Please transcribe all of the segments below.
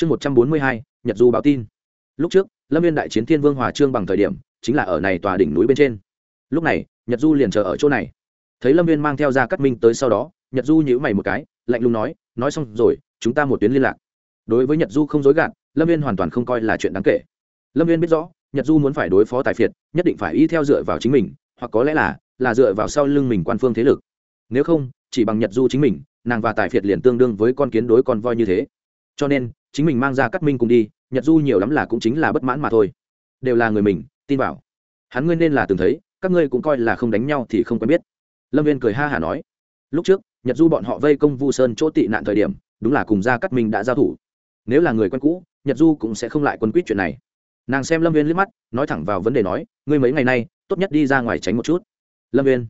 chương một trăm bốn mươi hai, nhật du báo tin. Lúc trước, lâm viên đại chiến thiên vương hòa trương bằng thời điểm, chính là ở này tòa đỉnh núi bên trên. Lúc này, nhật du liền chờ ở chỗ này. Thấy lâm viên mang theo ra cắt minh tới sau đó, nhật du nhữ mày một cái, lạnh lùng nói nói xong rồi, chúng ta một tuyến liên lạc. Đối với nhật du không dối gạt, lâm viên hoàn toàn không coi là chuyện đáng kể. Lâm viên biết rõ, nhật du muốn phải đối phó tài phiệt, nhất định phải y theo dựa vào chính mình, hoặc có lẽ là là dựa vào sau lưng mình quan phương thế lực. Nếu không, chỉ bằng nhật du chính mình, nàng và tài phiệt liền tương đương với con kiến đối con voi như thế. Cho nên chính mình mang ra cắt minh cùng đi, nhật du nhiều lắm là cũng chính là bất mãn mà thôi. Đều là người mình, tin vào. Hắn ngươi nên là từng thấy, các ngươi cũng coi là không đánh nhau thì không quen biết. Lâm viên cười ha hả nói. Lúc trước, nhật du bọn họ vây công vu sơn chỗ tị nạn thời điểm, đúng là cùng gia cắt minh đã giao thủ. Nếu là người quen cũ, nhật du cũng sẽ không lại quân quýt chuyện này. Nàng xem lâm viên liếc mắt, nói thẳng vào vấn đề nói, ngươi mấy ngày nay, tốt nhất đi ra ngoài tránh một chút. Lâm viên.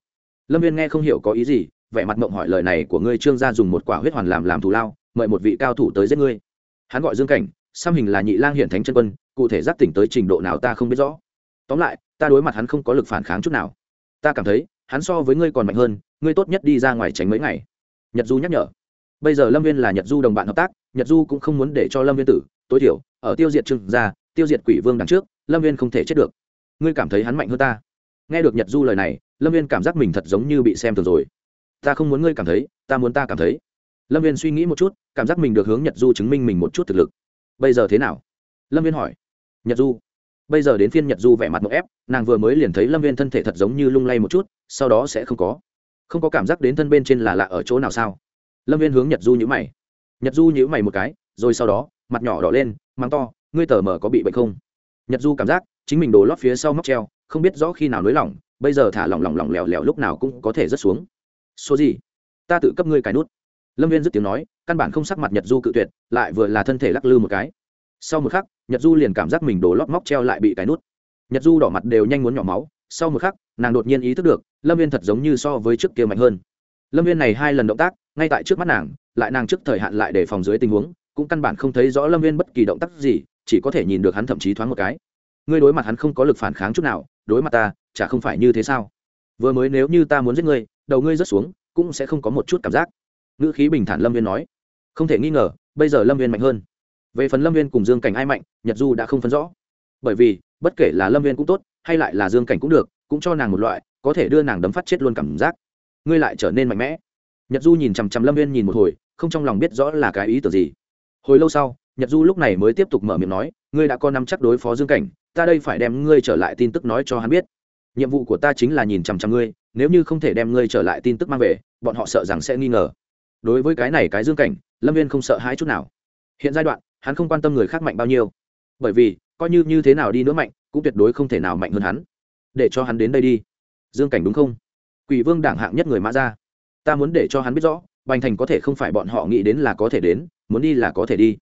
Lâm viên nghe không hiểu có ý gì, vẻ mặt mộng hỏi lời này của ngươi trương gia dùng một quả huyết hoàn làm làm thù lao, mời một vị cao thủ tới giết ngươi hắn gọi dương cảnh xăm hình là nhị lang hiển thánh chân quân, cụ thể giác tỉnh tới trình độ nào ta không biết rõ. Tóm lại, ta đối mặt hắn không có lực phản kháng chút nào. Ta cảm thấy, hắn so với ngươi còn mạnh hơn, ngươi tốt nhất đi ra ngoài tránh mấy ngày. Nhật du nhắc nhở. Bây giờ lâm viên là nhật du đồng bạn hợp tác, nhật du cũng không muốn để cho lâm viên tử, tối thiểu, ở tiêu diệt Trừng gia, tiêu diệt quỷ vương đằng trước, lâm viên không thể chết được. Ngươi cảm thấy hắn mạnh hơn ta? Nghe được nhật du lời này, lâm viên cảm giác mình thật giống như bị xem thường rồi. Ta không muốn ngươi cảm thấy, ta muốn ta cảm thấy lâm viên suy nghĩ một chút, cảm giác mình được hướng nhật du chứng minh mình một chút thực lực. Bây giờ thế nào? Lâm viên hỏi. Nhật du. Bây giờ đến phiên nhật du vẻ mặt một ép, nàng vừa mới liền thấy lâm viên thân thể thật giống như lung lay một chút, sau đó sẽ không có. Không có cảm giác đến thân bên trên là lạ ở chỗ nào sao? Lâm viên hướng nhật du nhữ mày. Nhật du nhữ mày một cái, rồi sau đó, mặt nhỏ đỏ lên, mắng to, ngươi tờ mờ có bị bệnh không? Nhật du cảm giác, chính mình đổ lót phía sau móc treo, không biết rõ khi nào nới lỏng, bây giờ thả lỏng lỏng lỏng lẻo lẻo lúc nào cũng có thể rớt xuống. Số gì? Ta tự cấp ngươi cái nút lâm viên dứt tiếng nói, căn bản không sắc mặt nhật du cự tuyệt, lại vừa là thân thể lắc lư một cái. Sau một khắc, nhật du liền cảm giác mình đổ lót móc treo lại bị cái nút. Nhật du đỏ mặt đều nhanh muốn nhỏ máu. Sau một khắc, nàng đột nhiên ý thức được, lâm viên thật giống như so với trước kia mạnh hơn. Lâm viên này hai lần động tác, ngay tại trước mắt nàng, lại nàng trước thời hạn lại để phòng dưới tình huống, cũng căn bản không thấy rõ lâm viên bất kỳ động tác gì, chỉ có thể nhìn được hắn thậm chí thoáng một cái. Ngươi đối mặt hắn không có lực phản kháng chút nào, đối mặt ta, chả không phải như thế sao? Vừa mới nếu như ta muốn giết ngươi, đầu ngươi rớt xuống, cũng sẽ không có một chút cảm giác ngữ khí bình thản lâm viên nói. Không thể nghi ngờ, bây giờ lâm viên mạnh hơn. Về phần lâm viên cùng dương cảnh ai mạnh, nhật du đã không phân rõ. Bởi vì, bất kể là lâm viên cũng tốt, hay lại là dương cảnh cũng được, cũng cho nàng một loại, có thể đưa nàng đấm phát chết luôn cảm giác. Ngươi lại trở nên mạnh mẽ. Nhật du nhìn chằm chằm lâm viên nhìn một hồi, không trong lòng biết rõ là cái ý tưởng gì. Hồi lâu sau, nhật du lúc này mới tiếp tục mở miệng nói, ngươi đã có năm chắc đối phó dương cảnh, ta đây phải đem ngươi trở lại tin tức nói cho hắn biết. Nhiệm vụ của ta chính là nhìn chằm chằm ngươi, nếu như không thể đem ngươi trở lại tin tức mang về, bọn họ sợ rằng sẽ nghi ngờ đối với cái này cái dương cảnh, lâm viên không sợ hãi chút nào. Hiện giai đoạn, hắn không quan tâm người khác mạnh bao nhiêu. Bởi vì, coi như như thế nào đi nữa mạnh, cũng tuyệt đối không thể nào mạnh hơn hắn. Để cho hắn đến đây đi. Dương cảnh đúng không? Quỷ vương đảng hạng nhất người mã ra. Ta muốn để cho hắn biết rõ, bành thành có thể không phải bọn họ nghĩ đến là có thể đến, muốn đi là có thể đi.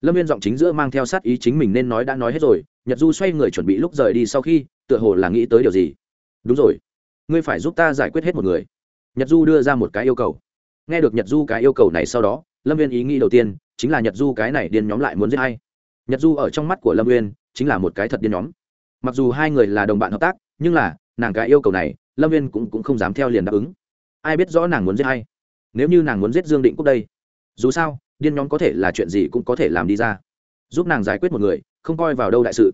Lâm viên giọng chính giữa mang theo sát ý chính mình nên nói đã nói hết rồi, nhật du xoay người chuẩn bị lúc rời đi sau khi, tựa hồ là nghĩ tới điều gì. Đúng rồi. Ngươi phải giúp ta giải quyết hết một người. Nhật du đưa ra một cái yêu cầu nghe được nhật du cái yêu cầu này sau đó lâm viên ý nghĩ đầu tiên chính là nhật du cái này điên nhóm lại muốn giết hay nhật du ở trong mắt của lâm viên chính là một cái thật điên nhóm. Mặc dù hai người là đồng bạn hợp tác nhưng là nàng cái yêu cầu này lâm viên cũng, cũng không dám theo liền đáp ứng. Ai biết rõ nàng muốn giết hay nếu như nàng muốn giết dương định quốc đây dù sao điên nhóm có thể là chuyện gì cũng có thể làm đi ra. Giúp nàng giải quyết một người không coi vào đâu đại sự.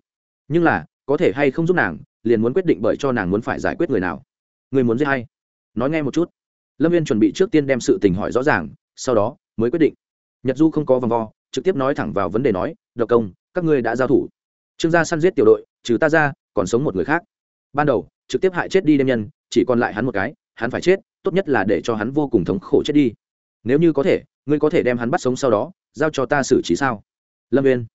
Nhưng là có thể hay không giúp nàng liền muốn quyết định bởi cho nàng muốn phải giải quyết người nào. Người muốn giết hay nói nghe một chút lâm viên chuẩn bị trước tiên đem sự tình hỏi rõ ràng, sau đó mới quyết định. Nhật du không có vòng vo, trực tiếp nói thẳng vào vấn đề nói, độc công, các ngươi đã giao thủ. Trương gia săn giết tiểu đội, trừ ta ra, còn sống một người khác. Ban đầu, trực tiếp hại chết đi đêm nhân, chỉ còn lại hắn một cái, hắn phải chết, tốt nhất là để cho hắn vô cùng thống khổ chết đi. Nếu như có thể, ngươi có thể đem hắn bắt sống sau đó, giao cho ta xử trí sao? Lâm viên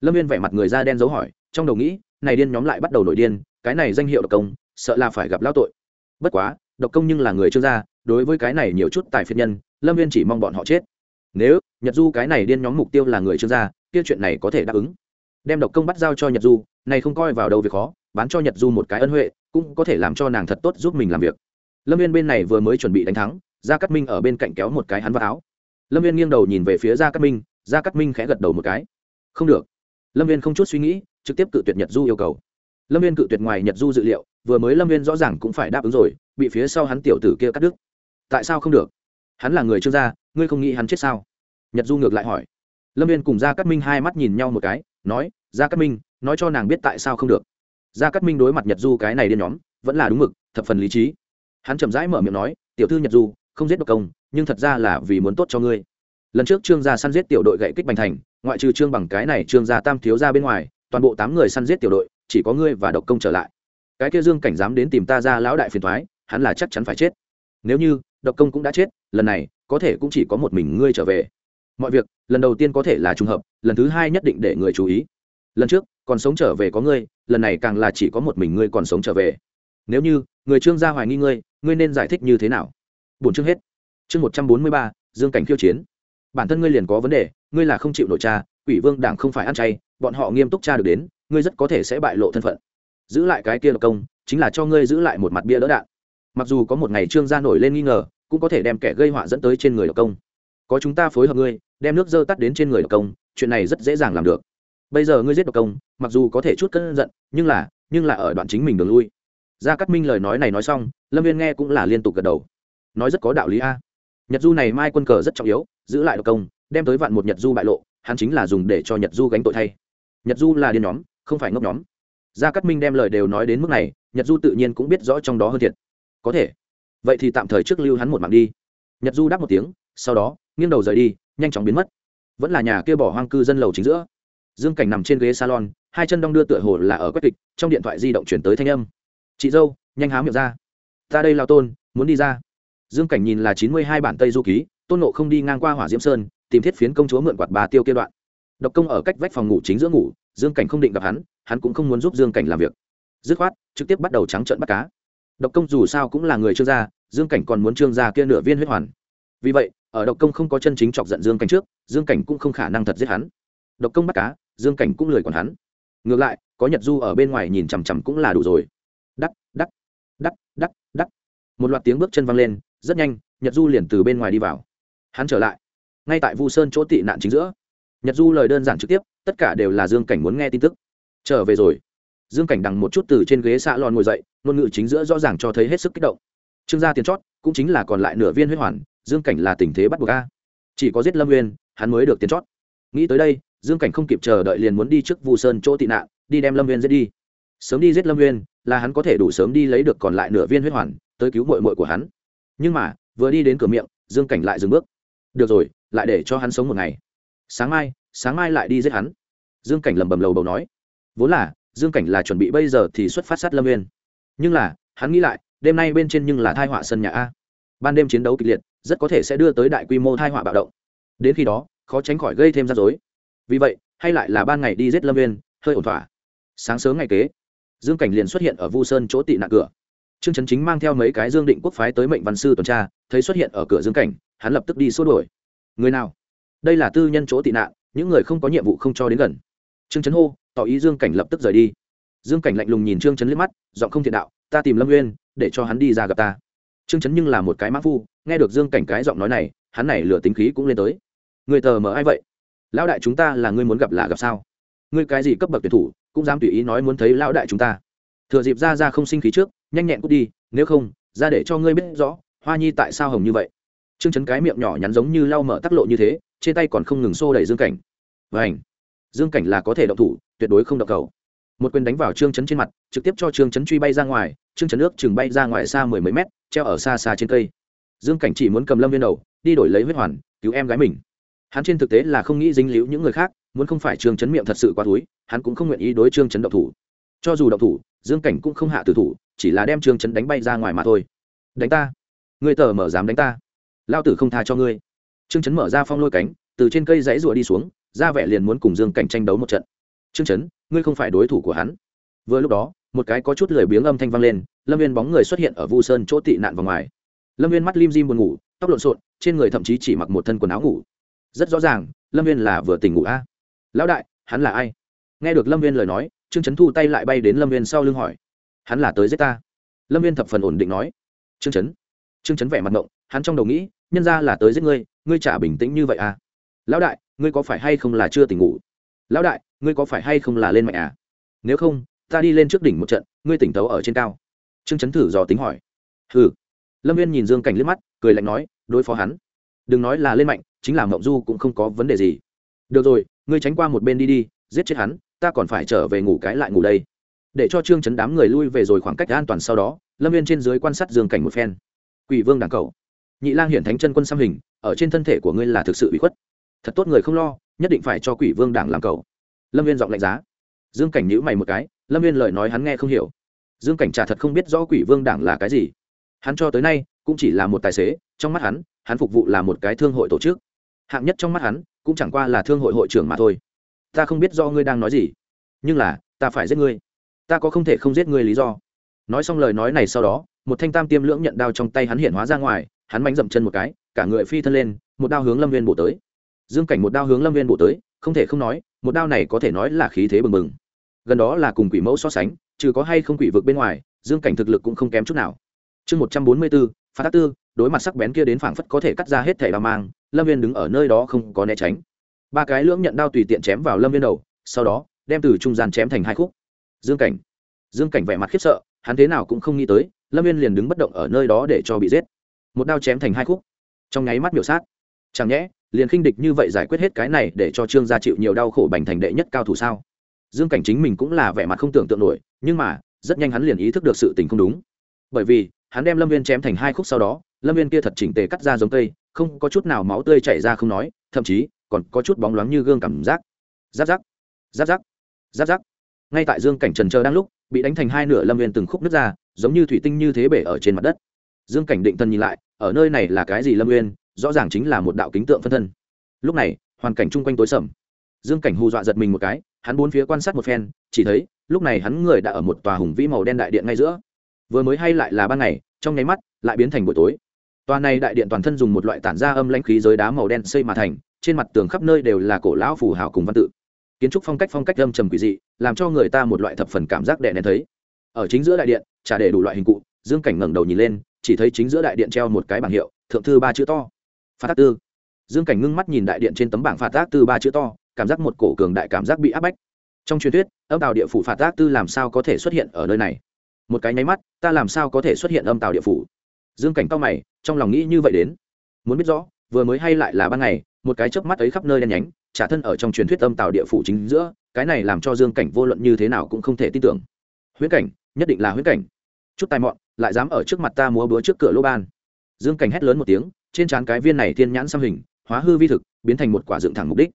lâm viên vẻ mặt người da đen dấu hỏi, trong đầu nghĩ, này điên nhóm lại bắt đầu nổi điên, cái này danh hiệu độc công, sợ là phải gặp lao tội. Bất quá, độc công nhưng là người trương gia đối với cái này nhiều chút tài phiệt nhân, lâm viên chỉ mong bọn họ chết. Nếu nhật du cái này điên nhóm mục tiêu là người trương gia kia chuyện này có thể đáp ứng. Đem độc công bắt giao cho nhật du, này không coi vào đâu việc khó, bán cho nhật du một cái ân huệ, cũng có thể làm cho nàng thật tốt giúp mình làm việc. Lâm viên bên này vừa mới chuẩn bị đánh thắng, gia cát minh ở bên cạnh kéo một cái hắn vào áo. Lâm viên nghiêng đầu nhìn về phía gia cát minh, gia cát minh khẽ gật đầu một cái. Không được. Lâm viên không chút suy nghĩ, trực tiếp cự tuyệt nhật du yêu cầu. Lâm viên cự tuyệt ngoài nhật du dự liệu, vừa mới lâm viên rõ ràng cũng phải đáp ứng rồi, bị phía sau hắn tiểu tử kia cắt đứt tại sao không được? Hắn là người trương gia, ngươi không nghĩ hắn chết sao? Nhật du ngược lại hỏi. Lâm viên cùng gia cát minh hai mắt nhìn nhau một cái, nói, gia cát minh, nói cho nàng biết tại sao không được. Gia cát minh đối mặt nhật du cái này điên nhóm, vẫn là đúng mực, thập phần lý trí. Hắn chậm rãi mở miệng nói, tiểu thư nhật du, không giết độc công, nhưng thật ra là vì muốn tốt cho ngươi. Lần trước trương gia săn giết tiểu đội gậy kích bành thành, ngoại trừ trương bằng cái này trương gia tam thiếu ra bên ngoài, toàn bộ tám người săn giết tiểu đội, chỉ có ngươi và độc công trở lại. Cái kia dương cảnh dám đến tìm ta ra lão đại phiền thoái hắn là chắc chắn phải chết. Nếu như độc công cũng đã chết, lần này, có thể cũng chỉ có một mình ngươi trở về. Mọi việc, lần đầu tiên có thể là trùng hợp, lần thứ hai nhất định để người chú ý. Lần trước, còn sống trở về có ngươi, lần này càng là chỉ có một mình ngươi còn sống trở về. Nếu như, người trương gia hoài nghi ngươi ngươi nên giải thích như thế nào? Bốn chương hết. Chương một trăm bốn mươi ba, dương cảnh khiêu chiến. Bản thân ngươi liền có vấn đề, ngươi là không chịu nội tra quỷ vương đảng không phải ăn chay, bọn họ nghiêm túc tra được đến, ngươi rất có thể sẽ bại lộ thân phận. Giữ lại cái kia độc công, chính là cho ngươi giữ lại một mặt bia đỡ đạn mặc dù có một ngày trương gia nổi lên nghi ngờ, cũng có thể đem kẻ gây họa dẫn tới trên người độc công. Có chúng ta phối hợp ngươi, đem nước dơ tắt đến trên người độc công, chuyện này rất dễ dàng làm được. Bây giờ ngươi giết độc công, mặc dù có thể chút cân giận, nhưng là nhưng là ở đoạn chính mình đường lui. Gia cát minh lời nói này nói xong, lâm viên nghe cũng là liên tục gật đầu. Nói rất có đạo lý a. Nhật du này mai quân cờ rất trọng yếu, giữ lại độc công, đem tới vạn một nhật du bại lộ, hắn chính là dùng để cho nhật du gánh tội thay. Nhật du là điên nhóm, không phải ngốc nhóm. Gia cát minh đem lời đều nói đến mức này, nhật du tự nhiên cũng biết rõ trong đó hơn thiệt có thể. Vậy thì tạm thời trước lưu hắn một mạng đi. Nhật du đáp một tiếng, sau đó, nghiêng đầu rời đi, nhanh chóng biến mất. Vẫn là nhà kia bỏ hoang cư dân lầu chính giữa. Dương cảnh nằm trên ghế salon, hai chân đong đưa tựa hồ là ở quét kịch, trong điện thoại di động chuyển tới thanh âm. Chị dâu, nhanh háo miệng ra. Ta đây lao tôn, muốn đi ra. Dương cảnh nhìn là chín mươi hai bản tây du ký, tôn nộ không đi ngang qua hỏa diễm sơn, tìm thiết phiến công chúa mượn quạt bà tiêu kia đoạn. Độc công ở cách vách phòng ngủ chính giữa ngủ, dương cảnh không định gặp hắn hắn cũng không muốn giúp dương cảnh làm việc. Dứt khoát, trực tiếp bắt đầu trắng trợn bắt cá độc công dù sao cũng là người trương gia, dương cảnh còn muốn trương gia kia nửa viên huyết hoàn. Vì vậy, ở độc công không có chân chính chọc giận dương cảnh trước, dương cảnh cũng không khả năng thật giết hắn. Độc công bắt cá, dương cảnh cũng lười còn hắn. Ngược lại, có nhật du ở bên ngoài nhìn chằm chằm cũng là đủ rồi. Đắc đắc đắc đắc đắc. Một loạt tiếng bước chân văng lên, rất nhanh, nhật du liền từ bên ngoài đi vào. Hắn trở lại. Ngay tại vu sơn chỗ tị nạn chính giữa, nhật du lời đơn giản trực tiếp, tất cả đều là dương cảnh muốn nghe tin tức. Trở về rồi dương cảnh đằng một chút từ trên ghế xạ lòn ngồi dậy, ngôn ngữ chính giữa rõ ràng cho thấy hết sức kích động. Trương gia tiền chót, cũng chính là còn lại nửa viên huyết hoàn, dương cảnh là tình thế bắt buộc a. Chỉ có giết lâm nguyên hắn mới được tiền chót. Nghĩ tới đây, dương cảnh không kịp chờ đợi liền muốn đi trước vu sơn chỗ tị nạn, đi đem lâm nguyên giết đi. Sớm đi giết lâm nguyên là hắn có thể đủ sớm đi lấy được còn lại nửa viên huyết hoàn, tới cứu mội mội của hắn. Nhưng mà, vừa đi đến cửa miệng, dương cảnh lại dừng bước. Được rồi, lại để cho hắn sống một ngày. Sáng mai sáng mai lại đi giết hắn. Dương cảnh lầm bầm lầu bầu nói. Vốn là dương cảnh là chuẩn bị bây giờ thì xuất phát sát lâm viên nhưng là, hắn nghĩ lại, đêm nay bên trên nhưng là thai họa sân nhà a. Ban đêm chiến đấu kịch liệt, rất có thể sẽ đưa tới đại quy mô thai họa bạo động. Đến khi đó, khó tránh khỏi gây thêm rắc rối. Vì vậy, hay lại là ban ngày đi giết lâm viên hơi ổn thỏa. Sáng sớm ngày kế, dương cảnh liền xuất hiện ở vu sơn chỗ tị nạn cửa. Trương trấn chính mang theo mấy cái dương định quốc phái tới mệnh văn sư tuần tra, thấy xuất hiện ở cửa dương cảnh, hắn lập tức đi xua đuổi. Người nào? Đây là tư nhân chỗ tị nạn, những người không có nhiệm vụ không cho đến gần trương trấn hô, tỏ ý dương cảnh lập tức rời đi. Dương cảnh lạnh lùng nhìn trương trấn liếc mắt, giọng không thiện đạo, ta tìm lâm nguyên để cho hắn đi ra gặp ta. Trương trấn nhưng là một cái mã phu, nghe được dương cảnh cái giọng nói này, hắn này lửa tính khí cũng lên tới. Người tờ mở ai vậy? Lão đại chúng ta là ngươi muốn gặp là gặp sao? Ngươi cái gì cấp bậc tuyển thủ, cũng dám tùy ý nói muốn thấy lão đại chúng ta. Thừa dịp ra ra không sinh khí trước, nhanh nhẹn cút đi, nếu không, ra để cho ngươi biết rõ, hoa nhi tại sao hồng như vậy? Trương chấn cái miệng nhỏ nhắn giống như lau mở tắc lộ như thế, trên tay còn không ngừng xô đẩy dương cảnh. Vảnh dương cảnh là có thể động thủ, tuyệt đối không động cầu. Một quyền đánh vào trương chấn trên mặt, trực tiếp cho trương chấn truy bay ra ngoài, trương chấn nước chừng bay ra ngoài xa mười mấy mét, treo ở xa xa trên cây. Dương cảnh chỉ muốn cầm lâm viên đầu, đi đổi lấy huyết hoàn, cứu em gái mình. Hắn trên thực tế là không nghĩ dính líu những người khác, muốn không phải trương chấn miệng thật sự quá túi, hắn cũng không nguyện ý đối trương chấn động thủ. Cho dù động thủ, dương cảnh cũng không hạ tử thủ, chỉ là đem trương chấn đánh bay ra ngoài mà thôi. Đánh ta. Ngươi tờ mở dám đánh ta. Lao tử không tha cho ngươi. Trương chấn mở ra phong lôi cánh, từ trên cây dãy rùa đi xuống ra vẻ liền muốn cùng dương cảnh tranh đấu một trận. Trương chấn, ngươi không phải đối thủ của hắn. Vừa lúc đó, một cái có chút lười biếng âm thanh vang lên, lâm viên bóng người xuất hiện ở vu sơn chỗ tị nạn vào ngoài. Lâm viên mắt lim dim buồn ngủ, tóc lộn xộn, trên người thậm chí chỉ mặc một thân quần áo ngủ. Rất rõ ràng, lâm viên là vừa tỉnh ngủ a. Lão đại, hắn là ai? Nghe được lâm viên lời nói, trương trấn thu tay lại bay đến lâm viên sau lưng hỏi. Hắn là tới giết ta. Lâm viên thập phần ổn định nói. Trương trấn trương trấn vẻ mặt ngộng, hắn trong đầu nghĩ, nhân ra là tới giết ngươi ngươi chả bình tĩnh như vậy à? Lão đại ngươi có phải hay không là chưa tỉnh ngủ? Lão đại, ngươi có phải hay không là lên mạnh à? Nếu không, ta đi lên trước đỉnh một trận, ngươi tỉnh tấu ở trên cao. Trương Chấn thử dò tính hỏi. Hừ. Lâm viên nhìn dương cảnh liếc mắt, cười lạnh nói, đối phó hắn. Đừng nói là lên mạnh, chính là mộng du cũng không có vấn đề gì. Được rồi, ngươi tránh qua một bên đi đi, giết chết hắn, ta còn phải trở về ngủ cái lại ngủ đây. Để cho trương chấn đám người lui về rồi khoảng cách an toàn sau đó, lâm viên trên dưới quan sát dương cảnh một phen. Quỷ vương đảng cầu nhị lang hiển thánh chân quân xăm hình, ở trên thân thể của ngươi là thực sự bị khuất thật tốt người không lo, nhất định phải cho quỷ vương đảng làm cầu. Lâm viên giọng lạnh giá. Dương cảnh nhữ mày một cái, lâm viên lời nói hắn nghe không hiểu. Dương cảnh trả thật không biết rõ quỷ vương đảng là cái gì. Hắn cho tới nay, cũng chỉ là một tài xế, trong mắt hắn hắn phục vụ là một cái thương hội tổ chức. Hạng nhất trong mắt hắn, cũng chẳng qua là thương hội hội trưởng mà thôi. Ta không biết do ngươi đang nói gì, nhưng là, ta phải giết ngươi. Ta có không thể không giết ngươi lý do. Nói xong lời nói này sau đó, một thanh tam tiêm lưỡng nhận đao trong tay hắn hiện hóa ra ngoài, hắn bánh dậm chân một cái, cả người phi thân lên, một đao hướng lâm viên bổ tới dương cảnh một đao hướng lâm viên bổ tới, không thể không nói, một đao này có thể nói là khí thế bừng bừng. Gần đó là cùng quỷ mẫu so sánh, trừ có hay không quỷ vực bên ngoài, dương cảnh thực lực cũng không kém chút nào. Chương một trăm bốn mươi bốn phát tác tư, đối mặt sắc bén kia đến phảng phất có thể cắt ra hết thẻ đao mang, lâm viên đứng ở nơi đó không có né tránh. Ba cái lưỡng nhận đao tùy tiện chém vào lâm viên đầu, sau đó, đem từ trung gian chém thành hai khúc. Dương cảnh. Dương cảnh vẻ mặt khiếp sợ, hắn thế nào cũng không nghĩ tới, lâm viên liền đứng bất động ở nơi đó để cho bị giết. Một đao chém thành hai khúc. Trong nháy mắt biểu sát. Chẳng nhẽ liền khinh địch như vậy giải quyết hết cái này để cho trương gia chịu nhiều đau khổ bành thành đệ nhất cao thủ sao? Dương cảnh chính mình cũng là vẻ mặt không tưởng tượng nổi, nhưng mà, rất nhanh hắn liền ý thức được sự tình không đúng. Bởi vì, hắn đem lâm viên chém thành hai khúc sau đó, lâm viên kia thật chỉnh tề cắt ra giống cây, không có chút nào máu tươi chảy ra không nói, thậm chí, còn có chút bóng loáng như gương cảm giác. Giáp giáp giáp giáp giáp giáp. Ngay tại dương cảnh trần chờ đang lúc, bị đánh thành hai nửa lâm viên từng khúc nứt ra, giống như thủy tinh như thế bể ở trên mặt đất. Dương cảnh định thân nhìn lại, ở nơi này là cái gì lâm viên? Rõ ràng chính là một đạo kính tượng phân thân. Lúc này, hoàn cảnh chung quanh tối sầm. Dương cảnh hù dọa giật mình một cái, hắn bốn phía quan sát một phen, chỉ thấy, lúc này hắn người đã ở một tòa hùng vĩ màu đen đại điện ngay giữa. Vừa mới hay lại là ban ngày, trong nháy mắt, lại biến thành buổi tối. Tòa này đại điện toàn thân dùng một loại tản ra âm lãnh khí giới đá màu đen xây mà thành, trên mặt tường khắp nơi đều là cổ lão phù hào cùng văn tự. Kiến trúc phong cách phong cách âm trầm quỷ dị, làm cho người ta một loại thập phần cảm giác đè nén thấy. Ở chính giữa đại điện trả để đủ loại hình cụ, dương cảnh ngẩng đầu nhìn lên, chỉ thấy chính giữa đại điện treo một cái bảng hiệu, thượng thư ba chữ to phạt tác tư. Dương cảnh ngưng mắt nhìn đại điện trên tấm bảng phạt tác tư ba chữ to, cảm giác một cổ cường đại cảm giác bị áp bách. Trong truyền thuyết, âm tàu địa phủ phạt tác tư làm sao có thể xuất hiện ở nơi này? Một cái nháy mắt, ta làm sao có thể xuất hiện âm tàu địa phủ? Dương cảnh cao mày, trong lòng nghĩ như vậy đến. Muốn biết rõ, vừa mới hay lại là ban ngày, một cái chớp mắt ấy khắp nơi đen nhánh trả thân ở trong truyền thuyết âm tàu địa phủ chính giữa, cái này làm cho dương cảnh vô luận như thế nào cũng không thể tin tưởng. Huyễn cảnh, nhất định là huyễn cảnh. Chút tài mọn, lại dám ở trước mặt ta múa búa trước cửa lô ban. Dương cảnh hét lớn một tiếng trên trán cái viên này thiên nhãn xăm hình, hóa hư vi thực, biến thành một quả dựng thẳng mục đích.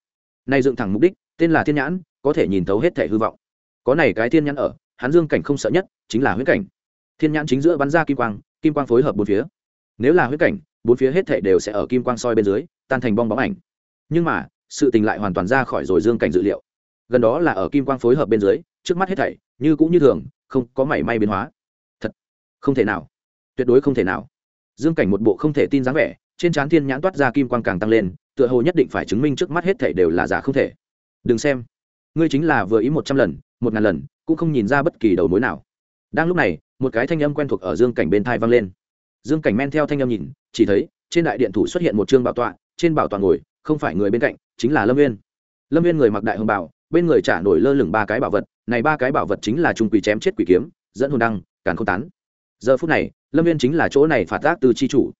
Này dựng thẳng mục đích, tên là thiên nhãn, có thể nhìn thấu hết thể hư vọng. Có này cái thiên nhãn ở, hắn dương cảnh không sợ nhất, chính là huyễn cảnh. Thiên nhãn chính giữa bắn ra kim quang kim quang phối hợp bốn phía. Nếu là huyễn cảnh, bốn phía hết thể đều sẽ ở kim quang soi bên dưới, tan thành bong bóng ảnh. Nhưng mà, sự tình lại hoàn toàn ra khỏi rồi dương cảnh dự liệu. Gần đó là ở kim quang phối hợp bên dưới, trước mắt hết thảy, như cũng như thường, không có mảy may biến hóa. Thật, không thể nào. Tuyệt đối không thể nào. Dương cảnh một bộ không thể tin dáng vẻ trên trán thiên nhãn toát ra kim quang càng tăng lên, tựa hồ nhất định phải chứng minh trước mắt hết thể đều là giả không thể. Đừng xem. Ngươi chính là vừa ý một trăm lần, một ngàn lần, cũng không nhìn ra bất kỳ đầu mối nào. Đang lúc này, một cái thanh âm quen thuộc ở dương cảnh bên thai vang lên. Dương cảnh men theo thanh âm nhìn, chỉ thấy, trên đại điện thủ xuất hiện một chương bảo tọa, trên bảo tọa ngồi, không phải người bên cạnh, chính là lâm viên lâm viên người mặc đại hồng bảo bên người trả nổi lơ lửng ba cái bảo vật, này ba cái bảo vật chính là trung quỷ chém chết quỷ kiếm, dẫn hồn đăng, càn không tán. Giờ phút này, lâm viên chính là chỗ này phạt tác từ chi chủ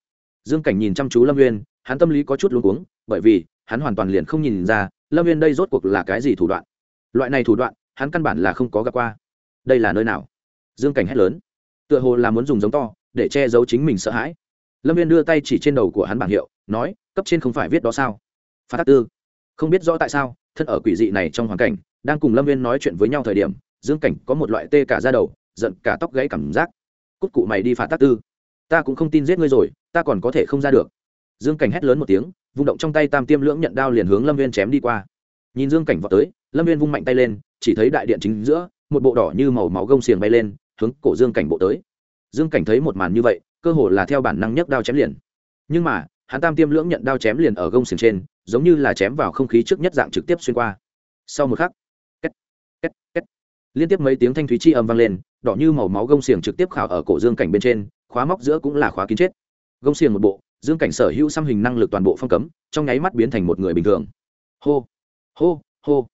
dương cảnh nhìn chăm chú lâm viên hắn tâm lý có chút luống cuống, bởi vì hắn hoàn toàn liền không nhìn ra lâm viên đây rốt cuộc là cái gì thủ đoạn. Loại này thủ đoạn, hắn căn bản là không có gặp qua. Đây là nơi nào? Dương cảnh hét lớn. Tựa hồ là muốn dùng giống to, để che giấu chính mình sợ hãi. Lâm viên đưa tay chỉ trên đầu của hắn bảng hiệu, nói, cấp trên không phải viết đó sao? Phát tác tư. Không biết rõ tại sao, thân ở quỷ dị này trong hoàn cảnh, đang cùng lâm viên nói chuyện với nhau thời điểm, dương cảnh có một loại tê cả da đầu, giận cả tóc gãy cảm giác. Cút cụ mày đi phạt tác tư. Ta cũng không tin giết ngươi rồi ta còn có thể không ra được. Dương cảnh hét lớn một tiếng vung động trong tay tam tiêm lưỡng nhận đao liền hướng lâm viên chém đi qua. Nhìn dương cảnh vào tới lâm viên vung mạnh tay lên chỉ thấy đại điện chính giữa một bộ đỏ như màu máu gông xiềng bay lên hướng cổ dương cảnh bộ tới. Dương cảnh thấy một màn như vậy cơ hồ là theo bản năng nhấc đao chém liền. Nhưng mà hắn tam tiêm lưỡng nhận đao chém liền ở gông xiềng trên giống như là chém vào không khí trước nhất dạng trực tiếp xuyên qua. Sau một khắc két, két, két, liên tiếp mấy tiếng thanh thúy chi âm vang lên đỏ như màu máu gông xiềng trực tiếp khảo ở cổ dương cảnh bên trên khóa móc giữa cũng là khóa kín chết gông xiềng một bộ, dương cảnh sở hữu xăm hình năng lực toàn bộ phong cấm, trong nháy mắt biến thành một người bình thường. Hô hô hô.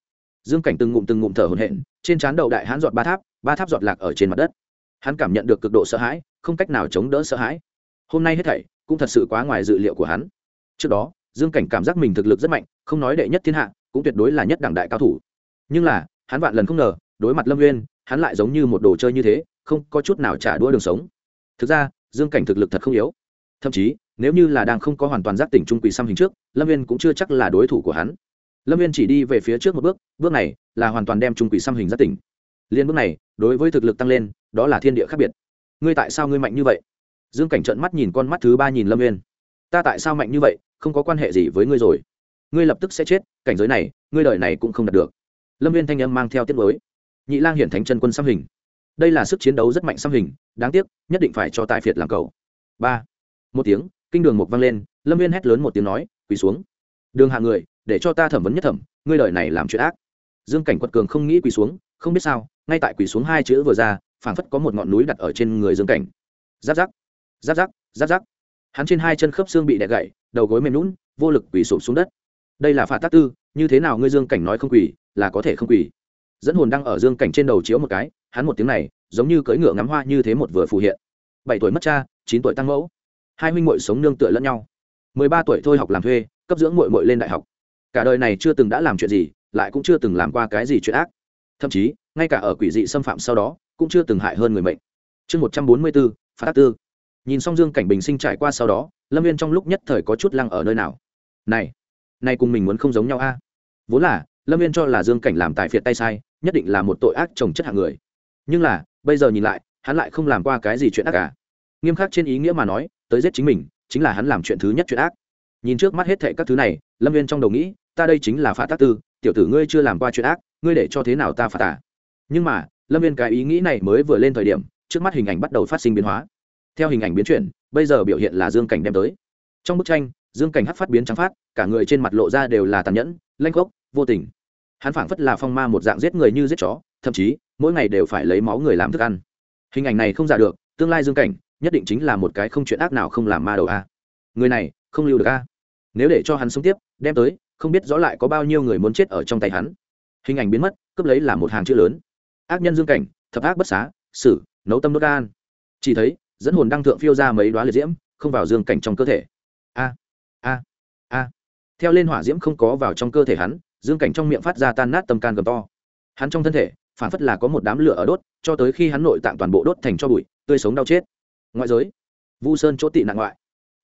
Dương cảnh từng ngụm từng ngụm thở hổn hển, trên trán đầu đại hán giọt ba tháp ba tháp giọt lạc ở trên mặt đất. Hắn cảm nhận được cực độ sợ hãi, không cách nào chống đỡ sợ hãi. Hôm nay hết thảy cũng thật sự quá ngoài dự liệu của hắn. Trước đó, dương cảnh cảm giác mình thực lực rất mạnh, không nói đệ nhất thiên hạ, cũng tuyệt đối là nhất đẳng đại cao thủ. Nhưng là, hắn vạn lần không ngờ, đối mặt lâm nguyên hắn lại giống như một đồ chơi như thế, không có chút nào trả đũa đường sống. Thực ra, dương cảnh thực lực thật không yếu thậm chí, nếu như là đang không có hoàn toàn giác tỉnh trung quỷ xăm hình trước, lâm viên cũng chưa chắc là đối thủ của hắn. Lâm viên chỉ đi về phía trước một bước bước này là hoàn toàn đem trung quỷ xăm hình giác tỉnh. Liên bước này, đối với thực lực tăng lên, đó là thiên địa khác biệt. Ngươi tại sao ngươi mạnh như vậy? Dương cảnh trợn mắt nhìn con mắt thứ ba nhìn lâm viên ta tại sao mạnh như vậy? Không có quan hệ gì với ngươi rồi. Ngươi lập tức sẽ chết, cảnh giới này, ngươi đời này cũng không đạt được. Lâm viên thanh âm mang theo tiết mới nhị lang hiển thánh chân quân xăm hình. Đây là sức chiến đấu rất mạnh xăm hình, đáng tiếc, nhất định phải cho tài phiệt làm cầu. Ba một tiếng, kinh đường một vang lên, lâm viên hét lớn một tiếng nói, quỳ xuống. Đường hạ người, để cho ta thẩm vấn nhất thẩm, ngươi đời này làm chuyện ác. Dương cảnh quật cường không nghĩ quỳ xuống, không biết sao, ngay tại quỳ xuống hai chữ vừa ra, phảng phất có một ngọn núi đặt ở trên người dương cảnh. Giáp giáp giáp giáp giáp giáp. Hắn trên hai chân khớp xương bị đè gậy đầu gối mềm lún vô lực quỳ sụp xuống đất. Đây là phạt tác tư, như thế nào ngươi dương cảnh nói không quỳ, là có thể không quỳ. Dẫn hồn đang ở dương cảnh trên đầu chiếu một cái, hắn một tiếng này, giống như cưỡi ngựa ngắm hoa như thế một vừa phù hiện. Bảy tuổi mất cha, chín tuổi tăng mẫu hai huynh muội sống nương tựa lẫn nhau. Mười ba tuổi thôi học làm thuê, cấp dưỡng muội muội lên đại học. Cả đời này chưa từng đã làm chuyện gì, lại cũng chưa từng làm qua cái gì chuyện ác. Thậm chí, ngay cả ở quỷ dị xâm phạm sau đó, cũng chưa từng hại hơn người mệnh. Chương một trăm bốn mươi bốn phát tư. Nhìn xong dương cảnh bình sinh trải qua sau đó, lâm viên trong lúc nhất thời có chút lăng ở nơi nào. Này này cùng mình muốn không giống nhau a. Vốn là, lâm viên cho là dương cảnh làm tài phiệt tay sai, nhất định là một tội ác trồng chất hạng người. Nhưng là, bây giờ nhìn lại, hắn lại không làm qua cái gì chuyện ác cả. Nghiêm khắc trên ý nghĩa mà nói tới giết chính mình, chính là hắn làm chuyện thứ nhất chuyện ác. Nhìn trước mắt hết thệ các thứ này, lâm viên trong đầu nghĩ, ta đây chính là phạt tác tư, tiểu tử ngươi chưa làm qua chuyện ác, ngươi để cho thế nào ta phạt tả nhưng mà, lâm viên cái ý nghĩ này mới vừa lên thời điểm, trước mắt hình ảnh bắt đầu phát sinh biến hóa. Theo hình ảnh biến chuyển, bây giờ biểu hiện là dương cảnh đem tới. Trong bức tranh, dương cảnh hắt phát biến trắng phát, cả người trên mặt lộ ra đều là tàn nhẫn, lanh gốc vô tình. Hắn phảng phất là phong ma một dạng giết người như giết chó, thậm chí, mỗi ngày đều phải lấy máu người làm thức ăn. Hình ảnh này không giả được, tương lai dương cảnh nhất định chính là một cái không chuyện ác nào không làm ma đầu a. Người này, không lưu được a. Nếu để cho hắn sống tiếp, đem tới, không biết rõ lại có bao nhiêu người muốn chết ở trong tay hắn. Hình ảnh biến mất, cướp lấy là một hàng chữ lớn. Ác nhân dương cảnh, thập ác bất xá xử nấu tâm đốt an chỉ thấy, dẫn hồn đăng thượng phiêu ra mấy đoá liệt diễm, không vào dương cảnh trong cơ thể. A a a. Theo lên hỏa diễm không có vào trong cơ thể hắn, dương cảnh trong miệng phát ra tan nát tâm can gầm to. Hắn trong thân thể, phản phất là có một đám lửa ở đốt, cho tới khi hắn nội tạng toàn bộ đốt thành cho bụi, tươi sống đau chết ngoại giới. Vu sơn chỗ tị nạn ngoại.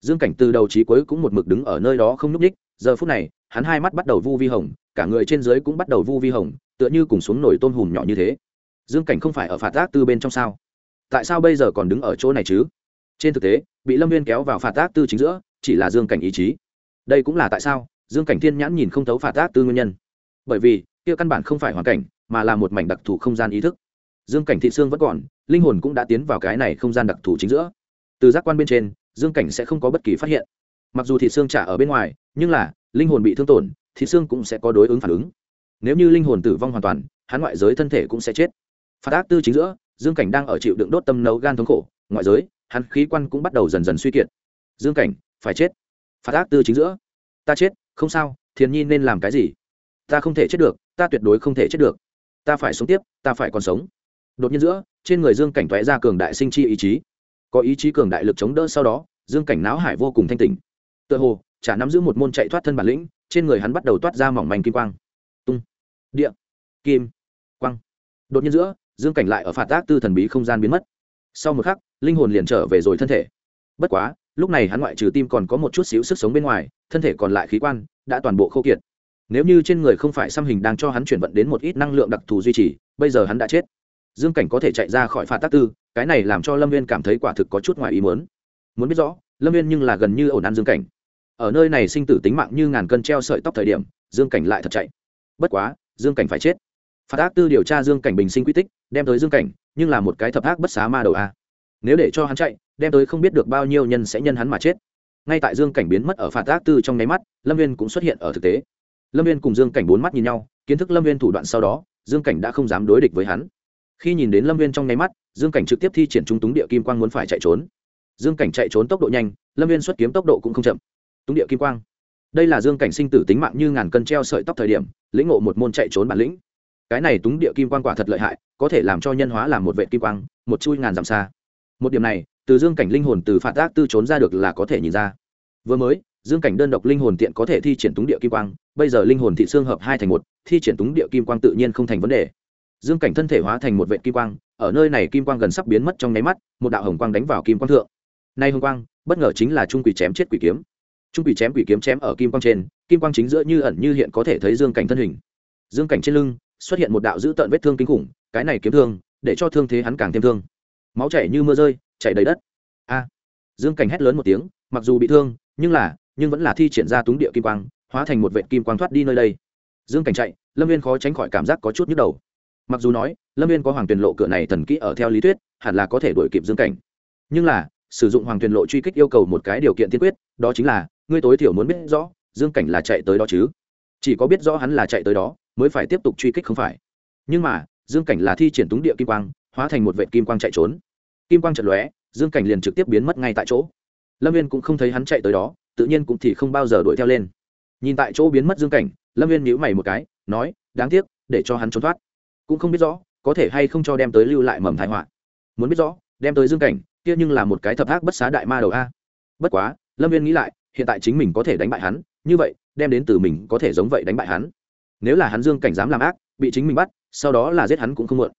Dương cảnh từ đầu trí cuối cũng một mực đứng ở nơi đó không nhúc ních giờ phút này, hắn hai mắt bắt đầu vu vi hồng, cả người trên dưới cũng bắt đầu vu vi hồng, tựa như cùng xuống nổi tôm hùm nhỏ như thế. Dương cảnh không phải ở phạt tác tư bên trong sao? Tại sao bây giờ còn đứng ở chỗ này chứ? Trên thực tế, bị lâm viên kéo vào phạt tác tư chính giữa, chỉ là dương cảnh ý chí. Đây cũng là tại sao, dương cảnh thiên nhãn nhìn không thấu phạt tác tư nguyên nhân. Bởi vì, kia căn bản không phải hoàn cảnh, mà là một mảnh đặc thù không gian ý thức dương cảnh thị xương vẫn còn, linh hồn cũng đã tiến vào cái này không gian đặc thù chính giữa. Từ giác quan bên trên, dương cảnh sẽ không có bất kỳ phát hiện. Mặc dù thị xương trả ở bên ngoài, nhưng là, linh hồn bị thương tổn, thị xương cũng sẽ có đối ứng phản ứng. Nếu như linh hồn tử vong hoàn toàn, hắn ngoại giới thân thể cũng sẽ chết. Phạt ác tư chính giữa, dương cảnh đang ở chịu đựng đốt tâm nấu gan thống khổ, ngoại giới, hắn khí quan cũng bắt đầu dần dần suy kiệt. Dương cảnh, phải chết. Phạt ác tư chính giữa. Ta chết, không sao, thiền nhi nên làm cái gì? Ta không thể chết được, ta tuyệt đối không thể chết được. Ta phải sống tiếp, ta phải còn sống đột nhiên giữa, trên người dương cảnh toé ra cường đại sinh chi ý chí. Có ý chí cường đại lực chống đỡ sau đó, dương cảnh não hải vô cùng thanh tỉnh tựa hồ, chả nắm giữ một môn chạy thoát thân bản lĩnh, trên người hắn bắt đầu toát ra mỏng manh kim quang. Tung. Địa. Kim. Quang. Đột nhiên giữa, dương cảnh lại ở phạt tác tư thần bí không gian biến mất. Sau một khắc, linh hồn liền trở về rồi thân thể. Bất quá, lúc này hắn ngoại trừ tim còn có một chút xíu sức sống bên ngoài, thân thể còn lại khí quan đã toàn bộ khô kiệt. Nếu như trên người không phải xăm hình đang cho hắn chuyển vận đến một ít năng lượng đặc thù duy trì, bây giờ hắn đã chết dương cảnh có thể chạy ra khỏi phạt tác tư, cái này làm cho lâm viên cảm thấy quả thực có chút ngoài ý muốn. Muốn biết rõ, lâm viên nhưng là gần như ổn ăn dương cảnh. Ở nơi này sinh tử tính mạng như ngàn cân treo sợi tóc thời điểm, dương cảnh lại thật chạy. Bất quá, dương cảnh phải chết. Phạt ác tư điều tra dương cảnh bình sinh quy tích, đem tới dương cảnh, nhưng là một cái thập ác bất xá ma đầu a. Nếu để cho hắn chạy, đem tới không biết được bao nhiêu nhân sẽ nhân hắn mà chết. Ngay tại dương cảnh biến mất ở phạt ác tư trong nháy mắt, lâm viên cũng xuất hiện ở thực tế. Lâm viên cùng dương cảnh bốn mắt nhìn nhau, kiến thức lâm viên thủ đoạn sau đó, dương cảnh đã không dám đối địch với hắn khi nhìn đến lâm viên trong nháy mắt, dương cảnh trực tiếp thi triển trung túng địa kim quang muốn phải chạy trốn. Dương cảnh chạy trốn tốc độ nhanh, lâm viên xuất kiếm tốc độ cũng không chậm. Túng địa kim quang. Đây là dương cảnh sinh tử tính mạng như ngàn cân treo sợi tóc thời điểm, lĩnh ngộ một môn chạy trốn bản lĩnh. Cái này túng địa kim quang quả thật lợi hại, có thể làm cho nhân hóa làm một vệ kim quang, một chui ngàn dặm xa. Một điểm này, từ dương cảnh linh hồn từ phạt tác tư trốn ra được là có thể nhìn ra. Vừa mới, dương cảnh đơn độc linh hồn tiện có thể thi triển túng địa kim quang, bây giờ linh hồn thị xương hợp hai thành một, thi triển túng địa kim quang tự nhiên không thành vấn đề dương cảnh thân thể hóa thành một vệ kim quang, ở nơi này kim quang gần sắp biến mất trong nháy mắt, một đạo hồng quang đánh vào kim quang thượng. Nay hồng quang, bất ngờ chính là trung quỷ chém chết quỷ kiếm. Trung quỷ chém quỷ kiếm chém ở kim quang trên, kim quang chính giữa như ẩn như hiện có thể thấy dương cảnh thân hình. Dương cảnh trên lưng, xuất hiện một đạo dữ tợn vết thương kinh khủng, cái này kiếm thương, để cho thương thế hắn càng thêm thương. Máu chảy như mưa rơi, chảy đầy đất. A! Dương cảnh hét lớn một tiếng, mặc dù bị thương, nhưng là, nhưng vẫn là thi triển ra túng địa kim quang, hóa thành một vệ kim quang thoát đi nơi đây. Dương cảnh chạy, lâm viên khó tránh khỏi cảm giác có chút nhức đầu mặc dù nói, lâm viên có hoàng tuyền lộ cửa này thần kỹ ở theo lý thuyết, hẳn là có thể đuổi kịp dương cảnh. Nhưng là, sử dụng hoàng tuyền lộ truy kích yêu cầu một cái điều kiện tiên quyết, đó chính là, ngươi tối thiểu muốn biết rõ, dương cảnh là chạy tới đó chứ? Chỉ có biết rõ hắn là chạy tới đó, mới phải tiếp tục truy kích không phải. Nhưng mà, dương cảnh là thi triển túng địa kim quang, hóa thành một vệ kim quang chạy trốn. Kim quang trận lóe, dương cảnh liền trực tiếp biến mất ngay tại chỗ. Lâm viên cũng không thấy hắn chạy tới đó, tự nhiên cũng thì không bao giờ đuổi theo lên. Nhìn tại chỗ biến mất dương cảnh, lâm viên nhíu mày một cái, nói, đáng tiếc, để cho hắn trốn thoát cũng không biết rõ, có thể hay không cho đem tới lưu lại mầm thái họa. Muốn biết rõ, đem tới dương cảnh, kia nhưng là một cái thập ác bất xá đại ma đầu a. Bất quá, lâm viên nghĩ lại, hiện tại chính mình có thể đánh bại hắn, như vậy, đem đến từ mình có thể giống vậy đánh bại hắn. Nếu là hắn dương cảnh dám làm ác, bị chính mình bắt, sau đó là giết hắn cũng không muộn.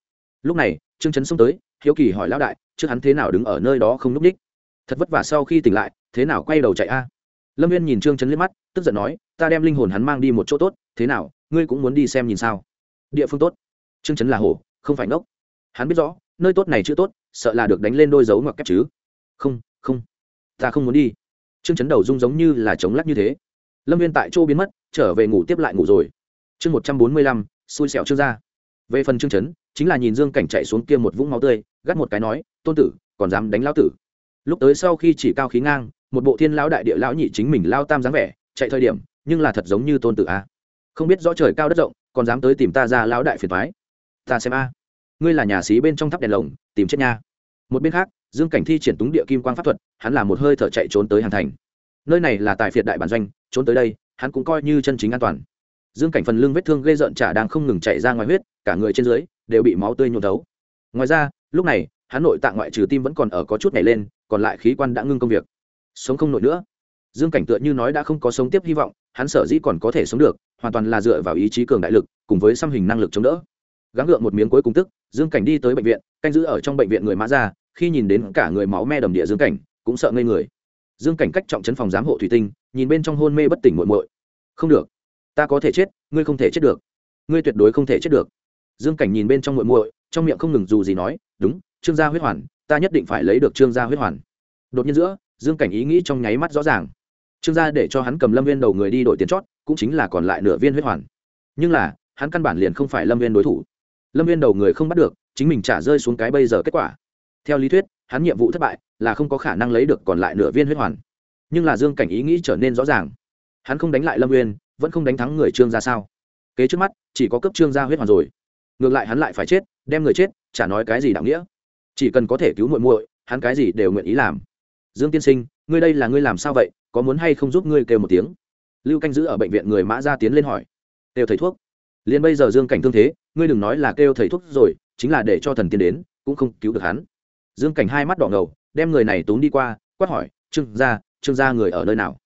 Lúc này, trương trấn xông tới, hiếu kỳ hỏi lão đại, trước hắn thế nào đứng ở nơi đó không núp ních? Thật vất vả sau khi tỉnh lại, thế nào quay đầu chạy a? Lâm viên nhìn trương trấn liếc mắt, tức giận nói, ta đem linh hồn hắn mang đi một chỗ tốt, thế nào, ngươi cũng muốn đi xem nhìn sao? Địa phương tốt trương Chấn là hổ không phải ngốc. Hắn biết rõ nơi tốt này chưa tốt sợ là được đánh lên đôi dấu ngoặc kép chứ. Không không ta không muốn đi. Trương Chấn đầu rung giống như là chống lắc như thế. Lâm viên tại chỗ biến mất trở về ngủ tiếp lại ngủ rồi. Chương một trăm bốn mươi lăm xui xẻo trương ra. Về phần trương Chấn, chính là nhìn dương cảnh chạy xuống kia một vũng máu tươi gắt một cái nói tôn tử còn dám đánh lão tử? Lúc tới sau khi chỉ cao khí ngang một bộ thiên lão đại địa lão nhị chính mình lao tam dáng vẻ chạy thời điểm nhưng là thật giống như tôn tử a. Không biết rõ trời cao đất rộng còn dám tới tìm ta ra lão đại phiền thoái ta xem a. Ngươi là nhà sĩ bên trong tháp đèn lồng, tìm chết nha. Một bên khác, dương cảnh thi triển túng địa kim quang pháp thuật, hắn là một hơi thở chạy trốn tới hàn thành. Nơi này là tài phiệt đại bản doanh, trốn tới đây, hắn cũng coi như chân chính an toàn. Dương cảnh phần lưng vết thương gây rợn trả đang không ngừng chạy ra ngoài huyết, cả người trên dưới đều bị máu tươi nhuộm thấu. Ngoài ra, lúc này, hắn nội tạng ngoại trừ tim vẫn còn ở có chút nhảy lên, còn lại khí quan đã ngưng công việc. Sống không nổi nữa. Dương cảnh tựa như nói đã không có sống tiếp hy vọng, hắn sở dĩ còn có thể sống được, hoàn toàn là dựa vào ý chí cường đại lực, cùng với xăm hình năng lực chống đỡ gắng gượng một miếng cuối cùng tức, dương cảnh đi tới bệnh viện, canh giữ ở trong bệnh viện người mã ra, khi nhìn đến cả người máu me đầm địa dương cảnh, cũng sợ ngây người. Dương cảnh cách trọng chấn phòng giám hộ thủy tinh, nhìn bên trong hôn mê bất tỉnh muội muội. Không được, ta có thể chết, ngươi không thể chết được. Ngươi tuyệt đối không thể chết được. Dương cảnh nhìn bên trong muội muội, trong miệng không ngừng dù gì nói, đúng, trương gia huyết hoàn, ta nhất định phải lấy được trương gia huyết hoàn. Đột nhiên giữa, dương cảnh ý nghĩ trong nháy mắt rõ ràng. Trương gia để cho hắn cầm lâm viên đầu người đi đổi tiền chót, cũng chính là còn lại nửa viên huyết hoàn. Nhưng là, hắn căn bản liền không phải lâm viên đối thủ lâm viên đầu người không bắt được, chính mình trả rơi xuống cái bây giờ kết quả. Theo lý thuyết, hắn nhiệm vụ thất bại là không có khả năng lấy được còn lại nửa viên huyết hoàn. Nhưng là dương cảnh ý nghĩ trở nên rõ ràng. Hắn không đánh lại lâm viên, vẫn không đánh thắng người trương gia sao? Kế trước mắt, chỉ có cấp trương gia huyết hoàn rồi. Ngược lại hắn lại phải chết, đem người chết, chả nói cái gì đạo nghĩa. Chỉ cần có thể cứu muội muội, hắn cái gì đều nguyện ý làm. Dương tiên sinh, ngươi đây là ngươi làm sao vậy? Có muốn hay không giúp ngươi kêu một tiếng? Lưu canh giữ ở bệnh viện người mã ra tiến lên hỏi. Đều thầy thuốc liền bây giờ dương cảnh thương thế, ngươi đừng nói là kêu thầy thuốc rồi, chính là để cho thần tiên đến, cũng không cứu được hắn. Dương cảnh hai mắt đỏ ngầu, đem người này tốn đi qua, quát hỏi, trương gia trương gia người ở nơi nào?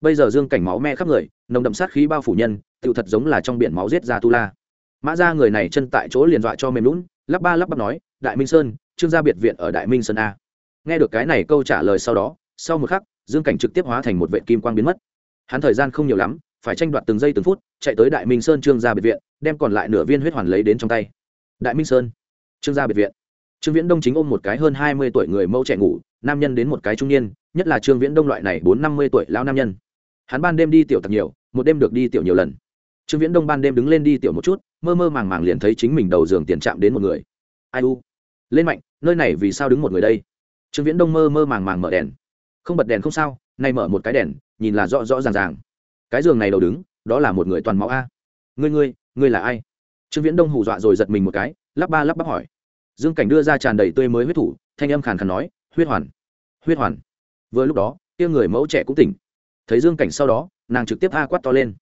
Bây giờ dương cảnh máu me khắp người, nồng đậm sát khí bao phủ nhân, tựu thật giống là trong biển máu giết ra tu la. Mã ra người này chân tại chỗ liền dọa cho mềm lún lắp ba lắp bắp nói, đại minh sơn, trương gia biệt viện ở đại minh sơn a. Nghe được cái này câu trả lời sau đó, sau một khắc, dương cảnh trực tiếp hóa thành một vệ kim quang biến mất. Hắn thời gian không nhiều lắm, phải tranh đoạt từng giây từng phút chạy tới đại minh sơn trương gia biệt viện, đem còn lại nửa viên huyết hoàn lấy đến trong tay. Đại minh sơn, trương gia biệt viện. Trương viễn đông chính ôm một cái hơn hai mươi tuổi người mẫu trẻ ngủ, nam nhân đến một cái trung niên, nhất là trương viễn đông loại này bốn năm mươi tuổi lao nam nhân. Hắn ban đêm đi tiểu tặc nhiều, một đêm được đi tiểu nhiều lần. Trương viễn đông ban đêm đứng lên đi tiểu một chút, mơ mơ màng màng liền thấy chính mình đầu giường tiền chạm đến một người. Ai u? Lên mạnh, nơi này vì sao đứng một người đây? Trương viễn đông mơ mơ màng màng mở đèn. Không bật đèn không sao, nay mở một cái đèn, nhìn là rõ rõ ràng ràng. Cái giường này đầu đứng đó là một người toàn máu a. Ngươi ngươi ngươi là ai? Trương viễn đông hù dọa rồi giật mình một cái, lắp ba lắp bắp hỏi. Dương cảnh đưa ra tràn đầy tươi mới huyết thủ, thanh âm khàn khàn nói, huyết hoàn huyết hoàn. Vừa lúc đó, kia người mẫu trẻ cũng tỉnh. Thấy dương cảnh sau đó, nàng trực tiếp a quát to lên.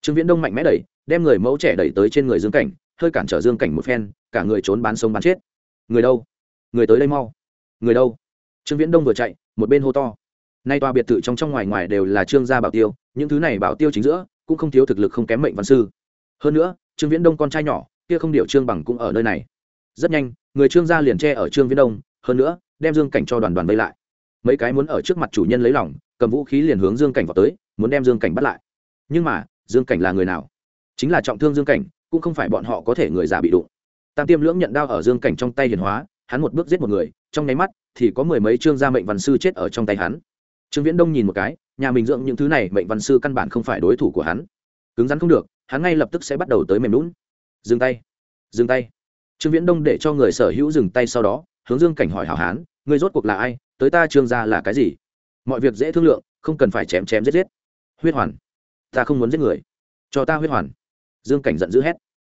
Trương viễn đông mạnh mẽ đẩy, đem người mẫu trẻ đẩy tới trên người dương cảnh, hơi cản trở dương cảnh một phen, cả người trốn bán sống bán chết. Người đâu? Người tới đây mau. Người đâu? Trương viễn đông vừa chạy, một bên hô to. Nay tòa biệt thự trong trong ngoài ngoài đều là trương gia bảo tiêu, những thứ này bảo tiêu chính giữa cũng không thiếu thực lực không kém mệnh văn sư. Hơn nữa, trương viễn đông con trai nhỏ, kia không điều trương bằng cũng ở nơi này. Rất nhanh, người trương gia liền tre ở trương viễn đông, hơn nữa, đem dương cảnh cho đoàn đoàn vây lại. Mấy cái muốn ở trước mặt chủ nhân lấy lòng, cầm vũ khí liền hướng dương cảnh vào tới, muốn đem dương cảnh bắt lại. Nhưng mà, dương cảnh là người nào? Chính là trọng thương dương cảnh, cũng không phải bọn họ có thể người già bị đụng. Tam tiêm lưỡng nhận đao ở dương cảnh trong tay hiền hóa, hắn một bước giết một người, trong nháy mắt thì có mười mấy trương gia mệnh văn sư chết ở trong tay hắn. Trương viễn đông nhìn một cái nhà mình dưỡng những thứ này, mệnh văn sư căn bản không phải đối thủ của hắn. Cứng rắn không được, hắn ngay lập tức sẽ bắt đầu tới mềm lún. Dừng tay. Dừng tay. Trương viễn đông để cho người sở hữu dừng tay sau đó, hướng dương cảnh hỏi hảo hán người rốt cuộc là ai? Tới ta trương gia là cái gì? Mọi việc dễ thương lượng, không cần phải chém chém giết giết. Huyết hoàn, ta không muốn giết người. Cho ta huyết hoàn. Dương cảnh giận dữ hét.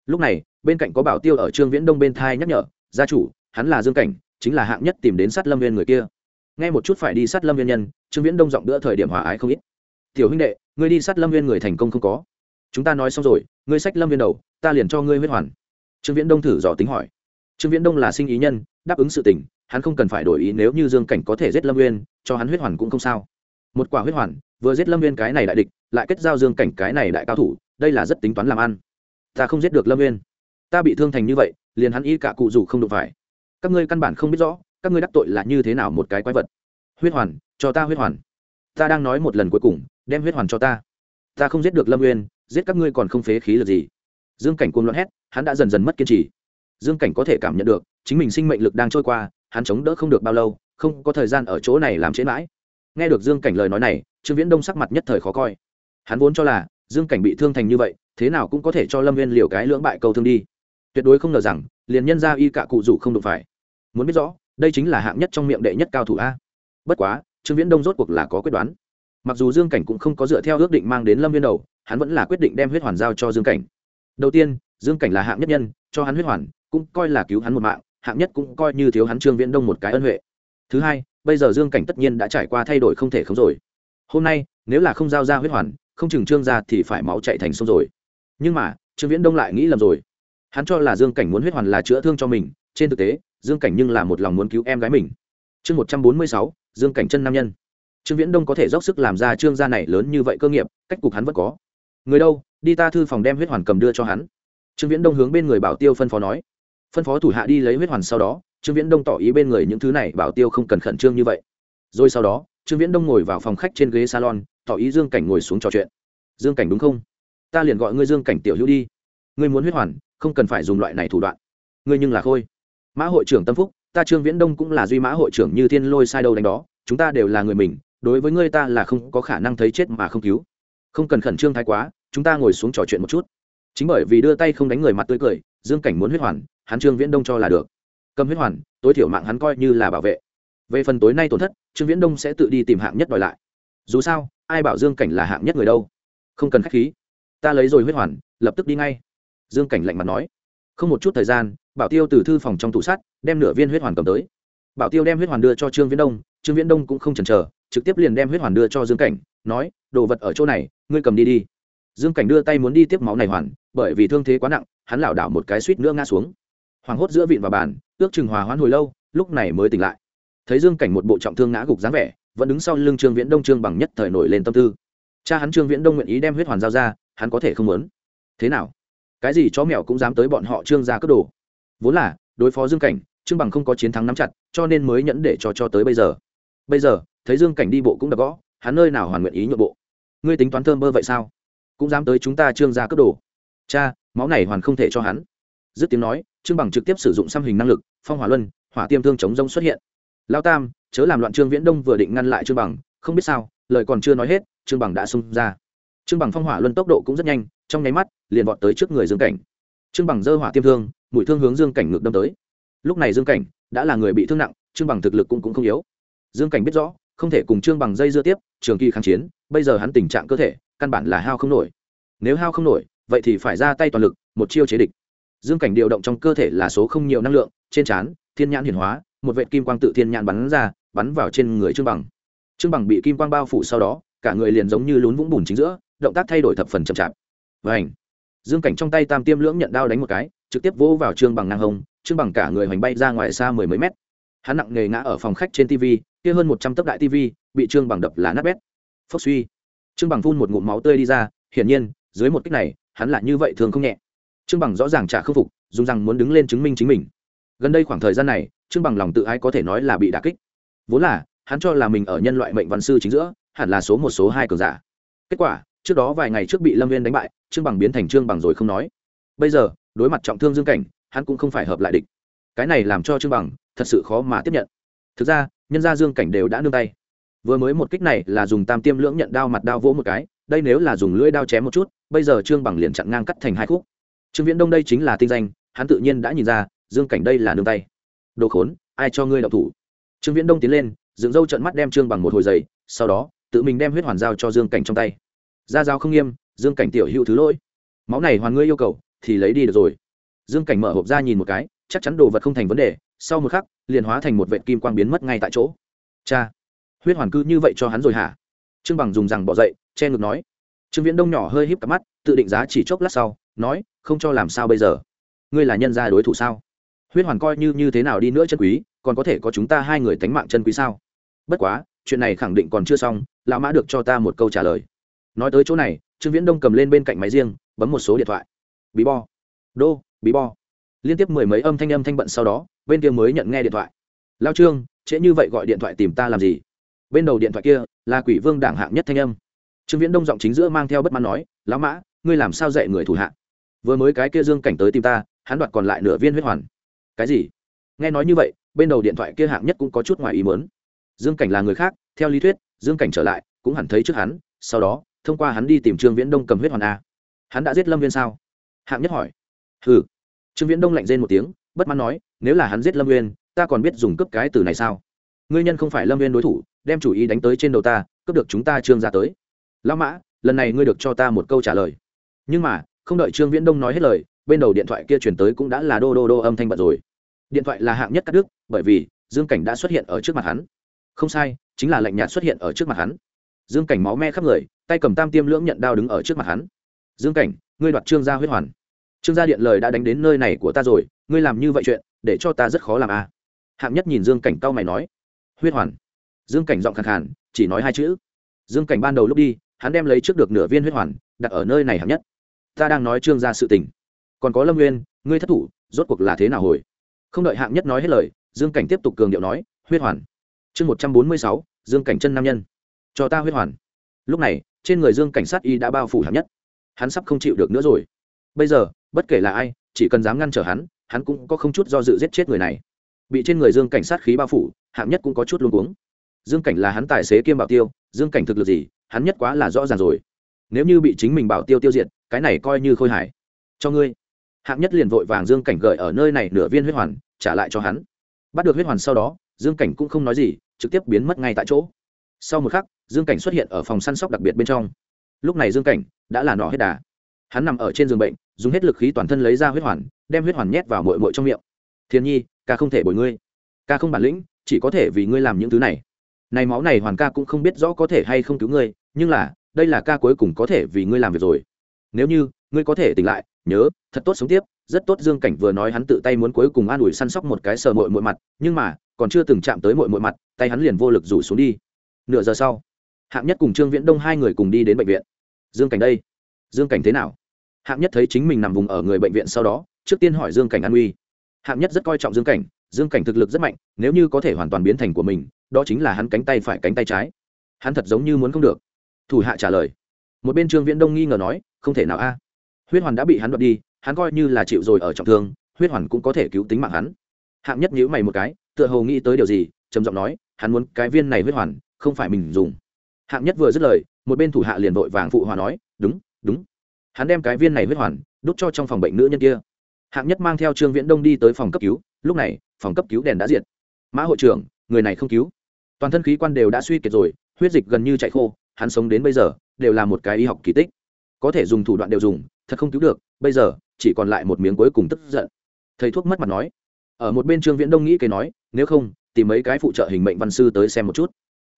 Lúc này, bên cạnh có bảo tiêu ở trương viễn đông bên thai nhắc nhở, gia chủ, hắn là dương cảnh, chính là hạng nhất tìm đến sát lâm viên người kia. Nghe một chút phải đi sát lâm viên nhân trương viễn đông giọng đỡ thời điểm hòa ái không ít. Tiểu huynh đệ, ngươi đi sát lâm viên người thành công không có. Chúng ta nói xong rồi, ngươi sách lâm viên đầu, ta liền cho ngươi huyết hoàn. Trương viễn đông thử dò tính hỏi. Trương viễn đông là sinh ý nhân, đáp ứng sự tình, hắn không cần phải đổi ý nếu như dương cảnh có thể giết lâm viên cho hắn huyết hoàn cũng không sao. Một quả huyết hoàn, vừa giết lâm viên cái này đại địch, lại kết giao dương cảnh cái này đại cao thủ, đây là rất tính toán làm ăn. Ta không giết được lâm viên ta bị thương thành như vậy, liền hắn y cả cụ dù không đụng phải. Các ngươi căn bản không biết rõ, các ngươi đắc tội là như thế nào một cái quái vật. Huyết hoàn cho ta huyết hoàn. Ta đang nói một lần cuối cùng, đem huyết hoàn cho ta. Ta không giết được lâm nguyên giết các ngươi còn không phế khí lực gì. Dương cảnh cuồng loạn hét, hắn đã dần dần mất kiên trì. Dương cảnh có thể cảm nhận được, chính mình sinh mệnh lực đang trôi qua, hắn chống đỡ không được bao lâu, không có thời gian ở chỗ này làm chế mãi. Nghe được dương cảnh lời nói này, trương viễn đông sắc mặt nhất thời khó coi. Hắn vốn cho là, dương cảnh bị thương thành như vậy, thế nào cũng có thể cho lâm viên liều cái lưỡng bại cầu thương đi. Tuyệt đối không ngờ rằng, liền nhân ra y cạ cụ rủ không đụng phải. Muốn biết rõ, đây chính là hạng nhất trong miệng đệ nhất cao thủ a. Bất quá trương viễn đông rốt cuộc là có quyết đoán. Mặc dù dương cảnh cũng không có dựa theo ước định mang đến lâm viên đầu, hắn vẫn là quyết định đem huyết hoàn giao cho dương cảnh. Đầu tiên, dương cảnh là hạng nhất nhân, cho hắn huyết hoàn, cũng coi là cứu hắn một mạng, hạng nhất cũng coi như thiếu hắn trương viễn đông một cái ân huệ. Thứ hai, bây giờ dương cảnh tất nhiên đã trải qua thay đổi không thể không rồi. Hôm nay, nếu là không giao ra huyết hoàn, không chừng trương ra thì phải máu chạy thành sông rồi. Nhưng mà, trương viễn đông lại nghĩ lầm rồi. Hắn cho là dương cảnh muốn huyết hoàn là chữa thương cho mình, trên thực tế, dương cảnh nhưng là một lòng muốn cứu em gái mình. Chương một trăm bốn mươi sáu dương cảnh chân nam nhân. Trương viễn đông có thể dốc sức làm ra trương gia này lớn như vậy cơ nghiệp, cách cục hắn vẫn có. Người đâu, đi ta thư phòng đem huyết hoàn cầm đưa cho hắn. Trương viễn đông hướng bên người bảo tiêu phân phó nói. Phân phó thủ hạ đi lấy huyết hoàn sau đó, trương viễn đông tỏ ý bên người những thứ này, bảo tiêu không cần khẩn trương như vậy. Rồi sau đó, trương viễn đông ngồi vào phòng khách trên ghế salon, tỏ ý dương cảnh ngồi xuống trò chuyện. Dương cảnh đúng không? Ta liền gọi ngươi dương cảnh tiểu hữu đi. Ngươi muốn huyết hoàn, không cần phải dùng loại này thủ đoạn. Ngươi nhưng là khôi. Mã hội trưởng tâm phúc ta trương viễn đông cũng là duy mã hội trưởng như thiên lôi sai đâu đánh đó, chúng ta đều là người mình, đối với ngươi ta là không có khả năng thấy chết mà không cứu. Không cần khẩn trương thái quá, chúng ta ngồi xuống trò chuyện một chút. Chính bởi vì đưa tay không đánh người mặt tươi cười, dương cảnh muốn huyết hoàn, hắn trương viễn đông cho là được. Cầm huyết hoàn, tối thiểu mạng hắn coi như là bảo vệ. Về phần tối nay tổn thất, trương viễn đông sẽ tự đi tìm hạng nhất đòi lại. Dù sao, ai bảo dương cảnh là hạng nhất người đâu? Không cần k h á c h khí. Ta lấy rồi huyết hoàn, lập tức đi ngay. Dương cảnh lạnh mặt nói. Không một chút thời gian bảo tiêu từ thư phòng trong tủ sắt, đem nửa viên huyết hoàn cầm tới. Bảo tiêu đem huyết hoàn đưa cho trương viễn đông, trương viễn đông cũng không chần chờ, trực tiếp liền đem huyết hoàn đưa cho dương cảnh, nói, đồ vật ở chỗ này, ngươi cầm đi đi. Dương cảnh đưa tay muốn đi tiếp máu này hoàn, bởi vì thương thế quá nặng, hắn lảo đảo một cái suýt nữa ngã xuống. Hoảng hốt giữa vịn và bàn, ước chừng hòa hoãn hồi lâu, lúc này mới tỉnh lại. Thấy dương cảnh một bộ trọng thương ngã gục dáng vẻ, vẫn đứng sau lưng trương viễn đông trương bằng nhất thời nổi lên tâm tư. Cha hắn trương viễn đông nguyện ý đem huyết hoàn giao ra, hắn có thể không muốn. Thế nào? Cái gì chó mèo cũng dám tới bọn họ trương ra cất đồ? Vốn là, đối phó dương cảnh, trương bằng không có chiến thắng nắm chặt, cho nên mới nhẫn để cho cho tới bây giờ. Bây giờ, thấy dương cảnh đi bộ cũng đã gõ, hắn nơi nào hoàn nguyện ý nhượng bộ? Ngươi tính toán thơm bơ vậy sao? Cũng dám tới chúng ta trương ra cướp đồ. Cha, máu này hoàn không thể cho hắn. Dứt tiếng nói, trương bằng trực tiếp sử dụng xăm hình năng lực, phong hỏa luân, hỏa tiêm thương chống rông xuất hiện. Lao tam, chớ làm loạn trương viễn đông vừa định ngăn lại trương bằng, không biết sao, lời còn chưa nói hết, trương bằng đã xung ra. Trương bằng phong hỏa luân tốc độ cũng rất nhanh, trong nháy mắt, liền vọt tới trước người dương cảnh. Trương bằng dơ hỏa tiêm thương mũi thương hướng dương cảnh ngược đâm tới. Lúc này dương cảnh đã là người bị thương nặng trương bằng thực lực cũng, cũng không yếu. Dương cảnh biết rõ không thể cùng trương bằng dây dưa tiếp trường kỳ kháng chiến bây giờ hắn tình trạng cơ thể căn bản là hao không nổi. Nếu hao không nổi vậy thì phải ra tay toàn lực một chiêu chế địch. Dương cảnh điều động trong cơ thể là số không nhiều năng lượng trên trán thiên nhãn hiển hóa một vệ kim quang tự thiên nhãn bắn ra bắn vào trên người trương bằng. Trương bằng bị kim quang bao phủ sau đó cả người liền giống như lún vũng bùn chính giữa động tác thay đổi thập phần chậm chạp. Và ảnh dương cảnh trong tay tam tiêm lưỡng nhận đao đánh một cái trực tiếp vỗ vào trương bằng ngang hông, trương bằng cả người hoành bay ra ngoài xa mười mấy mét. Hắn nặng nề ngã ở phòng khách trên tv kia hơn một trăm tấc đại tv bị trương bằng đập là nát bét. Phốc suy. Trương bằng phun một ngụm máu tươi đi ra, hiển nhiên, dưới một cách này, hắn lại như vậy thường không nhẹ. Trương bằng rõ ràng trả khâm phục, dùng rằng muốn đứng lên chứng minh chính mình. Gần đây khoảng thời gian này, trương bằng lòng tự ái có thể nói là bị đà kích. Vốn là, hắn cho là mình ở nhân loại mệnh văn sư chính giữa, hẳn là số một, số hai cường giả. Kết quả, trước đó vài ngày trước bị lâm viên đánh bại, trương bằng biến thành trương bằng rồi không nói. Bây giờ đối mặt trọng thương dương cảnh, hắn cũng không phải hợp lại địch. Cái này làm cho trương bằng thật sự khó mà tiếp nhận. Thực ra, nhân gia dương cảnh đều đã nương tay. Vừa mới một kích này là dùng tam tiêm lưỡng nhận đao mặt đao vỗ một cái, đây nếu là dùng lưỡi đao chém một chút, bây giờ trương bằng liền chặn ngang cắt thành hai khúc. Trương viễn đông đây chính là tinh danh, hắn tự nhiên đã nhìn ra, dương cảnh đây là nương tay. Đồ khốn, ai cho ngươi đậu thủ? Trương viễn đông tiến lên, dựng râu trận mắt đem trương bằng một hồi giày sau đó, tự mình đem huyết hoàn giao cho dương cảnh trong tay. Ra dao không nghiêm, dương cảnh tiểu hữu thứ lỗi. Máu này hoàn ngươi yêu cầu thì lấy đi được rồi. Dương cảnh mở hộp ra nhìn một cái, chắc chắn đồ vật không thành vấn đề, sau một khắc, liền hóa thành một vệ kim quang biến mất ngay tại chỗ. Cha, huyết hoàn cư như vậy cho hắn rồi hả? Trương bằng dùng rằng bỏ dậy, che ngực nói. Trương viễn đông nhỏ hơi híp cặp mắt, tự định giá chỉ chốc lát sau, nói, không cho làm sao bây giờ? Ngươi là nhân gia đối thủ sao? Huyết hoàn coi như như thế nào đi nữa chân quý, còn có thể có chúng ta hai người tánh mạng chân quý sao? Bất quá, chuyện này khẳng định còn chưa xong, lão mã được cho ta một câu trả lời. Nói tới chỗ này, trương viễn đông cầm lên bên cạnh máy riêng, bấm một số điện thoại bí bo. Đô, bí bo. Liên tiếp mười mấy âm thanh âm thanh bận sau đó, bên kia mới nhận nghe điện thoại. Lao trương, trễ như vậy gọi điện thoại tìm ta làm gì? Bên đầu điện thoại kia là quỷ vương đảng hạng nhất thanh âm. Trương viễn đông giọng chính giữa mang theo bất mãn nói, lão mã, ngươi làm sao dạy người thủ hạ? Vừa mới cái kia dương cảnh tới tìm ta, hắn đoạt còn lại nửa viên huyết hoàn. Cái gì? Nghe nói như vậy, bên đầu điện thoại kia hạng nhất cũng có chút ngoài ý mớn dương cảnh là người khác, theo lý thuyết, dương cảnh trở lại, cũng hẳn thấy trước hắn, sau đó, thông qua hắn đi tìm trương viễn đông cầm huyết hoàn a. Hắn đã giết lâm viên sao? Hạng nhất hỏi. Hừ. Trương viễn đông lạnh rên một tiếng bất mãn nói nếu là hắn giết lâm nguyên, ta còn biết dùng cướp cái từ này sao? Ngươi nhân không phải lâm nguyên đối thủ đem chủ ý đánh tới trên đầu ta cướp được chúng ta trương ra tới. Lão mã lần này ngươi được cho ta một câu trả lời. Nhưng mà không đợi trương viễn đông nói hết lời bên đầu điện thoại kia chuyển tới cũng đã là đô đô đô âm thanh bật rồi. Điện thoại là hạng nhất cắt đứt bởi vì dương cảnh đã xuất hiện ở trước mặt hắn. Không sai chính là lạnh nhạt xuất hiện ở trước mặt hắn. Dương cảnh máu me khắp người tay cầm tam tiêm lưỡng nhận đao đứng ở trước mặt hắn. Dương cảnh ngươi đoạt trương gia huyết hoàn trương gia điện lời đã đánh đến nơi này của ta rồi, ngươi làm như vậy chuyện, để cho ta rất khó làm à. hạng nhất nhìn dương cảnh cao mày nói. Huyết hoàn. Dương cảnh giọng khẳng khàn, chỉ nói hai chữ. Dương cảnh ban đầu lúc đi, hắn đem lấy trước được nửa viên huyết hoàn, đặt ở nơi này hạng nhất. Ta đang nói trương gia sự tình. Còn có lâm nguyên, ngươi thất thủ, rốt cuộc là thế nào hồi? Không đợi hạng nhất nói hết lời, dương cảnh tiếp tục cường điệu nói, huyết hoàn. Chương một trăm bốn mươi sáu, dương cảnh chân nam nhân. Cho ta huyết hoàn. Lúc này, trên người dương cảnh sát y đã bao phủ hạng nhất. Hắn sắp không chịu được nữa rồi. Bây giờ bất kể là ai, chỉ cần dám ngăn trở hắn hắn cũng có không chút do dự giết chết người này. Bị trên người dương cảnh sát khí bao phủ, hạng nhất cũng có chút luôn cuống. Dương cảnh là hắn tài xế kiêm bảo tiêu, dương cảnh thực lực gì, hắn nhất quá là rõ ràng rồi. Nếu như bị chính mình bảo tiêu tiêu diệt, cái này coi như khôi hài. Cho ngươi. Hạng nhất liền vội vàng dương cảnh gợi ở nơi này nửa viên huyết hoàn, trả lại cho hắn. Bắt được huyết hoàn sau đó, dương cảnh cũng không nói gì, trực tiếp biến mất ngay tại chỗ. Sau một khắc, dương cảnh xuất hiện ở phòng săn sóc đặc biệt bên trong. Lúc này dương cảnh đã là nọ hết đà hắn nằm ở trên giường bệnh, dùng hết lực khí toàn thân lấy ra huyết hoàn, đem huyết hoàn nhét vào mội mội trong miệng. Thiên nhi, ca không thể bồi ngươi. Ca không bản lĩnh, chỉ có thể vì ngươi làm những thứ này. Này máu này hoàn ca cũng không biết rõ có thể hay không cứu ngươi, nhưng là, đây là ca cuối cùng có thể vì ngươi làm việc rồi. Nếu như, ngươi có thể tỉnh lại, nhớ, thật tốt sống tiếp. Rất tốt, dương cảnh vừa nói hắn tự tay muốn cuối cùng an ủi săn sóc một cái sờ mội mội mặt, nhưng mà, còn chưa từng chạm tới mội mội mặt, tay hắn liền vô lực rủ xuống đi. Nửa giờ sau, hạng nhất cùng trương viễn đông hai người cùng đi đến bệnh viện. Dương cảnh đây, dương cảnh thế nào? Hạng nhất thấy chính mình nằm vùng ở người bệnh viện sau đó, trước tiên hỏi dương cảnh an uy hạng nhất rất coi trọng dương cảnh dương cảnh thực lực rất mạnh, nếu như có thể hoàn toàn biến thành của mình, đó chính là hắn cánh tay phải cánh tay trái. Hắn thật giống như muốn không được. Thủ hạ trả lời. Một bên trương viễn đông nghi ngờ nói, không thể nào a. Huyết hoàn đã bị hắn đoạt đi, hắn coi như là chịu rồi ở trọng thương, huyết hoàn cũng có thể cứu tính mạng hắn. Hạng nhất nhíu mày một cái, tựa hồ nghĩ tới điều gì, trầm giọng nói, hắn muốn cái viên này huyết hoàn, không phải mình dùng. Hạng nhất vừa dứt lời, một bên thủ hạ liền vội vàng phụ hòa nói, đúng đúng hắn đem cái viên này huyết hoàn, đút cho trong phòng bệnh nữ nhân kia. Hạng nhất mang theo trương viễn đông đi tới phòng cấp cứu, lúc này, phòng cấp cứu đèn đã diệt. Mã hội trưởng, người này không cứu. Toàn thân khí quan đều đã suy kiệt rồi, huyết dịch gần như chạy khô, hắn sống đến bây giờ, đều là một cái y học kỳ tích. Có thể dùng thủ đoạn đều dùng, thật không cứu được, bây giờ, chỉ còn lại một miếng cuối cùng tức giận. Thầy thuốc mất mặt nói. Ở một bên trương viễn đông nghĩ cái nói, nếu không, tìm mấy cái phụ trợ hình mệnh văn sư tới xem một chút.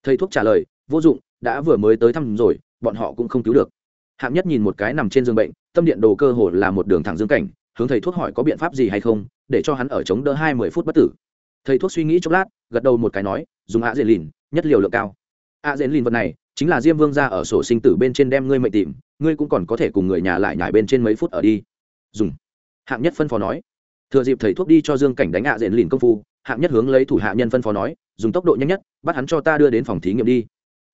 Thầy thuốc trả lời, vô dụng, đã vừa mới tới thăm rồi, bọn họ cũng không cứu được hạng nhất nhìn một cái nằm trên giường bệnh, tâm điện đồ cơ hồ là một đường thẳng dương cảnh, hướng thầy thuốc hỏi có biện pháp gì hay không, để cho hắn ở chống đỡ hai mươi phút bất tử. Thầy thuốc suy nghĩ chốc lát, gật đầu một cái nói, dùng ạ dễ lìn, nhất liều lượng cao. Ạ dễ lìn vật này, chính là diêm vương ra ở sổ sinh tử bên trên đem ngươi mệnh tìm, ngươi cũng còn có thể cùng người nhà lại nhải bên trên mấy phút ở đi. Dùng. Hạng nhất phân phó nói. Thừa dịp thầy thuốc đi cho dương cảnh đánh hạ à lìn công phu, hạng nhất hướng lấy thủ hạ nhân phân phó nói, dùng tốc độ nhanh nhất, bắt hắn cho ta đưa đến phòng thí nghiệm đi.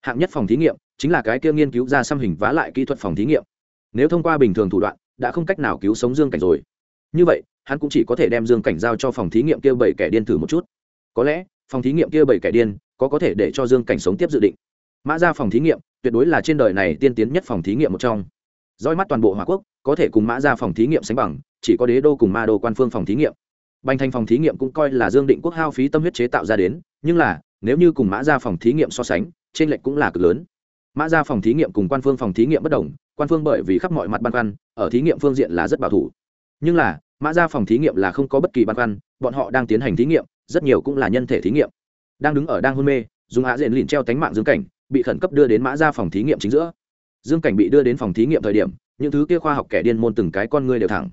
Hạng nhất phòng thí nghiệm chính là cái kia nghiên cứu ra xăm hình vá lại kỹ thuật phòng thí nghiệm. Nếu thông qua bình thường thủ đoạn, đã không cách nào cứu sống dương cảnh rồi. Như vậy, hắn cũng chỉ có thể đem dương cảnh giao cho phòng thí nghiệm kia bảy kẻ điên thử một chút. Có lẽ, phòng thí nghiệm kia bảy kẻ điên, có có thể để cho dương cảnh sống tiếp dự định. Mã ra phòng thí nghiệm, tuyệt đối là trên đời này tiên tiến nhất phòng thí nghiệm một trong. Roi mắt toàn bộ hòa quốc, có thể cùng mã ra phòng thí nghiệm sánh bằng, chỉ có đế đô cùng ma đô quan phương phòng thí nghiệm. Bành thành phòng thí nghiệm cũng coi là dương định quốc hao phí tâm huyết chế tạo ra đến, nhưng là, nếu như cùng mã ra phòng thí nghiệm so sánh trên lệch cũng là cực lớn mã ra phòng thí nghiệm cùng quan phương phòng thí nghiệm bất đồng, quan phương bởi vì khắp mọi mặt băn khoăn, ở thí nghiệm phương diện là rất bảo thủ. Nhưng là, mã ra phòng thí nghiệm là không có bất kỳ băn khoăn, bọn họ đang tiến hành thí nghiệm, rất nhiều cũng là nhân thể thí nghiệm. Đang đứng ở đang hôn mê dùng hạ diện lìn treo tánh mạng dương cảnh, bị khẩn cấp đưa đến mã ra phòng thí nghiệm chính giữa. Dương cảnh bị đưa đến phòng thí nghiệm thời điểm, những thứ kia khoa học kẻ điên môn từng cái con ngươi đều thẳng.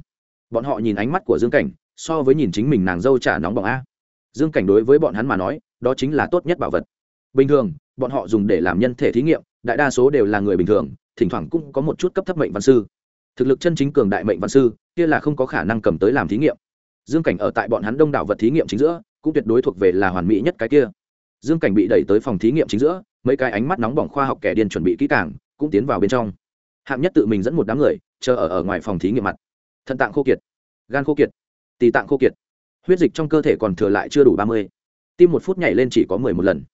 Bọn họ nhìn ánh mắt của dương cảnh, so với nhìn chính mình nàng dâu trả nóng bỏng a. Dương cảnh đối với bọn hắn mà nói, đó chính là tốt nhất bảo vật. Bình thường, bọn họ dùng để làm nhân thể thí nghiệm đại đa số đều là người bình thường, thỉnh thoảng cũng có một chút cấp thấp mệnh văn sư. Thực lực chân chính cường đại mệnh văn sư, kia là không có khả năng cầm tới làm thí nghiệm. Dương cảnh ở tại bọn hắn đông đảo vật thí nghiệm chính giữa, cũng tuyệt đối thuộc về là hoàn mỹ nhất cái kia. Dương cảnh bị đẩy tới phòng thí nghiệm chính giữa, mấy cái ánh mắt nóng bỏng khoa học kẻ điên chuẩn bị kỹ càng, cũng tiến vào bên trong. Hạng nhất tự mình dẫn một đám người, chờ ở ở ngoài phòng thí nghiệm mặt. Thận tạng khô kiệt. Gan khô kiệt. Tỳ tạng khô kiệt. Huyết dịch trong cơ thể còn thừa lại chưa đủ ba mươi. Tim một phút nhảy lên chỉ có mười một lần.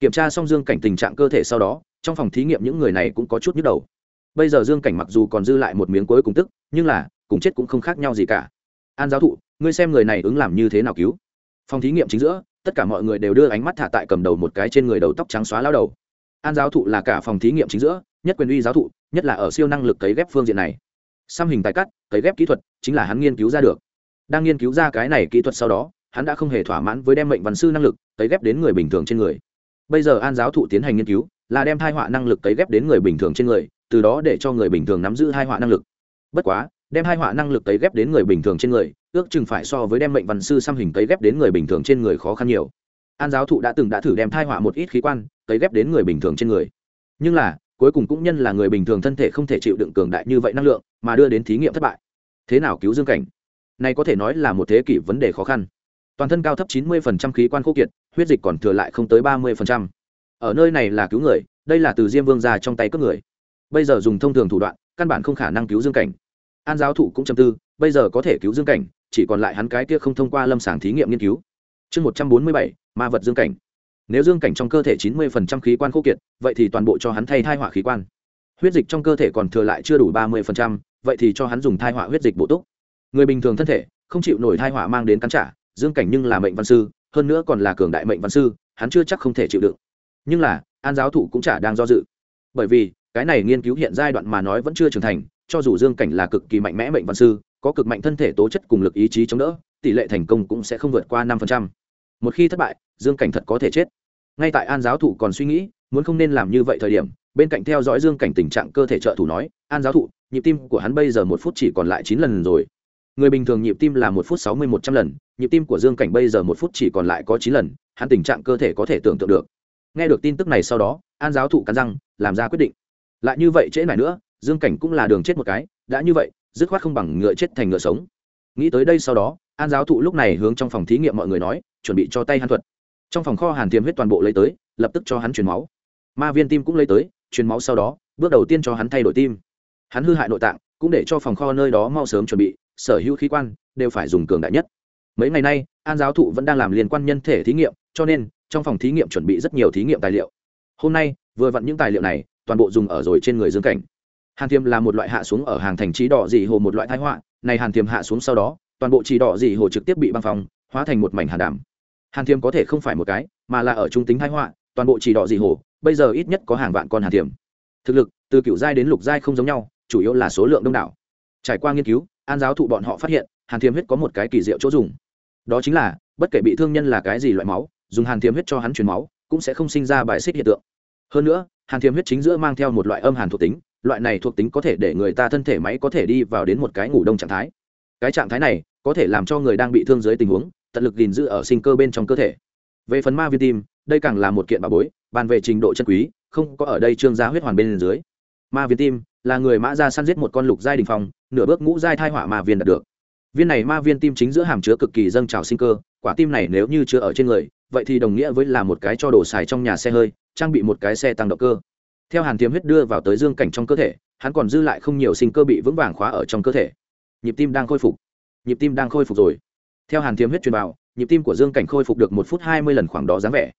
Kiểm tra xong dương cảnh tình trạng cơ thể sau đó trong phòng thí nghiệm những người này cũng có chút nhức đầu. Bây giờ dương cảnh mặc dù còn dư lại một miếng cuối cùng tức, nhưng là, cùng chết cũng không khác nhau gì cả. An giáo thụ, ngươi xem người này ứng làm như thế nào cứu? Phòng thí nghiệm chính giữa, tất cả mọi người đều đưa ánh mắt thả tại cầm đầu một cái trên người đầu tóc trắng xóa lao đầu. An giáo thụ là cả phòng thí nghiệm chính giữa, nhất quyền uy giáo thụ, nhất là ở siêu năng lực cấy ghép phương diện này. Xăm hình tài cắt, cấy ghép kỹ thuật, chính là hắn nghiên cứu ra được. Đang nghiên cứu ra cái này kỹ thuật sau đó, hắn đã không hề thỏa mãn với đem mệnh văn sư năng lực cấy ghép đến người bình thường trên người. Bây giờ an giáo thụ tiến hành nghiên cứu là đem thai họa năng lực cấy ghép đến người bình thường trên người, từ đó để cho người bình thường nắm giữ thai họa năng lực. Bất quá, đem hai họa năng lực cấy ghép đến người bình thường trên người, ước chừng phải so với đem mệnh văn sư xăm hình cấy ghép đến người bình thường trên người khó khăn nhiều. An giáo thụ đã từng đã thử đem thai họa một ít khí quan cấy ghép đến người bình thường trên người. Nhưng là, cuối cùng cũng nhân là người bình thường thân thể không thể chịu đựng cường đại như vậy năng lượng, mà đưa đến thí nghiệm thất bại. Thế nào cứu dương cảnh? Này có thể nói là một thế kỷ vấn đề khó khăn. Toàn thân cao thấp 90% khí quan khô kiệt, huyết dịch còn thừa lại không tới 30% ở nơi này là cứu người, đây là từ diêm vương ra trong tay cướp người. Bây giờ dùng thông thường thủ đoạn, căn bản không khả năng cứu dương cảnh. An giáo thụ cũng châm tư, bây giờ có thể cứu dương cảnh, chỉ còn lại hắn cái kia không thông qua lâm sàng thí nghiệm nghiên cứu. Chương một trăm bốn mươi bảy, ma vật dương cảnh. Nếu dương cảnh trong cơ thể chín mươi phần trăm khí quan khô kiệt, vậy thì toàn bộ cho hắn thay thai họa khí quan. Huyết dịch trong cơ thể còn thừa lại chưa đủ ba mươi phần trăm, vậy thì cho hắn dùng thai họa huyết dịch bổ túc. Người bình thường thân thể, không chịu nổi thai họa mang đến cắn trả, dương cảnh nhưng là mệnh văn sư, hơn nữa còn là cường đại mệnh văn sư, hắn chưa chắc không thể chịu đựng nhưng là, an giáo thụ cũng chả đang do dự. Bởi vì, cái này nghiên cứu hiện giai đoạn mà nói vẫn chưa trưởng thành, cho dù dương cảnh là cực kỳ mạnh mẽ mệnh văn sư, có cực mạnh thân thể tố chất cùng lực ý chí chống đỡ, tỷ lệ thành công cũng sẽ không vượt qua năm một khi thất bại, dương cảnh thật có thể chết. Ngay tại an giáo thụ còn suy nghĩ, muốn không nên làm như vậy thời điểm, bên cạnh theo dõi dương cảnh tình trạng cơ thể trợ thủ nói, an giáo thụ, nhịp tim của hắn bây giờ một phút chỉ còn lại chín lần rồi. Người bình thường nhịp tim là một phút sáu mươi một trăm lần, nhịp tim của dương cảnh bây giờ một phút chỉ còn lại có chín lần, hắn tình trạng cơ thể có thể tưởng tượng được nghe được tin tức này sau đó, an giáo thụ cắn răng, làm ra quyết định. Lại như vậy trễ này nữa, dương cảnh cũng là đường chết một cái, đã như vậy, dứt khoát không bằng ngựa chết thành ngựa sống. Nghĩ tới đây sau đó, an giáo thụ lúc này hướng trong phòng thí nghiệm mọi người nói, chuẩn bị cho tay hàn thuật. Trong phòng kho hàn tiềm huyết toàn bộ lấy tới, lập tức cho hắn truyền máu. Ma viên tim cũng lấy tới, truyền máu sau đó, bước đầu tiên cho hắn thay đổi tim. Hắn hư hại nội tạng, cũng để cho phòng kho nơi đó mau sớm chuẩn bị, sở hữu khí quan đều phải dùng cường đại nhất. Mấy ngày nay, an giáo thụ vẫn đang làm liên quan nhân thể thí nghiệm, cho nên trong phòng thí nghiệm chuẩn bị rất nhiều thí nghiệm tài liệu. Hôm nay, vừa vặn những tài liệu này, toàn bộ dùng ở rồi trên người dương cảnh. Hàn thiềm là một loại hạ xuống ở hàng thành trí đỏ dị hồ một loại thái họa, này hàn thiềm hạ xuống sau đó, toàn bộ trí đỏ dị hồ trực tiếp bị băng phong, hóa thành một mảnh hàn đảm hàn thiềm có thể không phải một cái, mà là ở trung tính thái họa, toàn bộ trí đỏ dị hồ, bây giờ ít nhất có hàng vạn con hàn thiềm thực lực, từ cựu giai đến lục giai không giống nhau, chủ yếu là số lượng đông đảo. Trải qua nghiên cứu, an giáo thụ bọn họ phát hiện, hàn thiềm huyết có một cái kỳ diệu chỗ dùng. Đó chính là, bất kể bị thương nhân là cái gì loại máu dùng hàn thiềm huyết cho hắn truyền máu, cũng sẽ không sinh ra bài xích hiện tượng. Hơn nữa, hàn thiềm huyết chính giữa mang theo một loại âm hàn thuộc tính, loại này thuộc tính có thể để người ta thân thể máy có thể đi vào đến một cái ngủ đông trạng thái. Cái trạng thái này có thể làm cho người đang bị thương dưới tình huống, tận lực gìn giữ ở sinh cơ bên trong cơ thể. Về phần ma viên tim, đây càng là một kiện bà bối, bàn về trình độ chân quý, không có ở đây trương gia huyết hoàn bên dưới. Ma viên tim là người mã ra săn giết một con lục giai đình phong, nửa bước ngũ giai thai hỏa ma viên đạt được. Viên này ma viên tim chính giữa hàm chứa cực kỳ dâng trào sinh cơ, quả tim này nếu như chứa ở trên người vậy thì đồng nghĩa với là một cái cho đồ xài trong nhà xe hơi, trang bị một cái xe tăng động cơ. Theo hàn tiêm huyết đưa vào tới dương cảnh trong cơ thể, hắn còn dư lại không nhiều sinh cơ bị vững vàng khóa ở trong cơ thể. Nhịp tim đang khôi phục. Nhịp tim đang khôi phục rồi. Theo hàn tiêm huyết truyền vào, nhịp tim của dương cảnh khôi phục được một phút hai mươi lần khoảng đó dáng vẻ.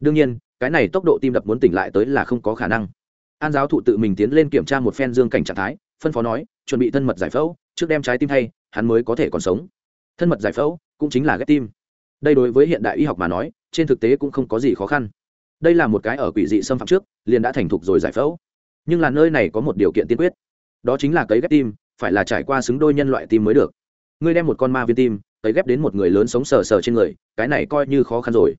Đương nhiên, cái này tốc độ tim đập muốn tỉnh lại tới là không có khả năng. An giáo thụ tự mình tiến lên kiểm tra một phen dương cảnh trạng thái, phân phó nói, chuẩn bị thân mật giải phẫu, trước đem trái tim thay, hắn mới có thể còn sống. Thân mật giải phẫu cũng chính là ghép tim đây đối với hiện đại y học mà nói, trên thực tế cũng không có gì khó khăn. Đây là một cái ở quỷ dị xâm phạm trước, liền đã thành thục rồi giải phẫu. Nhưng là nơi này có một điều kiện tiên quyết. Đó chính là cấy ghép tim, phải là trải qua xứng đôi nhân loại tim mới được. Ngươi đem một con ma viên tim, cấy ghép đến một người lớn sống sờ sờ trên người, cái này coi như khó khăn rồi.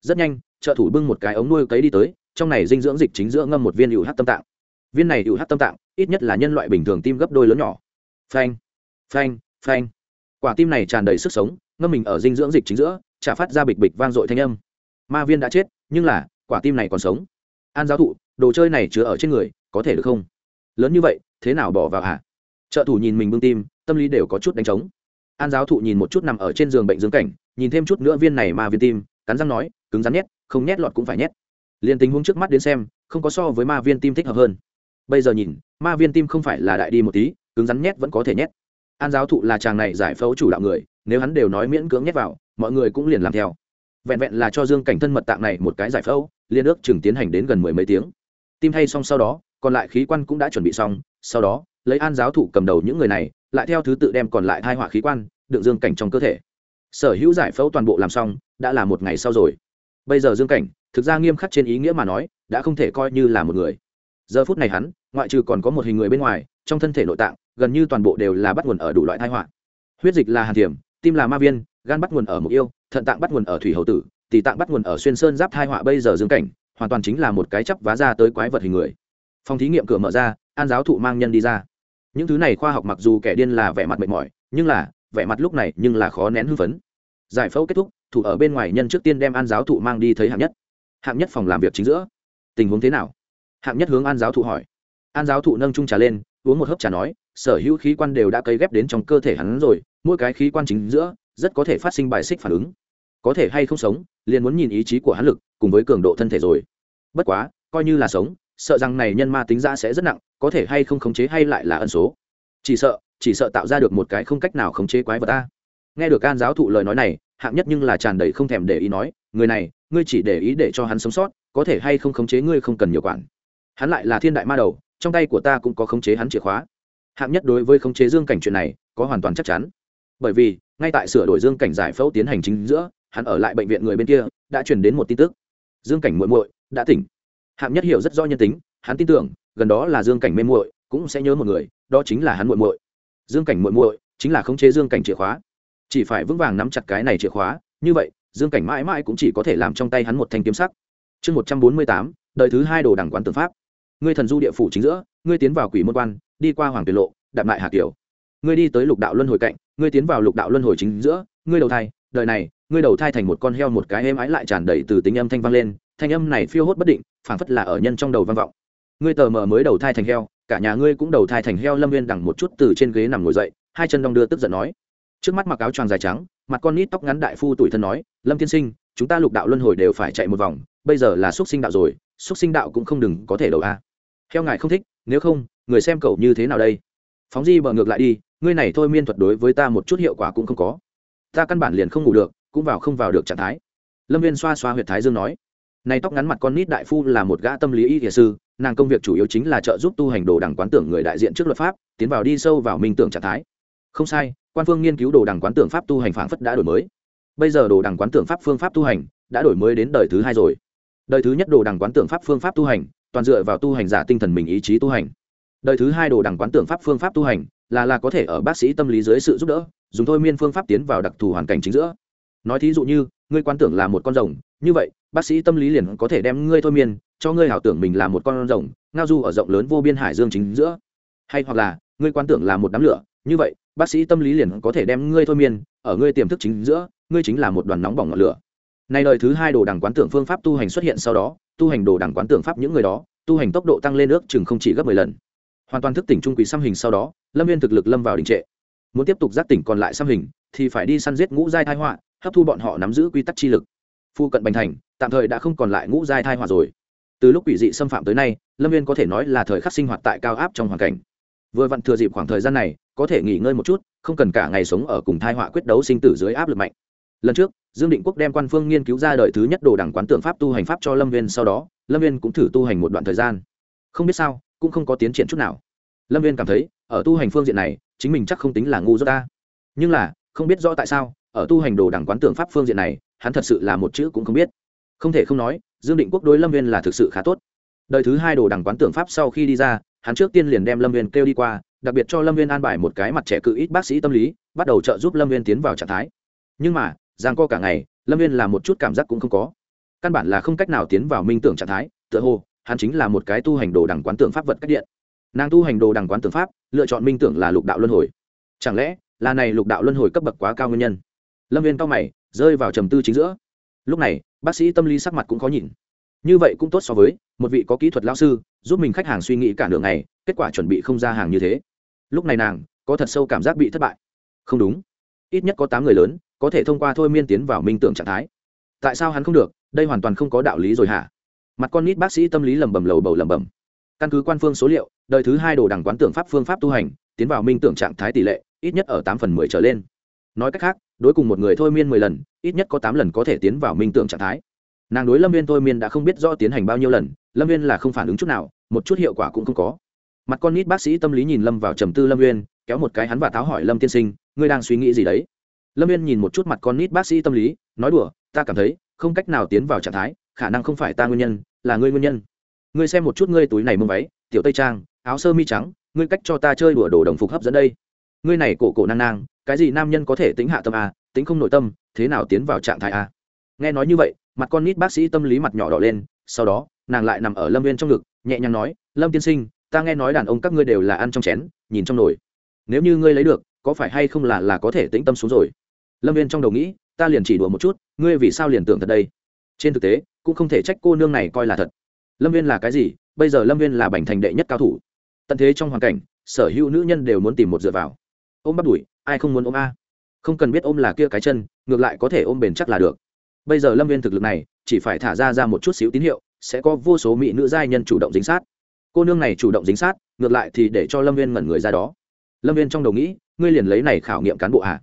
Rất nhanh, trợ thủ bưng một cái ống nuôi cấy đi tới, trong này dinh dưỡng dịch chính giữa ngâm một viên hữu hát tâm tạng. Viên này hữu hát tâm tạng, ít nhất là nhân loại bình thường tim gấp đôi lớn nhỏ. Phanh phanh phanh. Quả tim này tràn đầy sức sống ngâm mình ở dinh dưỡng dịch chính giữa, chả phát ra bịch bịch vang dội thanh âm. Ma viên đã chết, nhưng là, quả tim này còn sống. An giáo thụ, đồ chơi này chứa ở trên người, có thể được không? Lớn như vậy, thế nào bỏ vào hả? Trợ thủ nhìn mình bưng tim, tâm lý đều có chút đánh trống. An giáo thụ nhìn một chút nằm ở trên giường bệnh dưỡng cảnh, nhìn thêm chút nữa viên này ma viên tim, cắn răng nói, cứng rắn nhét, không nhét lọt cũng phải nhét. Liền tình huống trước mắt đến xem, không có so với ma viên tim thích hợp hơn. Bây giờ nhìn, ma viên tim không phải là đại đi một tí, cứng rắn nhét vẫn có thể nhét. An giáo thụ là chàng này giải phẫu chủ đạo người nếu hắn đều nói miễn cưỡng nhét vào, mọi người cũng liền làm theo. Vẹn vẹn là cho dương cảnh thân mật tạng này một cái giải phẫu liên ước chừng tiến hành đến gần mười mấy tiếng. Tim thay xong sau đó, còn lại khí quan cũng đã chuẩn bị xong, sau đó, lấy an giáo thụ cầm đầu những người này, lại theo thứ tự đem còn lại hai họa khí quan đựng dương cảnh trong cơ thể. Sở hữu giải phẫu toàn bộ làm xong, đã là một ngày sau rồi. Bây giờ dương cảnh, thực ra nghiêm khắc trên ý nghĩa mà nói, đã không thể coi như là một người. Giờ phút này hắn, ngoại trừ còn có một hình người bên ngoài, trong thân thể nội tạng, gần như toàn bộ đều là bắt nguồn ở đủ loại thai họa. Huyết dịch là hàn thiểm tim là ma viên, gan bắt nguồn ở mục yêu, thận tạng bắt nguồn ở thủy hầu tử, tỷ tạng bắt nguồn ở xuyên sơn giáp thai họa bây giờ dương cảnh, hoàn toàn chính là một cái chắp vá ra tới quái vật hình người. Phòng thí nghiệm cửa mở ra, an giáo thụ mang nhân đi ra. Những thứ này khoa học mặc dù kẻ điên là vẻ mặt mệt mỏi, nhưng là, vẻ mặt lúc này nhưng là khó nén hưng phấn. Giải phẫu kết thúc, thủ ở bên ngoài nhân trước tiên đem an giáo thụ mang đi thấy hạng nhất. Hạng nhất phòng làm việc chính giữa. Tình huống thế nào? Hạng nhất hướng an giáo thụ hỏi. An giáo thụ nâng trung trà lên uống một hớp trà nói, sở hữu khí quan đều đã cấy ghép đến trong cơ thể hắn rồi, mỗi cái khí quan chính giữa, rất có thể phát sinh bài xích phản ứng. Có thể hay không sống, liền muốn nhìn ý chí của hắn lực, cùng với cường độ thân thể rồi. Bất quá, coi như là sống, sợ rằng này nhân ma tính ra sẽ rất nặng, có thể hay không khống chế hay lại là ân số. Chỉ sợ chỉ sợ tạo ra được một cái không cách nào khống chế quái vật ta. Nghe được an giáo thụ lời nói này, hạng nhất nhưng là tràn đầy không thèm để ý nói, người này, ngươi chỉ để ý để cho hắn sống sót, có thể hay không khống chế ngươi không cần nhiều quản. Hắn lại là thiên đại ma đầu trong tay của ta cũng có khống chế hắn chìa khóa. Hạng nhất đối với khống chế dương cảnh chuyện này, có hoàn toàn chắc chắn. Bởi vì, ngay tại sửa đổi dương cảnh giải phẫu tiến hành chính giữa, hắn ở lại bệnh viện người bên kia, đã truyền đến một tin tức. Dương cảnh muội muội đã tỉnh. Hạng nhất hiểu rất rõ nhân tính, hắn tin tưởng, gần đó là dương cảnh mê muội, cũng sẽ nhớ một người, đó chính là hắn muội muội. Dương cảnh muội muội chính là khống chế dương cảnh chìa khóa. Chỉ phải vững vàng nắm chặt cái này chìa khóa, như vậy, dương cảnh mãi mãi cũng chỉ có thể làm trong tay hắn một thanh kiếm sắc. Chương một trăm bốn mươi tám, đời thứ hai đồ đẳng quán tư pháp ngươi thần du địa phủ chính giữa, ngươi tiến vào quỷ môn quan, đi qua hoàng tuyệt lộ, đạp lại hạ tiểu. ngươi đi tới lục đạo luân hồi cạnh, ngươi tiến vào lục đạo luân hồi chính giữa, ngươi đầu thai, đời này, ngươi đầu thai thành một con heo một cái êm ái lại tràn đầy từ tính âm thanh vang lên, thanh âm này phiêu hốt bất định, phảng phất là ở nhân trong đầu vang vọng. Ngươi tờ mờ mới đầu thai thành heo, cả nhà ngươi cũng đầu thai thành heo lâm viên đằng một chút từ trên ghế nằm ngồi dậy, hai chân đong đưa tức giận nói. Trước mắt mặc áo choàng dài trắng, mặt con nít tóc ngắn đại phu tuổi thân nói, lâm tiên sinh, chúng ta lục đạo luân hồi đều phải chạy một vòng, bây giờ là xúc sinh đạo rồi, xúc sinh đạo cũng không đừng có thể đầu a theo ngài không thích, nếu không, người xem cậu như thế nào đây? Phóng di bờ ngược lại đi, ngươi này thôi miên thuật đối với ta một chút hiệu quả cũng không có. Ta căn bản liền không ngủ được, cũng vào không vào được trạng thái. Lâm viên xoa xoa h u y ệ t thái dương nói. Này tóc ngắn mặt con nít đại phu là một gã tâm lý y thiền sư, nàng công việc chủ yếu chính là trợ giúp tu hành đồ đẳng quán tưởng người đại diện trước luật pháp, tiến vào đi sâu vào minh tưởng trạng thái. Không sai, quan phương nghiên cứu đồ đẳng quán tưởng pháp tu hành phảng phất đã đổi mới. Bây giờ đồ đẳng quán tưởng pháp phương pháp tu hành đã đổi mới đến đời thứ hai rồi. Đời thứ nhất đồ đẳng quán tưởng pháp phương pháp tu hành toàn dựa vào tu hành giả tinh thần mình ý chí tu hành. Đời thứ hai đồ đẳng quán tưởng pháp phương pháp tu hành là là có thể ở bác sĩ tâm lý dưới sự giúp đỡ, dùng thôi miên phương pháp tiến vào đặc thù hoàn cảnh chính giữa. Nói thí dụ như, ngươi quan tưởng là một con rồng, như vậy, bác sĩ tâm lý liền có thể đem ngươi thôi miên, cho ngươi hảo tưởng mình là một con rồng, ngao du ở rộng lớn vô biên hải dương chính giữa. Hay hoặc là, ngươi quan tưởng là một đám lửa, như vậy, bác sĩ tâm lý liền có thể đem ngươi thôi miên, ở ngươi tiềm thức chính giữa, ngươi chính là một đoàn nóng bỏng ngọn lửa nay đời thứ hai đồ đẳng quán tưởng phương pháp tu hành xuất hiện sau đó, tu hành đồ đẳng quán tưởng pháp những người đó, tu hành tốc độ tăng lên ước chừng không chỉ gấp mười lần. Hoàn toàn thức tỉnh trung quỷ xăm hình sau đó, lâm viên thực lực lâm vào đình trệ. Muốn tiếp tục giác tỉnh còn lại xăm hình, thì phải đi săn giết ngũ giai thai họa, hấp thu bọn họ nắm giữ quy tắc chi lực. Phu cận bành thành, tạm thời đã không còn lại ngũ giai thai họa rồi. Từ lúc quỷ dị xâm phạm tới nay, lâm viên có thể nói là thời khắc sinh hoạt tại cao áp trong hoàn cảnh. Vừa vặn thừa dịp khoảng thời gian này, có thể nghỉ ngơi một chút, không cần cả ngày sống ở cùng thai họa quyết đấu sinh tử dưới áp lực mạnh lần trước, dương định quốc đem quan phương nghiên cứu ra đời thứ nhất đồ đẳng quán tượng pháp tu hành pháp cho lâm viên, sau đó, lâm viên cũng thử tu hành một đoạn thời gian. Không biết sao, cũng không có tiến triển chút nào. Lâm viên cảm thấy, ở tu hành phương diện này, chính mình chắc không tính là ngu dốt ta. Nhưng là, không biết rõ tại sao, ở tu hành đồ đẳng quán tượng pháp phương diện này, hắn thật sự là một chữ cũng không biết. Không thể không nói, dương định quốc đối lâm viên là thực sự khá tốt. Đời thứ hai đồ đẳng quán tượng pháp sau khi đi ra, hắn trước tiên liền đem lâm viên kêu đi qua, đặc biệt cho lâm viên an bài một cái mặt trẻ cự ít bác sĩ tâm lý, bắt đầu trợ giúp lâm viên tiến vào trạng thái. Nhưng mà giang co cả ngày, lâm viên là một chút cảm giác cũng không có. Căn bản là không cách nào tiến vào minh tưởng trạng thái, tựa hồ, hắn chính là một cái tu hành đồ đẳng quán tưởng pháp vật cách điện. Nàng tu hành đồ đẳng quán tưởng pháp, lựa chọn minh tưởng là lục đạo luân hồi. Chẳng lẽ, là này lục đạo luân hồi cấp bậc quá cao nguyên nhân? Lâm viên cao mày, rơi vào trầm tư chính giữa. Lúc này, bác sĩ tâm lý sắc mặt cũng khó nhìn. Như vậy cũng tốt so với, một vị có kỹ thuật lao sư, giúp mình khách hàng suy nghĩ cả đường ngày, kết quả chuẩn bị không ra hàng như thế. Lúc này nàng, có thật sâu cảm giác bị thất bại. Không đúng ít nhất có tám người lớn, có thể thông qua thôi miên tiến vào minh tưởng trạng thái. Tại sao hắn không được? Đây hoàn toàn không có đạo lý rồi hả? Mặt con nít bác sĩ tâm lý lầm bầm lầu bầu lầm bầm căn cứ quan phương số liệu, đời thứ hai đồ đẳng quán tưởng pháp phương pháp tu hành, tiến vào minh tưởng trạng thái tỷ lệ ít nhất ở tám phần mười trở lên. Nói cách khác, đối cùng một người thôi miên mười lần, ít nhất có tám lần có thể tiến vào minh tưởng trạng thái. Nàng đối lâm viên thôi miên đã không biết rõ tiến hành bao nhiêu lần, lâm viên là không phản ứng chút nào, một chút hiệu quả cũng không có. Mặt con nít bác sĩ tâm lý nhìn lâm vào trầm tư lâm viên, kéo một cái hắn và tháo hỏi lâm tiên sinh ngươi đang suy nghĩ gì đấy lâm viên nhìn một chút mặt con nít bác sĩ tâm lý, nói đùa, ta cảm thấy, không cách nào tiến vào trạng thái, khả năng không phải ta nguyên nhân, là ngươi nguyên nhân ngươi xem một chút ngươi túi này mông váy, tiểu tây trang, áo sơ mi trắng, ngươi cách cho ta chơi đùa đồ đồng phục hấp dẫn đây ngươi này cổ cổ nang nang, cái gì nam nhân có thể tính hạ tâm à? tính không nội tâm, thế nào tiến vào trạng thái à? nghe nói như vậy, mặt con nít bác sĩ tâm lý mặt nhỏ đỏ lên, sau đó, nàng lại nằm ở lâm viên trong ngực, nhẹ nhàng nói, lâm tiên sinh, ta nghe nói đàn ông các ngươi đều là ăn trong chén, nhìn trong nồi nếu như ngươi lấy được có phải hay không là là có thể tĩnh tâm xuống rồi? Lâm viên trong đầu nghĩ, ta liền chỉ đùa một chút, ngươi vì sao liền tưởng thật đây? Trên thực tế, cũng không thể trách cô nương này coi là thật. Lâm viên là cái gì? Bây giờ lâm viên là bành thành đệ nhất cao thủ. Tận thế trong hoàn cảnh, sở hữu nữ nhân đều muốn tìm một dựa vào. Ôm bắt đuổi, ai không muốn ôm a? Không cần biết ôm là kia cái chân, ngược lại có thể ôm bền chắc là được. Bây giờ lâm viên thực lực này, chỉ phải thả ra ra một chút xíu tín hiệu, sẽ có vô số mỹ nữ giai nhân chủ động dính sát. Cô nương này chủ động dính sát, ngược lại thì để cho lâm viên ngẩn người ra đó. Lâm viên trong đầu nghĩ ngươi liền lấy này khảo nghiệm cán bộ à?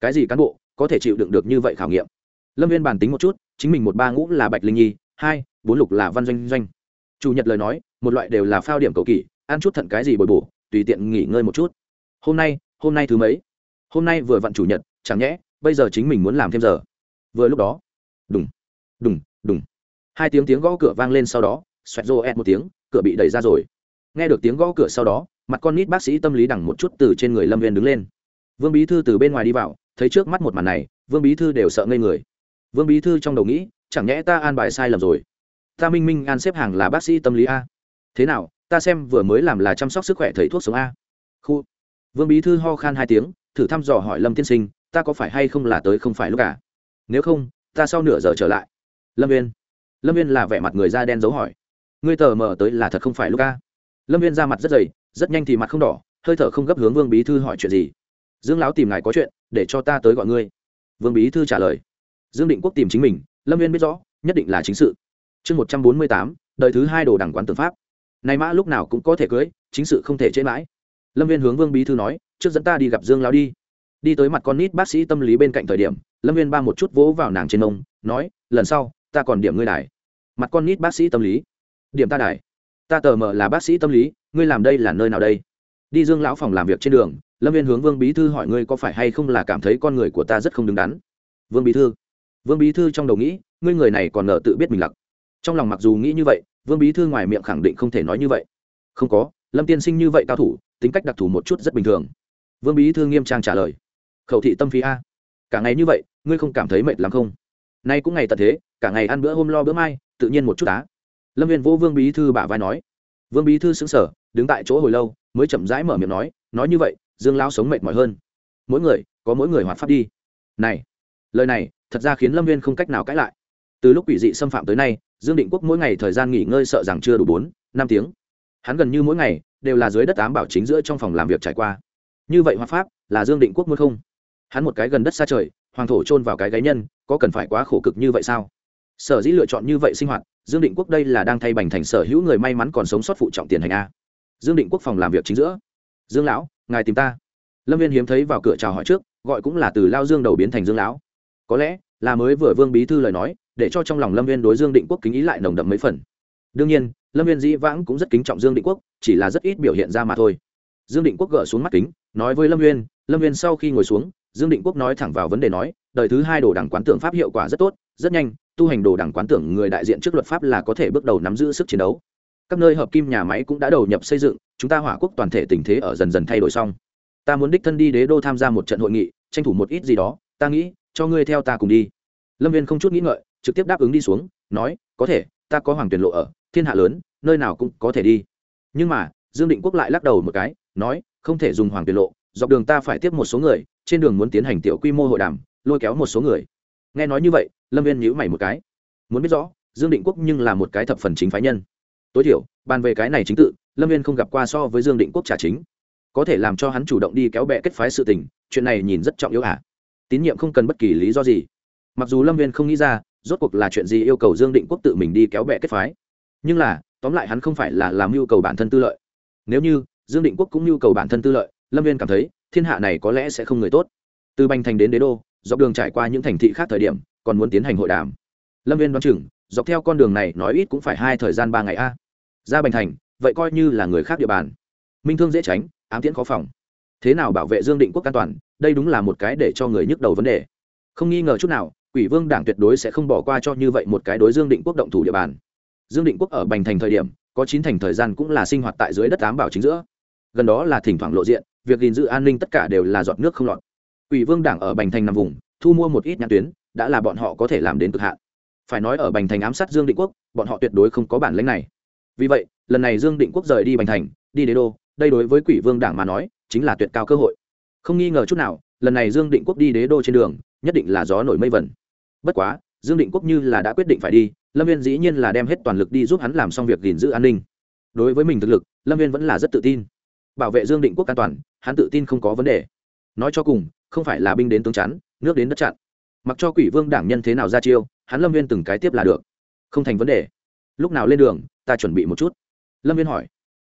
Cái gì cán bộ, có thể chịu đựng được như vậy khảo nghiệm? Lâm viên bàn tính một chút, chính mình một ba ngũ là bạch linh nhi, hai, bốn lục là văn doanh doanh. Chủ nhật lời nói, một loại đều là phao điểm cầu kỳ, ăn chút thận cái gì bồi bổ, tùy tiện nghỉ ngơi một chút. Hôm nay hôm nay thứ mấy? Hôm nay vừa vặn chủ nhật, chẳng nhẽ, bây giờ chính mình muốn làm thêm giờ? Vừa lúc đó, đùng đùng đùng. Hai tiếng tiếng gõ cửa vang lên sau đó, xoẹt rô ẹt một tiếng, cửa bị đẩy ra rồi. Nghe được tiếng gõ cửa sau đó mặt con nít bác sĩ tâm lý đằng một chút từ trên người lâm viên đứng lên vương bí thư từ bên ngoài đi vào thấy trước mắt một màn này vương bí thư đều sợ ngây người vương bí thư trong đầu nghĩ chẳng nhẽ ta an bài sai lầm rồi ta minh minh an xếp hàng là bác sĩ tâm lý a thế nào ta xem vừa mới làm là chăm sóc sức khỏe thầy thuốc sống a khu vương bí thư ho khan hai tiếng thử thăm dò hỏi lâm tiên sinh ta có phải hay không là tới không phải lúc cả nếu không ta sau nửa giờ trở lại lâm viên lâm viên là vẻ mặt người da đen dấu hỏi ngươi tờ mờ tới là thật không phải lúc ca lâm viên ra mặt rất dày rất nhanh thì mặt không đỏ, hơi thở không gấp hướng vương bí thư hỏi chuyện gì. Dương lão tìm ngài có chuyện, để cho ta tới gọi ngươi. Vương bí thư trả lời. Dương định quốc tìm chính mình, lâm viên biết rõ, nhất định là chính sự. Chương một trăm bốn mươi tám, đời thứ hai đồ đảng quán tư pháp. Nay mã lúc nào cũng có thể cưới, chính sự không thể chế mãi. Lâm viên hướng vương bí thư nói, trước dẫn ta đi gặp dương lão đi. Đi tới mặt con nít bác sĩ tâm lý bên cạnh thời điểm, lâm viên ba một chút vỗ vào nàng trên ông nói, lần sau, ta còn điểm ngươi đài. Mặt con nít bác sĩ tâm lý, điểm ta đài ta tờ mờ là bác sĩ tâm lý, ngươi làm đây là nơi nào đây? Đi dương lão phòng làm việc trên đường, lâm viên hướng vương bí thư hỏi ngươi có phải hay không là cảm thấy con người của ta rất không đứng đắn? Vương bí thư, vương bí thư trong đầu nghĩ, ngươi người này còn nợ tự biết mình lặc. Trong lòng mặc dù nghĩ như vậy, vương bí thư ngoài miệng khẳng định không thể nói như vậy. Không có, lâm tiên sinh như vậy cao thủ, tính cách đặc thù một chút rất bình thường. Vương bí thư nghiêm trang trả lời. Khẩu thị tâm phí a. Cả ngày như vậy, ngươi không cảm thấy mệt lắm không? Nay cũng ngày tận thế, cả ngày ăn bữa hôm lo bữa mai, tự nhiên một chút á lâm viên vô vương bí thư bả vai nói. Vương bí thư xứng sở đứng tại chỗ hồi lâu, mới chậm rãi mở miệng nói nói như vậy, dương lao sống mệt mỏi hơn. Mỗi người, có mỗi người hoạt pháp đi. Này, lời này, thật ra khiến lâm viên không cách nào cãi lại. Từ lúc quỷ dị xâm phạm tới nay, dương định quốc mỗi ngày thời gian nghỉ ngơi sợ rằng chưa đủ bốn, năm tiếng. Hắn gần như mỗi ngày, đều là dưới đất ám bảo chính giữa trong phòng làm việc trải qua. Như vậy hoạt pháp, là dương định quốc muốn không? Hắn một cái gần đất xa trời, hoàng thổ trôn vào cái gáy nhân, có cần phải quá khổ cực như vậy sao? Sở dĩ lựa chọn như vậy sinh hoạt dương định quốc đây là đang thay bành thành sở hữu người may mắn còn sống sót phụ trọng tiền hành a. Dương định quốc phòng làm việc chính giữa. Dương lão, ngài tìm ta. Lâm viên hiếm thấy vào cửa chào hỏi trước, gọi cũng là từ lao dương đầu biến thành dương lão. Có lẽ là mới vừa vương bí thư lời nói, để cho trong lòng lâm viên đối dương định quốc kính ý lại nồng đậm mấy phần. Đương nhiên, lâm viên dĩ vãng cũng rất kính trọng dương định quốc, chỉ là rất ít biểu hiện ra mà thôi. Dương định quốc gỡ xuống mắt kính, nói với lâm viên lâm viên, sau khi ngồi xuống, dương định quốc nói thẳng vào vấn đề nói, đời thứ hai đồ đảng quán tưởng pháp hiệu quả rất tốt, rất nhanh tu hành đồ đảng quán tưởng người đại diện trước luật pháp là có thể bước đầu nắm giữ sức chiến đấu. Các nơi hợp kim nhà máy cũng đã đầu nhập xây dựng, chúng ta hỏa quốc toàn thể tình thế ở dần dần thay đổi xong. Ta muốn đích thân đi đế đô tham gia một trận hội nghị, tranh thủ một ít gì đó, ta nghĩ, cho ngươi theo ta cùng đi. Lâm viên không chút nghĩ ngợi, trực tiếp đáp ứng đi xuống, nói, có thể, ta có hoàng tuyển lộ ở, thiên hạ lớn, nơi nào cũng có thể đi. Nhưng mà, dương định quốc lại lắc đầu một cái, nói, không thể dùng hoàng tuyển lộ, dọc đường ta phải tiếp một số người, trên đường muốn tiến hành tiểu quy mô hội đàm, lôi kéo một số người nghe nói như vậy, lâm viên nhíu mày một cái. Muốn biết rõ, dương định quốc nhưng là một cái thập phần chính phái nhân. Tối thiểu, bàn về cái này chính tự, lâm viên không gặp qua so với dương định quốc trả chính. Có thể làm cho hắn chủ động đi kéo bẹ kết phái sự tình, chuyện này nhìn rất trọng yếu ả tín nhiệm không cần bất kỳ lý do gì. Mặc dù lâm viên không nghĩ ra, rốt cuộc là chuyện gì yêu cầu dương định quốc tự mình đi kéo bẹ kết phái. Nhưng là, tóm lại hắn không phải là làm nhu cầu bản thân tư lợi. Nếu như, dương định quốc cũng nhu cầu bản thân tư lợi, lâm viên cảm thấy, thiên hạ này có lẽ sẽ không người tốt. Từ bành thành đến đế đô dọc đường trải qua những thành thị khác thời điểm, còn muốn tiến hành hội đàm. Lâm viên đoán chừng, dọc theo con đường này nói ít cũng phải hai thời gian ba ngày a. Ra bành thành, vậy coi như là người khác địa bàn. Minh thương dễ tránh, ám tiễn khó phòng. Thế nào bảo vệ dương định quốc an toàn, đây đúng là một cái để cho người nhức đầu vấn đề. Không nghi ngờ chút nào, quỷ vương đảng tuyệt đối sẽ không bỏ qua cho như vậy một cái đối dương định quốc động thủ địa bàn. Dương định quốc ở bành thành thời điểm, có chín thành thời gian cũng là sinh hoạt tại dưới đất tám bảo chính giữa. Gần đó là thỉnh thoảng lộ diện, việc gìn giữ an ninh tất cả đều là giọt nước không lọt quỷ vương đảng ở bành thành nằm vùng, thu mua một ít nhãn tuyến, đã là bọn họ có thể làm đến cực hạn. Phải nói ở bành thành ám sát dương định quốc, bọn họ tuyệt đối không có bản lãnh này. Vì vậy, lần này dương định quốc rời đi bành thành, đi đế đô, đây đối với quỷ vương đảng mà nói, chính là tuyệt cao cơ hội. Không nghi ngờ chút nào, lần này dương định quốc đi đế đô trên đường, nhất định là gió nổi mây vẩn bất quá, dương định quốc như là đã quyết định phải đi, lâm viên dĩ nhiên là đem hết toàn lực đi giúp hắn làm xong việc gìn giữ an ninh. Đối với mình thực lực, lâm viên vẫn là rất tự tin. Bảo vệ dương định quốc an toàn, hắn tự tin không có vấn đề nói cho cùng, không phải là binh đến tướng chắn, nước đến đất chặn. Mặc cho quỷ vương đảng nhân thế nào ra chiêu, hắn lâm viên từng cái tiếp là được. Không thành vấn đề. Lúc nào lên đường, ta chuẩn bị một chút. Lâm viên hỏi.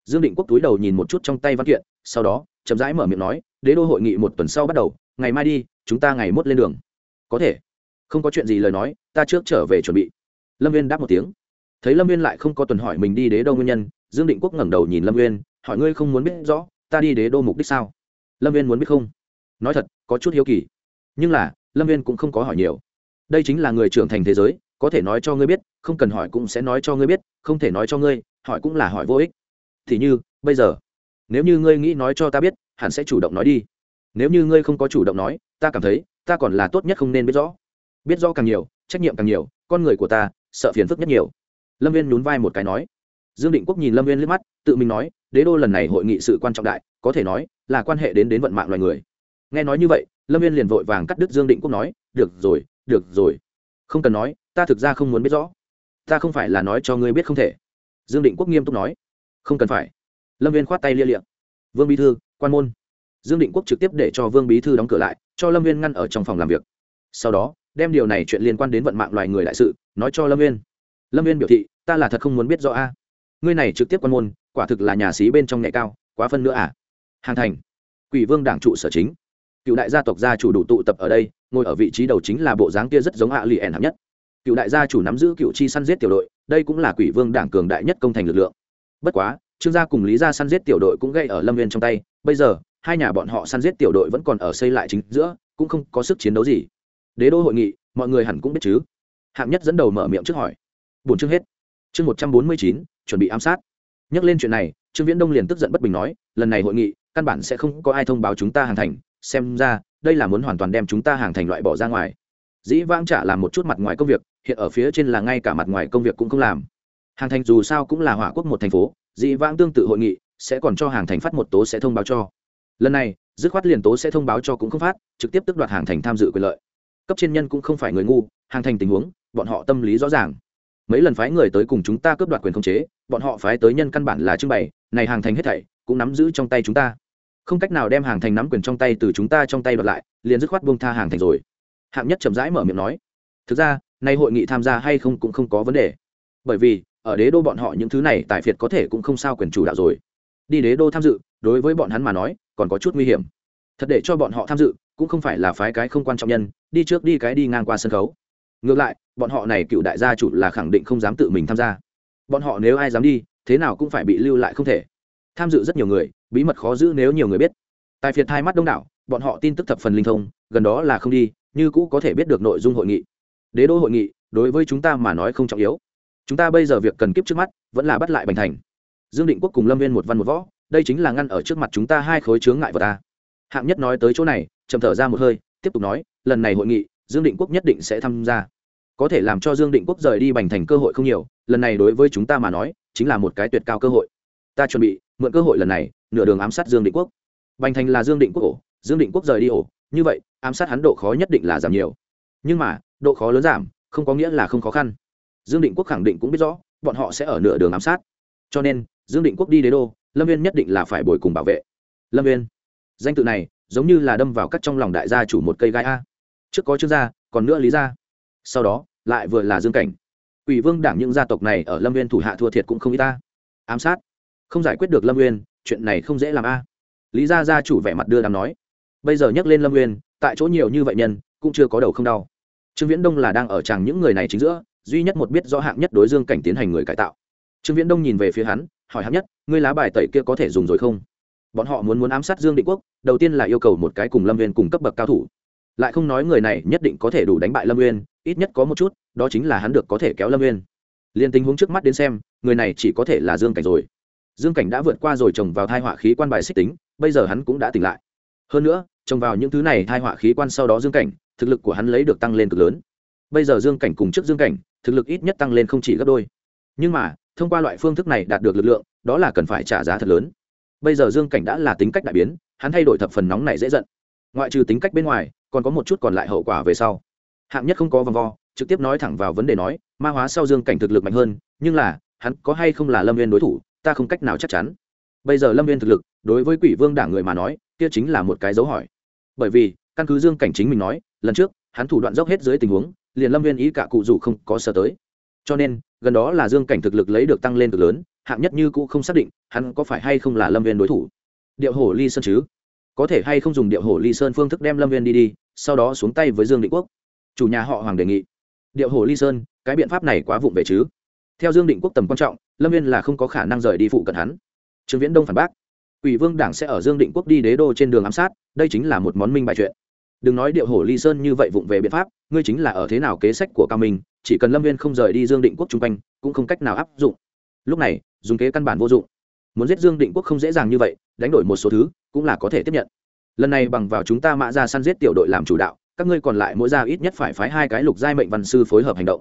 Dương định quốc túi đầu nhìn một chút trong tay văn kiện, sau đó, chậm rãi mở miệng nói, đế đô hội nghị một tuần sau bắt đầu, ngày mai đi, chúng ta ngày mốt lên đường. Có thể. Không có chuyện gì lời nói, ta trước trở về chuẩn bị. Lâm viên đáp một tiếng. Thấy lâm viên lại không có tuần hỏi mình đi đế đô nguyên nhân, dương định quốc ngẩng đầu nhìn lâm viên, hỏi, ngươi không muốn biết rõ, ta đi đế đô mục đích sao? Lâm viên muốn biết không? Nói thật, có chút hiếu kỳ. Nhưng là, lâm viên cũng không có hỏi nhiều. Đây chính là người trưởng thành thế giới, có thể nói cho ngươi biết, không cần hỏi cũng sẽ nói cho ngươi biết, không thể nói cho ngươi, hỏi cũng là hỏi vô ích. Thì như, bây giờ, nếu như ngươi nghĩ nói cho ta biết, hẳn sẽ chủ động nói đi. Nếu như ngươi không có chủ động nói, ta cảm thấy, ta còn là tốt nhất không nên biết rõ. Biết rõ càng nhiều, trách nhiệm càng nhiều, con người của ta, sợ phiền phức nhất nhiều. Lâm viên nhún vai một cái nói. Dương định quốc nhìn lâm viên liếc mắt, tự mình nói, đế đô lần này hội nghị sự quan trọng đại, có thể nói, là quan hệ đến đến vận mạng loài người nghe nói như vậy, lâm viên liền vội vàng cắt đứt dương định quốc nói, được rồi được rồi. Không cần nói, ta thực ra không muốn biết rõ. Ta không phải là nói cho ngươi biết không thể. Dương định quốc nghiêm túc nói, không cần phải. Lâm viên khoát tay lia liệm vương bí thư, quan môn. Dương định quốc trực tiếp để cho vương bí thư đóng cửa lại, cho lâm viên ngăn ở trong phòng làm việc. Sau đó, đem điều này chuyện liên quan đến vận mạng loài người đại sự, nói cho lâm viên lâm viên biểu thị, ta là thật không muốn biết rõ a. Ngươi này trực tiếp quan môn, quả thực là nhà sĩ bên trong nghệ cao, quá phân nữa à. Hàng thành, quỷ vương đảng trụ sở chính cựu đại gia tộc gia chủ đủ tụ tập ở đây, ngồi ở vị trí đầu chính là bộ dáng kia rất giống hạ lì ẻn hạng nhất. Cựu đại gia chủ nắm giữ cựu chi săn giết tiểu đội, đây cũng là quỷ vương đảng cường đại nhất công thành lực lượng. Bất quá, trương gia cùng lý gia săn giết tiểu đội cũng gây ở lâm viên trong tay, bây giờ, hai nhà bọn họ săn giết tiểu đội vẫn còn ở xây lại chính giữa, cũng không có sức chiến đấu gì. Đế đô hội nghị, mọi người hẳn cũng biết chứ? Hạng nhất dẫn đầu mở miệng trước hỏi. Bốn chương hết. Chương một trăm bốn mươi chín, chuẩn bị ám sát. Nhắc lên chuyện này, trương viễn đông liền tức giận bất bình nói, lần này hội nghị, căn bản sẽ không có ai thông báo chúng ta hàng thành xem ra, đây là muốn hoàn toàn đem chúng ta hàng thành loại bỏ ra ngoài. Dĩ vãng trả làm một chút mặt ngoài công việc, hiện ở phía trên là ngay cả mặt ngoài công việc cũng không làm. Hàng thành dù sao cũng là hỏa quốc một thành phố, dĩ vãng tương tự hội nghị, sẽ còn cho hàng thành phát một tố sẽ thông báo cho. Lần này, dứt khoát liền tố sẽ thông báo cho cũng không phát, trực tiếp tức đoạt hàng thành tham dự quyền lợi. Cấp trên nhân cũng không phải người ngu, hàng thành tình huống, bọn họ tâm lý rõ ràng. Mấy lần phái người tới cùng chúng ta cướp đoạt quyền khống chế, bọn họ phái tới nhân căn bản là trưng bày, này hàng thành hết thảy, cũng nắm giữ trong tay chúng ta không cách nào đem hàng thành nắm quyền trong tay từ chúng ta trong tay đoạt lại, liền dứt khoát buông tha hàng thành rồi. Hạng nhất chậm rãi mở miệng nói, thực ra, nay hội nghị tham gia hay không cũng không có vấn đề. Bởi vì, ở đế đô bọn họ những thứ này tại phiệt có thể cũng không sao quyền chủ đạo rồi. Đi đế đô tham dự, đối với bọn hắn mà nói, còn có chút nguy hiểm. Thật để cho bọn họ tham dự, cũng không phải là phái cái không quan trọng nhân, đi trước đi cái đi ngang qua sân khấu. Ngược lại, bọn họ này cựu đại gia chủ là khẳng định không dám tự mình tham gia. Bọn họ nếu ai dám đi, thế nào cũng phải bị lưu lại không thể tham dự rất nhiều người, bí mật khó giữ nếu nhiều người biết. Tài phiệt hai mắt đông đảo, bọn họ tin tức thập phần linh thông, gần đó là không đi, như cũ có thể biết được nội dung hội nghị. Đế đô hội nghị, đối với chúng ta mà nói không trọng yếu. Chúng ta bây giờ việc cần kiếp trước mắt, vẫn là bắt lại bành thành. Dương định quốc cùng lâm viên một văn một võ, đây chính là ngăn ở trước mặt chúng ta hai khối chướng ngại vật ta hạng nhất nói tới chỗ này chầm thở ra một hơi, tiếp tục nói, lần này hội nghị, dương định quốc nhất định sẽ tham gia. Có thể làm cho dương định quốc rời đi bành thành cơ hội không nhiều, lần này đối với chúng ta mà nói, chính là một cái tuyệt cao cơ hội. Ta chuẩn bị mượn cơ hội lần này, nửa đường ám sát dương định quốc. Bành thành là dương định quốc ổ, dương định quốc rời đi ổ, như vậy, ám sát hắn độ khó nhất định là giảm nhiều. Nhưng mà, độ khó lớn giảm, không có nghĩa là không khó khăn. Dương định quốc khẳng định cũng biết rõ, bọn họ sẽ ở nửa đường ám sát. Cho nên, dương định quốc đi đế đô, lâm viên nhất định là phải bồi cùng bảo vệ. Lâm viên danh tự này, giống như là đâm vào cắt trong lòng đại gia chủ một cây gai a. Trước có trương gia, còn nữa lý gia. Sau đó, lại vừa là dương cảnh. Ủy vương đảng những gia tộc này ở lâm viên thủ hạ thua thiệt cũng không y ta. Ám sát không giải quyết được lâm Nguyên, chuyện này không dễ làm a. Lý gia gia chủ vẻ mặt đưa đàm nói. Bây giờ nhắc lên lâm Nguyên, tại chỗ nhiều như vậy nhân cũng chưa có đầu không đau. Trương viễn đông là đang ở chàng những người này chính giữa duy nhất một biết rõ hạng nhất đối dương cảnh tiến hành người cải tạo. Trương viễn đông nhìn về phía hắn hỏi hạng nhất ngươi lá bài tẩy kia có thể dùng rồi không? Bọn họ muốn muốn ám sát dương định quốc đầu tiên là yêu cầu một cái cùng lâm viên cùng cấp bậc cao thủ. Lại không nói người này nhất định có thể đủ đánh bại lâm viên ít nhất có một chút đó chính là hắn được có thể kéo lâm viên Liên tình huống trước mắt đến xem người này chỉ có thể là dương cảnh rồi dương cảnh đã vượt qua rồi trồng vào thai họa khí quan bài xích tính, bây giờ hắn cũng đã tỉnh lại. Hơn nữa, trồng vào những thứ này thai họa khí quan sau đó dương cảnh, thực lực của hắn lấy được tăng lên cực lớn. Bây giờ dương cảnh cùng trước dương cảnh, thực lực ít nhất tăng lên không chỉ gấp đôi. Nhưng mà, thông qua loại phương thức này đạt được lực lượng, đó là cần phải trả giá thật lớn. Bây giờ dương cảnh đã là tính cách đại biến, hắn thay đổi thập phần nóng này dễ giận. Ngoại trừ tính cách bên ngoài, còn có một chút còn lại hậu quả về sau. Hạng nhất không có vòng vo, trực tiếp nói thẳng vào vấn đề nói, ma hóa sau dương cảnh thực lực mạnh hơn, nhưng là, hắn có hay không là lâm viên đối thủ ta không cách nào chắc chắn. Bây giờ lâm viên thực lực, đối với quỷ vương đảng người mà nói, kia chính là một cái dấu hỏi. Bởi vì, căn cứ dương cảnh chính mình nói, lần trước, hắn thủ đoạn dốc hết dưới tình huống, liền lâm viên ý cả cụ dù không có sở tới. Cho nên, gần đó là dương cảnh thực lực lấy được tăng lên cực lớn, hạng nhất như cũng không xác định, hắn có phải hay không là lâm viên đối thủ. Điệu hổ ly sơn chứ? Có thể hay không dùng điệu hổ ly sơn phương thức đem lâm viên đi đi, sau đó xuống tay với dương định quốc? Chủ nhà họ hoàng đề nghị. Điệu hổ ly sơn, cái biện pháp này quá vụng về chứ? Theo dương định quốc tầm quan trọng, lâm viên là không có khả năng rời đi phụ cận hắn. Trương viễn đông phản bác ủy vương đảng sẽ ở dương định quốc đi đế đô trên đường ám sát, đây chính là một món minh bài chuyện. Đừng nói điệu hổ ly sơn như vậy vụng về biện pháp, ngươi chính là ở thế nào kế sách của cao minh, chỉ cần lâm viên không rời đi dương định quốc chung quanh, cũng không cách nào áp dụng. Lúc này, dùng kế căn bản vô dụng. Muốn giết dương định quốc không dễ dàng như vậy, đánh đổi một số thứ, cũng là có thể tiếp nhận. Lần này bằng vào chúng ta mã ra săn giết tiểu đội làm chủ đạo, các ngươi còn lại mỗi ra ít nhất phải phái hai cái lục giai mệnh văn sư phối hợp hành động.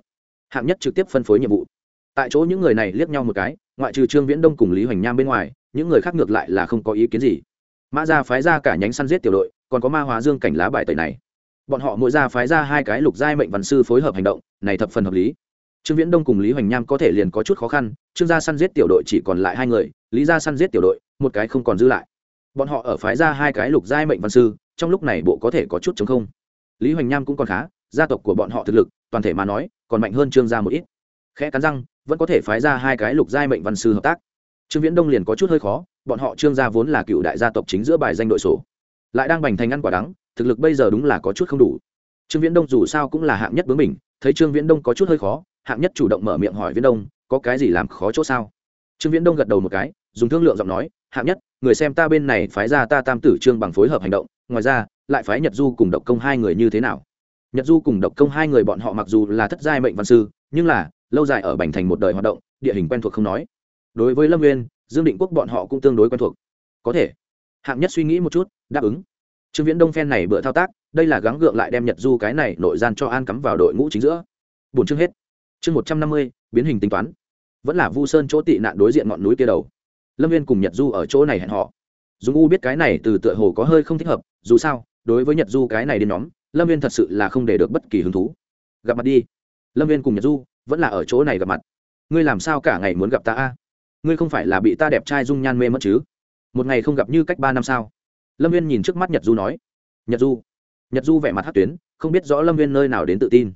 Hạng nhất trực tiếp phân phối nhiệm vụ tại chỗ những người này liếc nhau một cái, ngoại trừ trương viễn đông cùng lý hoành nham bên ngoài, những người khác ngược lại là không có ý kiến gì. Mã ra phái ra cả nhánh săn giết tiểu đội, còn có ma hóa dương cảnh lá bài tẩy này. Bọn họ mỗi ra phái ra hai cái lục giai mệnh văn sư phối hợp hành động, này thập phần hợp lý. Trương viễn đông cùng lý hoành nham có thể liền có chút khó khăn, trương gia săn giết tiểu đội chỉ còn lại hai người, lý gia săn giết tiểu đội, một cái không còn dư lại. Bọn họ ở phái ra hai cái lục giai mệnh văn sư, trong lúc này bộ có thể có chút chống không. Lý hoành nham cũng còn khá, gia tộc của bọn họ thực lực, toàn thể mà nói, còn mạnh hơn trương gia một ít. Khẽ cắn răng vẫn có thể phái ra hai cái lục giai mệnh văn sư hợp tác. Trương viễn đông liền có chút hơi khó, bọn họ trương gia vốn là cựu đại gia tộc chính giữa bài danh đội sổ. Lại đang bành thành ăn quả đắng, thực lực bây giờ đúng là có chút không đủ. Trương viễn đông dù sao cũng là hạng nhất bướng mình thấy trương viễn đông có chút hơi khó, hạng nhất chủ động mở miệng hỏi viễn đông, có cái gì làm khó chỗ sao? Trương viễn đông gật đầu một cái, dùng thương lượng giọng nói, hạng nhất, người xem ta bên này phái ra ta tam tử trương bằng phối hợp hành động, ngoài ra, lại phái nhật du cùng độc công hai người như thế nào? Nhật du cùng độc công hai người bọn họ mặc dù là thất giai mệnh văn sư, nhưng là lâu dài ở bành thành một đời hoạt động, địa hình quen thuộc không nói. Đối với lâm nguyên dương định quốc bọn họ cũng tương đối quen thuộc. Có thể, hạng nhất suy nghĩ một chút, đáp ứng. Trương viễn đông phen này bữa thao tác, đây là gắng gượng lại đem nhật du cái này nội gian cho an cắm vào đội ngũ chính giữa. Bốn chương hết. Chương một trăm năm mươi, biến hình tính toán. Vẫn là vu sơn chỗ tị nạn đối diện ngọn núi kia đầu. Lâm viên cùng nhật du ở chỗ này hẹn họ dùng u biết cái này từ tựa hồ có hơi không thích hợp, dù sao, đối với nhật du cái này đến nhóm, lâm viên thật sự là không để được bất kỳ hứng thú. Gặp mặt đi. Lâm viên cùng nhật du vẫn là ở chỗ này gặp mặt. Ngươi làm sao cả ngày muốn gặp ta a? Ngươi không phải là bị ta đẹp trai dung nhan mê mất chứ? Một ngày không gặp như cách ba năm sao? Lâm viên nhìn trước mắt nhật du nói. Nhật du. Nhật du vẻ mặt hát tuyến, không biết rõ lâm viên nơi nào đến tự tin.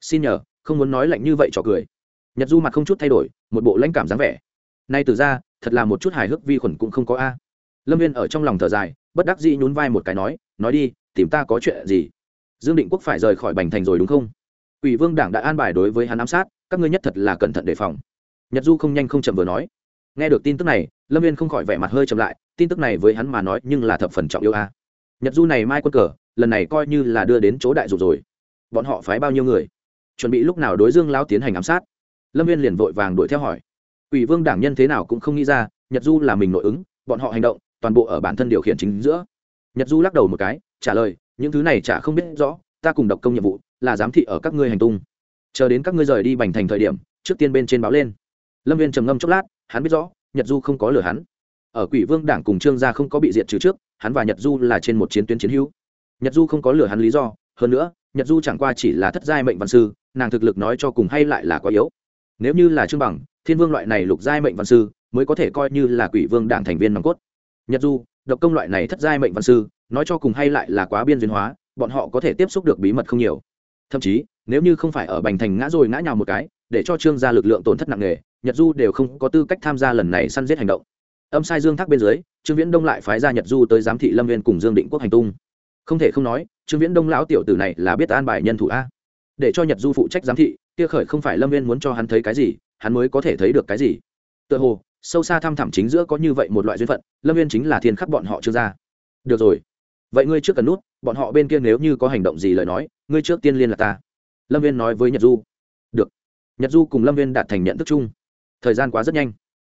Xin nhờ, không muốn nói lạnh như vậy cho cười. Nhật du mặt không chút thay đổi, một bộ lãnh cảm dáng vẻ. Nay từ ra, thật là một chút hài hước vi khuẩn cũng không có a. Lâm viên ở trong lòng thở dài, bất đắc dĩ nhún vai một cái nói nói đi, tìm ta có chuyện gì? Dương định quốc phải rời khỏi bành thành rồi đúng không? Ủy vương đảng đã an bài đối với hắn ám sát các ngươi nhất thật là cẩn thận đề phòng. Nhật du không nhanh không chậm vừa nói. Nghe được tin tức này, lâm viên không khỏi vẻ mặt hơi chậm lại, tin tức này với hắn mà nói nhưng là thập phần trọng yêu a. Nhật du này mai quân cờ, lần này coi như là đưa đến chỗ đại dục rồi. Bọn họ phái bao nhiêu người? Chuẩn bị lúc nào đối dương lao tiến hành ám sát? Lâm viên liền vội vàng đuổi theo hỏi. Ủy vương đảng nhân thế nào cũng không nghĩ ra, nhật du là mình nội ứng, bọn họ hành động, toàn bộ ở bản thân điều khiển chính giữa. Nhật du lắc đầu một cái, trả lời, những thứ này chả không biết rõ, ta cùng độc công nhiệm vụ, là giám thị ở các ngươi hành tung chờ đến các ngươi rời đi bành thành thời điểm, trước tiên bên trên báo lên. Lâm viên trầm ngâm chốc lát, hắn biết rõ, nhật du không có lừa hắn. Ở quỷ vương đảng cùng trương gia không có bị diệt trừ trước, hắn và nhật du là trên một chiến tuyến chiến hữu. Nhật du không có lừa hắn lý do, hơn nữa, nhật du chẳng qua chỉ là thất giai mệnh văn sư, nàng thực lực nói cho cùng hay lại là quá yếu. Nếu như là trương bằng, thiên vương loại này lục giai mệnh văn sư, mới có thể coi như là quỷ vương đảng thành viên nòng cốt. Nhật du, độc công loại này thất giai mệnh văn sư, nói cho cùng hay lại là quá biên duyên hóa, bọn họ có thể tiếp xúc được bí mật không nhiều. Thậm chí nếu như không phải ở bành thành ngã rồi ngã nhào một cái, để cho trương gia lực lượng tổn thất nặng nề, nhật du đều không có tư cách tham gia lần này săn giết hành động. Âm sai dương thác bên dưới, trương viễn đông lại phái ra nhật du tới giám thị lâm viên cùng dương định quốc hành tung. Không thể không nói, trương viễn đông lão tiểu tử này là biết an bài nhân thủ a. Để cho nhật du phụ trách giám thị, kia khởi không phải lâm viên muốn cho hắn thấy cái gì, hắn mới có thể thấy được cái gì. Tựa hồ, sâu xa thăm thẳm chính giữa có như vậy một loại duyên phận, lâm viên chính là thiên khắc bọn họ trương gia. được rồi. Vậy ngươi trước cần nút, bọn họ bên kia nếu như có hành động gì lời nói, ngươi trước tiên liên là ta lâm viên nói với nhật du. Được. Nhật du cùng lâm viên đạt thành nhận thức chung. Thời gian quá rất nhanh.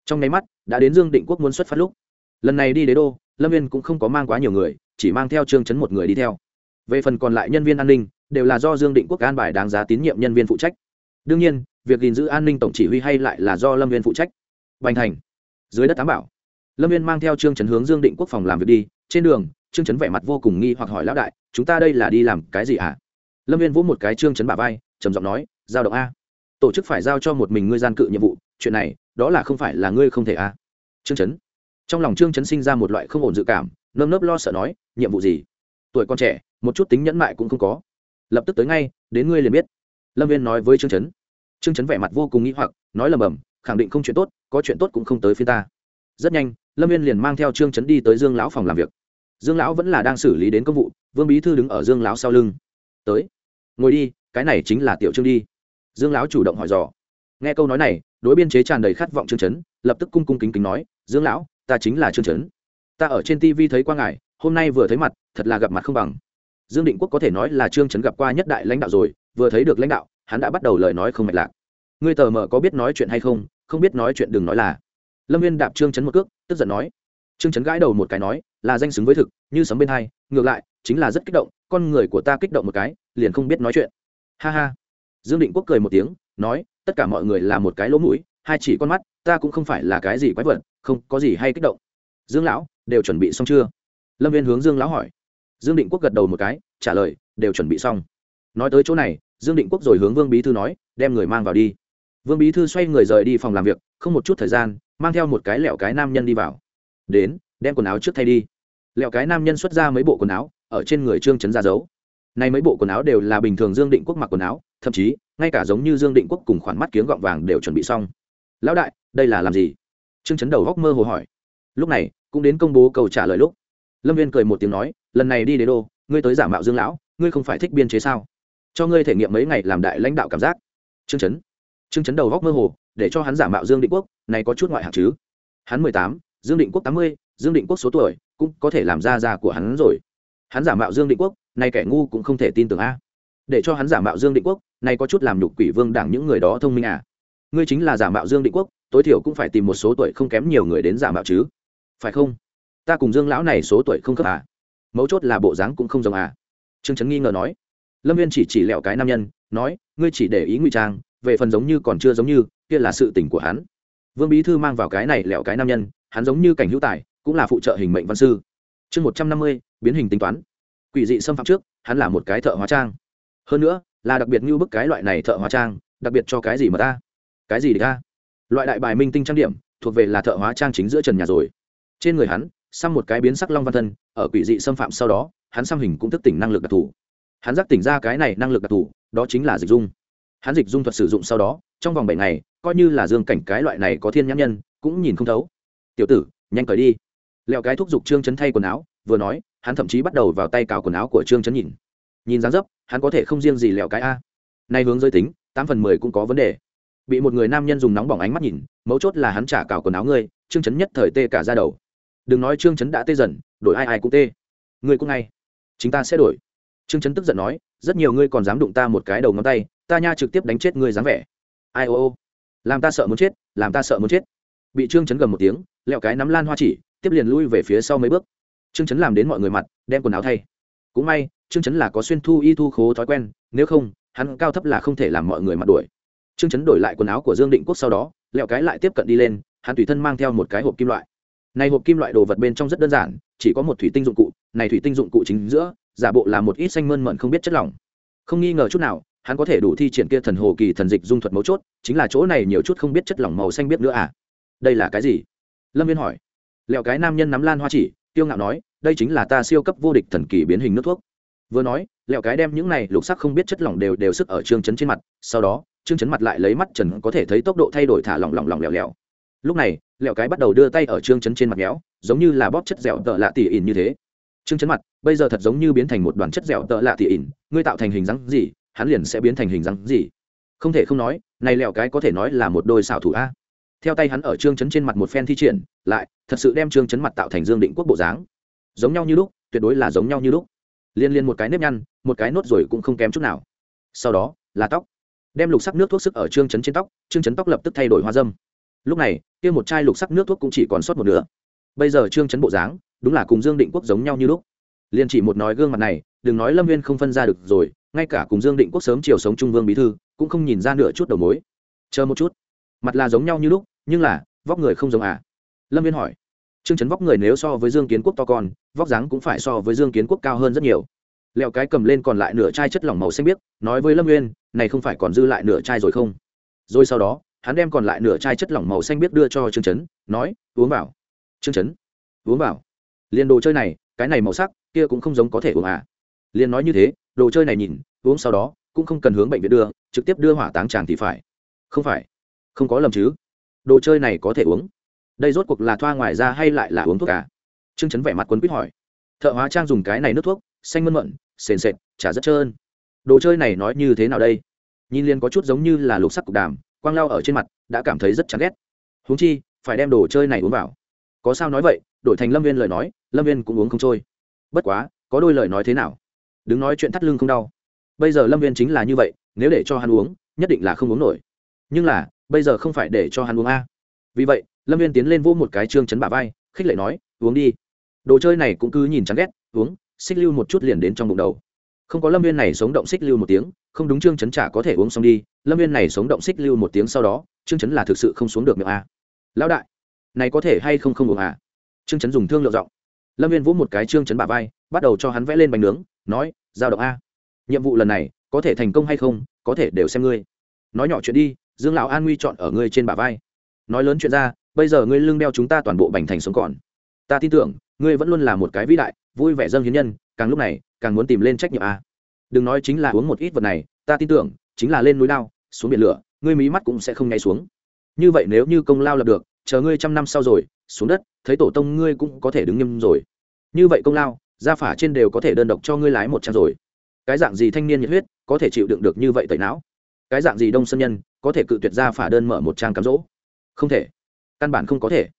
Trong nháy mắt, đã đến dương định quốc muốn xuất phát lúc. Lần này đi đế đô, lâm viên cũng không có mang quá nhiều người, chỉ mang theo trương chấn một người đi theo. Về phần còn lại nhân viên an ninh, đều là do dương định quốc an bài đáng giá tín nhiệm nhân viên phụ trách. Đương nhiên, việc gìn giữ an ninh tổng chỉ huy hay lại là do lâm viên phụ trách. Bành thành. Dưới đất tám bảo. Lâm viên mang theo trương Chấn hướng dương định quốc phòng làm việc đi. Trên đường, trương Chấn vẻ mặt vô cùng nghi hoặc hỏi lão đại, chúng ta đây là đi làm cái gì ạ à? Lâm viên vỗ một cái trương chấn bả vai trầm giọng nói giao động a. Tổ chức phải giao cho một mình ngươi gian cự nhiệm vụ chuyện này đó là không phải là ngươi không thể a. Trương Chấn, trong lòng trương Chấn sinh ra một loại không ổn dự cảm nơm nớp lo sợ nói nhiệm vụ gì? Tuổi con trẻ một chút tính nhẫn mại cũng không có. Lập tức tới ngay đến ngươi liền biết. Lâm viên nói với trương Chấn. trương Chấn vẻ mặt vô cùng nghĩ hoặc nói lầm bầm khẳng định không chuyện tốt có chuyện tốt cũng không tới phía ta. Rất nhanh lâm viên liền mang theo trương Chấn đi tới dương lão phòng làm việc. Dương lão vẫn là đang xử lý đến công vụ vương bí thư đứng ở dương lão sau lưng. Tới ngồi đi, cái này chính là tiểu trương đi. Dương lão chủ động hỏi dò. Nghe câu nói này, đối biên chế tràn đầy khát vọng trương trấn lập tức cung cung kính kính nói, dương lão, ta chính là trương trấn ta ở trên tv thấy qua ngài, hôm nay vừa thấy mặt, thật là gặp mặt không bằng. Dương định quốc có thể nói là trương trấn gặp qua nhất đại lãnh đạo rồi, vừa thấy được lãnh đạo, hắn đã bắt đầu lời nói không mạch lạc. Ngươi tờ mờ có biết nói chuyện hay không? Không biết nói chuyện đừng nói là. Lâm viên đạp trương chấn một cước, tức giận nói. Trương chấn gãi đầu một cái nói, là danh xứng với thực, như sấm bên hai, ngược lại chính là rất kích động, con người của ta kích động một cái, liền không biết nói chuyện. Ha ha. Dương định quốc cười một tiếng, nói, tất cả mọi người là một cái lỗ mũi, hai chỉ con mắt, ta cũng không phải là cái gì quái vật, không có gì hay kích động. Dương lão, đều chuẩn bị xong chưa? Lâm viên hướng dương lão hỏi. Dương định quốc gật đầu một cái, trả lời, đều chuẩn bị xong. Nói tới chỗ này, dương định quốc rồi hướng vương bí thư nói, đem người mang vào đi. Vương bí thư xoay người rời đi phòng làm việc, không một chút thời gian, mang theo một cái lẹo cái nam nhân đi vào. Đến, đem quần áo trước thay đi. Lẹo cái nam nhân xuất ra mấy bộ quần áo ở trên người trương trấn ra dấu, nay mấy bộ quần áo đều là bình thường dương định quốc mặc quần áo thậm chí ngay cả giống như dương định quốc cùng khoản mắt kiếng gọng vàng đều chuẩn bị xong. Lão đại đây là làm gì? Trương trấn đầu góc mơ hồ hỏi. Lúc này cũng đến công bố câu trả lời lúc. Lâm viên cười một tiếng nói lần này đi đế đô ngươi tới giả mạo dương lão ngươi không phải thích biên chế sao? Cho ngươi thể nghiệm mấy ngày làm đại lãnh đạo cảm giác. Trương trấn trương trấn đầu góc mơ hồ để cho hắn giả mạo dương định quốc này có chút ngoại hạng chứ? Hắn mười tám dương định quốc tám mươi dương định quốc số tuổi cũng có thể làm ra ra của hắn rồi hắn giả mạo dương định quốc, nay kẻ ngu cũng không thể tin tưởng a. Để cho hắn giả mạo dương định quốc, nay có chút làm nhục quỷ vương đảng những người đó thông minh à. Ngươi chính là giả mạo dương định quốc, tối thiểu cũng phải tìm một số tuổi không kém nhiều người đến giả mạo chứ. Phải không? Ta cùng dương lão này số tuổi không khớp à. Mấu chốt là bộ dáng cũng không giống à. Trương trấn nghi ngờ nói. Lâm viên chỉ chỉ lẹo cái nam nhân, nói, ngươi chỉ để ý ngụy trang, về phần giống như còn chưa giống như, kia là sự tỉnh của hắn. Vương bí thư mang vào cái này lẹo cái nam nhân, hắn giống như cảnh hữu tài, cũng là phụ trợ hình mệnh văn sư chương một trăm năm mươi, biến hình tính toán. Quỷ dị xâm phạm trước, hắn là một cái thợ hóa trang. Hơn nữa, là đặc biệt như bức cái loại này thợ hóa trang, đặc biệt cho cái gì mà ta? Cái gì để ta? Loại đại bài minh tinh trang điểm, thuộc về là thợ hóa trang chính giữa trần nhà rồi. Trên người hắn, xăm một cái biến sắc long văn thân, ở quỷ dị xâm phạm sau đó, hắn xăm hình cũng thức tỉnh năng lực đặc thù. Hắn giác tỉnh ra cái này năng lực đặc thù, đó chính là dịch dung. Hắn dịch dung thuật sử dụng sau đó, trong vòng bảy ngày, coi như là dương cảnh cái loại này có thiên nhãn nhân, cũng nhìn không thấu. Tiểu tử, nhanh cởi đi lẹo cái thúc giục trương chấn thay quần áo, vừa nói, hắn thậm chí bắt đầu vào tay cào quần áo của trương chấn nhìn. Nhìn dáng dấp, hắn có thể không riêng gì lẹo cái a. Nay hướng giới tính, tám phần mười cũng có vấn đề. Bị một người nam nhân dùng nóng bỏng ánh mắt nhìn, mấu chốt là hắn trả cào quần áo ngươi, trương chấn nhất thời tê cả ra đầu. Đừng nói trương chấn đã tê dần, đổi ai ai cũng tê. Ngươi cũng ngay. Chính ta sẽ đổi. Trương chấn tức giận nói, rất nhiều ngươi còn dám đụng ta một cái đầu ngón tay, ta nha trực tiếp đánh chết ngươi dám vẻ. Ai ô ô. Làm ta sợ muốn chết, làm ta sợ muốn chết. Bị trương chấn gầm một tiếng lẹo cái nắm lan hoa chỉ tiếp liền lui về phía sau mấy bước. Trương chấn làm đến mọi người mặt, đem quần áo thay. Cũng may, trương chấn là có xuyên thu y thu khố thói quen, nếu không, hắn cao thấp là không thể làm mọi người mặt đuổi. Trương chấn đổi lại quần áo của dương định quốc sau đó, lẹo cái lại tiếp cận đi lên, hắn tùy thân mang theo một cái hộp kim loại. Này hộp kim loại đồ vật bên trong rất đơn giản, chỉ có một thủy tinh dụng cụ, này thủy tinh dụng cụ chính giữa, giả bộ là một ít xanh mơn mận không biết chất lỏng. Không nghi ngờ chút nào, hắn có thể đủ thi triển kia thần hồ kỳ thần dịch dung thuật mấu chốt, chính là chỗ này nhiều chút không biết chất lỏng màu xanh biết nữa à? Đây là cái gì? Lâm viên hỏi lẹo cái nam nhân nắm lan hoa chỉ, tiêu ngạo nói, đây chính là ta siêu cấp vô địch thần kỳ biến hình nước thuốc. Vừa nói, lẹo cái đem những này lục sắc không biết chất lỏng đều đều sức ở trương chấn trên mặt, sau đó, trương chấn mặt lại lấy mắt trần có thể thấy tốc độ thay đổi thả lỏng lỏng lỏng lẻo lẻo. Lúc này, lẹo cái bắt đầu đưa tay ở trương chấn trên mặt méo, giống như là bóp chất dẻo tợ lạ tỉ ỉn như thế. Trương chấn mặt, bây giờ thật giống như biến thành một đoàn chất dẻo tợ lạ tỉ ỉn, ngươi tạo thành hình dáng gì, hắn liền sẽ biến thành hình dáng gì. Không thể không nói, này lẹo cái có thể nói là một đôi xảo thủ a theo tay hắn ở trương chấn trên mặt một phen thi triển, lại, thật sự đem trương chấn mặt tạo thành dương định quốc bộ dáng. Giống nhau như lúc, tuyệt đối là giống nhau như lúc. Liên liên một cái nếp nhăn, một cái nốt rồi cũng không kém chút nào. Sau đó, là tóc. Đem lục sắc nước thuốc sức ở trương chấn trên tóc, trương chấn tóc lập tức thay đổi hoa dâm. Lúc này, kia một chai lục sắc nước thuốc cũng chỉ còn sót một nửa. Bây giờ trương chấn bộ dáng, đúng là cùng dương định quốc giống nhau như lúc. Liên chỉ một nói gương mặt này, đừng nói lâm viên không phân ra được rồi, ngay cả cùng dương định quốc sớm chiều sống trung vương bí thư, cũng không nhìn ra nửa chút đầu mối. Chờ một chút mặt là giống nhau như lúc, nhưng là, vóc người không giống à? Lâm viên hỏi. Trương chấn vóc người nếu so với dương kiến quốc to con, vóc dáng cũng phải so với dương kiến quốc cao hơn rất nhiều. Lẹo cái cầm lên còn lại nửa chai chất lỏng màu xanh biếc, nói với lâm nguyên này không phải còn dư lại nửa chai rồi không? Rồi sau đó, hắn đem còn lại nửa chai chất lỏng màu xanh biếc đưa cho trương chấn, nói, uống vào. Trương chấn, uống vào. Liền đồ chơi này, cái này màu sắc, kia cũng không giống có thể uống à? Liền nói như thế, đồ chơi này nhìn, uống sau đó, cũng không cần hướng bệnh viện đưa, trực tiếp đưa hỏa táng chàng thì phải. Không phải không có lầm chứ? Đồ chơi này có thể uống. Đây rốt cuộc là thoa ngoài ra hay lại là uống thuốc cả à? trương chấn vẻ mặt quấn quýt hỏi. Thợ hóa trang dùng cái này nước thuốc, xanh mơn mận, sền sệt, chả rất trơn. Đồ chơi này nói như thế nào đây? Nhìn liền có chút giống như là lục sắc cục đàm, quang lao ở trên mặt, đã cảm thấy rất chán ghét. Huống chi, phải đem đồ chơi này uống vào. Có sao nói vậy? Đổi thành lâm viên lời nói, lâm viên cũng uống không trôi. Bất quá, có đôi lời nói thế nào? Đứng nói chuyện thắt lưng không đau. Bây giờ lâm viên chính là như vậy, nếu để cho hắn uống, nhất định là không uống nổi. Nhưng là bây giờ không phải để cho hắn uống a. Vì vậy, lâm viên tiến lên vỗ một cái trương chấn bà vai, khích lệ nói, uống đi. Đồ chơi này cũng cứ nhìn chán ghét, uống, xích lưu một chút liền đến trong bụng đầu. Không có lâm viên này sống động xích lưu một tiếng, không đúng trương chấn trả có thể uống xong đi, lâm viên này sống động xích lưu một tiếng sau đó, trương chấn là thực sự không xuống được miệng a. Lão đại, này có thể hay không không uống à? Trương chấn dùng thương lượng giọng. Lâm viên vỗ một cái trương chấn bà vai, bắt đầu cho hắn vẽ lên bánh nướng, nói, giao động a. Nhiệm vụ lần này có thể thành công hay không, có thể đều xem ngươi. Nói nhỏ chuyện đi dương lão an nguy chọn ở ngươi trên bả vai. Nói lớn chuyện ra, bây giờ ngươi lưng đeo chúng ta toàn bộ bành thành sống còn. Ta tin tưởng, ngươi vẫn luôn là một cái vĩ đại, vui vẻ dâng hiến nhân, càng lúc này, càng muốn tìm lên trách nhiệm a. Đừng nói chính là uống một ít vật này, ta tin tưởng, chính là lên núi lao, xuống biển lửa, ngươi mí mắt cũng sẽ không ngay xuống. Như vậy nếu như công lao lập được, chờ ngươi trăm năm sau rồi, xuống đất, thấy tổ tông ngươi cũng có thể đứng nghiêm rồi. Như vậy công lao, gia phả trên đều có thể đơn độc cho ngươi lái một trang rồi. Cái dạng gì thanh niên nhiệt huyết có thể chịu đựng được như vậy tẩy não? Cái dạng gì đông sân nhân có thể cự tuyệt ra phả đơn mở một trang cám dỗ. Không thể. Căn bản không có thể.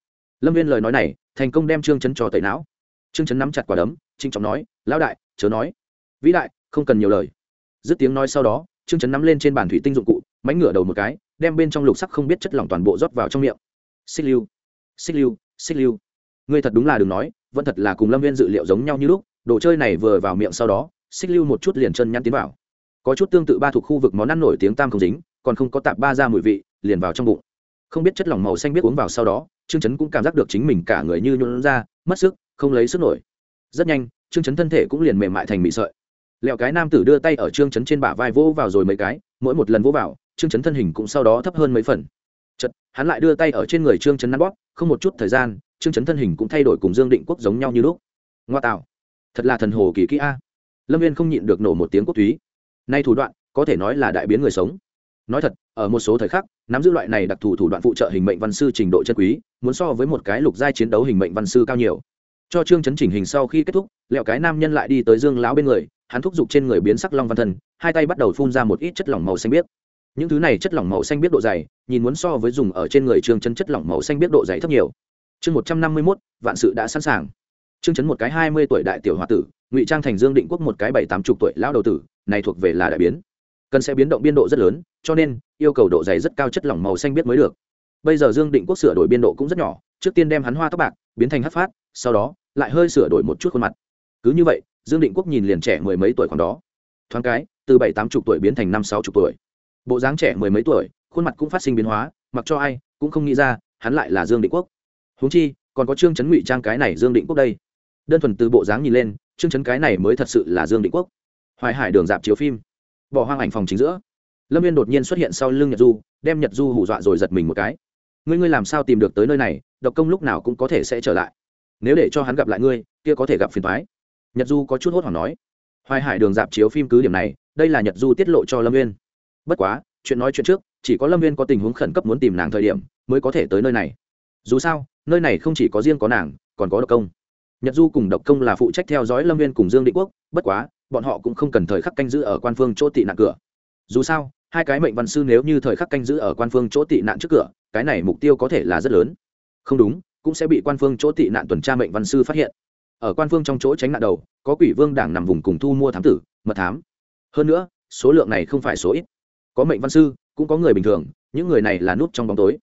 Lâm viên lời nói này, thành công đem trương chấn cho tẩy não. Trương chấn nắm chặt quả đấm trinh trọng nói, lão đại, chớ nói. Vĩ đại, không cần nhiều lời. Dứt tiếng nói sau đó, trương chấn nắm lên trên bàn thủy tinh dụng cụ, mánh ngửa đầu một cái, đem bên trong lục sắc không biết chất lỏng toàn bộ rót vào trong miệng. Xích lưu xích lưu xích lưu. Ngươi thật đúng là đừng nói, vẫn thật là cùng lâm viên dự liệu giống nhau như lúc, đồ chơi này vừa vào miệng sau đó, xích lưu một chút liền chân nhăn tiến vào. Có chút tương tự ba thuộc khu vực món ăn nổi tiếng tam không dính còn không có tạp ba ra mùi vị, liền vào trong bụng. Không biết chất lỏng màu xanh biết uống vào sau đó, trương chấn cũng cảm giác được chính mình cả người như nhuộn ra, mất sức, không lấy sức nổi. Rất nhanh, trương chấn thân thể cũng liền mềm mại thành mị sợi. Lẹo cái nam tử đưa tay ở trương chấn trên bả vai vỗ vào rồi mấy cái, mỗi một lần vỗ vào, trương chấn thân hình cũng sau đó thấp hơn mấy phần. Chật hắn lại đưa tay ở trên người trương chấn nắn bóp, không một chút thời gian, trương chấn thân hình cũng thay đổi cùng dương định quốc giống nhau như lúc. Ngoa tạo. Thật là thần hồ kỳ kỹ a. Lâm viên không nhịn được nổ một tiếng quốc túy. Nay thủ đoạn, có thể nói là đại biến người sống nói thật, ở một số thời khắc, nắm giữ loại này đặc thù thủ đoạn phụ trợ hình mệnh văn sư trình độ chân quý, muốn so với một cái lục giai chiến đấu hình mệnh văn sư cao nhiều. Cho trương chấn chỉnh hình sau khi kết thúc, lẹo cái nam nhân lại đi tới dương lão bên người, hắn thúc giục trên người biến sắc long văn thân, hai tay bắt đầu phun ra một ít chất lỏng màu xanh biếc. Những thứ này chất lỏng màu xanh biếc độ dày, nhìn muốn so với dùng ở trên người trương chấn chất lỏng màu xanh biếc độ dày thấp nhiều. Chương một trăm năm mươi mốt, vạn sự đã sẵn sàng. Trương chấn một cái hai mươi tuổi đại tiểu h tử, ngụy trang thành dương định quốc một cái bảy tám chục tuổi lão đầu tử, này thuộc về là đại biến. Cần sẽ biến động biên độ rất lớn cho nên, yêu cầu độ dày rất cao chất lỏng màu xanh biết mới được. Bây giờ dương định quốc sửa đổi biên độ cũng rất nhỏ, trước tiên đem hắn hoa tóc bạc biến thành hấp phát, sau đó lại hơi sửa đổi một chút khuôn mặt. Cứ như vậy, dương định quốc nhìn liền trẻ mười mấy tuổi còn đó. Thoáng cái, từ bảy tám chục tuổi biến thành năm sáu chục tuổi. Bộ dáng trẻ mười mấy tuổi, khuôn mặt cũng phát sinh biến hóa, mặc cho ai cũng không nghĩ ra, hắn lại là dương định quốc. Huống chi, còn có trương chấn ngụy trang cái này dương định quốc đây. Đơn thuần từ bộ dáng nhìn lên, trương chấn cái này mới thật sự là dương định quốc. Hoài hải đường dạp chiếu phim. Bỏ hoang ảnh phòng chính giữa lâm viên đột nhiên xuất hiện sau lưng nhật du, đem nhật du hù dọa rồi giật mình một cái. Ngươi ngươi làm sao tìm được tới nơi này, độc công lúc nào cũng có thể sẽ trở lại. Nếu để cho hắn gặp lại ngươi, kia có thể gặp phiền thoái nhật du có chút hốt hoảng nói. Hoài hải đường dạp chiếu phim cứ điểm này, đây là nhật du tiết lộ cho lâm viên bất quá, chuyện nói chuyện trước, chỉ có lâm viên có tình huống khẩn cấp muốn tìm nàng thời điểm, mới có thể tới nơi này. Dù sao, nơi này không chỉ có riêng có nàng, còn có độc công. Nhật du cùng độc công là phụ trách theo dõi lâm viên cùng dương định quốc, bất quá, bọn họ cũng không cần thời khắc canh giữ ở quan phương chỗ tị nạn cửa. Dù sao hai cái mệnh văn sư nếu như thời khắc canh giữ ở quan phương chỗ tị nạn trước cửa, cái này mục tiêu có thể là rất lớn. Không đúng, cũng sẽ bị quan phương chỗ tị nạn tuần tra mệnh văn sư phát hiện. Ở quan phương trong chỗ tránh nạn đầu, có quỷ vương đảng nằm vùng cùng thu mua thám tử, mật thám. Hơn nữa, số lượng này không phải số ít. Có mệnh văn sư, cũng có người bình thường, những người này là nút trong bóng tối.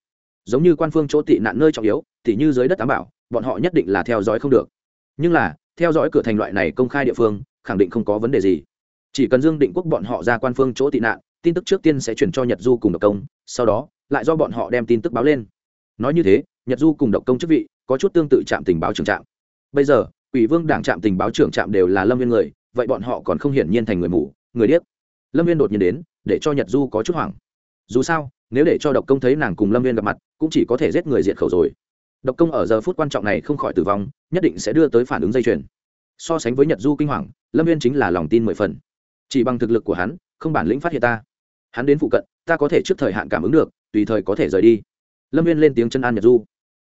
Giống như quan phương chỗ tị nạn nơi trọng yếu thì như dưới đất ám bảo, bọn họ nhất định là theo dõi không được. Nhưng là, theo dõi cửa thành loại này công khai địa phương, khẳng định không có vấn đề gì. Chỉ cần dương định quốc bọn họ ra quan phương chỗ tị nạn tin tức trước tiên sẽ chuyển cho nhật du cùng độc công, sau đó, lại do bọn họ đem tin tức báo lên. Nói như thế, nhật du cùng độc công chức vị có chút tương tự trạm tình báo trưởng trạm. Bây giờ ủy vương đảng trạm tình báo trưởng trạm đều là lâm viên người, vậy bọn họ còn không hiển nhiên thành người mù, người điếc. Lâm viên đột nhiên đến, để cho nhật du có chút hoảng. Dù sao, nếu để cho độc công thấy nàng cùng lâm viên gặp mặt, cũng chỉ có thể giết người diệt khẩu rồi. Độc công ở giờ phút quan trọng này không khỏi tử vong, nhất định sẽ đưa tới phản ứng dây chuyền. So sánh với nhật du kinh hoàng, lâm viên chính là lòng tin mười phần. Chỉ bằng thực lực của hắn, không bản lĩnh phát hiện ta hắn đến phụ cận, ta có thể trước thời hạn cảm ứng được, tùy thời có thể rời đi. Lâm viên lên tiếng chân an nhật du.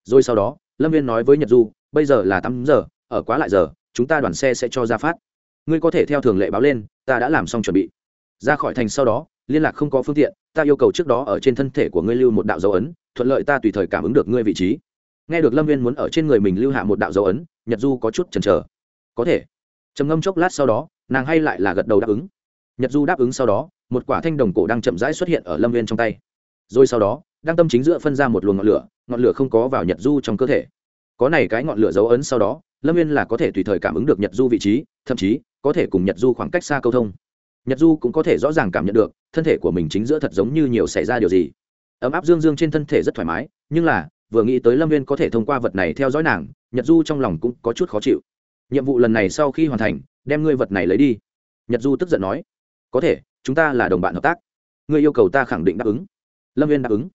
Rồi sau đó, lâm viên nói với nhật du, bây giờ là tám giờ, ở quá lại giờ, chúng ta đoàn xe sẽ cho ra phát. Ngươi có thể theo thường lệ báo lên, ta đã làm xong chuẩn bị. Ra khỏi thành sau đó, liên lạc không có phương tiện, ta yêu cầu trước đó ở trên thân thể của ngươi lưu một đạo dấu ấn, thuận lợi ta tùy thời cảm ứng được ngươi vị trí. Nghe được lâm viên muốn ở trên người mình lưu hạ một đạo dấu ấn, nhật du có chút chần chờ. Có thể. Trầm ngâm chốc lát sau đó, nàng hay lại là gật đầu đáp ứng. Nhật du đáp ứng sau đó một quả thanh đồng cổ đang chậm rãi xuất hiện ở lâm viên trong tay. Rồi sau đó, đang tâm chính giữa phân ra một luồng ngọn lửa ngọn lửa không có vào nhật du trong cơ thể. Có này cái ngọn lửa dấu ấn sau đó, lâm viên là có thể tùy thời cảm ứng được nhật du vị trí, thậm chí, có thể cùng nhật du khoảng cách xa câu thông. Nhật du cũng có thể rõ ràng cảm nhận được, thân thể của mình chính giữa thật giống như nhiều xảy ra điều gì. Ấm áp dương dương trên thân thể rất thoải mái, nhưng là, vừa nghĩ tới lâm viên có thể thông qua vật này theo dõi nàng, nhật du trong lòng cũng có chút khó chịu. Nhiệm vụ lần này sau khi hoàn thành, đem ngươi vật này lấy đi. Nhật du tức giận nói, có thể chúng ta là đồng bạn hợp tác. Ngươi yêu cầu ta khẳng định đáp ứng. Lâm viên đáp ứng.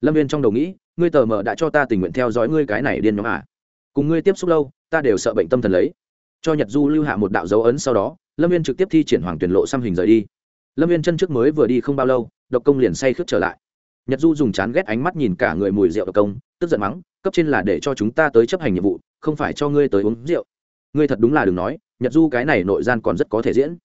Lâm viên trong đầu nghĩ, ngươi tờ mờ đã cho ta tình nguyện theo dõi ngươi cái này điên nhóm à. cùng ngươi tiếp xúc lâu, ta đều sợ bệnh tâm thần lấy. Cho nhật du lưu hạ một đạo dấu ấn sau đó, lâm viên trực tiếp thi triển hoàng tuyển lộ xăm hình rời đi. Lâm viên chân trước mới vừa đi không bao lâu, độc công liền say khướt trở lại. Nhật du dùng chán ghét ánh mắt nhìn cả người mùi rượu độc công, tức giận mắng, cấp trên là để cho chúng ta tới chấp hành nhiệm vụ, không phải cho ngươi tới uống rượu. Ngươi thật đúng là đừng nói, nhật du cái này nội gian còn rất có thể diễn.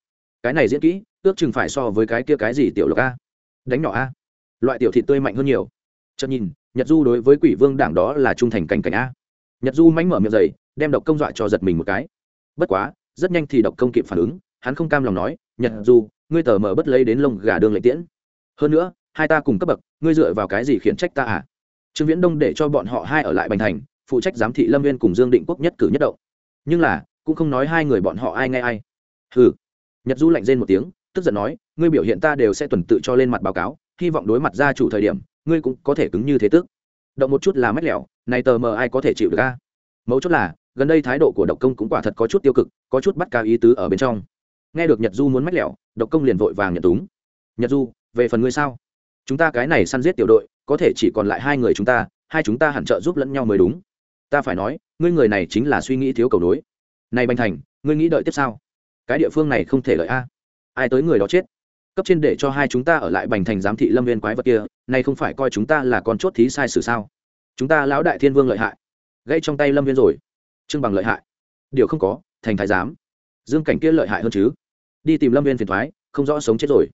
Cái này diễn kỹ ước chừng phải so với cái kia cái gì tiểu lộc a? Đánh nhỏ a? Loại tiểu thị tươi mạnh hơn nhiều. Chợt nhìn, nhật du đối với quỷ vương đảng đó là trung thành cảnh cảnh a. Nhật du mánh mở miệng dày đem độc công dọa cho giật mình một cái. Bất quá, rất nhanh thì độc công kịp phản ứng, hắn không cam lòng nói, nhật du, ngươi tờ mở bất lấy đến lông gà đường lệ tiễn. Hơn nữa, hai ta cùng cấp bậc, ngươi dựa vào cái gì khiển trách ta à? Trương viễn đông để cho bọn họ hai ở lại bành thành, phụ trách giám thị lâm viên cùng dương định quốc nhất cử nhất động. Nhưng là, cũng không nói hai người bọn họ ai nghe ai. Hừ. Nhật du lạnh rên một tiếng tức giận nói, ngươi biểu hiện ta đều sẽ tuần tự cho lên mặt báo cáo, hy vọng đối mặt gia chủ thời điểm, ngươi cũng có thể cứng như thế tức động một chút là mách lẻo, này tờ mờ ai có thể chịu được a? Mấu chốt là, gần đây thái độ của độc công cũng quả thật có chút tiêu cực, có chút bắt cao ý tứ ở bên trong. Nghe được nhật du muốn mách lẻo, độc công liền vội vàng nhận túng. Nhật du, về phần ngươi sao? Chúng ta cái này săn giết tiểu đội, có thể chỉ còn lại hai người chúng ta, hai chúng ta hẳn trợ giúp lẫn nhau mới đúng. Ta phải nói, ngươi người này chính là suy nghĩ thiếu cầu nối. Này bành thành, ngươi nghĩ đợi tiếp sao? Cái địa phương này không thể lợi a ai tới người đó chết? Cấp trên để cho hai chúng ta ở lại bành thành giám thị lâm viên quái vật kia nay không phải coi chúng ta là con chốt thí sai sử sao? Chúng ta lão đại thiên vương lợi hại. Gây trong tay lâm viên rồi. Trưng bằng lợi hại. Điều không có, thành thái giám. Dương cảnh kia lợi hại hơn chứ? Đi tìm lâm viên phiền thoái, không rõ sống chết rồi.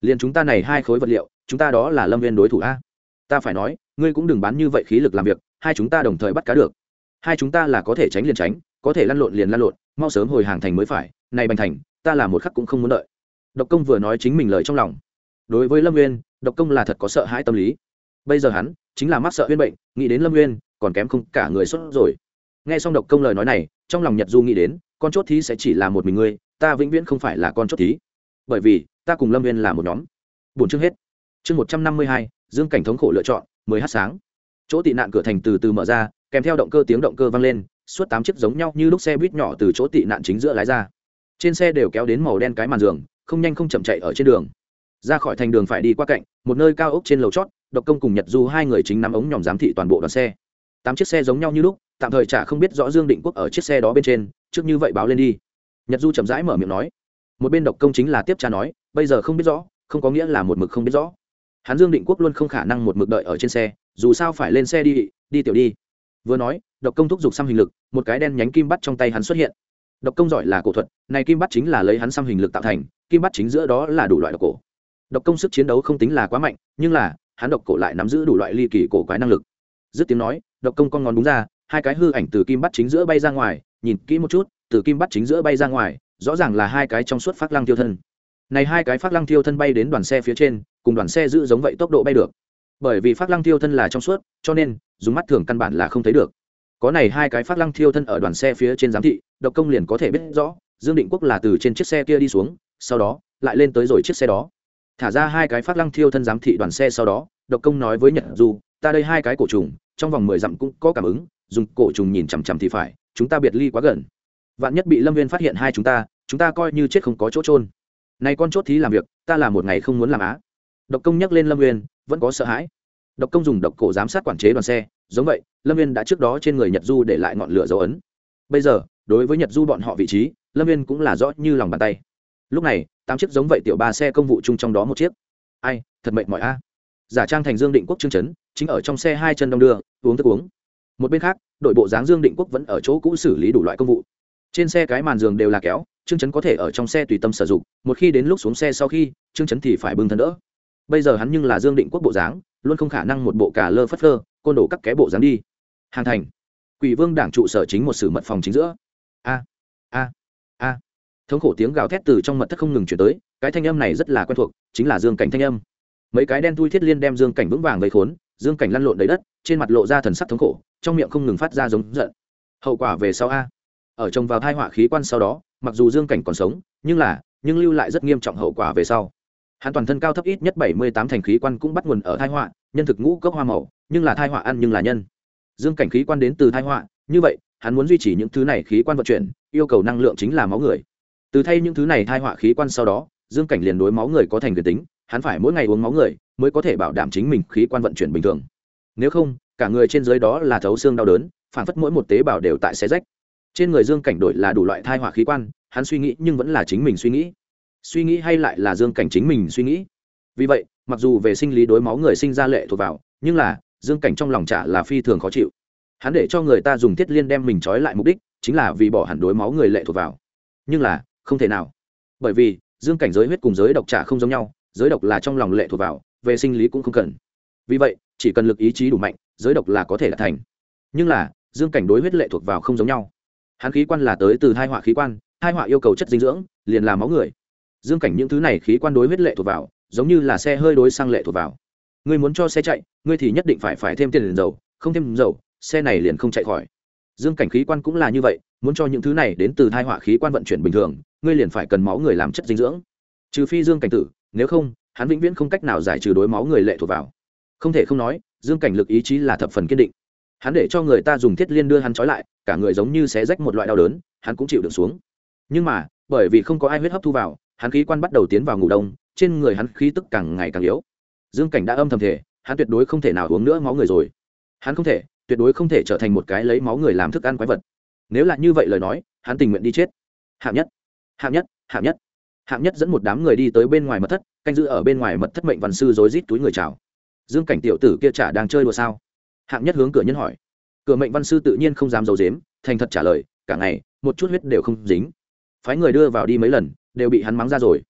Liền chúng ta này hai khối vật liệu, chúng ta đó là lâm viên đối thủ a. Ta phải nói, ngươi cũng đừng bán như vậy khí lực làm việc, hai chúng ta đồng thời bắt cá được. Hai chúng ta là có thể tránh liền tránh, có thể lăn lộn liền lăn lộn, mau sớm hồi hàng thành mới phải, này bành thành, ta là một khắc cũng không muốn đợi độc công vừa nói chính mình lời trong lòng. Đối với lâm nguyên độc công là thật có sợ hãi tâm lý. Bây giờ hắn chính là mắc sợ huyên bệnh, nghĩ đến lâm nguyên còn kém không cả người sốt rồi. Nghe xong độc công lời nói này, trong lòng nhật du nghĩ đến, con chốt thí sẽ chỉ là một mình ngươi, ta vĩnh viễn không phải là con chốt thí. Bởi vì, ta cùng lâm nguyên là một nhóm. Bốn chương hết. Chương một trăm năm mươi hai, dương cảnh thống khổ lựa chọn, mười h sáng. Chỗ tị nạn cửa thành từ từ mở ra, kèm theo động cơ tiếng động cơ vang lên, suốt tám chiếc giống nhau như lúc xe buýt nhỏ từ chỗ tị nạn chính giữa lái ra. Trên xe đều kéo đến màu đen cái màn giường không nhanh không chậm chạy ở trên đường. Ra khỏi thành đường phải đi qua cạnh, một nơi cao ốc trên lầu chót, độc công cùng nhật du hai người chính nắm ống nhòm giám thị toàn bộ đoàn xe. Tám chiếc xe giống nhau như lúc, tạm thời chả không biết rõ dương định quốc ở chiếc xe đó bên trên, trước như vậy báo lên đi. Nhật du chậm rãi mở miệng nói. Một bên độc công chính là tiếp cha nói, bây giờ không biết rõ, không có nghĩa là một mực không biết rõ. Hắn dương định quốc luôn không khả năng một mực đợi ở trên xe, dù sao phải lên xe đi đi tiểu đi. Vừa nói, độc công thúc giục xăm hình lực, một cái đen nhánh kim bắt trong tay hắn xuất hiện. Độc công giỏi là cổ thuật, này kim bắt chính là lấy hắn xăm hình lực tạo thành kim bắt chính giữa đó là đủ loại độc cổ. Độc công sức chiến đấu không tính là quá mạnh, nhưng là, hắn độc cổ lại nắm giữ đủ loại ly kỳ cổ quái năng lực. Dứt tiếng nói, độc công con ngón đúng ra, hai cái hư ảnh từ kim bắt chính giữa bay ra ngoài, nhìn kỹ một chút, từ kim bắt chính giữa bay ra ngoài, rõ ràng là hai cái trong suốt phát lăng tiêu thân. Này hai cái phát lăng tiêu thân bay đến đoàn xe phía trên, cùng đoàn xe giữ giống vậy tốc độ bay được. Bởi vì phát lăng tiêu thân là trong suốt, cho nên, dùng mắt thường căn bản là không thấy được. Có này hai cái phát lăng thiêu thân ở đoàn xe phía trên giám thị, độc công liền có thể biết rõ, dương định quốc là từ trên chiếc xe kia đi xuống sau đó, lại lên tới rồi chiếc xe đó. Thả ra hai cái phát lăng thiêu thân giám thị đoàn xe sau đó, độc công nói với nhật du, ta đây hai cái cổ trùng, trong vòng mười dặm cũng có cảm ứng, dùng cổ trùng nhìn chằm chằm thì phải, chúng ta biệt ly quá gần. Vạn nhất bị lâm viên phát hiện hai chúng ta chúng ta coi như chết không có chỗ trôn này con chốt thí làm việc, ta là một ngày không muốn làm á. Độc công nhắc lên lâm viên, vẫn có sợ hãi. Độc công dùng độc cổ giám sát quản chế đoàn xe, giống vậy, lâm viên đã trước đó trên người nhật du để lại ngọn lửa dấu ấn. Bây giờ, đối với nhật du bọn họ vị trí, lâm viên cũng là rõ như lòng bàn tay lúc này, tám chiếc giống vậy tiểu ba xe công vụ chung trong đó một chiếc. Ai, thật mệt mọi a. Giả trang thành dương định quốc chương chấn, chính ở trong xe hai chân đông đưa, uống thức uống. Một bên khác, đội bộ dáng dương định quốc vẫn ở chỗ cũ xử lý đủ loại công vụ. Trên xe cái màn giường đều là kéo chương chấn có thể ở trong xe tùy tâm sử dụng, một khi đến lúc xuống xe sau khi chương chấn thì phải bưng thân đỡ. Bây giờ hắn nhưng là dương định quốc bộ dáng, luôn không khả năng một bộ cả lơ phất lơ côn đổ các ké bộ dáng đi. Hàng thành. Quỷ vương đảng trụ sở chính một sử mật phòng chính giữa. A a thống khổ tiếng gào thét từ trong mật thất không ngừng chuyển tới, cái thanh âm này rất là quen thuộc, chính là dương cảnh thanh âm. Mấy cái đen thui thiết liên đem dương cảnh vững vàng gây khốn, dương cảnh lăn lộn đầy đất, trên mặt lộ ra thần sắc thống khổ, trong miệng không ngừng phát ra giống giận. Hậu quả về sau a. Ở trồng vào thai họa khí quan sau đó, mặc dù dương cảnh còn sống, nhưng là, nhưng lưu lại rất nghiêm trọng hậu quả về sau. Hắn toàn thân cao thấp ít nhất bảy mươi tám thành khí quan cũng bắt nguồn ở thai họa, nhân thực ngũ cốc hoa màu, nhưng là thai họa ăn nhưng là nhân. Dương cảnh khí quan đến từ thai họa, như vậy, hắn muốn duy trì những thứ này khí quan vận chuyển, yêu cầu năng lượng chính là máu người từ thay những thứ này thai họa khí quan sau đó, dương cảnh liền đối máu người có thành quyền tính, hắn phải mỗi ngày uống máu người mới có thể bảo đảm chính mình khí quan vận chuyển bình thường. Nếu không, cả người trên dưới đó là thấu xương đau đớn, phản phất mỗi một tế bào đều tại xe rách. Trên người dương cảnh đổi là đủ loại thai họa khí quan, hắn suy nghĩ nhưng vẫn là chính mình suy nghĩ. Suy nghĩ hay lại là dương cảnh chính mình suy nghĩ. Vì vậy, mặc dù về sinh lý đối máu người sinh ra lệ thuộc vào, nhưng là, dương cảnh trong lòng trả là phi thường khó chịu. Hắn để cho người ta dùng thiết liên đem mình trói lại mục đích, chính là vì bỏ hẳn đối máu người lệ thuộc vào. Nhưng là không thể nào. Bởi vì, dương cảnh giới huyết cùng giới độc trả không giống nhau, giới độc là trong lòng lệ thuộc vào, về sinh lý cũng không cần. Vì vậy, chỉ cần lực ý chí đủ mạnh, giới độc là có thể đạt thành. Nhưng là, dương cảnh đối huyết lệ thuộc vào không giống nhau. Hắn khí quan là tới từ hai họa khí quan hai họa yêu cầu chất dinh dưỡng, liền là máu người. Dương cảnh những thứ này khí quan đối huyết lệ thuộc vào, giống như là xe hơi đối sang lệ thuộc vào. Ngươi muốn cho xe chạy, ngươi thì nhất định phải phải thêm tiền dầu, không thêm dầu, xe này liền không chạy khỏi. Dương cảnh khí quan cũng là như vậy muốn cho những thứ này đến từ thai họa khí quan vận chuyển bình thường, ngươi liền phải cần máu người làm chất dinh dưỡng. Trừ phi dương cảnh tử, nếu không, hắn vĩnh viễn không cách nào giải trừ đối máu người lệ thuộc vào. Không thể không nói, dương cảnh lực ý chí là thập phần kiên định. Hắn để cho người ta dùng thiết liên đưa hắn trói lại, cả người giống như xé rách một loại đau đớn, hắn cũng chịu được xuống. Nhưng mà, bởi vì không có ai huyết hấp thu vào, hắn khí quan bắt đầu tiến vào ngủ đông, trên người hắn khí tức càng ngày càng yếu. Dương cảnh đã âm thầm thể, hắn tuyệt đối không thể nào uống nữa máu người rồi. Hắn không thể, tuyệt đối không thể trở thành một cái lấy máu người làm thức ăn quái vật nếu là như vậy lời nói, hắn tình nguyện đi chết. Hạng nhất hạng nhất hạng nhất. Hạng nhất dẫn một đám người đi tới bên ngoài mật thất, canh giữ ở bên ngoài mật thất mệnh văn sư rối rít túi người chào. Dương cảnh tiểu tử kia chả đang chơi đùa sao? Hạng nhất hướng cửa nhân hỏi. Cửa mệnh văn sư tự nhiên không dám d i ấ u dếm thành thật trả lời, cả ngày, một chút huyết đều không dính. Phái người đưa vào đi mấy lần, đều bị hắn mắng ra rồi.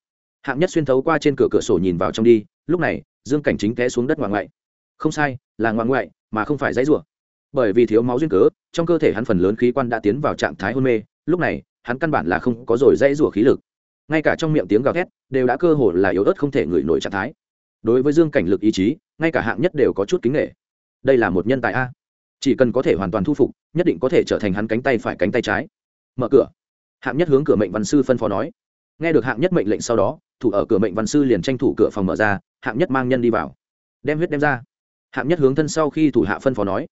Hạng nhất xuyên thấu qua trên cửa cửa sổ nhìn vào trong đi, lúc này, dương cảnh chính té xuống đất ngoại ngoại. Không sai, là ngoại ngoại, mà không phải dãy rủa. Bởi vì thiếu máu duyên cớ trong cơ thể hắn phần lớn khí quan đã tiến vào trạng thái hôn mê, lúc này, hắn căn bản là không có rồi dãy rủa khí lực. Ngay cả trong miệng tiếng gào thét, đều đã cơ hồ là yếu ớt không thể ngửi nổi trạng thái. Đối với dương cảnh lực ý chí, ngay cả hạng nhất đều có chút kính nghệ đây là một nhân tài a. Chỉ cần có thể hoàn toàn thu phục, nhất định có thể trở thành hắn cánh tay phải cánh tay trái. Mở cửa. Hạng nhất hướng cửa mệnh văn sư phân phó nói. Nghe được hạng nhất mệnh lệnh sau đó, thủ ở cửa mệnh văn sư liền tranh thủ cửa phòng mở ra, hạng nhất mang nhân đi vào. Đem huyết đem ra. Hạng nhất hướng thân sau khi thủ hạ phân phó nói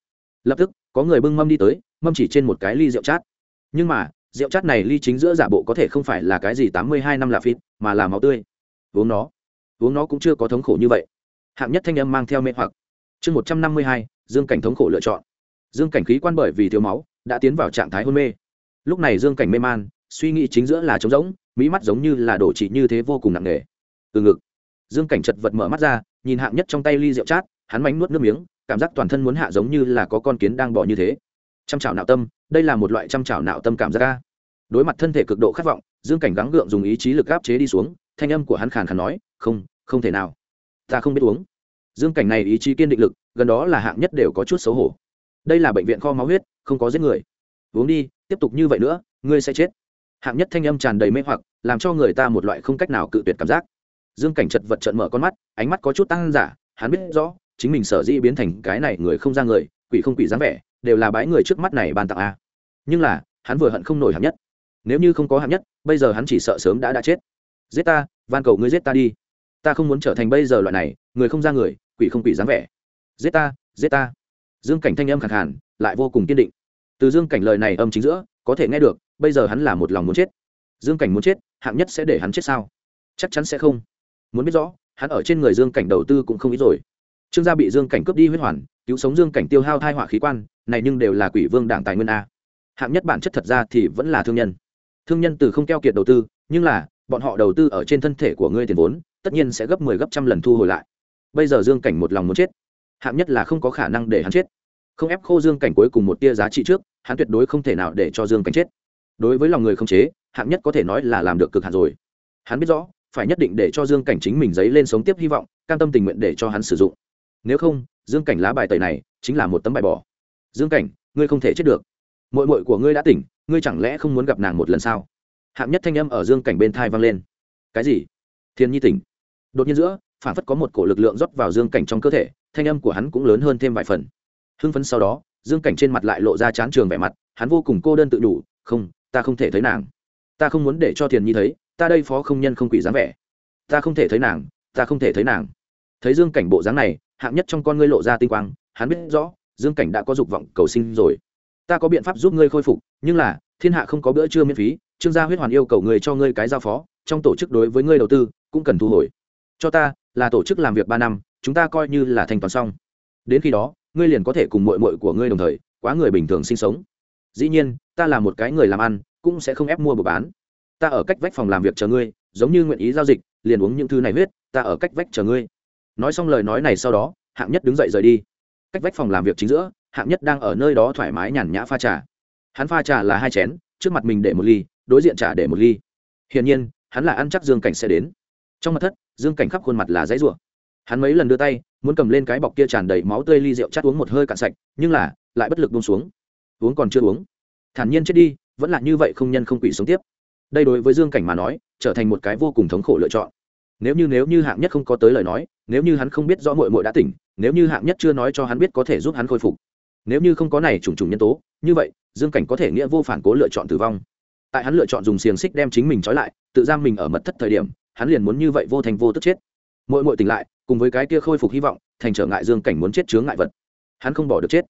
lập tức, có người bưng mâm đi tới, mâm chỉ trên một cái ly rượu chát. Nhưng mà, rượu chát này ly chính giữa giả bộ có thể không phải là cái gì tám mươi hai năm là phít mà là máu tươi. Uống nó. Uống nó cũng chưa có thống khổ như vậy. Hạng nhất thanh âm mang theo mê hoặc. Chương một trăm năm mươi hai, dương cảnh thống khổ lựa chọn. Dương cảnh khí quan bởi vì thiếu máu, đã tiến vào trạng thái hôn mê. Lúc này dương cảnh mê man, suy nghĩ chính giữa là trống rỗng, mỹ mắt giống như là đổ chỉ như thế vô cùng nặng nề. Từ ngực, dương cảnh chật vật mở mắt ra, nhìn hạng nhất trong tay ly rượu chát, hắn mánh nuốt nước miếng cảm giác toàn thân muốn hạ giống như là có con kiến đang bỏ như thế. Chăm chảo nạo tâm, đây là một loại chăm chảo nạo tâm cảm giác ca đối mặt thân thể cực độ khát vọng, dương cảnh gắng gượng dùng ý chí lực áp chế đi xuống, thanh âm của hắn khàn khàn nói, không không thể nào. Ta không biết uống. Dương cảnh này ý chí kiên định lực, gần đó là hạng nhất đều có chút xấu hổ. Đây là bệnh viện kho máu huyết, không có giết người. Uống đi, tiếp tục như vậy nữa, ngươi sẽ chết. Hạng nhất thanh âm tràn đầy mê hoặc, làm cho người ta một loại không cách nào cự tuyệt cảm giác. Dương cảnh chật vật trận mở con mắt, ánh mắt có chút tăng giả, hắn biết rõ chính mình sở dĩ biến thành cái này người không ra người, quỷ không quỷ dáng vẻ, đều là bái người trước mắt này ban tặng a. Nhưng là, hắn vừa hận không nổi hạng nhất. Nếu như không có hạng nhất, bây giờ hắn chỉ sợ sớm đã đã chết. Giết ta, van cầu ngươi giết ta đi. Ta không muốn trở thành bây giờ loại này, người không ra người, quỷ không quỷ dáng vẻ. Giết ta giết ta. Dương cảnh thanh âm khẳng hẳn lại vô cùng kiên định. Từ dương cảnh lời này âm chính giữa, có thể nghe được, bây giờ hắn là một lòng muốn chết. Dương cảnh muốn chết, hạng nhất sẽ để hắn chết sao? Chắc chắn sẽ không. Muốn biết rõ, hắn ở trên người dương cảnh đầu tư cũng không ít rồi trương gia bị dương cảnh cướp đi huyết hoàn, cứu sống dương cảnh tiêu hao thai họa khí quan, này nhưng đều là quỷ vương đảng tài nguyên a. Hạng nhất bản chất thật ra thì vẫn là thương nhân. Thương nhân từ không keo kiệt đầu tư, nhưng là, bọn họ đầu tư ở trên thân thể của ngươi tiền vốn, tất nhiên sẽ gấp mười 10 gấp trăm lần thu hồi lại. Bây giờ dương cảnh một lòng muốn chết. Hạng nhất là không có khả năng để hắn chết. Không ép khô dương cảnh cuối cùng một tia giá trị trước, hắn tuyệt đối không thể nào để cho dương cảnh chết. Đối với lòng người không chế, hạng nhất có thể nói là làm được cực hạn rồi. Hắn biết rõ, phải nhất định để cho dương cảnh chính mình giấy lên sống tiếp hy vọng, cam tâm tình nguyện để cho hắn sử dụng nếu không, dương cảnh lá bài tẩy này chính là một tấm bài bỏ. Dương cảnh, ngươi không thể chết được. Mội mội của ngươi đã tỉnh, ngươi chẳng lẽ không muốn gặp nàng một lần sao? Hạng nhất thanh âm ở dương cảnh bên thai vang lên. Cái gì? Thiên nhi tỉnh. Đột nhiên giữa, phản phất có một cổ lực lượng rót vào dương cảnh trong cơ thể, thanh âm của hắn cũng lớn hơn thêm vài phần. Hưng phấn sau đó, dương cảnh trên mặt lại lộ ra chán trường vẻ mặt, hắn vô cùng cô đơn tự đủ, không, ta không thể thấy nàng. Ta không muốn để cho thiền nhi thấy, ta đây phó không nhân không quỷ dáng vẻ. Ta không thể thấy nàng, ta không thể thấy nàng. Thấy dương cảnh bộ dáng này hạng nhất trong con ngươi lộ ra tinh quang, hắn biết rõ, dương cảnh đã có dục vọng cầu sinh rồi. Ta có biện pháp giúp ngươi khôi phục, nhưng là, thiên hạ không có bữa trưa miễn phí, trương gia huyết hoàn yêu cầu người cho ngươi cái giao phó, trong tổ chức đối với ngươi đầu tư, cũng cần thu hồi. Cho ta, là tổ chức làm việc ba năm, chúng ta coi như là thanh toán xong. Đến khi đó, ngươi liền có thể cùng mội mội của ngươi đồng thời, quá người bình thường sinh sống. Dĩ nhiên, ta là một cái người làm ăn, cũng sẽ không ép mua buộc bán. Ta ở cách vách phòng làm việc chờ ngươi, giống như nguyện ý giao dịch, liền uống những thứ này huyết, ta ở cách vách chờ ngươi nói xong lời nói này sau đó, hạng nhất đứng dậy rời đi. Cách vách phòng làm việc chính giữa, hạng nhất đang ở nơi đó thoải mái nhàn nhã pha trà. Hắn pha trà là hai chén, trước mặt mình để một ly, đối diện trà để một ly. Hiển nhiên, hắn là ăn chắc dương cảnh sẽ đến. Trong mặt thất, dương cảnh khắp khuôn mặt là dãy rủa. Hắn mấy lần đưa tay, muốn cầm lên cái bọc kia tràn đầy máu tươi ly rượu chắt uống một hơi cạn sạch, nhưng là, lại bất lực bông xuống. Uống còn chưa uống. Thản nhiên chết đi, vẫn là như vậy không nhân không quỷ sống tiếp. Đây đối với dương cảnh mà nói, trở thành một cái vô cùng thống khổ lựa chọn nếu như nếu như hạng nhất không có tới lời nói, nếu như hắn không biết rõ mội mội đã tỉnh, nếu như hạng nhất chưa nói cho hắn biết có thể giúp hắn khôi phục. Nếu như không có này trùng trùng nhân tố, như vậy, dương cảnh có thể nghĩa vô phản cố lựa chọn tử vong. Tại hắn lựa chọn dùng xiềng xích đem chính mình trói lại, tự giam mình ở mật thất thời điểm, hắn liền muốn như vậy vô thành vô tức chết. Mội mội tỉnh lại, cùng với cái kia khôi phục hy vọng, thành trở ngại dương cảnh muốn chết chướng ngại vật. Hắn không bỏ được chết.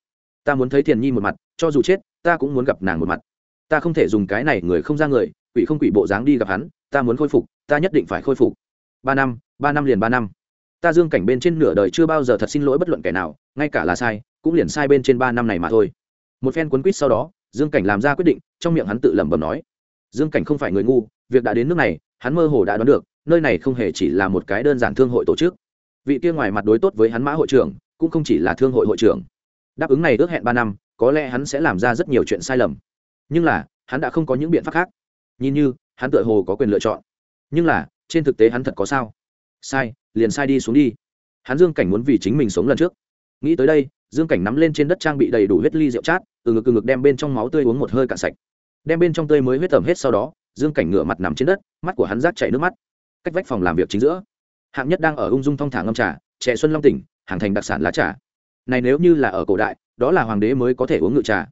Ta muốn thấy thiền nhi một mặt, cho dù chết, ta cũng muốn gặp nàng một mặt. Ta không thể dùng cái này người không ra người, quỷ không quỷ bộ dáng đi gặp hắn, ta muốn khôi phục, ta nhất định phải khôi phục ba năm ba năm liền ba năm. Ta dương cảnh bên trên nửa đời chưa bao giờ thật xin lỗi bất luận kẻ nào, ngay cả là sai, cũng liền sai bên trên ba năm này mà thôi. Một phen cuốn quýt sau đó, dương cảnh làm ra quyết định, trong miệng hắn tự lẩm bẩm nói, dương cảnh không phải người ngu, việc đã đến nước này, hắn mơ hồ đã đoán được, nơi này không hề chỉ là một cái đơn giản thương hội tổ chức. Vị kia ngoài mặt đối tốt với hắn mã hội trưởng, cũng không chỉ là thương hội hội trưởng. Đáp ứng này ước hẹn ba năm, có lẽ hắn sẽ làm ra rất nhiều chuyện sai lầm. Nhưng là, hắn đã không có những biện pháp khác. Nhìn như, hắn tựa hồ có quyền lựa chọn. Nhưng là trên thực tế hắn thật có sao? Sai, liền sai đi xuống đi. Hắn dương cảnh muốn vì chính mình sống lần trước. Nghĩ tới đây, dương cảnh nắm lên trên đất trang bị đầy đủ huyết ly rượu chát, từ ngực từ ngực đem bên trong máu tươi uống một hơi cạn sạch. Đem bên trong tươi mới huyết tẩm hết sau đó, dương cảnh ngửa mặt nằm trên đất, mắt của hắn rác chảy nước mắt. Cách vách phòng làm việc chính giữa, hạng nhất đang ở ung dung thong thả ngâm trà, trẻ xuân long tỉnh, hàng thành đặc sản lá trà. Này nếu như là ở cổ đại, đó là hoàng đế mới có thể uống ngự trà.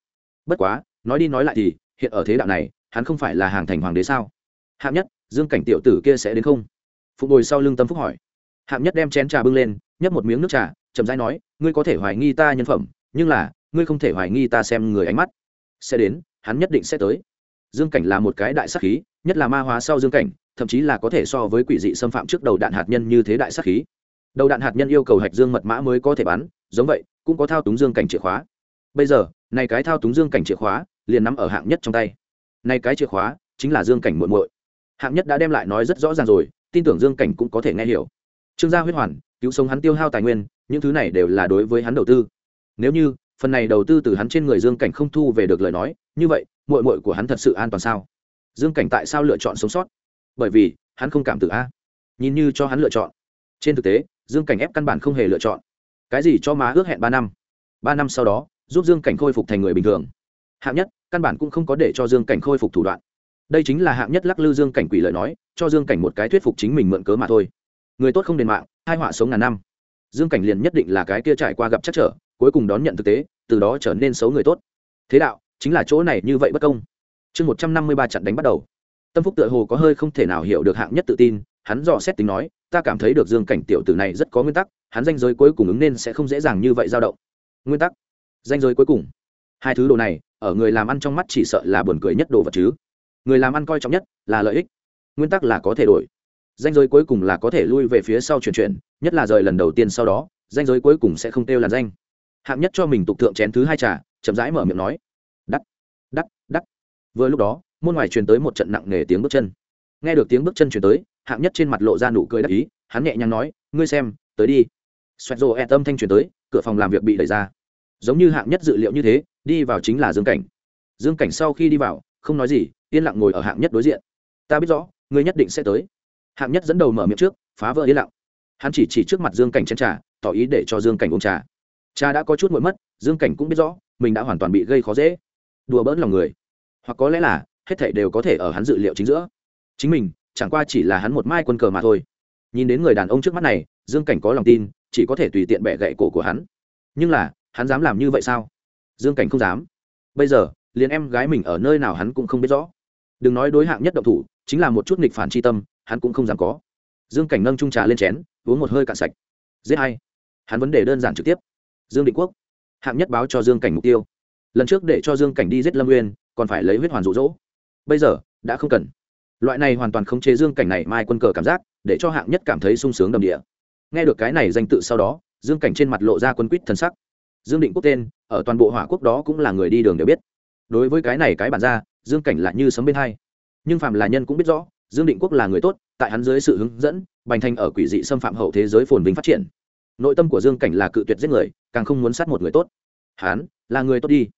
Bất quá, nói đi nói lại thì, hiện ở thế đạo này, hắn không phải là hàng thành hoàng đế sao? Hạng nhất dương cảnh tiểu tử kia sẽ đến không? Phục ngồi sau lưng tâm phúc hỏi. Hạng nhất đem chén trà bưng lên, nhấp một miếng nước trà, chậm rãi nói, ngươi có thể hoài nghi ta nhân phẩm, nhưng là, ngươi không thể hoài nghi ta xem người ánh mắt. Sẽ đến, hắn nhất định sẽ tới. Dương cảnh là một cái đại sắc khí, nhất là ma hóa sau dương cảnh, thậm chí là có thể so với quỷ dị xâm phạm trước đầu đạn hạt nhân như thế đại sắc khí. Đầu đạn hạt nhân yêu cầu hạch dương mật mã mới có thể bắn, giống vậy, cũng có thao túng dương cảnh chìa khóa. Bây giờ, này cái thao túng dương cảnh chìa khóa liền nắm ở hạng nhất trong tay. Này cái chìa khóa chính là dương cảnh muội muội hạng nhất đã đem lại nói rất rõ ràng rồi, tin tưởng dương cảnh cũng có thể nghe hiểu. Trương gia huyết hoàn, cứu sống hắn tiêu hao tài nguyên, những thứ này đều là đối với hắn đầu tư. Nếu như, phần này đầu tư từ hắn trên người dương cảnh không thu về được lời nói, như vậy, muội muội của hắn thật sự an toàn sao? Dương cảnh tại sao lựa chọn sống sót? Bởi vì, hắn không cảm tử a. Nhìn như cho hắn lựa chọn. Trên thực tế, dương cảnh ép căn bản không hề lựa chọn. Cái gì cho má ước hẹn ba năm? Ba năm sau đó, giúp dương cảnh khôi phục thành người bình thường. Hạng nhất, căn bản cũng không có để cho dương cảnh khôi phục thủ đoạn đây chính là hạng nhất lắc lư dương cảnh quỷ lợi nói, cho dương cảnh một cái thuyết phục chính mình mượn cớ mà thôi. Người tốt không đền mạng hai họa sống ngàn năm. Dương cảnh liền nhất định là cái kia trải qua gặp chắc trở, cuối cùng đón nhận thực tế, từ đó trở nên xấu người tốt. Thế đạo, chính là chỗ này như vậy bất công. Chương một trăm năm mươi ba trận đánh bắt đầu. Tâm phúc tựa hồ có hơi không thể nào hiểu được hạng nhất tự tin, hắn dò xét tính nói, ta cảm thấy được dương cảnh tiểu tử này rất có nguyên tắc, hắn danh giới cuối cùng ứng nên sẽ không dễ dàng như vậy dao động. Nguyên tắc. Danh giới cuối cùng. Hai thứ đồ này, ở người làm ăn trong mắt chỉ sợ là buồn cười nhất đồ vật chứ người làm ăn coi trọng nhất là lợi ích, nguyên tắc là có thể đổi. Danh giới cuối cùng là có thể lui về phía sau chuyển chuyển, nhất là rời lần đầu tiên sau đó, danh giới cuối cùng sẽ không kêu là danh. Hạng nhất cho mình tục thượng chén thứ hai trà, chậm rãi mở miệng nói đắt đắt đắt vừa lúc đó, môn ngoài truyền tới một trận nặng nề tiếng bước chân. Nghe được tiếng bước chân truyền tới, hạng nhất trên mặt lộ ra nụ cười đắc ý, hắn nhẹ nhàng nói, ngươi xem, tới đi. Xoẹt rồ e tâm thanh truyền tới, cửa phòng làm việc bị đẩy ra. Giống như hạng nhất dự liệu như thế, đi vào chính là dương cảnh. Dương cảnh sau khi đi vào không nói gì, yên lặng ngồi ở hạng nhất đối diện. Ta biết rõ, ngươi nhất định sẽ tới. Hạng nhất dẫn đầu mở miệng trước, phá vỡ yên lặng. Hắn chỉ chỉ trước mặt dương cảnh chén trà, tỏ ý để cho dương cảnh uống trà. Cha đã có chút nguội mất, dương cảnh cũng biết rõ, mình đã hoàn toàn bị gây khó dễ. Đùa bỡn lòng người. Hoặc có lẽ là, hết thảy đều có thể ở hắn dự liệu chính giữa. Chính mình, chẳng qua chỉ là hắn một mai quân cờ mà thôi. Nhìn đến người đàn ông trước mắt này, dương cảnh có lòng tin, chỉ có thể tùy tiện bẻ gậy cổ của hắn. Nhưng là, hắn dám làm như vậy sao? Dương cảnh không dám. Bây giờ liền em gái mình ở nơi nào hắn cũng không biết rõ. Đừng nói đối hạng nhất động thủ, chính là một chút nghịch phản tri tâm, hắn cũng không dám có. Dương cảnh nâng trung trà lên chén, uống một hơi cạn sạch. Giết hay. Hắn vấn đề đơn giản trực tiếp. Dương định quốc. Hạng nhất báo cho dương cảnh mục tiêu. Lần trước để cho dương cảnh đi giết lâm nguyên còn phải lấy huyết hoàn rụ rỗ bây giờ, đã không cần. Loại này hoàn toàn không chế dương cảnh này mai quân cờ cảm giác, để cho hạng nhất cảm thấy sung sướng đầm địa. Nghe được cái này danh tự sau đó, dương cảnh trên mặt lộ ra quân quýt thân sắc. Dương định quốc tên, ở toàn bộ hỏa quốc đó cũng là người đi đường đều biết đối với cái này cái bản ra, dương cảnh lại như sấm bên hai. Nhưng phạm là nhân cũng biết rõ, dương định quốc là người tốt, tại hắn dưới sự hướng dẫn, bành thành ở quỷ dị xâm phạm hậu thế giới phồn vinh phát triển. Nội tâm của dương cảnh là cự tuyệt giết người, càng không muốn sát một người tốt. Hắn là người tốt đi.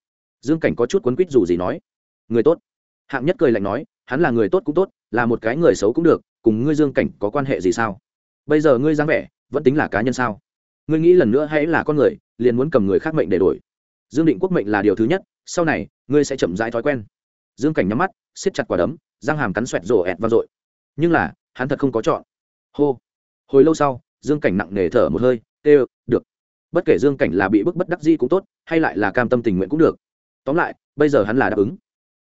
Dương cảnh có chút quấn quýt dù gì nói. Người tốt. Hạng nhất cười lạnh nói, hắn là người tốt cũng tốt, là một cái người xấu cũng được, cùng ngươi dương cảnh có quan hệ gì sao? Bây giờ ngươi dáng vẻ, vẫn tính là cá nhân sao? Ngươi nghĩ lần nữa hãy là con người, liền muốn cầm người khác mệnh để đổi. Dương định quốc mệnh là điều thứ nhất sau này, ngươi sẽ chậm rãi thói quen. Dương cảnh nhắm mắt, siết chặt quả đấm, răng hàm cắn xoẹt rổ ẹt vang dội. Nhưng là, hắn thật không có chọn. Hô. Hồi lâu sau, dương cảnh nặng nề thở một hơi, tê được. Bất kể dương cảnh là bị bức bất đắc di cũng tốt, hay lại là cam tâm tình nguyện cũng được. Tóm lại, bây giờ hắn là đáp ứng.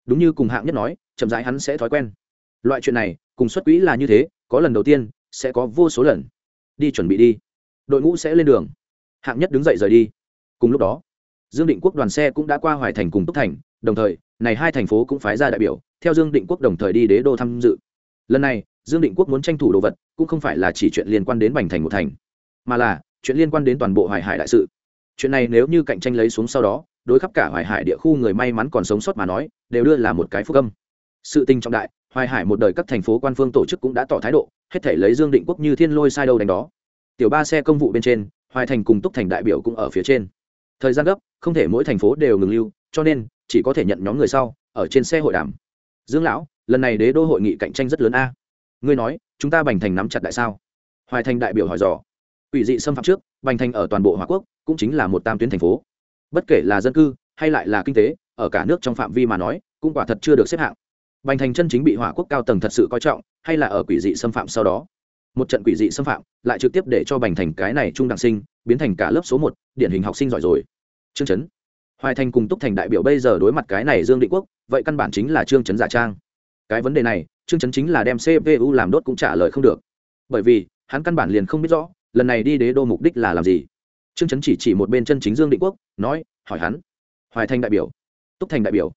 Đúng như cùng hạng nhất nói, chậm rãi hắn sẽ thói quen. Loại chuyện này, cùng xuất quỹ là như thế, có lần đầu tiên, sẽ có vô số lần. Đi chuẩn bị đi. Đội ngũ sẽ lên đường. Hạng nhất đứng dậy rời đi. Cùng lúc đó dương định quốc đoàn xe cũng đã qua hoài thành cùng túc thành, đồng thời, này hai thành phố cũng phái ra đại biểu, theo dương định quốc đồng thời đi đế đô tham dự. Lần này, dương định quốc muốn tranh thủ đồ vật, cũng không phải là chỉ chuyện liên quan đến bành thành một thành, mà là chuyện liên quan đến toàn bộ hoài hải đại sự. Chuyện này nếu như cạnh tranh lấy xuống sau đó, đối khắp cả hoài hải địa khu người may mắn còn sống sót mà nói, đều đưa là một cái phúc âm. Sự tình trọng đại, hoài hải một đời các thành phố quan phương tổ chức cũng đã tỏ thái độ, hết thể lấy dương định quốc như thiên lôi sai đâu đánh đó. Tiểu ba xe công vụ bên trên, hoài thành cùng túc thành đại biểu cũng ở phía trên thời gian gấp, không thể mỗi thành phố đều ngừng lưu, cho nên, chỉ có thể nhận nhóm người sau, ở trên xe hội đàm. Dương lão, lần này đế đô hội nghị cạnh tranh rất lớn a. Ngươi nói, chúng ta bành thành nắm chặt đại sao? Hoài thành đại biểu hỏi dò. Ủy dị xâm phạm trước, bành thành ở toàn bộ hòa quốc, cũng chính là một tam tuyến thành phố. Bất kể là dân cư, hay lại là kinh tế, ở cả nước trong phạm vi mà nói, cũng quả thật chưa được xếp hạng. Bành thành chân chính bị hỏa quốc cao tầng thật sự coi trọng, hay là ở quỷ dị xâm phạm sau đó? Một trận quỷ dị xâm phạm lại trực tiếp để cho bành thành cái này trung đẳng sinh biến thành cả lớp số một, điển hình học sinh giỏi rồi. Trương trấn hoài thành cùng túc thành đại biểu bây giờ đối mặt cái này dương định quốc, vậy căn bản chính là trương trấn giả trang. Cái vấn đề này, trương trấn chính là đem cpu làm đốt cũng trả lời không được. Bởi vì, hắn căn bản liền không biết rõ, lần này đi đế đô mục đích là làm gì. Trương trấn chỉ chỉ một bên chân chính dương định quốc, nói, hỏi hắn. Hoài thành đại biểu. Túc thành đại biểu.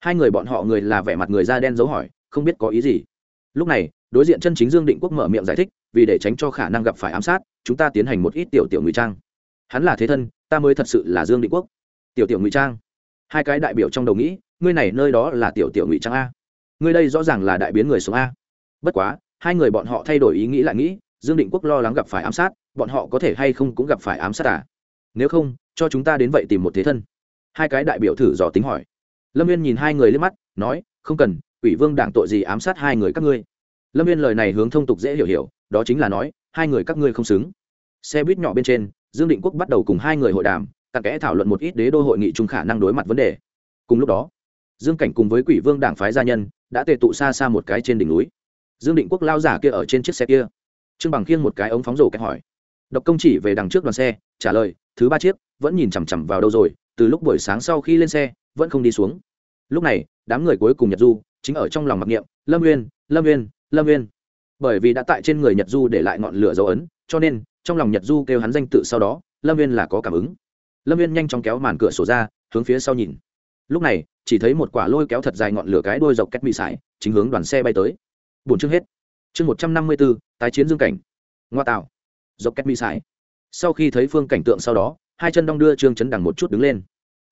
Hai người bọn họ người là vẻ mặt người da đen dấu hỏi, không biết có ý gì. Lúc này, đối diện chân chính dương định quốc mở miệng giải thích vì để tránh cho khả năng gặp phải ám sát, chúng ta tiến hành một ít tiểu tiểu ngụy trang. Hắn là thế thân, ta mới thật sự là dương định quốc. Tiểu tiểu ngụy trang. Hai cái đại biểu trong đầu nghĩ, ngươi này nơi đó là tiểu tiểu ngụy trang a. Ngươi đây rõ ràng là đại biến người sống a. Bất quá, hai người bọn họ thay đổi ý nghĩ lại nghĩ, dương định quốc lo lắng gặp phải ám sát, bọn họ có thể hay không cũng gặp phải ám sát à? Nếu không, cho chúng ta đến vậy tìm một thế thân. Hai cái đại biểu thử dò tính hỏi. Lâm viên nhìn hai người lên mắt, nói, không cần, ủy vương đảng tội gì ám sát hai người các ngươi? Lâm viên lời này hướng thông tục dễ hiểu hiểu đó chính là nói, hai người các ngươi không xứng. Xe buýt nhỏ bên trên, dương định quốc bắt đầu cùng hai người hội đàm tặng kẽ thảo luận một ít đế đô hội nghị chung khả năng đối mặt vấn đề. Cùng lúc đó, dương cảnh cùng với quỷ vương đảng phái gia nhân đã tề tụ xa xa một cái trên đỉnh núi. Dương định quốc lao giả kia ở trên chiếc xe kia. Trương bằng khiêng một cái ống phóng rổ cách hỏi. Độc công chỉ về đằng trước đoàn xe, trả lời, thứ ba chiếc, vẫn nhìn chằm chằm vào đâu rồi, từ lúc buổi sáng sau khi lên xe, vẫn không đi xuống. Lúc này, đám người cuối cùng nhật du chính ở trong lòng mặc niệm, lâm uyên lâm uyên lâm uyên bởi vì đã tại trên người nhật du để lại ngọn lửa dấu ấn, cho nên, trong lòng nhật du kêu hắn danh tự sau đó, lâm Viên là có cảm ứng. Lâm Viên nhanh chóng kéo màn cửa sổ ra, hướng phía sau nhìn. Lúc này, chỉ thấy một quả lôi kéo thật dài ngọn lửa cái đôi dọc cách bị sải, chính hướng đoàn xe bay tới. Bốn chương hết. Chương một trăm năm mươi bốn tái chiến dương cảnh. Ngoa tạo. Dọc cách bị sải. Sau khi thấy phương cảnh tượng sau đó, hai chân đong đưa trương chấn đằng một chút đứng lên.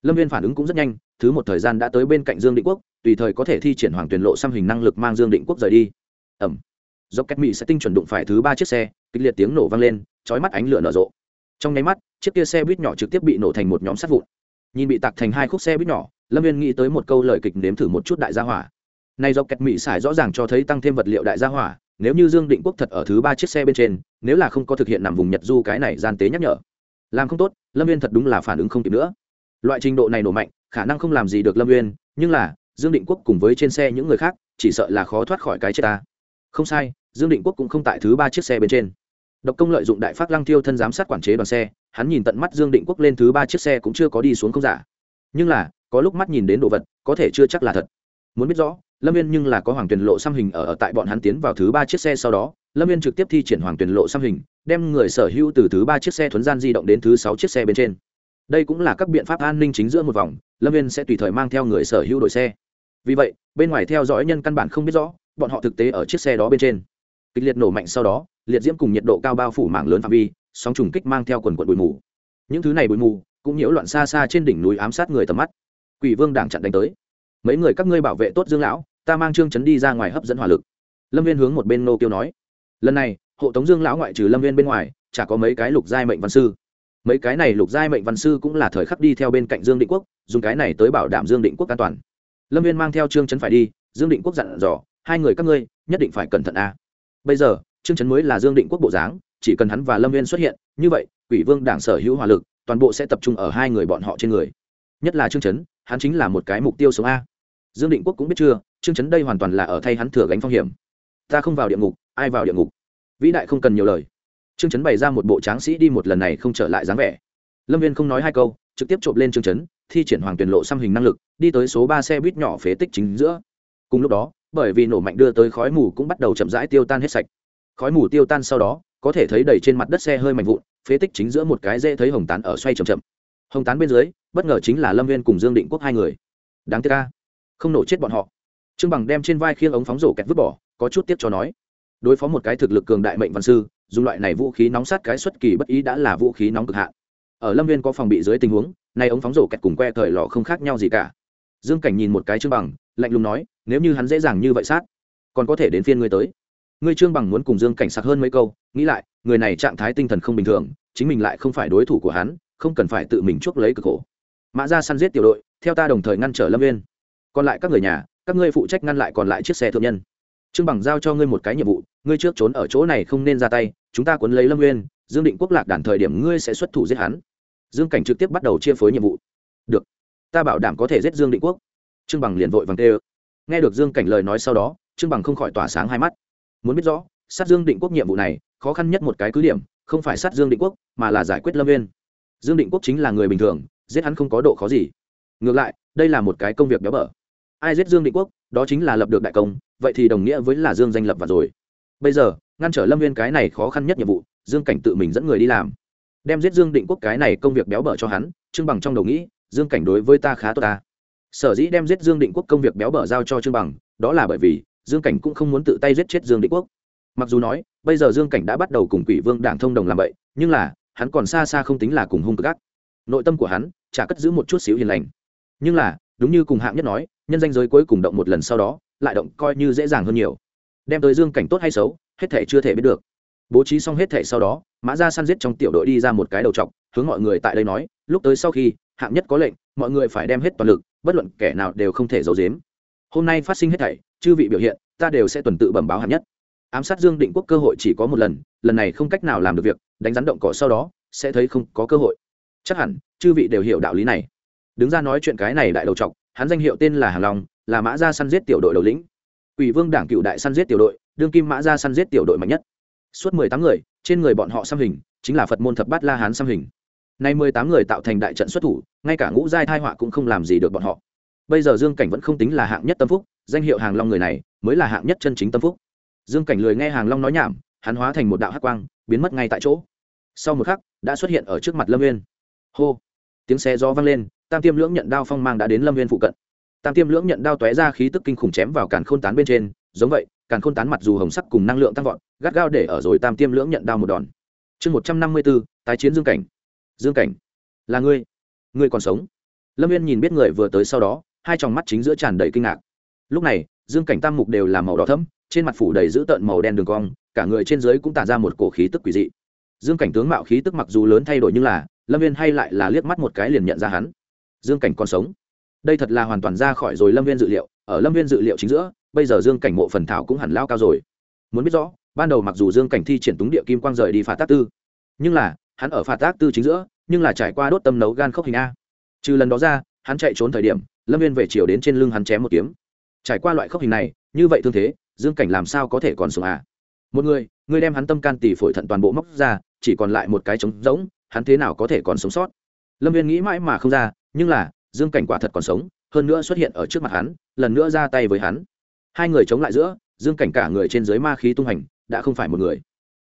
Lâm viên phản ứng cũng rất nhanh, thứ một thời gian đã tới bên cạnh dương định quốc, tùy thời có thể thi triển hoàng tuyển lộ xăm hình năng lực mang dương định quốc rời đi. Ẩm dọc cách mỹ sẽ tinh chuẩn đụng phải thứ ba chiếc xe, kịch liệt tiếng nổ vang lên trói mắt ánh lửa nở rộ. Trong nháy mắt, chiếc kia xe buýt nhỏ trực tiếp bị nổ thành một nhóm sắt vụn. Nhìn bị tạc thành hai khúc xe buýt nhỏ, lâm viên nghĩ tới một câu lời kịch nếm thử một chút đại gia hỏa. Này do kẹt mỹ xài rõ ràng cho thấy tăng thêm vật liệu đại gia hỏa, nếu như dương định quốc thật ở thứ ba chiếc xe bên trên, nếu là không có thực hiện nằm vùng nhật du cái này gian tế nhắc nhở. Làm không tốt, lâm viên thật đúng là phản ứng không kịp nữa. Loại trình độ này nổ mạnh, khả năng không làm gì được lâm viên, nhưng là, dương định quốc cùng với trên xe những người khác, chỉ sợ là khó thoát khỏi cái chết ta không sai dương định quốc cũng không tại thứ ba chiếc xe bên trên. Độc công lợi dụng đại phát lăng tiêu thân giám sát quản chế đoàn xe hắn nhìn tận mắt dương định quốc lên thứ ba chiếc xe cũng chưa có đi xuống không giả. Nhưng là có lúc mắt nhìn đến đồ vật có thể chưa chắc là thật. Muốn biết rõ lâm viên nhưng là có hoàng tuyển lộ xăm hình ở, ở tại bọn hắn tiến vào thứ ba chiếc xe sau đó lâm viên trực tiếp thi triển hoàng tuyển lộ xăm hình đem người sở hữu từ thứ ba chiếc xe thuấn gian di động đến thứ sáu chiếc xe bên trên. Đây cũng là các biện pháp an ninh chính giữa một vòng lâm viên sẽ tùy thời mang theo người sở hữu đội xe. Vì vậy bên ngoài theo dõi nhân căn bản không biết rõ bọn họ thực tế ở chiếc xe đó bên trên. Kịch liệt nổ mạnh sau đó, liệt diễm cùng nhiệt độ cao bao phủ mảng lớn phạm vi, sóng trùng kích mang theo quần quận bụi mù. Những thứ này bụi mù cũng nhiễu loạn xa xa trên đỉnh núi ám sát người tầm mắt. Quỷ vương đảng chặn đánh tới. Mấy người các ngươi bảo vệ tốt dương lão, ta mang trương chấn đi ra ngoài hấp dẫn hỏa lực. Lâm viên hướng một bên nô kêu nói. Lần này, hộ tống dương lão ngoại trừ lâm viên bên ngoài, chả có mấy cái lục giai mệnh văn sư. Mấy cái này lục giai mệnh văn sư cũng là thời khắc đi theo bên cạnh dương định quốc, dùng cái này tới bảo đảm dương định quốc an toàn. Lâm viên mang theo trương chấn phải đi, dương định quốc dặn dò hai người các ngươi, nhất định phải cẩn thận a. Bây giờ, trương chấn mới là dương định quốc bộ dáng, chỉ cần hắn và lâm viên xuất hiện, như vậy, quỷ vương đảng sở hữu hỏa lực, toàn bộ sẽ tập trung ở hai người bọn họ trên người. Nhất là trương chấn, hắn chính là một cái mục tiêu sống a. Dương định quốc cũng biết chưa, trương chấn đây hoàn toàn là ở thay hắn thừa gánh phong hiểm. Ta không vào địa ngục, ai vào địa ngục? Vĩ đại không cần nhiều lời. Trương chấn bày ra một bộ tráng sĩ đi một lần này không trở lại dáng vẻ. Lâm viên không nói hai câu, trực tiếp trộm lên trương chấn, thi triển hoàng tuyển lộ xăm hình năng lực, đi tới số ba xe buýt nhỏ phế tích chính giữa. Cùng lúc đó bởi vì nổ mạnh đưa tới khói mù cũng bắt đầu chậm rãi tiêu tan hết sạch. Khói mù tiêu tan sau đó, có thể thấy đầy trên mặt đất xe hơi mạnh vụn, phế tích chính giữa một cái dễ thấy hồng tán ở xoay chậm chậm. Hồng tán bên dưới, bất ngờ chính là lâm viên cùng dương định quốc hai người. Đáng tiếc ca không nổ chết bọn họ. Trương bằng đem trên vai khiêng ống phóng rổ kẹt vứt bỏ, có chút tiếp cho nói. Đối phó một cái thực lực cường đại mệnh văn sư, dùng loại này vũ khí nóng sát cái xuất kỳ bất ý đã là vũ khí nóng cực hạn. Ở lâm viên có phòng bị dưới tình huống nay ống phóng rổ kẹt cùng que thời lò không khác nhau gì cả dương cảnh nhìn một cái trương bằng, lạnh lùng nói, nếu như hắn dễ dàng như vậy sát, còn có thể đến phiên ngươi tới. Ngươi trương bằng muốn cùng dương cảnh sạc hơn mấy câu, nghĩ lại, người này trạng thái tinh thần không bình thường, chính mình lại không phải đối thủ của hắn, không cần phải tự mình chuốc lấy cực khổ. Mã ra săn giết tiểu đội, theo ta đồng thời ngăn trở lâm viên còn lại các người nhà, các ngươi phụ trách ngăn lại còn lại chiếc xe thượng nhân. Trương bằng giao cho ngươi một cái nhiệm vụ, ngươi trước trốn ở chỗ này không nên ra tay, chúng ta quấn lấy lâm nguyên dương định quốc lạc đản thời điểm ngươi sẽ xuất thủ giết hắn. Dương cảnh trực tiếp bắt đầu chia phối nhiệm vụ. Được ta bảo đảm có thể giết dương định quốc. Trương bằng liền vội vàng tê ơ nghe được dương cảnh lời nói sau đó, trương bằng không khỏi tỏa sáng hai mắt. Muốn biết rõ, sát dương định quốc nhiệm vụ này, khó khăn nhất một cái cứ điểm, không phải sát dương định quốc, mà là giải quyết lâm viên dương định quốc chính là người bình thường, giết hắn không có độ khó gì. Ngược lại, đây là một cái công việc béo bở. Ai giết dương định quốc, đó chính là lập được đại công, vậy thì đồng nghĩa với là dương danh lập và rồi. Bây giờ, ngăn trở lâm viên cái này khó khăn nhất nhiệm vụ, dương cảnh tự mình dẫn người đi làm. Đem giết dương định quốc cái này công việc béo bở cho hắn, trương bằng trong đầu nghĩ dương cảnh đối với ta khá tốt ta. Sở dĩ đem giết dương định quốc công việc béo bở giao cho trương bằng, đó là bởi vì dương cảnh cũng không muốn tự tay giết chết dương định quốc. Mặc dù nói, bây giờ dương cảnh đã bắt đầu cùng quỷ vương đảng thông đồng làm vậy, nhưng là, hắn còn xa xa không tính là cùng hung cực ác. Nội tâm của hắn, chả cất giữ một chút xíu hiền lành. Nhưng là, đúng như cùng hạng nhất nói, nhân danh giới cuối cùng động một lần sau đó, lại động coi như dễ dàng hơn nhiều. Đem tới dương cảnh tốt hay xấu, hết thể chưa thể biết được. Bố trí xong hết thể sau đó, mã ra săn giết trong tiểu đội đi ra một cái đầu t hướng mọi người tại đây nói, lúc tới sau khi hạng nhất có lệnh, mọi người phải đem hết toàn lực, bất luận kẻ nào đều không thể giấu giếm. Hôm nay phát sinh hết thảy, chư vị biểu hiện, ta đều sẽ tuần tự bẩm báo hạng nhất. Ám sát dương định quốc cơ hội chỉ có một lần lần này không cách nào làm được việc, đánh rắn động cỏ sau đó, sẽ thấy không có cơ hội. Chắc hẳn, chư vị đều hiểu đạo lý này. Đứng ra nói chuyện cái này đại đầu trọc, hắn danh hiệu tên là hàng long, là mã gia săn giết tiểu đội đầu lĩnh. Quỷ vương đảng cựu đại săn giết tiểu đội, đương kim mã gia săn giết tiểu đội mạnh nhất. Suốt mười tám người, trên người bọn họ xăm hình, chính là phật môn thập bát la hán xăm hình nay mười tám người tạo thành đại trận xuất thủ, ngay cả ngũ giai thai họa cũng không làm gì được bọn họ. Bây giờ dương cảnh vẫn không tính là hạng nhất tâm phúc, danh hiệu hàng long người này mới là hạng nhất chân chính tâm phúc. Dương cảnh lười nghe hàng long nói nhảm, hắn hóa thành một đạo hắc quang, biến mất ngay tại chỗ. Sau một khắc, đã xuất hiện ở trước mặt lâm viên hô! Tiếng xe gió vang lên, tam tiêm lưỡng nhận đao phong mang đã đến lâm viên phụ cận. Tam tiêm lưỡng nhận đao tóe ra khí tức kinh khủng chém vào càn khôn tán bên trên, giống vậy, càn khôn tán mặc dù hồng sắc cùng năng lượng tăng vọt, gắt gao để ở rồi tam tiêm lưỡng nhận đao một đòn. Chương một trăm năm mươi b ố tái chiến dương cảnh dương cảnh, là ngươi ngươi còn sống. Lâm viên nhìn biết người vừa tới sau đó, hai tròng mắt chính giữa tràn đầy kinh ngạc. Lúc này, dương cảnh tam mục đều là màu đỏ thẫm, trên mặt phủ đầy dữ tợn màu đen đường cong, cả người trên dưới cũng tản ra một cổ khí tức quỷ dị. Dương cảnh tướng mạo khí tức mặc dù lớn thay đổi nhưng là, lâm viên hay lại là liếc mắt một cái liền nhận ra hắn. Dương cảnh còn sống. Đây thật là hoàn toàn ra khỏi rồi lâm viên dự liệu, ở lâm viên dự liệu chính giữa, bây giờ dương cảnh mộ phần thảo cũng hẳn lao cao rồi. Muốn biết rõ, ban đầu mặc dù dương cảnh thi triển túng địa kim quang rời đi phá tác tư, nhưng là hắn ở phạt tác tư chính giữa, nhưng là trải qua đốt tâm nấu gan khốc hình a. Trừ lần đó ra, hắn chạy trốn thời điểm, lâm viên về chiều đến trên lưng hắn chém một kiếm. Trải qua loại khốc hình này, như vậy thương thế, dương cảnh làm sao có thể còn sống à một người người đem hắn tâm can tỉ phổi thận toàn bộ móc ra, chỉ còn lại một cái trống rỗng, hắn thế nào có thể còn sống sót? Lâm viên nghĩ mãi mà không ra, nhưng là, dương cảnh quả thật còn sống, hơn nữa xuất hiện ở trước mặt hắn, lần nữa ra tay với hắn. Hai người chống lại giữa, dương cảnh cả người trên dưới ma khí tung hành, đã không phải một người.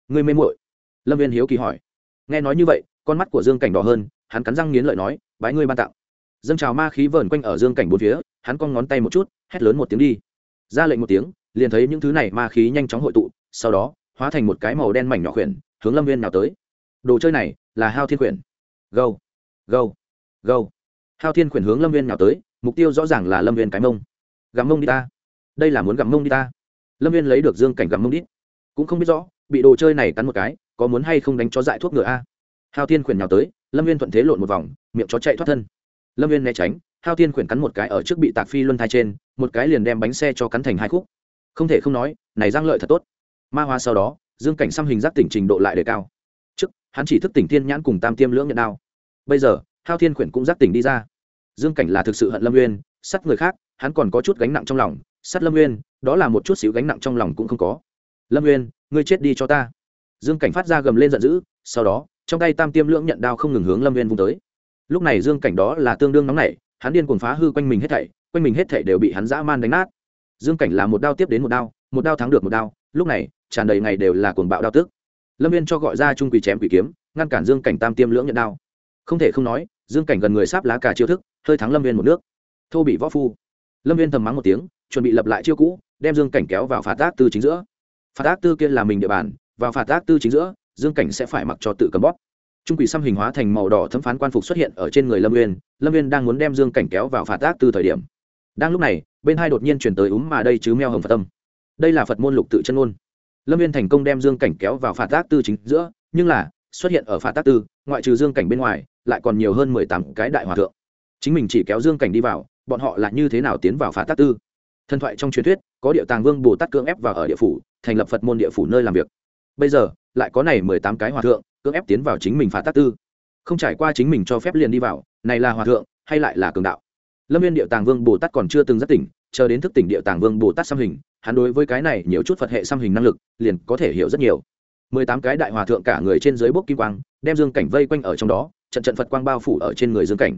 Người mê muội. Lâm viên hiếu kỳ hỏi nghe nói như vậy, con mắt của dương cảnh đỏ hơn, hắn cắn răng nghiến lợi nói, bái ngươi ban tặng. Dâng trào ma khí vờn quanh ở dương cảnh bốn phía, hắn cong ngón tay một chút, hét lớn một tiếng đi. Ra lệnh một tiếng, liền thấy những thứ này ma khí nhanh chóng hội tụ, sau đó, hóa thành một cái màu đen mảnh nhỏ khuyển, hướng lâm viên nào tới. Đồ chơi này là hao thiên khuyển. Gâu gâu gâu. Hao thiên khuyển hướng lâm viên nào tới, mục tiêu rõ ràng là lâm viên cái mông. Gặm mông đi ta. Đây là muốn gặm mông đi ta. Lâm viên lấy được dương cảnh gặm mông đi cũng không biết rõ, bị đồ chơi này cắn một cái có muốn hay không đánh chó dại thuốc ngựa a? Hao thiên khuyển nhào tới, lâm viên thuận thế lộn một vòng, miệng chó chạy thoát thân. Lâm viên né tránh, hao thiên khuyển cắn một cái ở trước bị tạc phi luân thai trên, một cái liền đem bánh xe cho cắn thành hai khúc. Không thể không nói, này giang lợi thật tốt. Ma hoa sau đó, dương cảnh xăm hình giác tỉnh trình độ lại đề cao. Trước, hắn chỉ thức tỉnh thiên nhãn cùng tam tiêm lưỡng nhận đao. Bây giờ, hao thiên khuyển cũng giác tỉnh đi ra. Dương cảnh là thực sự hận lâm nguyên sắt người khác, hắn còn có chút gánh nặng trong lòng. Sắt lâm nguyên đó là một chút xíu gánh nặng trong lòng cũng không có. Lâm nguyên ngươi chết đi cho ta dương cảnh phát ra gầm lên giận dữ, sau đó, trong tay tam tiêm lưỡng nhận đao không ngừng hướng lâm Viên vung tới. Lúc này dương cảnh đó là tương đương nóng nảy, hắn điên cuồng phá hư quanh mình hết thảy, quanh mình hết thảy đều bị hắn dã man đánh nát. Dương cảnh là một đao tiếp đến một đao một đao thắng được một đao, lúc này, tràn đầy ngày đều là cuồng bạo đao tức. Lâm viên cho gọi ra trung quỷ chém quỷ kiếm, ngăn cản dương cảnh tam tiêm lưỡng nhận đao. Không thể không nói, dương cảnh gần người sáp lá cả chiêu thức, hơi thắng lâm viên một nước. Thô bị võ phu. Lâm viên thầm mắng một tiếng, chuẩn bị lập lại chiêu cũ, đem dương cảnh kéo vào phạt tác tư chính giữa. Phạt tác tư kia là mình địa bàn vào phạt tác tư chính giữa, dương cảnh sẽ phải mặc cho tự cầm bóp. Trung quỷ xăm hình hóa thành màu đỏ thấm phán quan phục xuất hiện ở trên người lâm uyên lâm uyên đang muốn đem dương cảnh kéo vào phạt tác tư thời điểm. Đang lúc này, bên hai đột nhiên chuyển tới úm mà đây chứ meo hồng phật tâm. Đây là phật môn lục tự chân ngôn. Lâm viên thành công đem dương cảnh kéo vào phạt tác tư chính giữa, nhưng là, xuất hiện ở phạt tác tư, ngoại trừ dương cảnh bên ngoài, lại còn nhiều hơn mười tám cái đại hòa thượng. Chính mình chỉ kéo dương cảnh đi vào, bọn họ là như thế nào tiến vào phạt tác tư? Thần thoại trong truyền thuyết, có địa tàng vương bồ tát cưỡng ép vào ở địa phủ, thành lập phật môn địa phủ nơi làm việc bây giờ, lại có này mười tám cái hòa thượng, cưỡng ép tiến vào chính mình phạt tác tư. Không trải qua chính mình cho phép liền đi vào, này là hòa thượng, hay lại là cường đạo? Lâm viên địa tàng vương bồ tát còn chưa từng rất tỉnh, chờ đến thức tỉnh địa tàng vương bồ tát xăm hình, hắn đối với cái này nhiều chút phật hệ xăm hình năng lực, liền có thể hiểu rất nhiều. Mười tám cái đại hòa thượng cả người trên dưới bốc kim quang, đem dương cảnh vây quanh ở trong đó, trận trận phật quang bao phủ ở trên người dương cảnh.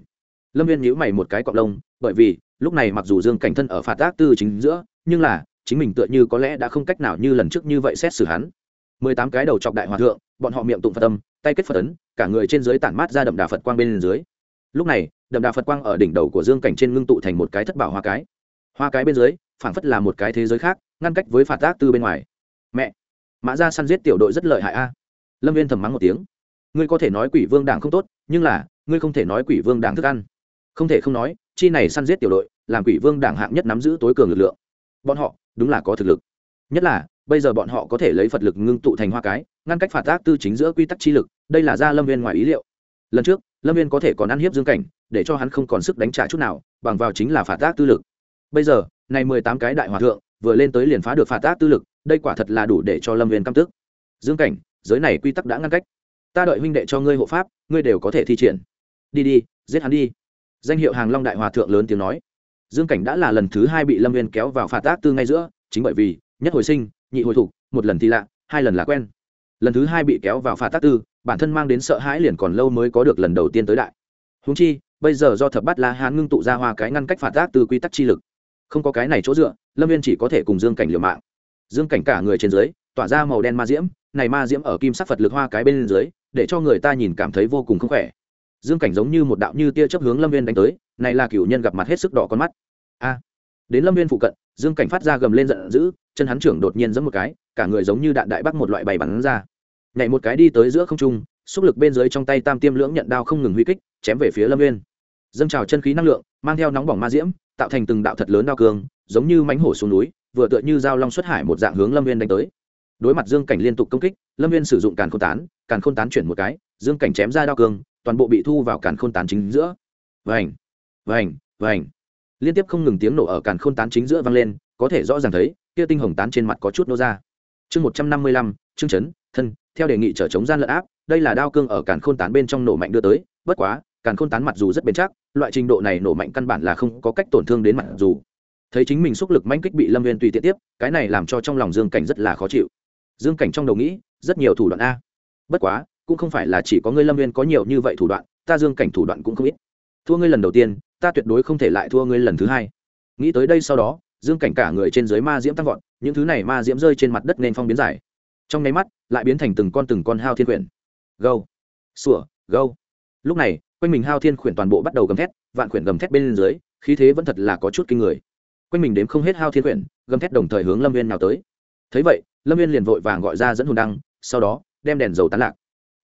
Lâm viên nhíu mày một cái cọc lông, bởi vì, lúc này mặc dù dương cảnh thân ở phạt tác tư chính giữa, nhưng là, chính mình tựa như có lẽ đã không cách nào như lần trước như vậy xét xử hắn mười tám cái đầu chọc đại hòa thượng, bọn họ miệng tụng phật tâm tay kết phật ấn, cả người trên dưới tản mát ra đậm đà phật quang bên dưới. Lúc này, đậm đà phật quang ở đỉnh đầu của dương cảnh trên ngưng tụ thành một cái thất bảo hoa cái. Hoa cái bên dưới, phảng phất là một cái thế giới khác, ngăn cách với phạt tác tư bên ngoài. Mẹ, mã ra săn giết tiểu đội rất lợi hại a. Lâm viên thầm mắng một tiếng. Ngươi có thể nói quỷ vương đảng không tốt, nhưng là, ngươi không thể nói quỷ vương đảng thức ăn. Không thể không nói, chi này săn giết tiểu đội, làm quỷ vương đảng hạng nhất nắm giữ tối cường lực lượng. Bọn họ, đúng là có thực lực. Nhất là bây giờ bọn họ có thể lấy phật lực ngưng tụ thành hoa cái, ngăn cách phạt ác tư chính giữa quy tắc chi lực, đây là ra lâm viên ngoài ý liệu. Lần trước, lâm viên có thể còn ăn hiếp dương cảnh, để cho hắn không còn sức đánh trả chút nào, bằng vào chính là phạt ác tư lực. Bây giờ, này mười tám cái đại hòa thượng, vừa lên tới liền phá được phạt ác tư lực, đây quả thật là đủ để cho lâm viên căm tức. Dương cảnh, giới này quy tắc đã ngăn cách. Ta đợi huynh đệ cho ngươi hộ pháp, ngươi đều có thể thi triển. Đi đi, giết hắn đi. Danh hiệu hàng long đại hòa thượng lớn tiếng nói. Dương cảnh đã là lần thứ hai bị lâm viên kéo vào phạt ác tư ngay giữa, chính bởi vì, nhất hồi sinh nhị hồi thục, một lần thì lạ, hai lần là quen. Lần thứ hai bị kéo vào phạt tác tư, bản thân mang đến sợ hãi liền còn lâu mới có được lần đầu tiên tới đại. Húng chi, bây giờ do thập bát la hán ngưng tụ ra hoa cái ngăn cách phạt tác tư quy tắc chi lực. Không có cái này chỗ dựa, lâm viên chỉ có thể cùng dương cảnh liều mạng. Dương cảnh cả người trên dưới, tỏa ra màu đen ma diễm, này ma diễm ở kim sắc phật lực hoa cái bên dưới, để cho người ta nhìn cảm thấy vô cùng không khỏe. Dương cảnh giống như một đạo như tia chấp hướng lâm viên đánh tới, này là cựu nhân gặp mặt hết sức đỏ con mắt. A, đến lâm viên phụ cận, dương cảnh phát ra gầm lên giận dữ chân hắn trưởng đột nhiên giẫm một cái, cả người giống như đạn đại bắc một loại bày bắn ra. Nhảy một cái đi tới giữa không trung, xúc lực bên dưới trong tay tam tiêm lưỡng nhận đao không ngừng huy kích, chém về phía lâm nguyên. dâng trào chân khí năng lượng, mang theo nóng bỏng ma diễm, tạo thành từng đạo thật lớn đao cương giống như mánh hổ xuống núi, vừa tựa như dao long xuất hải một dạng hướng lâm nguyên đánh tới. Đối mặt dương cảnh liên tục công kích, lâm nguyên sử dụng càn khôn tán, càn khôn tán chuyển một cái, dương cảnh chém ra đao cương toàn bộ bị thu vào càn khôn tán chính giữa. Vành vành vành. Liên tiếp không ngừng tiếng nổ ở càn khôn tán chính giữa vang lên, có thể rõ ràng thấy kia tinh hồng tán trên mặt có chút nô ra. Chương một trăm năm mươi lăm chương chấn, thân, theo đề nghị trở chống gian lận áp, đây là đao cương ở càn khôn tán bên trong nổ mạnh đưa tới, bất quá, càn khôn tán mặt dù rất bền chắc, loại trình độ này nổ mạnh căn bản là không có cách tổn thương đến mặt dù. Thấy chính mình xúc lực manh kích bị lâm viên tùy tiện tiếp, cái này làm cho trong lòng dương cảnh rất là khó chịu. Dương cảnh trong đầu nghĩ, rất nhiều thủ đoạn a. Bất quá, cũng không phải là chỉ có ngươi lâm viên có nhiều như vậy thủ đoạn, ta dương cảnh thủ đoạn cũng không ít. Thua ngươi lần đầu tiên, ta tuyệt đối không thể lại thua ngươi lần thứ hai. Nghĩ tới đây sau đó dương cảnh cả người trên dưới ma diễm tăng vọt, những thứ này ma diễm rơi trên mặt đất nên phong biến dài trong nháy mắt, lại biến thành từng con từng con hao thiên quyển. Gâu. Sủa, gâu. Lúc này, quanh mình hao thiên quyển toàn bộ bắt đầu gầm thét, vạn quyển gầm thét bên dưới, khí thế vẫn thật là có chút kinh người. Quanh mình đếm không hết hao thiên quyển, gầm thét đồng thời hướng lâm viên nào tới. Thấy vậy, lâm viên liền vội vàng gọi ra dẫn hồn đăng, sau đó, đem đèn dầu tán lạc.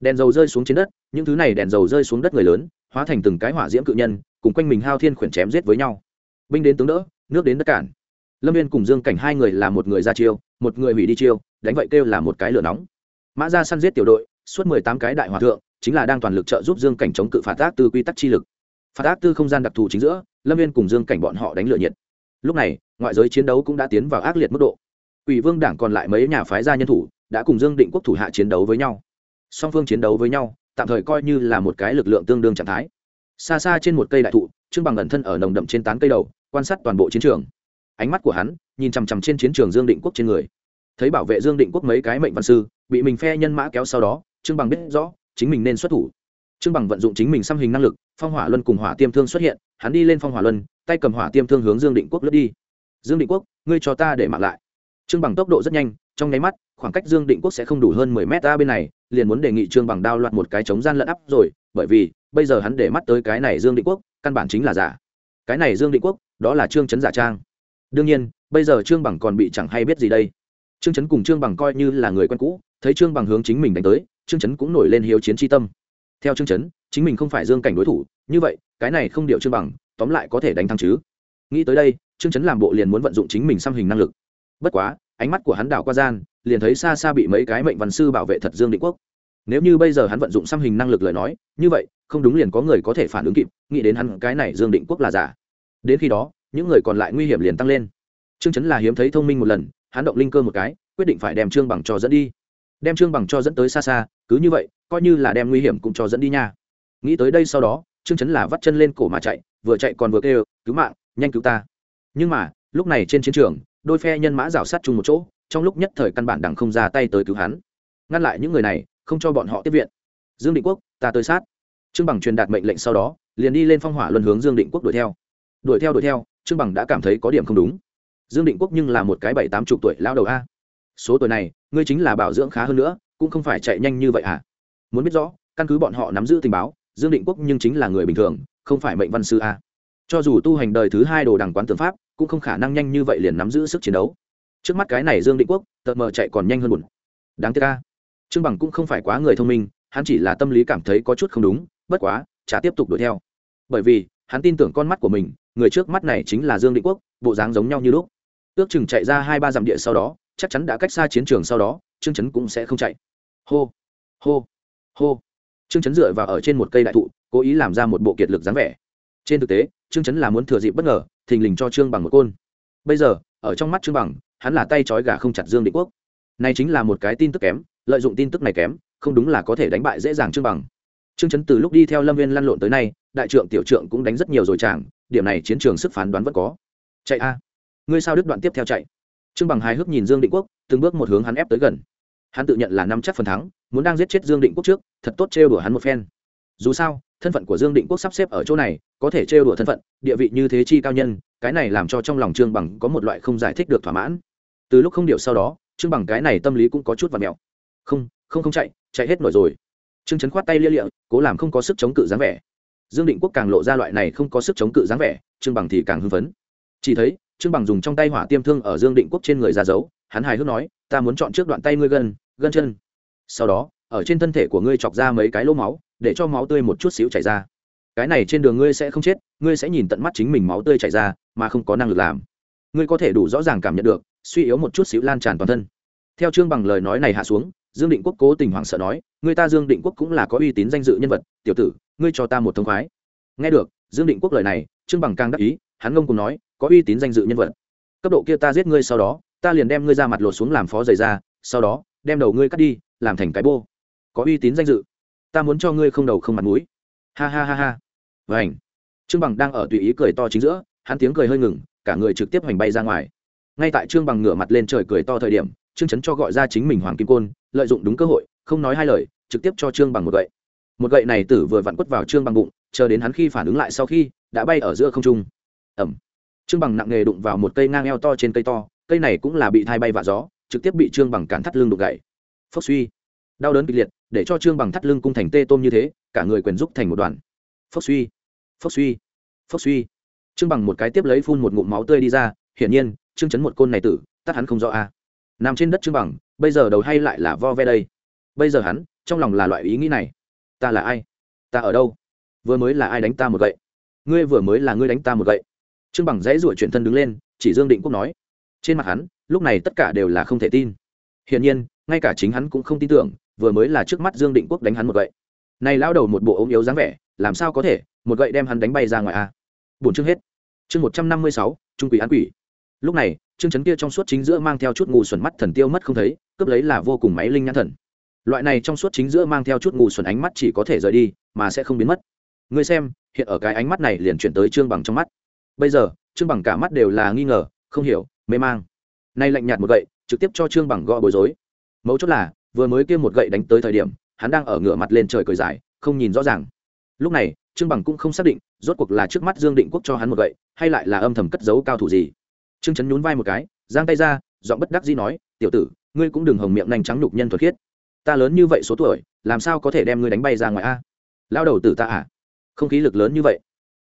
Đèn dầu rơi xuống trên đất, những thứ này đèn dầu rơi xuống đất người lớn, hóa thành từng cái hỏa diễm cự nhân, cùng quanh mình hao thiên khuyển chém giết với nhau. Binh đến tướng đỡ, nước đến đất cản lâm viên cùng dương cảnh hai người là một người ra chiêu, một người hủy đi chiêu, đánh vậy kêu là một cái lửa nóng. Mã ra săn giết tiểu đội, suốt mười tám cái đại hòa thượng, chính là đang toàn lực trợ giúp dương cảnh chống cự phạt ác tư quy tắc chi lực. Phạt ác tư không gian đặc thù chính giữa, lâm viên cùng dương cảnh bọn họ đánh lửa nhiệt. Lúc này, ngoại giới chiến đấu cũng đã tiến vào ác liệt mức độ. Ủy vương đảng còn lại mấy nhà phái gia nhân thủ, đã cùng dương định quốc thủ hạ chiến đấu với nhau. Song phương chiến đấu với nhau, tạm thời coi như là một cái lực lượng tương đương trạng thái. Xa xa trên một cây đại thụ, trương bằng ẩn thân ở nồng đậm trên tán cây đầu, quan sát toàn bộ chiến trường ánh mắt của hắn nhìn chằm chằm trên chiến trường dương định quốc trên người. Thấy bảo vệ dương định quốc mấy cái mệnh văn sư, bị mình phe nhân mã kéo sau đó, trương bằng biết rõ, chính mình nên xuất thủ. Trương bằng vận dụng chính mình xăm hình năng lực, phong hỏa luân cùng hỏa tiêm thương xuất hiện, hắn đi lên phong hỏa luân, tay cầm hỏa tiêm thương hướng dương định quốc lướt đi. Dương định quốc, ngươi cho ta để mạng lại. Trương bằng tốc độ rất nhanh, trong nháy mắt, khoảng cách dương định quốc sẽ không đủ hơn mười mét ra bên này, liền muốn đề nghị trương bằng đao loạt một cái chống gian lẫn áp rồi, bởi vì, bây giờ hắn để mắt tới cái này dương định quốc, căn bản chính là giả. Cái này dương định quốc, đó là trương chấn giả trang đương nhiên, bây giờ trương bằng còn bị chẳng hay biết gì đây. Trương chấn cùng trương bằng coi như là người quen cũ, thấy trương bằng hướng chính mình đánh tới, trương chấn cũng nổi lên hiếu chiến tri tâm. Theo trương chấn, chính mình không phải dương cảnh đối thủ, như vậy, cái này không điệu trương bằng, tóm lại có thể đánh thắng chứ. Nghĩ tới đây, trương chấn làm bộ liền muốn vận dụng chính mình xăm hình năng lực. Bất quá, ánh mắt của hắn đảo qua gian, liền thấy xa xa bị mấy cái mệnh văn sư bảo vệ thật dương định quốc. Nếu như bây giờ hắn vận dụng xăm hình năng lực lời nói, như vậy, không đúng liền có người có thể phản ứng kịp, nghĩ đến hắn cái này dương định quốc là giả. Đến khi đó những người còn lại nguy hiểm liền tăng lên. Trương chấn là hiếm thấy thông minh một lần, hắn động linh cơ một cái, quyết định phải đem trương bằng cho dẫn đi. Đem trương bằng cho dẫn tới xa xa, cứ như vậy, coi như là đem nguy hiểm cũng cho dẫn đi nha. Nghĩ tới đây sau đó, trương chấn là vắt chân lên cổ mà chạy, vừa chạy còn vừa kêu, cứu mạng, nhanh cứu ta. Nhưng mà, lúc này trên chiến trường, đôi phe nhân mã rào sát chung một chỗ, trong lúc nhất thời căn bản đằng không ra tay tới cứu hắn. Ngăn lại những người này, không cho bọn họ tiếp viện. Dương định quốc, ta tới sát. Trương bằng truyền đạt mệnh lệnh sau đó, liền đi lên phong hỏa luân hướng dương định quốc đuổi theo. Đuổi theo đuổi theo trương bằng đã cảm thấy có điểm không đúng. Dương định quốc nhưng là một cái bảy tám chục tuổi lao đầu a. Số tuổi này, ngươi chính là bảo dưỡng khá hơn nữa, cũng không phải chạy nhanh như vậy à. Muốn biết rõ, căn cứ bọn họ nắm giữ tình báo, dương định quốc nhưng chính là người bình thường, không phải mệnh văn sư a. Cho dù tu hành đời thứ hai đồ đằng quán tư pháp, cũng không khả năng nhanh như vậy liền nắm giữ sức chiến đấu. Trước mắt cái này dương định quốc tợt mờ chạy còn nhanh hơn buồn. Đáng tiếc ca trương bằng cũng không phải quá người thông minh, hắn chỉ là tâm lý cảm thấy có chút không đúng, bất quá, chả tiếp tục đuổi theo. Bởi vì hắn tin tưởng con mắt của mình, người trước mắt này chính là dương định quốc, bộ dáng giống nhau như lúc. Ước chừng chạy ra hai ba dặm địa sau đó, chắc chắn đã cách xa chiến trường sau đó, trương chấn cũng sẽ không chạy. Hô hô hô. Trương chấn dựa vào ở trên một cây đại thụ, cố ý làm ra một bộ kiệt lực dáng vẻ. Trên thực tế, trương chấn là muốn thừa dịp bất ngờ, thình lình cho trương bằng một côn. Bây giờ, ở trong mắt trương bằng, hắn là tay trói gà không chặt dương định quốc. Này chính là một cái tin tức kém, lợi dụng tin tức này kém, không đúng là có thể đánh bại dễ dàng trương bằng trương chấn từ lúc đi theo lâm viên lăn lộn tới nay, đại trượng tiểu trượng cũng đánh rất nhiều rồi chàng, điểm này chiến trường sức phán đoán vẫn có. Chạy a. Ngươi sao đứt đoạn tiếp theo chạy? Trương bằng hài hước nhìn dương định quốc, từng bước một hướng hắn ép tới gần. Hắn tự nhận là năm chắc phần thắng, muốn đang giết chết dương định quốc trước, thật tốt trêu đùa hắn một phen. Dù sao, thân phận của dương định quốc sắp xếp ở chỗ này, có thể trêu đùa thân phận, địa vị như thế chi cao nhân, cái này làm cho trong lòng trương bằng có một loại không giải thích được thỏa mãn. Từ lúc không điều sau đó, trương bằng cái này tâm lý cũng có chút vặn mèo. không không không chạy chạy hết nổi rồi trương chấn khoát tay lia lịa, cố làm không có sức chống cự dáng vẻ. Dương định quốc càng lộ ra loại này không có sức chống cự dáng vẻ, trương bằng thì càng hưng phấn. Chỉ thấy, trương bằng dùng trong tay hỏa tiêm thương ở dương định quốc trên người ra giấu hắn hài hước nói, ta muốn chọn trước đoạn tay ngươi gân gân chân. Sau đó, ở trên thân thể của ngươi chọc ra mấy cái lỗ máu, để cho máu tươi một chút xíu chảy ra. Cái này trên đường ngươi sẽ không chết, ngươi sẽ nhìn tận mắt chính mình máu tươi chảy ra, mà không có năng lực làm. Ngươi có thể đủ rõ ràng cảm nhận được, suy yếu một chút xíu lan tràn toàn thân. Theo trương bằng lời nói này hạ xuống dương định quốc cố tình hoảng sợ nói, người ta dương định quốc cũng là có uy tín danh dự nhân vật, tiểu tử, ngươi cho ta một thông khoái. Nghe được dương định quốc lời này, trương bằng càng đắc ý, hắn ngông cùng nói, có uy tín danh dự nhân vật, cấp độ kia ta giết ngươi sau đó, ta liền đem ngươi ra mặt lột xuống làm phó giày ra, sau đó, đem đầu ngươi cắt đi, làm thành cái bô. Có uy tín danh dự, ta muốn cho ngươi không đầu không mặt mũi. Ha ha ha ha. Vảnh trương bằng đang ở tùy ý cười to chính giữa, hắn tiếng cười hơi ngừng, cả người trực tiếp hoành bay ra ngoài. Ngay tại trương bằng ngửa mặt lên trời cười to thời điểm trương chấn cho gọi ra chính mình hoàng kim côn, lợi dụng đúng cơ hội, không nói hai lời, trực tiếp cho trương bằng một gậy. Một gậy này tử vừa vặn quất vào trương bằng bụng, chờ đến hắn khi phản ứng lại sau khi, đã bay ở giữa không trung. Ẩm trương bằng nặng nghề đụng vào một cây ngang eo to trên cây to, cây này cũng là bị thai bay vạ gió, trực tiếp bị trương bằng cản thắt lưng đục gậy. Phốc suy. Đau đớn kịch liệt, để cho trương bằng thắt lưng cung thành tê tôm như thế, cả người quyền rúc thành một đoàn. Phốc suy. Phốc suy. Phốc suy. Trương bằng một cái tiếp lấy phun một ngụm máu tươi đi ra, hiển nhiên, trương chấn một côn này tử, tắt hắn không rõ a nằm trên đất trương bằng, bây giờ đầu hay lại là vo ve đây. Bây giờ hắn, trong lòng là loại ý nghĩ này. Ta là ai? Ta ở đâu? Vừa mới là ai đánh ta một gậy? Ngươi vừa mới là ngươi đánh ta một gậy. Trương bằng dãy ruổi chuyển thân đứng lên, chỉ dương định quốc nói. Trên mặt hắn, lúc này tất cả đều là không thể tin. Hiển nhiên, ngay cả chính hắn cũng không tin tưởng, vừa mới là trước mắt dương định quốc đánh hắn một gậy. Này lao đầu một bộ ốm yếu dáng vẻ, làm sao có thể, một gậy đem hắn đánh bay ra ngoài a? À? bốn chương hết. Chương một trăm năm mươi sáu, trung quỷ án quỷ. Lúc này chương chấn kia trong suốt chính giữa mang theo chút ngủ xuẩn mắt thần tiêu mất không thấy, cướp lấy là vô cùng máy linh nhãn thần. Loại này trong suốt chính giữa mang theo chút ngủ xuẩn ánh mắt chỉ có thể rời đi, mà sẽ không biến mất. Ngươi xem, hiện ở cái ánh mắt này liền chuyển tới trương bằng trong mắt. Bây giờ, trương bằng cả mắt đều là nghi ngờ, không hiểu, mê mang. Nay lạnh nhạt một gậy, trực tiếp cho trương bằng gõ bối rối. Mấu chốt là, vừa mới kia một gậy đánh tới thời điểm, hắn đang ở ngửa mặt lên trời cười dài, không nhìn rõ ràng. Lúc này, trương bằng cũng không xác định, rốt cuộc là trước mắt dương định quốc cho hắn một gậy, hay lại là âm thầm cất giấu cao thủ gì trương chấn nhún vai một cái giang tay ra giọng bất đắc dĩ nói tiểu tử ngươi cũng đừng hồng miệng nành trắng nhục nhân thuật khiết. Ta lớn như vậy số tuổi làm sao có thể đem ngươi đánh bay ra ngoài a? Lao đầu tử ta à? Không khí lực lớn như vậy.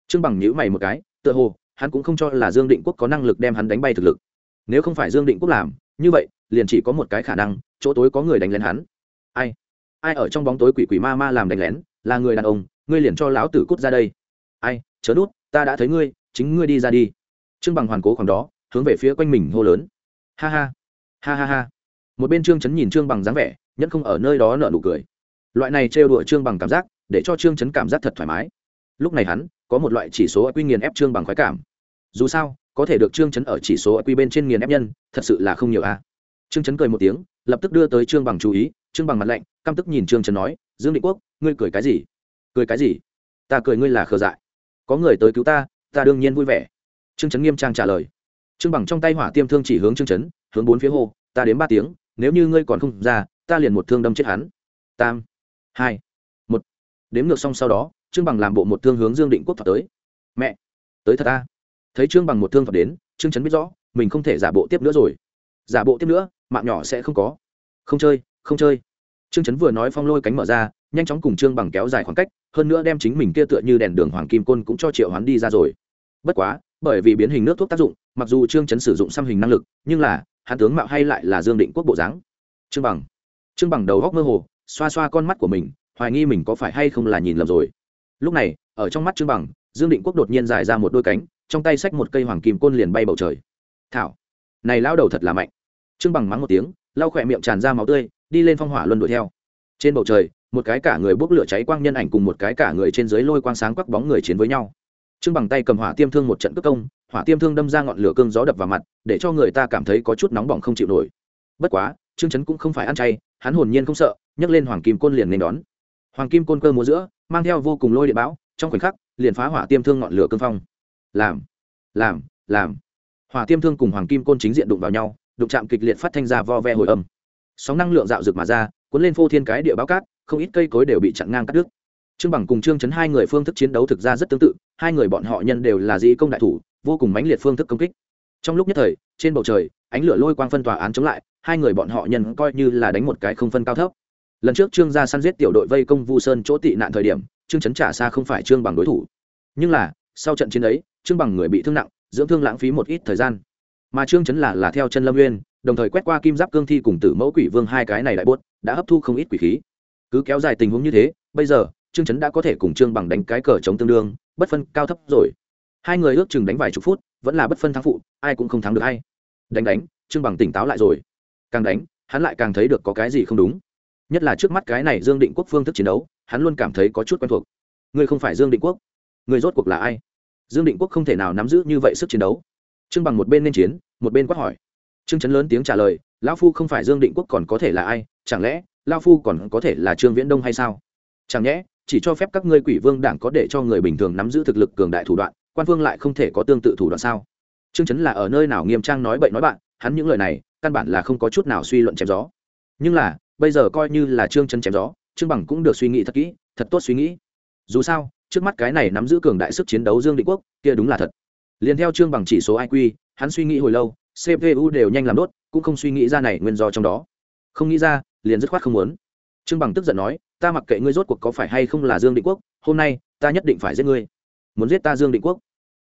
Trương bằng nhữ mày một cái tựa hồ hắn cũng không cho là dương định quốc có năng lực đem hắn đánh bay thực lực. Nếu không phải dương định quốc làm như vậy liền chỉ có một cái khả năng chỗ tối có người đánh lén hắn. Ai? Ai ở trong bóng tối quỷ quỷ ma ma làm đánh lén là người đàn ông ngươi liền cho lão tử cút ra đây. Ai? Chớ đút, ta đã thấy ngươi chính ngươi đi ra đi. Trương bằng hoàn cố khoảng đó hướng về phía quanh mình hô lớn. Ha ha ha ha ha. Một bên trương chấn nhìn trương bằng dáng vẻ, nhẫn không ở nơi đó nở nụ cười. Loại này trêu đùa trương bằng cảm giác, để cho trương chấn cảm giác thật thoải mái. Lúc này hắn, có một loại chỉ số quy nghiền ép trương bằng khoái cảm. Dù sao, có thể được trương chấn ở chỉ số quy bên trên nghiền ép nhân, thật sự là không nhiều a. Trương chấn cười một tiếng, lập tức đưa tới trương bằng chú ý. Trương bằng mặt lạnh, căm tức nhìn trương chấn nói, dương định quốc, ngươi cười cái gì? Cười cái gì? Ta cười ngươi là khờ dại. Có người tới cứu ta ta đương nhiên vui vẻ. Trương chấn nghiêm trang trả lời trương bằng trong tay hỏa tiêm thương chỉ hướng trương chấn, hướng bốn phía hồ ta đến ba tiếng, nếu như ngươi còn không ra, ta liền một thương đâm chết hắn. Tam, hai, một. Đếm ngược xong sau đó, trương bằng làm bộ một thương hướng dương định quốc thuật tới. Mẹ, tới thật ta. Thấy trương bằng một thương thuật đến, trương chấn biết rõ, mình không thể giả bộ tiếp nữa rồi. Giả bộ tiếp nữa, mạng nhỏ sẽ không có. Không chơi không chơi. Trương chấn vừa nói phong lôi cánh mở ra, nhanh chóng cùng trương bằng kéo dài khoảng cách, hơn nữa đem chính mình kia tựa như đèn đường hoàng kim côn cũng cho triệu hoán đi ra rồi. Bất quá bởi vì biến hình nước thuốc tác dụng, mặc dù trương chấn sử dụng xăm hình năng lực, nhưng là, hắn tướng mạo hay lại là dương định quốc bộ dáng. Trương bằng. Trương bằng đầu góc mơ hồ, xoa xoa con mắt của mình, hoài nghi mình có phải hay không là nhìn lầm rồi. Lúc này, ở trong mắt trương bằng, dương định quốc đột nhiên dài ra một đôi cánh, trong tay xách một cây hoàng kim côn liền bay bầu trời. Thảo, này lao đầu thật là mạnh. Trương bằng mắng một tiếng, lau khỏe miệng tràn ra máu tươi, đi lên phong hỏa luân đuổi theo. Trên bầu trời, một cái cả người bốc lửa cháy quang nhân ảnh cùng một cái cả người trên dưới lôi quang sáng quắc bóng người chiến với nhau trương bằng tay cầm hỏa tiêm thương một trận cước công, hỏa tiêm thương đâm ra ngọn lửa cương gió đập vào mặt, để cho người ta cảm thấy có chút nóng bỏng không chịu nổi. Bất quá, trương chấn cũng không phải ăn chay, hắn hồn nhiên không sợ, nhấc lên hoàng kim côn liền nên đón. Hoàng kim côn cơ múa giữa, mang theo vô cùng lôi địa bão, trong khoảnh khắc, liền phá hỏa tiêm thương ngọn lửa cương phong. Làm làm làm. Hỏa tiêm thương cùng hoàng kim côn chính diện đụng vào nhau, đụng chạm kịch liệt phát thanh ra vo ve hồi âm. Sóng năng lượng dạo rực mà ra, cuốn lên phô thiên cái địa báo cát, không ít cây cối đều bị chặn ngang cắt đứt trương bằng cùng trương chấn hai người phương thức chiến đấu thực ra rất tương tự, hai người bọn họ nhân đều là dĩ công đại thủ, vô cùng mãnh liệt phương thức công kích. Trong lúc nhất thời, trên bầu trời, ánh lửa lôi quang phân tòa án chống lại, hai người bọn họ nhân coi như là đánh một cái không phân cao thấp. Lần trước trương gia săn giết tiểu đội vây công vu sơn chỗ tị nạn thời điểm, trương chấn trả xa không phải trương bằng đối thủ. Nhưng là, sau trận chiến ấy, trương bằng người bị thương nặng, dưỡng thương lãng phí một ít thời gian. Mà trương chấn là là theo chân lâm nguyên đồng thời quét qua kim giáp cương thi cùng tử mẫu quỷ vương hai cái này đại buốt, đã hấp thu không ít quỷ khí. Cứ kéo dài tình huống như thế, bây giờ trương chấn đã có thể cùng trương bằng đánh cái cờ chống tương đương, bất phân cao thấp rồi. Hai người ước chừng đánh vài chục phút, vẫn là bất phân thắng phụ, ai cũng không thắng được hay đánh đánh, trương bằng tỉnh táo lại rồi. Càng đánh, hắn lại càng thấy được có cái gì không đúng. Nhất là trước mắt cái này dương định quốc phương thức chiến đấu, hắn luôn cảm thấy có chút quen thuộc. Ngươi không phải dương định quốc. Người rốt cuộc là ai? Dương định quốc không thể nào nắm giữ như vậy sức chiến đấu. Trương bằng một bên nên chiến, một bên quát hỏi. Trương chấn lớn tiếng trả lời, lão phu không phải dương định quốc còn có thể là ai? Chẳng lẽ lao phu còn có thể là trương viễn đông hay sao? Chẳng nhẽ, chỉ cho phép các ngươi quỷ vương đảng có để cho người bình thường nắm giữ thực lực cường đại thủ đoạn, quan vương lại không thể có tương tự thủ đoạn sao? Trương chấn là ở nơi nào nghiêm trang nói bậy nói bạn, hắn những lời này, căn bản là không có chút nào suy luận chém gió. Nhưng là, bây giờ coi như là trương chấn chém gió, trương bằng cũng được suy nghĩ thật kỹ, thật tốt suy nghĩ. Dù sao, trước mắt cái này nắm giữ cường đại sức chiến đấu dương định quốc, kia đúng là thật. Liền theo trương bằng chỉ số iq hắn suy nghĩ hồi lâu cpu đều nhanh làm đốt, cũng không suy nghĩ ra này nguyên do trong đó. Không nghĩ ra, liền dứt khoát không muốn. Trương bằng tức giận nói ta mặc kệ ngươi rốt cuộc có phải hay không là dương định quốc, hôm nay, ta nhất định phải giết ngươi. Muốn giết ta dương định quốc?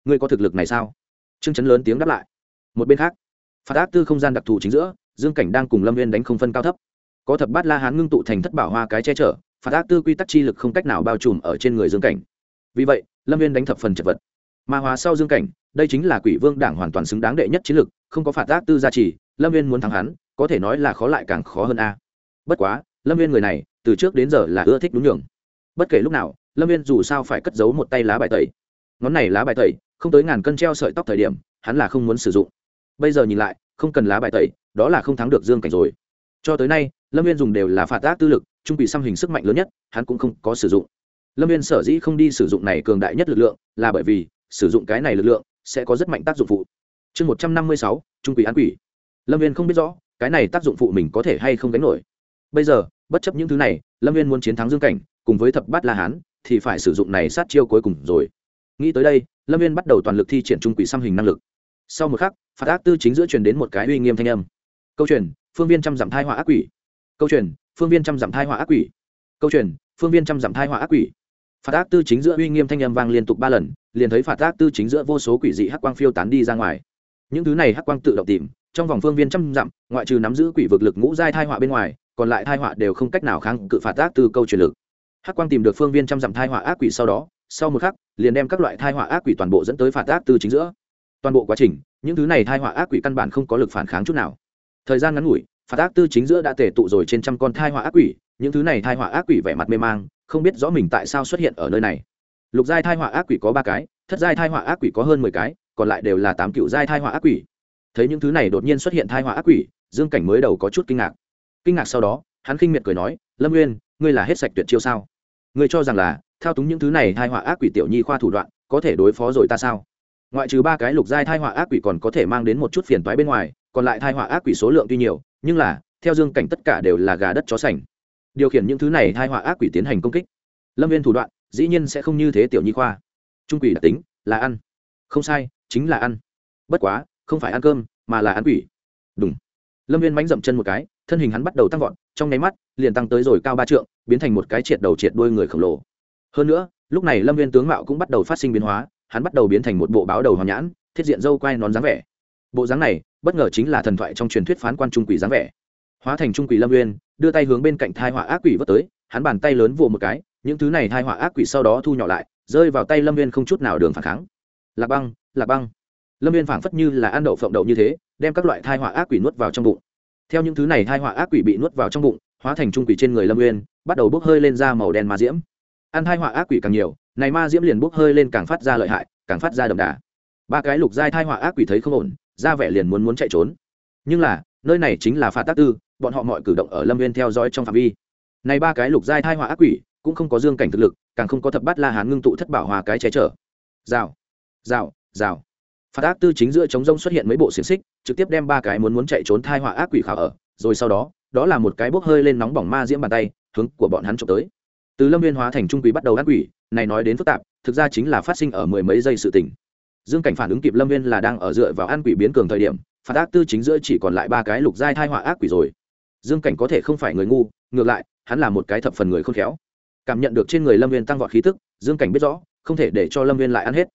Ngươi có thực lực này sao? Trương chấn lớn tiếng đáp lại. Một bên khác phát ác tư không gian đặc thù chính giữa, dương cảnh đang cùng lâm viên đánh không phân cao thấp. Có thập bát la hán ngưng tụ thành thất bảo hoa cái che chở, phạt ác tư quy tắc chi lực không cách nào bao trùm ở trên người dương cảnh. Vì vậy, lâm viên đánh thập phần chật vật. Mà hóa sau dương cảnh, đây chính là quỷ vương đảng hoàn toàn xứng đáng đệ nhất chiến lực, không có phạt ác tư gia trì, lâm viên muốn thắng hắn, có thể nói là khó lại càng khó hơn a. Bất quá, lâm viên người này từ trước đến giờ là ưa thích đúng nhường. Bất kể lúc nào, lâm viên dù sao phải cất giấu một tay lá bài tẩy. Ngón này lá bài tẩy, không tới ngàn cân treo sợi tóc thời điểm, hắn là không muốn sử dụng. Bây giờ nhìn lại, không cần lá bài tẩy, đó là không thắng được dương cảnh rồi. Cho tới nay, lâm viên dùng đều là phạt tác tư lực, trung bị xăm hình sức mạnh lớn nhất, hắn cũng không có sử dụng. Lâm viên sở dĩ không đi sử dụng này cường đại nhất lực lượng, là bởi vì sử dụng cái này lực lượng sẽ có rất mạnh tác dụng phụ. Chương một trăm năm mươi sáu, trung quỷ án quỷ. Lâm viên không biết rõ, cái này tác dụng phụ mình có thể hay không gánh nổi. Bây giờ bất chấp những thứ này, lâm viên muốn chiến thắng dương cảnh, cùng với thập bát la hán, thì phải sử dụng này sát chiêu cuối cùng rồi. Nghĩ tới đây, lâm viên bắt đầu toàn lực thi triển trung quỷ xăm hình năng lực. Sau một khắc, phạt ác tư chính giữa truyền đến một cái uy nghiêm thanh âm. Câu chuyện phương viên trăm dặm thai họa ác quỷ. Câu chuyện phương viên trăm dặm thai họa ác quỷ. Câu chuyện phương viên trăm dặm thai họa ác quỷ. Phạt ác tư chính giữa uy nghiêm thanh âm vang liên tục ba lần, liền thấy phạt ác tư chính giữa vô số quỷ dị hắc quang phiêu tán đi ra ngoài. Những thứ này hắc quang tự động tìm, trong vòng phương viên trăm dặm, ngoại trừ nắm giữ quỷ vực lực ngũ giai thai họa bên ngoài còn lại thai họa đều không cách nào kháng cự phạt ác tư câu truyền lực hắc quang tìm được phương viên trăm dặm thai họa ác quỷ sau đó sau một khắc liền đem các loại thai họa ác quỷ toàn bộ dẫn tới phạt ác tư chính giữa toàn bộ quá trình những thứ này thai họa ác quỷ căn bản không có lực phản kháng chút nào thời gian ngắn ngủi phạt ác tư chính giữa đã tề tụ rồi trên trăm con thai họa ác quỷ những thứ này thai họa ác quỷ vẻ mặt mê mang không biết rõ mình tại sao xuất hiện ở nơi này lục giai thai họa ác quỷ có ba cái thất giai thai họa ác quỷ có hơn mười cái còn lại đều là tám cựu giai thai họa ác quỷ thấy những thứ này đột nhiên xuất hiện thai họa ác quỷ dương cảnh mới đầu có chút kinh ngạc kinh ngạc sau đó, hắn khinh miệt cười nói, lâm nguyên ngươi là hết sạch tuyệt chiêu sao? Ngươi cho rằng là thao túng những thứ này thai họa ác quỷ tiểu nhi khoa thủ đoạn, có thể đối phó rồi ta sao? Ngoại trừ ba cái lục giai thai họa ác quỷ còn có thể mang đến một chút phiền toái bên ngoài, còn lại thai họa ác quỷ số lượng tuy nhiều, nhưng là, theo dương cảnh tất cả đều là gà đất chó sành. Điều khiển những thứ này thai họa ác quỷ tiến hành công kích. Lâm viên thủ đoạn, dĩ nhiên sẽ không như thế tiểu nhi khoa. Trung quỷ đặc tính, là ăn. Không sai, chính là ăn. Bất quá, không phải ăn cơm, mà là ăn quỷ. Đúng lâm viên mánh dậm chân một cái thân hình hắn bắt đầu tăng vọt, trong nháy mắt, liền tăng tới rồi cao ba trượng, biến thành một cái triệt đầu triệt đuôi người khổng lồ. Hơn nữa, lúc này lâm viên tướng mạo cũng bắt đầu phát sinh biến hóa, hắn bắt đầu biến thành một bộ báo đầu hoàn nhãn, thiết diện dâu quai nón dáng vẻ. Bộ dáng này, bất ngờ chính là thần thoại trong truyền thuyết phán quan trung quỷ dáng vẻ. Hóa thành trung quỷ lâm viên, đưa tay hướng bên cạnh thai họa ác quỷ vớt tới, hắn bàn tay lớn vồ một cái, những thứ này thai họa ác quỷ sau đó thu nhỏ lại, rơi vào tay lâm viên không chút nào đường phản kháng. Lạc băng lạc băng. Lâm viên phảng phất như là ăn đậu phộng đậu như thế, đem các loại thai họa ác quỷ nuốt vào trong bụng theo những thứ này hai họa ác quỷ bị nuốt vào trong bụng, hóa thành trung quỷ trên người lâm nguyên bắt đầu bốc hơi lên ra màu đen ma diễm. Ăn hai họa ác quỷ càng nhiều, này ma diễm liền bốc hơi lên càng phát ra lợi hại, càng phát ra đậm đà. Ba cái lục giai thai họa ác quỷ thấy không ổn, ra vẻ liền muốn muốn chạy trốn. Nhưng là, nơi này chính là phạt tác tư, bọn họ mọi cử động ở lâm viên theo dõi trong phạm vi. Này ba cái lục giai thai họa ác quỷ, cũng không có dương cảnh thực lực, càng không có thập bát la hán ngưng tụ thất bảo hòa cái che chở. Rào rào rào phạt ác tư chính giữa chống rông xuất hiện mấy bộ xiềng xích, trực tiếp đem ba cái muốn muốn chạy trốn thai họa ác quỷ khảo ở, rồi sau đó đó là một cái bốc hơi lên nóng bỏng ma diễm bàn tay, hướng của bọn hắn trộm tới. Từ lâm viên hóa thành trung quỷ bắt đầu ác quỷ, này nói đến phức tạp, thực ra chính là phát sinh ở mười mấy giây sự tình. Dương cảnh phản ứng kịp lâm viên là đang ở dựa vào ăn quỷ biến cường thời điểm, phạt ác tư chính giữa chỉ còn lại ba cái lục giai thai họa ác quỷ rồi. Dương cảnh có thể không phải người ngu, ngược lại, hắn là một cái thập phần người khôn khéo. Cảm nhận được trên người lâm viên tăng vọt khí tức, dương cảnh biết rõ, không thể để cho lâm viên lại ăn hết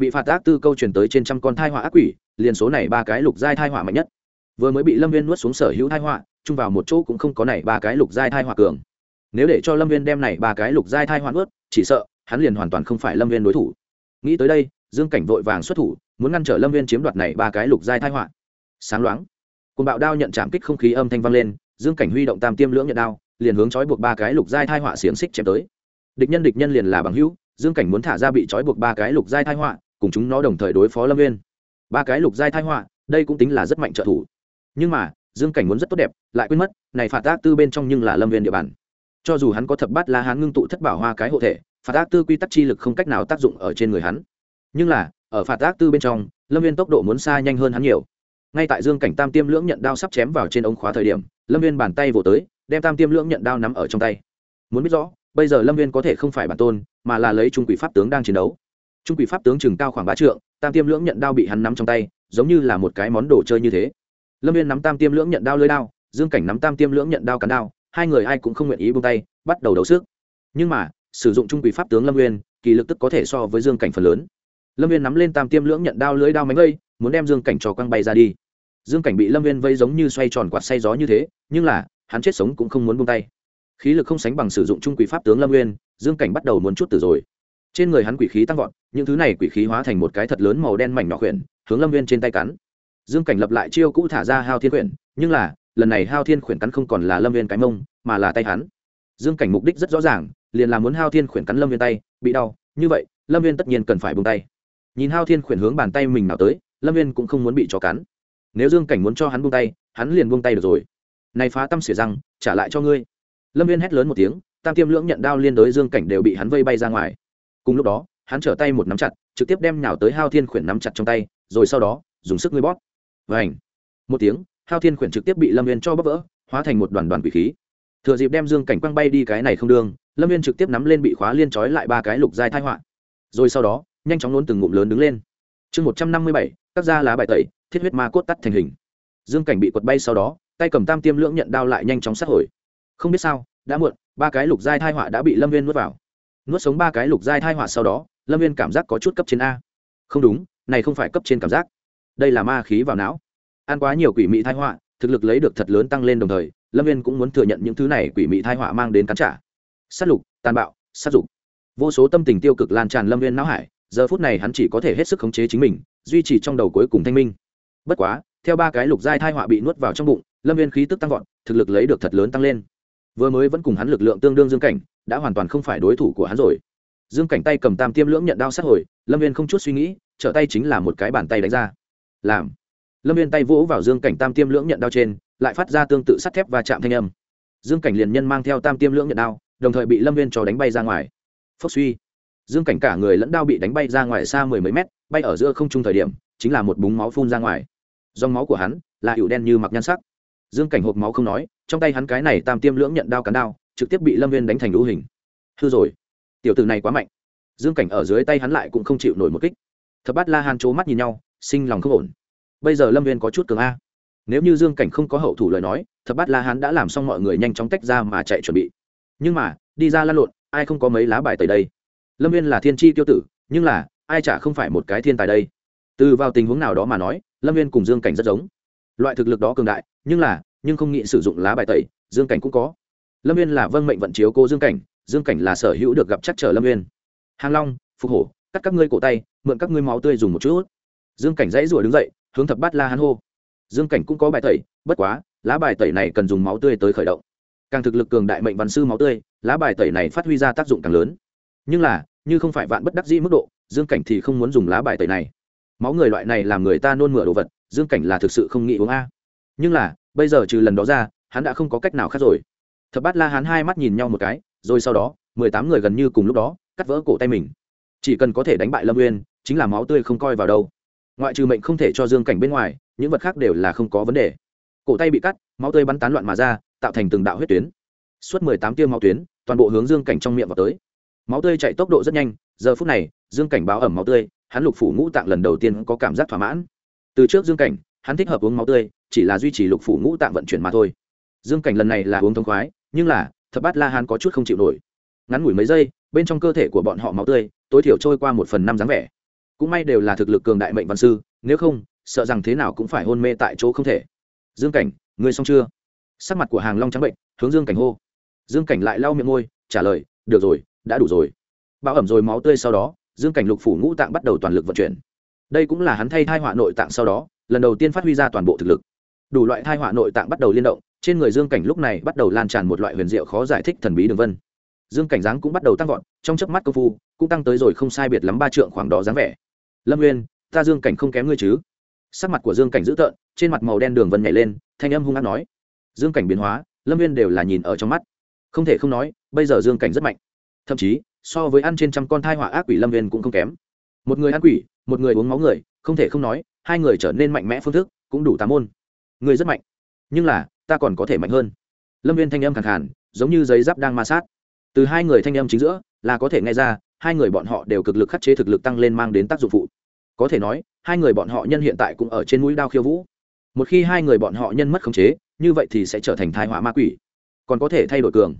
bị phạt ác tư câu truyền tới trên trăm con thai họa ác quỷ, liền số này ba cái lục giai thai họa mạnh nhất. Vừa mới bị lâm viên nuốt xuống sở hữu thai họa, chung vào một chỗ cũng không có này ba cái lục giai thai họa cường. Nếu để cho lâm viên đem này ba cái lục giai thai họa nuốt, chỉ sợ hắn liền hoàn toàn không phải lâm viên đối thủ. Nghĩ tới đây, dương cảnh vội vàng xuất thủ, muốn ngăn trở lâm viên chiếm đoạt này ba cái lục giai thai họa. Sáng loáng côn bạo đao nhận chạm kích không khí âm thanh vang lên, dương cảnh huy động tam tiêm lưỡng nhận đao, liền hướng trói buộc ba cái lục giai thai họa xiềng xích chém tới. Địch nhân địch nhân liền là bằng hữu, dương cảnh muốn thả ra bị trói buộc ba cái lục giai thai họa cùng chúng nó đồng thời đối phó lâm viên ba cái lục giai thai họa, đây cũng tính là rất mạnh trợ thủ. Nhưng mà, dương cảnh muốn rất tốt đẹp, lại quên mất, này phạt tác tư bên trong nhưng là lâm viên địa bàn. Cho dù hắn có thập bát la hán ngưng tụ thất bảo hoa cái hộ thể, phạt tác tư quy tắc chi lực không cách nào tác dụng ở trên người hắn. Nhưng là, ở phạt tác tư bên trong, lâm viên tốc độ muốn xa nhanh hơn hắn nhiều. Ngay tại dương cảnh tam tiêm lưỡng nhận đao sắp chém vào trên ống khóa thời điểm, lâm viên bàn tay vỗ tới, đem tam tiêm lưỡng nhận đao nắm ở trong tay. Muốn biết rõ, bây giờ lâm viên có thể không phải bản tôn, mà là lấy trung quỷ pháp tướng đang chiến đấu trung quỷ pháp tướng chừng cao khoảng ba trượng, tam tiêm lưỡng nhận đao bị hắn nắm trong tay, giống như là một cái món đồ chơi như thế. Lâm viên nắm tam tiêm lưỡng nhận đao lưới đao, dương cảnh nắm tam tiêm lưỡng nhận đao cắn đao, hai người ai cũng không nguyện ý buông tay, bắt đầu đấu sức. Nhưng mà, sử dụng trung quỷ pháp tướng lâm viên, kỳ lực tức có thể so với dương cảnh phần lớn. Lâm viên nắm lên tam tiêm lưỡng nhận đao lưới đao mánh lây muốn đem dương cảnh trò quăng bay ra đi. Dương cảnh bị lâm viên vây giống như xoay tròn quạt say gió như thế, nhưng là, hắn chết sống cũng không muốn buông tay. Khí lực không sánh bằng sử dụng trung quỷ pháp tướng lâm nguyên dương cảnh bắt đầu muốn chút từ rồi trên người hắn quỷ khí tăng vọt, những thứ này quỷ khí hóa thành một cái thật lớn màu đen mảnh nhỏ khuyển, hướng lâm viên trên tay cắn. Dương cảnh lập lại chiêu cũ thả ra hao thiên khuyển, nhưng là, lần này hao thiên khuyển cắn không còn là lâm viên cái mông, mà là tay hắn. Dương cảnh mục đích rất rõ ràng, liền là muốn hao thiên khuyển cắn lâm viên tay, bị đau, như vậy, lâm viên tất nhiên cần phải bông tay. Nhìn hao thiên khuyển hướng bàn tay mình nào tới, lâm viên cũng không muốn bị cho cắn. Nếu dương cảnh muốn cho hắn buông tay, hắn liền buông tay được rồi. Này phá tâm xỉa răng, trả lại cho ngươi. Lâm viên hét lớn một tiếng, tam tiêm lưỡng nhận đao liên đối dương cảnh đều bị hắn vây bay ra ngoài cùng lúc đó, hắn trở tay một nắm chặt, trực tiếp đem nhào tới hao thiên khuyển nắm chặt trong tay, rồi sau đó, dùng sức ngươi bóp. Vảnh một tiếng, hao thiên khuyển trực tiếp bị lâm viên cho bóp vỡ, hóa thành một đoàn đoàn quỷ khí. Thừa dịp đem dương cảnh quăng bay đi cái này không đương lâm viên trực tiếp nắm lên bị khóa liên trói lại ba cái lục giai thai họa. Rồi sau đó, nhanh chóng nôn từng ngụm lớn đứng lên. Chương một trăm năm mươi bảy, các da lá bài tẩy, thiết huyết ma cốt tắt thành hình. Dương cảnh bị quật bay sau đó, tay cầm tam tiêm lưỡng nhận đao lại nhanh chóng sát hồi. Không biết sao, đã muộn, ba cái lục giai thai họa đã bị lâm viên nuốt vào nuốt sống ba cái lục giai thai họa sau đó, lâm viên cảm giác có chút cấp trên a. Không đúng, này không phải cấp trên cảm giác. Đây là ma khí vào não. Ăn quá nhiều quỷ mị thai họa, thực lực lấy được thật lớn tăng lên đồng thời, lâm viên cũng muốn thừa nhận những thứ này quỷ mị thai họa mang đến cắn trả. Sát lục, tàn bạo, sát dục. Vô số tâm tình tiêu cực lan tràn lâm viên não hải, giờ phút này hắn chỉ có thể hết sức khống chế chính mình, duy trì trong đầu cuối cùng thanh minh. Bất quá, theo ba cái lục giai thai họa bị nuốt vào trong bụng, lâm viên khí tức tăng vọt, thực lực lấy được thật lớn tăng lên vừa mới vẫn cùng hắn lực lượng tương đương dương cảnh, đã hoàn toàn không phải đối thủ của hắn rồi. Dương cảnh tay cầm tam tiêm lưỡng nhận đao sát hồi, lâm viên không chút suy nghĩ, trở tay chính là một cái bàn tay đánh ra. Làm. Lâm viên tay vỗ vào dương cảnh tam tiêm lưỡng nhận đao trên, lại phát ra tương tự sắt thép và chạm thanh âm. Dương cảnh liền nhân mang theo tam tiêm lưỡng nhận đao, đồng thời bị lâm viên cho đánh bay ra ngoài. Phốc suy. Dương cảnh cả người lẫn đao bị đánh bay ra ngoài xa mười mấy mét, bay ở giữa không trung thời điểm, chính là một búng máu phun ra ngoài. Dòng máu của hắn là hiệu đen như mặc nhan sắc dương cảnh hộp máu không nói, trong tay hắn cái này tam tiêm lưỡng nhận đao cắn đao, trực tiếp bị lâm viên đánh thành đũ hình. Hư rồi. Tiểu t này quá mạnh. Dương cảnh ở dưới tay hắn lại cũng không chịu nổi một kích. Thập bát la hàn c mắt nhìn nhau, sinh lòng không ổn. Bây giờ lâm viên có chút cường a. Nếu như dương cảnh không có hậu thủ lời nói, thập bát la hán đã làm xong mọi người nhanh chóng tách ra mà chạy chuẩn bị. Nhưng mà, đi ra lăn lộn, ai không có mấy lá bài tới đây? Lâm viên là thiên tri tiêu tử, nhưng là, ai chả không phải một cái thiên tài đây? Từ vào tình huống nào đó mà nói, lâm viên cùng dương cảnh rất giống loại thực lực đó cường đại, nhưng là, nhưng không nghĩ sử dụng lá bài tẩy, dương cảnh cũng có. Lâm viên là vâng mệnh vận chiếu cô dương cảnh dương cảnh là sở hữu được gặp chắc trở lâm viên hàng long, phục hổ, cắt các ngươi cổ tay, mượn các ngươi máu tươi dùng một chút. Dương cảnh dãy rủa đứng dậy, hướng thập bát la hắn hô. Dương cảnh cũng có bài tẩy, bất quá, lá bài tẩy này cần dùng máu tươi tới khởi động. Càng thực lực cường đại mệnh văn sư máu tươi, lá bài tẩy này phát huy ra tác dụng càng lớn. Nhưng là, như không phải vạn bất đắc dĩ mức độ, dương cảnh thì không muốn dùng lá bài tẩy này. Máu người loại này làm người ta nôn mửa đồ vật dương cảnh là thực sự không nghĩ uống a. Nhưng là, bây giờ trừ lần đó ra, hắn đã không có cách nào khác rồi. Thập bát la hắn hai mắt nhìn nhau một cái, rồi sau đó, mười tám người gần như cùng lúc đó, cắt vỡ cổ tay mình. Chỉ cần có thể đánh bại lâm uyên, chính là máu tươi không coi vào đâu. Ngoại trừ mệnh không thể cho dương cảnh bên ngoài, những vật khác đều là không có vấn đề. Cổ tay bị cắt, máu tươi bắn tán loạn mà ra, tạo thành từng đạo huyết tuyến. Suốt mười tám tiêu máu tuyến, toàn bộ hướng dương cảnh trong miệng vào tới. Máu tươi chạy tốc độ rất nhanh, giờ phút này, dương cảnh báo ẩm máu tươi, hắn lục phủ ngũ tạng lần đầu tiên có cảm giác thỏa mãn từ trước dương cảnh, hắn thích hợp uống máu tươi, chỉ là duy trì lục phủ ngũ tạng vận chuyển mà thôi. Dương cảnh lần này là uống thông khoái, nhưng là, thập bát la hán có chút không chịu nổi. Ngắn ngủi mấy giây, bên trong cơ thể của bọn họ máu tươi, tối thiểu trôi qua một phần năm dáng vẻ. Cũng may đều là thực lực cường đại mệnh văn sư, nếu không, sợ rằng thế nào cũng phải hôn mê tại chỗ không thể. Dương cảnh, ngươi xong chưa? Sắc mặt của hàng long trắng bệnh, hướng dương cảnh hô. Dương cảnh lại lau miệng môi, trả lời, được rồi, đã đủ rồi. Bao ẩm rồi, máu tươi sau đó, dương cảnh lục phủ ngũ tạng bắt đầu toàn lực vận chuyển đây cũng là hắn thay thai họa nội tạng sau đó, lần đầu tiên phát huy ra toàn bộ thực lực. Đủ loại thai họa nội tạng bắt đầu liên động, trên người dương cảnh lúc này bắt đầu lan tràn một loại huyền diệu khó giải thích thần bí đường vân. Dương cảnh dáng cũng bắt đầu tăng vọt, trong chớp mắt công phu, cũng tăng tới rồi không sai biệt lắm ba trượng khoảng đó dáng vẻ. Lâm nguyên ta dương cảnh không kém ngươi chứ? Sắc mặt của dương cảnh dữ tợn, trên mặt màu đen đường vân nhảy lên, thanh âm hung hát nói. Dương cảnh biến hóa, lâm Nguyên đều là nhìn ở trong mắt. Không thể không nói, bây giờ dương cảnh rất mạnh. Thậm chí, so với ăn trên trăm con thai họa ác quỷ lâm viên cũng không kém. Một người ăn quỷ một người uống máu người, không thể không nói, hai người trở nên mạnh mẽ phương thức, cũng đủ tám môn. Người rất mạnh, nhưng là, ta còn có thể mạnh hơn. Lâm viên thanh âm khẳng hẳn giống như giấy giáp đang ma sát. Từ hai người thanh âm chính giữa, là có thể nghe ra, hai người bọn họ đều cực lực khắc chế thực lực tăng lên mang đến tác dụng phụ. Có thể nói, hai người bọn họ nhân hiện tại cũng ở trên mũi đao khiêu vũ. Một khi hai người bọn họ nhân mất khống chế, như vậy thì sẽ trở thành thai họa ma quỷ. Còn có thể thay đổi cường.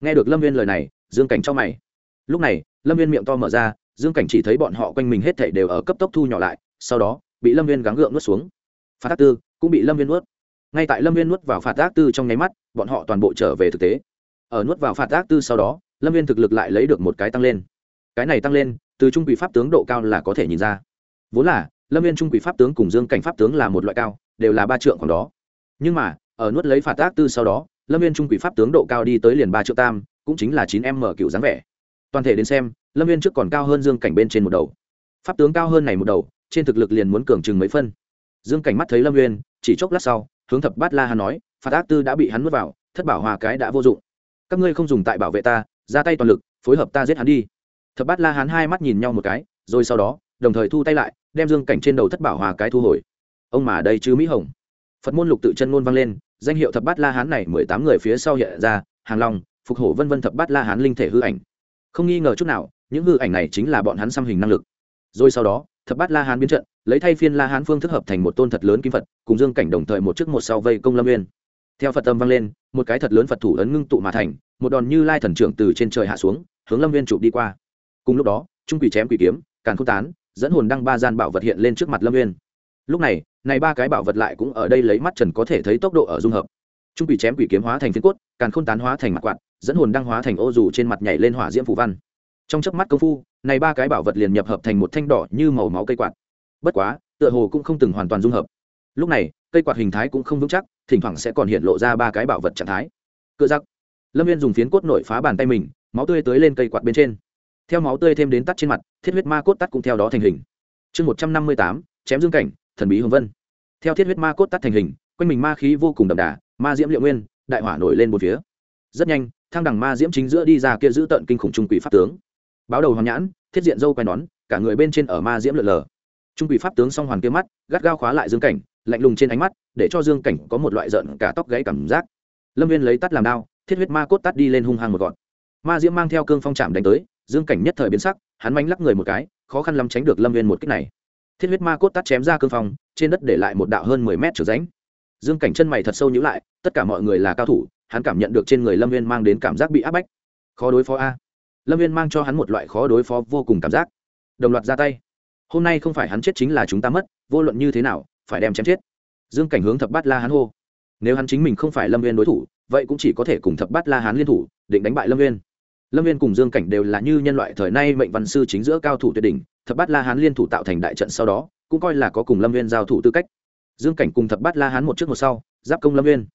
Nghe được lâm viên lời này, dương cảnh cho mày. Lúc này, lâm viên miệng to mở ra dương cảnh chỉ thấy bọn họ quanh mình hết thể đều ở cấp tốc thu nhỏ lại, sau đó, bị lâm viên gắng gượng nuốt xuống. Phạt tác tư cũng bị lâm viên nuốt. Ngay tại lâm viên nuốt vào phạt tác tư trong nháy mắt, bọn họ toàn bộ trở về thực tế. Ở nuốt vào phạt tác tư sau đó, lâm viên thực lực lại lấy được một cái tăng lên. Cái này tăng lên, từ trung quỷ pháp tướng độ cao là có thể nhìn ra. Vốn là, lâm viên trung quỷ pháp tướng cùng dương cảnh pháp tướng là một loại cao, đều là ba trượng còn đó. Nhưng mà, ở nuốt lấy phạt tác tư sau đó, lâm viên trung quỷ pháp tướng độ cao đi tới liền ba triệu tam, cũng chính là chín m cựu dáng vẻ. Toàn thể đến xem lâm viên trước còn cao hơn dương cảnh bên trên một đầu pháp tướng cao hơn này một đầu trên thực lực liền muốn cường chừng mấy phân dương cảnh mắt thấy lâm viên chỉ chốc lát sau hướng thập bát la hắn nói phạt ác tư đã bị hắn nuốt vào thất bảo hòa cái đã vô dụng các ngươi không dùng tại bảo vệ ta ra tay toàn lực phối hợp ta giết hắn đi thập bát la hắn hai mắt nhìn nhau một cái rồi sau đó đồng thời thu tay lại đem dương cảnh trên đầu thất bảo hòa cái thu hồi ông mà đây chứ mỹ hồng phật môn lục tự chân ngôn vang lên danh hiệu thập bát la hán này mười tám người phía sau hiện ra hàng long phục hổ vân vân thập bát la hán linh thể hư ảnh không nghi ngờ chút nào những hư ảnh này chính là bọn hắn xăm hình năng lực. Rồi sau đó, thập bát la hán biến trận, lấy thay phiên la hán phương thức hợp thành một tôn thật lớn kim phật, cùng dương cảnh đồng thời một trước một sau vây công lâm nguyên theo phật tâm vang lên, một cái thật lớn phật thủ ấn ngưng tụ mà thành, một đòn như lai thần trưởng từ trên trời hạ xuống, hướng lâm nguyên chụp đi qua. Cùng lúc đó, trung quỷ chém quỷ kiếm, càn không tán, dẫn hồn đăng ba gian bảo vật hiện lên trước mặt lâm nguyên. lúc này này ba cái bảo vật lại cũng ở đây lấy mắt trần có thể thấy tốc độ ở dung hợp. Trung quỷ chém quỷ kiếm hóa thành phiến cốt, càn khôn tán hóa thành mặt quạt, dẫn hồn đăng hóa thành ô dù trên mặt nhảy lên hỏa diễm phủ văn trong chớp mắt công phu, này ba cái bảo vật liền nhập hợp thành một thanh đỏ như màu máu cây quạt. Bất quá, tựa hồ cũng không từng hoàn toàn dung hợp. Lúc này, cây quạt hình thái cũng không vững chắc, thỉnh thoảng sẽ còn hiện lộ ra ba cái bảo vật trạng thái. Cựa giặc lâm viên dùng phiến cốt nội phá bàn tay mình, máu tươi tới lên cây quạt bên trên. Theo máu tươi thêm đến tắt trên mặt, thiết huyết ma cốt tắt cũng theo đó thành hình. Chương một trăm năm mươi tám, chém dương cảnh, thần bí hồng vân. Theo thiết huyết ma cốt tắt thành hình, quanh mình ma khí vô cùng đậm đà, ma diễm liệu nguyên, đại hỏa nổi lên một phía. Rất nhanh, thang đằng ma diễm chính giữa đi ra kia giữ tận kinh khủng trung quỷ pháp tướng báo đầu hoàng nhãn, thiết diện dâu quai nón, cả người bên trên ở ma diễm lượn lờ. Trung quỷ pháp tướng song hoàn kia mắt, gắt gao khóa lại dương cảnh, lạnh lùng trên ánh mắt, để cho dương cảnh có một loại giận cả tóc gãy cảm giác. Lâm viên lấy tắt làm đao, thiết huyết ma cốt tắt đi lên hung hăng một gọn. Ma diễm mang theo cương phong chạm đánh tới, dương cảnh nhất thời biến sắc, hắn manh lắc người một cái, khó khăn lắm tránh được lâm viên một kích này. Thiết huyết ma cốt tắt chém ra cương phong, trên đất để lại một đạo hơn mười mét trở ránh dương cảnh chân mày thật sâu nhữ lại, tất cả mọi người là cao thủ, hắn cảm nhận được trên người lâm viên mang đến cảm giác bị áp bách. Khó đối phó a lâm viên mang cho hắn một loại khó đối phó vô cùng cảm giác đồng loạt ra tay hôm nay không phải hắn chết chính là chúng ta mất vô luận như thế nào phải đem chém chết dương cảnh hướng thập bát la hắn hô nếu hắn chính mình không phải lâm viên đối thủ vậy cũng chỉ có thể cùng thập bát la hán liên thủ định đánh bại lâm viên lâm viên cùng dương cảnh đều là như nhân loại thời nay mệnh văn sư chính giữa cao thủ tuyệt đỉnh thập bát la hán liên thủ tạo thành đại trận sau đó cũng coi là có cùng lâm viên giao thủ tư cách dương cảnh cùng thập bát la hán một trước một sau giáp công lâm viên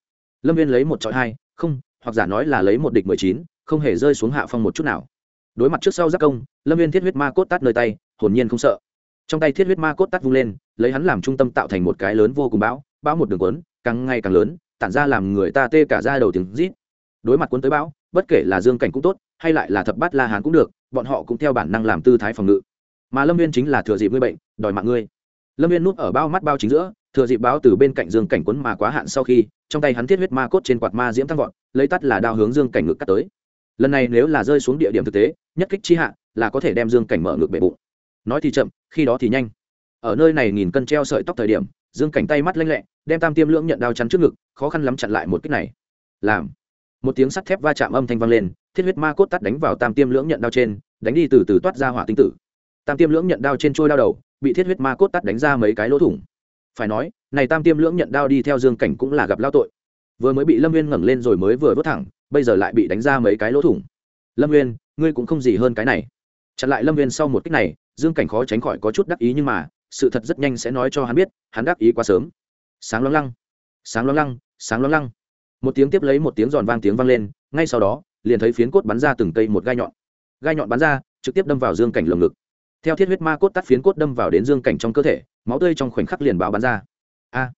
lâm viên lấy một trọi hai không hoặc giả nói là lấy một địch mười chín không hề rơi xuống hạ phong một chút nào đối mặt trước sau giác công, lâm viên thiết huyết ma cốt tát nơi tay, hồn nhiên không sợ. Trong tay thiết huyết ma cốt tát vung lên, lấy hắn làm trung tâm tạo thành một cái lớn vô cùng bão bão một đường quấn càng ngày càng lớn, tản ra làm người ta tê cả ra đầu tiếng rít. Đối mặt cuốn tới bão, bất kể là dương cảnh cũng tốt, hay lại là thập bát la hán cũng được, bọn họ cũng theo bản năng làm tư thái phòng ngự. Mà lâm viên chính là thừa dịp ngươi bệnh, đòi mạng ngươi. Lâm viên núp ở bao mắt bao chính giữa, thừa dịp báo từ bên cạnh dương cảnh quấn mà quá hạn sau khi, trong tay hắn thiết huyết ma cốt trên quạt ma diễm tăng vọt, lấy tắt là đao hướng dương cảnh ngực cắt tới lần này nếu là rơi xuống địa điểm thực tế, nhất kích chi hạ, là có thể đem dương cảnh mở ngược bể bụng. Nói thì chậm, khi đó thì nhanh. Ở nơi này nghìn cân treo sợi tóc thời điểm, dương cảnh tay mắt lanh lẹ, đem tam tiêm lưỡng nhận đao chắn trước ngực, khó khăn lắm chặn lại một kích này. Làm. Một tiếng sắt thép va chạm âm thanh vang lên, thiết huyết ma cốt tắt đánh vào tam tiêm lưỡng nhận đao trên, đánh đi từ từ toát ra hỏa tinh tử. Tam tiêm lưỡng nhận đao trên trôi đao đầu, bị thiết huyết ma cốt tắt đánh ra mấy cái lỗ thủng. Phải nói, này tam tiêm lưỡng nhận đao đi theo dương cảnh cũng là gặp lao tội. Vừa mới bị lâm viên ngẩng lên rồi mới vừa vớt thẳng bây giờ lại bị đánh ra mấy cái lỗ thủng. Lâm viên ngươi cũng không gì hơn cái này. Chặn lại lâm viên sau một cách này, dương cảnh khó tránh khỏi có chút đắc ý nhưng mà, sự thật rất nhanh sẽ nói cho hắn biết, hắn đắc ý quá sớm. Sáng loáng lăng, sáng loáng lăng, sáng loáng lăng. Một tiếng tiếp lấy một tiếng giòn vang tiếng vang lên, ngay sau đó, liền thấy phiến cốt bắn ra từng cây một gai nhọn. Gai nhọn bắn ra, trực tiếp đâm vào dương cảnh lồng ngực. Theo thiết huyết ma cốt tắt phiến cốt đâm vào đến dương cảnh trong cơ thể, máu tươi trong khoảnh khắc liền báo bắn ra. A!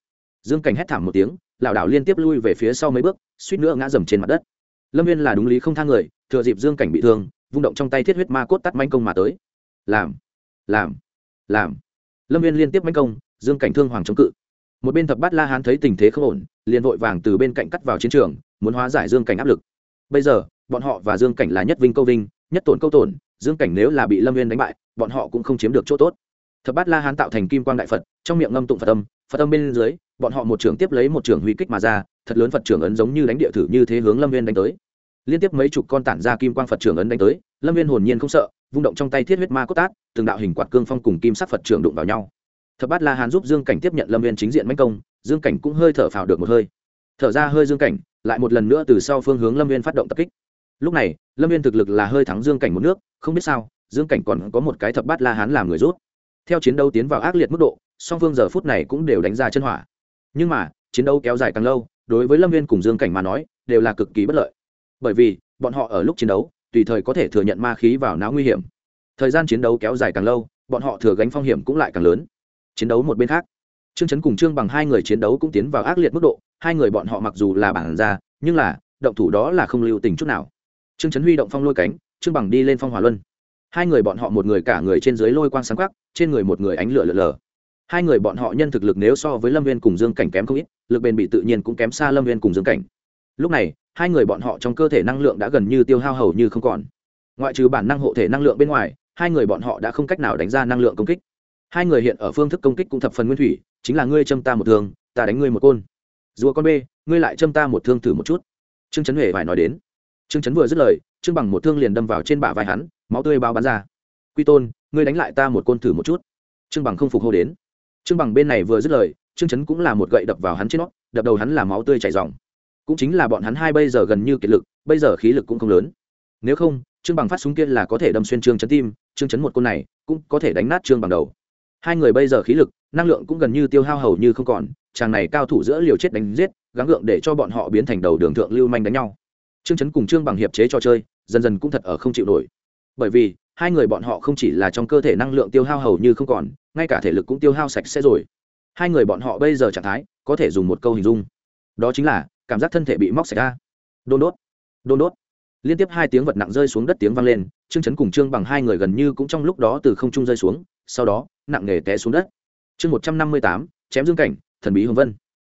Dương cảnh hét thảm một tiếng, lảo đảo liên tiếp lui về phía sau mấy bước, suýt nữa ngã dầm trên mặt đất lâm viên là đúng lý không thang người, thừa dịp dương cảnh bị thương, vung động trong tay thiết huyết ma cốt tắt manh công mà tới. Làm làm làm. Lâm viên liên tiếp manh công, dương cảnh thương hoàng chống cự. Một bên thập bát la hán thấy tình thế không ổn, liền vội vàng từ bên cạnh cắt vào chiến trường, muốn hóa giải dương cảnh áp lực. Bây giờ, bọn họ và dương cảnh là nhất vinh câu vinh, nhất tổn câu tổn, dương cảnh nếu là bị lâm viên đánh bại, bọn họ cũng không chiếm được chỗ tốt. Thập bát la hán tạo thành kim quang đại phật, trong miệng ngâm tụng phật âm phật âm bên dưới, bọn họ một trường tiếp lấy một trường huy kích mà ra, thật lớn phật trưởng ấn giống như đánh địa thử như thế hướng lâm viên đánh tới liên tiếp mấy chục con tản ra kim quang phật trưởng ấn đánh tới, lâm viên hồn nhiên không sợ, vung động trong tay thiết huyết ma cốt tát, từng đạo hình quạt cương phong cùng kim sắc phật trưởng đụng vào nhau. Thập bát la hán giúp dương cảnh tiếp nhận lâm viên chính diện manh công, dương cảnh cũng hơi thở phào được một hơi. Thở ra hơi dương cảnh, lại một lần nữa từ sau phương hướng lâm viên phát động tập kích. Lúc này, lâm viên thực lực là hơi thắng dương cảnh một nước, không biết sao, dương cảnh còn có một cái thập bát la hán làm người rút. Theo chiến đấu tiến vào ác liệt mức độ, song phương giờ phút này cũng đều đánh ra chân hỏa. Nhưng mà, chiến đấu kéo dài càng lâu, đối với lâm viên cùng dương cảnh mà nói, đều là cực kỳ bất lợi bởi vì bọn họ ở lúc chiến đấu, tùy thời có thể thừa nhận ma khí vào não nguy hiểm. Thời gian chiến đấu kéo dài càng lâu, bọn họ thừa gánh phong hiểm cũng lại càng lớn. Chiến đấu một bên khác, trương chấn cùng trương bằng hai người chiến đấu cũng tiến vào ác liệt mức độ, hai người bọn họ mặc dù là bản ra, nhưng là, động thủ đó là không lưu tình chút nào. Trương chấn huy động phong lôi cánh, trương bằng đi lên phong hỏa luân. Hai người bọn họ một người cả người trên dưới lôi quang sáng quắc, trên người một người ánh lửa lở lở hai người bọn họ nhân thực lực nếu so với lâm viên cùng dương cảnh kém không ít, lực bền bị tự nhiên cũng kém xa lâm viên cùng dương cảnh. Lúc này hai người bọn họ trong cơ thể năng lượng đã gần như tiêu hao hầu như không còn. Ngoại trừ bản năng hộ thể năng lượng bên ngoài, hai người bọn họ đã không cách nào đánh ra năng lượng công kích. Hai người hiện ở phương thức công kích cũng thập phần nguyên thủy, chính là ngươi châm ta một thương, ta đánh ngươi một côn. Rùa con b ngươi lại châm ta một thương thử một chút. Trương trấn huệ phải nói đến. Trương trấn vừa dứt lời, trương bằng một thương liền đâm vào trên bả vai hắn, máu tươi bao bắn ra. Quy tôn, ngươi đánh lại ta một côn thử một chút. Trương bằng không phục hô đến. Trương bằng bên này vừa dứt lời, trương trấn cũng là một gậy đập vào hắn trên nó, đập đầu hắn là máu tươi chảy dòng cũng chính là bọn hắn hai bây giờ gần như kiệt lực, bây giờ khí lực cũng không lớn. Nếu không, trương bằng phát súng kia là có thể đâm xuyên trương chấn tim, trương chấn một côn này cũng có thể đánh nát trương bằng đầu. Hai người bây giờ khí lực, năng lượng cũng gần như tiêu hao hầu như không còn, chàng này cao thủ giữa liều chết đánh giết, gắng gượng để cho bọn họ biến thành đầu đường thượng lưu manh đánh nhau. Trương chấn cùng trương bằng hiệp chế trò chơi, dần dần cũng thật ở không chịu nổi. Bởi vì, hai người bọn họ không chỉ là trong cơ thể năng lượng tiêu hao hầu như không còn, ngay cả thể lực cũng tiêu hao sạch sẽ rồi. Hai người bọn họ bây giờ trạng thái, có thể dùng một câu hình dung. Đó chính là cảm giác thân thể bị móc sạch ra. Đôn đốt đôn đốt. Liên tiếp hai tiếng vật nặng rơi xuống đất tiếng vang lên, trương chấn cùng trương bằng hai người gần như cũng trong lúc đó từ không trung rơi xuống, sau đó, nặng nề té xuống đất. Chương một trăm năm mươi tám, chém dương cảnh, thần bí hồng vân.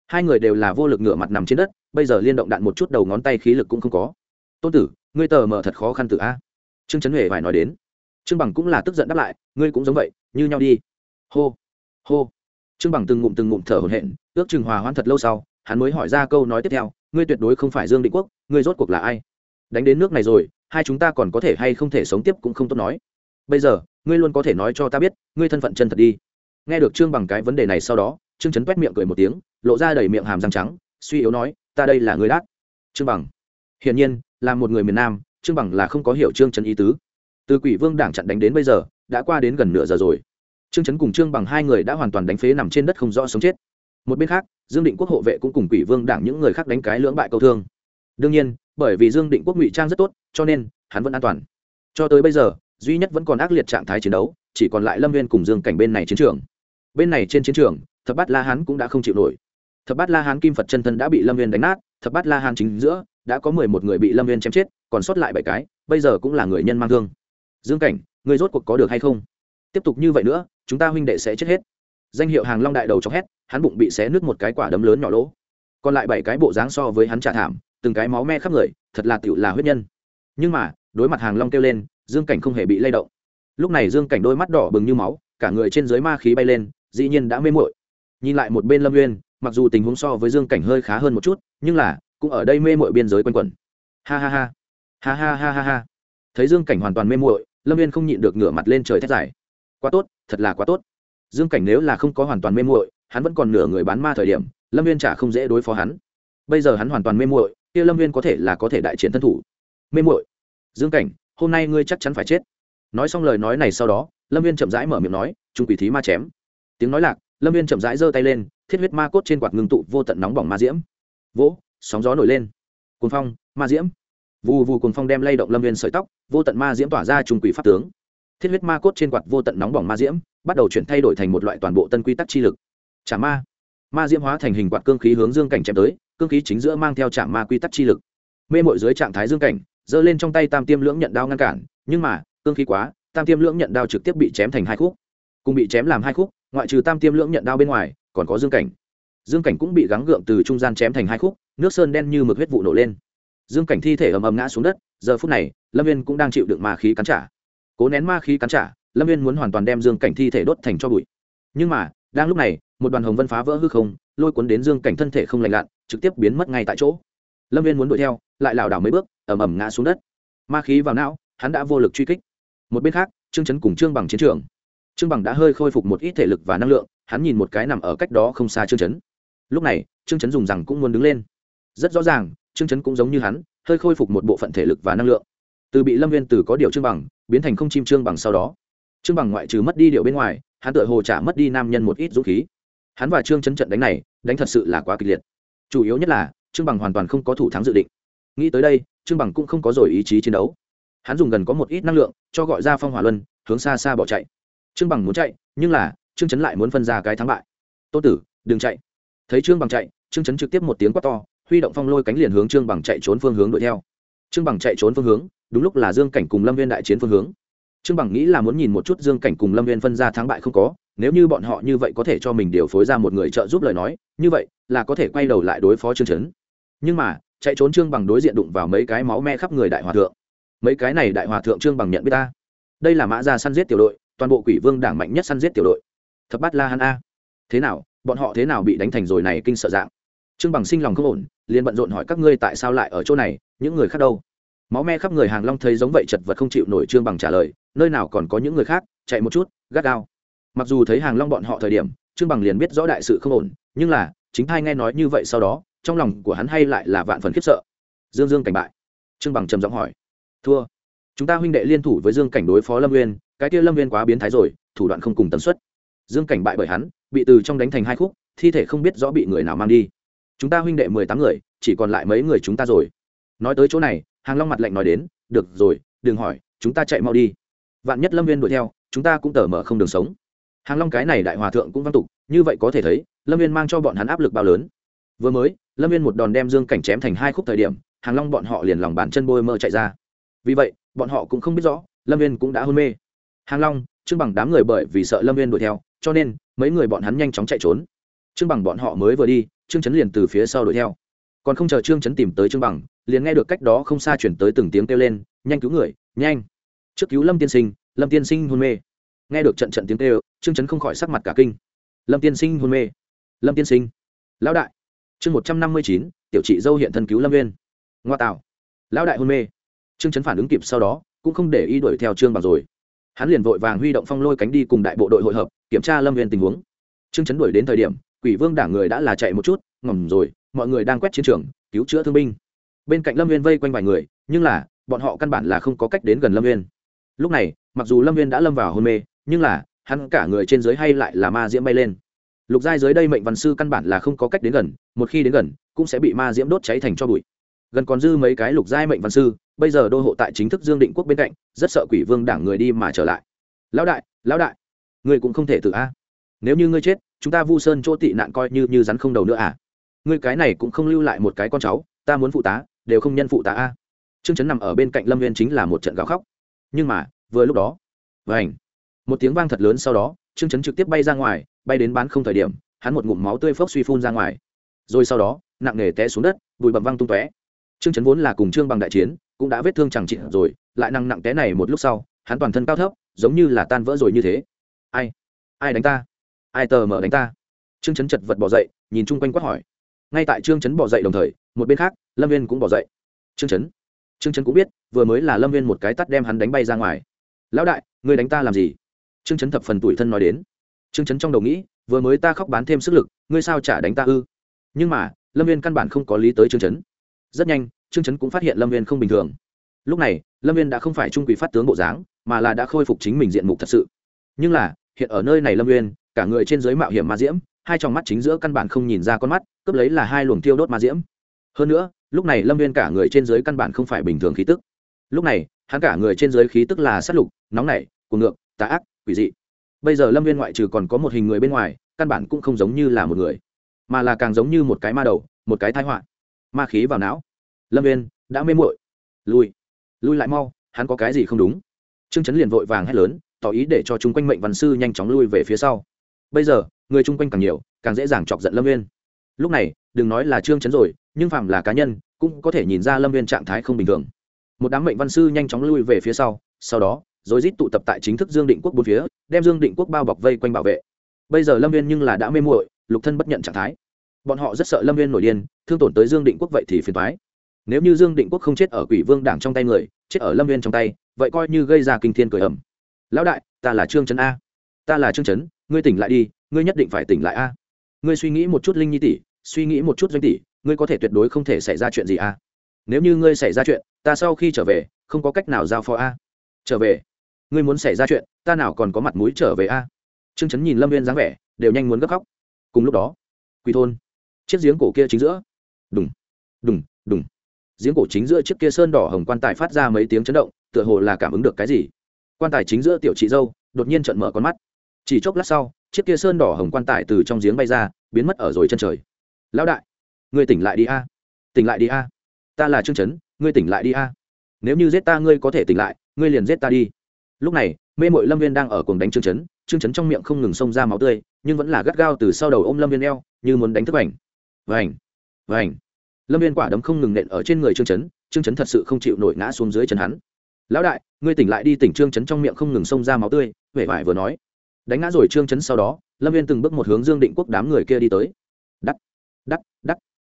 Hai người đều là vô lực ngửa mặt nằm trên đất, bây giờ liên động đạn một chút đầu ngón tay khí lực cũng không có. Tôn tử, ngươi tờ mở thật khó khăn từ a. Trương chấn huệ phải nói đến. Trương bằng cũng là tức giận đáp lại, ngươi cũng giống vậy, như nhau đi. Hô hô. Trương bằng từng ngụm từng ngụm thở hổn hển, ước chừng hòa hoãn thật lâu sau hắn mới hỏi ra câu nói tiếp theo, ngươi tuyệt đối không phải dương định quốc, ngươi rốt cuộc là ai? Đánh đến nước này rồi, hai chúng ta còn có thể hay không thể sống tiếp cũng không tốt nói. Bây giờ, ngươi luôn có thể nói cho ta biết, ngươi thân phận chân thật đi. Nghe được trương bằng cái vấn đề này sau đó, trương chấn quét miệng cười một tiếng, lộ ra đầy miệng hàm răng trắng, suy yếu nói, ta đây là người đát. Trương bằng. Hiển nhiên, là một người miền nam, trương bằng là không có hiểu trương chấn ý tứ. Từ quỷ vương đảng chặn đánh đến bây giờ, đã qua đến gần nửa giờ rồi. Trương chấn cùng trương bằng hai người đã hoàn toàn đánh phế nằm trên đất không rõ sống chết một bên khác, dương định quốc hộ vệ cũng cùng quỷ vương đảng những người khác đánh cái lưỡng bại câu thương. Đương nhiên, bởi vì dương định quốc ngụy trang rất tốt, cho nên, hắn vẫn an toàn. Cho tới bây giờ, duy nhất vẫn còn ác liệt trạng thái chiến đấu, chỉ còn lại lâm viên cùng dương cảnh bên này chiến trường. Bên này trên chiến trường, thập bát la hán cũng đã không chịu nổi. Thập bát la hán kim phật chân thân đã bị lâm viên đánh nát, thập bát la hán chính giữa đã có mười một người bị lâm viên chém chết, còn sót lại bảy cái, bây giờ cũng là người nhân mang thương. Dương cảnh, người rốt cuộc có được hay không? Tiếp tục như vậy nữa, chúng ta huynh đệ sẽ chết hết. Danh hiệu hàng long đại đầu cho hét hắn bụng bị xé nứt một cái quả đấm lớn nhỏ lỗ. Còn lại bảy cái bộ dáng so với hắn trả thảm, từng cái máu me khắp người, thật là tựu là huyết nhân. Nhưng mà, đối mặt hàng long kêu lên, dương cảnh không hề bị lay động. Lúc này dương cảnh đôi mắt đỏ bừng như máu, cả người trên dưới ma khí bay lên, dĩ nhiên đã mê mội nhìn lại một bên lâm uyên, mặc dù tình huống so với dương cảnh hơi khá hơn một chút, nhưng là, cũng ở đây mê mội biên giới quanh quẩn. Ha ha ha. Ha ha ha ha ha. Thấy dương cảnh hoàn toàn mê mội lâm uyên không nhịn được ngửa mặt lên trời thét dài. Quá tốt, thật là quá tốt. Dương cảnh nếu là không có hoàn toàn mê muội hắn vẫn còn nửa người bán ma thời điểm, lâm viên chả không dễ đối phó hắn. Bây giờ hắn hoàn toàn mê muội, kia lâm viên có thể là có thể đại chiến thân thủ. Mê muội. Dương cảnh, hôm nay ngươi chắc chắn phải chết. Nói xong lời nói này sau đó, lâm viên chậm rãi mở miệng nói, trung quỷ thí ma chém. Tiếng nói lạc, lâm viên chậm rãi giơ tay lên, thiết huyết ma cốt trên quạt ngưng tụ vô tận nóng bỏng ma diễm. Vỗ, sóng gió nổi lên. Cồn phong, ma diễm. Vù vù cồn phong đem lay động lâm viên sợi tóc, vô tận ma diễm tỏa ra trung quỷ pháp tướng. Thiết huyết ma cốt trên quạt vô tận nóng bỏng ma diễm bắt đầu chuyển thay đổi thành một loại toàn bộ tân quy tắc chi lực chả ma. Ma diễm hóa thành hình quạt cương khí hướng dương cảnh chém tới, cương khí chính giữa mang theo chạm ma quy tắc chi lực. Mê mội dưới trạng thái dương cảnh, giơ lên trong tay tam tiêm lưỡng nhận đao ngăn cản, nhưng mà, cương khí quá, tam tiêm lưỡng nhận đao trực tiếp bị chém thành hai khúc. Cùng bị chém làm hai khúc, ngoại trừ tam tiêm lưỡng nhận đao bên ngoài, còn có dương cảnh. Dương cảnh cũng bị gắng gượng từ trung gian chém thành hai khúc, nước sơn đen như mực huyết vụ nổ lên. Dương cảnh thi thể ầm ầm ngã xuống đất, giờ phút này, lâm viên cũng đang chịu đựng ma khí cắn trả. Cố nén ma khí cắn trả, lâm viên muốn hoàn toàn đem dương cảnh thi thể đốt thành cho bụi. Nhưng mà, đang lúc này một đoàn hồng vân phá vỡ hư không, lôi cuốn đến dương cảnh thân thể không lành lặn, trực tiếp biến mất ngay tại chỗ. Lâm viên muốn đuổi theo, lại lảo đảo mấy bước ẩm ẩm ngã xuống đất. Ma khí vào não, hắn đã vô lực truy kích. Một bên khác, trương chấn cùng trương bằng chiến trường. Trương bằng đã hơi khôi phục một ít thể lực và năng lượng, hắn nhìn một cái nằm ở cách đó không xa trương chấn. Lúc này, trương chấn dùng rằng cũng muốn đứng lên. Rất rõ ràng, trương chấn cũng giống như hắn, hơi khôi phục một bộ phận thể lực và năng lượng. Từ bị lâm viên từ có điều trương bằng, biến thành không chim trương bằng sau đó. Trương bằng ngoại trừ mất đi điệu bên ngoài, hắn tự hồ trả mất đi nam nhân một ít dũng khí hắn và trương chấn trận đánh này đánh thật sự là quá kịch liệt chủ yếu nhất là trương bằng hoàn toàn không có thủ thắng dự định nghĩ tới đây trương bằng cũng không có rồi ý chí chiến đấu hắn dùng gần có một ít năng lượng cho gọi ra phong hỏa luân hướng xa xa bỏ chạy trương bằng muốn chạy nhưng là trương chấn lại muốn phân ra cái thắng bại tô tử đừng chạy thấy trương bằng chạy trương chấn trực tiếp một tiếng quát to huy động phong lôi cánh liền hướng trương bằng chạy trốn phương hướng đuổi theo trương bằng chạy trốn phương hướng đúng lúc là dương cảnh cùng lâm viên đại chiến phương hướng trương bằng nghĩ là muốn nhìn một chút dương cảnh cùng lâm viên phân ra thắng bại không có, nếu như bọn họ như vậy có thể cho mình điều phối ra một người trợ giúp lời nói, như vậy là có thể quay đầu lại đối phó trương trấn nhưng mà, chạy trốn trương bằng đối diện đụng vào mấy cái máu me khắp người đại hòa thượng. Mấy cái này đại hòa thượng trương bằng nhận biết ta. Đây là mã gia săn giết tiểu đội, toàn bộ quỷ vương đảng mạnh nhất săn giết tiểu đội. Thập bát la hắn a. Thế nào, bọn họ thế nào bị đánh thành rồi này kinh sợ dạng? Trương bằng sinh lòng không ổn, liền bận rộn hỏi các ngươi tại sao lại ở chỗ này, những người khác đâu? Máu me khắp người hàng long thấy giống vậy chật vật không chịu nổi trương bằng trả lời, nơi nào còn có những người khác, chạy một chút, gắt gao. Mặc dù thấy hàng long bọn họ thời điểm, trương bằng liền biết rõ đại sự không ổn, nhưng là, chính hai nghe nói như vậy sau đó, trong lòng của hắn hay lại là vạn phần khiếp sợ. Dương dương cảnh bại. Trương bằng trầm giọng hỏi, thua. Chúng ta huynh đệ liên thủ với dương cảnh đối phó lâm nguyên cái kia lâm nguyên quá biến thái rồi, thủ đoạn không cùng tần suất. Dương cảnh bại bởi hắn, bị từ trong đánh thành hai khúc, thi thể không biết rõ bị người nào mang đi. Chúng ta huynh đệ mười tám người, chỉ còn lại mấy người chúng ta rồi nói tới chỗ này, hàng long mặt lạnh nói đến, được rồi, đừng hỏi, chúng ta chạy mau đi. Vạn nhất lâm viên đuổi theo, chúng ta cũng tở mở không đường sống. Hàng long cái này đại hòa thượng cũng văn tục, như vậy có thể thấy, lâm viên mang cho bọn hắn áp lực bao lớn. Vừa mới, lâm viên một đòn đem dương cảnh chém thành hai khúc thời điểm, hàng long bọn họ liền lòng bàn chân bôi mơ chạy ra. Vì vậy, bọn họ cũng không biết rõ, lâm viên cũng đã hôn mê. Hàng long, trương bằng đám người bởi vì sợ lâm viên đuổi theo, cho nên mấy người bọn hắn nhanh chóng chạy trốn. Trương bằng bọn họ mới vừa đi, trương chấn liền từ phía sau đuổi theo còn không chờ trương chấn tìm tới trương bằng, liền nghe được cách đó không xa chuyển tới từng tiếng kêu lên, nhanh cứu người, nhanh! Trước cứu lâm tiên sinh, lâm tiên sinh hôn mê. Nghe được trận trận tiếng kêu, trương chấn không khỏi sắc mặt cả kinh. Lâm tiên sinh hôn mê? Lâm tiên sinh? Lão đại! Chương một trăm năm mươi chín, tiểu trị dâu hiện thân cứu lâm viên ngoa tạo. Lão đại hôn mê. Trương chấn phản ứng kịp sau đó, cũng không để ý đuổi theo trương bằng rồi. Hắn liền vội vàng huy động phong lôi cánh đi cùng đại bộ đội hội hợp, kiểm tra lâm viên tình huống. Trương chấn đuổi đến thời điểm, quỷ vương đảng người đã là chạy một chút ngầm rồi, mọi người đang quét chiến trường, cứu chữa thương binh. Bên cạnh lâm viên vây quanh vài người, nhưng là, bọn họ căn bản là không có cách đến gần lâm viên lúc này, mặc dù lâm viên đã lâm vào hôn mê, nhưng là, hắn cả người trên dưới hay lại là ma diễm bay lên. Lục giai dưới đây mệnh văn sư căn bản là không có cách đến gần, một khi đến gần, cũng sẽ bị ma diễm đốt cháy thành cho bụi. Gần còn dư mấy cái lục giai mệnh văn sư, bây giờ đô hộ tại chính thức dương định quốc bên cạnh, rất sợ quỷ vương đảng người đi mà trở lại. Lão đại lão đại người cũng không thể tự a. Nếu như ngươi chết, chúng ta vu sơn chỗ tị nạn coi như như rắn không đầu nữa à? Ngươi cái này cũng không lưu lại một cái con cháu, ta muốn phụ tá, đều không nhân phụ tá a. Trương trấn nằm ở bên cạnh lâm viên chính là một trận gào khóc. Nhưng mà, vừa lúc đó vảnh một tiếng vang thật lớn sau đó, trương trấn trực tiếp bay ra ngoài, bay đến bán không thời điểm, hắn một ngụm máu tươi phốc suy phun ra ngoài. Rồi sau đó, nặng nề té xuống đất, bụi bầm văng tung tóe. Trương trấn vốn là cùng trương bằng đại chiến, cũng đã vết thương chẳng trị rồi, lại năng nặng té này một lúc sau, hắn toàn thân cao thấp, giống như là tan vỡ rồi như thế. Ai? Ai đánh ta? Ai tờ mở đánh ta? Trương chấn chật vật bỏ dậy, nhìn chung quanh quát hỏi ngay tại trương chấn bỏ dậy đồng thời, một bên khác, lâm viên cũng bỏ dậy. Trương chấn? Trương chấn cũng biết, vừa mới là lâm viên một cái tắt đem hắn đánh bay ra ngoài. Lão đại người đánh ta làm gì? Trương chấn thập phần tủi thân nói đến. Trương chấn trong đầu nghĩ, vừa mới ta khóc bán thêm sức lực, ngươi sao chả đánh ta ư? Nhưng mà, lâm viên căn bản không có lý tới trương chấn. Rất nhanh, trương chấn cũng phát hiện lâm viên không bình thường. Lúc này, lâm viên đã không phải trung quỷ phát tướng bộ dáng, mà là đã khôi phục chính mình diện mục thật sự. Nhưng là, hiện ở nơi này lâm viên cả người trên dưới mạo hiểm ma diễm hai trong mắt chính giữa căn bản không nhìn ra con mắt, cướp lấy là hai luồng tiêu đốt ma diễm. Hơn nữa, lúc này lâm viên cả người trên dưới căn bản không phải bình thường khí tức. Lúc này, hắn cả người trên dưới khí tức là sát lục, nóng nảy, cuồng ngược, tà ác, quỷ dị. Bây giờ lâm viên ngoại trừ còn có một hình người bên ngoài, căn bản cũng không giống như là một người, mà là càng giống như một cái ma đầu, một cái thái họa. Ma khí vào não. Lâm viên, đã mê muội. Lui. Lui lại mau, hắn có cái gì không đúng? Trương chấn liền vội vàng hét lớn, tỏ ý để cho chúng quanh mệnh văn sư nhanh chóng lui về phía sau. Bây giờ người chung quanh càng nhiều, càng dễ dàng chọc giận lâm viên lúc này, đừng nói là trương chấn rồi, nhưng phạm là cá nhân, cũng có thể nhìn ra lâm viên trạng thái không bình thường. Một đám mệnh văn sư nhanh chóng lui về phía sau sau đó, rồi rít tụ tập tại chính thức dương định quốc bốn phía, đem dương định quốc bao bọc vây quanh bảo vệ. Bây giờ lâm viên nhưng là đã mê muội, lục thân bất nhận trạng thái. Bọn họ rất sợ lâm viên nổi điên, thương tổn tới dương định quốc vậy thì phiền thoái nếu như dương định quốc không chết ở quỷ vương đảng trong tay người, chết ở lâm viên trong tay, vậy coi như gây ra kinh thiên cười ẩm lão đại, ta là trương trấn a. Ta là trương trấn ngươi tỉnh lại đi ngươi nhất định phải tỉnh lại a. Ngươi suy nghĩ một chút linh nhi tỷ, suy nghĩ một chút doanh tỷ, ngươi có thể tuyệt đối không thể xảy ra chuyện gì a. Nếu như ngươi xảy ra chuyện, ta sau khi trở về, không có cách nào giao phó a. Trở về. Ngươi muốn xảy ra chuyện, ta nào còn có mặt mũi trở về a? Trương chấn nhìn lâm viên dáng vẻ, đều nhanh muốn gấp khóc. Cùng lúc đó, quỳ thôn, chiếc giếng cổ kia chính giữa. Đùng đùng đùng. Giếng cổ chính giữa chiếc kia sơn đỏ hồng quan tài phát ra mấy tiếng chấn động, tựa hồ là cảm ứng được cái gì. Quan tài chính giữa tiểu chị dâu, đột nhiên trận mở con mắt chỉ chốc lát sau, chiếc kia sơn đỏ hồng quan tài từ trong giếng bay ra, biến mất ở rồi chân trời. Lão đại, ngươi tỉnh lại đi a. Tỉnh lại đi a. Ta là trương trấn ngươi tỉnh lại đi a. Nếu như giết ta ngươi có thể tỉnh lại, ngươi liền giết ta đi. Lúc này, mê mội lâm viên đang ở cùng đánh trương trấn trương trấn trong miệng không ngừng xông ra máu tươi, nhưng vẫn là gắt gao từ sau đầu ôm lâm viên eo, như muốn đánh thức vành. Vành vành. Lâm viên quả đấm không ngừng nện ở trên người trương trấn trương trấn thật sự không chịu nổi ngã xuống dưới chân hắn. Lão đại, ngươi tỉnh lại đi, tỉnh trương trấn trong miệng không ngừng xông ra máu tươi, vẻ vải vừa nói đánh ngã rồi trương chấn sau đó, lâm viên từng bước một hướng dương định quốc đám người kia đi tới. Đắt đắt đắt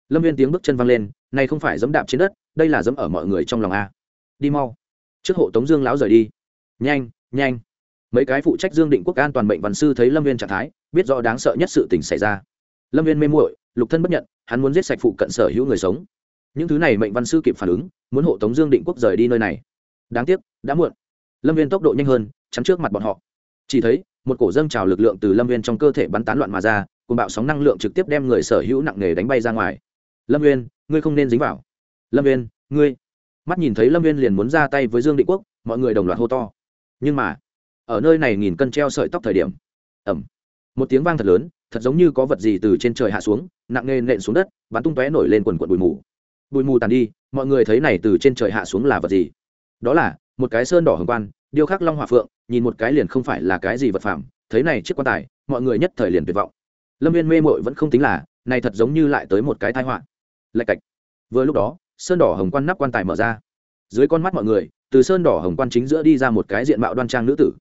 lâm viên tiếng bước chân văng lên, này không phải dẫm đạp trên đất, đây là dẫm ở mọi người trong lòng a. Đi mau. Trước hộ tống dương lão rời đi. Nhanh nhanh. Mấy cái phụ trách dương định quốc an toàn mệnh văn sư thấy lâm viên trạng thái, biết rõ đáng sợ nhất sự tình xảy ra. Lâm viên mê muội, lục thân bất nhận, hắn muốn giết sạch phụ cận sở hữu người sống. Những thứ này mệnh văn sư kịp phản ứng, muốn hộ tống dương định quốc rời đi nơi này. Đáng tiếc, đã muộn. Lâm viên tốc độ nhanh hơn, chắn trước mặt bọn họ. Chỉ thấy một cổ dâng trào lực lượng từ lâm viên trong cơ thể bắn tán loạn mà ra cùng bạo sóng năng lượng trực tiếp đem người sở hữu nặng nề đánh bay ra ngoài. Lâm viên ngươi không nên dính vào. Lâm viên ngươi. Mắt nhìn thấy lâm viên liền muốn ra tay với dương định quốc, mọi người đồng loạt hô to. Nhưng mà, ở nơi này nghìn cân treo sợi tóc thời điểm ẩm một tiếng vang thật lớn, thật giống như có vật gì từ trên trời hạ xuống, nặng nề nện xuống đất, bắn tung tóe nổi lên quần quần bụi mù. Bụi mù tàn đi, mọi người thấy này từ trên trời hạ xuống là vật gì? Đó là một cái sơn đỏ hồng quan, điêu khắc long hòa phượng, nhìn một cái liền không phải là cái gì vật phẩm, thấy này chiếc quan tài, mọi người nhất thời liền tuyệt vọng. Lâm viên mê mội vẫn không tính là, này thật giống như lại tới một cái thai họa. Lạch cạch. Vừa lúc đó, sơn đỏ hồng quan nắp quan tài mở ra. Dưới con mắt mọi người, từ sơn đỏ hồng quan chính giữa đi ra một cái diện mạo đoan trang nữ tử.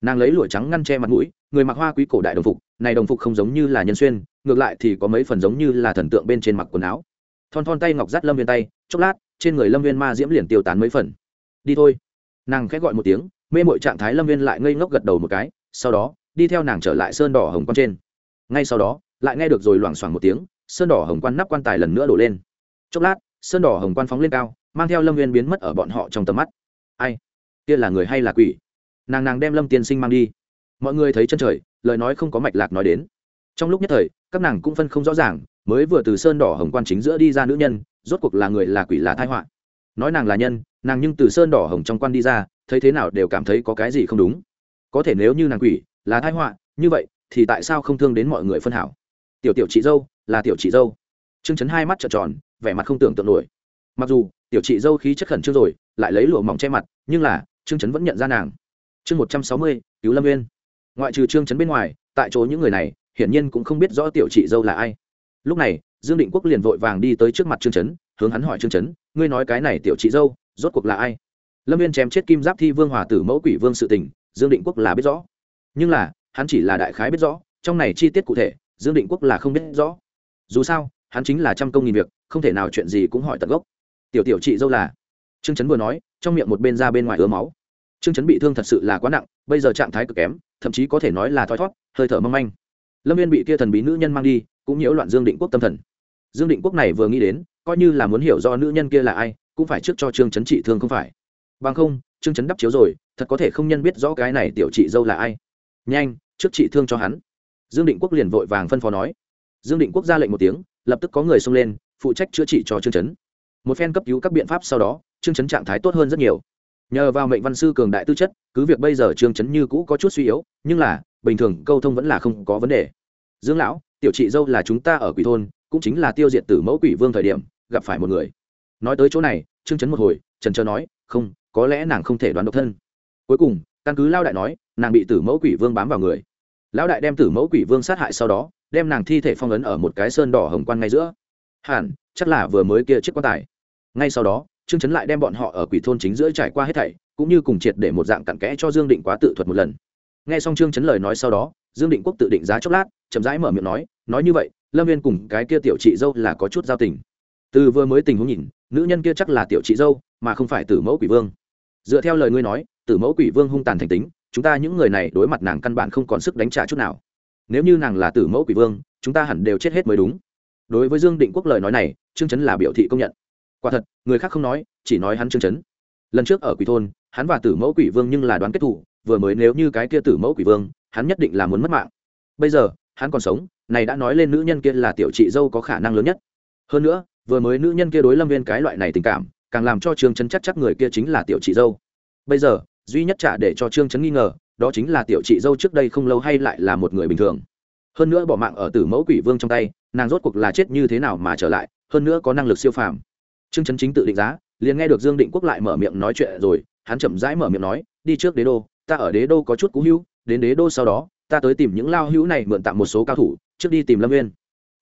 Nàng lấy lụa trắng ngăn che mặt mũi, người mặc hoa quý cổ đại đồng phục, này đồng phục không giống như là nhân xuyên, ngược lại thì có mấy phần giống như là thần tượng bên trên mặc quần áo. Thon thon tay ngọc dắt lâm viên tay, chốc lát, trên người lâm viên ma diễm liền tiêu tán mấy phần. Đi thôi nàng khẽ gọi một tiếng, mê mội trạng thái lâm viên lại ngây ngốc gật đầu một cái, sau đó, đi theo nàng trở lại sơn đỏ hồng quan trên. Ngay sau đó, lại nghe được rồi loảng xoảng một tiếng, sơn đỏ hồng quan nắp quan tài lần nữa đổ lên. Chốc lát, sơn đỏ hồng quan phóng lên cao, mang theo lâm viên biến mất ở bọn họ trong tầm mắt. Ai? Kia là người hay là quỷ? Nàng nàng đem lâm tiên sinh mang đi. Mọi người thấy chân trời, lời nói không có mạch lạc nói đến. Trong lúc nhất thời, các nàng cũng phân không rõ ràng, mới vừa từ sơn đỏ hồng quan chính giữa đi ra nữ nhân, rốt cuộc là người là quỷ là thai họa nói nàng là nhân, nàng nhưng từ sơn đỏ hồng trong quan đi ra, thấy thế nào đều cảm thấy có cái gì không đúng. Có thể nếu như nàng quỷ, là thái họa, như vậy, thì tại sao không thương đến mọi người phân hảo? Tiểu tiểu chị dâu, là tiểu chị dâu. Trương chấn hai mắt trợn tròn, vẻ mặt không tưởng tượng nổi. Mặc dù, tiểu chị dâu khí chất khẩn trương rồi, lại lấy lụa mỏng che mặt, nhưng là, trương chấn vẫn nhận ra nàng. Chương một trăm sáu mươi, cứu lâm Uyên. ngoại trừ trương chấn bên ngoài, tại chỗ những người này, hiển nhiên cũng không biết rõ tiểu chị dâu là ai. Lúc này, dương định quốc liền vội vàng đi tới trước mặt trương chấn hướng hắn hỏi trương chấn, ngươi nói cái này tiểu chị dâu, rốt cuộc là ai? Lâm viên chém chết kim giáp thi vương hòa tử mẫu quỷ vương sự tình, dương định quốc là biết rõ. Nhưng là, hắn chỉ là đại khái biết rõ, trong này chi tiết cụ thể, dương định quốc là không biết rõ. Dù sao, hắn chính là trăm công nghìn việc, không thể nào chuyện gì cũng hỏi tận gốc. Tiểu tiểu chị dâu là? Trương chấn vừa nói, trong miệng một bên ra bên ngoài ứa máu. Trương chấn bị thương thật sự là quá nặng, bây giờ trạng thái cực kém, thậm chí có thể nói là thoi thót, hơi thở mong manh. Lâm viên bị kia thần bí nữ nhân mang đi, cũng nhiễu loạn dương định quốc tâm thần. Dương định quốc này vừa nghĩ đến coi như là muốn hiểu do nữ nhân kia là ai, cũng phải trước cho trương chấn trị thương không phải. Bằng không, trương chấn đắp chiếu rồi, thật có thể không nhân biết rõ cái này tiểu chị dâu là ai. Nhanh, trước trị thương cho hắn. Dương định quốc liền vội vàng phân phó nói. Dương định quốc ra lệnh một tiếng, lập tức có người xông lên, phụ trách chữa trị cho trương chấn. Một phen cấp cứu các biện pháp sau đó, trương chấn trạng thái tốt hơn rất nhiều. Nhờ vào mệnh văn sư cường đại tư chất, cứ việc bây giờ trương chấn như cũ có chút suy yếu, nhưng là, bình thường câu thông vẫn là không có vấn đề. Dương lão, tiểu chị dâu là chúng ta ở quỷ thôn, cũng chính là tiêu diệt tử mẫu quỷ vương thời điểm gặp phải một người. Nói tới chỗ này, trương chấn một hồi, trần trờ nói, không, có lẽ nàng không thể đoán độc thân. Cuối cùng, căn cứ lao đại nói, nàng bị tử mẫu quỷ vương bám vào người. Lão đại đem tử mẫu quỷ vương sát hại sau đó, đem nàng thi thể phong ấn ở một cái sơn đỏ hồng quan ngay giữa. Hẳn, chắc là vừa mới kia chiếc quan tài. Ngay sau đó, trương chấn lại đem bọn họ ở quỷ thôn chính giữa trải qua hết thảy, cũng như cùng triệt để một dạng cặn kẽ cho dương định quá tự thuật một lần. Nghe xong trương chấn lời nói sau đó, dương định quốc tự định giá chốc lát, chậm rãi mở miệng nói nói như vậy, lâm viên cùng cái kia tiểu chị dâu là có chút giao tình từ vừa mới tình huống nhìn, nữ nhân kia chắc là tiểu chị dâu, mà không phải tử mẫu quỷ vương. Dựa theo lời ngươi nói, tử mẫu quỷ vương hung tàn thành tính, chúng ta những người này đối mặt nàng căn bản không còn sức đánh trả chút nào. Nếu như nàng là tử mẫu quỷ vương, chúng ta hẳn đều chết hết mới đúng. Đối với dương định quốc lời nói này, trương chấn là biểu thị công nhận. Quả thật, người khác không nói, chỉ nói hắn trương chấn. Lần trước ở quỷ thôn, hắn và tử mẫu quỷ vương nhưng là đoán kết thủ vừa mới nếu như cái kia tử mẫu quỷ vương, hắn nhất định là muốn mất mạng. Bây giờ, hắn còn sống, này đã nói lên nữ nhân kia là tiểu chị dâu có khả năng lớn nhất. Hơn nữa vừa mới nữ nhân kia đối lâm viên cái loại này tình cảm, càng làm cho trương chấn chắc chắc người kia chính là tiểu chị dâu. Bây giờ, duy nhất trả để cho trương chấn nghi ngờ, đó chính là tiểu chị dâu trước đây không lâu hay lại là một người bình thường. Hơn nữa bỏ mạng ở tử mẫu quỷ vương trong tay, nàng rốt cuộc là chết như thế nào mà trở lại, hơn nữa có năng lực siêu phàm. Trương chấn chính tự định giá, liền nghe được dương định quốc lại mở miệng nói chuyện rồi, hắn chậm rãi mở miệng nói, đi trước đế đô, ta ở đế đô có chút cú hữu, đến đế đô sau đó, ta tới tìm những lao hữu này mượn tặng một số cao thủ, trước đi tìm lâm viên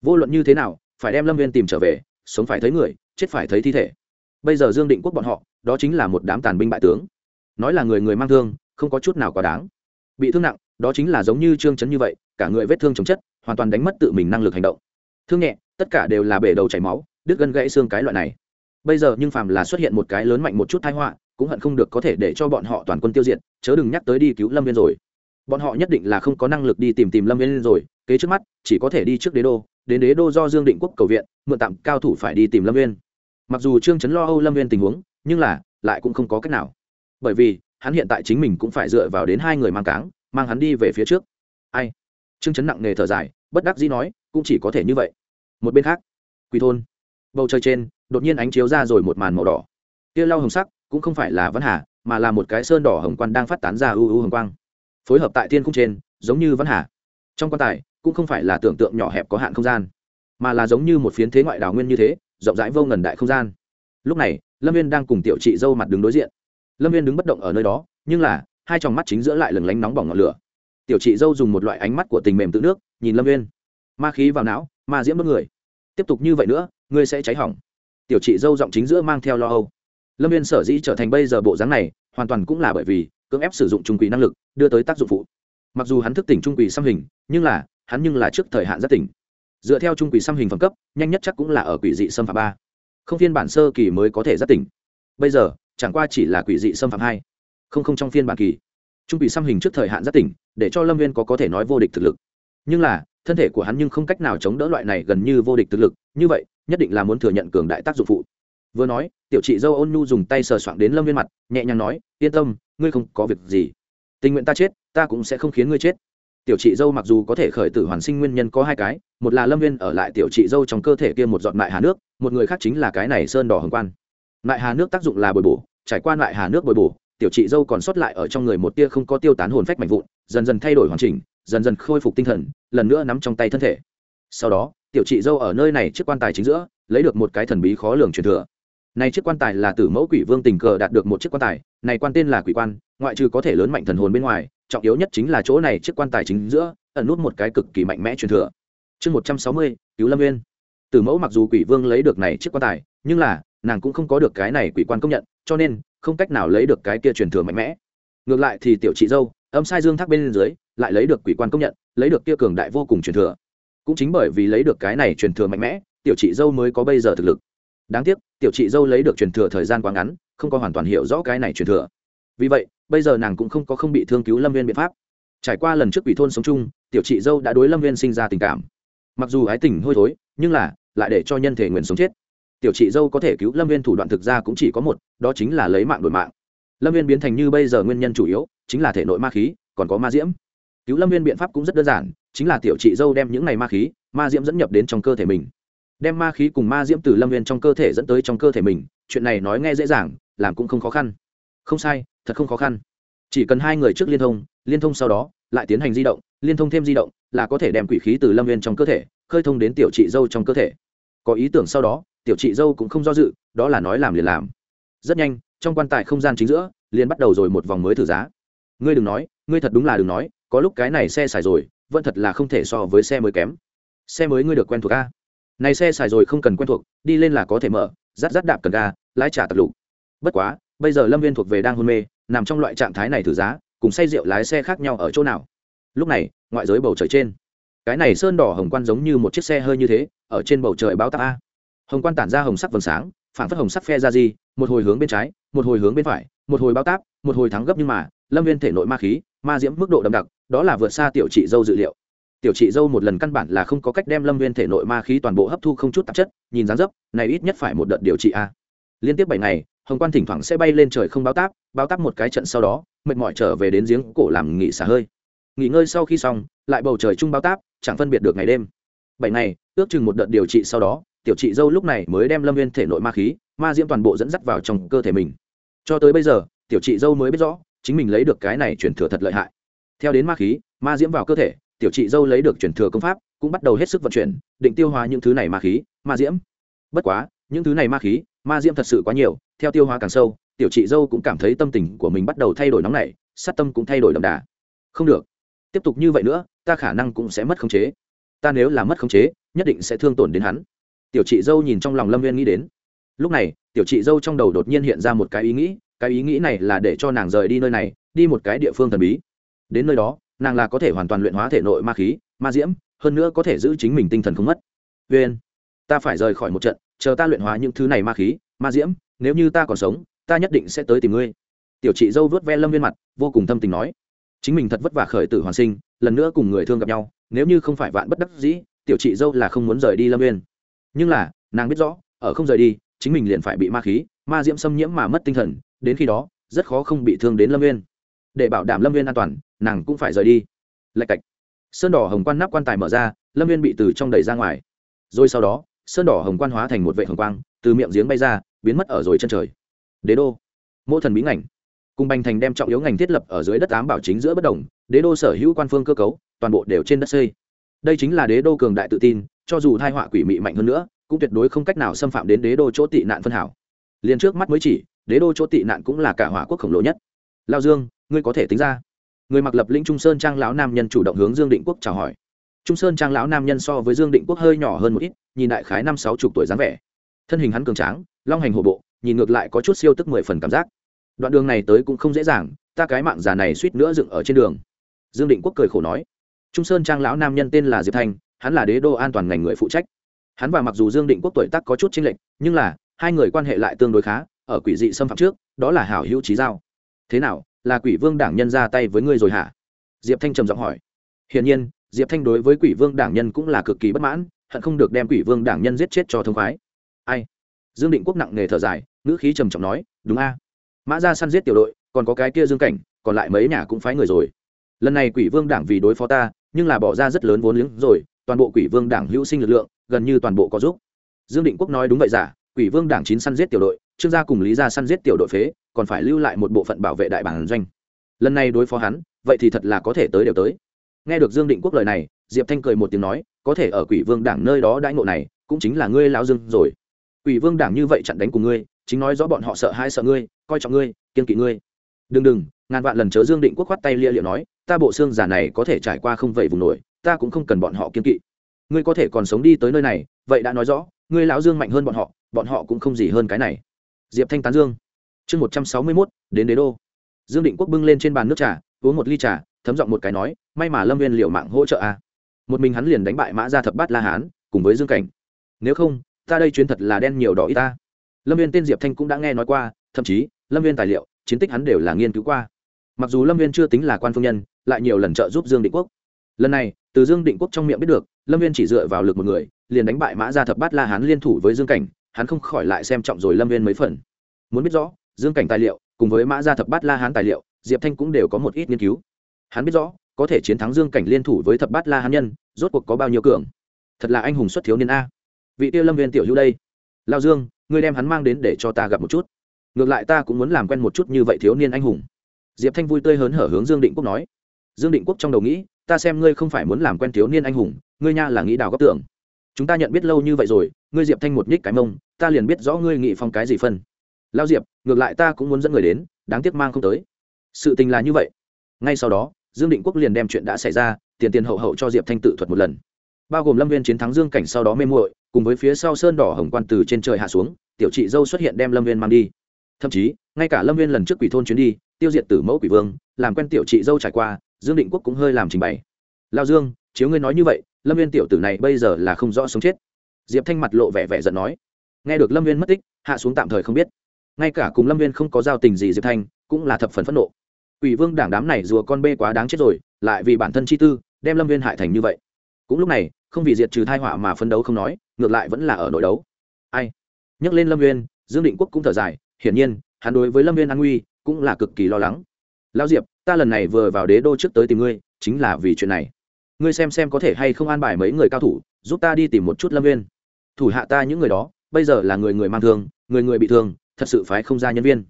vô luận như thế nào, phải đem lâm viên tìm trở về sống phải thấy người, chết phải thấy thi thể. Bây giờ dương định quốc bọn họ, đó chính là một đám tàn binh bại tướng. Nói là người người mang thương, không có chút nào quá đáng. Bị thương nặng, đó chính là giống như trương chấn như vậy, cả người vết thương chống chất, hoàn toàn đánh mất tự mình năng lực hành động. Thương nhẹ, tất cả đều là bể đầu chảy máu, đứt gân gãy xương cái loại này. Bây giờ nhưng phàm là xuất hiện một cái lớn mạnh một chút thái họa, cũng hận không được có thể để cho bọn họ toàn quân tiêu diệt, chớ đừng nhắc tới đi cứu lâm viên rồi. Bọn họ nhất định là không có năng lực đi tìm tìm lâm viên rồi, kế trước mắt, chỉ có thể đi trước đế đô đến đế đô do dương định quốc cầu viện, mượn tạm cao thủ phải đi tìm lâm viên mặc dù trương chấn lo âu lâm viên tình huống, nhưng là, lại cũng không có cách nào. Bởi vì, hắn hiện tại chính mình cũng phải dựa vào đến hai người mang cáng, mang hắn đi về phía trước. Ai? Trương chấn nặng nề thở dài, bất đắc dĩ nói, cũng chỉ có thể như vậy. Một bên khác quỳ thôn. Bầu trời trên, đột nhiên ánh chiếu ra rồi một màn màu đỏ. Tia lau hồng sắc, cũng không phải là văn hà, mà là một cái sơn đỏ hồng quan đang phát tán ra ưu ưu hồng quang. Phối hợp tại thiên cung trên, giống như văn hà. Trong quan tài cũng không phải là tưởng tượng nhỏ hẹp có hạn không gian, mà là giống như một phiến thế ngoại đào nguyên như thế, rộng rãi vô ngần đại không gian. Lúc này, lâm viên đang cùng tiểu chị dâu mặt đứng đối diện. Lâm viên đứng bất động ở nơi đó, nhưng là, hai tròng mắt chính giữa lại lừng lánh nóng bỏng ngọn lửa. Tiểu chị dâu dùng một loại ánh mắt của tình mềm tự nước, nhìn lâm viên ma khí vào não, ma diễm bất người. Tiếp tục như vậy nữa, ngươi sẽ cháy hỏng. Tiểu chị dâu giọng chính giữa mang theo lo âu. Lâm viên sở dĩ trở thành bây giờ bộ dáng này, hoàn toàn cũng là bởi vì cưỡng ép sử dụng trung quỷ năng lực, đưa tới tác dụng phụ. Mặc dù hắn thức tỉnh trung quỷ xăm hình, nhưng là hắn nhưng là trước thời hạn rất tỉnh. Dựa theo trung quỷ xăm hình phẩm cấp, nhanh nhất chắc cũng là ở quỷ dị xâm phạm ba. Không phiên bản sơ kỳ mới có thể rất tỉnh. Bây giờ, chẳng qua chỉ là quỷ dị xâm phạm hai. Không không trong phiên bản kỳ. Trung quỷ xăm hình trước thời hạn rất tỉnh, để cho lâm viên có có thể nói vô địch thực lực. Nhưng là, thân thể của hắn nhưng không cách nào chống đỡ loại này gần như vô địch thực lực, như vậy, nhất định là muốn thừa nhận cường đại tác dụng phụ. Vừa nói, tiểu chị dâu ôn nhu dùng tay sờ soạng đến lâm viên mặt, nhẹ nhàng nói, yên tâm, ngươi không có việc gì. Tình nguyện ta chết, ta cũng sẽ không khiến ngươi chết tiểu chị dâu mặc dù có thể khởi tử hoàn sinh nguyên nhân có hai cái, một là lâm viên ở lại tiểu chị dâu trong cơ thể kia một giọt mại hà nước, một người khác chính là cái này sơn đỏ hồng quan. Mại hà nước tác dụng là bồi bổ, trải qua mại hà nước bồi bổ, tiểu chị dâu còn sót lại ở trong người một tia không có tiêu tán hồn phách mạnh vụn, dần dần thay đổi hoàn chỉnh, dần dần khôi phục tinh thần, lần nữa nắm trong tay thân thể. Sau đó, tiểu chị dâu ở nơi này chiếc quan tài chính giữa, lấy được một cái thần bí khó lường truyền thừa. Này chiếc quan tài là tử mẫu quỷ vương tình cờ đạt được một chiếc quan tài, này quan tên là quỷ quan, ngoại trừ có thể lớn mạnh thần hồn bên ngoài trọng yếu nhất chính là chỗ này chiếc quan tài chính giữa, ẩn nút một cái cực kỳ mạnh mẽ truyền thừa. Chương một trăm sáu mươi, cứu lâm nguyên tử mẫu mặc dù quỷ vương lấy được này chiếc quan tài, nhưng là, nàng cũng không có được cái này quỷ quan công nhận, cho nên, không cách nào lấy được cái kia truyền thừa mạnh mẽ. Ngược lại thì tiểu chị dâu, âm sai dương thác bên dưới, lại lấy được quỷ quan công nhận, lấy được kia cường đại vô cùng truyền thừa. Cũng chính bởi vì lấy được cái này truyền thừa mạnh mẽ, tiểu chị dâu mới có bây giờ thực lực. Đáng tiếc, tiểu chị dâu lấy được truyền thừa thời gian quá ngắn, không có hoàn toàn hiểu rõ cái này truyền thừa vì vậy, bây giờ nàng cũng không có không bị thương cứu lâm viên biện pháp. Trải qua lần trước quỷ thôn sống chung, tiểu chị dâu đã đối lâm viên sinh ra tình cảm. Mặc dù ái tình hôi thối, nhưng là, lại để cho nhân thể nguyền sống chết. Tiểu chị dâu có thể cứu lâm viên thủ đoạn thực ra cũng chỉ có một, đó chính là lấy mạng đổi mạng. Lâm viên biến thành như bây giờ nguyên nhân chủ yếu, chính là thể nội ma khí, còn có ma diễm. Cứu lâm viên biện pháp cũng rất đơn giản, chính là tiểu chị dâu đem những này ma khí, ma diễm dẫn nhập đến trong cơ thể mình. Đem ma khí cùng ma diễm từ lâm viên trong cơ thể dẫn tới trong cơ thể mình, chuyện này nói nghe dễ dàng, làm cũng không khó khăn. Không sai thật không khó khăn. Chỉ cần hai người trước liên thông liên thông sau đó, lại tiến hành di động, liên thông thêm di động, là có thể đem quỷ khí từ lâm viên trong cơ thể, khơi thông đến tiểu chị dâu trong cơ thể. Có ý tưởng sau đó, tiểu chị dâu cũng không do dự, đó là nói làm liền làm. Rất nhanh, trong quan tài không gian chính giữa, liền bắt đầu rồi một vòng mới thử giá. Ngươi đừng nói, ngươi thật đúng là đừng nói, có lúc cái này xe xài rồi, vẫn thật là không thể so với xe mới kém. Xe mới ngươi được quen thuộc a. Này xe xài rồi không cần quen thuộc, đi lên là có thể mở, rát rát đạp cần ga, lái trả tập lục. Bất quá bây giờ lâm viên thuộc về đang hôn mê, nằm trong loại trạng thái này thử giá, cùng say rượu lái xe khác nhau ở chỗ nào? Lúc này, ngoại giới bầu trời trên. Cái này sơn đỏ hồng quan giống như một chiếc xe hơi như thế, ở trên bầu trời báo táp a. Hồng quan tản ra hồng sắc vầng sáng phản phất hồng sắc phe ra gì một hồi hướng bên trái, một hồi hướng bên phải, một hồi báo táp, một hồi thắng gấp nhưng mà, lâm viên thể nội ma khí, ma diễm mức độ đậm đặc, đó là vượt xa tiểu trị dâu dự liệu. Tiểu trị dâu một lần căn bản là không có cách đem lâm viên thể nội ma khí toàn bộ hấp thu không chút tạp chất, nhìn dáng dấp, này ít nhất phải một đợt điều trị a. Liên tiếp bảy ngày hồng quan thỉnh thoảng sẽ bay lên trời không báo táp báo táp một cái trận sau đó, mệt mỏi trở về đến giếng cổ làm nghỉ xả hơi. Nghỉ ngơi sau khi xong, lại bầu trời chung báo táp, chẳng phân biệt được ngày đêm. Bảy ngày, ước chừng một đợt điều trị sau đó, tiểu trị dâu lúc này mới đem lâm viên thể nội ma khí, ma diễm toàn bộ dẫn dắt vào trong cơ thể mình. Cho tới bây giờ, tiểu trị dâu mới biết rõ, chính mình lấy được cái này chuyển thừa thật lợi hại. Theo đến ma khí, ma diễm vào cơ thể, tiểu trị dâu lấy được chuyển thừa công pháp, cũng bắt đầu hết sức vận chuyển, định tiêu hóa những thứ này ma khí, ma diễm. Bất quá những thứ này ma khí, ma diễm thật sự quá nhiều, theo tiêu hóa càng sâu, tiểu chị dâu cũng cảm thấy tâm tình của mình bắt đầu thay đổi nóng nảy, sát tâm cũng thay đổi đậm đà. Không được. Tiếp tục như vậy nữa, ta khả năng cũng sẽ mất khống chế. Ta nếu là mất khống chế, nhất định sẽ thương tổn đến hắn. Tiểu chị dâu nhìn trong lòng lâm viên nghĩ đến. Lúc này, tiểu chị dâu trong đầu đột nhiên hiện ra một cái ý nghĩ, cái ý nghĩ này là để cho nàng rời đi nơi này, đi một cái địa phương thần bí. Đến nơi đó, nàng là có thể hoàn toàn luyện hóa thể nội ma khí, ma diễm, hơn nữa có thể giữ chính mình tinh thần không mất. Viên ta phải rời khỏi một trận, chờ ta luyện hóa những thứ này ma khí, ma diễm, nếu như ta còn sống, ta nhất định sẽ tới tìm ngươi. Tiểu chị dâu vớt ve lâm viên mặt, vô cùng tâm tình nói. Chính mình thật vất vả khởi tử hoàn sinh, lần nữa cùng người thương gặp nhau, nếu như không phải vạn bất đắc dĩ, tiểu chị dâu là không muốn rời đi lâm viên. Nhưng là, nàng biết rõ, ở không rời đi, chính mình liền phải bị ma khí, ma diễm xâm nhiễm mà mất tinh thần, đến khi đó, rất khó không bị thương đến lâm viên. Để bảo đảm lâm viên an toàn, nàng cũng phải rời đi. Lạch cạch. Sơn đỏ hồng quan nắp quan tài mở ra, lâm viên bị từ trong đẩy ra ngoài. Rồi sau đó sơn đỏ hồng quan hóa thành một vệ hồng quang, từ miệng giếng bay ra, biến mất ở rồi chân trời. Đế đô. Mô thần bí ngành cùng bành thành đem trọng yếu ngành thiết lập ở dưới đất ám bảo chính giữa bất đồng, đế đô sở hữu quan phương cơ cấu, toàn bộ đều trên đất xây. Đây chính là đế đô cường đại tự tin, cho dù thai họa quỷ mị mạnh hơn nữa, cũng tuyệt đối không cách nào xâm phạm đến đế đô chỗ tị nạn phân hảo. Liền trước mắt mới chỉ, đế đô chỗ tị nạn cũng là cả hỏa quốc khổng lồ nhất. Lao dương, ngươi có thể tính ra. Người mặc lập lĩnh trung sơn trang lão nam nhân chủ động hướng dương định quốc chào hỏi trung sơn trang lão nam nhân so với dương định quốc hơi nhỏ hơn một ít, nhìn đại khái năm sáu chục tuổi dáng vẻ. Thân hình hắn cường tráng, long hành hổ bộ, nhìn ngược lại có chút siêu tức mười phần cảm giác. Đoạn đường này tới cũng không dễ dàng, ta cái mạng già này suýt nữa dựng ở trên đường. Dương định quốc cười khổ nói. Trung sơn trang lão nam nhân tên là diệp thanh hắn là đế đô an toàn ngành người phụ trách. Hắn và mặc dù dương định quốc tuổi tác có chút chênh lệch, nhưng là, hai người quan hệ lại tương đối khá, ở quỷ dị xâm phạm trước, đó là hảo hữu trí giao. Thế nào, là quỷ vương đảng nhân ra tay với ngươi rồi hả? Diệp thanh trầm giọng hỏi. Hiển nhiên diệp thanh đối với quỷ vương đảng nhân cũng là cực kỳ bất mãn, hận không được đem quỷ vương đảng nhân giết chết cho thông khoái. Ai? Dương định quốc nặng nề thở dài, ngữ khí trầm trọng nói, đúng a. Mã ra săn giết tiểu đội, còn có cái kia dương cảnh, còn lại mấy nhà cũng phái người rồi. Lần này quỷ vương đảng vì đối phó ta, nhưng là bỏ ra rất lớn vốn liếng rồi, toàn bộ quỷ vương đảng hữu sinh lực lượng, gần như toàn bộ có giúp. Dương định quốc nói, đúng vậy giả quỷ vương đảng chín săn giết tiểu đội, trương gia cùng lý gia săn giết tiểu đội phế, còn phải lưu lại một bộ phận bảo vệ đại bản doanh. Lần này đối phó hắn, vậy thì thật là có thể tới đều tới nghe được dương định quốc lời này, diệp thanh cười một tiếng nói, có thể ở quỷ vương đảng nơi đó đãi ngộ này, cũng chính là ngươi lao dương rồi. Quỷ vương đảng như vậy chặn đánh cùng ngươi, chính nói rõ bọn họ sợ hai sợ ngươi, coi trọng ngươi kiên kỵ ngươi. Đừng đừng, ngàn vạn lần chớ dương định quốc khoát tay lia liệu nói, ta bộ xương giả này có thể trải qua không vậy vùng nổi, ta cũng không cần bọn họ kiên kỵ. Ngươi có thể còn sống đi tới nơi này, vậy đã nói rõ, ngươi lão dương mạnh hơn bọn họ bọn họ cũng không gì hơn cái này. Diệp thanh tán dương. Chương một trăm sáu mươi mốt, đến đế đô. Dương định quốc bưng lên trên bàn nước trà, uống một ly trà thấm giọng một cái nói, may mà lâm viên liệu mạng hỗ trợ a. Một mình hắn liền đánh bại mã ra thập bát la hán, cùng với dương cảnh. Nếu không, ta đây chuyến thật là đen nhiều đỏ ít ta. Lâm viên tên diệp thanh cũng đã nghe nói qua, thậm chí, lâm viên tài liệu, chiến tích hắn đều là nghiên cứu qua. Mặc dù lâm viên chưa tính là quan phương nhân, lại nhiều lần trợ giúp dương định quốc. Lần này, từ dương định quốc trong miệng biết được, lâm viên chỉ dựa vào lực một người, liền đánh bại mã ra thập bát la hán liên thủ với dương cảnh, hắn không khỏi lại xem trọng rồi lâm viên mấy phần. Muốn biết rõ, dương cảnh tài liệu, cùng với mã gia thập bát la hán tài liệu, diệp thanh cũng đều có một ít nghiên cứu hắn biết rõ, có thể chiến thắng dương cảnh liên thủ với thập bát la hán nhân, rốt cuộc có bao nhiêu cường? Thật là anh hùng xuất thiếu niên a. Vị tiêu lâm viên tiểu hữu đây. Lao dương, ngươi đem hắn mang đến để cho ta gặp một chút. Ngược lại ta cũng muốn làm quen một chút như vậy thiếu niên anh hùng. Diệp thanh vui tươi hớn hở hướng dương định quốc nói. Dương định quốc trong đầu nghĩ, ta xem ngươi không phải muốn làm quen thiếu niên anh hùng, ngươi nha là nghĩ đào góc tưởng. Chúng ta nhận biết lâu như vậy rồi, ngươi diệp thanh một nhích cái mông, ta liền biết rõ ngươi nghị phong cái gì phân. Lao diệp, ngược lại ta cũng muốn dẫn người đến, đáng tiếc mang không tới. Sự tình là như vậy. Ngay sau đó dương định quốc liền đem chuyện đã xảy ra, tiền tiền hậu hậu cho diệp thanh tự thuật một lần. Bao gồm lâm viên chiến thắng dương cảnh sau đó mê muội, cùng với phía sau sơn đỏ hồng quan từ trên trời hạ xuống, tiểu chị dâu xuất hiện đem lâm viên mang đi. Thậm chí, ngay cả lâm viên lần trước quỷ thôn chuyến đi, tiêu diệt tử mẫu quỷ vương, làm quen tiểu chị dâu trải qua, dương định quốc cũng hơi làm trình bày. Lao dương, chiếu ngươi nói như vậy, lâm viên tiểu tử này bây giờ là không rõ sống chết. Diệp thanh mặt lộ vẻ vẻ giận nói. Nghe được lâm viên mất tích, hạ xuống tạm thời không biết. Ngay cả cùng lâm viên không có giao tình gì diệp thanh, cũng là thập phần phẫn nộ. Quỷ vương đảng đám này rùa con bê quá đáng chết rồi, lại vì bản thân chi tư, đem lâm viên hại thành như vậy. Cũng lúc này, không vì diệt trừ thai họa mà phấn đấu không nói, ngược lại vẫn là ở nội đấu. Ai? Nhắc lên lâm viên, dương định quốc cũng thở dài, hiển nhiên, hắn đối với lâm viên an nguy, cũng là cực kỳ lo lắng. Lao diệp, ta lần này vừa vào đế đô trước tới tìm ngươi, chính là vì chuyện này. Ngươi xem xem có thể hay không an bài mấy người cao thủ, giúp ta đi tìm một chút lâm viên. Thủ hạ ta những người đó, bây giờ là người người mang thương, người người bị thương, thật sự phải không ra nhân viên.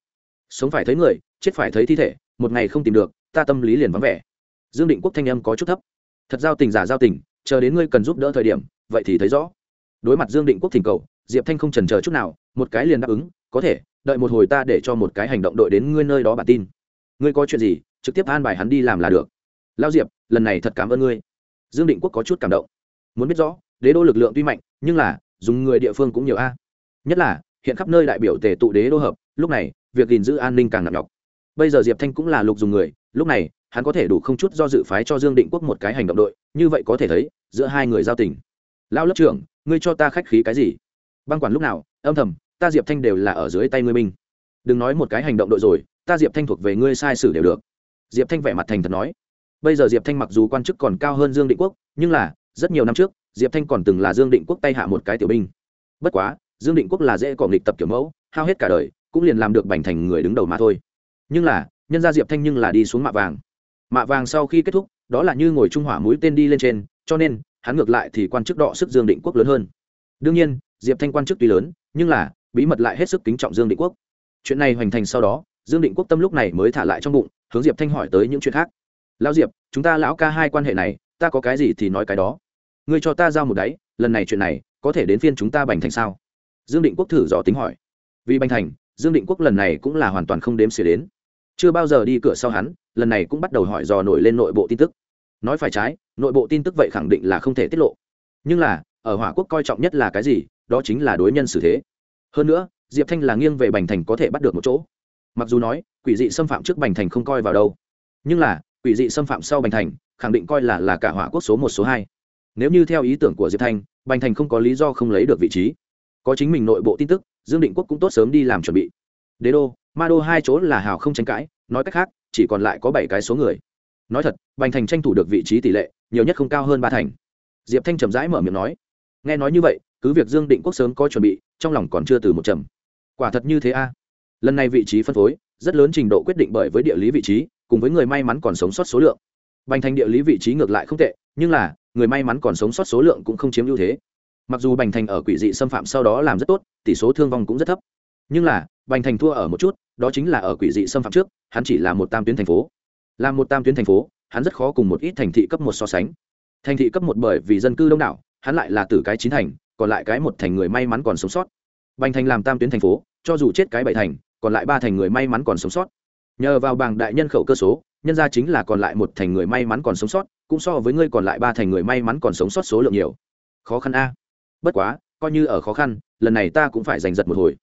Sống phải thấy người, chết phải thấy thi thể một ngày không tìm được, ta tâm lý liền vắng vẻ. Dương định quốc thanh âm có chút thấp. Thật giao tình giả giao tình, chờ đến ngươi cần giúp đỡ thời điểm, vậy thì thấy rõ. Đối mặt dương định quốc thỉnh cầu, diệp thanh không trần chờ chút nào, một cái liền đáp ứng, có thể, đợi một hồi ta để cho một cái hành động đội đến ngươi nơi đó bản tin. Ngươi có chuyện gì, trực tiếp an bài hắn đi làm là được. Lao diệp, lần này thật cảm ơn ngươi. Dương định quốc có chút cảm động. Muốn biết rõ, đế đô lực lượng tuy mạnh, nhưng là, dùng người địa phương cũng nhiều a. Nhất là, hiện khắp nơi đại biểu tề tụ đế đô hợp, lúc này, việc gìn giữ an ninh càng nặng nhọc bây giờ diệp thanh cũng là lục dùng người, lúc này, hắn có thể đủ không chút do dự phái cho dương định quốc một cái hành động đội, như vậy có thể thấy, giữa hai người giao tình. Lão lớp trưởng, ngươi cho ta khách khí cái gì? Băng quản lúc nào, âm thầm, ta diệp thanh đều là ở dưới tay ngươi minh đừng nói một cái hành động đội rồi, ta diệp thanh thuộc về ngươi sai sử đều được. Diệp thanh vẻ mặt thành thật nói. Bây giờ diệp thanh mặc dù quan chức còn cao hơn dương định quốc, nhưng là, rất nhiều năm trước, diệp thanh còn từng là dương định quốc tay hạ một cái tiểu binh. Bất quá, dương định quốc là dễ cỏ nghịch tập kiểu mẫu, hao hết cả đời, cũng liền làm được bành thành người đứng đầu mà thôi nhưng là, nhân gia diệp thanh nhưng là đi xuống mạ vàng. Mạ vàng sau khi kết thúc, đó là như ngồi trung hỏa mũi tên đi lên trên, cho nên, hắn ngược lại thì quan chức đọ sức dương định quốc lớn hơn. Đương nhiên, diệp thanh quan chức tuy lớn, nhưng là, bí mật lại hết sức kính trọng dương định quốc. Chuyện này hoành thành sau đó, dương định quốc tâm lúc này mới thả lại trong bụng, hướng diệp thanh hỏi tới những chuyện khác. Lão diệp, chúng ta lão ca hai quan hệ này, ta có cái gì thì nói cái đó. Ngươi cho ta giao một đáy, lần này chuyện này, có thể đến phiên chúng ta bành thành sao? Dương định quốc thử dò tính hỏi. Vì bành thành, dương định quốc lần này cũng là hoàn toàn không đếm xỉa đến chưa bao giờ đi cửa sau hắn, lần này cũng bắt đầu hỏi dò nổi lên nội bộ tin tức. Nói phải trái, nội bộ tin tức vậy khẳng định là không thể tiết lộ. Nhưng là, ở hỏa quốc coi trọng nhất là cái gì, đó chính là đối nhân xử thế. Hơn nữa, diệp thanh là nghiêng về bành thành có thể bắt được một chỗ. Mặc dù nói, quỷ dị xâm phạm trước bành thành không coi vào đâu. Nhưng là, quỷ dị xâm phạm sau bành thành, khẳng định coi là là cả hỏa quốc số một, số hai. Nếu như theo ý tưởng của diệp thanh, bành thành không có lý do không lấy được vị trí. Có chính mình nội bộ tin tức, dương định quốc cũng tốt sớm đi làm chuẩn bị. Đế đô ma đô hai chỗ là hào không tranh cãi, nói cách khác, chỉ còn lại có bảy cái số người. Nói thật, bành thành tranh thủ được vị trí tỷ lệ, nhiều nhất không cao hơn ba thành. Diệp thanh trầm rãi mở miệng nói. Nghe nói như vậy, cứ việc dương định quốc sớm có chuẩn bị, trong lòng còn chưa từ một trầm quả thật như thế a. Lần này vị trí phân phối, rất lớn trình độ quyết định bởi với địa lý vị trí, cùng với người may mắn còn sống sót số lượng. Bành thành địa lý vị trí ngược lại không tệ, nhưng là, người may mắn còn sống sót số lượng cũng không chiếm ưu thế. Mặc dù bành thành ở quỷ dị xâm phạm sau đó làm rất tốt, tỷ số thương vong cũng rất thấp nhưng là, bành thành thua ở một chút, đó chính là ở quỷ dị xâm phạm trước, hắn chỉ là một tam tuyến thành phố. Là một tam tuyến thành phố, hắn rất khó cùng một ít thành thị cấp một so sánh. Thành thị cấp một bởi vì dân cư đông đảo, hắn lại là từ cái chín thành, còn lại cái một thành người may mắn còn sống sót. Bành thành làm tam tuyến thành phố, cho dù chết cái bảy thành, còn lại ba thành người may mắn còn sống sót. Nhờ vào bảng đại nhân khẩu cơ số, nhân ra chính là còn lại một thành người may mắn còn sống sót, cũng so với ngươi còn lại ba thành người may mắn còn sống sót số lượng nhiều. Khó khăn a. Bất quá, coi như ở khó khăn, lần này ta cũng phải giành giật một hồi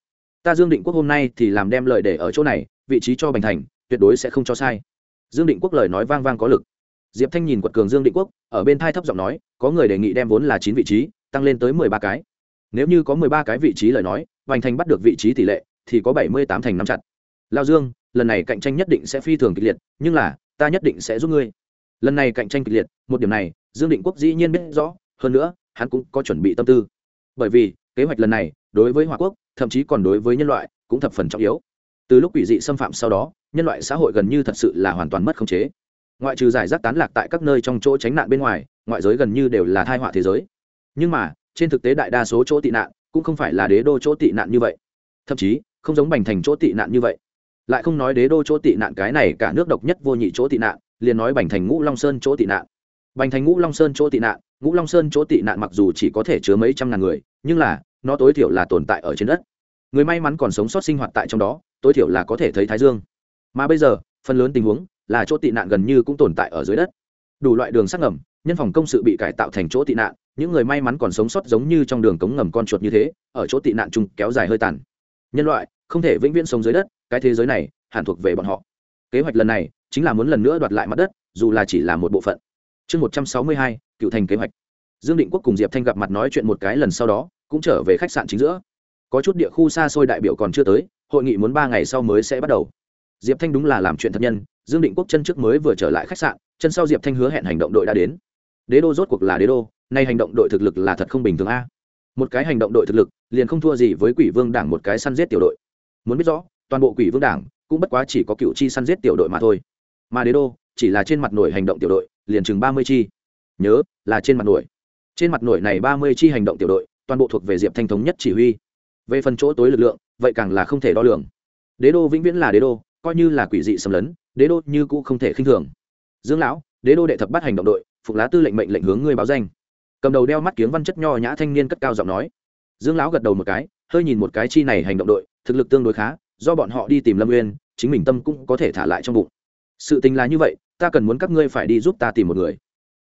ta dương định quốc hôm nay thì làm đem lời để ở chỗ này, vị trí cho bành thành, tuyệt đối sẽ không cho sai. Dương định quốc lời nói vang vang có lực. Diệp thanh nhìn quật cường dương định quốc, ở bên thai thấp giọng nói, có người đề nghị đem vốn là chín vị trí, tăng lên tới mười ba cái. Nếu như có mười ba cái vị trí lời nói, bành thành bắt được vị trí tỷ lệ, thì có bảy mươi tám thành nắm chặt. Lao dương, lần này cạnh tranh nhất định sẽ phi thường kịch liệt, nhưng là, ta nhất định sẽ giúp ngươi. Lần này cạnh tranh kịch liệt, một điểm này, dương định quốc dĩ nhiên biết rõ, hơn nữa, hắn cũng có chuẩn bị tâm tư. Bởi vì, kế hoạch lần này đối với hòa quốc, thậm chí còn đối với nhân loại cũng thập phần trọng yếu. Từ lúc quỷ dị xâm phạm sau đó, nhân loại xã hội gần như thật sự là hoàn toàn mất khống chế. Ngoại trừ giải rác tán lạc tại các nơi trong chỗ tránh nạn bên ngoài, ngoại giới gần như đều là thai họa thế giới. Nhưng mà, trên thực tế đại đa số chỗ tị nạn cũng không phải là đế đô chỗ tị nạn như vậy. Thậm chí, không giống bành thành chỗ tị nạn như vậy. Lại không nói đế đô chỗ tị nạn cái này cả nước độc nhất vô nhị chỗ tị nạn, liền nói bành thành ngũ long sơn chỗ tị nạn. Bành thành ngũ long sơn chỗ tị nạn, ngũ long sơn chỗ tị nạn mặc dù chỉ có thể chứa mấy trăm ngàn người, nhưng là nó tối thiểu là tồn tại ở trên đất. Người may mắn còn sống sót sinh hoạt tại trong đó, tối thiểu là có thể thấy thái dương. Mà bây giờ, phần lớn tình huống là chỗ tị nạn gần như cũng tồn tại ở dưới đất. Đủ loại đường sắc ngầm, nhân phòng công sự bị cải tạo thành chỗ tị nạn, những người may mắn còn sống sót giống như trong đường cống ngầm con chuột như thế, ở chỗ tị nạn chung kéo dài hơi tàn. Nhân loại, không thể vĩnh viễn sống dưới đất, cái thế giới này hẳn thuộc về bọn họ. Kế hoạch lần này chính là muốn lần nữa đoạt lại mặt đất, dù là chỉ là một bộ phận. Chương một trăm sáu mươi hai, cựu thành kế hoạch. Dương định quốc cùng diệp thanh gặp mặt nói chuyện một cái lần sau đó cũng trở về khách sạn chính giữa. Có chút địa khu xa xôi đại biểu còn chưa tới, hội nghị muốn ba ngày sau mới sẽ bắt đầu. Diệp thanh đúng là làm chuyện thật nhân, dương định quốc chân trước mới vừa trở lại khách sạn, chân sau diệp thanh hứa hẹn hành động đội đã đến. Đế đô rốt cuộc là đế đô, nay hành động đội thực lực là thật không bình thường a. Một cái hành động đội thực lực, liền không thua gì với quỷ vương đảng một cái săn giết tiểu đội. Muốn biết rõ, toàn bộ quỷ vương đảng, cũng bất quá chỉ có cựu chi săn giết tiểu đội mà thôi. Mà đế đô, chỉ là trên mặt nổi hành động tiểu đội, liền chừng ba mươi chi. Nhớ, là trên mặt nổi. Trên mặt nổi này ba mươi chi hành động tiểu đội toàn bộ thuộc về diệp thanh thống nhất chỉ huy. Về phần chỗ tối lực lượng, vậy càng là không thể đo lường. Đế đô vĩnh viễn là đế đô, coi như là quỷ dị xâm lấn, đế đô như cũ không thể khinh thường. Dương lão, đế đô đệ thập bắt hành động đội, phục lá tư lệnh mệnh lệnh hướng ngươi báo danh. Cầm đầu đeo mắt kiếng văn chất nho nhã thanh niên cất cao giọng nói. Dương lão gật đầu một cái, hơi nhìn một cái chi này hành động đội, thực lực tương đối khá, do bọn họ đi tìm lâm nguyên chính mình tâm cũng có thể thả lại trong bụng. Sự tình là như vậy, ta cần muốn các ngươi phải đi giúp ta tìm một người.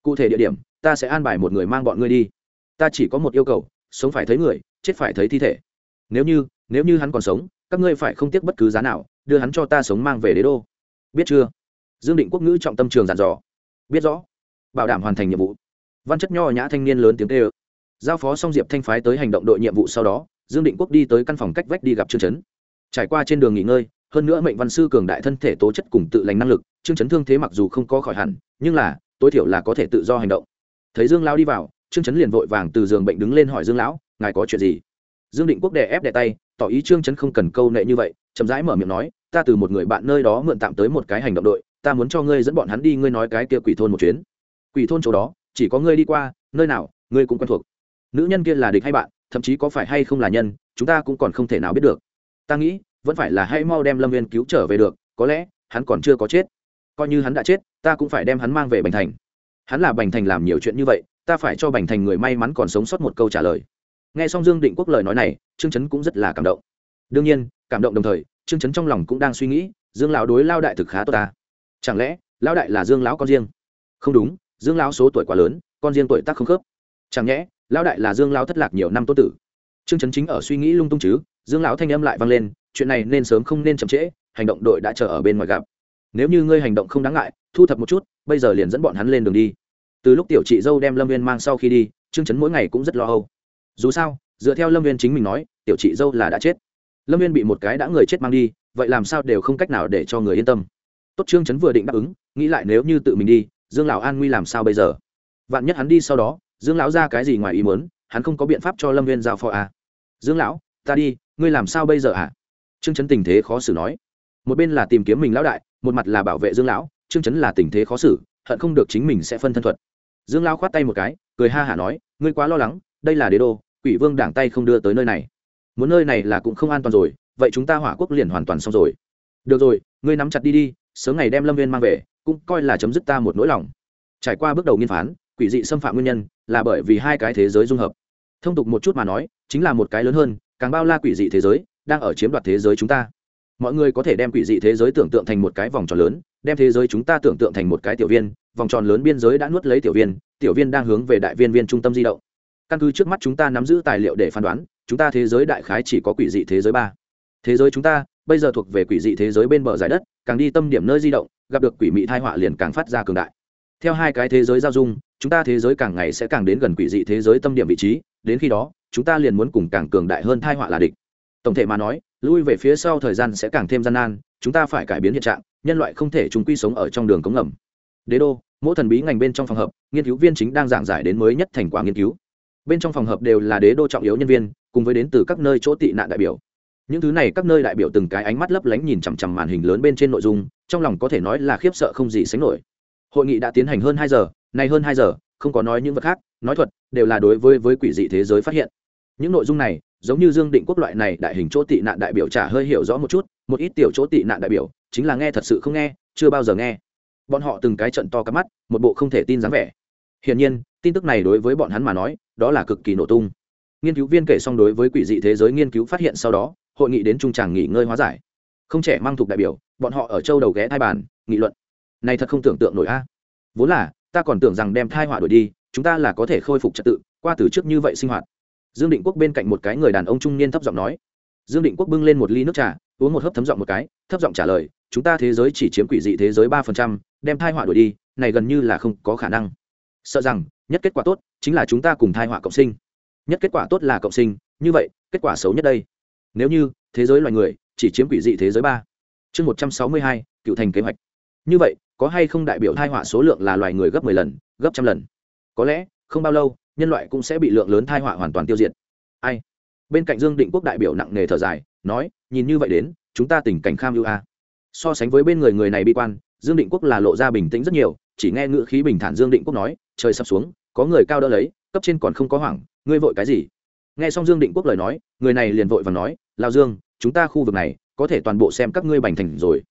Cụ thể địa điểm, ta sẽ an bài một người mang bọn ngươi đi. Ta chỉ có một yêu cầu sống phải thấy người, chết phải thấy thi thể. Nếu như nếu như hắn còn sống, các ngươi phải không tiếc bất cứ giá nào, đưa hắn cho ta sống mang về đế đô. Biết chưa? Dương định quốc ngữ trọng tâm trường dàn dò. Biết rõ. Bảo đảm hoàn thành nhiệm vụ. Văn chất nho nhã thanh niên lớn tiếng tê ơ giao phó xong diệp thanh phái tới hành động đội nhiệm vụ sau đó, dương định quốc đi tới căn phòng cách vách đi gặp trương trấn trải qua trên đường nghỉ ngơi, hơn nữa mệnh văn sư cường đại thân thể tố chất cùng tự lành năng lực, trương trấn thương thế mặc dù không có khỏi hẳn, nhưng là, tối thiểu là có thể tự do hành động. Thấy dương lao đi vào trương chấn liền vội vàng từ giường bệnh đứng lên hỏi dương lão, ngài có chuyện gì? Dương định quốc đè ép đè tay, tỏ ý trương chấn không cần câu nệ như vậy, chậm rãi mở miệng nói, ta từ một người bạn nơi đó mượn tạm tới một cái hành động đội, ta muốn cho ngươi dẫn bọn hắn đi, ngươi nói cái kia quỷ thôn một chuyến. Quỷ thôn chỗ đó, chỉ có ngươi đi qua, nơi nào, ngươi cũng quen thuộc. Nữ nhân kia là địch hay bạn, thậm chí có phải hay không là nhân, chúng ta cũng còn không thể nào biết được. Ta nghĩ, vẫn phải là hay mau đem lâm viên cứu trở về được, có lẽ, hắn còn chưa có chết. Coi như hắn đã chết, ta cũng phải đem hắn mang về bành thành. Hắn là bành thành làm nhiều chuyện như vậy ta phải cho bành thành người may mắn còn sống sót một câu trả lời. Nghe xong dương định quốc lời nói này, trương chấn cũng rất là cảm động. Đương nhiên, cảm động đồng thời, trương chấn trong lòng cũng đang suy nghĩ, dương lão đối lao đại thực khá tốt ta. Chẳng lẽ lão đại là dương lão con riêng? Không đúng, dương lão số tuổi quá lớn, con riêng tuổi tác không khớp. Chẳng nhẽ lão đại là dương lão thất lạc nhiều năm tốt tử? Trương chấn chính ở suy nghĩ lung tung chứ, dương lão thanh âm lại vang lên, chuyện này nên sớm không nên chậm trễ, hành động đội đã chờ ở bên ngoài gặp. Nếu như ngươi hành động không đáng ngại, thu thập một chút, bây giờ liền dẫn bọn hắn lên đường đi từ lúc tiểu chị dâu đem lâm viên mang sau khi đi, trương chấn mỗi ngày cũng rất lo âu. Dù sao, dựa theo lâm viên chính mình nói, tiểu chị dâu là đã chết. Lâm viên bị một cái đã người chết mang đi, vậy làm sao đều không cách nào để cho người yên tâm. Tốt trương chấn vừa định đáp ứng, nghĩ lại nếu như tự mình đi, dương lão an nguy làm sao bây giờ? Vạn nhất hắn đi sau đó, dương lão ra cái gì ngoài ý muốn, hắn không có biện pháp cho lâm viên giao phó à. dương lão, ta đi, ngươi làm sao bây giờ à? Trương chấn tình thế khó xử nói. Một bên là tìm kiếm mình lão đại, một mặt là bảo vệ dương lão, trương chấn là tình thế khó xử, hận không được chính mình sẽ phân thân thuật dương lão khoát tay một cái, cười ha hả nói, ngươi quá lo lắng, đây là đế đô, quỷ vương đảng tay không đưa tới nơi này. Muốn nơi này là cũng không an toàn rồi, vậy chúng ta hỏa quốc liền hoàn toàn xong rồi. Được rồi, ngươi nắm chặt đi đi, sớm ngày đem lâm viên mang về, cũng coi là chấm dứt ta một nỗi lòng. Trải qua bước đầu nghiên phán, quỷ dị xâm phạm nguyên nhân là bởi vì hai cái thế giới dung hợp. Thông tục một chút mà nói, chính là một cái lớn hơn, càng bao la quỷ dị thế giới, đang ở chiếm đoạt thế giới chúng ta. Mọi người có thể đem quỷ dị thế giới tưởng tượng thành một cái vòng tròn lớn, đem thế giới chúng ta tưởng tượng thành một cái tiểu viên vòng tròn lớn biên giới đã nuốt lấy tiểu viên tiểu viên đang hướng về đại viên viên trung tâm di động. Căn cứ trước mắt chúng ta nắm giữ tài liệu để phán đoán, chúng ta thế giới đại khái chỉ có quỷ dị thế giới ba. Thế giới chúng ta, bây giờ thuộc về quỷ dị thế giới bên bờ giải đất, càng đi tâm điểm nơi di động, gặp được quỷ mị thai họa liền càng phát ra cường đại. Theo hai cái thế giới giao dung, chúng ta thế giới càng ngày sẽ càng đến gần quỷ dị thế giới tâm điểm vị trí, đến khi đó, chúng ta liền muốn cùng càng cường đại hơn thai họa là địch. Tổng thể mà nói, lui về phía sau thời gian sẽ càng thêm gian nan, chúng ta phải cải biến hiện trạng, nhân loại không thể chúng quy sống ở trong đường cống ngầm đế đô, mỗi thần bí ngành bên trong phòng hợp, nghiên cứu viên chính đang giảng giải đến mới nhất thành quả nghiên cứu. Bên trong phòng hợp đều là đế đô trọng yếu nhân viên, cùng với đến từ các nơi chỗ tị nạn đại biểu. Những thứ này các nơi đại biểu từng cái ánh mắt lấp lánh nhìn chằm chằm màn hình lớn bên trên nội dung, trong lòng có thể nói là khiếp sợ không gì sánh nổi. Hội nghị đã tiến hành hơn hai giờ, nay hơn hai giờ, không có nói những vật khác, nói thuật, đều là đối với với quỷ dị thế giới phát hiện. Những nội dung này, giống như dương định quốc loại này đại hình chỗ tị nạn đại biểu trả hơi hiểu rõ một chút, một ít tiểu chỗ tị nạn đại biểu, chính là nghe thật sự không nghe, chưa bao giờ nghe bọn họ từng cái trận to cắp mắt, một bộ không thể tin dáng vẻ. Hiển nhiên, tin tức này đối với bọn hắn mà nói, đó là cực kỳ nổ tung. Nghiên cứu viên kể xong đối với quỷ dị thế giới nghiên cứu phát hiện sau đó, hội nghị đến trung tràng nghỉ ngơi hóa giải. Không trẻ mang thuộc đại biểu, bọn họ ở châu đầu ghé thai bàn, nghị luận. Này thật không tưởng tượng nổi a. Vốn là, ta còn tưởng rằng đem thai họa đổi đi, chúng ta là có thể khôi phục trật tự, qua từ trước như vậy sinh hoạt. Dương định quốc bên cạnh một cái người đàn ông trung niên thấp giọng nói. Dương định quốc bưng lên một ly nước trà, uống một hớp thấm giọng một cái, thấp giọng trả lời chúng ta thế giới chỉ chiếm quỷ dị thế giới ba phần trăm, đem thai họa đổi đi, này gần như là không có khả năng. Sợ rằng, nhất kết quả tốt chính là chúng ta cùng thai họa cộng sinh. Nhất kết quả tốt là cộng sinh, như vậy, kết quả xấu nhất đây. Nếu như, thế giới loài người, chỉ chiếm quỷ dị thế giới ba. Chương một trăm sáu mươi hai, cựu thành kế hoạch. Như vậy, có hay không đại biểu thai họa số lượng là loài người gấp mười lần, gấp trăm lần? Có lẽ, không bao lâu, nhân loại cũng sẽ bị lượng lớn thai họa hoàn toàn tiêu diệt. Ai? Bên cạnh dương định quốc đại biểu nặng nề thở dài, nói, nhìn như vậy đến, chúng ta tình cảnh kham ưu a so sánh với bên người người này bi quan, dương định quốc là lộ ra bình tĩnh rất nhiều, chỉ nghe ngữ khí bình thản dương định quốc nói, trời sắp xuống, có người cao đỡ lấy, cấp trên còn không có hoảng, ngươi vội cái gì? Nghe xong dương định quốc lời nói, người này liền vội và nói lao dương, chúng ta khu vực này, có thể toàn bộ xem các ngươi bành thành rồi.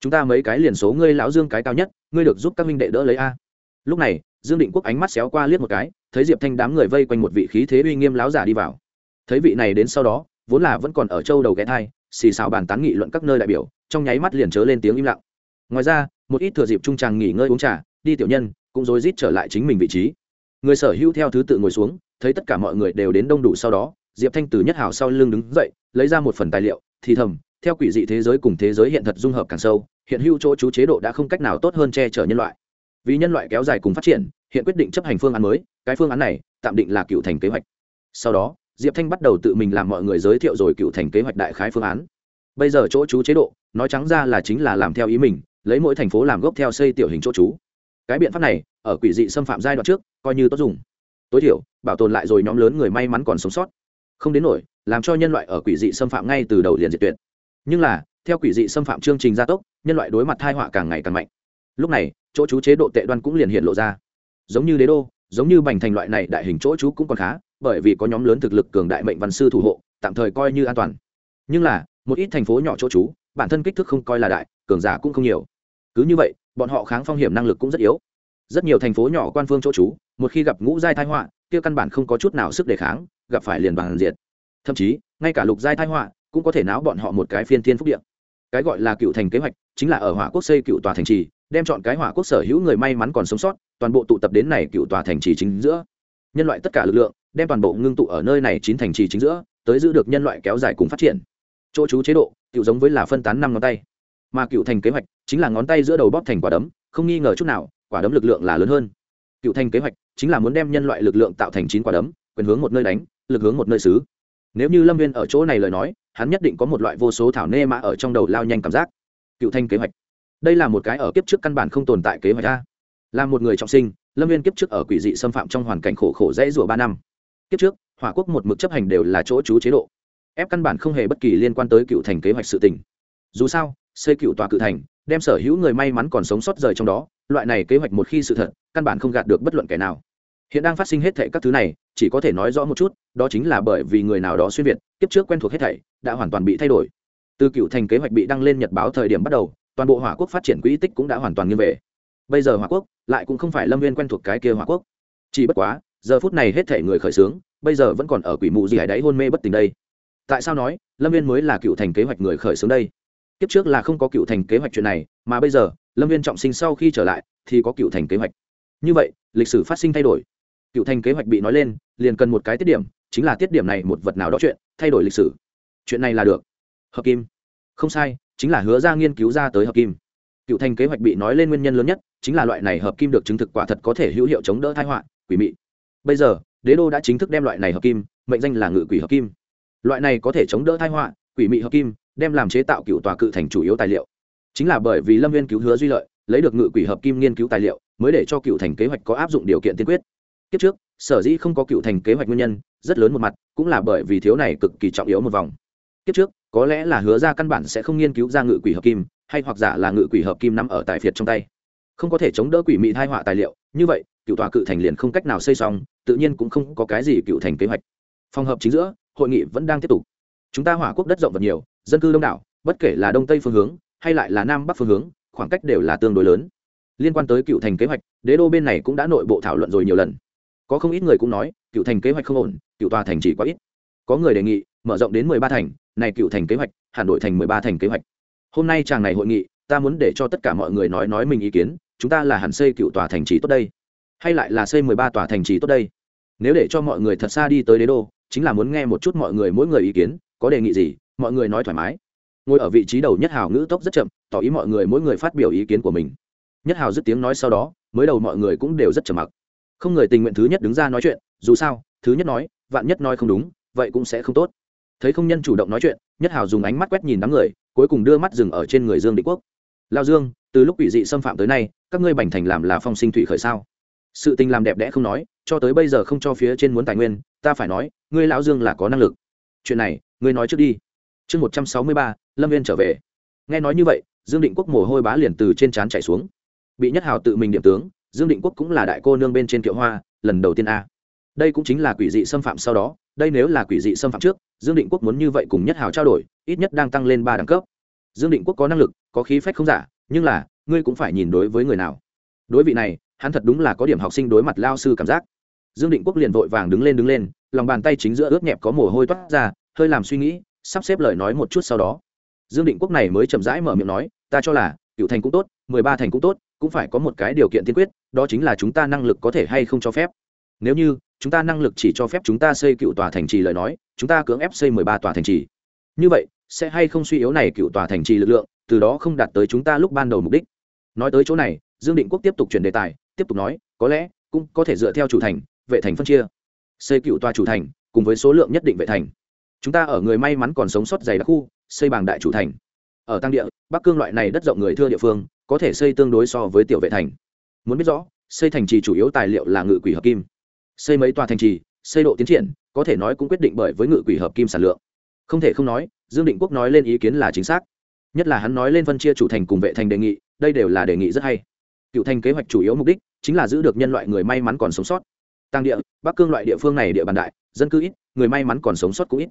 Chúng ta mấy cái liền số ngươi lão dương cái cao nhất, ngươi được giúp các minh đệ đỡ lấy a. Lúc này, dương định quốc ánh mắt xéo qua liếc một cái, thấy diệp thanh đám người vây quanh một vị khí thế uy nghiêm láo giả đi vào. Thấy vị này đến sau đó, vốn là vẫn còn ở châu đầu ghé thai, xì xào bàn tán nghị luận các nơi đại biểu trong nháy mắt liền chớ lên tiếng im lặng. Ngoài ra, một ít thừa dịp trung tràng nghỉ ngơi uống trà, đi tiểu nhân, cũng rối rít trở lại chính mình vị trí. Người sở hữu theo thứ tự ngồi xuống, thấy tất cả mọi người đều đến đông đủ sau đó, diệp thanh từ nhất hào sau lưng đứng dậy, lấy ra một phần tài liệu, thì thầm, theo quỷ dị thế giới cùng thế giới hiện thật dung hợp càng sâu, hiện hữu chỗ chú chế độ đã không cách nào tốt hơn che chở nhân loại. Vì nhân loại kéo dài cùng phát triển, hiện quyết định chấp hành phương án mới, cái phương án này, tạm định là cựu thành kế hoạch. Sau đó, diệp thanh bắt đầu tự mình làm mọi người giới thiệu rồi cựu thành kế hoạch đại khái phương án bây giờ chỗ chú chế độ, nói trắng ra là chính là làm theo ý mình, lấy mỗi thành phố làm gốc theo xây tiểu hình chỗ chú. Cái biện pháp này, ở quỷ dị xâm phạm giai đoạn trước, coi như tốt dùng. Tối thiểu, bảo tồn lại rồi nhóm lớn người may mắn còn sống sót. Không đến nổi, làm cho nhân loại ở quỷ dị xâm phạm ngay từ đầu liền diệt tuyệt. Nhưng là, theo quỷ dị xâm phạm chương trình gia tốc, nhân loại đối mặt thai họa càng ngày càng mạnh. Lúc này, chỗ chú chế độ tệ đoan cũng liền hiện lộ ra. Giống như đế đô, giống như bành thành loại này đại hình chỗ chú cũng còn khá, bởi vì có nhóm lớn thực lực cường đại mệnh văn sư thủ hộ, tạm thời coi như an toàn. Nhưng là một ít thành phố nhỏ chỗ chú bản thân kích thước không coi là đại, cường giả cũng không nhiều. Cứ như vậy, bọn họ kháng phong hiểm năng lực cũng rất yếu. Rất nhiều thành phố nhỏ quan phương chỗ chú một khi gặp ngũ giai thái họa, kia căn bản không có chút nào sức đề kháng, gặp phải liền bằng diệt. Thậm chí, ngay cả lục giai thái họa cũng có thể náo bọn họ một cái phiên thiên phúc điện cái gọi là cựu thành kế hoạch, chính là ở hỏa quốc xây cựu tòa thành trì, đem chọn cái hỏa quốc sở hữu người may mắn còn sống sót, toàn bộ tụ tập đến này cựu tòa thành trì chính giữa. Nhân loại tất cả lực lượng, đem toàn bộ ngưng tụ ở nơi này chín thành trì chính giữa, tới giữ được nhân loại kéo dài cùng phát triển chỗ chú chế độ cựu giống với là phân tán năm ngón tay. Mà cựu thành kế hoạch chính là ngón tay giữa đầu bóp thành quả đấm, không nghi ngờ chút nào, quả đấm lực lượng là lớn hơn. Cựu thành kế hoạch chính là muốn đem nhân loại lực lượng tạo thành chín quả đấm, quyền hướng một nơi đánh, lực hướng một nơi xứ. Nếu như lâm viên ở chỗ này lời nói, hắn nhất định có một loại vô số thảo nê mã ở trong đầu lao nhanh cảm giác. Cựu thanh kế hoạch. Đây là một cái ở kiếp trước căn bản không tồn tại kế hoạch a. Là một người trọng sinh, lâm viên kiếp trước ở quỷ dị xâm phạm trong hoàn cảnh khổ khổ dễ rủa ba năm. Kiếp trước, hỏa quốc một mực chấp hành đều là chỗ chú chế độ ép căn bản không hề bất kỳ liên quan tới cựu thành kế hoạch sự tình. Dù sao, xây cựu tòa cự thành, đem sở hữu người may mắn còn sống sót rời trong đó, loại này kế hoạch một khi sự thật, căn bản không gạt được bất luận kẻ nào. Hiện đang phát sinh hết thệ các thứ này, chỉ có thể nói rõ một chút, đó chính là bởi vì người nào đó xuyên việt, kiếp trước quen thuộc hết thảy, đã hoàn toàn bị thay đổi. Từ cựu thành kế hoạch bị đăng lên nhật báo thời điểm bắt đầu, toàn bộ hỏa quốc phát triển quỹ tích cũng đã hoàn toàn nghiêng về. Bây giờ hỏa quốc lại cũng không phải lâm viên quen thuộc cái kia hỏa quốc. Chỉ bất quá, giờ phút này hết thể người khởi xướng, bây giờ vẫn còn ở quỷ mụ gì hải đáy hôn mê bất tỉnh đây tại sao nói, lâm viên mới là cựu thành kế hoạch người khởi xướng đây? Kiếp trước là không có cựu thành kế hoạch chuyện này, mà bây giờ, lâm viên trọng sinh sau khi trở lại, thì có cựu thành kế hoạch. Như vậy, lịch sử phát sinh thay đổi. Cựu thành kế hoạch bị nói lên, liền cần một cái tiết điểm, chính là tiết điểm này một vật nào đó chuyện, thay đổi lịch sử. Chuyện này là được. Hợp kim. Không sai, chính là hứa ra nghiên cứu ra tới hợp kim. Cựu thành kế hoạch bị nói lên nguyên nhân lớn nhất, chính là loại này hợp kim được chứng thực quả thật có thể hữu hiệu chống đỡ thái họa, quỷ mị. Bây giờ, đế đô đã chính thức đem loại này hợp kim, mệnh danh là ngự quỷ hợp kim loại này có thể chống đỡ thái họa, quỷ mị hợp kim, đem làm chế tạo cựu tòa cự thành chủ yếu tài liệu. Chính là bởi vì lâm viên cứu hứa duy lợi, lấy được ngự quỷ hợp kim nghiên cứu tài liệu, mới để cho cựu thành kế hoạch có áp dụng điều kiện tiên quyết. Kiếp trước, sở dĩ không có cựu thành kế hoạch nguyên nhân, rất lớn một mặt, cũng là bởi vì thiếu này cực kỳ trọng yếu một vòng. Kiếp trước, có lẽ là hứa ra căn bản sẽ không nghiên cứu ra ngự quỷ hợp kim, hay hoặc giả là ngự quỷ hợp kim nằm ở tại phiệt trong tay. Không có thể chống đỡ quỷ mị thai họa tài liệu, như vậy, cựu tòa cự thành liền không cách nào xây xong, tự nhiên cũng không có cái gì cựu thành kế hoạch. Phòng hợp chính giữa hội nghị vẫn đang tiếp tục. Chúng ta hỏa quốc đất rộng và nhiều, dân cư đông đảo, bất kể là đông tây phương hướng, hay lại là nam bắc phương hướng, khoảng cách đều là tương đối lớn. Liên quan tới cựu thành kế hoạch, đế đô bên này cũng đã nội bộ thảo luận rồi nhiều lần. Có không ít người cũng nói, cựu thành kế hoạch không ổn, cựu tòa thành chỉ quá ít. Có người đề nghị, mở rộng đến mười ba thành, này cựu thành kế hoạch, hẳn đổi thành mười ba thành kế hoạch. Hôm nay chàng này hội nghị, ta muốn để cho tất cả mọi người nói nói mình ý kiến, chúng ta là hẳn xây cựu tòa thành trì tốt đây, hay lại là xây mười ba tòa thành trì tốt đây. Nếu để cho mọi người thật xa đi tới đế đô chính là muốn nghe một chút mọi người mỗi người ý kiến, có đề nghị gì, mọi người nói thoải mái. Ngồi ở vị trí đầu nhất hào ngữ tốc rất chậm, tỏ ý mọi người mỗi người phát biểu ý kiến của mình. Nhất hào dứt tiếng nói sau đó, mới đầu mọi người cũng đều rất trầm mặc. Không người tình nguyện thứ nhất đứng ra nói chuyện, dù sao, thứ nhất nói, vạn nhất nói không đúng, vậy cũng sẽ không tốt. Thấy không nhân chủ động nói chuyện, nhất hào dùng ánh mắt quét nhìn đám người, cuối cùng đưa mắt dừng ở trên người dương định quốc. Lao dương, từ lúc bị dị xâm phạm tới nay, các ngươi bành thành làm là phong sinh thủy khởi sao? Sự tình làm đẹp đẽ không nói, cho tới bây giờ không cho phía trên muốn tài nguyên, ta phải nói ngươi lão dương là có năng lực. Chuyện này, ngươi nói trước đi. Chương một trăm sáu mươi ba, lâm viên trở về. Nghe nói như vậy, dương định quốc mồ hôi bá liền từ trên trán chạy xuống. Bị nhất hào tự mình điểm tướng, dương định quốc cũng là đại cô nương bên trên kiệu hoa, lần đầu tiên a. Đây cũng chính là quỷ dị xâm phạm sau đó, đây nếu là quỷ dị xâm phạm trước, dương định quốc muốn như vậy cùng nhất hào trao đổi, ít nhất đang tăng lên ba đẳng cấp. Dương định quốc có năng lực, có khí phách không giả, nhưng là, ngươi cũng phải nhìn đối với người nào. Đối vị này, hắn thật đúng là có điểm học sinh đối mặt lao sư cảm giác. Dương định quốc liền vội vàng đứng lên đứng lên lòng bàn tay chính giữa ướt nhẹp có mồ hôi toát ra, hơi làm suy nghĩ, sắp xếp lời nói một chút sau đó. Dương định quốc này mới chậm rãi mở miệng nói, ta cho là, cựu thành cũng tốt, mười ba thành cũng tốt, cũng phải có một cái điều kiện tiên quyết, đó chính là chúng ta năng lực có thể hay không cho phép. Nếu như, chúng ta năng lực chỉ cho phép chúng ta xây cựu tòa thành trì lời nói, chúng ta cưỡng ép xây mười ba tòa thành trì. Như vậy, sẽ hay không suy yếu này cựu tòa thành trì lực lượng, từ đó không đạt tới chúng ta lúc ban đầu mục đích? Nói tới chỗ này, dương định quốc tiếp tục chuyển đề tài, tiếp tục nói, có lẽ cũng có thể dựa theo chủ thành, vệ thành phân chia xây cựu tòa chủ thành, cùng với số lượng nhất định vệ thành. Chúng ta ở người may mắn còn sống sót dày đặc khu, xây bằng đại chủ thành. Ở tăng địa, bắc cương loại này đất rộng người thưa địa phương, có thể xây tương đối so với tiểu vệ thành. Muốn biết rõ, xây thành trì chủ yếu tài liệu là ngự quỷ hợp kim. Xây mấy tòa thành trì, xây độ tiến triển, có thể nói cũng quyết định bởi với ngự quỷ hợp kim sản lượng. Không thể không nói, dương định quốc nói lên ý kiến là chính xác. Nhất là hắn nói lên phân chia chủ thành cùng vệ thành đề nghị, đây đều là đề nghị rất hay. Cựu thành kế hoạch chủ yếu mục đích chính là giữ được nhân loại người may mắn còn sống sót tăng địa, bắc cương loại địa phương này địa bàn đại, dân cư ít, người may mắn còn sống sót cũng ít.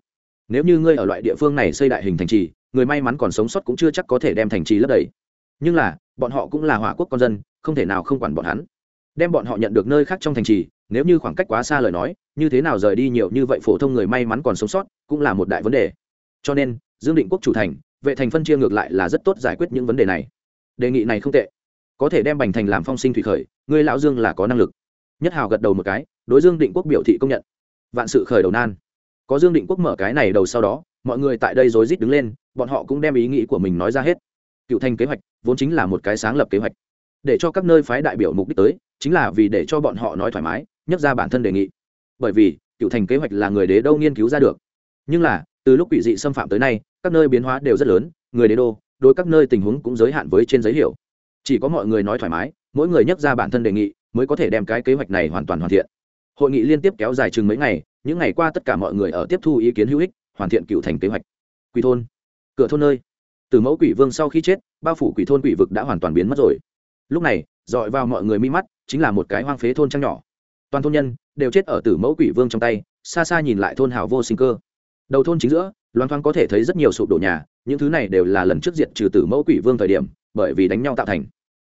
Nếu như ngươi ở loại địa phương này xây đại hình thành trì, người may mắn còn sống sót cũng chưa chắc có thể đem thành trì lấp đầy. Nhưng là, bọn họ cũng là hỏa quốc con dân, không thể nào không quản bọn hắn. Đem bọn họ nhận được nơi khác trong thành trì, nếu như khoảng cách quá xa lời nói, như thế nào rời đi nhiều như vậy phổ thông người may mắn còn sống sót, cũng là một đại vấn đề. Cho nên, dương định quốc chủ thành, vệ thành phân chia ngược lại là rất tốt giải quyết những vấn đề này. Đề nghị này không tệ. Có thể đem bành thành làm phong sinh thủy khởi, ngươi lão dương là có năng lực nhất hào gật đầu một cái, đối dương định quốc biểu thị công nhận. Vạn sự khởi đầu nan. Có dương định quốc mở cái này đầu sau đó, mọi người tại đây rối rít đứng lên, bọn họ cũng đem ý nghĩ của mình nói ra hết. Cựu thành kế hoạch vốn chính là một cái sáng lập kế hoạch. Để cho các nơi phái đại biểu mục đích tới, chính là vì để cho bọn họ nói thoải mái nhắc ra bản thân đề nghị. Bởi vì, cựu thành kế hoạch là người đế đâu nghiên cứu ra được. Nhưng là, từ lúc quỷ dị xâm phạm tới nay, các nơi biến hóa đều rất lớn, người đế đô, đối các nơi tình huống cũng giới hạn với trên giấy hiểu. Chỉ có mọi người nói thoải mái, mỗi người nhắc ra bản thân đề nghị mới có thể đem cái kế hoạch này hoàn toàn hoàn thiện. Hội nghị liên tiếp kéo dài chừng mấy ngày, những ngày qua tất cả mọi người ở tiếp thu ý kiến hữu ích, hoàn thiện cựu thành kế hoạch. Quỷ thôn. Cửa thôn nơi. Từ mẫu quỷ vương sau khi chết, bao phủ quỷ thôn quỷ vực đã hoàn toàn biến mất rồi. Lúc này, dọi vào mọi người mi mắt, chính là một cái hoang phế thôn trăng nhỏ. Toàn thôn nhân đều chết ở tử mẫu quỷ vương trong tay, xa xa nhìn lại thôn hào vô sinh cơ. Đầu thôn chính giữa loan thoáng có thể thấy rất nhiều sụp đổ nhà, những thứ này đều là lần trước diện trừ tử mẫu quỷ vương thời điểm, bởi vì đánh nhau tạo thành.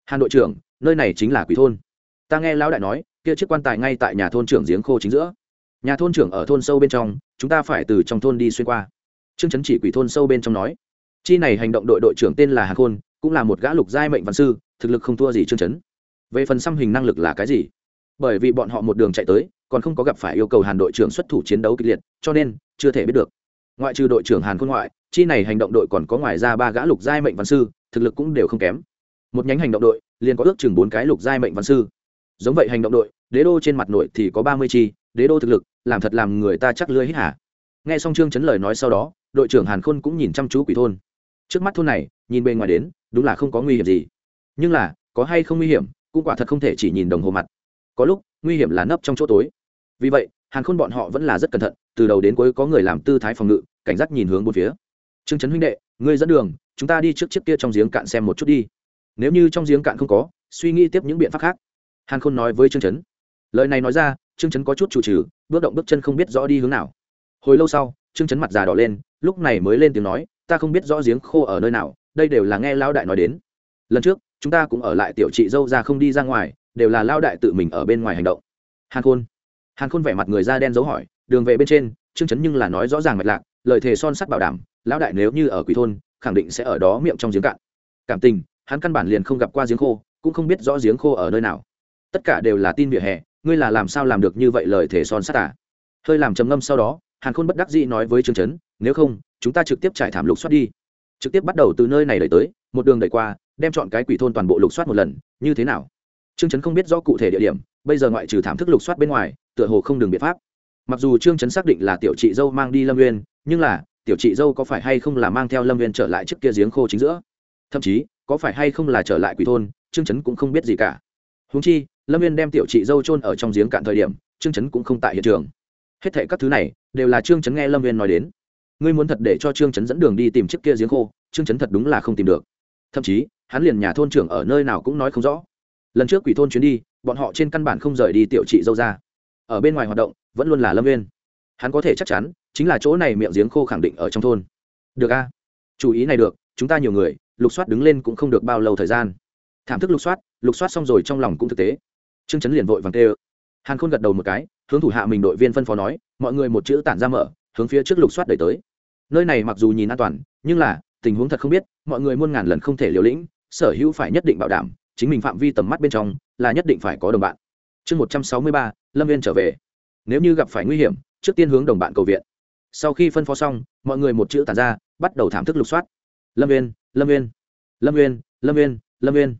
Hàn đội trưởng, nơi này chính là quỷ thôn ta nghe lão đại nói, kia chiếc quan tài ngay tại nhà thôn trưởng giếng khô chính giữa. Nhà thôn trưởng ở thôn sâu bên trong, chúng ta phải từ trong thôn đi xuyên qua. Trương chấn chỉ quỷ thôn sâu bên trong nói. Chi này hành động đội đội trưởng tên là hà khôn, cũng là một gã lục giai mệnh văn sư, thực lực không thua gì trương chấn. Về phần xăm hình năng lực là cái gì? Bởi vì bọn họ một đường chạy tới, còn không có gặp phải yêu cầu hàn đội trưởng xuất thủ chiến đấu kịch liệt, cho nên, chưa thể biết được. Ngoại trừ đội trưởng hàn khôn ngoại, chi này hành động đội còn có ngoài ra ba gã lục giai mệnh văn sư, thực lực cũng đều không kém. Một nhánh hành động đội, liền có ước chừng bốn cái lục giai mệnh văn sư giống vậy hành động đội, đế đô trên mặt nội thì có ba mươi chi, đế đô thực lực, làm thật làm người ta chắc lưới hít hả nghe xong trương chấn lời nói sau đó, đội trưởng hàn khôn cũng nhìn chăm chú quỷ thôn. Trước mắt thôn này, nhìn bề ngoài đến, đúng là không có nguy hiểm gì. Nhưng là, có hay không nguy hiểm, cũng quả thật không thể chỉ nhìn đồng hồ mặt. Có lúc, nguy hiểm là nấp trong chỗ tối. Vì vậy, hàn khôn bọn họ vẫn là rất cẩn thận, từ đầu đến cuối có người làm tư thái phòng ngự, cảnh giác nhìn hướng bốn phía. Trương trấn huynh đệ, ngươi dẫn đường, chúng ta đi trước chiếc kia trong giếng cạn xem một chút đi. Nếu như trong giếng cạn không có, suy nghĩ tiếp những biện pháp khác hàn khôn nói với trương trấn lời này nói ra, trương trấn có chút chủ trừ, bước động bước chân không biết rõ đi hướng nào. Hồi lâu sau, trương trấn mặt già đỏ lên, lúc này mới lên tiếng nói, ta không biết rõ giếng khô ở nơi nào, đây đều là nghe lao đại nói đến. Lần trước, chúng ta cũng ở lại tiểu chị dâu ra không đi ra ngoài, đều là lao đại tự mình ở bên ngoài hành động. Hàn khôn. Hàn khôn vẻ mặt người da đen dấu hỏi, đường về bên trên, Trương chấn nhưng là nói rõ ràng mạch lạc, lời thề son sắt bảo đảm, lão đại nếu như ở quỷ thôn, khẳng định sẽ ở đó miệng trong giếng cạn. Cảm tình, hắn căn bản liền không gặp qua giếng khô, cũng không biết rõ giếng khô ở nơi nào tất cả đều là tin vỉa hè, ngươi là làm sao làm được như vậy lời thề son sắt à? Hơi làm trầm ngâm sau đó, hàn khôn bất đắc dĩ nói với trương chấn, nếu không, chúng ta trực tiếp trải thảm lục soát đi. Trực tiếp bắt đầu từ nơi này đẩy tới, một đường đẩy qua, đem chọn cái quỷ thôn toàn bộ lục soát một lần, như thế nào? Trương chấn không biết rõ cụ thể địa điểm, bây giờ ngoại trừ thảm thức lục soát bên ngoài, tựa hồ không đường biện pháp. Mặc dù trương chấn xác định là tiểu chị dâu mang đi lâm nguyên nhưng là, tiểu chị dâu có phải hay không là mang theo lâm nguyên trở lại trước kia giếng khô chính giữa? Thậm chí, có phải hay không là trở lại quỷ thôn, trương chấn cũng không biết gì cả húng chi, lâm Viên đem tiểu chị dâu trôn ở trong giếng cạn thời điểm, trương chấn cũng không tại hiện trường. Hết thệ các thứ này, đều là trương chấn nghe lâm Viên nói đến. Ngươi muốn thật để cho trương chấn dẫn đường đi tìm chiếc kia giếng khô, trương chấn thật đúng là không tìm được. Thậm chí, hắn liền nhà thôn trưởng ở nơi nào cũng nói không rõ. Lần trước quỷ thôn chuyến đi, bọn họ trên căn bản không rời đi tiểu trị dâu ra. Ở bên ngoài hoạt động, vẫn luôn là lâm viên hắn có thể chắc chắn, chính là chỗ này miệng giếng khô khẳng định ở trong thôn. Được a. À? ý này được, chúng ta nhiều người, lục soát đứng lên cũng không được bao lâu thời gian thảm thức lục soát lục soát xong rồi trong lòng cũng thực tế. Trương chấn liền vội vàng tê ơ hàn khôn gật đầu một cái, hướng thủ hạ mình đội viên phân phó nói, mọi người một chữ tản ra mở, hướng phía trước lục soát đẩy tới. Nơi này mặc dù nhìn an toàn, nhưng là, tình huống thật không biết, mọi người muôn ngàn lần không thể liều lĩnh, sở hữu phải nhất định bảo đảm, chính mình phạm vi tầm mắt bên trong, là nhất định phải có đồng bạn. Chương một trăm sáu mươi ba, lâm viên trở về. Nếu như gặp phải nguy hiểm, trước tiên hướng đồng bạn cầu viện. Sau khi phân phó xong, mọi người một chữ tàn ra, bắt đầu thảm thức lục soát. Lâm viên lâm viên lâm viên lâm viên lâm viên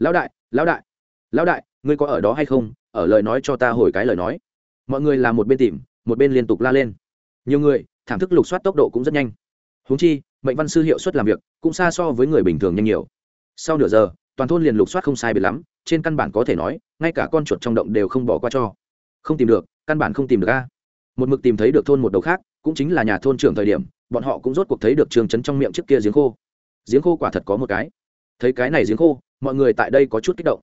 lão đại lão đại lão đại, ngươi có ở đó hay không? Ở lời nói cho ta hồi cái lời nói. Mọi người làm một bên tìm, một bên liên tục la lên. Nhiều người, thảm thức lục soát tốc độ cũng rất nhanh. Húng chi, mệnh văn sư hiệu suất làm việc cũng xa so với người bình thường nhanh nhiều. Sau nửa giờ, toàn thôn liền lục soát không sai biệt lắm, trên căn bản có thể nói, ngay cả con chuột trong động đều không bỏ qua cho. Không tìm được, căn bản không tìm được a. Một mực tìm thấy được thôn một đầu khác, cũng chính là nhà thôn trưởng thời điểm, bọn họ cũng rốt cuộc thấy được trường trấn trong miệng trước kia giếng khô. Giếng khô quả thật có một cái. Thấy cái này giếng khô mọi người tại đây có chút kích động.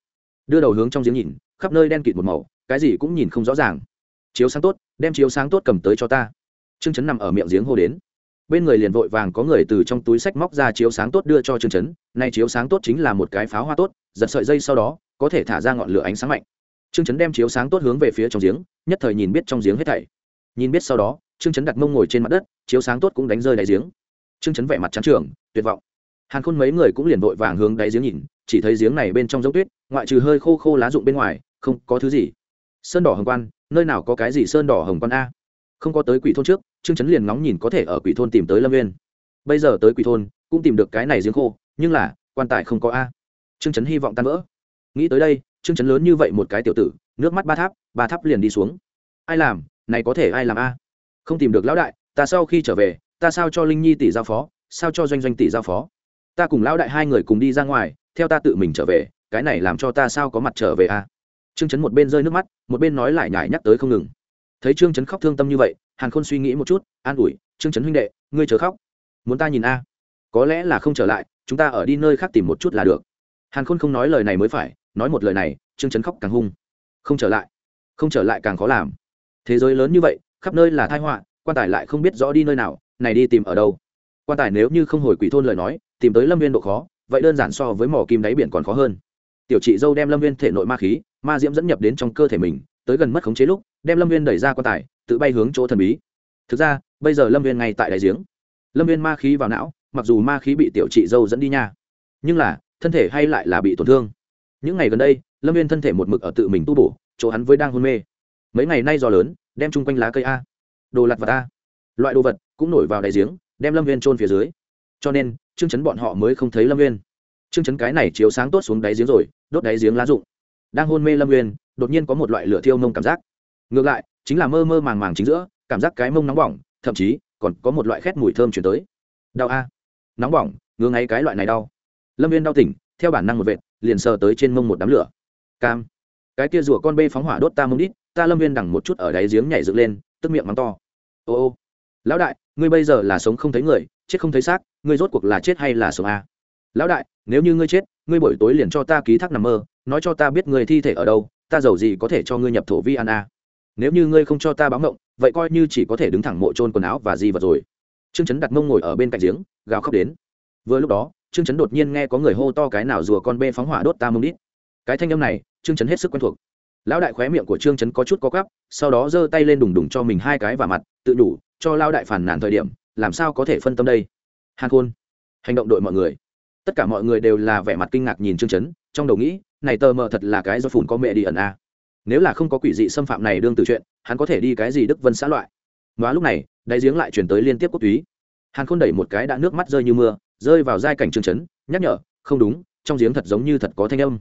Đưa đầu hướng trong giếng nhìn, khắp nơi đen kịt một màu, cái gì cũng nhìn không rõ ràng. Chiếu sáng tốt, đem chiếu sáng tốt cầm tới cho ta. Trương chấn nằm ở miệng giếng hô đến. Bên người liền vội vàng có người từ trong túi sách móc ra chiếu sáng tốt đưa cho trương chấn nay chiếu sáng tốt chính là một cái pháo hoa tốt, giật sợi dây sau đó, có thể thả ra ngọn lửa ánh sáng mạnh. Trương chấn đem chiếu sáng tốt hướng về phía trong giếng, nhất thời nhìn biết trong giếng hết thảy. Nhìn biết sau đó, trương chấn đặt mông ngồi trên mặt đất, chiếu sáng tốt cũng đánh rơi đáy giếng. Trương chấn vẻ mặt trắng trường tuyệt vọng. Hàn khôn mấy người cũng liền vội vàng hướng đáy giếng nhìn chỉ thấy giếng này bên trong giống tuyết, ngoại trừ hơi khô khô lá rụng bên ngoài, không có thứ gì. Sơn đỏ hồng quan, nơi nào có cái gì sơn đỏ hồng quan a? Không có tới quỷ thôn trước, trương chấn liền ngóng nhìn có thể ở quỷ thôn tìm tới lâm viên bây giờ tới quỷ thôn, cũng tìm được cái này giếng khô, nhưng là, quan tài không có a. Trương chấn hy vọng tan vỡ. Nghĩ tới đây, trương chấn lớn như vậy một cái tiểu tử, nước mắt ba tháp ba tháp liền đi xuống. Ai làm, này có thể ai làm a? Không tìm được lão đại, ta sau khi trở về, ta sao cho linh nhi tỷ giao phó, sao cho doanh doanh tỷ giao phó? Ta cùng lão đại hai người cùng đi ra ngoài theo ta tự mình trở về, cái này làm cho ta sao có mặt trở về a trương chấn một bên rơi nước mắt, một bên nói lại nhải nhắc tới không ngừng. Thấy trương chấn khóc thương tâm như vậy, hàn khôn suy nghĩ một chút, an ủi, trương chấn huynh đệ, ngươi chờ khóc. Muốn ta nhìn a? Có lẽ là không trở lại, chúng ta ở đi nơi khác tìm một chút là được. Hàn khôn không nói lời này mới phải, nói một lời này, trương chấn khóc càng hung. Không trở lại. Không trở lại càng khó làm. Thế giới lớn như vậy, khắp nơi là thai họa, quan tài lại không biết rõ đi nơi nào, này đi tìm ở đâu. Quan tài nếu như không hồi quỷ thôn lời nói, tìm tới lâm viên độ khó vậy đơn giản so với mỏ kim đáy biển còn khó hơn. Tiểu chị dâu đem lâm viên thể nội ma khí, ma diễm dẫn nhập đến trong cơ thể mình, tới gần mất khống chế lúc, đem lâm viên đẩy ra quan tài, tự bay hướng chỗ thần bí. Thực ra, bây giờ lâm viên ngay tại đại giếng. Lâm viên ma khí vào não, mặc dù ma khí bị tiểu chị dâu dẫn đi nha, nhưng là, thân thể hay lại là bị tổn thương. Những ngày gần đây, lâm viên thân thể một mực ở tự mình tu bổ, chỗ hắn với đang hôn mê. Mấy ngày nay gió lớn, đem chung quanh lá cây a, đồ lặt vật a. Loại đồ vật cũng nổi vào đại giếng, đem lâm viên trôn phía dưới. Cho nên chương chấn bọn họ mới không thấy lâm Nguyên. chương chấn cái này chiếu sáng tốt xuống đáy giếng rồi đốt đáy giếng lá rụng. Đang hôn mê lâm Nguyên, đột nhiên có một loại lửa thiêu mông cảm giác. Ngược lại chính là mơ mơ màng màng chính giữa cảm giác cái mông nóng bỏng thậm chí còn có một loại khét mùi thơm chuyển tới. Đau a. Nóng bỏng ngứa ngay cái loại này đau. Lâm viên đau tỉnh theo bản năng một vệt liền sờ tới trên mông một đám lửa. Cam. Cái kia rùa con bê phóng hỏa đốt ta mông đít ta lâm viên đằng một chút ở đáy giếng nhảy dựng lên tức miệng mắng to. Ô ô. Lão đại ngươi bây giờ là sống không thấy người chết không thấy xác, ngươi rốt cuộc là chết hay là sống a lão đại, nếu như ngươi chết, ngươi buổi tối liền cho ta ký thác nằm mơ, nói cho ta biết người thi thể ở đâu, ta giàu gì có thể cho ngươi nhập thổ vi an a à? nếu như ngươi không cho ta báo ngộng, vậy coi như chỉ có thể đứng thẳng mộ trôn quần áo và di vật rồi. Trương chấn đặt mông ngồi ở bên cạnh giếng, gào khóc đến. Vừa lúc đó, trương chấn đột nhiên nghe có người hô to cái nào rùa con bê phóng hỏa đốt ta mông đít. Cái thanh âm này, trương chấn hết sức quen thuộc. Lão đại khóe miệng của trương chấn có chút có cắp sau đó giơ tay lên đùng đùng cho mình hai cái và mặt, tự đủ, cho lao đại phản nản thời điểm làm sao có thể phân tâm đây? Hàn khôn, hành động đội mọi người. Tất cả mọi người đều là vẻ mặt kinh ngạc nhìn trương chấn, trong đầu nghĩ, này tờ mờ thật là cái do phủn có mẹ đi ẩn a. Nếu là không có quỷ dị xâm phạm này đương từ chuyện, hắn có thể đi cái gì đức vân xã loại? Nói lúc này đáy giếng lại chuyển tới liên tiếp quốc túy. Hàn khôn đẩy một cái đã nước mắt rơi như mưa, rơi vào giai cảnh trương chấn, nhắc nhở, không đúng, trong giếng thật giống như thật có thanh âm.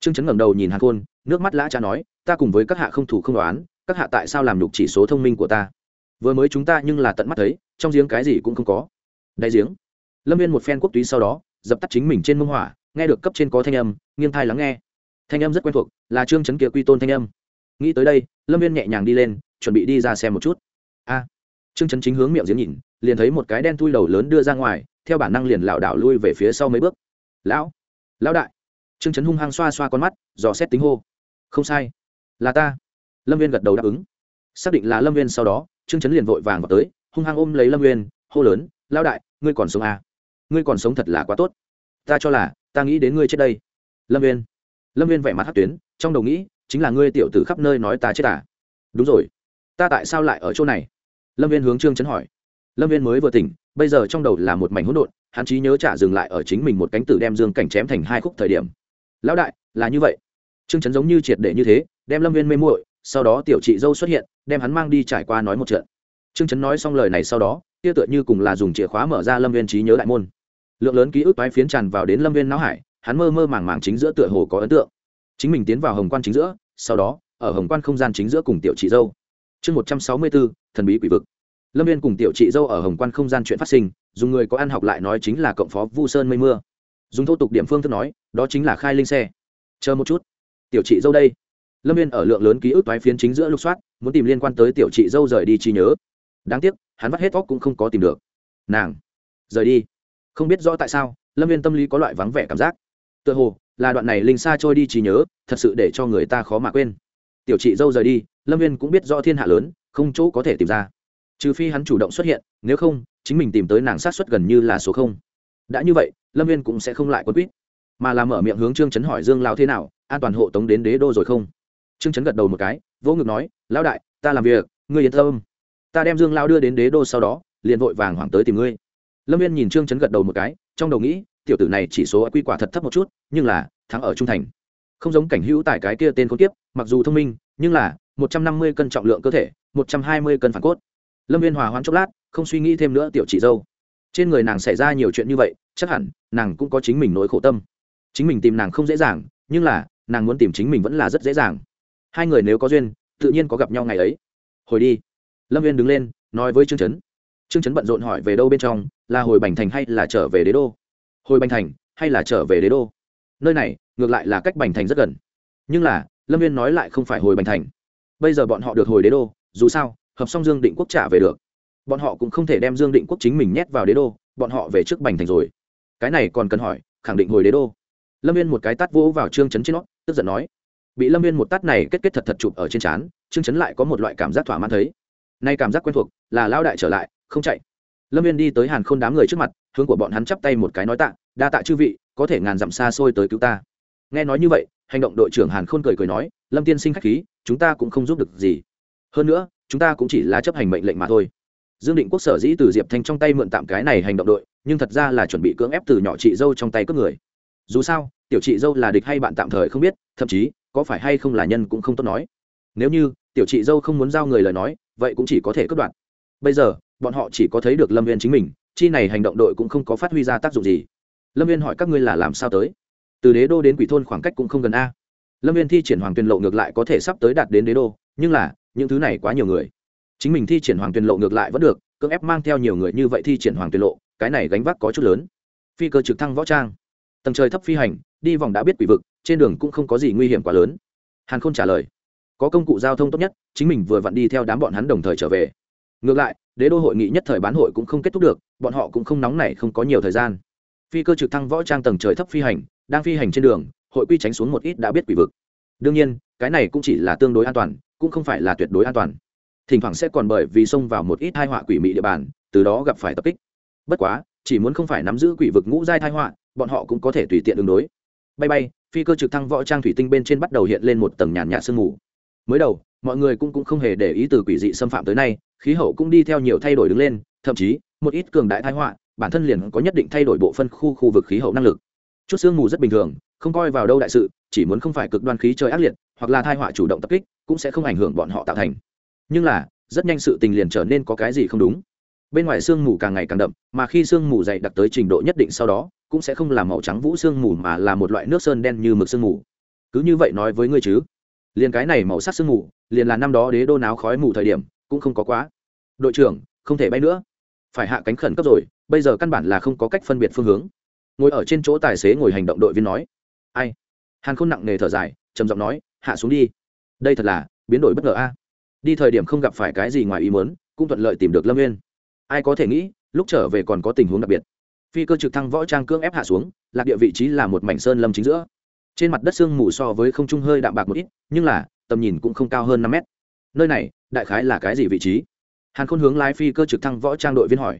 Trương chấn ngẩng đầu nhìn hàn khôn, nước mắt lã cha nói, ta cùng với các hạ không thủ không đoán, các hạ tại sao làm nhục chỉ số thông minh của ta? Vừa mới chúng ta nhưng là tận mắt thấy, trong giếng cái gì cũng không có. Đáy giếng. Lâm viên một phen quốc túy sau đó, dập tắt chính mình trên mông hỏa, nghe được cấp trên có thanh âm, nghiêng thai lắng nghe. Thanh âm rất quen thuộc, là trương chấn kia quy tôn thanh âm. Nghĩ tới đây, lâm viên nhẹ nhàng đi lên, chuẩn bị đi ra xem một chút. A. Trương chấn chính hướng miệng giếng nhìn, liền thấy một cái đen thui đầu lớn đưa ra ngoài, theo bản năng liền lảo đảo lui về phía sau mấy bước. Lão. Lão đại. Trương chấn hung hăng xoa xoa con mắt, dò xét tính hô. Không sai. Là ta. Lâm viên gật đầu đáp ứng. Xác định là lâm viên sau đó trương chấn liền vội vàng vào tới hung hăng ôm lấy lâm Nguyên, hô lớn lão đại ngươi còn sống à? ngươi còn sống thật là quá tốt. Ta cho là ta nghĩ đến ngươi chết đây. Lâm Nguyên, lâm viên vẻ mặt hát tuyến trong đầu nghĩ chính là ngươi tiểu tử khắp nơi nói ta chết à? Đúng rồi. Ta tại sao lại ở chỗ này? Lâm viên hướng trương chấn hỏi. Lâm viên mới vừa tỉnh bây giờ trong đầu là một mảnh hỗn độn hắn trí nhớ trả dừng lại ở chính mình một cánh tử đem dương cảnh chém thành hai khúc thời điểm. Lão đại là như vậy. Trương chấn giống như triệt để như thế đem lâm viên mê muội sau đó tiểu chị dâu xuất hiện, đem hắn mang đi trải qua nói một trận. Trương chấn nói xong lời này sau đó, kia tựa như cùng là dùng chìa khóa mở ra lâm viên trí nhớ đại môn. Lượng lớn ký ức tái phiến tràn vào đến lâm viên não hải, hắn mơ mơ màng màng chính giữa tựa hồ có ấn tượng. Chính mình tiến vào hồng quan chính giữa, sau đó, ở hồng quan không gian chính giữa cùng tiểu chị dâu. Chương một trăm sáu mươi bốn, thần bí quỷ vực. Lâm viên cùng tiểu chị dâu ở hồng quan không gian chuyện phát sinh, dùng người có ăn học lại nói chính là cộng phó vu sơn mây mưa. Dùng thô tục điểm phương thức nói, đó chính là khai linh xe. Chờ một chút. Tiểu chị dâu đây lâm viên ở lượng lớn ký ức toái phiến chính giữa lục soát, muốn tìm liên quan tới tiểu chị dâu rời đi trí nhớ. Đáng tiếc, hắn vắt hết óc cũng không có tìm được. Nàng, rời đi. Không biết rõ tại sao, lâm viên tâm lý có loại vắng vẻ cảm giác. Tựa hồ, là đoạn này linh xa trôi đi trí nhớ, thật sự để cho người ta khó mà quên. Tiểu chị dâu rời đi, lâm viên cũng biết do thiên hạ lớn, không chỗ có thể tìm ra. Trừ phi hắn chủ động xuất hiện, nếu không, chính mình tìm tới nàng sát xuất gần như là số không. Đã như vậy, lâm viên cũng sẽ không lại quân quýt. Mà làm mở miệng hướng trương chấn hỏi dương lao thế nào, an toàn hộ tống đến đế đô rồi không? Trương chấn gật đầu một cái, vỗ ngực nói, lão đại, ta làm việc, ngươi yên tâm. Ta đem dương lao đưa đến đế đô sau đó, liền vội vàng hoảng tới tìm ngươi. Lâm viên nhìn trương chấn gật đầu một cái, trong đầu nghĩ, tiểu tử này chỉ số quy quả thật thấp một chút, nhưng là, thắng ở trung thành. Không giống cảnh hữu tại cái kia tên con tiếp mặc dù thông minh, nhưng là, một trăm năm mươi cân trọng lượng cơ thể, một trăm hai mươi cân phản cốt. Lâm viên hòa hoãn chốc lát, không suy nghĩ thêm nữa tiểu chị dâu. Trên người nàng xảy ra nhiều chuyện như vậy, chắc hẳn, nàng cũng có chính mình nỗi khổ tâm. Chính mình tìm nàng không dễ dàng, nhưng là, nàng muốn tìm chính mình vẫn là rất dễ dàng hai người nếu có duyên, tự nhiên có gặp nhau ngày ấy. Hồi đi. Lâm viên đứng lên, nói với trương trấn trương trấn bận rộn hỏi về đâu bên trong, là hồi bành thành hay là trở về đế đô? Hồi bành thành hay là trở về đế đô? Nơi này, ngược lại là cách bành thành rất gần. Nhưng là, lâm viên nói lại không phải hồi bành thành. Bây giờ bọn họ được hồi đế đô, dù sao, hợp xong dương định quốc trả về được. Bọn họ cũng không thể đem dương định quốc chính mình nhét vào đế đô, bọn họ về trước bành thành rồi. Cái này còn cần hỏi, khẳng định hồi đế đô. Lâm viên một cái tát vỗ vào trương chấn trên nó, tức giận nói bị lâm viên một tát này kết kết thật thật chụp ở trên trán chương chấn lại có một loại cảm giác thỏa mãn thấy. Nay cảm giác quen thuộc, là lao đại trở lại, không chạy. Lâm viên đi tới hàn k h ô n đám người trước mặt, hướng của bọn hắn chắp tay một cái nói tạ, đa tạ chư vị, có thể ngàn dặm xa xôi tới cứu ta. Nghe nói như vậy, hành động đội trưởng hàn khôn cười cười nói, lâm tiên sinh k h á c h khí, chúng ta cũng không giúp được gì. Hơn nữa, chúng ta cũng chỉ là chấp hành mệnh lệnh mà thôi. Dương định quốc sở dĩ từ diệp thanh trong tay mượn tạm cái này hành động đội, nhưng thật ra là chuẩn bị cưỡng ép từ nhỏ chị dâu trong tay cướp người. Dù sao, tiểu chị dâu là địch hay bạn tạm thời không biết, thậm chí có phải hay không là nhân cũng không tốt nói. Nếu như, tiểu chị dâu không muốn giao người lời nói, vậy cũng chỉ có thể cất đoạn bây giờ, bọn họ chỉ có thấy được lâm viên chính mình, chi này hành động đội cũng không có phát huy ra tác dụng gì. Lâm viên hỏi các ngươi là làm sao tới? Từ đế đô đến quỷ thôn khoảng cách cũng không gần a. Lâm viên thi triển hoàng tuyền lộ ngược lại có thể sắp tới đạt đến đế đô, nhưng là, những thứ này quá nhiều người. Chính mình thi triển hoàng tuyền lộ ngược lại vẫn được, cưỡng ép mang theo nhiều người như vậy thi triển hoàng tuyền lộ, cái này gánh vác có chút lớn. Phi cơ trực thăng võ trang. Tầng trời thấp phi hành, đi vòng đã biết quỷ vực trên đường cũng không có gì nguy hiểm quá lớn. Hàn khôn trả lời, có công cụ giao thông tốt nhất, chính mình vừa vặn đi theo đám bọn hắn đồng thời trở về. Ngược lại, đế đô hội nghị nhất thời bán hội cũng không kết thúc được, bọn họ cũng không nóng này không có nhiều thời gian. Phi cơ trực thăng võ trang tầng trời thấp phi hành, đang phi hành trên đường, hội quy tránh xuống một ít đã biết quỷ vực. Đương nhiên, cái này cũng chỉ là tương đối an toàn, cũng không phải là tuyệt đối an toàn. Thỉnh thoảng sẽ còn bởi vì xông vào một ít hai họa quỷ mị địa bàn, từ đó gặp phải tập kích. Bất quá, chỉ muốn không phải nắm giữ quỷ vực ngũ giai thai họa, bọn họ cũng có thể tùy tiện ứng đối. Bay bay phi cơ trực thăng võ trang thủy tinh bên trên bắt đầu hiện lên một tầng nhàn nhạt sương mù. Mới đầu mọi người cũng, cũng không hề để ý từ quỷ dị xâm phạm tới nay khí hậu cũng đi theo nhiều thay đổi đứng lên thậm chí một ít cường đại thái họa bản thân liền có nhất định thay đổi bộ phân khu khu vực khí hậu năng lực. Chút sương mù rất bình thường không coi vào đâu đại sự chỉ muốn không phải cực đoan khí trời ác liệt hoặc là thai họa chủ động tập kích cũng sẽ không ảnh hưởng bọn họ tạo thành. Nhưng là rất nhanh sự tình liền trở nên có cái gì không đúng. Bên ngoài sương mù càng ngày càng đậm mà khi sương mù dày đặc tới trình độ nhất định sau đó cũng sẽ không là màu trắng vũ sương mù mà là một loại nước sơn đen như mực sương mù. Cứ như vậy nói với ngươi chứ. Liền cái này màu sắc sương mù, liền là năm đó đế đô náo khói mù thời điểm, cũng không có quá. Đội trưởng, không thể bay nữa. Phải hạ cánh khẩn cấp rồi, bây giờ căn bản là không có cách phân biệt phương hướng. Ngồi ở trên chỗ tài xế ngồi hành động đội viên nói. Ai? Hàn khôn nặng nề thở dài, trầm giọng nói, hạ xuống đi. Đây thật là biến đổi bất ngờ a. Đi thời điểm không gặp phải cái gì ngoài ý muốn, cũng thuận lợi tìm được lâm nguyên ai có thể nghĩ, lúc trở về còn có tình huống đặc biệt phi cơ trực thăng võ trang cưỡng ép hạ xuống, lạc địa vị trí là một mảnh sơn lâm chính giữa. Trên mặt đất sương mù so với không trung hơi đạm bạc một ít, nhưng là, tầm nhìn cũng không cao hơn năm mét. Nơi này, đại khái là cái gì vị trí? Hàn khôn hướng lái phi cơ trực thăng võ trang đội viên hỏi.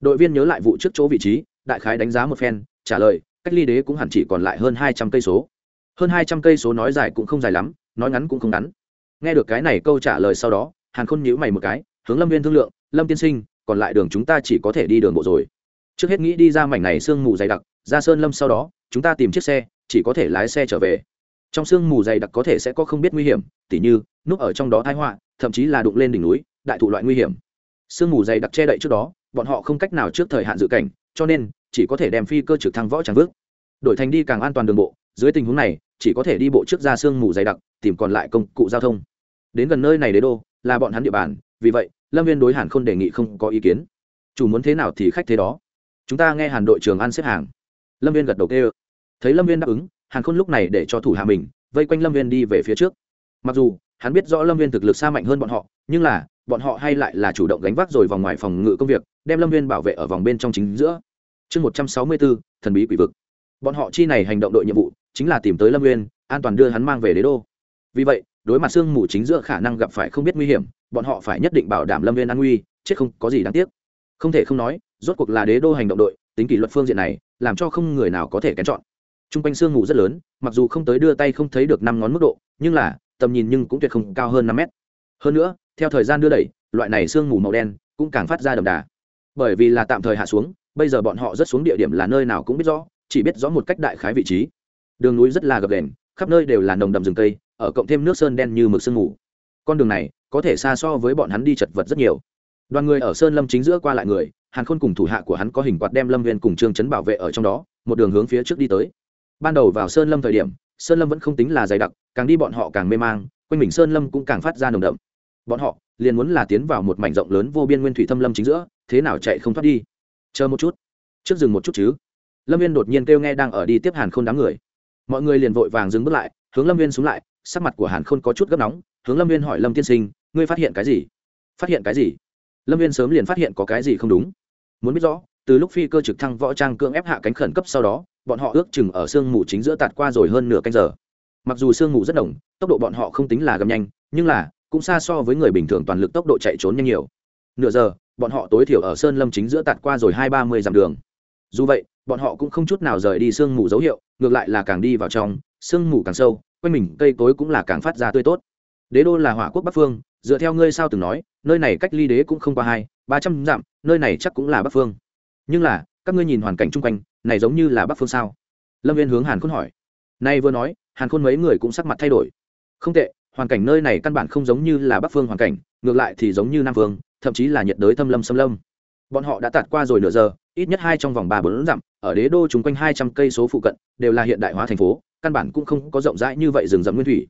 Đội viên nhớ lại vụ trước chỗ vị trí, đại khái đánh giá một phen, trả lời, cách ly đế cũng hẳn chỉ còn lại hơn hai trăm cây số. Hơn hai trăm cây số nói dài cũng không dài lắm, nói ngắn cũng không ngắn. Nghe được cái này câu trả lời sau đó, hàn khôn nhíu mày một cái, hướng lâm viên thương lượng, lâm tiên sinh, còn lại đường chúng ta chỉ có thể đi đường bộ rồi trước hết nghĩ đi ra mảnh này sương mù dày đặc, ra sơn lâm sau đó, chúng ta tìm chiếc xe, chỉ có thể lái xe trở về. Trong sương mù dày đặc có thể sẽ có không biết nguy hiểm, tỉ như, núp ở trong đó thái họa, thậm chí là đụng lên đỉnh núi, đại thụ loại nguy hiểm. Sương mù dày đặc che đậy trước đó, bọn họ không cách nào trước thời hạn dự cảnh, cho nên, chỉ có thể đem phi cơ trực thăng võ tràng vước. Đổi thành đi càng an toàn đường bộ, dưới tình huống này, chỉ có thể đi bộ trước ra sương mù dày đặc, tìm còn lại công cụ giao thông. Đến gần nơi này đế đô, là bọn hắn địa bàn, vì vậy, lâm viên đối hàn không đề nghị không có ý kiến. Chủ muốn thế nào thì khách thế đó chúng ta nghe hàn đội trường ăn xếp hàng. Lâm viên gật đầu kêu. Thấy lâm viên đáp ứng, hàn khôn lúc này để cho thủ hạ mình, vây quanh lâm viên đi về phía trước. Mặc dù, hắn biết rõ lâm viên thực lực xa mạnh hơn bọn họ, nhưng là, bọn họ hay lại là chủ động gánh vác rồi vòng ngoài phòng ngự công việc, đem lâm viên bảo vệ ở vòng bên trong chính giữa. Chương một trăm sáu mươi bốn, thần bí quỷ vực. Bọn họ chi này hành động đội nhiệm vụ, chính là tìm tới lâm viên, an toàn đưa hắn mang về đế đô. Vì vậy, đối mặt sương mù chính giữa khả năng gặp phải không biết nguy hiểm, bọn họ phải nhất định bảo đảm lâm viên an nguy, chết không có gì đáng tiếc. Không thể không nói rốt cuộc là đế đô hành động đội, tính kỷ luật phương diện này, làm cho không người nào có thể kén chọn. T r u n g quanh sương mù rất lớn, mặc dù không tới đưa tay không thấy được năm ngón mức độ, nhưng là, tầm nhìn nhưng cũng tuyệt không cao hơn năm mét. Hơn nữa, theo thời gian đưa đẩy, loại này sương mù màu đen cũng càng phát ra đậm đà. Bởi vì là tạm thời hạ xuống, bây giờ bọn họ rất xuống địa điểm là nơi nào cũng biết rõ, chỉ biết rõ một cách đại khái vị trí. Đường núi rất là gập đền khắp nơi đều là nồng đầm rừng cây, ở cộng thêm nước sơn đen như mực sương mù. Con đường này có thể xa so với bọn hắn đi chật vật rất nhiều. Đoàn người ở sơn lâm chính giữa qua lại người hàn khôn cùng thủ hạ của hắn có hình quạt đem lâm viên cùng trương chấn bảo vệ ở trong đó, một đường hướng phía trước đi tới. Ban đầu vào sơn lâm thời điểm, sơn lâm vẫn không tính là dày đặc, càng đi bọn họ càng mê mang, quanh mình sơn lâm cũng càng phát ra nồng đậm. Bọn họ liền muốn là tiến vào một mảnh rộng lớn vô biên nguyên thủy thâm lâm chính giữa, thế nào chạy không thoát đi? Chờ một chút. Trước dừng một chút chứ. Lâm viên đột nhiên kêu nghe đang ở đi tiếp hàn khôn đám người. Mọi người liền vội vàng dừng bước lại, hướng lâm viên xuống lại, sắc mặt của hàn khôn có chút gấp nóng, hướng lâm viên hỏi lâm tiên sinh, ngươi phát hiện cái gì? Phát hiện cái gì? Lâm viên sớm liền phát hiện có cái gì không đúng. Muốn biết rõ, từ lúc phi cơ trực thăng võ trang cưỡng ép hạ cánh khẩn cấp sau đó, bọn họ ước chừng ở sương mù chính giữa tạt qua rồi hơn nửa canh giờ. Mặc dù sương mù rất đồng tốc độ bọn họ không tính là gầm nhanh, nhưng là, cũng xa so với người bình thường toàn lực tốc độ chạy trốn nhanh nhiều. Nửa giờ, bọn họ tối thiểu ở sơn lâm chính giữa tạt qua rồi hai ba mươi dặm đường. Dù vậy, bọn họ cũng không chút nào rời đi sương mù dấu hiệu, ngược lại là càng đi vào trong, sương mù càng sâu, quanh mình cây cối cũng là càng phát ra tươi tốt đế đô là hỏa quốc bắc phương, dựa theo ngươi sao từng nói, nơi này cách ly đế cũng không qua hai, ba trăm dặm, nơi này chắc cũng là bắc phương. Nhưng là, các ngươi nhìn hoàn cảnh chung quanh, này giống như là bắc phương sao? Lâm viên hướng hàn khôn hỏi. Nay vừa nói, hàn khôn mấy người cũng sắc mặt thay đổi. Không tệ, hoàn cảnh nơi này căn bản không giống như là bắc phương hoàn cảnh, ngược lại thì giống như nam phương, thậm chí là nhiệt đới thâm lâm xâm lâm. Bọn họ đã tạt qua rồi nửa giờ, ít nhất hai trong vòng ba bốn dặm, ở đế đô chung quanh hai trăm cây số phụ cận, đều là hiện đại hóa thành phố, căn bản cũng không có rộng rãi như vậy rừng rậm nguyên thủy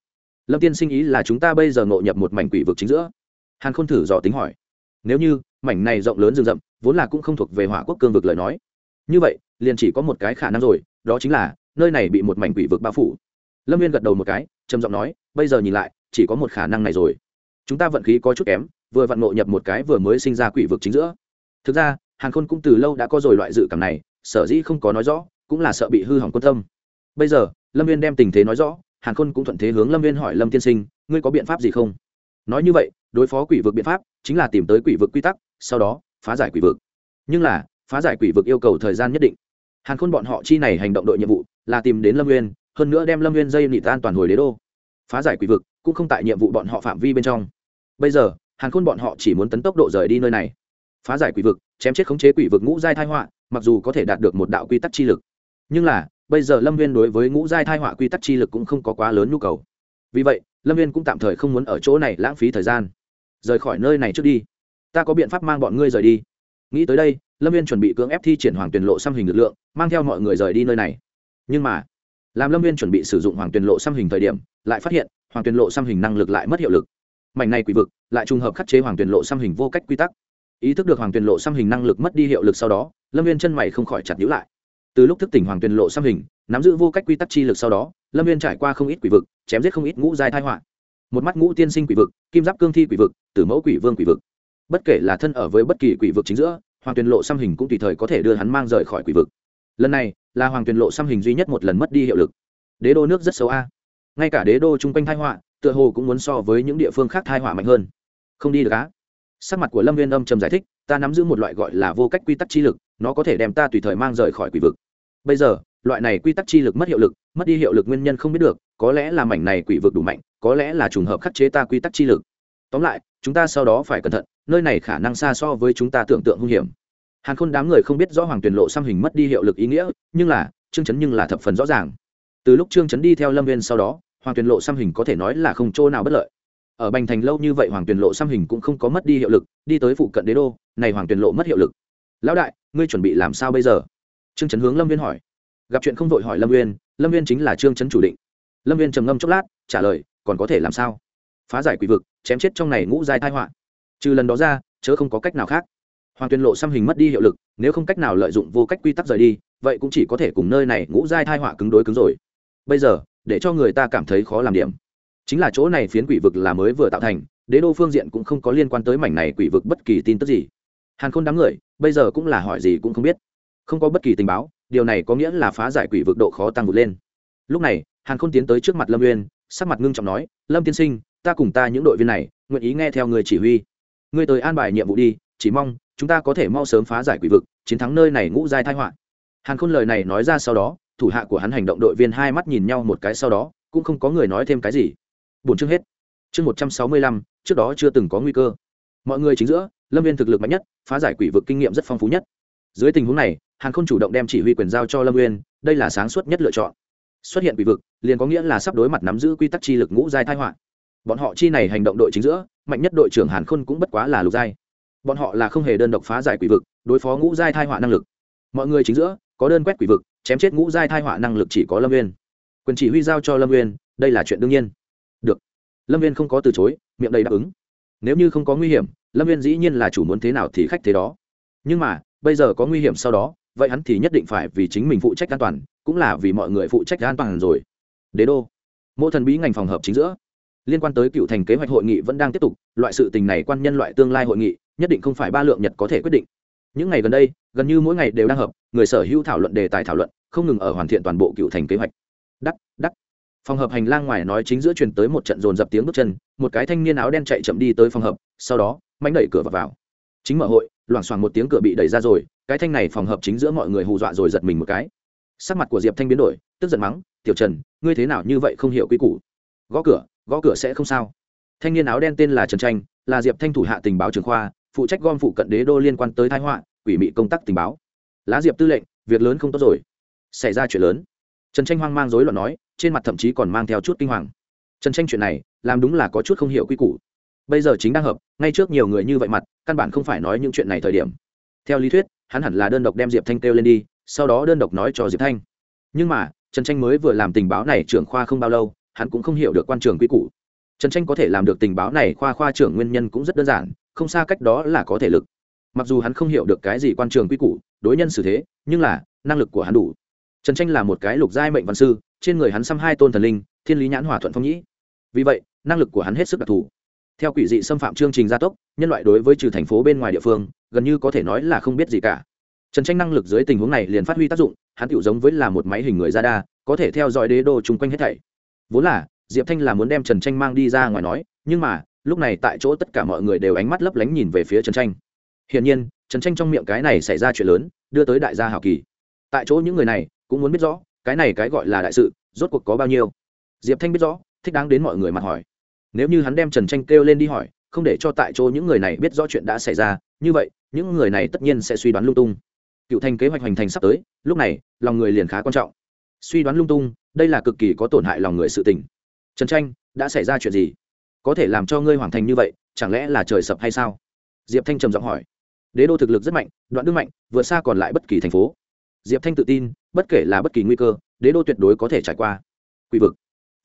lâm tiên sinh ý là chúng ta bây giờ ngộ nhập một mảnh quỷ vực chính giữa. Hàn khôn thử dò tính hỏi. Nếu như, mảnh này rộng lớn rừng rậm, vốn là cũng không thuộc về hỏa quốc cương vực lời nói. Như vậy, liền chỉ có một cái khả năng rồi, đó chính là, nơi này bị một mảnh quỷ vực bao phủ. Lâm viên gật đầu một cái, trầm giọng nói, bây giờ nhìn lại, chỉ có một khả năng này rồi. Chúng ta vận khí có chút kém, vừa vặn ngộ nhập một cái vừa mới sinh ra quỷ vực chính giữa. Thực ra, hàn khôn cũng từ lâu đã có rồi loại dự cảm này, sở dĩ không có nói rõ, cũng là sợ bị hư hỏng quân tâm. Bây giờ, lâm viên đem tình thế nói rõ hàn khôn cũng thuận thế hướng lâm viên hỏi, lâm tiên sinh, ngươi có biện pháp gì không? Nói như vậy, đối phó quỷ vực biện pháp chính là tìm tới quỷ vực quy tắc, sau đó, phá giải quỷ vực. Nhưng là, phá giải quỷ vực yêu cầu thời gian nhất định. Hàn khôn bọn họ chi này hành động đội nhiệm vụ là tìm đến lâm nguyên hơn nữa đem lâm nguyên dây nhị tan toàn hồi đế đô. Phá giải quỷ vực cũng không tại nhiệm vụ bọn họ phạm vi bên trong. Bây giờ, hàn khôn bọn họ chỉ muốn tấn tốc độ rời đi nơi này. Phá giải quỷ vực, chém chết khống chế quỷ vực ngũ giai thai họa, mặc dù có thể đạt được một đạo quy tắc chi lực. Nhưng là bây giờ lâm viên đối với ngũ giai thai họa quy tắc chi lực cũng không có quá lớn nhu cầu. Vì vậy, lâm viên cũng tạm thời không muốn ở chỗ này lãng phí thời gian. Rời khỏi nơi này trước đi. Ta có biện pháp mang bọn ngươi rời đi. Nghĩ tới đây, lâm viên chuẩn bị cưỡng ép thi triển hoàng tuyển lộ xăm hình lực lượng, mang theo mọi người rời đi nơi này. Nhưng mà, làm lâm viên chuẩn bị sử dụng hoàng tuyển lộ xăm hình thời điểm, lại phát hiện, hoàng tuyển lộ xăm hình năng lực lại mất hiệu lực. Mảnh này quỷ vực lại trùng hợp khắc chế hoàng tuyển lộ xăm hình vô cách quy tắc. Ý thức được hoàng tuyển lộ xăm hình năng lực mất đi hiệu lực sau đó, lâm viên chân mày không khỏi chặt nhữ lại từ lúc thức tỉnh hoàng Tuyền lộ xăm hình, nắm giữ vô cách quy tắc chi lực sau đó, lâm viên trải qua không ít quỷ vực, chém giết không ít ngũ giai thai họa. Một mắt ngũ tiên sinh quỷ vực, kim giáp cương thi quỷ vực, tử mẫu quỷ vương quỷ vực. Bất kể là thân ở với bất kỳ quỷ vực chính giữa, hoàng tuyền lộ xăm hình cũng tùy thời có thể đưa hắn mang rời khỏi quỷ vực. Lần này, là hoàng tuyền lộ xăm hình duy nhất một lần mất đi hiệu lực. Đế đô nước rất xấu a. Ngay cả đế đô chung quanh thai họa, tựa hồ cũng muốn so với những địa phương khác thai họa mạnh hơn. Không đi được á. Sắc mặt của lâm viên âm trầm giải thích, ta nắm giữ một loại gọi là vô cách quy tắc chi lực, nó có thể đem ta tùy thời mang rời khỏi quỷ vực bây giờ, loại này quy tắc chi lực mất hiệu lực, mất đi hiệu lực nguyên nhân không biết được, có lẽ là mảnh này quỷ vực đủ mạnh, có lẽ là trùng hợp khắc chế ta quy tắc chi lực. Tóm lại, chúng ta sau đó phải cẩn thận, nơi này khả năng xa so với chúng ta tưởng tượng hung hiểm. Hàn khôn đám người không biết rõ hoàng tuyển lộ xăm hình mất đi hiệu lực ý nghĩa, nhưng là, trương chấn nhưng là thập phần rõ ràng. Từ lúc trương chấn đi theo lâm viên sau đó, hoàng tuyển lộ xăm hình có thể nói là không chỗ nào bất lợi. Ở bành thành lâu như vậy hoàng tuyển lộ xăm hình cũng không có mất đi hiệu lực, đi tới phụ cận đế đô, này hoàng tuyển lộ mất hiệu lực. Lão đại, ngươi chuẩn bị làm sao bây giờ? Trương chấn hướng lâm viên hỏi. Gặp chuyện không vội hỏi lâm viên lâm viên chính là trương chấn chủ định. Lâm viên trầm ngâm chốc lát, trả lời, còn có thể làm sao? Phá giải quỷ vực, chém chết trong này ngũ giai thai họa. Trừ lần đó ra, chớ không có cách nào khác. Hoàng tuyên lộ xăm hình mất đi hiệu lực, nếu không cách nào lợi dụng vô cách quy tắc rời đi, vậy cũng chỉ có thể cùng nơi này ngũ giai thai họa cứng đối cứng rồi. Bây giờ, để cho người ta cảm thấy khó làm điểm. Chính là chỗ này phiến quỷ vực là mới vừa tạo thành, đế đô phương diện cũng không có liên quan tới mảnh này quỷ vực bất kỳ tin tức gì. Hàn khôn đám người, bây giờ cũng là hỏi gì cũng không biết không có bất kỳ tình báo, điều này có nghĩa là phá giải quỷ vực độ khó tăng vượt lên. Lúc này, hàn khôn tiến tới trước mặt lâm uyên, sắc mặt ngưng trọng nói, lâm tiên sinh, ta cùng ta những đội viên này, nguyện ý nghe theo người chỉ huy. Ngươi tới an bài nhiệm vụ đi, chỉ mong chúng ta có thể mau sớm phá giải quỷ vực, chiến thắng nơi này ngũ giai thái họa. Hàn khôn lời này nói ra sau đó, thủ hạ của hắn hành động đội viên hai mắt nhìn nhau một cái sau đó, cũng không có người nói thêm cái gì. Bốn chương hết. Chương một trăm sáu mươi lăm, trước đó chưa từng có nguy cơ. Mọi người chính giữa, lâm viên thực lực mạnh nhất, phá giải quỷ vực kinh nghiệm rất phong phú nhất. Dưới tình huống này hàn khôn chủ động đem chỉ huy quyền giao cho lâm Nguyên, đây là sáng suốt nhất lựa chọn. Xuất hiện quỷ vực liền có nghĩa là sắp đối mặt nắm giữ quy tắc chi lực ngũ giai thái họa. Bọn họ chi này hành động đội chính giữa mạnh nhất đội trưởng hàn khôn cũng bất quá là lục giai. Bọn họ là không hề đơn độc phá giải quỷ vực đối phó ngũ giai thai họa năng lực. Mọi người chính giữa có đơn quét quỷ vực chém chết ngũ giai thai họa năng lực chỉ có lâm Nguyên. quyền chỉ huy giao cho lâm Nguyên, đây là chuyện đương nhiên. Được. Lâm viên không có từ chối miệng đầy đáp ứng. Nếu như không có nguy hiểm lâm viên dĩ nhiên là chủ muốn thế nào thì khách thế đó. Nhưng mà bây giờ có nguy hiểm sau đó vậy hắn thì nhất định phải vì chính mình phụ trách an toàn cũng là vì mọi người phụ trách an toàn rồi. Đế đô mỗi thần bí ngành phòng hợp chính giữa. Liên quan tới cựu thành kế hoạch hội nghị vẫn đang tiếp tục loại sự tình này quan nhân loại tương lai hội nghị nhất định không phải ba lượng nhật có thể quyết định. Những ngày gần đây gần như mỗi ngày đều đang hợp người sở hữu thảo luận đề tài thảo luận không ngừng ở hoàn thiện toàn bộ cựu thành kế hoạch. Đắc đắc. Phòng hợp hành lang ngoài nói chính giữa truyền tới một trận dồn dập tiếng bước chân một cái thanh niên áo đen chạy chậm đi tới phòng hợp sau đó mánh đẩy cửa vào, vào. chính mở hội loảng xoảng một tiếng cửa bị đẩy ra rồi, cái thanh này phòng hợp chính giữa mọi người hù dọa rồi giật mình một cái. Sắc mặt của diệp thanh biến đổi, tức giận mắng, tiểu trần, ngươi thế nào như vậy không hiểu quy củ? Gõ cửa gõ cửa sẽ không sao. Thanh niên áo đen tên là trần tranh, là diệp thanh thủ hạ tình báo trường khoa, phụ trách gom phụ cận đế đô liên quan tới thái họa, quỷ mị công tác tình báo. Lá diệp tư lệnh, việc lớn không tốt rồi. Xảy ra chuyện lớn. Trần tranh hoang mang rối loạn nói, trên mặt thậm chí còn mang theo chút kinh hoàng. Trần tranh chuyện này, làm đúng là có chút không hiểu quy củ bây giờ chính đang hợp, ngay trước nhiều người như vậy mặt, căn bản không phải nói những chuyện này thời điểm. Theo lý thuyết, hắn hẳn là đơn độc đem diệp thanh kêu lên đi, sau đó đơn độc nói cho diệp thanh. Nhưng mà, trần tranh mới vừa làm tình báo này trưởng khoa không bao lâu, hắn cũng không hiểu được quan trường quy củ. Trần tranh có thể làm được tình báo này khoa khoa trưởng nguyên nhân cũng rất đơn giản, không xa cách đó là có thể lực. Mặc dù hắn không hiểu được cái gì quan trường quy củ, đối nhân xử thế, nhưng là, năng lực của hắn đủ. Trần tranh là một cái lục giai mệnh văn sư, trên người hắn xăm hai tôn thần linh, thiên lý nhãn hòa thuận phong nhĩ. Vì vậy, năng lực của hắn hết sức đặc thù theo quỷ dị xâm phạm chương trình gia tốc, nhân loại đối với trừ thành phố bên ngoài địa phương, gần như có thể nói là không biết gì cả. Trần tranh năng lực dưới tình huống này liền phát huy tác dụng, hắn tự giống với là một máy hình người ra đa có thể theo dõi đế đô chung quanh hết thảy. Vốn là, diệp thanh là muốn đem trần tranh mang đi ra ngoài nói, nhưng mà, lúc này tại chỗ tất cả mọi người đều ánh mắt lấp lánh nhìn về phía trần tranh. Hiển nhiên, trần tranh trong miệng cái này xảy ra chuyện lớn, đưa tới đại gia hào kỳ. Tại chỗ những người này cũng muốn biết rõ, cái này cái gọi là đại sự, rốt cuộc có bao nhiêu. Diệp thanh biết rõ, thích đáng đến mọi người mặt hỏi nếu như hắn đem trần tranh kêu lên đi hỏi, không để cho tại chỗ những người này biết rõ chuyện đã xảy ra, như vậy, những người này tất nhiên sẽ suy đoán lung tung. Cựu thành kế hoạch hoành thành sắp tới, lúc này, lòng người liền khá quan trọng. Suy đoán lung tung, đây là cực kỳ có tổn hại lòng người sự tình. Trần tranh, đã xảy ra chuyện gì? Có thể làm cho ngươi hoàn thành như vậy, chẳng lẽ là trời sập hay sao? Diệp thanh trầm giọng hỏi. Đế đô thực lực rất mạnh, đoạn đức mạnh, vượt xa còn lại bất kỳ thành phố. Diệp thanh tự tin, bất kể là bất kỳ nguy cơ, đế đô tuyệt đối có thể trải qua. Quỷ vực.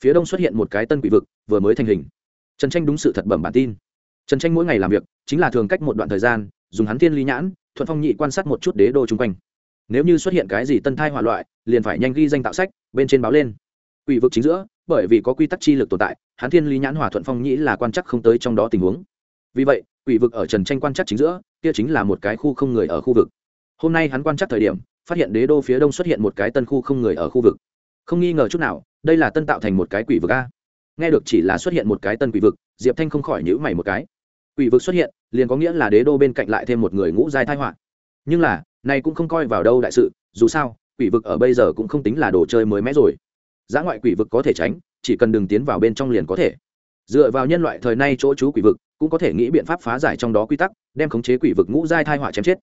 Phía đông xuất hiện một cái tân quỷ vực, vừa mới thành hình trần tranh đúng sự thật bẩm bản tin. Trần tranh mỗi ngày làm việc chính là thường cách một đoạn thời gian, dùng hắn thiên lý nhãn, thuận phong nhị quan sát một chút đế đô chung quanh. Nếu như xuất hiện cái gì tân thai hỏa loại, liền phải nhanh ghi danh tạo sách, bên trên báo lên. Quỷ vực chính giữa, bởi vì có quy tắc chi lực tồn tại, hắn thiên lý nhãn hỏa thuận phong nhĩ là quan chắc không tới trong đó tình huống. Vì vậy, quỷ vực ở trần tranh quan chắc chính giữa, kia chính là một cái khu không người ở khu vực. Hôm nay hắn quan chắc thời điểm, phát hiện đế đô phía đông xuất hiện một cái tân khu không người ở khu vực. Không nghi ngờ chút nào, đây là tân tạo thành một cái quỷ vực a nghe được chỉ là xuất hiện một cái tân quỷ vực, diệp thanh không khỏi nhữ mày một cái. Quỷ vực xuất hiện, liền có nghĩa là đế đô bên cạnh lại thêm một người ngũ giai thái họa. Nhưng là, này cũng không coi vào đâu đại sự, dù sao, quỷ vực ở bây giờ cũng không tính là đồ chơi mới mẽ rồi. Giá ngoại quỷ vực có thể tránh, chỉ cần đừng tiến vào bên trong liền có thể. Dựa vào nhân loại thời nay chỗ trú quỷ vực, cũng có thể nghĩ biện pháp phá giải trong đó quy tắc, đem khống chế quỷ vực ngũ giai thai họa chém chết.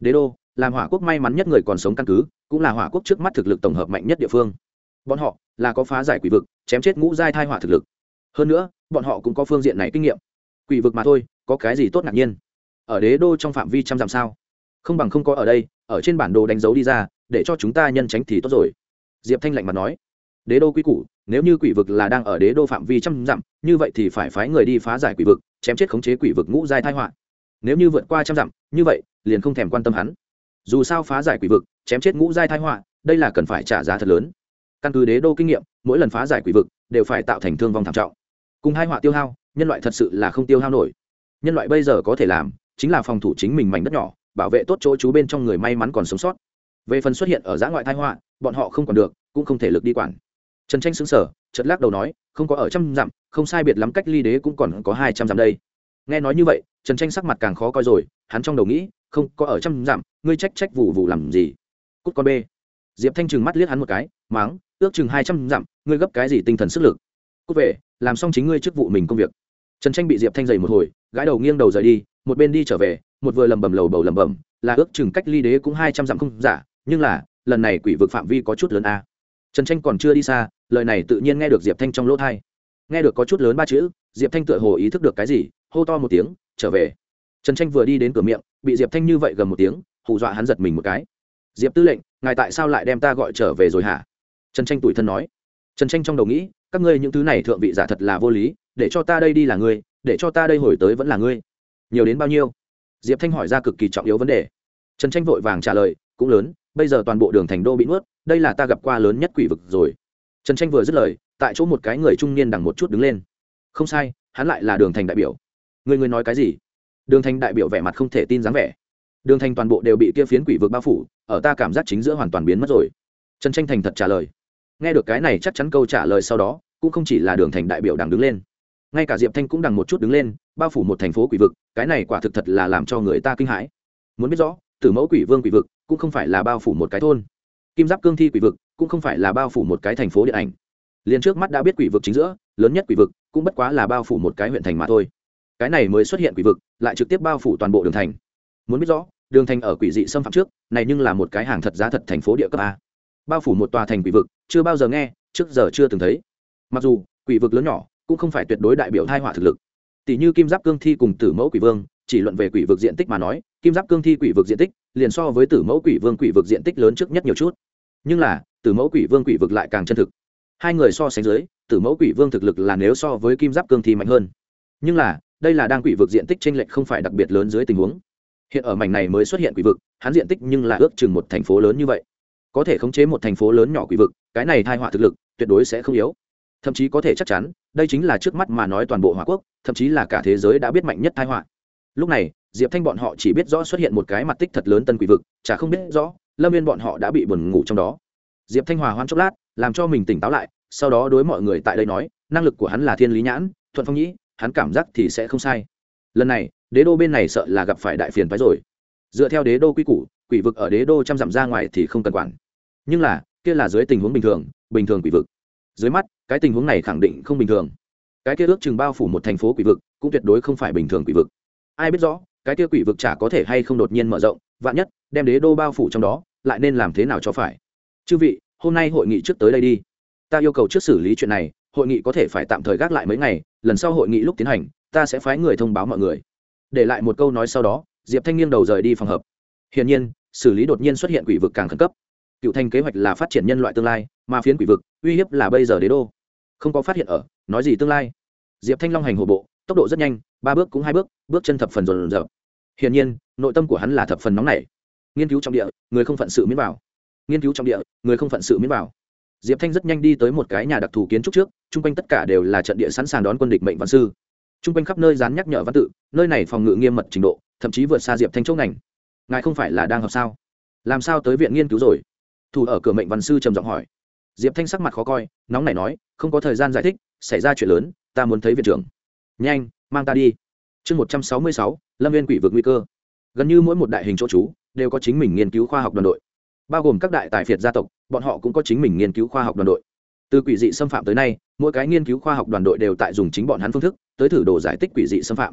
Đế đô, làm hỏa quốc may mắn nhất người còn sống căn cứ, cũng là hỏa quốc trước mắt thực lực tổng hợp mạnh nhất địa phương bọn họ là có phá giải quỷ vực, chém chết ngũ giai thai họa thực lực. Hơn nữa, bọn họ cũng có phương diện này kinh nghiệm. Quỷ vực mà thôi, có cái gì tốt ngạc nhiên? Ở đế đô trong phạm vi trăm dặm sao? Không bằng không có ở đây, ở trên bản đồ đánh dấu đi ra, để cho chúng ta nhân tránh thì tốt rồi. Diệp thanh lạnh mặt nói. Đế đô quy củ, nếu như quỷ vực là đang ở đế đô phạm vi trăm dặm, như vậy thì phải phái người đi phá giải quỷ vực, chém chết khống chế quỷ vực ngũ giai thai họa. Nếu như vượt qua trăm dặm, như vậy, liền không thèm quan tâm hắn. Dù sao phá giải quỷ vực, chém chết ngũ giai thai họa, đây là cần phải trả giá thật lớn căn cứ đế đô kinh nghiệm, mỗi lần phá giải quỷ vực đều phải tạo thành thương vong thảm trọng. Cùng hai họa tiêu hao, nhân loại thật sự là không tiêu hao nổi. Nhân loại bây giờ có thể làm chính là phòng thủ chính mình mảnh đất nhỏ, bảo vệ tốt chỗ chú bên trong người may mắn còn sống sót. Về phần xuất hiện ở giã ngoại thái họa, bọn họ không còn được, cũng không thể lực đi quản. Trần tranh xứng sở chật lắc đầu nói, không có ở trăm dặm, không sai biệt lắm cách ly đế cũng còn có hai trăm dặm đây. Nghe nói như vậy, trần tranh sắc mặt càng khó coi rồi, hắn trong đầu nghĩ, không có ở trăm dặm, ngươi trách trách vụ vụ làm gì? Cút con b diệp thanh trừng mắt liếc hắn một cái máng ước chừng hai trăm dặm, ngươi gấp cái gì tinh thần sức lực? Cút về, làm xong chính ngươi chức vụ mình công việc. Trần tranh bị diệp thanh dày một hồi gái đầu nghiêng đầu rời đi, một bên đi trở về, một vừa lầm bầm lầu bầu lầm bầm là ước chừng cách ly đế cũng hai trăm dặm không giả, nhưng là, lần này quỷ vực phạm vi có chút lớn a. Trần tranh còn chưa đi xa, lời này tự nhiên nghe được diệp thanh trong lỗ thai nghe được có chút lớn ba chữ, diệp thanh tựa hồ ý thức được cái gì, hô to một tiếng, trở về. Trần tranh vừa đi đến cửa miệng, bị diệp thanh như vậy gầm một tiếng, hù dọa hắn giật mình một cái. Diệp tư lệnh, ngài tại sao lại đem ta gọi trở về rồi hả? Trần tranh tủi thân nói, trần tranh trong đầu nghĩ, các ngươi những thứ này thượng vị giả thật là vô lý, để cho ta đây đi là ngươi, để cho ta đây hồi tới vẫn là ngươi. Nhiều đến bao nhiêu? Diệp thanh hỏi ra cực kỳ trọng yếu vấn đề. Trần tranh vội vàng trả lời, cũng lớn, bây giờ toàn bộ đường thành đô bị nuốt, đây là ta gặp qua lớn nhất quỷ vực rồi. Trần tranh vừa dứt lời, tại chỗ một cái người trung niên đằng một chút đứng lên. Không sai, hắn lại là đường thành đại biểu. Người người nói cái gì? Đường thành đại biểu vẻ mặt không thể tin dáng vẻ. Đường thành toàn bộ đều bị kia phiến quỷ vực bao phủ, ở ta cảm giác chính giữa hoàn toàn biến mất rồi. Trần tranh thành thật trả lời nghe được cái này chắc chắn câu trả lời sau đó, cũng không chỉ là đường thành đại biểu đằng đứng lên. Ngay cả diệp thanh cũng đằng một chút đứng lên, bao phủ một thành phố quỷ vực, cái này quả thực thật là làm cho người ta kinh hãi. Muốn biết rõ, tử mẫu quỷ vương quỷ vực cũng không phải là bao phủ một cái thôn. Kim giáp cương thi quỷ vực cũng không phải là bao phủ một cái thành phố điện ảnh. Liền trước mắt đã biết quỷ vực chính giữa, lớn nhất quỷ vực cũng bất quá là bao phủ một cái huyện thành mà thôi. Cái này mới xuất hiện quỷ vực, lại trực tiếp bao phủ toàn bộ đường thành. Muốn biết rõ, đường thành ở quỷ dị xâm phạm trước, này nhưng là một cái hàng thật giá thật thành phố địa cấp a bao phủ một tòa thành quỷ vực, chưa bao giờ nghe, trước giờ chưa từng thấy. Mặc dù, quỷ vực lớn nhỏ cũng không phải tuyệt đối đại biểu thai họa thực lực. Tỷ như kim giáp cương thi cùng tử mẫu quỷ vương, chỉ luận về quỷ vực diện tích mà nói, kim giáp cương thi quỷ vực diện tích liền so với tử mẫu quỷ vương quỷ vực diện tích lớn trước nhất nhiều chút. Nhưng là, tử mẫu quỷ vương quỷ vực lại càng chân thực. Hai người so sánh dưới, tử mẫu quỷ vương thực lực là nếu so với kim giáp cương thi mạnh hơn. Nhưng là, đây là đang quỷ vực diện tích t r ê n lệch không phải đặc biệt lớn dưới tình huống. Hiện ở mảnh này mới xuất hiện quỷ vực, hắn diện tích nhưng là ước chừng một thành phố lớn như vậy có thể khống chế một thành phố lớn nhỏ quỷ vực, cái này thai họa thực lực, tuyệt đối sẽ không yếu. Thậm chí có thể chắc chắn, đây chính là trước mắt mà nói toàn bộ hòa quốc, thậm chí là cả thế giới đã biết mạnh nhất thai họa. Lúc này, diệp thanh bọn họ chỉ biết rõ xuất hiện một cái mặt tích thật lớn tân quỷ vực, chả không biết rõ, lâm viên bọn họ đã bị buồn ngủ trong đó. Diệp thanh hòa hoan chốc lát, làm cho mình tỉnh táo lại, sau đó đối mọi người tại đây nói, năng lực của hắn là thiên lý nhãn, thuận phong nhĩ, hắn cảm giác thì sẽ không sai. Lần này, đế đô bên này sợ là gặp phải đại phiền phái rồi. Dựa theo đế đô quy củ, quỷ vực ở đế đô trăm dặm ra ngoài thì không cần quản nhưng là, kia là dưới tình huống bình thường bình thường quỷ vực. Dưới mắt, cái tình huống này khẳng định không bình thường. Cái kia ước chừng bao phủ một thành phố quỷ vực, cũng tuyệt đối không phải bình thường quỷ vực. Ai biết rõ, cái kia quỷ vực chả có thể hay không đột nhiên mở rộng, vạn nhất, đem đế đô bao phủ trong đó, lại nên làm thế nào cho phải? Chư vị, hôm nay hội nghị trước tới đây đi. Ta yêu cầu trước xử lý chuyện này, hội nghị có thể phải tạm thời gác lại mấy ngày, lần sau hội nghị lúc tiến hành, ta sẽ phái người thông báo mọi người. Để lại một câu nói sau đó, diệp thanh nghiêng đầu rời đi phòng hợp hiển nhiên, xử lý đột nhiên xuất hiện quỷ vực càng khẩn cấp cựu thành kế hoạch là phát triển nhân loại tương lai mà phiến quỷ vực uy hiếp là bây giờ đế đô. Không có phát hiện ở nói gì tương lai. Diệp thanh long hành hồ bộ tốc độ rất nhanh ba bước cũng hai bước bước chân thập phần rồn rợp hiển nhiên nội tâm của hắn là thập phần nóng nảy. Nghiên cứu trong địa người không phận sự miễn bảo, nghiên cứu trong địa người không phận sự miễn bảo. diệp thanh rất nhanh đi tới một cái nhà đặc thù kiến trúc trước chung quanh tất cả đều là trận địa sẵn sàng đón quân địch mệnh văn sư. Chung quanh khắp nơi dán nhắc nhở văn tự nơi này phòng ngự nghiêm mật trình độ thậm chí vượt xa diệp thanh chỗ ngành. Ngài không phải là đang học sao? Làm sao tới viện nghiên cứu rồi? Thủ ở cửa mệnh văn sư trầm giọng hỏi. Diệp thanh sắc mặt khó coi, nóng này nói, không có thời gian giải thích, xảy ra chuyện lớn, ta muốn thấy viện trưởng. Nhanh, mang ta đi. Chương một trăm sáu mươi sáu, lâm viên quỷ vượt nguy cơ. Gần như mỗi một đại hình chỗ trú, đều có chính mình nghiên cứu khoa học đoàn đội. Bao gồm các đại tài phiệt gia tộc, bọn họ cũng có chính mình nghiên cứu khoa học đoàn đội. Từ quỷ dị xâm phạm tới nay, mỗi cái nghiên cứu khoa học đoàn đội đều tại dùng chính bọn hắn phương thức, tới thử đồ giải tích quỷ dị xâm phạm.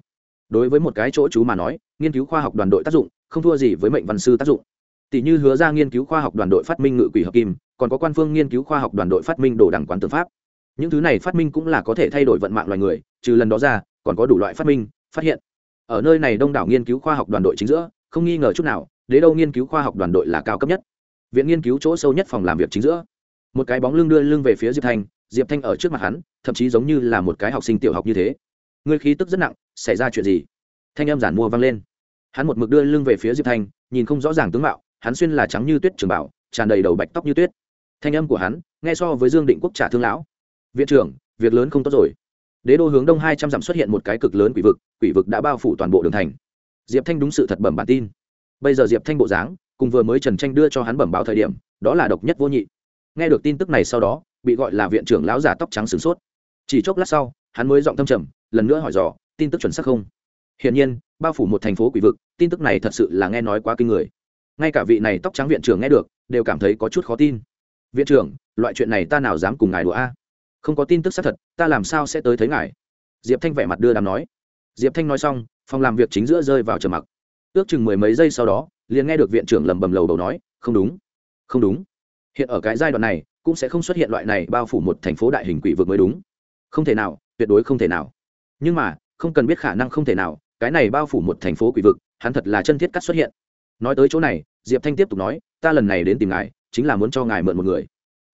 Đối với một cái chỗ chú mà nói, nghiên cứu khoa học đoàn đội tác dụng, không thua gì với mệnh văn sư tác dụng tỷ như hứa ra nghiên cứu khoa học đoàn đội phát minh ngự quỷ hợp kim, còn có quan phương nghiên cứu khoa học đoàn đội phát minh đồ đẳng quán tư pháp. Những thứ này phát minh cũng là có thể thay đổi vận mạng loài người, trừ lần đó ra, còn có đủ loại phát minh, phát hiện. Ở nơi này đông đảo nghiên cứu khoa học đoàn đội chính giữa, không nghi ngờ chút nào, đế đâu nghiên cứu khoa học đoàn đội là cao cấp nhất. Viện nghiên cứu chỗ sâu nhất phòng làm việc chính giữa. Một cái bóng lưng đưa lưng về phía diệp thanh diệp thanh ở trước mặt hắn, thậm chí giống như là một cái học sinh tiểu học như thế. Ngươi khí tức rất nặng, xảy ra chuyện gì? Thanh em giản mua vang lên. Hắn một mực đưa lưng về phía diệp thanh, nhìn không rõ ràng tướng mạo hắn xuyên là trắng như tuyết trường bảo, tràn đầy đầu bạch tóc như tuyết. Thanh âm của hắn, nghe so với dương định quốc trả thương lão. Viện trưởng, việc lớn không tốt rồi. Đế đô hướng đông hai trăm dặm xuất hiện một cái cực lớn quỷ vực quỷ vực đã bao phủ toàn bộ đường thành. Diệp thanh đúng sự thật bẩm bản tin. Bây giờ diệp thanh bộ dáng, cùng vừa mới trần tranh đưa cho hắn bẩm báo thời điểm, đó là độc nhất vô nhị. Nghe được tin tức này sau đó, bị gọi là viện trưởng lão già tóc trắng sửng sốt. Chỉ chốc lát sau, hắn mới giọng thâm trầm, lần nữa hỏi dò, tin tức chuẩn xác không? Hiển nhiên, bao phủ một thành phố quỷ vực, tin tức này thật sự là nghe nói quá kinh người ngay cả vị này tóc trắng viện trưởng nghe được, đều cảm thấy có chút khó tin. Viện trưởng, loại chuyện này ta nào dám cùng ngài đùa a? Không có tin tức xác thật, ta làm sao sẽ tới thấy ngài? Diệp thanh vẻ mặt đưa đàm nói. Diệp thanh nói xong, phòng làm việc chính giữa rơi vào trầm mặc. Ước chừng mười mấy giây sau đó, liền nghe được viện trưởng lầm bầm lầu đầu nói, không đúng không đúng. Hiện ở cái giai đoạn này, cũng sẽ không xuất hiện loại này bao phủ một thành phố đại hình quỷ vực mới đúng. Không thể nào, tuyệt đối không thể nào. Nhưng mà, không cần biết khả năng không thể nào, cái này bao phủ một thành phố quỷ vực, hắn thật là chân thiết cắt xuất hiện nói tới chỗ này, diệp thanh tiếp tục nói, ta lần này đến tìm ngài, chính là muốn cho ngài mượn một người.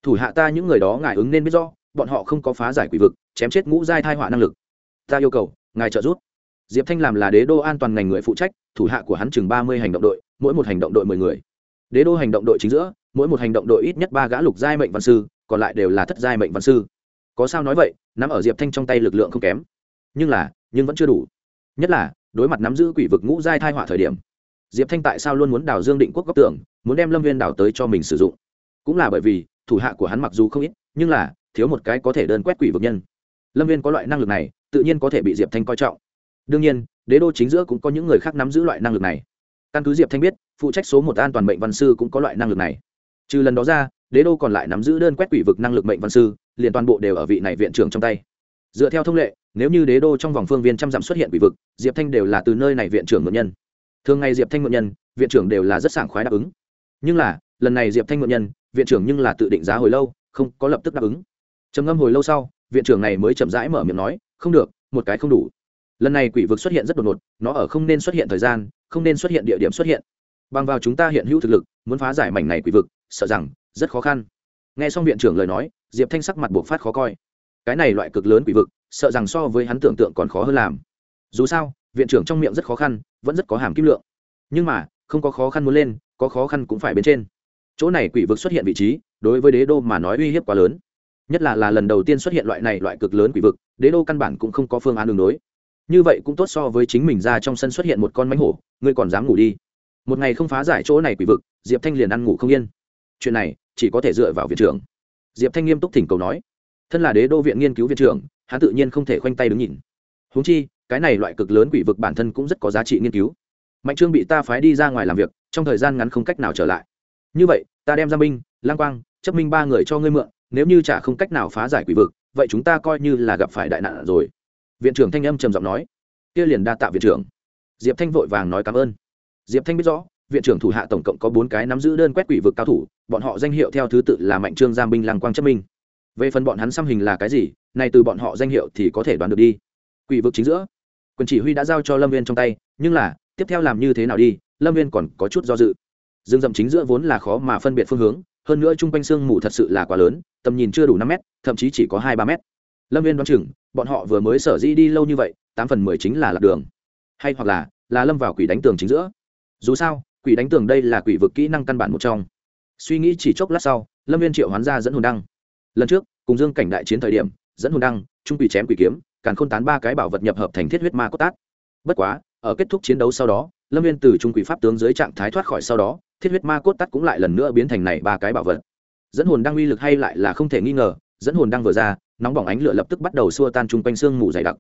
Thủ hạ ta những người đó ngài ứng nên biết rõ, bọn họ không có phá giải quỷ vực, chém chết ngũ giai thai họa năng lực. Ta yêu cầu, ngài trợ giúp. Diệp thanh làm là đế đô an toàn ngành người phụ trách, thủ hạ của hắn chừng ba mươi hành động đội, mỗi một hành động đội mười người. Đế đô hành động đội chính giữa, mỗi một hành động đội ít nhất ba gã lục giai mệnh văn sư, còn lại đều là thất giai mệnh văn sư. Có sao nói vậy, nắm ở diệp thanh trong tay lực lượng không kém. Nhưng là, nhưng vẫn chưa đủ. Nhất là, đối mặt nắm giữ quỷ vực ngũ giai thai họa thời điểm diệp thanh tại sao luôn muốn đào dương định quốc góc tưởng muốn đem lâm viên đào tới cho mình sử dụng? Cũng là bởi vì, thủ hạ của hắn mặc dù không ít, nhưng là, thiếu một cái có thể đơn quét quỷ vực nhân. Lâm viên có loại năng lực này, tự nhiên có thể bị diệp thanh coi trọng. Đương nhiên, đế đô chính giữa cũng có những người khác nắm giữ loại năng lực này. Căn cứ diệp thanh biết, phụ trách số một an toàn mệnh văn sư cũng có loại năng lực này. Trừ lần đó ra, đế đô còn lại nắm giữ đơn quét quỷ vực năng lực mệnh văn sư, liền toàn bộ đều ở vị này viện trưởng trong tay. Dựa theo thông lệ, nếu như đế đô trong vòng phương viên trăm dặm xuất hiện quỷ vực, diệp thanh đều là từ nơi này viện trưởng mượn nhân thường ngày diệp thanh mượn nhân, viện trưởng đều là rất sảng khoái đáp ứng. Nhưng là, lần này diệp thanh mượn nhân, viện trưởng nhưng là tự định giá hồi lâu, không có lập tức đáp ứng. Trầm ngâm hồi lâu sau, viện trưởng này mới chậm rãi mở miệng nói, không được, một cái không đủ. Lần này quỷ vực xuất hiện rất đột ngột, nó ở không nên xuất hiện thời gian, không nên xuất hiện địa điểm xuất hiện. Bằng vào chúng ta hiện hữu thực lực, muốn phá giải mảnh này quỷ vực, sợ rằng rất khó khăn. Nghe xong viện trưởng lời nói, diệp thanh sắc mặt buộc phát khó coi. Cái này loại cực lớn quỷ vực, sợ rằng so với hắn tưởng tượng còn khó hơn làm. Dù sao viện trưởng trong miệng rất khó khăn, vẫn rất có hàm kim lượng. Nhưng mà, không có khó khăn muốn lên, có khó khăn cũng phải bên trên. Chỗ này quỷ vực xuất hiện vị trí, đối với đế đô mà nói uy hiếp quá lớn. Nhất là là lần đầu tiên xuất hiện loại này loại cực lớn quỷ vực, đế đô căn bản cũng không có phương án đường đối. Như vậy cũng tốt so với chính mình ra trong sân xuất hiện một con mánh hổ, ngươi còn dám ngủ đi. Một ngày không phá giải chỗ này quỷ vực, diệp thanh liền ăn ngủ không yên. Chuyện này, chỉ có thể dựa vào viện trưởng. Diệp thanh nghiêm túc thỉnh cầu nói. Thân là đế đô viện nghiên cứu viện trưởng, hắn tự nhiên không thể khoanh tay đứng nhìn. Húng chi cái này loại cực lớn quỷ vực bản thân cũng rất có giá trị nghiên cứu. Mạnh trương bị ta phái đi ra ngoài làm việc, trong thời gian ngắn không cách nào trở lại. Như vậy, ta đem ra minh lang quang, chấp minh ba người cho ngươi mượn, nếu như chả không cách nào phá giải quỷ vực, vậy chúng ta coi như là gặp phải đại nạn rồi. Viện trưởng thanh âm trầm giọng nói. Kia liền đa tạ viện trưởng. Diệp thanh vội vàng nói cảm ơn. Diệp thanh biết rõ, viện trưởng thủ hạ tổng cộng có bốn cái nắm giữ đơn quét quỷ vực cao thủ, bọn họ danh hiệu theo thứ tự là mạnh trương giam binh lang quang chấp minh. Về phần bọn hắn xăm hình là cái gì này từ bọn họ danh hiệu thì có thể đoán được đi. Quỷ vực chính giữa quyền chỉ huy đã giao cho lâm viên trong tay, nhưng là, tiếp theo làm như thế nào đi, lâm viên còn có chút do dự. Dương dậm chính giữa vốn là khó mà phân biệt phương hướng, hơn nữa chung quanh sương mù thật sự là quá lớn, tầm nhìn chưa đủ năm mét, thậm chí chỉ có hai ba mét. Lâm viên đoán chừng, bọn họ vừa mới sở di đi lâu như vậy, tám phần mười chính là lạc đường. Hay hoặc là là lâm vào quỷ đánh tường chính giữa. Dù sao, quỷ đánh tường đây là quỷ vực kỹ năng căn bản một trong. Suy nghĩ chỉ chốc lát sau, lâm viên triệu hoán ra dẫn hồn đăng. Lần trước, cùng dương cảnh đại chiến thời điểm, dẫn hồn đăng, trung quỷ chém quỷ kiếm càn khôn tán ba cái bảo vật nhập hợp thành thiết huyết ma cốt tát. Bất quá, ở kết thúc chiến đấu sau đó, lâm viên từ trung quỷ pháp tướng dưới trạng thái thoát khỏi sau đó, thiết huyết ma cốt tát cũng lại lần nữa biến thành này ba cái bảo vật. Dẫn hồn đăng uy lực hay lại là không thể nghi ngờ, dẫn hồn đăng vừa ra, nóng bỏng ánh lửa lập tức bắt đầu xua tan chung quanh xương mù dày đặc.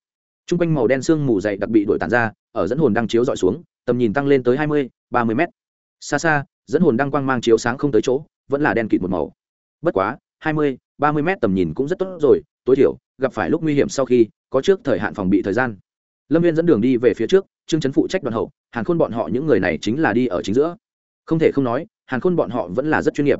Chung quanh màu đen xương mù dày đặc bị đổi tàn ra, ở dẫn hồn đăng chiếu dọi xuống, tầm nhìn tăng lên tới hai mươi, ba mươi mét. Xa xa, dẫn hồn đăng quang mang chiếu sáng không tới chỗ, vẫn là đen kịt một màu. Bất quá, hai mươi, ba mươi mét tầm nhìn cũng rất tốt rồi, tối thiểu gặp phải lúc nguy hiểm sau khi, có trước thời hạn phòng bị thời gian. Lâm viên dẫn đường đi về phía trước, trương chấn phụ trách đoàn hậu, hàn khôn bọn họ những người này chính là đi ở chính giữa. Không thể không nói, hàn khôn bọn họ vẫn là rất chuyên nghiệp.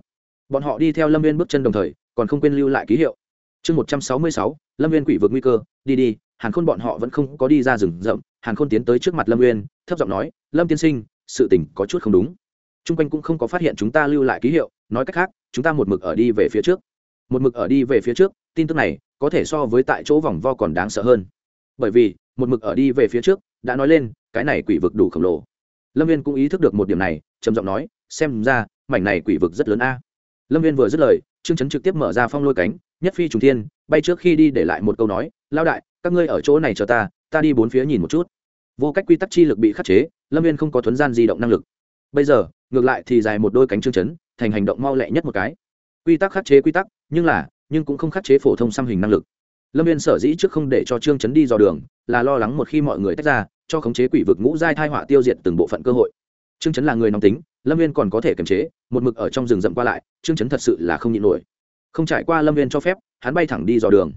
Bọn họ đi theo lâm viên bước chân đồng thời, còn không quên lưu lại ký hiệu. Chương một trăm sáu mươi sáu, lâm viên quỷ vượt nguy cơ, đi đi, hàn khôn bọn họ vẫn không có đi ra rừng rậm, hàn khôn tiến tới trước mặt lâm uyên thấp giọng nói, lâm tiên sinh, sự tình có chút không đúng. T r u n g quanh cũng không có phát hiện chúng ta lưu lại ký hiệu, nói cách khác, chúng ta một mực ở đi về phía trước. Một mực ở đi về phía trước tin tức này có thể so với tại chỗ vòng vo còn đáng sợ hơn. Bởi vì, một mực ở đi về phía trước, đã nói lên, cái này quỷ vực đủ khổng lồ. Lâm viên cũng ý thức được một điểm này, trầm giọng nói, xem ra, mảnh này quỷ vực rất lớn a. Lâm viên vừa dứt lời chương chấn trực tiếp mở ra phong lôi cánh, nhất phi trùng thiên, bay trước khi đi để lại một câu nói lao đại, các ngươi ở chỗ này chờ ta ta đi bốn phía nhìn một chút. Vô cách quy tắc chi lực bị khắc chế, lâm viên không có thuấn gian di động năng lực. Bây giờ, ngược lại thì dài một đôi cánh chương chấn, thành hành động mau lẹ nhất một cái. Quy tắc khắc chế quy tắc, nhưng là nhưng cũng không khắc chế phổ thông xăm hình năng lực. Lâm viên sở dĩ trước không để cho trương chấn đi dò đường, là lo lắng một khi mọi người tách ra, cho khống chế quỷ vực ngũ giai thai họa tiêu diệt từng bộ phận cơ hội. Trương chấn là người nóng tính, lâm viên còn có thể kiềm chế, một mực ở trong rừng rậm qua lại, trương chấn thật sự là không nhịn nổi. Không trải qua lâm viên cho phép, hắn bay thẳng đi dò đường.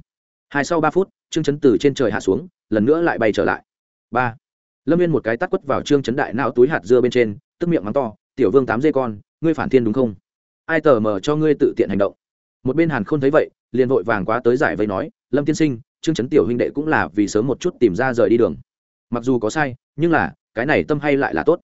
Hai sau ba phút, trương chấn từ trên trời hạ xuống, lần nữa lại bay trở lại. Ba. Lâm viên một cái tắt quất vào trương chấn đại não túi hạt dưa bên trên, tức miệng mắng to, tiểu vương tám dê con, ngươi phản thiên đúng không? Ai tờ mờ cho ngươi tự tiện hành động? Một bên hàn khôn thấy vậy, liền vội vàng quá tới giải vây nói, lâm tiên sinh, trương chấn tiểu huynh đệ cũng là vì sớm một chút tìm ra rời đi đường. Mặc dù có sai, nhưng là, cái này tâm hay lại là tốt.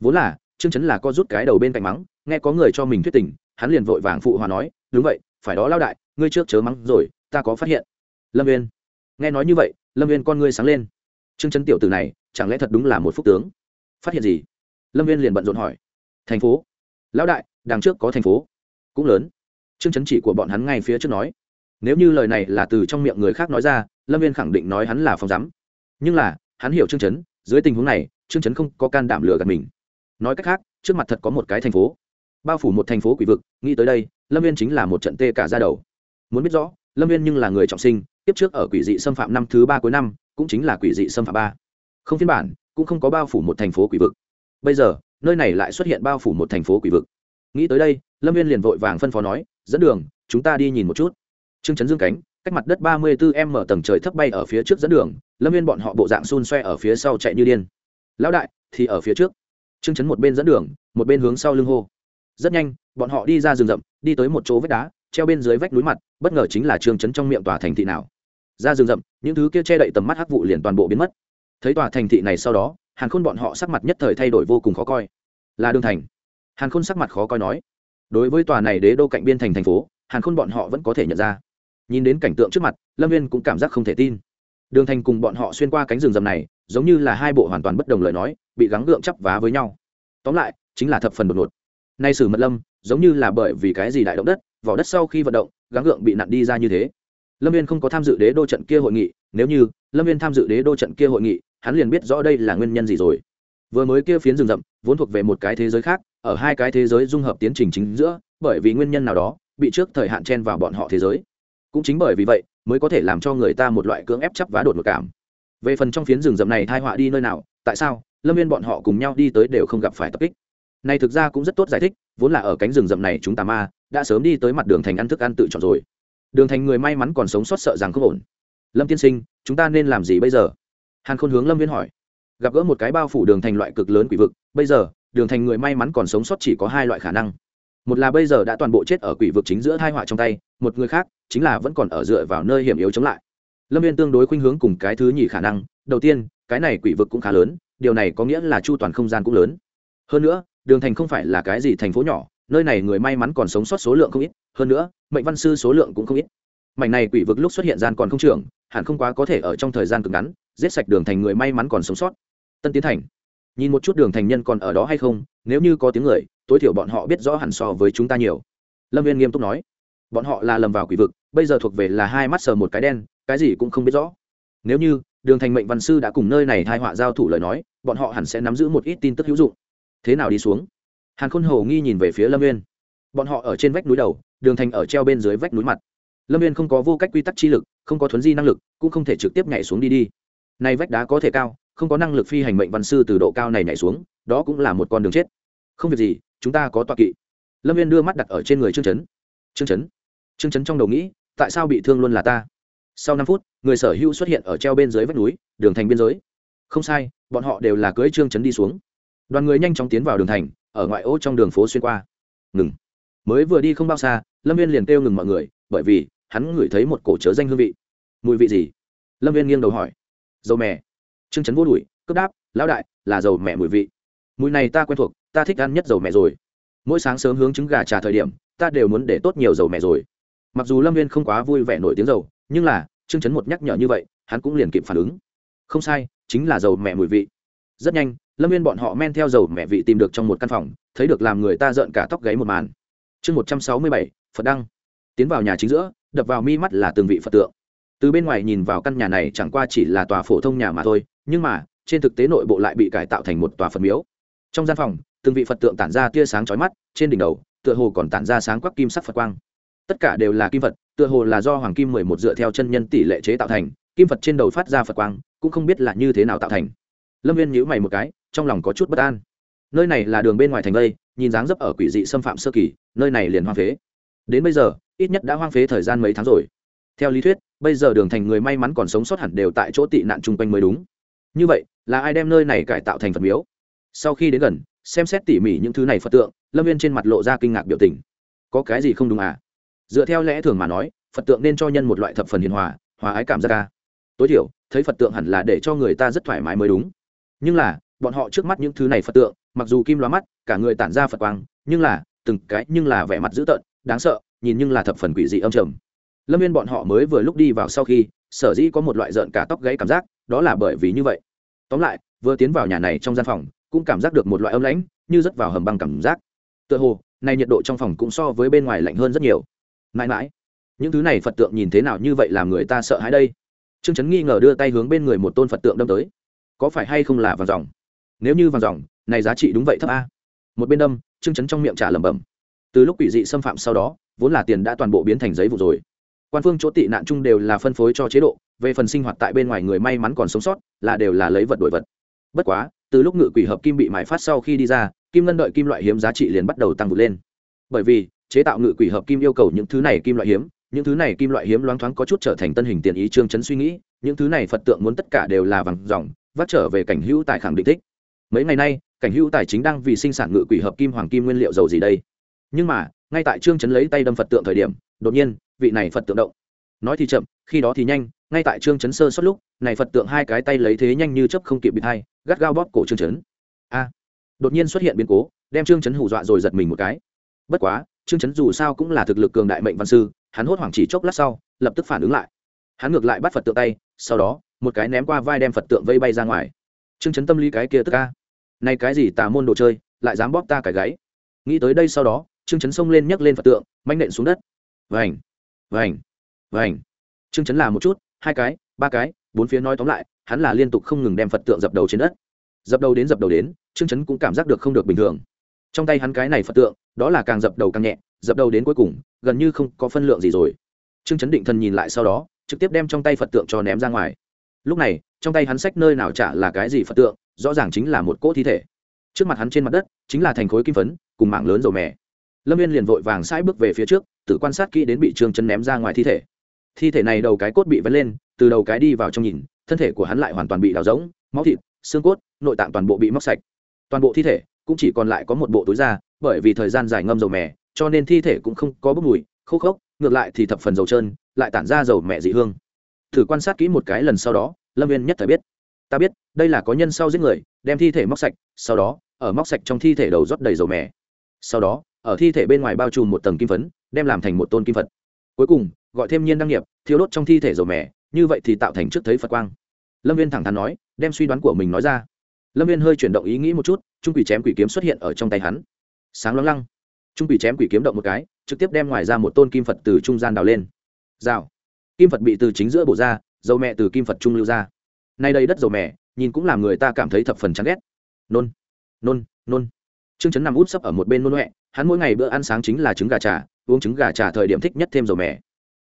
Vốn là, trương chấn là co rút cái đầu bên cạnh mắng, nghe có người cho mình thuyết tình, hắn liền vội vàng phụ hòa nói, đúng vậy, phải đó lao đại, ngươi trước chớ mắng rồi, ta có phát hiện. Lâm viên nghe nói như vậy, lâm viên con ngươi sáng lên. Trương chấn tiểu từ này, chẳng lẽ thật đúng là một phúc tướng? Phát hiện gì? Lâm viên liền bận rộn hỏi. Thành phố. Lão đại, đằng trước có thành phố. Cũng lớn trương chấn chỉ của bọn hắn ngay phía trước nói, nếu như lời này là từ trong miệng người khác nói ra, lâm viên khẳng định nói hắn là phòng giám. Nhưng là, hắn hiểu trương chấn, dưới tình huống này, trương chấn không có can đảm lừa gạt mình. Nói cách khác, trước mặt thật có một cái thành phố. Bao phủ một thành phố quỷ vực, nghĩ tới đây, lâm viên chính là một trận tê cả ra đầu. Muốn biết rõ, lâm viên nhưng là người trọng sinh, tiếp trước ở quỷ dị xâm phạm năm thứ ba cuối năm, cũng chính là quỷ dị xâm phạm ba. Không phiên bản, cũng không có bao phủ một thành phố quỷ vực. Bây giờ, nơi này lại xuất hiện bao phủ một thành phố quỷ vực. Nghĩ tới đây, lâm viên liền vội vàng phân phó nói dẫn đường, chúng ta đi nhìn một chút. Trương chấn dương cánh, cách mặt đất ba mươi bốn m mở tầng trời thấp bay ở phía trước dẫn đường, lâm viên bọn họ bộ dạng xun xoe ở phía sau chạy như điên. Lão đại, thì ở phía trước. Trương chấn một bên dẫn đường, một bên hướng sau lưng hô. Rất nhanh, bọn họ đi ra rừng rậm, đi tới một chỗ vách đá, treo bên dưới vách núi mặt, bất ngờ chính là trương chấn trong miệng tòa thành thị nào. Ra rừng rậm, những thứ kia che đậy tầm mắt hắc vụ liền toàn bộ biến mất. Thấy tòa thành thị này sau đó, hàn khôn bọn họ sắc mặt nhất thời thay đổi vô cùng khó coi. Là đường thành. Hàn khôn sắc mặt khó coi nói đối với tòa này đế đô cạnh biên thành thành phố, hàn khôn bọn họ vẫn có thể nhận ra. Nhìn đến cảnh tượng trước mặt, lâm viên cũng cảm giác không thể tin. Đường thành cùng bọn họ xuyên qua cánh rừng rầm này, giống như là hai bộ hoàn toàn bất đồng lời nói, bị gắng gượng chắp vá với nhau. Tóm lại, chính là thập phần đột ngột. Nay sử mật lâm, giống như là bởi vì cái gì đại động đất, vỏ đất sau khi vận động, gắng gượng bị nặn đi ra như thế. Lâm viên không có tham dự đế đô trận kia hội nghị, nếu như lâm viên tham dự đế đô trận kia hội nghị, hắn liền biết rõ đây là nguyên nhân gì rồi. Vừa mới kia phiến rừng rậm, vốn thuộc về một cái thế giới khác ở hai cái thế giới dung hợp tiến trình chính giữa, bởi vì nguyên nhân nào đó, bị trước thời hạn chen vào bọn họ thế giới. Cũng chính bởi vì vậy, mới có thể làm cho người ta một loại cưỡng ép chấp vá đột ngột cảm. Về phần trong phiến rừng rậm này thai họa đi nơi nào, tại sao, lâm viên bọn họ cùng nhau đi tới đều không gặp phải tập kích. Này thực ra cũng rất tốt giải thích, vốn là ở cánh rừng rậm này chúng ta ma, đã sớm đi tới mặt đường thành ăn thức ăn tự chọn rồi. Đường thành người may mắn còn sống sót sợ rằng không ổn. Lâm tiên sinh, chúng ta nên làm gì bây giờ? Hàn khôn hướng lâm viên hỏi. Gặp gỡ một cái bao phủ đường thành loại cực lớn quỷ vực, bây giờ đường thành người may mắn còn sống sót chỉ có hai loại khả năng. Một là bây giờ đã toàn bộ chết ở quỷ vực chính giữa thai họa trong tay, một người khác chính là vẫn còn ở dựa vào nơi hiểm yếu chống lại. Lâm viên tương đối khuynh hướng cùng cái thứ nhì khả năng. Đầu tiên, cái này quỷ vực cũng khá lớn, điều này có nghĩa là chu toàn không gian cũng lớn. Hơn nữa, đường thành không phải là cái gì thành phố nhỏ, nơi này người may mắn còn sống sót số lượng không ít, hơn nữa, mệnh văn sư số lượng cũng không ít. Mảnh này quỷ vực lúc xuất hiện gian còn không trưởng, hẳn không quá có thể ở trong thời gian cực ngắn, giết sạch đường thành người may mắn còn sống sót. Tân tiến thành nhìn một chút đường thành nhân còn ở đó hay không, nếu như có tiếng người, tối thiểu bọn họ biết rõ hẳn so với chúng ta nhiều. Lâm viên nghiêm túc nói. Bọn họ là lầm vào quỷ vực, bây giờ thuộc về là hai mắt sờ một cái đen, cái gì cũng không biết rõ. Nếu như, đường thành mệnh văn sư đã cùng nơi này thai họa giao thủ lời nói, bọn họ hẳn sẽ nắm giữ một ít tin tức hữu dụng. Thế nào đi xuống? Hàn khôn hồ nghi nhìn về phía lâm viên. Bọn họ ở trên vách núi đầu, đường thành ở treo bên dưới vách núi mặt. Lâm viên không có vô cách quy tắc chi lực, không có thuấn di năng lực, cũng không thể trực tiếp nhảy xuống đi đi. Nay vách đá có thể cao không có năng lực phi hành mệnh văn sư từ độ cao này nhảy xuống, đó cũng là một con đường chết. Không việc gì, chúng ta có tọa kỵ. Lâm viên đưa mắt đặt ở trên người trương chấn. Trương chấn trương chấn trong đầu nghĩ, tại sao bị thương luôn là ta? Sau năm phút, người sở hữu xuất hiện ở treo bên dưới vách núi, đường thành biên giới. Không sai, bọn họ đều là cưới trương chấn đi xuống. Đoàn người nhanh chóng tiến vào đường thành, ở ngoại ô trong đường phố xuyên qua. Ngừng. Mới vừa đi không bao xa, lâm viên liền kêu ngừng mọi người, bởi vì hắn ngửi thấy một cổ chớ danh hương vị. Mùi vị gì? Lâm viên nghiêng đầu hỏi. Dầu mè trương chấn vô đùi cướp đáp, lão đại, là dầu mẹ mùi vị. Mùi này ta quen thuộc, ta thích ăn nhất dầu mẹ rồi. Mỗi sáng sớm hướng trứng gà trà thời điểm, ta đều muốn để tốt nhiều dầu mẹ rồi. Mặc dù lâm viên không quá vui vẻ nổi tiếng dầu, nhưng là, trương chấn một nhắc nhở như vậy, hắn cũng liền kịp phản ứng. Không sai, chính là dầu mẹ mùi vị. Rất nhanh, lâm viên bọn họ men theo dầu mẹ vị tìm được trong một căn phòng, thấy được làm người ta rợn cả tóc gáy một màn. Chương một trăm sáu mươi bảy, phật đăng. Tiến vào nhà chính giữa, đập vào mi mắt là từng vị phật tượng từ bên ngoài nhìn vào căn nhà này chẳng qua chỉ là tòa phổ thông nhà mà thôi, nhưng mà, trên thực tế nội bộ lại bị cải tạo thành một tòa phật miếu. Trong gian phòng, từng vị phật tượng tản ra tia sáng chói mắt, trên đỉnh đầu, tựa hồ còn tản ra sáng quắc kim sắc phật quang. Tất cả đều là kim vật tựa hồ là do hoàng kim mười một dựa theo chân nhân tỷ lệ chế tạo thành, kim phật trên đầu phát ra phật quang, cũng không biết là như thế nào tạo thành. Lâm viên nhíu mày một cái, trong lòng có chút bất an. Nơi này là đường bên ngoài thành lây nhìn dáng dấp ở quỷ dị xâm phạm sơ kỳ, nơi này liền hoang phế. Đến bây giờ, ít nhất đã hoang phế thời gian mấy tháng rồi theo lý thuyết, bây giờ đường thành người may mắn còn sống sót hẳn đều tại chỗ tị nạn chung quanh mới đúng. Như vậy, là ai đem nơi này cải tạo thành phật miếu? Sau khi đến gần, xem xét tỉ mỉ những thứ này phật tượng, lâm viên trên mặt lộ ra kinh ngạc biểu tình. Có cái gì không đúng à? Dựa theo lẽ thường mà nói, phật tượng nên cho nhân một loại thập phần hiền hòa hòa ái cảm giác ca. Tối thiểu, thấy phật tượng hẳn là để cho người ta rất thoải mái mới đúng. Nhưng là, bọn họ trước mắt những thứ này phật tượng, mặc dù kim loa mắt, cả người tản ra phật quang, nhưng là, từng cái nhưng là vẻ mặt dữ tợn, đáng sợ, nhìn nhưng là thập phần quỷ dị âm trầm lâm viên bọn họ mới vừa lúc đi vào sau khi, sở dĩ có một loại rợn cả tóc gãy cảm giác, đó là bởi vì như vậy. Tóm lại, vừa tiến vào nhà này trong gian phòng, cũng cảm giác được một loại âm lãnh, như rớt vào hầm băng cảm giác. Tựa hồ, này nhiệt độ trong phòng cũng so với bên ngoài lạnh hơn rất nhiều. Mãi mãi, những thứ này phật tượng nhìn thế nào như vậy làm người ta sợ hãi đây? Trương trấn nghi ngờ đưa tay hướng bên người một tôn phật tượng đâm tới. Có phải hay không là vàng dòng? Nếu như vàng dòng, này giá trị đúng vậy thấp a. Một bên đâm, trương trấn trong miệng trả lẩm bẩm. Từ lúc quỷ dị xâm phạm sau đó, vốn là tiền đã toàn bộ biến thành giấy vụ rồi quan phương chỗ tị nạn chung đều là phân phối cho chế độ, về phần sinh hoạt tại bên ngoài người may mắn còn sống sót, là đều là lấy vật đổi vật. Bất quá, từ lúc ngự quỷ hợp kim bị mãi phát sau khi đi ra, kim ngân đợi kim loại hiếm giá trị liền bắt đầu tăng vượt lên. Bởi vì, chế tạo ngự quỷ hợp kim yêu cầu những thứ này kim loại hiếm, những thứ này kim loại hiếm loáng thoáng có chút trở thành tân hình tiền ý trương chấn suy nghĩ, những thứ này phật tượng muốn tất cả đều là vàng dòng vắt trở về cảnh hữu tài khẳng định thích. Mấy ngày nay, cảnh hữu tài chính đang vì sinh sản ngự quỷ hợp kim hoàng kim nguyên liệu dầu gì đây? Nhưng mà, ngay tại trương chấn lấy tay đâm phật tượng thời điểm, đột nhiên vị này phật tượng động. Nói thì chậm, khi đó thì nhanh, ngay tại trương chấn sơ suốt lúc, này phật tượng hai cái tay lấy thế nhanh như chấp không kịp bị thay gắt gao bóp cổ trương chấn. A! Đột nhiên xuất hiện biến cố, đem trương chấn hù dọa rồi giật mình một cái. Bất quá, trương chấn dù sao cũng là thực lực cường đại mệnh văn sư, hắn hốt hoảng chỉ chốc lát sau, lập tức phản ứng lại. Hắn ngược lại bắt phật tượng tay, sau đó, một cái ném qua vai đem phật tượng vây bay ra ngoài. Trương chấn tâm lý cái kia tức ca này cái gì tà môn đồ chơi, lại dám bóp ta cái gáy. Nghĩ tới đây sau đó, trương chấn xông lên nhấc lên phật tượng, manh nện xuống đất. Vảnh vành vành. Trương chấn là một chút, hai cái, ba cái, bốn phía nói tóm lại, hắn là liên tục không ngừng đem phật tượng dập đầu trên đất. Dập đầu đến dập đầu đến, trương chấn cũng cảm giác được không được bình thường. Trong tay hắn cái này phật tượng, đó là càng dập đầu càng nhẹ, dập đầu đến cuối cùng, gần như không có phân lượng gì rồi. Trương chấn định thần nhìn lại sau đó, trực tiếp đem trong tay phật tượng cho ném ra ngoài. Lúc này, trong tay hắn sách nơi nào chả là cái gì phật tượng, rõ ràng chính là một cỗ thi thể. Trước mặt hắn trên mặt đất, chính là thành khối kim phấn, cùng mạng lớn dầu mè lâm viên liền vội vàng sai bước về phía trước, tự quan sát kỹ đến bị trương chân ném ra ngoài thi thể. Thi thể này đầu cái cốt bị vén lên, từ đầu cái đi vào trong nhìn, thân thể của hắn lại hoàn toàn bị đào rỗng, máu thịt, xương cốt, nội tạng toàn bộ bị móc sạch. Toàn bộ thi thể cũng chỉ còn lại có một bộ túi da, bởi vì thời gian dài ngâm dầu mè, cho nên thi thể cũng không có bốc mùi, khô khốc, ngược lại thì thập phần dầu trơn, lại tản ra dầu mẹ dị hương. Thử quan sát kỹ một cái lần sau đó, lâm viên nhất thời biết. Ta biết, đây là có nhân sau giết người, đem thi thể móc sạch, sau đó, ở móc sạch trong thi thể đầu rót đầy dầu mè. Sau đó ở thi thể bên ngoài bao trùm một tầng kim phấn đem làm thành một tôn kim phật. Cuối cùng gọi thêm nhiên đăng nghiệp thiếu đốt trong thi thể dầu mẹ, như vậy thì tạo thành trước thấy phật quang. Lâm viên thẳng thắn nói đem suy đoán của mình nói ra. Lâm viên hơi chuyển động ý nghĩ một chút trung quỷ chém quỷ kiếm xuất hiện ở trong tay hắn. Sáng loáng lăng. Trung quỷ chém quỷ kiếm động một cái trực tiếp đem ngoài ra một tôn kim phật từ trung gian đào lên. Rào. Kim phật bị từ chính giữa bộ ra dầu mẹ từ kim phật trung lưu ra. Nay đây đất dầu mẹ nhìn cũng làm người ta cảm thấy thập phần chán ghét. Nôn. Nôn. Nôn trương chấn nằm út sấp ở một bên nôn huệ hắn mỗi ngày bữa ăn sáng chính là trứng gà trà, uống trứng gà trà thời điểm thích nhất thêm dầu mẹ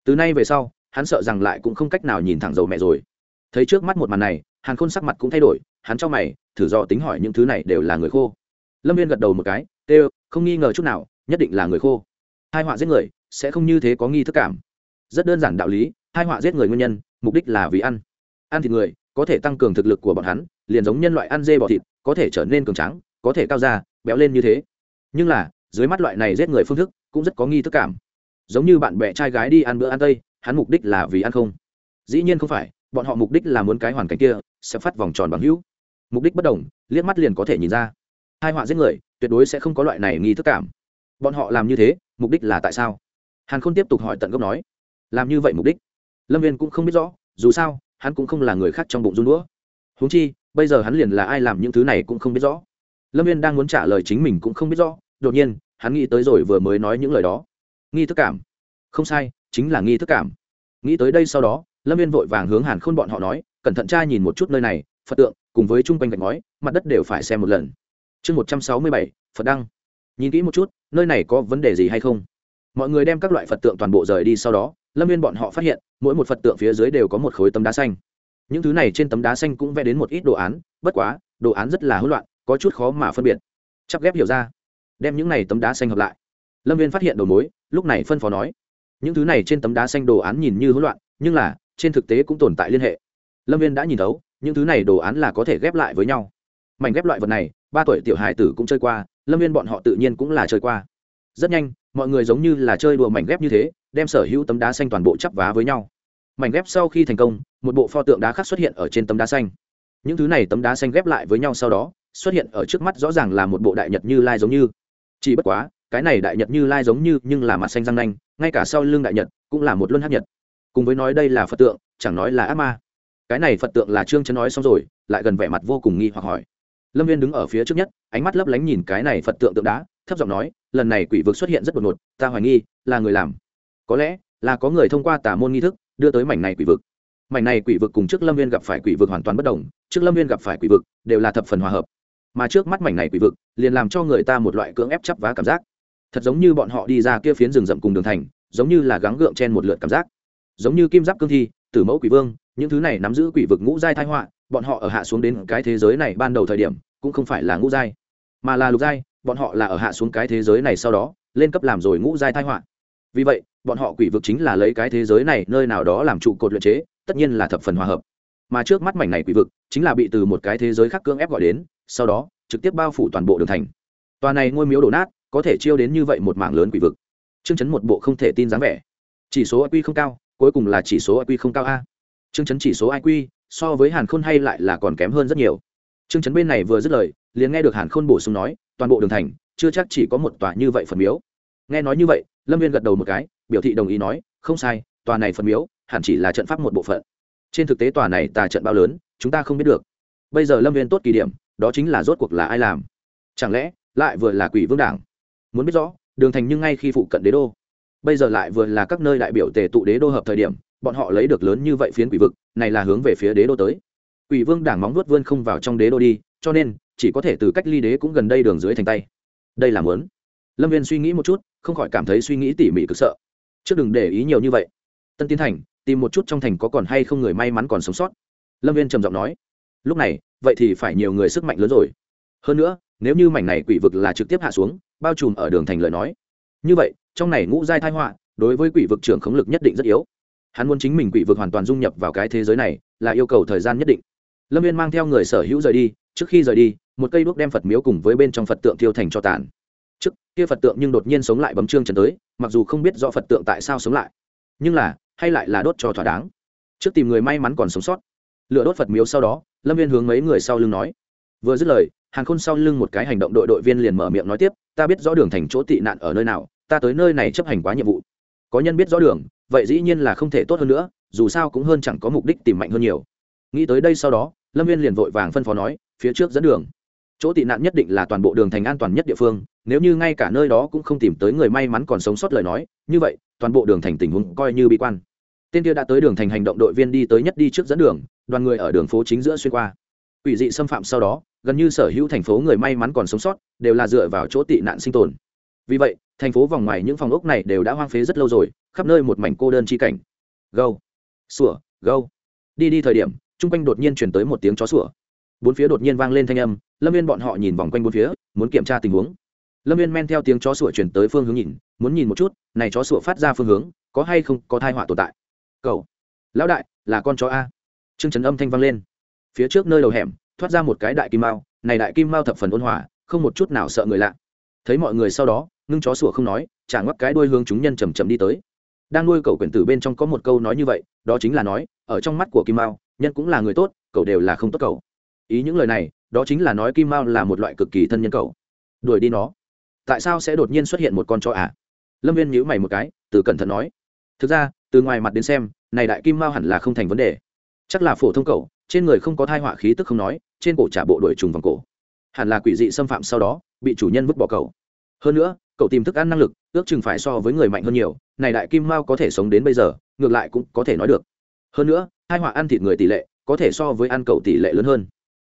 từ nay về sau, hắn sợ rằng lại cũng không cách nào nhìn thẳng dầu mẹ rồi. Thấy trước mắt một màn này, hàn khôn sắc mặt cũng thay đổi, hắn cho mày, thử do tính hỏi những thứ này đều là người khô. Lâm viên gật đầu một cái, tê, không nghi ngờ chút nào, nhất định là người khô. Hai họa giết người, sẽ không như thế có nghi thức cảm. Rất đơn giản đạo lý, hai họa giết người nguyên nhân, mục đích là vì ăn. Ăn thịt người, có thể tăng cường thực lực của bọn hắn, liền giống nhân loại ăn dê bọ thịt, có thể trở nên cường trắng có thể cao ra béo lên như thế. Nhưng là, dưới mắt loại này giết người phương thức cũng rất có nghi thức cảm. Giống như bạn bè trai gái đi ăn bữa ăn tây, hắn mục đích là vì ăn không. Dĩ nhiên không phải, bọn họ mục đích là muốn cái hoàn cảnh kia sẽ phát vòng tròn bằng hữu. Mục đích bất đồng, liếc mắt liền có thể nhìn ra. Hai họa giết người, tuyệt đối sẽ không có loại này nghi thức cảm. Bọn họ làm như thế, mục đích là tại sao? Hàn khôn tiếp tục hỏi tận gốc nói. Làm như vậy mục đích. Lâm viên cũng không biết rõ, dù sao, hắn cũng không là người khác trong bụng run đũa. Húng chi, bây giờ hắn liền là ai làm những thứ này cũng không biết rõ lâm viên đang muốn trả lời chính mình cũng không biết rõ, đột nhiên, hắn nghĩ tới rồi vừa mới nói những lời đó. Nghi thức cảm. Không sai, chính là nghi thức cảm. Nghĩ tới đây sau đó, lâm viên vội vàng hướng hàn khôn bọn họ nói, cẩn thận trai nhìn một chút nơi này, phật tượng, cùng với chung quanh gạch ngói, mặt đất đều phải xem một lần. Chương một trăm sáu mươi bảy, phật đăng. Nhìn kỹ một chút, nơi này có vấn đề gì hay không? Mọi người đem các loại phật tượng toàn bộ rời đi sau đó, lâm viên bọn họ phát hiện, mỗi một phật tượng phía dưới đều có một khối tấm đá xanh. Những thứ này trên tấm đá xanh cũng vẽ đến một ít đồ án, bất quá, đồ án rất là hỗn loạn có chút khó mà phân biệt. Chắp ghép hiểu ra, đem những này tấm đá xanh hợp lại. Lâm viên phát hiện đầu mối, lúc này phân phó nói, những thứ này trên tấm đá xanh đồ án nhìn như hỗn loạn, nhưng là, trên thực tế cũng tồn tại liên hệ. Lâm viên đã nhìn thấu, những thứ này đồ án là có thể ghép lại với nhau. Mảnh ghép loại vật này, ba tuổi tiểu hải tử cũng chơi qua, lâm viên bọn họ tự nhiên cũng là chơi qua. Rất nhanh, mọi người giống như là chơi đùa mảnh ghép như thế, đem sở hữu tấm đá xanh toàn bộ chắp vá với nhau. Mảnh ghép sau khi thành công, một bộ pho tượng đá khác xuất hiện ở trên tấm đá xanh. Những thứ này tấm đá xanh ghép lại với nhau sau đó xuất hiện ở trước mắt rõ ràng là một bộ đại nhật như lai giống như. Chỉ bất quá, cái này đại nhật như lai giống như nhưng là mặt xanh răng nanh, ngay cả sau lưng đại nhật cũng là một luân hát nhật. Cùng với nói đây là phật tượng, chẳng nói là ác ma. Cái này phật tượng là trương chân nói xong rồi, lại gần vẻ mặt vô cùng nghi hoặc hỏi. Lâm viên đứng ở phía trước nhất, ánh mắt lấp lánh nhìn cái này phật tượng tượng đá, thấp giọng nói, lần này quỷ vực xuất hiện rất đột ngột, ta hoài nghi, là người làm. Có lẽ là có người thông qua tà môn nghi thức đưa tới mảnh này quỷ vực. Mảnh này quỷ vực cùng trước lâm viên gặp phải quỷ vực hoàn toàn bất đồng, trước lâm viên gặp phải quỷ vực đều là thập phần hòa hợp mà trước mắt mảnh này quỷ vực, liền làm cho người ta một loại cưỡng ép chắp vá cảm giác. Thật giống như bọn họ đi ra kia phiến rừng rậm cùng đường thành, giống như là gắng gượng trên một lượt cảm giác. Giống như kim giáp cương thi, tử mẫu quỷ vương, những thứ này nắm giữ quỷ vực ngũ giai thai họa, bọn họ ở hạ xuống đến cái thế giới này ban đầu thời điểm, cũng không phải là ngũ giai, mà là lục giai, bọn họ là ở hạ xuống cái thế giới này sau đó, lên cấp làm rồi ngũ giai thai họa. Vì vậy, bọn họ quỷ vực chính là lấy cái thế giới này nơi nào đó làm trụ cột luyện chế, tất nhiên là thập phần hòa hợp. Mà trước mắt mảnh này quỷ vực, chính là bị từ một cái thế giới khác cưỡng ép gọi đến sau đó, trực tiếp bao phủ toàn bộ đường thành. Tòa này ngôi miếu đổ nát, có thể chiêu đến như vậy một mảng lớn quỷ vực. Chương chấn một bộ không thể tin dáng vẻ. Chỉ số iq không cao, cuối cùng là chỉ số iq không cao a. Chương chấn chỉ số iq so với hàn khôn hay lại là còn kém hơn rất nhiều. Chương chấn bên này vừa dứt lời, liền nghe được hàn khôn bổ sung nói, toàn bộ đường thành, chưa chắc chỉ có một tòa như vậy phần miếu. Nghe nói như vậy, lâm viên gật đầu một cái, biểu thị đồng ý nói, không sai, tòa này phần miếu, hẳn chỉ là trận pháp một bộ phận. Trên thực tế tòa này tà trận bao lớn, chúng ta không biết được. Bây giờ lâm viên tốt kỳ điểm đó chính là rốt cuộc là ai làm? Chẳng lẽ lại vừa là quỷ vương đảng? Muốn biết rõ, đường thành nhưng ngay khi phụ cận đế đô. Bây giờ lại vừa là các nơi đại biểu tề tụ đế đô hợp thời điểm, bọn họ lấy được lớn như vậy phiến quỷ vực, này là hướng về phía đế đô tới. Quỷ vương đảng móng vuốt vươn không vào trong đế đô đi, cho nên chỉ có thể từ cách ly đế cũng gần đây đường dưới thành tay. Đây là muốn. Lâm viên suy nghĩ một chút, không khỏi cảm thấy suy nghĩ tỉ mỉ cực sợ. Trước đừng để ý nhiều như vậy. Tân tiến thành, tìm một chút trong thành có còn hay không người may mắn còn sống sót. Lâm viên trầm giọng nói lúc này, vậy thì phải nhiều người sức mạnh lớn rồi. Hơn nữa, nếu như mảnh này quỷ vực là trực tiếp hạ xuống, bao trùm ở đường thành lời nói. Như vậy, trong này ngũ giai thai họa, đối với quỷ vực trưởng khống lực nhất định rất yếu. Hắn muốn chính mình quỷ vực hoàn toàn dung nhập vào cái thế giới này, là yêu cầu thời gian nhất định. Lâm viên mang theo người sở hữu rời đi, trước khi rời đi, một cây đuốc đem phật miếu cùng với bên trong phật tượng thiêu thành cho tàn. Trước, kia phật tượng nhưng đột nhiên sống lại bấm trương trần tới, mặc dù không biết rõ phật tượng tại sao sống lại, nhưng là, hay lại là đốt cho thỏa đáng. Trước tìm người may mắn còn sống sót lựa đốt phật miếu sau đó, lâm viên hướng mấy người sau lưng nói. Vừa dứt lời, hàn khôn sau lưng một cái hành động đội đội viên liền mở miệng nói tiếp, ta biết rõ đường thành chỗ tị nạn ở nơi nào, ta tới nơi này chấp hành quá nhiệm vụ. Có nhân biết rõ đường, vậy dĩ nhiên là không thể tốt hơn nữa, dù sao cũng hơn chẳng có mục đích tìm mạnh hơn nhiều. Nghĩ tới đây sau đó, lâm viên liền vội vàng phân phó nói, phía trước dẫn đường. Chỗ tị nạn nhất định là toàn bộ đường thành an toàn nhất địa phương, nếu như ngay cả nơi đó cũng không tìm tới người may mắn còn sống sót lời nói, như vậy, toàn bộ đường thành tình huống coi như bị quan. Tên kia đã tới đường thành hành động đội viên đi tới nhất đi trước dẫn đường đoàn người ở đường phố chính giữa xuyên qua. Ủy dị xâm phạm sau đó, gần như sở hữu thành phố người may mắn còn sống sót, đều là dựa vào chỗ tị nạn sinh tồn. Vì vậy, thành phố vòng ngoài những phòng ốc này đều đã hoang phế rất lâu rồi, khắp nơi một mảnh cô đơn chi cảnh. Gâu. Sủa, gâu. Đi đi thời điểm, chung quanh đột nhiên chuyển tới một tiếng chó sủa. Bốn phía đột nhiên vang lên thanh âm, lâm viên bọn họ nhìn vòng quanh bốn phía, muốn kiểm tra tình huống. Lâm viên men theo tiếng chó sủa chuyển tới phương hướng nhìn, muốn nhìn một chút, này chó sủa phát ra phương hướng, có hay không có thai họa tồn tại. Cậu lão đại, là con chó a trương trấn âm thanh vang lên. Phía trước nơi đầu hẻm, thoát ra một cái đại kim mao, này đại kim mao thập phần ôn hòa, không một chút nào sợ người lạ. Thấy mọi người sau đó, ngưng chó sủa không nói, chả ngoắc cái đuôi hướng chúng nhân chầm chậm đi tới. Đang nuôi cậu quyển tử bên trong có một câu nói như vậy, đó chính là nói, ở trong mắt của kim mao, nhân cũng là người tốt, cậu đều là không tốt cậu. Ý những lời này, đó chính là nói kim mao là một loại cực kỳ thân nhân cậu. Đuổi đi nó. Tại sao sẽ đột nhiên xuất hiện một con chó à? Lâm viên nhíu mày một cái, từ cẩn thận nói. Thực ra, từ ngoài mặt đến xem, này đại kim mao hẳn là không thành vấn đề chắc là phổ thông cậu, trên người không có thai họa khí tức không nói, trên cổ trả bộ đuổi trùng vòng cổ. Hẳn là quỷ dị xâm phạm sau đó, bị chủ nhân vứt bỏ cậu. Hơn nữa, cậu tìm thức ăn năng lực, ước chừng phải so với người mạnh hơn nhiều, này đại kim mao có thể sống đến bây giờ, ngược lại cũng có thể nói được. Hơn nữa, hai họa ăn thịt người tỷ lệ, có thể so với ăn cậu tỷ lệ lớn hơn.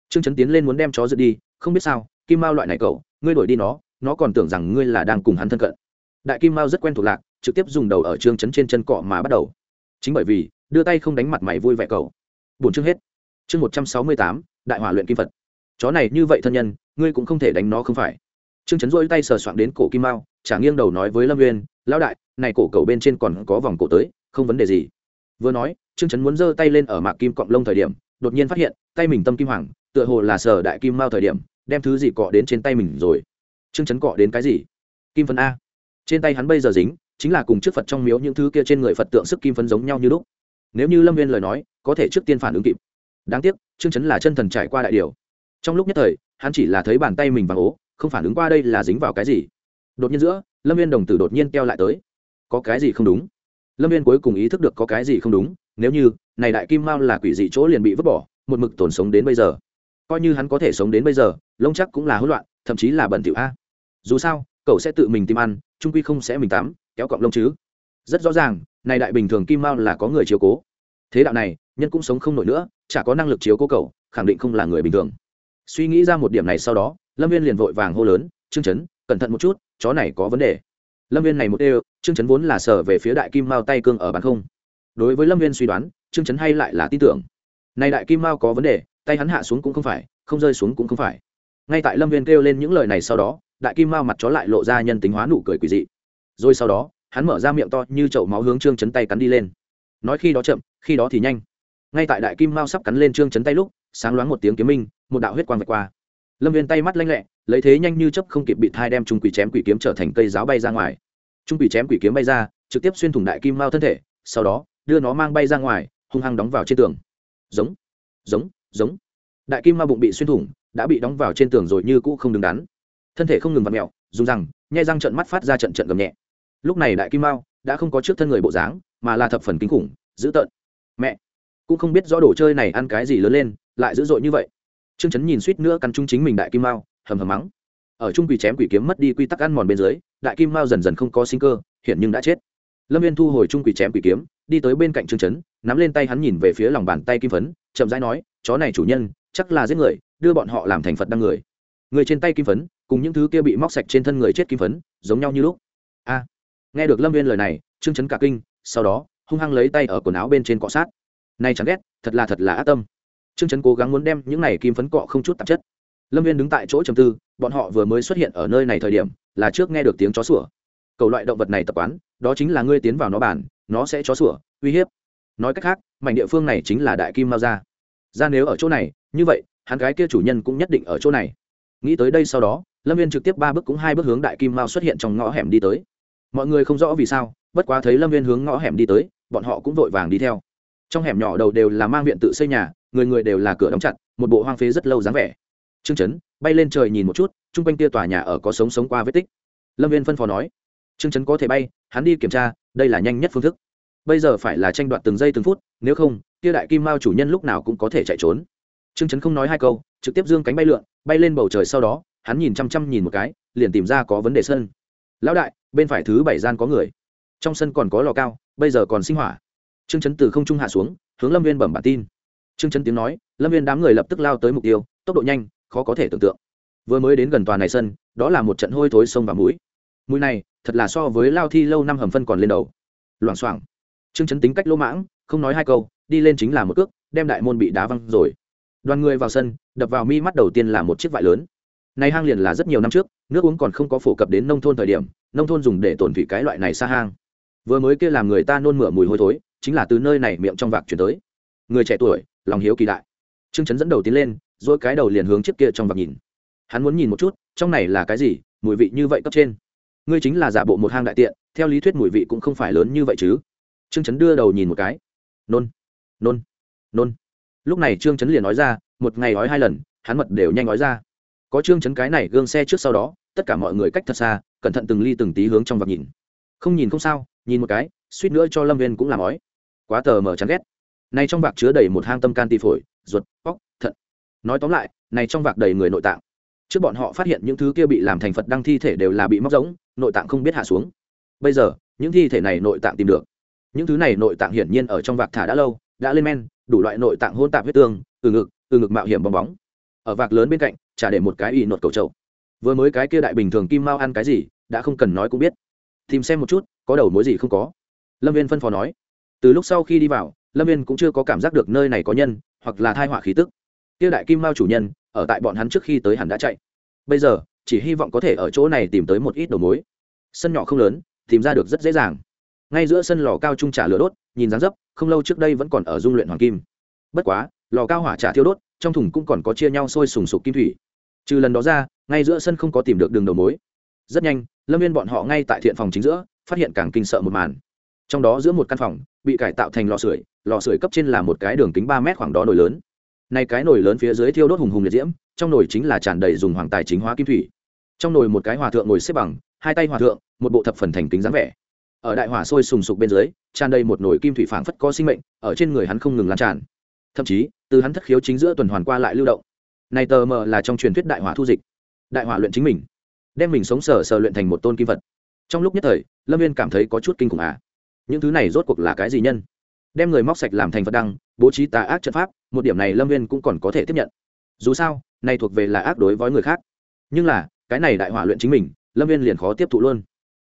Trương trấn tiến lên muốn đem chó giật đi, không biết sao, kim mao loại này cậu, ngươi đuổi đi nó nó còn tưởng rằng ngươi là đang cùng hắn thân cận. Đại kim mao rất quen thuộc lạc, trực tiếp dùng đầu ở trương trấn trên chân cọ mà bắt đầu. Chính bởi vì, đưa tay không đánh mặt mày vui vẻ cậu bốn chương hết. Chương một trăm sáu mươi tám, đại hỏa luyện kim phật. Chó này như vậy thân nhân, ngươi cũng không thể đánh nó không phải. Trương Chấn rỗi tay sờ soạn đến cổ kim mao, chả nghiêng đầu nói với lâm uyên, lão đại, này cổ cầu bên trên còn có vòng cổ tới, không vấn đề gì. Vừa nói, trương Chấn muốn giơ tay lên ở mạc kim cọng lông thời điểm, đột nhiên phát hiện, tay mình tâm kim hoàng, tựa hồ là sờ đại kim mao thời điểm, đem thứ gì cọ đến trên tay mình rồi. Trương Chấn cọ đến cái gì? Kim phân a. Trên tay hắn bây giờ dính, chính là cùng trước phật trong miếu những thứ kia trên người phật tượng sức kim phấn giống nhau như lúc. Nếu như lâm viên lời nói có thể trước tiên phản ứng kịp. Đáng tiếc, trương chấn là chân thần trải qua đại điều. Trong lúc nhất thời, hắn chỉ là thấy bàn tay mình và ố, không phản ứng qua đây là dính vào cái gì. Đột nhiên giữa, lâm viên đồng tử đột nhiên keo lại tới. Có cái gì không đúng? Lâm viên cuối cùng ý thức được có cái gì không đúng, nếu như, này đại kim mao là quỷ dị chỗ liền bị vứt bỏ, một mực tồn sống đến bây giờ. Coi như hắn có thể sống đến bây giờ, lông chắc cũng là hỗn loạn, thậm chí là bẩn thỉu a. Dù sao, cậu sẽ tự mình tìm ăn, trung quy không sẽ mình tắm, kéo cọng lông chứ. Rất rõ ràng, này đại bình thường kim mao là có người chiếu cố. Thế đạo này nhân cũng sống không nổi nữa, chả có năng lực chiếu cố cậu, khẳng định không là người bình thường. Suy nghĩ ra một điểm này sau đó, lâm viên liền vội vàng hô lớn chương chấn, cẩn thận một chút, chó này có vấn đề. Lâm viên này một đều chương chấn vốn là sở về phía đại kim mao tay cương ở bàn không. Đối với lâm viên suy đoán chương chấn hay lại là tin tưởng. Này đại kim mao có vấn đề, tay hắn hạ xuống cũng không phải, không rơi xuống cũng không phải. Ngay tại lâm viên kêu lên những lời này sau đó, đại kim mao mặt chó lại lộ ra nhân tính hóa nụ cười quỳ dị. Rồi sau đó, hắn mở ra miệng to như chậu máu hướng trương chấn tay cắn đi lên. Nói khi đó chậm, khi đó thì nhanh ngay tại đại kim mao sắp cắn lên trương chấn tay lúc, sáng loáng một tiếng kiếm minh, một đạo huyết quang vạch qua. Lâm viên tay mắt lanh lẹ, lấy thế nhanh như chấp không kịp bị thai đem trung quỷ chém quỷ kiếm trở thành cây giáo bay ra ngoài. Trung quỷ chém quỷ kiếm bay ra, trực tiếp xuyên thủng đại kim mao thân thể, sau đó, đưa nó mang bay ra ngoài, hung hăng đóng vào trên tường. Giống giống giống. Đại kim mao bụng bị xuyên thủng, đã bị đóng vào trên tường rồi như cũ không đứng đắn. Thân thể không ngừng vặt mẹo dùng rằng nhai răng trận mắt phát ra trận trận gầm nhẹ. Lúc này đại kim mao đã không có trước thân người bộ dáng, mà là thập phần kinh khủng, dữ tợn. Mẹ cũng không biết rõ đồ chơi này ăn cái gì lớn lên, lại dữ dội như vậy. Trương chấn nhìn suýt nữa căn trung chính mình đại kim mao, hầm hầm mắng. Ở trung quỷ chém quỷ kiếm mất đi quy tắc ăn mòn bên dưới, đại kim mao dần dần không có sinh cơ hiện nhưng đã chết. Lâm viên thu hồi trung quỷ chém quỷ kiếm, đi tới bên cạnh trương chấn, nắm lên tay hắn nhìn về phía lòng bàn tay kim phấn, chậm rãi nói, chó này chủ nhân, chắc là giết người, đưa bọn họ làm thành phật đăng người. Người trên tay kim phấn, cùng những thứ kia bị móc sạch trên thân người chết kim phấn, giống nhau như lúc. A. Nghe được lâm viên lời này, trương chấn cả kinh, sau đó, hung hăng lấy tay ở quần áo bên trên cọ sát này chẳng ghét, thật là thật là ác tâm. Trương chấn cố gắng muốn đem những này kim phấn cọ không chút tạp chất. Lâm viên đứng tại chỗ trầm tư, bọn họ vừa mới xuất hiện ở nơi này thời điểm, là trước nghe được tiếng chó sủa. Cầu loại động vật này tập quán, đó chính là ngươi tiến vào nó bàn nó sẽ chó sủa, uy hiếp. Nói cách khác, mảnh địa phương này chính là đại kim mao gia. ra nếu ở chỗ này, như vậy, hắn gái kia chủ nhân cũng nhất định ở chỗ này. Nghĩ tới đây sau đó, lâm viên trực tiếp ba bước cũng hai bước hướng đại kim mao xuất hiện trong ngõ hẻm đi tới. Mọi người không rõ vì sao, bất quá thấy lâm viên hướng ngõ hẻm đi tới, bọn họ cũng vội vàng đi theo trong hẻm nhỏ đầu đều là mang viện tự xây nhà, người người đều là cửa đóng chặt, một bộ hoang phế rất lâu dáng vẻ. Trương trấn bay lên trời nhìn một chút, chung quanh tia tòa nhà ở có sống sống qua vết tích. Lâm viên phân phó nói, trương trấn có thể bay, hắn đi kiểm tra, đây là nhanh nhất phương thức. Bây giờ phải là tranh đoạt từng giây từng phút, nếu không, tia đại kim mao chủ nhân lúc nào cũng có thể chạy trốn. Trương trấn không nói hai câu, trực tiếp dương cánh bay lượn, bay lên bầu trời sau đó, hắn nhìn chăm chăm nhìn một cái, liền tìm ra có vấn đề sân. Lão đại, bên phải thứ bảy gian có người. Trong sân còn có lò cao, bây giờ còn sinh hỏa trương chấn từ không trung hạ xuống, hướng lâm viên bẩm bản tin. Trương chấn tiếng nói, lâm viên đám người lập tức lao tới mục tiêu, tốc độ nhanh, khó có thể tưởng tượng. Vừa mới đến gần tòa này sân, đó là một trận hôi thối sông và mũi. Mũi này, thật là so với lao thi lâu năm hầm phân còn lên đầu. Loảng xoảng. Trương chấn tính cách lỗ mãng, không nói hai câu, đi lên chính là một cước, đem đại môn bị đá văng rồi. Đoàn người vào sân, đập vào mi mắt đầu tiên là một chiếc vải lớn. Này hang liền là rất nhiều năm trước, nước uống còn không có phổ cập đến nông thôn thời điểm, nông thôn dùng để tổn thủy cái loại này xa hang. Vừa mới kia làm người ta nôn mửa mùi hôi thối chính là từ nơi này miệng trong vạc chuyển tới. Người trẻ tuổi, lòng hiếu kỳ đại. Trương chấn dẫn đầu tiến lên dỗi cái đầu liền hướng trước kia trong vạc nhìn. Hắn muốn nhìn một chút, trong này là cái gì, mùi vị như vậy cấp trên. Ngươi chính là giả bộ một hang đại tiện, theo lý thuyết mùi vị cũng không phải lớn như vậy chứ. Trương chấn đưa đầu nhìn một cái. Nôn nôn nôn. Lúc này trương chấn liền nói ra, một ngày nói hai lần, hắn mật đều nhanh nói ra. Có trương chấn cái này gương xe trước sau đó, tất cả mọi người cách thật xa, cẩn thận từng ly từng tí hướng trong vạc nhìn. Không nhìn không sao, nhìn một cái, suýt nữa cho lâm viên cũng làm ói quá tờ mờ chán ghét. Này trong vạc chứa đầy một hang tâm can tì phổi, ruột, óc, thận. Nói tóm lại, này trong vạc đầy người nội tạng. Trước bọn họ phát hiện những thứ kia bị làm thành phật đăng thi thể đều là bị móc giống, nội tạng không biết hạ xuống. Bây giờ, những thi thể này nội tạng tìm được. Những thứ này nội tạng hiển nhiên ở trong vạc thả đã lâu, đã lên men, đủ loại nội tạng hôn tạp huyết tương, từ ngực từ ngực mạo hiểm bong bóng. Ở vạc lớn bên cạnh trả để một cái y nột cầu trậu. Vừa mới cái kia đại bình thường kim mao ăn cái gì, đã không cần nói cũng biết. Tìm xem một chút, có đầu mối gì không có. Lâm viên phân phó nói từ lúc sau khi đi vào, lâm viên cũng chưa có cảm giác được nơi này có nhân, hoặc là thai họa khí tức. Tiêu đại kim mao chủ nhân, ở tại bọn hắn trước khi tới hẳn đã chạy. Bây giờ, chỉ hy vọng có thể ở chỗ này tìm tới một ít đầu mối. Sân nhỏ không lớn, tìm ra được rất dễ dàng. Ngay giữa sân lò cao trung trả lửa đốt, nhìn dáng dấp, không lâu trước đây vẫn còn ở dung luyện hoàng kim. Bất quá, lò cao hỏa trả thiêu đốt, trong thùng cũng còn có chia nhau sôi sùng sục kim thủy. Trừ lần đó ra, ngay giữa sân không có tìm được đường đầu mối. Rất nhanh, lâm viên bọn họ ngay tại thiện phòng chính giữa, phát hiện càng kinh sợ một màn trong đó giữa một căn phòng, bị cải tạo thành lò sưởi lò sưởi cấp trên là một cái đường kính ba mét khoảng đó nồi lớn. Nay cái nồi lớn phía dưới thiêu đốt hùng hùng liệt diễm, trong nồi chính là tràn đầy dùng hoàng tài chính hóa kim thủy. Trong nồi một cái hòa thượng ngồi xếp bằng, hai tay hòa thượng, một bộ thập phần thành kính dáng vẻ. Ở đại hỏa sôi sùng sục bên dưới, tràn đầy một nồi kim thủy phảng phất có sinh mệnh, ở trên người hắn không ngừng lan tràn. Thậm chí, từ hắn thất khiếu chính giữa tuần hoàn qua lại lưu động. Này tờ mờ là trong truyền thuyết đại hỏa thu dịch, đại hỏa luyện chính mình, đem mình sống sờ sờ luyện thành một tôn kim vật. Trong lúc nhất thời, lâm viên cảm thấy có chút kinh khủng à những thứ này rốt cuộc là cái gì nhân? Đem người móc sạch làm thành phật đăng, bố trí tà ác trận pháp, một điểm này lâm viên cũng còn có thể tiếp nhận. Dù sao, này thuộc về là ác đối với người khác. Nhưng là, cái này đại hỏa luyện chính mình, lâm viên liền khó tiếp thụ luôn.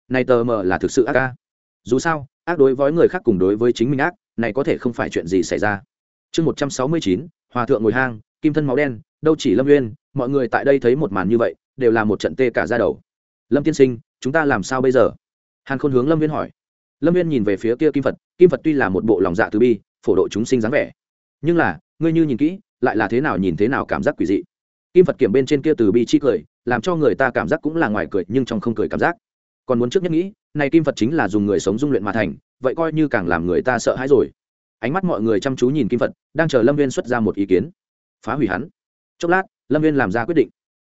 Này tờ mờ là thực sự ác ca. Dù sao, ác đối với người khác cùng đối với chính mình ác, này có thể không phải chuyện gì xảy ra. Chương một trăm sáu mươi chín, hòa thượng ngồi hang, kim thân máu đen, đâu chỉ lâm uyên, mọi người tại đây thấy một màn như vậy, đều là một trận tê cả ra đầu. Lâm tiên sinh, chúng ta làm sao bây giờ? Hàn khôn hướng lâm viên hỏi lâm viên nhìn về phía kia kim phật kim phật tuy là một bộ lòng dạ từ bi, phổ độ chúng sinh dáng vẻ, nhưng là, ngươi như nhìn kỹ, lại là thế nào nhìn thế nào cảm giác quỷ dị. Kim phật kiểm bên trên kia từ bi chi cười, làm cho người ta cảm giác cũng là ngoài cười, nhưng trong không cười cảm giác. Còn muốn trước nhất nghĩ, này kim phật chính là dùng người sống dung luyện mà thành, vậy coi như càng làm người ta sợ hãi rồi. Ánh mắt mọi người chăm chú nhìn kim phật, đang chờ lâm viên xuất ra một ý kiến. Phá hủy hắn. Chốc lát, lâm viên làm ra quyết định.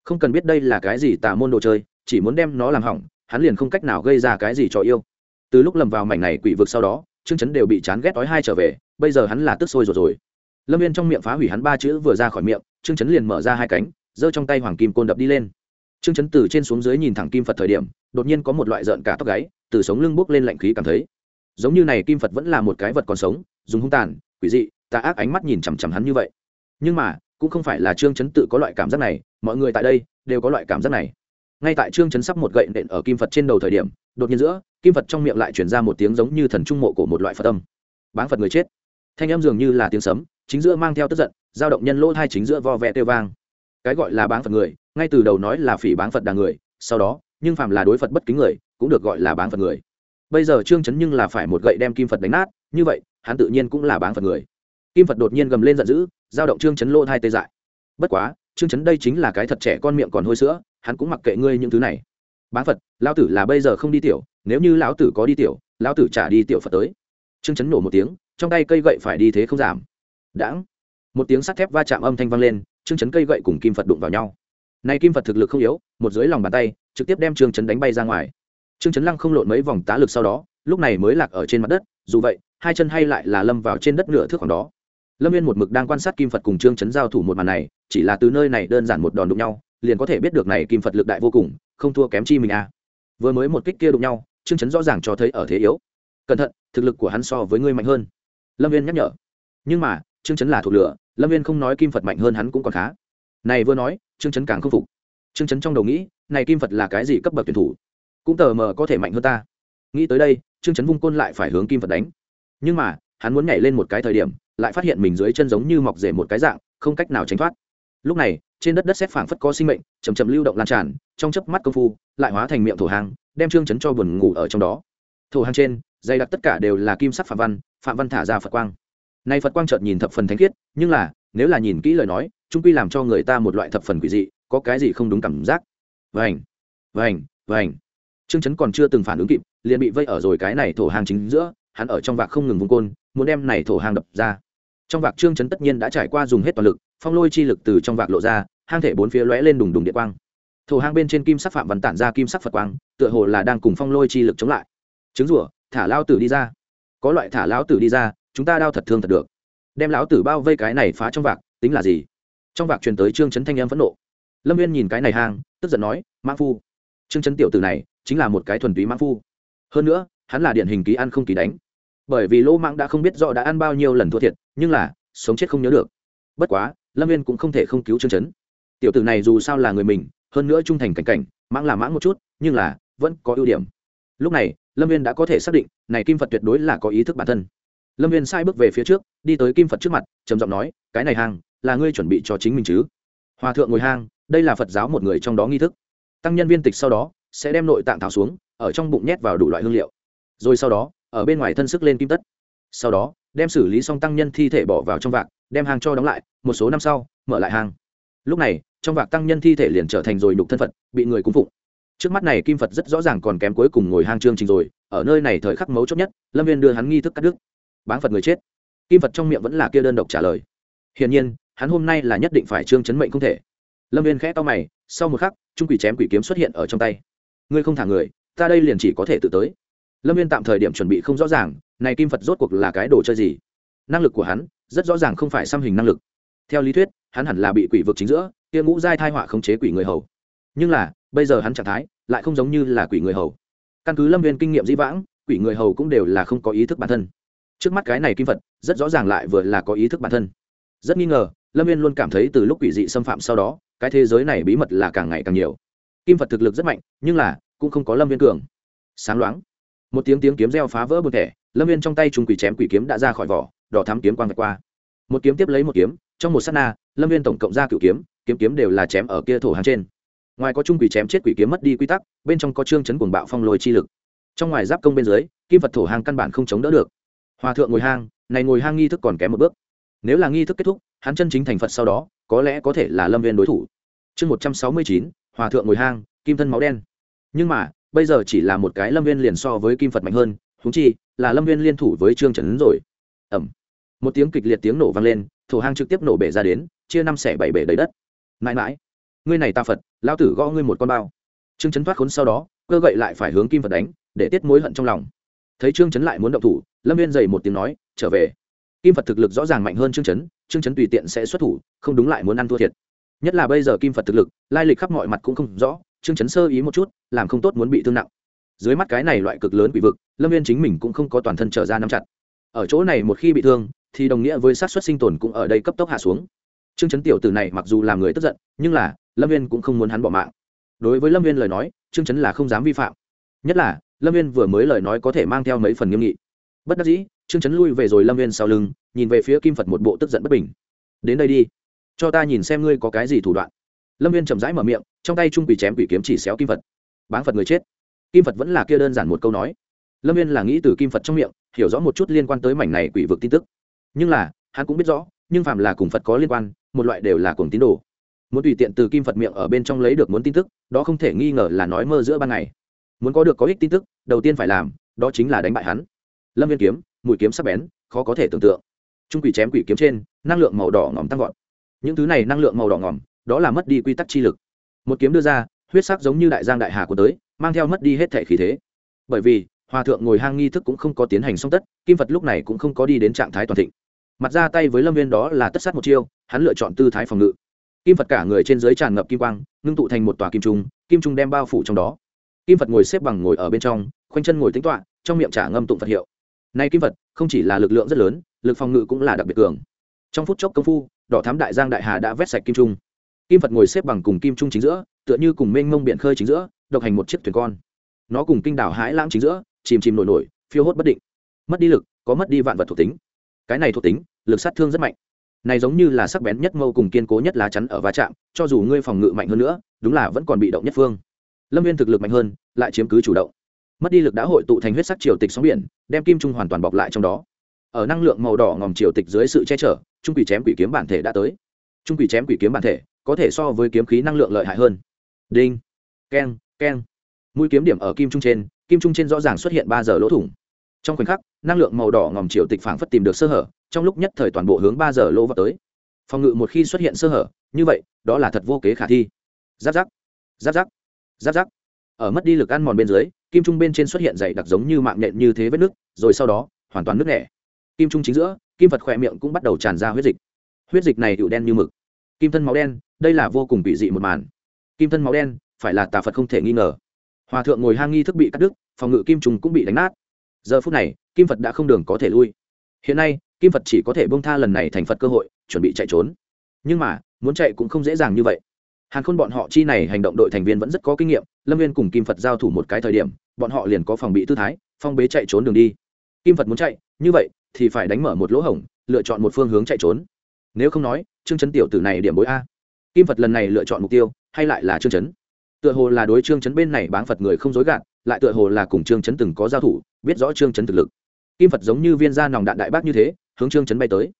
Không cần biết đây là cái gì tà môn đồ chơi, chỉ muốn đem nó làm hỏng, hắn liền không cách nào gây ra cái gì cho yêu từ lúc lầm vào mảnh này quỷ vực sau đó chương chấn đều bị chán ghét đói hai trở về, bây giờ hắn là tức sôi rồi rồi. Lâm viên trong miệng phá hủy hắn ba chữ vừa ra khỏi miệng chương chấn liền mở ra hai cánh, giơ trong tay hoàng kim côn đập đi lên. Chương chấn từ trên xuống dưới nhìn thẳng kim phật thời điểm, đột nhiên có một loại rợn cả tóc gáy, từ sống lưng bốc lên lạnh khí cảm thấy. Giống như này kim phật vẫn là một cái vật còn sống, dùng hung tàn, quỷ dị, tà ác ánh mắt nhìn chằm chằm hắn như vậy. Nhưng mà, cũng không phải là trương chấn tự có loại cảm giác này, mọi người tại đây đều có loại cảm giác này. Ngay tại trương chấn sắp một gậy nện ở kim phật trên đầu thời điểm, đột nhiên giữa kim phật trong miệng lại chuyển ra một tiếng giống như thần trung mộ của một loại phật âm. Báng phật người chết. Thanh âm dường như là tiếng sấm, chính giữa mang theo tức giận, dao động nhân lỗ hai chính giữa vo vẹ tiêu vang. Cái gọi là báng phật người, ngay từ đầu nói là phỉ báng phật đà người, sau đó, nhưng phàm là đối phật bất kính người, cũng được gọi là báng phật người. Bây giờ trương chấn nhưng là phải một gậy đem kim phật đánh nát, như vậy, hắn tự nhiên cũng là báng phật người. Kim phật đột nhiên gầm lên giận dữ, dao động trương chấn lỗ hai tê dại. Bất quá, trương chấn đây chính là cái thật trẻ con miệng còn hôi sữa, hắn cũng mặc kệ ngươi những thứ này. Bá phật, lão tử là bây giờ không đi tiểu, nếu như lão tử có đi tiểu, lão tử trả đi tiểu phật tới. Trương chấn nổ một tiếng, trong tay cây gậy phải đi thế không giảm. Đãng. Một tiếng sắt thép va chạm âm thanh vang lên, trương chấn cây gậy cùng kim phật đụng vào nhau. Nay kim phật thực lực không yếu, một dưới lòng bàn tay, trực tiếp đem trương chấn đánh bay ra ngoài. Trương chấn lăng không lộn mấy vòng tá lực sau đó, lúc này mới lạc ở trên mặt đất, dù vậy, hai chân hay lại là lâm vào trên đất nửa thước khoảng đó. Lâm viên một mực đang quan sát kim phật cùng trương chấn giao thủ một màn này, chỉ là từ nơi này đơn giản một đòn đụng nhau, liền có thể biết được này kim phật lực đại vô cùng không thua kém chi mình à. vừa mới một kích kia đụng nhau, trương chấn rõ ràng cho thấy ở thế yếu. Cẩn thận, thực lực của hắn so với ngươi mạnh hơn. Lâm viên nhắc nhở. Nhưng mà, trương chấn là thuộc lửa, lâm viên không nói kim phật mạnh hơn hắn cũng còn khá. Này vừa nói, trương chấn càng không phục. Trương chấn trong đầu nghĩ, này kim phật là cái gì cấp bậc tuyển thủ? Cũng tờ mờ có thể mạnh hơn ta. Nghĩ tới đây, trương chấn vung côn lại phải hướng kim phật đánh. Nhưng mà, hắn muốn nhảy lên một cái thời điểm, lại phát hiện mình dưới chân giống như mọc rể một cái dạng, không cách nào tránh thoát. Lúc này trên đất đất xét phảng phất có sinh mệnh chầm chậm lưu động lan tràn, trong chớp mắt công phu, lại hóa thành miệng thổ hàng, đem trương chấn cho buồn ngủ ở trong đó. Thổ hàng trên, dày đặc tất cả đều là kim sắc phạm văn phạm văn thả ra phật quang. Nay phật quang chợt nhìn thập phần thánh khiết, nhưng là, nếu là nhìn kỹ lời nói, trung quy làm cho người ta một loại thập phần quỷ dị, có cái gì không đúng cảm giác. Vành vành vành. Trương chấn còn chưa từng phản ứng kịp, liền bị vây ở rồi cái này thổ hàng chính giữa, hắn ở trong vạc không ngừng vung côn, muốn đem này thổ hàng đập ra trong vạc trương chấn tất nhiên đã trải qua dùng hết toàn lực, phong lôi chi lực từ trong vạc lộ ra, hang thể bốn phía lóe lên đùng đùng điện quang. Thổ hang bên trên kim sắc phạm văn tản ra kim sắc phật quang, tựa hồ là đang cùng phong lôi chi lực chống lại. Trứng rủa thả lao tử đi ra. Có loại thả lão tử đi ra, chúng ta đau thật thương thật được. Đem lão tử bao vây cái này phá trong vạc, tính là gì? Trong vạc truyền tới trương chấn thanh em phẫn nộ. Lâm viên nhìn cái này hang, tức giận nói mã phu. Trương chấn tiểu tử này, chính là một cái thuần túy mã phu. Hơn nữa, hắn là điển hình ký ăn không ký đánh bởi vì lỗ mãng đã không biết rõ đã ăn bao nhiêu lần thua thiệt, nhưng là, sống chết không nhớ được. Bất quá, lâm viên cũng không thể không cứu chương chấn. Tiểu tử này dù sao là người mình, hơn nữa trung thành cảnh cảnh, mãng là mãng một chút, nhưng là, vẫn có ưu điểm. Lúc này, lâm viên đã có thể xác định, này kim phật tuyệt đối là có ý thức bản thân. Lâm viên sai bước về phía trước, đi tới kim phật trước mặt, trầm giọng nói, cái này hàng, là ngươi chuẩn bị cho chính mình chứ? Hòa thượng ngồi hang, đây là phật giáo một người trong đó nghi thức. Tăng nhân viên tịch sau đó, sẽ đem nội tạng thảo xuống, ở trong bụng nhét vào đủ loại hương liệu. Rồi sau đó ở bên ngoài thân sức lên kim tất. Sau đó, đem xử lý xong tăng nhân thi thể bỏ vào trong vạc, đem hang cho đóng lại, một số năm sau, mở lại hang. Lúc này, trong vạc tăng nhân thi thể liền trở thành rồi nhục thân phật, bị người cung phụng. Trước mắt này kim phật rất rõ ràng còn kém cuối cùng ngồi hang trương trình rồi, ở nơi này thời khắc mấu chốt nhất, lâm viên đưa hắn nghi thức cắt đứt. Bán phật người chết. Kim phật trong miệng vẫn là kia đơn độc trả lời. Hiển nhiên, hắn hôm nay là nhất định phải trương chấn mệnh không thể. Lâm viên khẽ to mày, sau một khắc, trung quỷ chém quỷ kiếm xuất hiện ở trong tay. Ngươi không thả người, ta đây liền chỉ có thể tự tới lâm viên tạm thời điểm chuẩn bị không rõ ràng, này kim phật rốt cuộc là cái đồ chơi gì? Năng lực của hắn, rất rõ ràng không phải xăm hình năng lực. Theo lý thuyết, hắn hẳn là bị quỷ vực chính giữa, kia ngũ giai thai họa khống chế quỷ người hầu. Nhưng là, bây giờ hắn trạng thái lại không giống như là quỷ người hầu. Căn cứ lâm viên kinh nghiệm dĩ vãng, quỷ người hầu cũng đều là không có ý thức bản thân. Trước mắt cái này kim phật, rất rõ ràng lại vừa là có ý thức bản thân. Rất nghi ngờ, lâm viên luôn cảm thấy từ lúc quỷ dị xâm phạm sau đó, cái thế giới này bí mật là càng ngày càng nhiều. Kim phật thực lực rất mạnh, nhưng là, cũng không có lâm viên cường. Sáng loáng một tiếng tiếng kiếm reo phá vỡ bờ thẻ, lâm viên trong tay trùng quỷ chém quỷ kiếm đã ra khỏi vỏ, đỏ thắm kiếm quang vạch qua. Một kiếm tiếp lấy một kiếm, trong một s á t na, lâm viên tổng cộng ra cựu kiếm kiếm kiếm đều là chém ở kia thổ hàng trên. Ngoài có trung quỷ chém chết quỷ kiếm mất đi quy tắc, bên trong có trương chấn cuồng bạo phong lôi chi lực. Trong ngoài giáp công bên dưới, kim vật thổ hàng căn bản không chống đỡ được. Hòa thượng ngồi hang, này ngồi hang nghi thức còn kém một bước. Nếu là nghi thức kết thúc, hắn chân chính thành phật sau đó, có lẽ có thể là lâm viên đối thủ. Chương một trăm sáu mươi chín, hòa thượng ngồi hang, kim thân máu đen. Nhưng mà bây giờ chỉ là một cái lâm viên liền so với kim phật mạnh hơn húng chi, là lâm viên liên thủ với trương trần rồi. Ẩm. Một tiếng kịch liệt tiếng nổ vang lên, thổ hang trực tiếp nổ bể ra đến, chia năm xẻ bảy bể đầy đất. Mãi mãi. Ngươi này ta phật lao tử gõ ngươi một con bao. Trương trấn thoát khốn sau đó, cơ gậy lại phải hướng kim phật đánh, để tiết mối hận trong lòng. Thấy trương trấn lại muốn động thủ, lâm viên dày một tiếng nói, trở về. Kim phật thực lực rõ ràng mạnh hơn trương trấn trương trấn tùy tiện sẽ xuất thủ, không đúng lại muốn ăn thua thiệt. Nhất là bây giờ kim phật thực lực, lai lịch khắp mọi mặt cũng không rõ trương Chấn sơ ý một chút, làm không tốt muốn bị thương nặng. Dưới mắt cái này loại cực lớn quỷ vực, lâm viên chính mình cũng không có toàn thân trở ra nắm chặt. Ở chỗ này một khi bị thương, thì đồng nghĩa với sát xuất sinh tồn cũng ở đây cấp tốc hạ xuống. Trương Chấn tiểu tử này mặc dù làm người tức giận, nhưng là, lâm viên cũng không muốn hắn bỏ mạng. Đối với lâm viên lời nói, trương Chấn là không dám vi phạm. Nhất là, lâm viên vừa mới lời nói có thể mang theo mấy phần nghiêm nghị. Bất đắc dĩ, trương Chấn lui về rồi lâm viên sau lưng, nhìn về phía kim phật một bộ tức giận bất bình. Đến đây đi, cho ta nhìn xem ngươi có cái gì thủ đoạn. Lâm viên chậm rãi mở miệng trong tay trung quỷ chém quỷ kiếm chỉ xéo kim phật bán phật người chết kim phật vẫn là kia đơn giản một câu nói lâm viên là nghĩ từ kim phật trong miệng hiểu rõ một chút liên quan tới mảnh này quỷ vực tin tức nhưng là hắn cũng biết rõ nhưng phạm là cùng phật có liên quan một loại đều là cùng tín đồ muốn tùy tiện từ kim phật miệng ở bên trong lấy được muốn tin tức đó không thể nghi ngờ là nói mơ giữa ban ngày muốn có được có ích tin tức đầu tiên phải làm đó chính là đánh bại hắn lâm viên kiếm mũi kiếm sắc bén khó có thể tưởng tượng trung quỷ chém quỷ kiếm trên năng lượng màu đỏ ngòm tăng vọt những thứ này năng lượng màu đỏ ngòm đó là mất đi quy tắc chi lực một kiếm đưa ra, huyết sắc giống như đại giang đại hà của tới, mang theo mất đi hết thể khí thế. Bởi vì, hòa thượng ngồi hang nghi thức cũng không có tiến hành song tất, kim phật lúc này cũng không có đi đến trạng thái toàn thịnh. Mặt ra tay với lâm viên đó là tất sát một chiêu, hắn lựa chọn tư thái phòng ngự. Kim phật cả người trên dưới tràn ngập kim quang, ngưng tụ thành một tòa kim trung kim trung đem bao phủ trong đó. Kim phật ngồi xếp bằng ngồi ở bên trong, khoanh chân ngồi tính toạ trong miệng trả ngâm tụng phật hiệu. Nay kim phật, không chỉ là lực lượng rất lớn, lực phòng ngự cũng là đặc biệt cường. Trong phút chốc công phu, đỏ thám đại giang đại hà đã vét sạch kim trung kim phật ngồi xếp bằng cùng kim trung chính giữa, tựa như cùng mênh mông biển khơi chính giữa, độc hành một chiếc thuyền con. Nó cùng kinh đảo hãi lãng chính giữa, chìm chìm nổi nổi, phiêu hốt bất định. Mất đi lực, có mất đi vạn vật thuộc tính. Cái này thuộc tính, lực sát thương rất mạnh. Này giống như là sắc bén nhất mâu cùng kiên cố nhất lá chắn ở va chạm, cho dù ngươi phòng ngự mạnh hơn nữa, đúng là vẫn còn bị động nhất phương. Lâm viên thực lực mạnh hơn, lại chiếm cứ chủ động. Mất đi lực đã hội tụ thành huyết sắc triều tịch sóng biển, đem kim trung hoàn toàn bọc lại trong đó. Ở năng lượng màu đỏ ngòm triều tịch dưới sự che chở, trung quỷ chém quỷ kiếm bản thể đã tới. Trung quỷ chém quỷ kiếm bản thể có thể so với kiếm khí năng lượng lợi hại hơn. Đinh, keng keng. Mũi kiếm điểm ở kim trung trên, kim trung trên rõ ràng xuất hiện ba giờ lỗ thủng. Trong khoảnh khắc, năng lượng màu đỏ ngòm triều tịch phảng phất tìm được sơ hở, trong lúc nhất thời toàn bộ hướng ba giờ lỗ vào tới. Phòng ngự một khi xuất hiện sơ hở, như vậy, đó là thật vô kế khả thi. Giáp giáp giáp giáp giáp giáp. Ở mất đi lực ăn mòn bên dưới, kim trung bên trên xuất hiện dày đặc giống như mạng nhện như thế vết nước rồi sau đó, hoàn toàn nước nẻ. Kim trung chính giữa, kim vật khỏe miệng cũng bắt đầu tràn ra huyết dịch. Huyết dịch này tựu đen như mực kim thân máu đen, đây là vô cùng bị dị một màn. Kim thân máu đen, phải là tà phật không thể nghi ngờ. Hòa thượng ngồi hang nghi thức bị cắt đứt, phòng ngự kim trùng cũng bị đánh nát. Giờ phút này, kim phật đã không đường có thể lui. Hiện nay, kim phật chỉ có thể bông tha lần này thành phật cơ hội, chuẩn bị chạy trốn. Nhưng mà, muốn chạy cũng không dễ dàng như vậy. Hàn khôn bọn họ chi này hành động đội thành viên vẫn rất có kinh nghiệm, lâm viên cùng kim phật giao thủ một cái thời điểm, bọn họ liền có phòng bị tư thái, phong bế chạy trốn đường đi. Kim phật muốn chạy, như vậy thì phải đánh mở một lỗ hổng, lựa chọn một phương hướng chạy trốn. Nếu không nói trương chấn tiểu tử này điểm bối a. Kim phật lần này lựa chọn mục tiêu, hay lại là trương chấn? Tựa hồ là đối trương chấn bên này bán phật người không dối gạt, lại tựa hồ là cùng trương chấn từng có giao thủ, biết rõ trương chấn thực lực. Kim phật giống như viên da nòng đạn đại bác như thế, hướng trương chấn bay tới.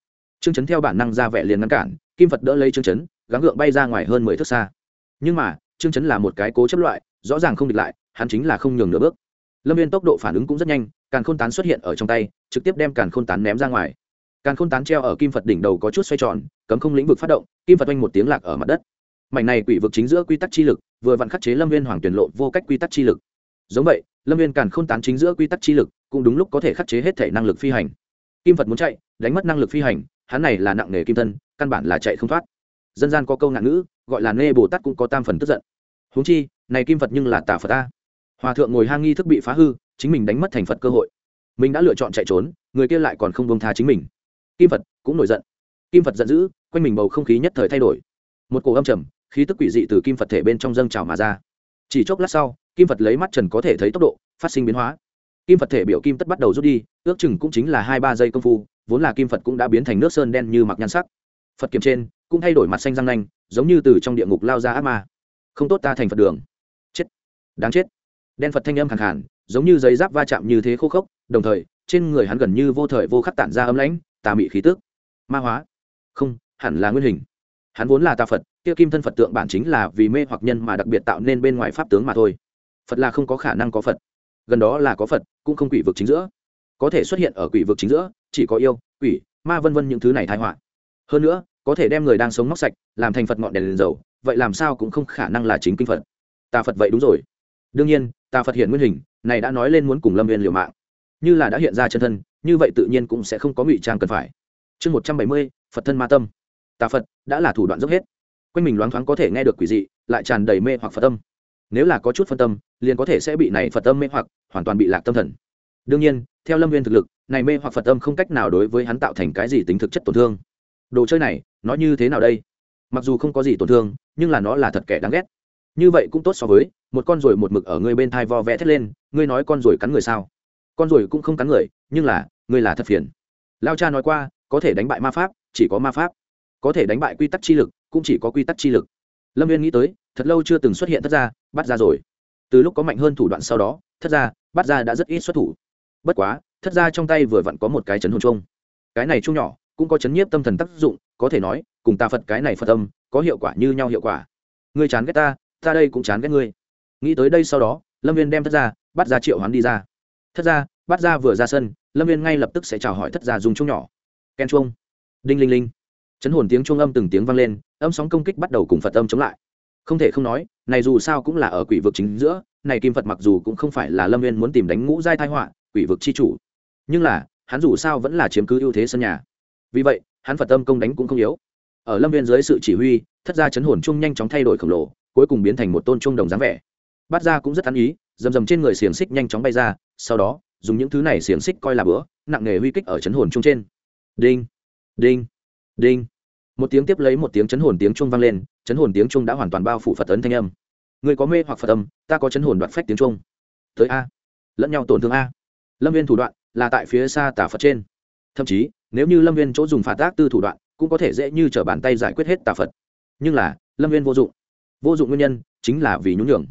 Trương chấn theo bản năng ra vẻ liền ngăn cản, kim phật đỡ lấy trương chấn, gắng gượng bay ra ngoài hơn mười thước xa. Nhưng mà, trương chấn là một cái cố chấp loại, rõ ràng không địch lại, hắn chính là không nhường nửa bước. Lâm viên tốc độ phản ứng cũng rất nhanh, càn khôn tán xuất hiện ở trong tay, trực tiếp đem càn khôn tán ném ra ngoài càn khôn tán treo ở kim phật đỉnh đầu có chút xoay tròn, cấm không lĩnh vực phát động, kim phật oanh một tiếng lạc ở mặt đất. Mảnh này quỷ vực chính giữa quy tắc chi lực, vừa vặn khắc chế lâm viên hoàng tuyển lộ vô cách quy tắc chi lực. Giống vậy, lâm viên càn khôn tán chính giữa quy tắc chi lực, cũng đúng lúc có thể khắc chế hết thể năng lực phi hành. Kim phật muốn chạy, đánh mất năng lực phi hành, hắn này là nặng nghề kim thân, căn bản là chạy không thoát. Dân gian có câu ngạn ngữ, gọi là nê bồ tát cũng có tam phần tức giận. Huống chi, này kim phật nhưng là tà phật ta hòa thượng ngồi hang nghi thức bị phá hư, chính mình đánh mất thành phật cơ hội. Mình đã lựa chọn chạy trốn, người kia lại còn không bông tha chính mình kim phật cũng nổi giận. Kim phật giận dữ, quanh mình bầu không khí nhất thời thay đổi. Một cổ âm trầm, khí tức quỷ dị từ kim phật thể bên trong dâng trào mà ra. Chỉ chốc lát sau, kim phật lấy mắt trần có thể thấy tốc độ, phát sinh biến hóa. Kim phật thể biểu kim tất bắt đầu rút đi, ước chừng cũng chính là hai ba giây công phu, vốn là kim phật cũng đã biến thành nước sơn đen như mặc nhan sắc. Phật kiềm trên, cũng thay đổi mặt xanh răng nanh, giống như từ trong địa ngục lao ra ác ma. Không tốt ta thành phật đường. Chết. Đáng chết. Đen phật thanh âm khẳng hẳn giống như giấy giáp va chạm như thế khô khốc, đồng thời, trên người hắn gần như vô thời vô khắc tản ra ấm lãnh tà mị khí tức. Ma hóa. Không, hẳn là nguyên hình. Hắn vốn là tà phật, kia kim thân phật tượng bản chính là vì mê hoặc nhân mà đặc biệt tạo nên bên ngoài pháp tướng mà thôi. Phật là không có khả năng có phật. Gần đó là có phật, cũng không quỷ vực chính giữa. Có thể xuất hiện ở quỷ vực chính giữa, chỉ có yêu, quỷ, ma vân vân những thứ này thái họa. Hơn nữa, có thể đem người đang sống móc sạch, làm thành phật ngọn đèn liền dầu, vậy làm sao cũng không khả năng là chính kinh phật. Tà phật vậy đúng rồi. Đương nhiên tà phật hiện nguyên hình, này đã nói lên muốn cùng lâm viên liều mạng. Như là đã hiện ra chân thân như vậy tự nhiên cũng sẽ không có ngụy trang cần phải. Chương một trăm bảy mươi, phật thân ma tâm. Tà phật đã là thủ đoạn dốc hết. Quanh mình loáng thoáng có thể nghe được quỷ dị, lại tràn đầy mê hoặc phật tâm. Nếu là có chút phân tâm, liền có thể sẽ bị này phật tâm mê hoặc, hoàn toàn bị lạc tâm thần. Đương nhiên, theo lâm viên thực lực, này mê hoặc phật tâm không cách nào đối với hắn tạo thành cái gì tính thực chất tổn thương. Đồ chơi này, nó như thế nào đây? Mặc dù không có gì tổn thương, nhưng là nó là thật kẻ đáng ghét. Như vậy cũng tốt so với, một con ruồi một mực ở ngươi bên thai vo vẽ thét lên, ngươi nói con ruồi cắn người sao? Con rồi cũng không cắn người, nhưng là, ngươi là thật phiền. Lao cha nói qua, có thể đánh bại ma pháp, chỉ có ma pháp. Có thể đánh bại quy tắc chi lực, cũng chỉ có quy tắc chi lực. Lâm viên nghĩ tới, thật lâu chưa từng xuất hiện thất gia, bắt ra rồi. Từ lúc có mạnh hơn thủ đoạn sau đó, thất gia, bắt ra đã rất ít xuất thủ. Bất quá, thất gia trong tay vừa vặn có một cái chấn hồn chung cái này chung nhỏ, cũng có chấn nhiếp tâm thần tác dụng, có thể nói, cùng ta phật cái này phật âm, có hiệu quả như nhau hiệu quả. Ngươi chán ghét ta ta đây cũng chán ghét ngươi. Nghĩ tới đây sau đó, lâm viên đem thất gia, bắt ra triệu hoán đi ra thất gia, bắt ra vừa ra sân, lâm viên ngay lập tức sẽ chào hỏi thất gia dùng chung nhỏ. Ken chuông. Đinh linh linh. Chấn hồn tiếng chuông âm từng tiếng vang lên, âm sóng công kích bắt đầu cùng phật âm chống lại. Không thể không nói, này dù sao cũng là ở quỷ vực chính giữa, này kim phật mặc dù cũng không phải là lâm viên muốn tìm đánh ngũ giai thai họa, quỷ vực chi chủ. Nhưng là, hắn dù sao vẫn là chiếm cứ ưu thế sân nhà. Vì vậy, hắn phật âm công đánh cũng không yếu. Ở lâm viên dưới sự chỉ huy, thất gia chấn hồn chung nhanh chóng thay đổi khổng lồ, cuối cùng biến thành một tôn chung đồng dáng vẻ. Bát gia cũng rất ăn ý, rầm rầm trên người xiềng xích nhanh chóng bay ra sau đó, dùng những thứ này xiềng xích coi là bữa, nặng nghề huy kích ở chấn hồn chung trên. Đinh đinh đinh. Một tiếng tiếp lấy một tiếng chấn hồn tiếng chuông vang lên, chấn hồn tiếng chuông đã hoàn toàn bao phủ phật ấn thanh âm. Người có mê hoặc phật âm, ta có chấn hồn đoạt phách tiếng chuông. Tới a. Lẫn nhau tổn thương a. Lâm viên thủ đoạn là tại phía xa tà phật trên. Thậm chí, nếu như lâm viên chỗ dùng phạt tác tư thủ đoạn, cũng có thể dễ như t r ở bàn tay giải quyết hết tà phật. Nhưng là, lâm viên vô dụng. Vô dụng nguyên nhân chính là vì nhún nhường.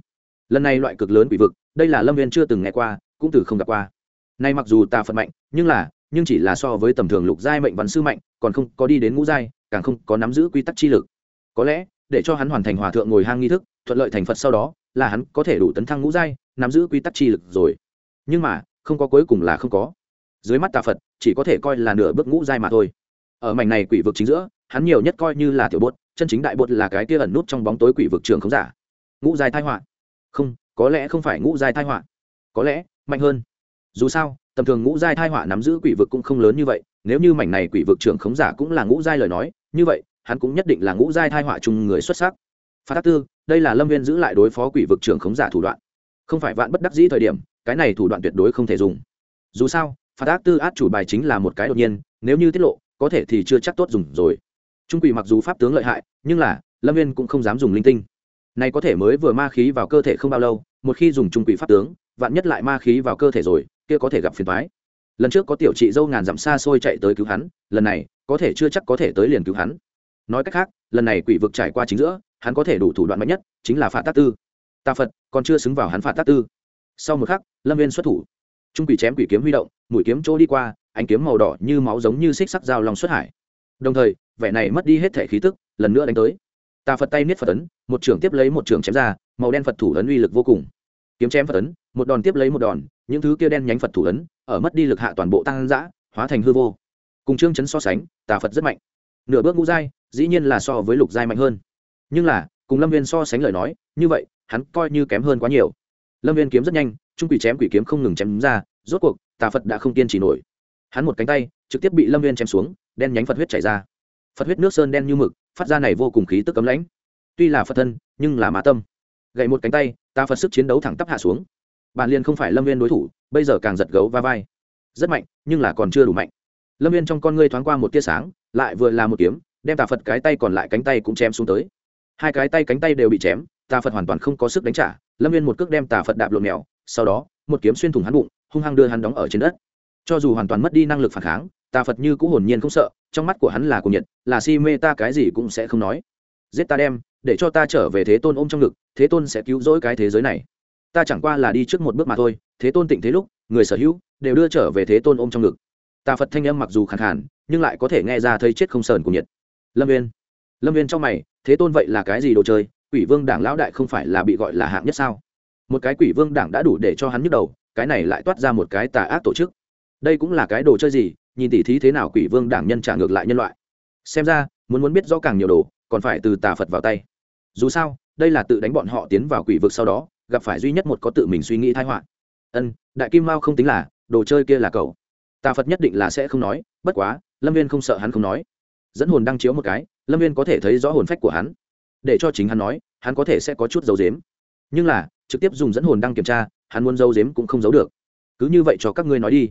Lần này loại cực lớn bị vực, đây là lâm viên chưa từng nghe qua cũng từ không gặp qua. Nay mặc dù tà phật mạnh, nhưng là, nhưng chỉ là so với tầm thường lục giai mệnh văn sư mạnh, còn không có đi đến ngũ giai, càng không có nắm giữ quy tắc chi lực. Có lẽ, để cho hắn hoàn thành hòa thượng ngồi hang nghi thức, thuận lợi thành phật sau đó, là hắn có thể đủ tấn thăng ngũ giai, nắm giữ quy tắc chi lực rồi. Nhưng mà, không có cuối cùng là không có. Dưới mắt tà phật, chỉ có thể coi là nửa bước ngũ giai mà thôi. Ở mảnh này quỷ vực chính giữa, hắn nhiều nhất coi như là tiểu bột, chân chính đại bột là cái kia ẩn nút trong bóng tối quỷ vực trường không giả. Ngũ giai thai họa. Không, có lẽ không phải ngũ giai thai họa. Có lẽ mạnh hơn. Dù sao, tầm thường ngũ giai thai họa nắm giữ quỷ vực cũng không lớn như vậy, nếu như mảnh này quỷ vực trưởng khống giả cũng là ngũ giai lời nói, như vậy, hắn cũng nhất định là ngũ giai thai họa chung người xuất sắc. Phát tác tư, đây là lâm viên giữ lại đối phó quỷ vực trưởng khống giả thủ đoạn. Không phải vạn bất đắc dĩ thời điểm, cái này thủ đoạn tuyệt đối không thể dùng. Dù sao phát tác tư át chủ bài chính là một cái đột nhiên, nếu như tiết lộ, có thể thì chưa chắc tốt dùng rồi. Trung quỷ mặc dù pháp tướng lợi hại, nhưng là, lâm viên cũng không dám dùng linh tinh. Này có thể mới vừa ma khí vào cơ thể không bao lâu một khi dùng trung quỷ pháp tướng, vạn nhất lại ma khí vào cơ thể rồi, kia có thể gặp phiền thoái lần trước có tiểu chị dâu ngàn dặm xa xôi chạy tới cứu hắn, lần này, có thể chưa chắc có thể tới liền cứu hắn. Nói cách khác, lần này quỷ vực trải qua chính giữa, hắn có thể đủ thủ đoạn mạnh nhất, chính là phạt tác tư. Tà phật, còn chưa xứng vào hắn phạt tác tư. Sau một khắc, lâm viên xuất thủ. Trung quỷ chém quỷ kiếm huy động, mũi kiếm chỗ đi qua, ánh kiếm màu đỏ như máu giống như xích sắc dao lòng xuất hải. Đồng thời, vẻ này mất đi hết thể khí tức, lần nữa đánh tới. Tà phật tay niết phật ấn, một trưởng tiếp lấy một trưởng chém ra, màu đen phật thủ ấn uy lực vô cùng kiếm chém phật ấn, một đòn tiếp lấy một đòn, những thứ kia đen nhánh phật thủ ấn, ở mất đi lực hạ toàn bộ tăng giã hóa thành hư vô. Cùng trương chấn so sánh, tà phật rất mạnh. Nửa bước ngũ giai, dĩ nhiên là so với lục giai mạnh hơn. Nhưng là, cùng lâm viên so sánh lời nói, như vậy, hắn coi như kém hơn quá nhiều. Lâm viên kiếm rất nhanh, trung quỷ chém quỷ kiếm không ngừng chém ra, rốt cuộc, tà phật đã không kiên trì nổi. Hắn một cánh tay, trực tiếp bị lâm viên chém xuống, đen nhánh phật huyết chảy ra. Phật huyết nước sơn đen như mực, phát ra này vô cùng khí tức cấm lãnh. Tuy là phật thân, nhưng là mã tâm gậy một cánh tay, ta phật sức chiến đấu thẳng tắp hạ xuống. Bản liên không phải lâm viên đối thủ, bây giờ càng giật gấu va vai. Rất mạnh, nhưng là còn chưa đủ mạnh. Lâm viên trong con ngươi thoáng qua một tia sáng, lại vừa là một kiếm, đem tà phật cái tay còn lại cánh tay cũng chém xuống tới. Hai cái tay cánh tay đều bị chém, tà phật hoàn toàn không có sức đánh trả, lâm viên một cước đem tà phật đạp lộn mèo, sau đó, một kiếm xuyên thủng hắn bụng, hung hăng đưa hắn đóng ở trên đất. Cho dù hoàn toàn mất đi năng lực phản kháng, tà phật như cũng hồn nhiên không sợ, trong mắt của hắn là cuồng nhiệt, là si mê ta cái gì cũng sẽ không nói. Giết ta đem để cho ta trở về thế tôn ôm trong ngực, thế tôn sẽ cứu rỗi cái thế giới này. Ta chẳng qua là đi trước một bước mà thôi, thế tôn tịnh thế lúc, người sở hữu đều đưa trở về thế tôn ôm trong ngực. Tà phật thanh âm mặc dù khẳng khản nhưng lại có thể nghe ra thấy chết không sờn của nhiệt. Lâm viên lâm viên trong mày, thế tôn vậy là cái gì đồ chơi? Quỷ vương đảng lão đại không phải là bị gọi là hạng nhất sao? Một cái quỷ vương đảng đã đủ để cho hắn nhức đầu, cái này lại toát ra một cái tà ác tổ chức. Đây cũng là cái đồ chơi gì? Nhìn tỉ thí thế nào quỷ vương đảng nhân trả ngược lại nhân loại. Xem ra, muốn muốn biết rõ càng nhiều đồ, còn phải từ tà phật vào tay dù sao, đây là tự đánh bọn họ tiến vào quỷ vực sau đó, gặp phải duy nhất một có tự mình suy nghĩ thái họa. Ân, đại kim mao không tính là, đồ chơi kia là cậu. Tà phật nhất định là sẽ không nói, bất quá, lâm viên không sợ hắn không nói. Dẫn hồn đăng chiếu một cái, lâm viên có thể thấy rõ hồn phách của hắn. Để cho chính hắn nói, hắn có thể sẽ có chút dấu dếm nhưng là, trực tiếp dùng dẫn hồn đăng kiểm tra, hắn muốn dấu dếm cũng không giấu được. Cứ như vậy cho các ngươi nói đi.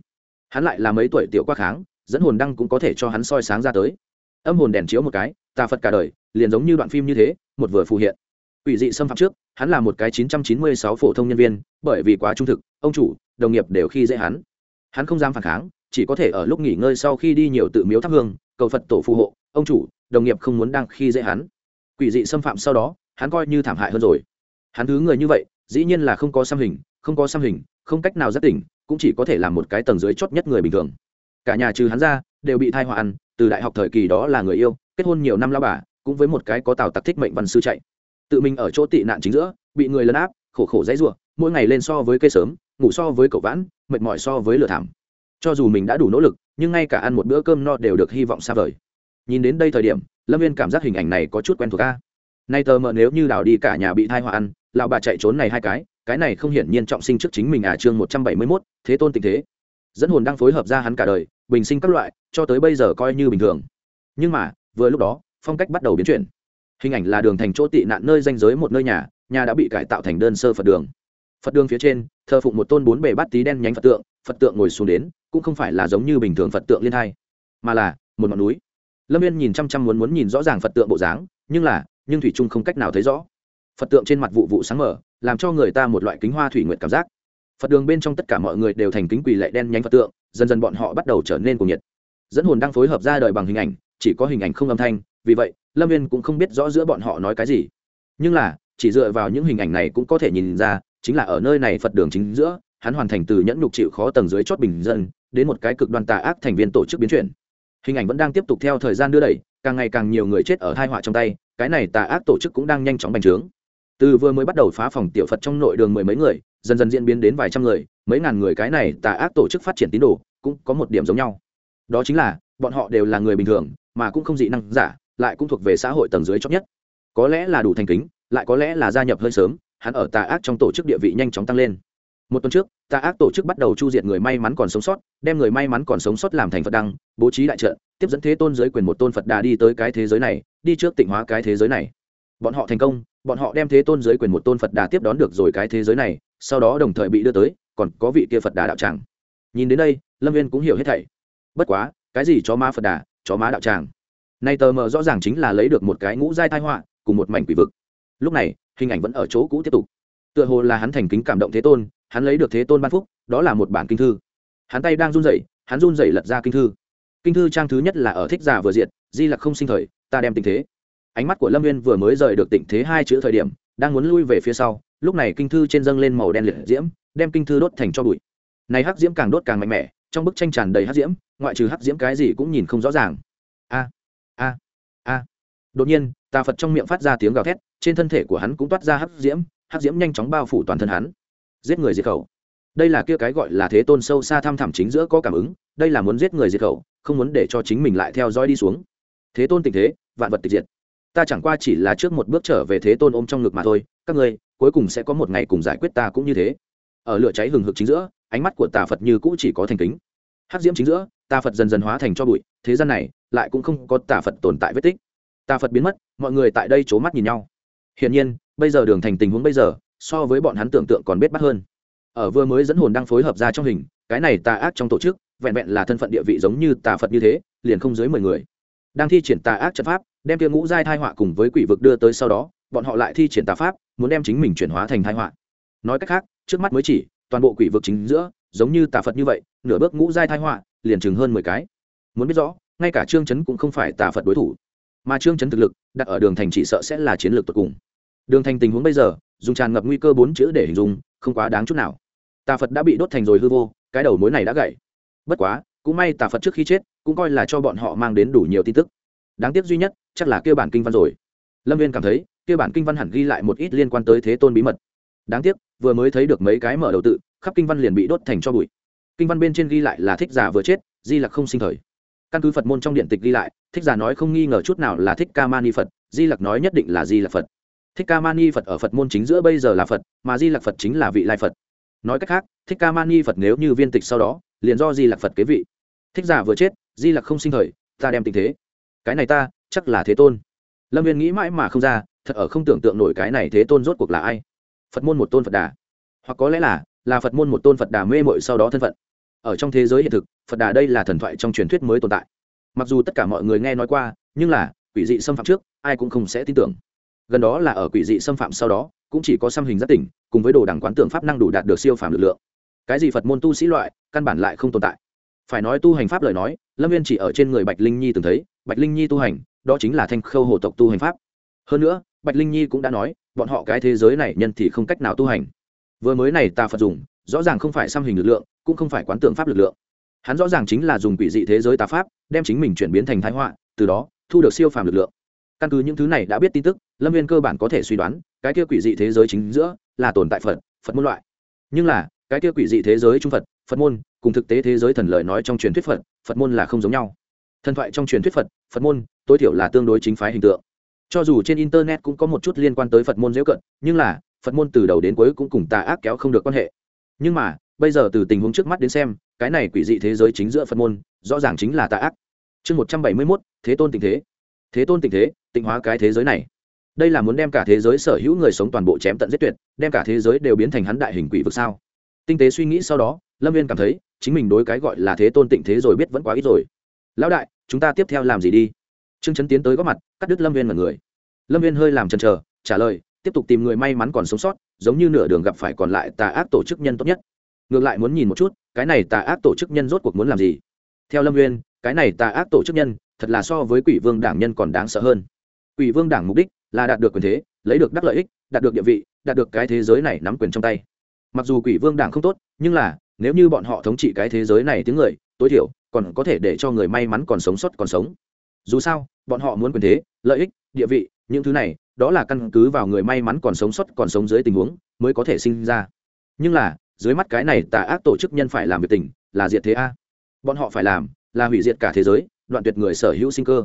Hắn lại là mấy tuổi tiểu quá kháng, dẫn hồn đăng cũng có thể cho hắn soi sáng ra tới. Âm hồn đèn chiếu một cái tà phật cả đời, liền giống như đoạn phim như thế một vừa phù hiện. Ủy dị xâm phạm trước, hắn là một cái chín trăm chín mươi sáu phổ thông nhân viên, bởi vì quá trung thực, ông chủ, đồng nghiệp đều khi dễ hắn. Hắn không dám phản kháng, chỉ có thể ở lúc nghỉ ngơi sau khi đi nhiều tự miếu thắp hương, cầu phật tổ phù hộ, ông chủ, đồng nghiệp không muốn đang khi dễ hắn. Quỷ dị xâm phạm sau đó, hắn coi như thảm hại hơn rồi. Hắn thứ người như vậy, dĩ nhiên là không có xăm hình, không có xăm hình, không cách nào giác tỉnh, cũng chỉ có thể làm một cái tầng dưới chót nhất người bình thường. Cả nhà trừ hắn ra, đều bị thai họa ăn, từ đại học thời kỳ đó là người yêu, kết hôn nhiều năm lao bà cũng với một cái có tào tặc thích mệnh văn sư chạy. Tự mình ở chỗ tị nạn chính giữa, bị người lấn áp, khổ khổ dãy ruộng mỗi ngày lên so với cây sớm, ngủ so với cậu vãn, mệt mỏi so với lửa thảm. Cho dù mình đã đủ nỗ lực, nhưng ngay cả ăn một bữa cơm no đều được hy vọng xa vời. Nhìn đến đây thời điểm, lâm viên cảm giác hình ảnh này có chút quen thuộc ca nay tờ mờ nếu như đào đi cả nhà bị thai họa ăn, lão bà chạy trốn này hai cái cái này không hiển nhiên trọng sinh trước chính mình à chương một trăm bảy mươi mốt, thế tôn tình thế. Dẫn hồn đang phối hợp ra hắn cả đời, bình sinh các loại, cho tới bây giờ coi như bình thường. Nhưng mà, vừa lúc đó phong cách bắt đầu biến chuyển. Hình ảnh là đường thành chỗ tị nạn nơi danh giới một nơi nhà nhà đã bị cải tạo thành đơn sơ phật đường. Phật đường phía trên, thờ phụng một tôn bốn bề bát tí đen nhánh phật tượng phật tượng ngồi xuống đến, cũng không phải là giống như bình thường phật tượng liên hai, mà là một ngọn núi. Lâm viên nhìn chăm chăm muốn muốn nhìn rõ ràng phật tượng bộ dáng, nhưng là, nhưng thủy trung không cách nào thấy rõ. Phật tượng trên mặt vụ vụ sáng mở, làm cho người ta một loại kính hoa thủy nguyện cảm giác. Phật đường bên trong tất cả mọi người đều thành kính quỳ lệ đen nhánh phật tượng, dần dần bọn họ bắt đầu trở nên cuồng nhiệt. Dẫn hồn đang phối hợp ra đời bằng hình ảnh, chỉ có hình ảnh không âm thanh vì vậy, lâm viên cũng không biết rõ giữa bọn họ nói cái gì. Nhưng là, chỉ dựa vào những hình ảnh này cũng có thể nhìn ra, chính là ở nơi này phật đường chính giữa, hắn hoàn thành từ nhẫn nhục chịu khó tầng dưới chót bình dân, đến một cái cực đoan tà ác thành viên tổ chức biến chuyển. Hình ảnh vẫn đang tiếp tục theo thời gian đưa đẩy, càng ngày càng nhiều người chết ở hai họa trong tay, cái này tà ác tổ chức cũng đang nhanh chóng bành trướng. Từ vừa mới bắt đầu phá phòng tiểu phật trong nội đường mười mấy người, dần dần diễn biến đến vài trăm người, mấy ngàn người cái này tà ác tổ chức phát triển tín đồ, cũng có một điểm giống nhau. Đó chính là, bọn họ đều là người bình thường, mà cũng không dị năng giả lại cũng thuộc về xã hội tầng dưới chót nhất. Có lẽ là đủ thành kính, lại có lẽ là gia nhập hơi sớm, hắn ở tà ác trong tổ chức địa vị nhanh chóng tăng lên. Một tuần trước, tà ác tổ chức bắt đầu chu diệt người may mắn còn sống sót, đem người may mắn còn sống sót làm thành phật đăng, bố trí đại trận, tiếp dẫn thế tôn giới quyền một tôn phật đà đi tới cái thế giới này, đi trước tịnh hóa cái thế giới này. Bọn họ thành công, bọn họ đem thế tôn giới quyền một tôn phật đà tiếp đón được rồi cái thế giới này, sau đó đồng thời bị đưa tới, còn có vị kia phật đà đạo tràng. Nhìn đến đây, lâm viên cũng hiểu hết thảy. Bất quá, cái gì chó má phật đà, chó má đạo tràng? Nay tờ mờ rõ ràng chính là lấy được một cái ngũ giai thai họa, cùng một mảnh quỷ vực. Lúc này, hình ảnh vẫn ở chỗ cũ tiếp tục. Tựa hồ là hắn thành kính cảm động thế tôn, hắn lấy được thế tôn ban phúc, đó là một bản kinh thư. Hắn tay đang run rẩy, hắn run rẩy lật ra kinh thư. Kinh thư trang thứ nhất là ở thích giả vừa diện di lặc không sinh thời, ta đem tình thế. Ánh mắt của lâm viên vừa mới rời được tình thế hai chữ thời điểm, đang muốn lui về phía sau, lúc này kinh thư trên dâng lên màu đen liệt diễm, đem kinh thư đốt thành cho bụi. Này hắc diễm càng đốt càng mạnh mẽ, trong bức tranh tràn đầy hắc diễm, ngoại trừ hắc diễm cái gì cũng nhìn không rõ ràng. A a a. Đột nhiên, tà phật trong miệng phát ra tiếng gào thét, trên thân thể của hắn cũng toát ra hắc diễm hắc diễm nhanh chóng bao phủ toàn thân hắn. Giết người diệt khẩu. Đây là kia cái gọi là thế tôn sâu xa thăm thẳm chính giữa có cảm ứng, đây là muốn giết người diệt khẩu, không muốn để cho chính mình lại theo dõi đi xuống. Thế tôn tình thế, vạn vật tịch diệt. Ta chẳng qua chỉ là trước một bước trở về thế tôn ôm trong ngực mà thôi, các ngươi, cuối cùng sẽ có một ngày cùng giải quyết ta cũng như thế. Ở lửa cháy hừng hực chính giữa, ánh mắt của tà phật như cũ chỉ có thành kính hắc diễm chính giữa, tà phật dần dần hóa thành cho bụi, thế gian này lại cũng không có tà phật tồn tại vết tích. Tà phật biến mất, mọi người tại đây c h ố mắt nhìn nhau. Hiển nhiên, bây giờ đường thành tình huống bây giờ, so với bọn hắn tưởng tượng còn bết bắt hơn. Ở vừa mới dẫn hồn đang phối hợp ra trong hình, cái này tà ác trong tổ chức, vẹn vẹn là thân phận địa vị giống như tà phật như thế, liền không dưới mười người. Đang thi triển tà ác trận pháp, đem tiêu ngũ giai thai họa cùng với quỷ vực đưa tới sau đó, bọn họ lại thi triển tà pháp, muốn đem chính mình chuyển hóa thành thai họa. Nói cách khác, trước mắt mới chỉ, toàn bộ quỷ vực chính giữa, giống như tà phật như vậy nửa bước ngũ giai thai họa, liền chừng hơn mười cái. Muốn biết rõ, ngay cả trương chấn cũng không phải tà phật đối thủ. Mà trương chấn thực lực, đặt ở đường thành chỉ sợ sẽ là chiến lược tột cùng. Đường thành tình huống bây giờ, dùng tràn ngập nguy cơ bốn chữ để hình dung, không quá đáng chút nào. Tà phật đã bị đốt thành rồi hư vô, cái đầu mối này đã gãy. Bất quá, cũng may tà phật trước khi chết, cũng coi là cho bọn họ mang đến đủ nhiều tin tức. Đáng tiếc duy nhất, chắc là kêu bản kinh văn rồi. Lâm viên cảm thấy, kêu bản kinh văn hẳn ghi lại một ít liên quan tới thế tôn bí mật. Đáng tiếc, vừa mới thấy được mấy cái mở đầu tự, khắp kinh văn liền bị đốt thành cho bụi kinh văn bên trên ghi lại là thích giả vừa chết, di lặc không sinh thời. Căn cứ phật môn trong điện tịch ghi lại, thích giả nói không nghi ngờ chút nào là thích ca mani phật, di lặc nói nhất định là di lặc phật. Thích ca mani phật ở phật môn chính giữa bây giờ là phật, mà di lặc phật chính là vị lai phật. Nói cách khác, thích ca mani phật nếu như viên tịch sau đó, liền do di lặc phật kế vị. Thích giả vừa chết, di lặc không sinh thời, ta đem tình thế. Cái này ta, chắc là thế tôn. Lâm viên nghĩ mãi mà không ra, thật ở không tưởng tượng nổi cái này thế tôn rốt cuộc là ai. Phật môn một tôn phật đà. Hoặc có lẽ là là phật môn một tôn phật đà mê mội sau đó thân phận ở trong thế giới hiện thực, phật đà đây là thần thoại trong truyền thuyết mới tồn tại. Mặc dù tất cả mọi người nghe nói qua, nhưng là, quỷ dị xâm phạm trước, ai cũng không sẽ tin tưởng. Gần đó là ở quỷ dị xâm phạm sau đó, cũng chỉ có xăm hình giác tỉnh, cùng với đồ đẳng quán tượng pháp năng đủ đạt được siêu phàm lực lượng. Cái gì phật môn tu sĩ loại, căn bản lại không tồn tại. Phải nói tu hành pháp lời nói, lâm viên chỉ ở trên người bạch linh nhi từng thấy, bạch linh nhi tu hành, đó chính là thanh khâu hồ tộc tu hành pháp. Hơn nữa, bạch linh nhi cũng đã nói, bọn họ cái thế giới này nhân thì không cách nào tu hành. Vừa mới này ta phật dùng, rõ ràng không phải xăm hình lực lượng cũng không phải quán tượng pháp lực lượng. Hắn rõ ràng chính là dùng quỷ dị thế giới tà pháp, đem chính mình chuyển biến thành thái họa, từ đó, thu được siêu phàm lực lượng. Căn cứ những thứ này đã biết tin tức, lâm viên cơ bản có thể suy đoán, cái kia quỷ dị thế giới chính giữa là tồn tại phật phật môn loại. Nhưng là, cái kia quỷ dị thế giới trung phật phật môn, cùng thực tế thế giới thần lợi nói trong truyền thuyết phật phật môn là không giống nhau. Thần thoại trong truyền thuyết phật phật môn, tối thiểu là tương đối chính phái hình tượng. Cho dù trên internet cũng có một chút liên quan tới phật môn dễ cận, nhưng là, phật môn từ đầu đến cuối cũng cùng tà ác kéo không được quan hệ. Nhưng mà bây giờ từ tình huống trước mắt đến xem, cái này quỷ dị thế giới chính giữa phật môn, rõ ràng chính là tà ác. Chương một trăm bảy mươi mốt, thế tôn tình thế. Thế tôn tình thế, tịnh hóa cái thế giới này. Đây là muốn đem cả thế giới sở hữu người sống toàn bộ chém tận giết tuyệt, đem cả thế giới đều biến thành hắn đại hình quỷ vực sao? Tinh tế suy nghĩ sau đó, lâm viên cảm thấy, chính mình đối cái gọi là thế tôn tịnh thế rồi biết vẫn quá ít rồi. Lão đại, chúng ta tiếp theo làm gì đi? Trương chấn tiến tới góp mặt, cắt đứt lâm viên mật người. Lâm viên hơi làm chần chờ, trả lời, tiếp tục tìm người may mắn còn sống sót, giống như nửa đường gặp phải còn lại tà ác tổ chức nhân tốt nhất ngược lại muốn nhìn một chút, cái này tà ác tổ chức nhân rốt cuộc muốn làm gì? Theo lâm nguyên cái này tà ác tổ chức nhân, thật là so với quỷ vương đảng nhân còn đáng sợ hơn. Quỷ vương đảng mục đích là đạt được quyền thế, lấy được đắc lợi ích, đạt được địa vị, đạt được cái thế giới này nắm quyền trong tay. Mặc dù quỷ vương đảng không tốt, nhưng là, nếu như bọn họ thống trị cái thế giới này tiếng người, tối thiểu, còn có thể để cho người may mắn còn sống sót còn sống. Dù sao, bọn họ muốn quyền thế, lợi ích, địa vị, những thứ này, đó là căn cứ vào người may mắn còn sống sót còn sống dưới tình huống mới có thể sinh ra. Nhưng là dưới mắt cái này tà ác tổ chức nhân phải làm việc tình, là diệt thế a. Bọn họ phải làm, là hủy diệt cả thế giới, đoạn tuyệt người sở hữu sinh cơ.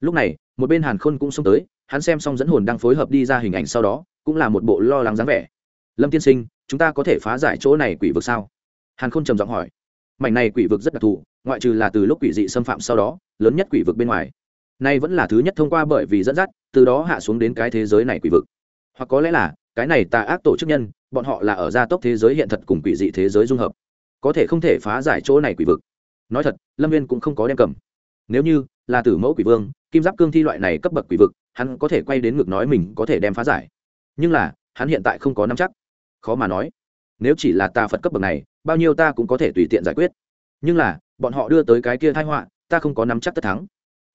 Lúc này, một bên hàn khôn cũng xông tới, hắn xem xong dẫn hồn đang phối hợp đi ra hình ảnh sau đó, cũng là một bộ lo lắng dáng vẻ. Lâm tiên sinh, chúng ta có thể phá giải chỗ này quỷ vực sao? Hàn khôn trầm giọng hỏi. Mảnh này quỷ vực rất đặc thù, ngoại trừ là từ lúc quỷ dị xâm phạm sau đó, lớn nhất quỷ vực bên ngoài. Nay vẫn là thứ nhất thông qua bởi vì dẫn dắt, từ đó hạ xuống đến cái thế giới này quỷ vực. Hoặc có lẽ là, cái này tà ác tổ chức nhân bọn họ là ở gia tốc thế giới hiện thật cùng quỷ dị thế giới dung hợp. Có thể không thể phá giải chỗ này quỷ vực. Nói thật, lâm viên cũng không có đem cầm. Nếu như là tử mẫu quỷ vương, kim giáp cương thi loại này cấp bậc quỷ vực, hắn có thể quay đến ngực nói mình có thể đem phá giải. Nhưng là, hắn hiện tại không có nắm chắc. Khó mà nói. Nếu chỉ là tà phật cấp bậc này, bao nhiêu ta cũng có thể tùy tiện giải quyết. Nhưng là, bọn họ đưa tới cái kia thai họa, ta không có nắm chắc tất thắng.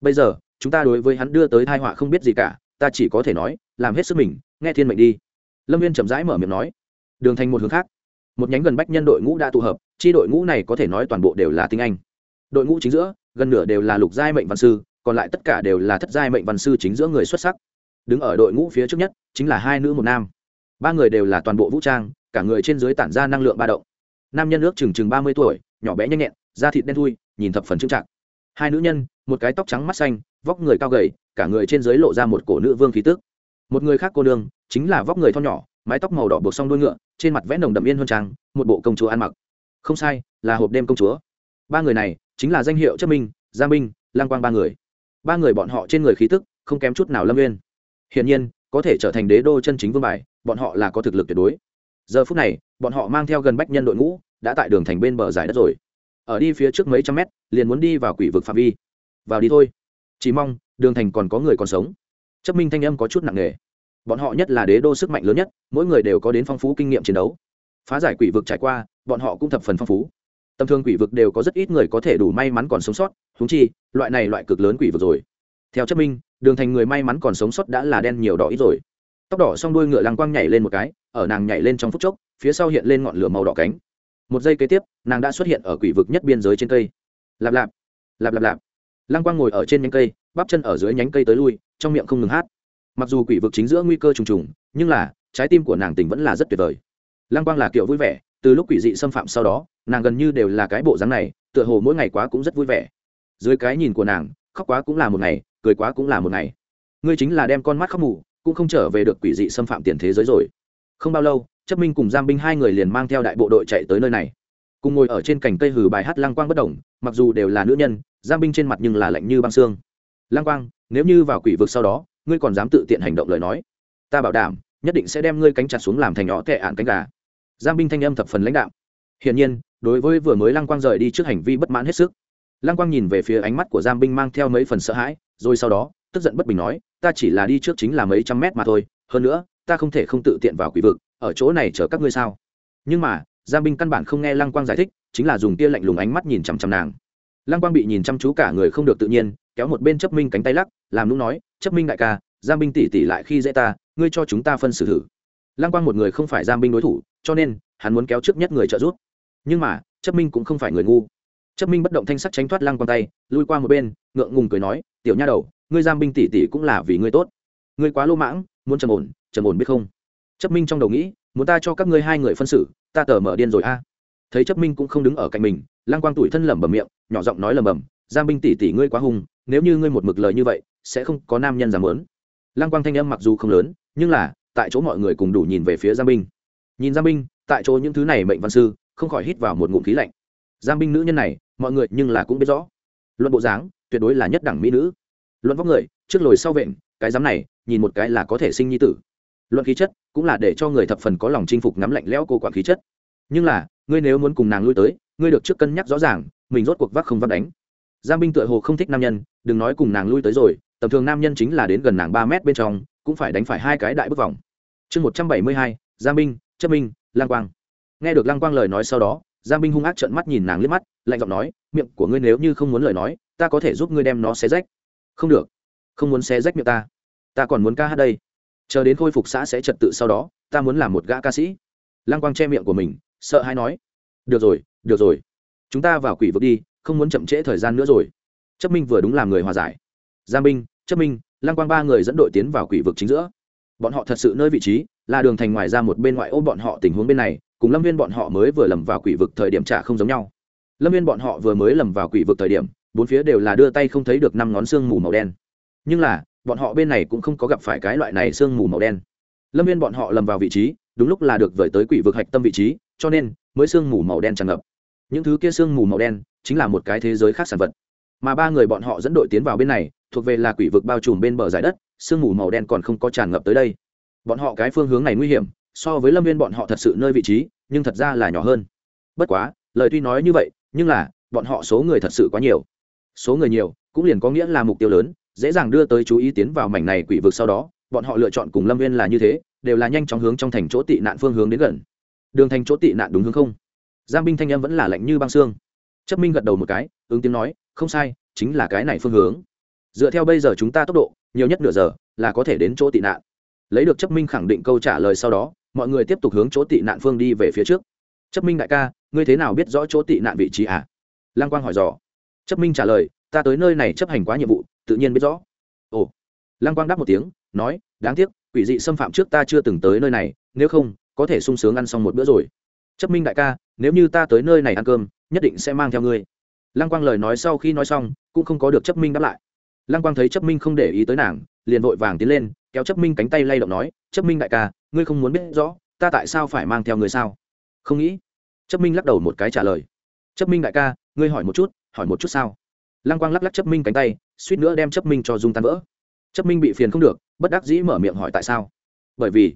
Bây giờ, chúng ta đối với hắn đưa tới thai họa không biết gì cả, ta chỉ có thể nói, làm hết sức mình, nghe thiên mệnh đi. Lâm viên chậm rãi mở miệng nói đường thành một hướng khác. Một nhánh gần bách nhân đội ngũ đã tụ hợp, chi đội ngũ này có thể nói toàn bộ đều là tinh anh. Đội ngũ chính giữa, gần nửa đều là lục giai mệnh văn sư, còn lại tất cả đều là thất giai mệnh văn sư chính giữa người xuất sắc. Đứng ở đội ngũ phía trước nhất, chính là hai nữ một nam. Ba người đều là toàn bộ vũ trang, cả người trên dưới tản ra năng lượng ba động. Nam nhân ước chừng chừng ba mươi tuổi, nhỏ bé nhanh nhẹn, da thịt đen thui, nhìn thập phần trưng trạc. hai nữ nhân, một cái tóc trắng mắt xanh, vóc người cao gầy, cả người trên dưới lộ ra một cổ nữ vương khí tước một người khác cô nương, chính là vóc người thon nhỏ mái tóc màu đỏ buộc xong đuôi ngựa, trên mặt vẽ nồng đậm yên huân trang, một bộ công chúa ăn mặc. Không sai, là hộp đêm công chúa. Ba người này chính là danh hiệu chất minh gia minh, lang quang ba người. Ba người bọn họ trên người khí tức không kém chút nào lâm nguyên hiển nhiên, có thể trở thành đế đô chân chính vương bài, bọn họ là có thực lực tuyệt đối. Giờ phút này, bọn họ mang theo gần bách nhân đội ngũ, đã tại đường thành bên bờ giải đất rồi. Ở đi phía trước mấy trăm mét, liền muốn đi vào quỷ vực phạm vi. Vào đi thôi. Chỉ mong, đường thành còn có người còn sống. Chấp minh thanh âm có chút nặng nề bọn họ nhất là đế đô sức mạnh lớn nhất, mỗi người đều có đến phong phú kinh nghiệm chiến đấu. Phá giải quỷ vực trải qua, bọn họ cũng thập phần phong phú. Tầm thường quỷ vực đều có rất ít người có thể đủ may mắn còn sống sót thúng chi, loại này loại cực lớn quỷ vực rồi. Theo chất minh, đường thành người may mắn còn sống sót đã là đen nhiều đỏ ít rồi. Tóc đỏ xong đuôi ngựa lăng quang nhảy lên một cái, ở nàng nhảy lên trong phút chốc, phía sau hiện lên ngọn lửa màu đỏ cánh. Một giây kế tiếp, nàng đã xuất hiện ở quỷ vực nhất biên giới trên cây. Lạp lạp lạp lạp lạp. Lăng quang ngồi ở trên nhánh cây, bắp chân ở dưới nhánh cây tới lui, trong miệng không ngừng hát mặc dù quỷ vực chính giữa nguy cơ trùng trùng, nhưng là, trái tim của nàng tình vẫn là rất tuyệt vời. Lăng quang là kiểu vui vẻ, từ lúc quỷ dị xâm phạm sau đó, nàng gần như đều là cái bộ dáng này, tựa hồ mỗi ngày quá cũng rất vui vẻ. Dưới cái nhìn của nàng, khóc quá cũng là một ngày, cười quá cũng là một ngày. Ngươi chính là đem con mắt khóc mù, cũng không trở về được quỷ dị xâm phạm tiền thế giới rồi. Không bao lâu, chấp minh cùng giam binh hai người liền mang theo đại bộ đội chạy tới nơi này. Cùng ngồi ở trên cành cây hử bài hát lăng quang bất đồng mặc dù đều là nữ nhân giam binh trên mặt nhưng là lạnh như băng xương. Lăng quang, nếu như vào quỷ vực sau đó ngươi còn dám tự tiện hành động lời nói. Ta bảo đảm, nhất định sẽ đem ngươi cánh chặt xuống làm thành nhỏ tệ ạn cánh gà. Giang binh thanh âm thập phần lãnh đạo hiển nhiên, đối với vừa mới lăng quang rời đi trước hành vi bất mãn hết sức, lăng quang nhìn về phía ánh mắt của Giang binh mang theo mấy phần sợ hãi, rồi sau đó, tức giận bất bình nói, ta chỉ là đi trước chính là mấy trăm mét mà thôi, hơn nữa, ta không thể không tự tiện vào quỷ vực, ở chỗ này chở các ngươi sao? Nhưng mà, Giang binh căn bản không nghe lăng quang giải thích, chính là dùng tia lạnh lùng ánh mắt nhìn chằm chằm nàng. Lăng quang bị nhìn chăm chú cả người không được tự nhiên, kéo một bên chấp minh cánh tay lắc, làm lúc nói chấp minh đại ca giam binh tỷ tỷ lại khi dễ ta, ngươi cho chúng ta phân xử thử. Lăng quang một người không phải giam binh đối thủ, cho nên, hắn muốn kéo trước nhất người trợ giúp. Nhưng mà, chấp minh cũng không phải người ngu. Chấp minh bất động thanh sắc tránh thoát lăng quang tay, lui qua một bên, ngượng ngùng cười nói, tiểu nha đầu, ngươi giam binh tỷ tỷ cũng là vì ngươi tốt. Ngươi quá lô mãng, muốn trầm ổn trầm ổn biết không? Chấp minh trong đầu nghĩ, muốn ta cho các ngươi hai người phân xử, ta tờ mở điên rồi a. Thấy chấp minh cũng không đứng ở cạnh mình, lăng quang tủi thân lẩm bẩm miệng, nhỏ giọng nói lẩm bẩm Giang binh tỷ tỷ ngươi quá hung, nếu như ngươi một mực lời như vậy, sẽ không có nam nhân dám lớn lăng quang thanh âm mặc dù không lớn, nhưng là, tại chỗ mọi người cùng đủ nhìn về phía Giang binh. Nhìn Giang binh, tại chỗ những thứ này mệnh văn sư, không khỏi hít vào một ngụm khí lạnh. Giang binh nữ nhân này, mọi người nhưng là cũng biết rõ. Luận bộ dáng, tuyệt đối là nhất đẳng mỹ nữ. Luận vóc người, trước lồi sau vện, cái dám này, nhìn một cái là có thể sinh nhi tử. Luận khí chất, cũng là để cho người thập phần có lòng chinh phục ngắm lạnh lẽo cô quản khí chất. Nhưng là, ngươi nếu muốn cùng nàng lui tới, ngươi được trước cân nhắc rõ ràng, mình rốt cuộc vác không vác đánh giang binh tựa hồ không thích nam nhân, đừng nói cùng nàng lui tới rồi, tầm thường nam nhân chính là đến gần nàng ba mét bên trong, cũng phải đánh phải hai cái đại bước vòng. Chương một trăm bảy mươi hai, giang binh, chất minh, lang quang. Nghe được lang quang lời nói sau đó, giang binh hung ác trợn mắt nhìn nàng liếc mắt, lạnh giọng nói, miệng của ngươi nếu như không muốn lời nói, ta có thể giúp ngươi đem nó xé rách. Không được, không muốn xé rách miệng ta ta còn muốn ca hát đây. Chờ đến khôi phục xã sẽ trật tự sau đó, ta muốn làm một gã ca sĩ. Lăng quang che miệng của mình, sợ hay nói, được rồi được rồi, chúng ta vào quỷ vực đi không muốn chậm trễ thời gian nữa rồi. Chấp minh vừa đúng làm người hòa giải. Giang minh, chấp minh, lăng quang ba người dẫn đội tiến vào quỷ vực chính giữa. Bọn họ thật sự nơi vị trí là đường thành ngoài ra một bên ngoại ô bọn họ tình huống bên này, cùng lâm viên bọn họ mới vừa lầm vào quỷ vực thời điểm trả không giống nhau. Lâm viên bọn họ vừa mới lầm vào quỷ vực thời điểm, bốn phía đều là đưa tay không thấy được năm ngón xương mù màu đen. Nhưng là, bọn họ bên này cũng không có gặp phải cái loại này xương mù màu đen. Lâm viên bọn họ lầm vào vị trí, đúng lúc là được vời tới quỷ vực hạch tâm vị trí, cho nên mới xương mù màu đen tràn ngập những thứ kia sương mù màu đen chính là một cái thế giới khác sản vật. Mà ba người bọn họ dẫn đội tiến vào bên này, thuộc về là quỷ vực bao trùm bên bờ giải đất, sương mù màu đen còn không có tràn ngập tới đây. Bọn họ cái phương hướng này nguy hiểm, so với lâm viên bọn họ thật sự nơi vị trí, nhưng thật ra là nhỏ hơn. Bất quá, lời tuy nói như vậy, nhưng là, bọn họ số người thật sự quá nhiều. Số người nhiều, cũng liền có nghĩa là mục tiêu lớn, dễ dàng đưa tới chú ý tiến vào mảnh này quỷ vực sau đó, bọn họ lựa chọn cùng lâm viên là như thế, đều là nhanh chóng hướng trong thành chỗ tị nạn phương hướng đến gần. Đường thành chỗ tị nạn đúng hướng không? Giang binh thanh âm vẫn là lạnh như băng xương. Chấp minh gật đầu một cái, ứng tiếng nói, không sai, chính là cái này phương hướng. Dựa theo bây giờ chúng ta tốc độ, nhiều nhất nửa giờ là có thể đến chỗ tị nạn. Lấy được chấp minh khẳng định câu trả lời sau đó, mọi người tiếp tục hướng chỗ tị nạn phương đi về phía trước. Chấp minh đại ca, ngươi thế nào biết rõ chỗ tị nạn vị trí à? Lăng quang hỏi dò. Chấp minh trả lời, ta tới nơi này chấp hành quá nhiệm vụ, tự nhiên biết rõ. Ồ. Lăng quang đáp một tiếng, nói, đáng tiếc, quỷ dị xâm phạm trước ta chưa từng tới nơi này, nếu không, có thể sung sướng ăn xong một bữa rồi chấp minh đại ca, nếu như ta tới nơi này ăn cơm, nhất định sẽ mang theo ngươi. Lăng quang lời nói sau khi nói xong, cũng không có được chấp minh đáp lại. Lăng quang thấy chấp minh không để ý tới nàng, liền vội vàng tiến lên, kéo chấp minh cánh tay lay động nói, chấp minh đại ca, ngươi không muốn biết rõ, ta tại sao phải mang theo người sao? Không nghĩ. Chấp minh lắc đầu một cái trả lời. Chấp minh đại ca, ngươi hỏi một chút, hỏi một chút sao? Lăng quang lắc lắc chấp minh cánh tay, suýt nữa đem chấp minh cho dung tan vỡ. Chấp minh bị phiền không được, bất đắc dĩ mở miệng hỏi tại sao. Bởi vì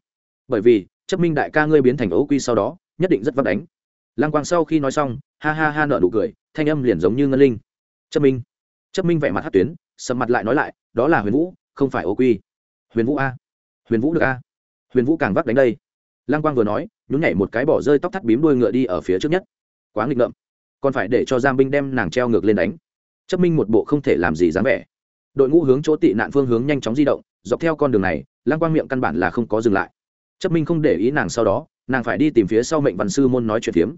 bởi vì, chấp minh đại ca ngươi biến thành ấu quy sau đó nhất định rất vắt đánh. Lăng quang sau khi nói xong, ha ha ha nợ nụ cười, thanh âm liền giống như ngân linh. Chấp minh. Chấp minh vẻ mặt hát tuyến, sầm mặt lại nói lại, đó là huyền vũ, không phải ô quy. Huyền vũ a. Huyền vũ được a. Huyền vũ càng vắt đánh đây. Lăng quang vừa nói, nhún nhảy một cái bỏ rơi tóc thắt bím đuôi ngựa đi ở phía trước nhất. Quá nghịch ngợm. Còn phải để cho giam binh đem nàng treo ngược lên đánh. Chấp minh một bộ không thể làm gì dám vẻ. Đội ngũ hướng chỗ tị nạn phương hướng nhanh chóng di động, dọc theo con đường này, lăng quang miệng căn bản là không có dừng lại. Chấp minh không để ý nàng sau đó nàng phải đi tìm phía sau mệnh văn sư môn nói chuyện phiếm.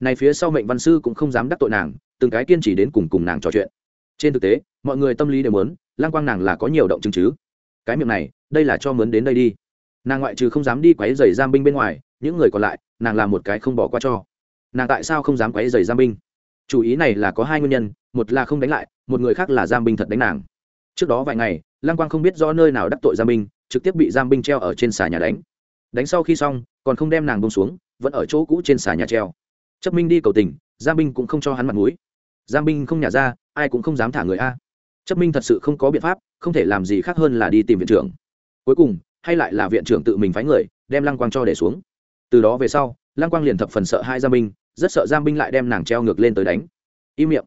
Này phía sau mệnh văn sư cũng không dám đắc tội nàng, từng cái kiên trì đến cùng cùng nàng trò chuyện. Trên thực tế, mọi người tâm lý đều muốn, lang quang nàng là có nhiều động chứng chứ. Cái miệng này, đây là cho mướn đến đây đi. Nàng ngoại trừ không dám đi quấy giày giam binh bên ngoài, những người còn lại, nàng làm một cái không bỏ qua cho. Nàng tại sao không dám quấy giày giam binh? Chủ ý này là có hai nguyên nhân, một là không đánh lại, một người khác là giam binh thật đánh nàng. Trước đó vài ngày lăng quang không biết do nơi nào đắc tội giam binh, trực tiếp bị giam binh treo ở trên xà nhà đánh. Đánh sau khi xong còn không đem nàng bông xuống, vẫn ở chỗ cũ trên xà nhà treo. Chấp minh đi cầu tình, giang binh cũng không cho hắn mặt mũi. Giang binh không nhả ra, ai cũng không dám thả người a. Chấp minh thật sự không có biện pháp, không thể làm gì khác hơn là đi tìm viện trưởng. Cuối cùng, hay lại là viện trưởng tự mình phái người, đem lăng quang cho để xuống. Từ đó về sau, lăng quang liền thập phần sợ hai giam binh, rất sợ giam binh lại đem nàng treo ngược lên tới đánh. Im miệng.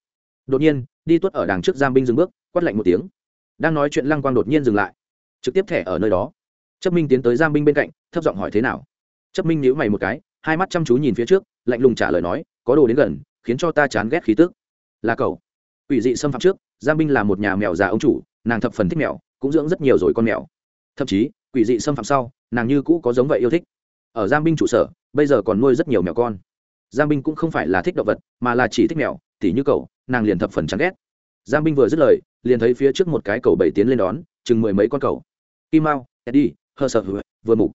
Đột nhiên, đi tuất ở đằng trước giam binh dừng bước, quát lạnh một tiếng. Đang nói chuyện lăng quang đột nhiên dừng lại, trực tiếp thẻ ở nơi đó. Chấp minh tiến tới giam binh bên cạnh, thấp giọng hỏi thế nào chấp minh nhíu mày một cái, hai mắt chăm chú nhìn phía trước, lạnh lùng trả lời nói, có đồ đến gần, khiến cho ta chán ghét khí tức. Là cậu. Ủy dị xâm phạm trước, Giang binh là một nhà mèo già ông chủ, nàng thập phần thích mèo, cũng dưỡng rất nhiều rồi con mèo. Thậm chí, quỷ dị xâm phạm sau, nàng như cũ có giống vậy yêu thích. Ở Giang binh trụ sở, bây giờ còn nuôi rất nhiều mèo con. Giang binh cũng không phải là thích động vật, mà là chỉ thích mèo, tỉ như cậu, nàng liền thập phần chán ghét. Giang binh vừa dứt lời, liền thấy phía trước một cái cầu bảy tiến lên đón, chừng mười mấy con cầu. Kim mao, eddie hơ sợ vừa mục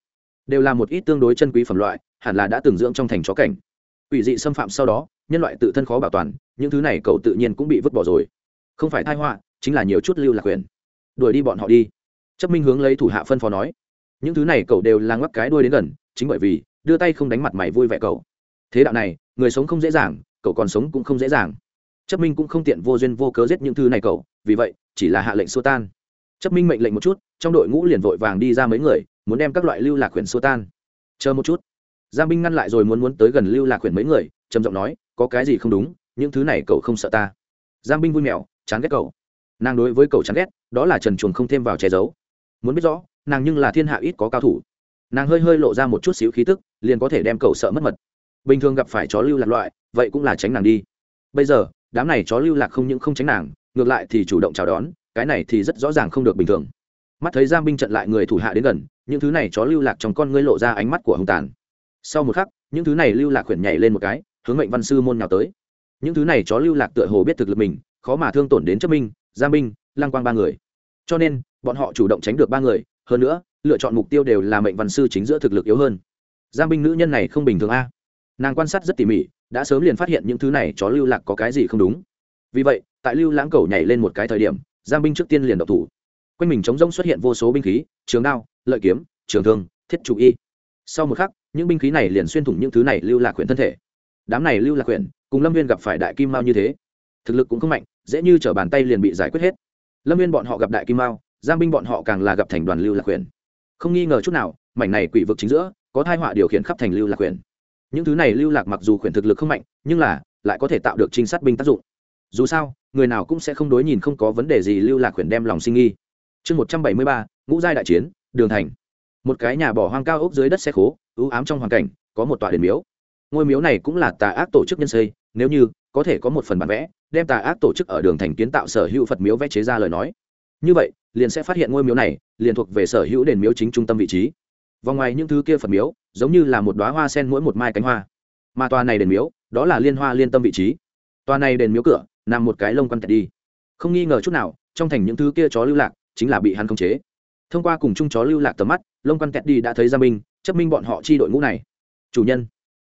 đều là một ít tương đối chân quý phẩm loại, hẳn là đã từng dưỡng trong thành chó cảnh. Quỷ dị xâm phạm sau đó, nhân loại tự thân khó bảo toàn, những thứ này cậu tự nhiên cũng bị vứt bỏ rồi. Không phải thai họa, chính là nhiều chút lưu lạc quyền. Đuổi đi bọn họ đi. Chấp minh hướng lấy thủ hạ phân phó nói, những thứ này cậu đều là ngoắc cái đuôi đến gần, chính bởi vì, đưa tay không đánh mặt mày vui vẻ cậu. Thế đạo này, người sống không dễ dàng, cậu còn sống cũng không dễ dàng. Chấp minh cũng không tiện vô duyên vô cớ giết những thứ này cậu, vì vậy, chỉ là hạ lệnh xua tan. Chấp minh mệnh lệnh một chút, trong đội ngũ liền vội vàng đi ra mấy người muốn đem các loại lưu lạc quyển xua tan. Chờ một chút. Giang binh ngăn lại rồi muốn muốn tới gần lưu lạc quyển mấy người, trầm giọng nói, có cái gì không đúng, những thứ này cậu không sợ ta. Giang binh vui mèo, chán ghét cậu. Nàng đối với cậu chán ghét, đó là trần chuồng không thêm vào che giấu. Muốn biết rõ, nàng nhưng là thiên hạ ít có cao thủ. Nàng hơi hơi lộ ra một chút xíu khí tức, liền có thể đem cậu sợ mất mật. Bình thường gặp phải chó lưu lạc loại, vậy cũng là tránh nàng đi. Bây giờ, đám này chó lưu lạc không những không tránh nàng, ngược lại thì chủ động chào đón, cái này thì rất rõ ràng không được bình thường. Mắt thấy Giang binh trận lại người thủ hạ đến gần những thứ này chó lưu lạc trong con ngươi lộ ra ánh mắt của hung tàn. Sau một khắc những thứ này lưu lạc khuyển nhảy lên một cái hướng mệnh văn sư môn nhào tới. Những thứ này chó lưu lạc tựa hồ biết thực lực mình khó mà thương tổn đến chấp minh gia minh, lang quang ba người. Cho nên bọn họ chủ động tránh được ba người hơn nữa lựa chọn mục tiêu đều là mệnh văn sư chính giữa thực lực yếu hơn. Giang binh nữ nhân này không bình thường a. Nàng quan sát rất tỉ mỉ đã sớm liền phát hiện những thứ này chó lưu lạc có cái gì không đúng. Vì vậy tại lưu lãng cầu nhảy lên một cái thời điểm giang binh trước tiên liền độc thủ quanh mình chống rông xuất hiện vô số binh khí, trường đao, lợi kiếm, trường thương, thiết chủ y. Sau một khắc, những binh khí này liền xuyên thủng những thứ này lưu lạc quyển thân thể. Đám này lưu lạc quyển, cùng lâm viên gặp phải đại kim mao như thế, thực lực cũng không mạnh, dễ như t r ở bàn tay liền bị giải quyết hết. Lâm viên bọn họ gặp đại kim mao, giang binh bọn họ càng là gặp thành đoàn lưu lạc quyển. Không nghi ngờ chút nào, mảnh này quỷ vực chính giữa, có thai họa điều khiển khắp thành lưu lạc quyển. Những thứ này lưu lạc mặc dù quyển thực lực không mạnh, nhưng là, lại có thể tạo được trinh sát binh tác dụng. Dù sao, người nào cũng sẽ không đối nhìn không có vấn đề gì lưu lạc quyển đem lòng sinh nghi chương một trăm bảy mươi ba, ngũ giai đại chiến, đường thành. Một cái nhà bỏ hoang cao ốc dưới đất xe khố, ưu ám trong hoàn cảnh, có một tòa đền miếu. Ngôi miếu này cũng là tà ác tổ chức nhân xây, nếu như, có thể có một phần bản vẽ, đem tà ác tổ chức ở đường thành kiến tạo sở hữu phật miếu vẽ chế ra lời nói. Như vậy, liền sẽ phát hiện ngôi miếu này, liền thuộc về sở hữu đền miếu chính trung tâm vị trí. Vòng ngoài những thứ kia phật miếu, giống như là một đoá hoa sen mỗi một mai cánh hoa. Mà tòa này đền miếu, đó là liên hoa liên tâm vị trí. Tòa này đền miếu cửa, nằm một cái lông quan kẹt đi. Không nghi ngờ chút nào, trong thành những thứ kia chó lưu lạc chính là bị hắn khống chế. Thông qua cùng chung chó lưu lạc tầm mắt lông quan kẹt đi đã thấy gia minh, chấp minh bọn họ chi đội ngũ này. Chủ nhân,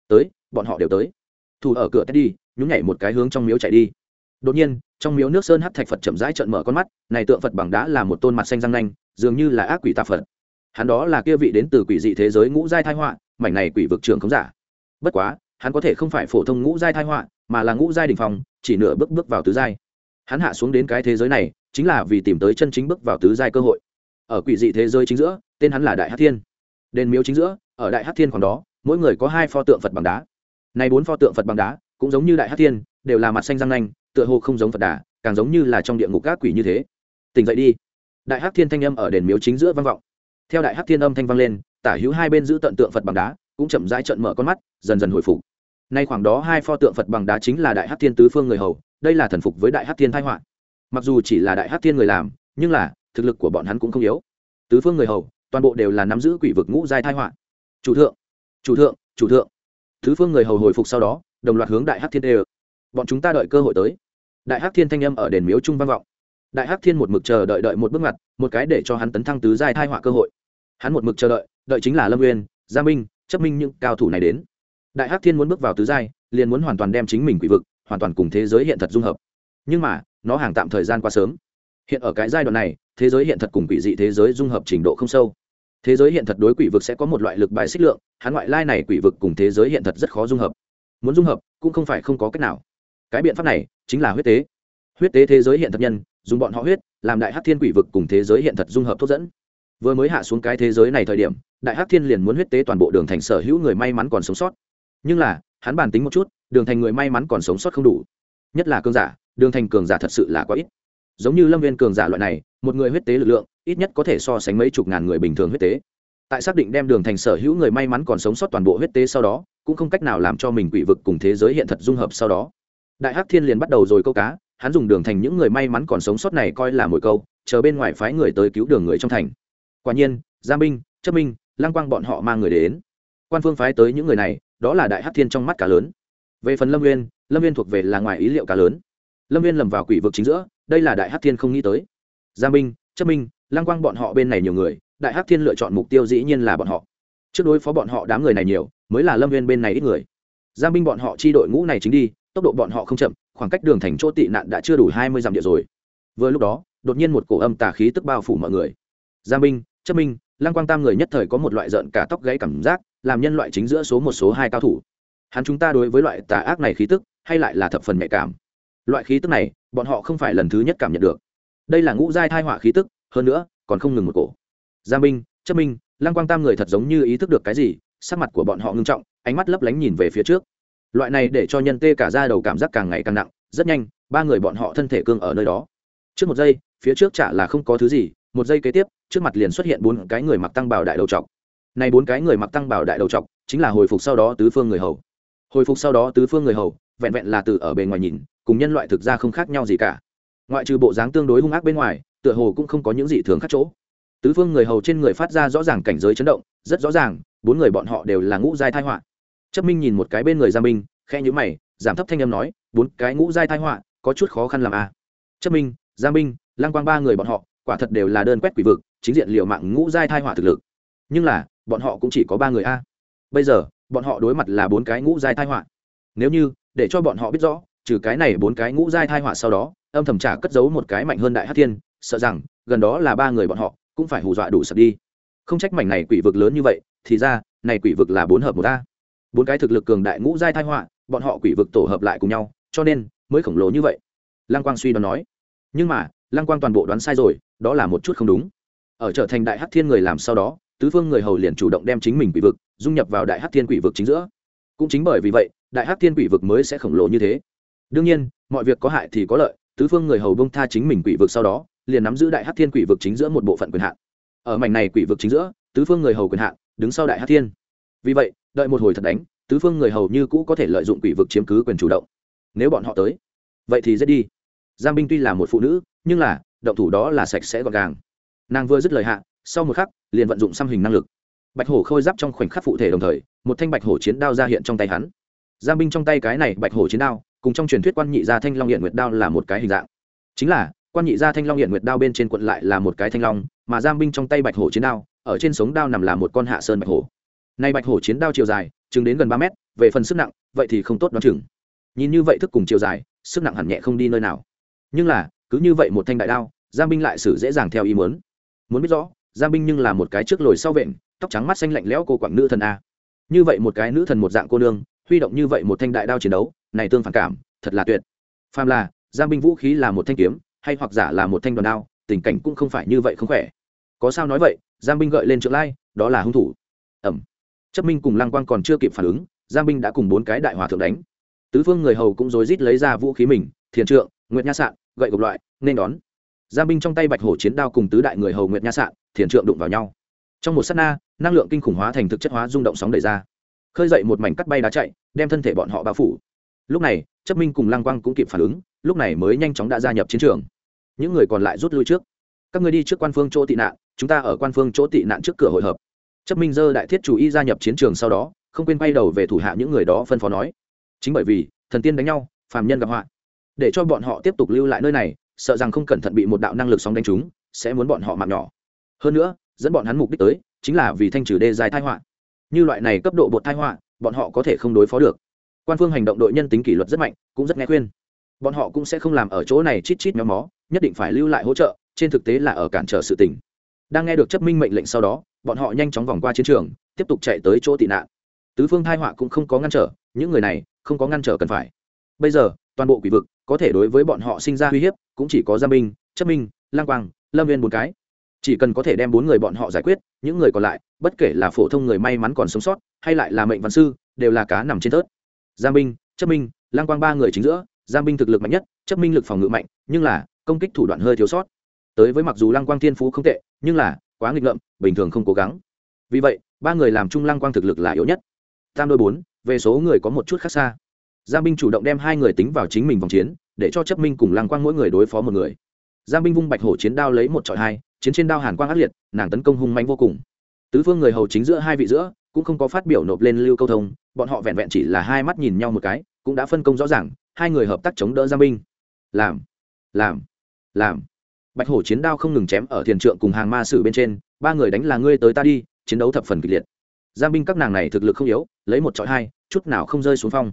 tới, bọn họ đều tới. Thủ ở cửa Teddy nhún nhảy một cái hướng trong miếu chạy đi. Đột nhiên, trong miếu nước sơn hắt thạch phật chậm rãi trợn mở con mắt, này tượng phật bằng đá là một tôn mặt xanh răng nanh, dường như là ác quỷ tà phật. Hắn đó là kia vị đến từ quỷ dị thế giới ngũ giai thai họa, mảnh này quỷ vực trường không giả. Bất quá, hắn có thể không phải phổ thông ngũ giai thai họa, mà là ngũ giai đình phòng chỉ nửa bước bước vào tứ giai. Hắn hạ xuống đến cái thế giới này chính là vì tìm tới chân chính bước vào tứ giai cơ hội. Ở quỷ dị thế giới chính giữa, tên hắn là đại hát thiên. Đền miếu chính giữa, ở đại hát thiên khoảng đó, mỗi người có hai pho tượng phật bằng đá. Này bốn pho tượng phật bằng đá, cũng giống như đại hát thiên, đều là mặt xanh răng nanh, tựa hồ không giống phật đà, càng giống như là trong địa ngục các quỷ như thế. Tỉnh dậy đi. Đại hát thiên thanh âm ở đền miếu chính giữa vang vọng. Theo đại hát thiên âm thanh vang lên, tả hữu hai bên giữ tận tượng phật bằng đá, cũng chậm rãi trận mở con mắt, dần dần hồi phục. Nay khoảng đó hai pho tượng phật bằng đá chính là đại hát thiên tứ phương người hầu, đây là thần phục với đại hát thiên thái họa mặc dù chỉ là đại hát thiên người làm, nhưng là, thực lực của bọn hắn cũng không yếu. Tứ phương người hầu, toàn bộ đều là nắm giữ quỷ vực ngũ giai thai họa. Chủ thượng chủ thượng chủ thượng. Tứ phương người hầu hồi phục sau đó, đồng loạt hướng đại hát thiên đê bọn chúng ta đợi cơ hội tới. Đại hát thiên thanh âm ở đền miếu trung vang vọng. Đại hát thiên một mực chờ đợi đợi một bước ngoặt, một cái để cho hắn tấn thăng tứ giai thai họa cơ hội. Hắn một mực chờ đợi đợi chính là lâm nguyên gia minh, chấp minh những cao thủ này đến. Đại hắc thiên muốn bước vào tứ giai, liền muốn hoàn toàn đem chính mình quỷ vực, hoàn toàn cùng thế giới hiện thật dung hợp. Nhưng mà nó hàng tạm thời gian quá sớm. Hiện ở cái giai đoạn này, thế giới hiện thật cùng quỷ dị thế giới dung hợp trình độ không sâu. Thế giới hiện thật đối quỷ vực sẽ có một loại lực bài xích lượng, hắn ngoại lai này quỷ vực cùng thế giới hiện thật rất khó dung hợp. Muốn dung hợp, cũng không phải không có cách nào. Cái biện pháp này chính là huyết tế. Huyết tế thế giới hiện thật nhân, dùng bọn họ huyết, làm đại hắc thiên quỷ vực cùng thế giới hiện thật dung hợp thuốc dẫn. Vừa mới hạ xuống cái thế giới này thời điểm, đại hắc thiên liền muốn huyết tế toàn bộ đường thành sở hữu người may mắn còn sống sót. Nhưng là, hắn bàn tính một chút, đường thành người may mắn còn sống sót không đủ. Nhất là cường giả đường thành cường giả thật sự là quá ít. Giống như lâm viên cường giả loại này, một người huyết tế lực lượng, ít nhất có thể so sánh mấy chục ngàn người bình thường huyết tế. Tại xác định đem đường thành sở hữu người may mắn còn sống sót toàn bộ huyết tế sau đó, cũng không cách nào làm cho mình quỷ vực cùng thế giới hiện thật dung hợp sau đó. Đại hắc thiên liền bắt đầu rồi câu cá, hắn dùng đường thành những người may mắn còn sống sót này coi là mồi câu, chờ bên ngoài phái người tới cứu đường người trong thành. Quả nhiên gia minh, chấp minh lang quang bọn họ mang người đến. Quan phương phái tới những người này, đó là đại Hắc thiên trong mắt cá lớn. Về phần lâm nguyên lâm nguyên thuộc về là ngoài ý liệu cá lớn lâm Viên lầm vào quỷ vực chính giữa, đây là đại hát thiên không nghĩ tới. Gia minh, chất minh lang quang bọn họ bên này nhiều người, đại hát thiên lựa chọn mục tiêu dĩ nhiên là bọn họ. Trước đối phó bọn họ đám người này nhiều, mới là lâm Viên bên này ít người. Gia minh bọn họ chi đội ngũ này chính đi, tốc độ bọn họ không chậm, khoảng cách đường thành chỗ tị nạn đã chưa đủ hai mươi dặm địa rồi. Vừa lúc đó, đột nhiên một cổ âm tà khí tức bao phủ mọi người. Gia minh, chất minh, lăng quang tam người nhất thời có một loại rợn cả tóc gãy cảm giác, làm nhân loại chính giữa số một, số hai cao thủ. Hắn chúng ta đối với loại tà ác này khí tức, hay lại là thập phần nhạy cảm loại khí tức này, bọn họ không phải lần thứ nhất cảm nhận được. Đây là ngũ giai thai họa khí tức, hơn nữa, còn không ngừng một cổ. Gia minh, chất minh, lăng quang tam người thật giống như ý thức được cái gì, sắc mặt của bọn họ ngưng trọng, ánh mắt lấp lánh nhìn về phía trước. Loại này để cho nhân tê cả ra đầu cảm giác càng ngày càng nặng, rất nhanh, ba người bọn họ thân thể cương ở nơi đó. Trước một giây, phía trước chả là không có thứ gì, một giây kế tiếp, trước mặt liền xuất hiện bốn cái người mặc tăng bảo đại đầu trọc. Này bốn cái người mặc tăng bảo đại đầu trọc, chính là hồi phục sau đó tứ phương người hầu. Hồi phục sau đó tứ phương người hầu, vẹn vẹn là từ ở bề ngoài nhìn cùng nhân loại thực ra không khác nhau gì cả. Ngoại trừ bộ dáng tương đối hung ác bên ngoài, tựa hồ cũng không có những gì thường khác chỗ. Tứ phương người hầu trên người phát ra rõ ràng cảnh giới chấn động, rất rõ ràng, bốn người bọn họ đều là ngũ giai thai họa. Chấp minh nhìn một cái bên người gia minh khe nhữ mày, giảm thấp thanh âm nói, bốn cái ngũ giai thai họa, có chút khó khăn làm a à. chấp minh gia minh lang quang ba người bọn họ, quả thật đều là đơn quét quỷ vực, chính diện liệu mạng ngũ giai thai họa thực lực. Nhưng là, bọn họ cũng chỉ có ba người a. Bây giờ, bọn họ đối mặt là bốn cái ngũ giai thai họa. Nếu như, để cho bọn họ biết rõ trừ cái này bốn cái ngũ giai thai họa sau đó, âm thầm trả cất giấu một cái mạnh hơn đại hát thiên, sợ rằng, gần đó là ba người bọn họ, cũng phải hù dọa đủ sập đi. Không trách mảnh này quỷ vực lớn như vậy, thì ra, này quỷ vực là bốn hợp một ta bốn cái thực lực cường đại ngũ giai thai họa, bọn họ quỷ vực tổ hợp lại cùng nhau, cho nên, mới khổng lồ như vậy. Lăng quang suy đoán nói. Nhưng mà, lăng quang toàn bộ đoán sai rồi, đó là một chút không đúng. Ở trở thành đại hắc thiên người làm sau đó, tứ phương người hầu liền chủ động đem chính mình quỷ vực dung nhập vào đại hắc thiên quỷ vực chính giữa. Cũng chính bởi vì vậy, đại hắc thiên quỷ vực mới sẽ khổng lồ như thế đương nhiên, mọi việc có hại thì có lợi, tứ phương người hầu bông tha chính mình quỷ vực sau đó, liền nắm giữ đại hát thiên quỷ vực chính giữa một bộ phận quyền hạn. Ở mảnh này quỷ vực chính giữa, tứ phương người hầu quyền hạn, đứng sau đại hát thiên. Vì vậy, đợi một hồi thật đánh, tứ phương người hầu như cũ có thể lợi dụng quỷ vực chiếm cứ quyền chủ động. Nếu bọn họ tới, vậy thì dễ đi. Giang binh tuy là một phụ nữ, nhưng là, động thủ đó là sạch sẽ gọn gàng. Nàng vừa dứt lời hạ, sau một khắc, liền vận dụng xăm hình năng lực. Bạch hổ khôi giáp trong khoảnh khắc phụ thể đồng thời, một thanh bạch hổ chiến đao ra hiện trong tay hắn. Giang binh trong tay cái này bạch hổ chiến đao cùng trong truyền thuyết quan nhị gia thanh long hiện nguyệt đao là một cái hình dạng. Chính là, quan nhị gia thanh long hiện nguyệt đao bên trên quận lại là một cái thanh long, mà giang binh trong tay bạch hổ chiến đao, ở trên sống đao nằm là một con hạ sơn bạch hổ. Nay bạch hổ chiến đao chiều dài, chừng đến gần ba mét, về phần sức nặng, vậy thì không tốt đoán chừng. Nhìn như vậy thức cùng chiều dài, sức nặng hẳn nhẹ không đi nơi nào. Nhưng là, cứ như vậy một thanh đại đao giang binh lại xử dễ dàng theo ý muốn. Muốn biết rõ giang binh nhưng là một cái trước lồi sau vện, tóc trắng mắt xanh lạnh lẽo cô quặng nữ thần a. Như vậy một cái nữ thần một dạng cô nương, huy động như vậy một thanh đại đao chiến đấu này tương phản cảm, thật là tuyệt. Phàm là, giang binh vũ khí là một thanh kiếm, hay hoặc giả là một thanh đoàn đao, tình cảnh cũng không phải như vậy không khỏe. Có sao nói vậy, giang binh gợi lên trượng lai, đó là hung thủ. Ẩm. Chấp minh cùng lăng quang còn chưa kịp phản ứng, giang binh đã cùng bốn cái đại hòa thượng đánh. Tứ phương người hầu cũng rối rít lấy ra vũ khí mình, thiền trượng, nguyệt nha sạn, gậy gộc loại, nên đón. Giang binh trong tay bạch hổ chiến đao cùng tứ đại người hầu nguyệt nha sạn, thiền trượng đụng vào nhau. Trong một s á t na, năng lượng kinh khủng hóa thành thực chất hóa rung động sóng đầy ra. Khơi dậy một mảnh cắt bay đá chạy, đem thân thể bọn họ bao phủ lúc này, chấp minh cùng lăng quang cũng kịp phản ứng, lúc này mới nhanh chóng đã gia nhập chiến trường. Những người còn lại rút lui trước. Các người đi trước quan phương chỗ tị nạn, chúng ta ở quan phương chỗ tị nạn trước cửa hội hợp. Chấp minh dơ đại thiết chủ y gia nhập chiến trường sau đó, không quên bay đầu về thủ hạ những người đó phân phó nói. Chính bởi vì, thần tiên đánh nhau, phàm nhân gặp họa. Để cho bọn họ tiếp tục lưu lại nơi này, sợ rằng không cẩn thận bị một đạo năng lực sóng đánh trúng, sẽ muốn bọn họ mạng nhỏ. Hơn nữa, dẫn bọn hắn mục đích tới, chính là vì thanh trừ đê dài thai họa. Như loại này cấp độ bột thai họa, bọn họ có thể không đối phó được quan phương hành động đội nhân tính kỷ luật rất mạnh, cũng rất nghe khuyên. Bọn họ cũng sẽ không làm ở chỗ này chít chít méo mó, nhất định phải lưu lại hỗ trợ, trên thực tế là ở cản trở sự tình. Đang nghe được chấp minh mệnh lệnh sau đó, bọn họ nhanh chóng vòng qua chiến trường, tiếp tục chạy tới chỗ tị nạn. Tứ phương thai họa cũng không có ngăn trở, những người này không có ngăn trở cần phải. Bây giờ, toàn bộ quỷ vực, có thể đối với bọn họ sinh ra uy hiếp, cũng chỉ có gia minh, chấp minh lang quang, lâm viên một cái. Chỉ cần có thể đem bốn người bọn họ giải quyết, những người còn lại, bất kể là phổ thông người may mắn còn sống sót, hay lại là mệnh văn sư, đều là cá nằm trên tớt Giang minh chấp minh, lang quang ba người chính giữa, Giang minh thực lực mạnh nhất, chấp minh lực phòng ngự mạnh, nhưng là, công kích thủ đoạn hơi thiếu sót. Tới với mặc dù Lang quang thiên phú không tệ, nhưng là, quá nghịch ngợm, bình thường không cố gắng. Vì vậy, ba người làm chung Lang quang thực lực là yếu nhất. Tam đôi bốn, về số người có một chút khác xa. Giang binh chủ động đem hai người tính vào chính mình vòng chiến, để cho chấp minh cùng Lang quang mỗi người đối phó một người. Giang binh vung bạch hổ chiến đao lấy một trọi hai, chiến trên đao hàn quang ác liệt, nàng tấn công hung manh vô cùng. Tứ phương người hầu chính giữa hai vị giữa, cũng không có phát biểu nộp lên lưu câu thông bọn họ vẹn vẹn chỉ là hai mắt nhìn nhau một cái, cũng đã phân công rõ ràng, hai người hợp tác chống đỡ giang binh làm làm làm. Bạch hổ chiến đao không ngừng chém ở thiền trượng cùng hàng ma sử bên trên, ba người đánh là ngươi tới ta đi, chiến đấu thập phần kịch liệt. Giang binh các nàng này thực lực không yếu, lấy một trọi hai, chút nào không rơi xuống phong.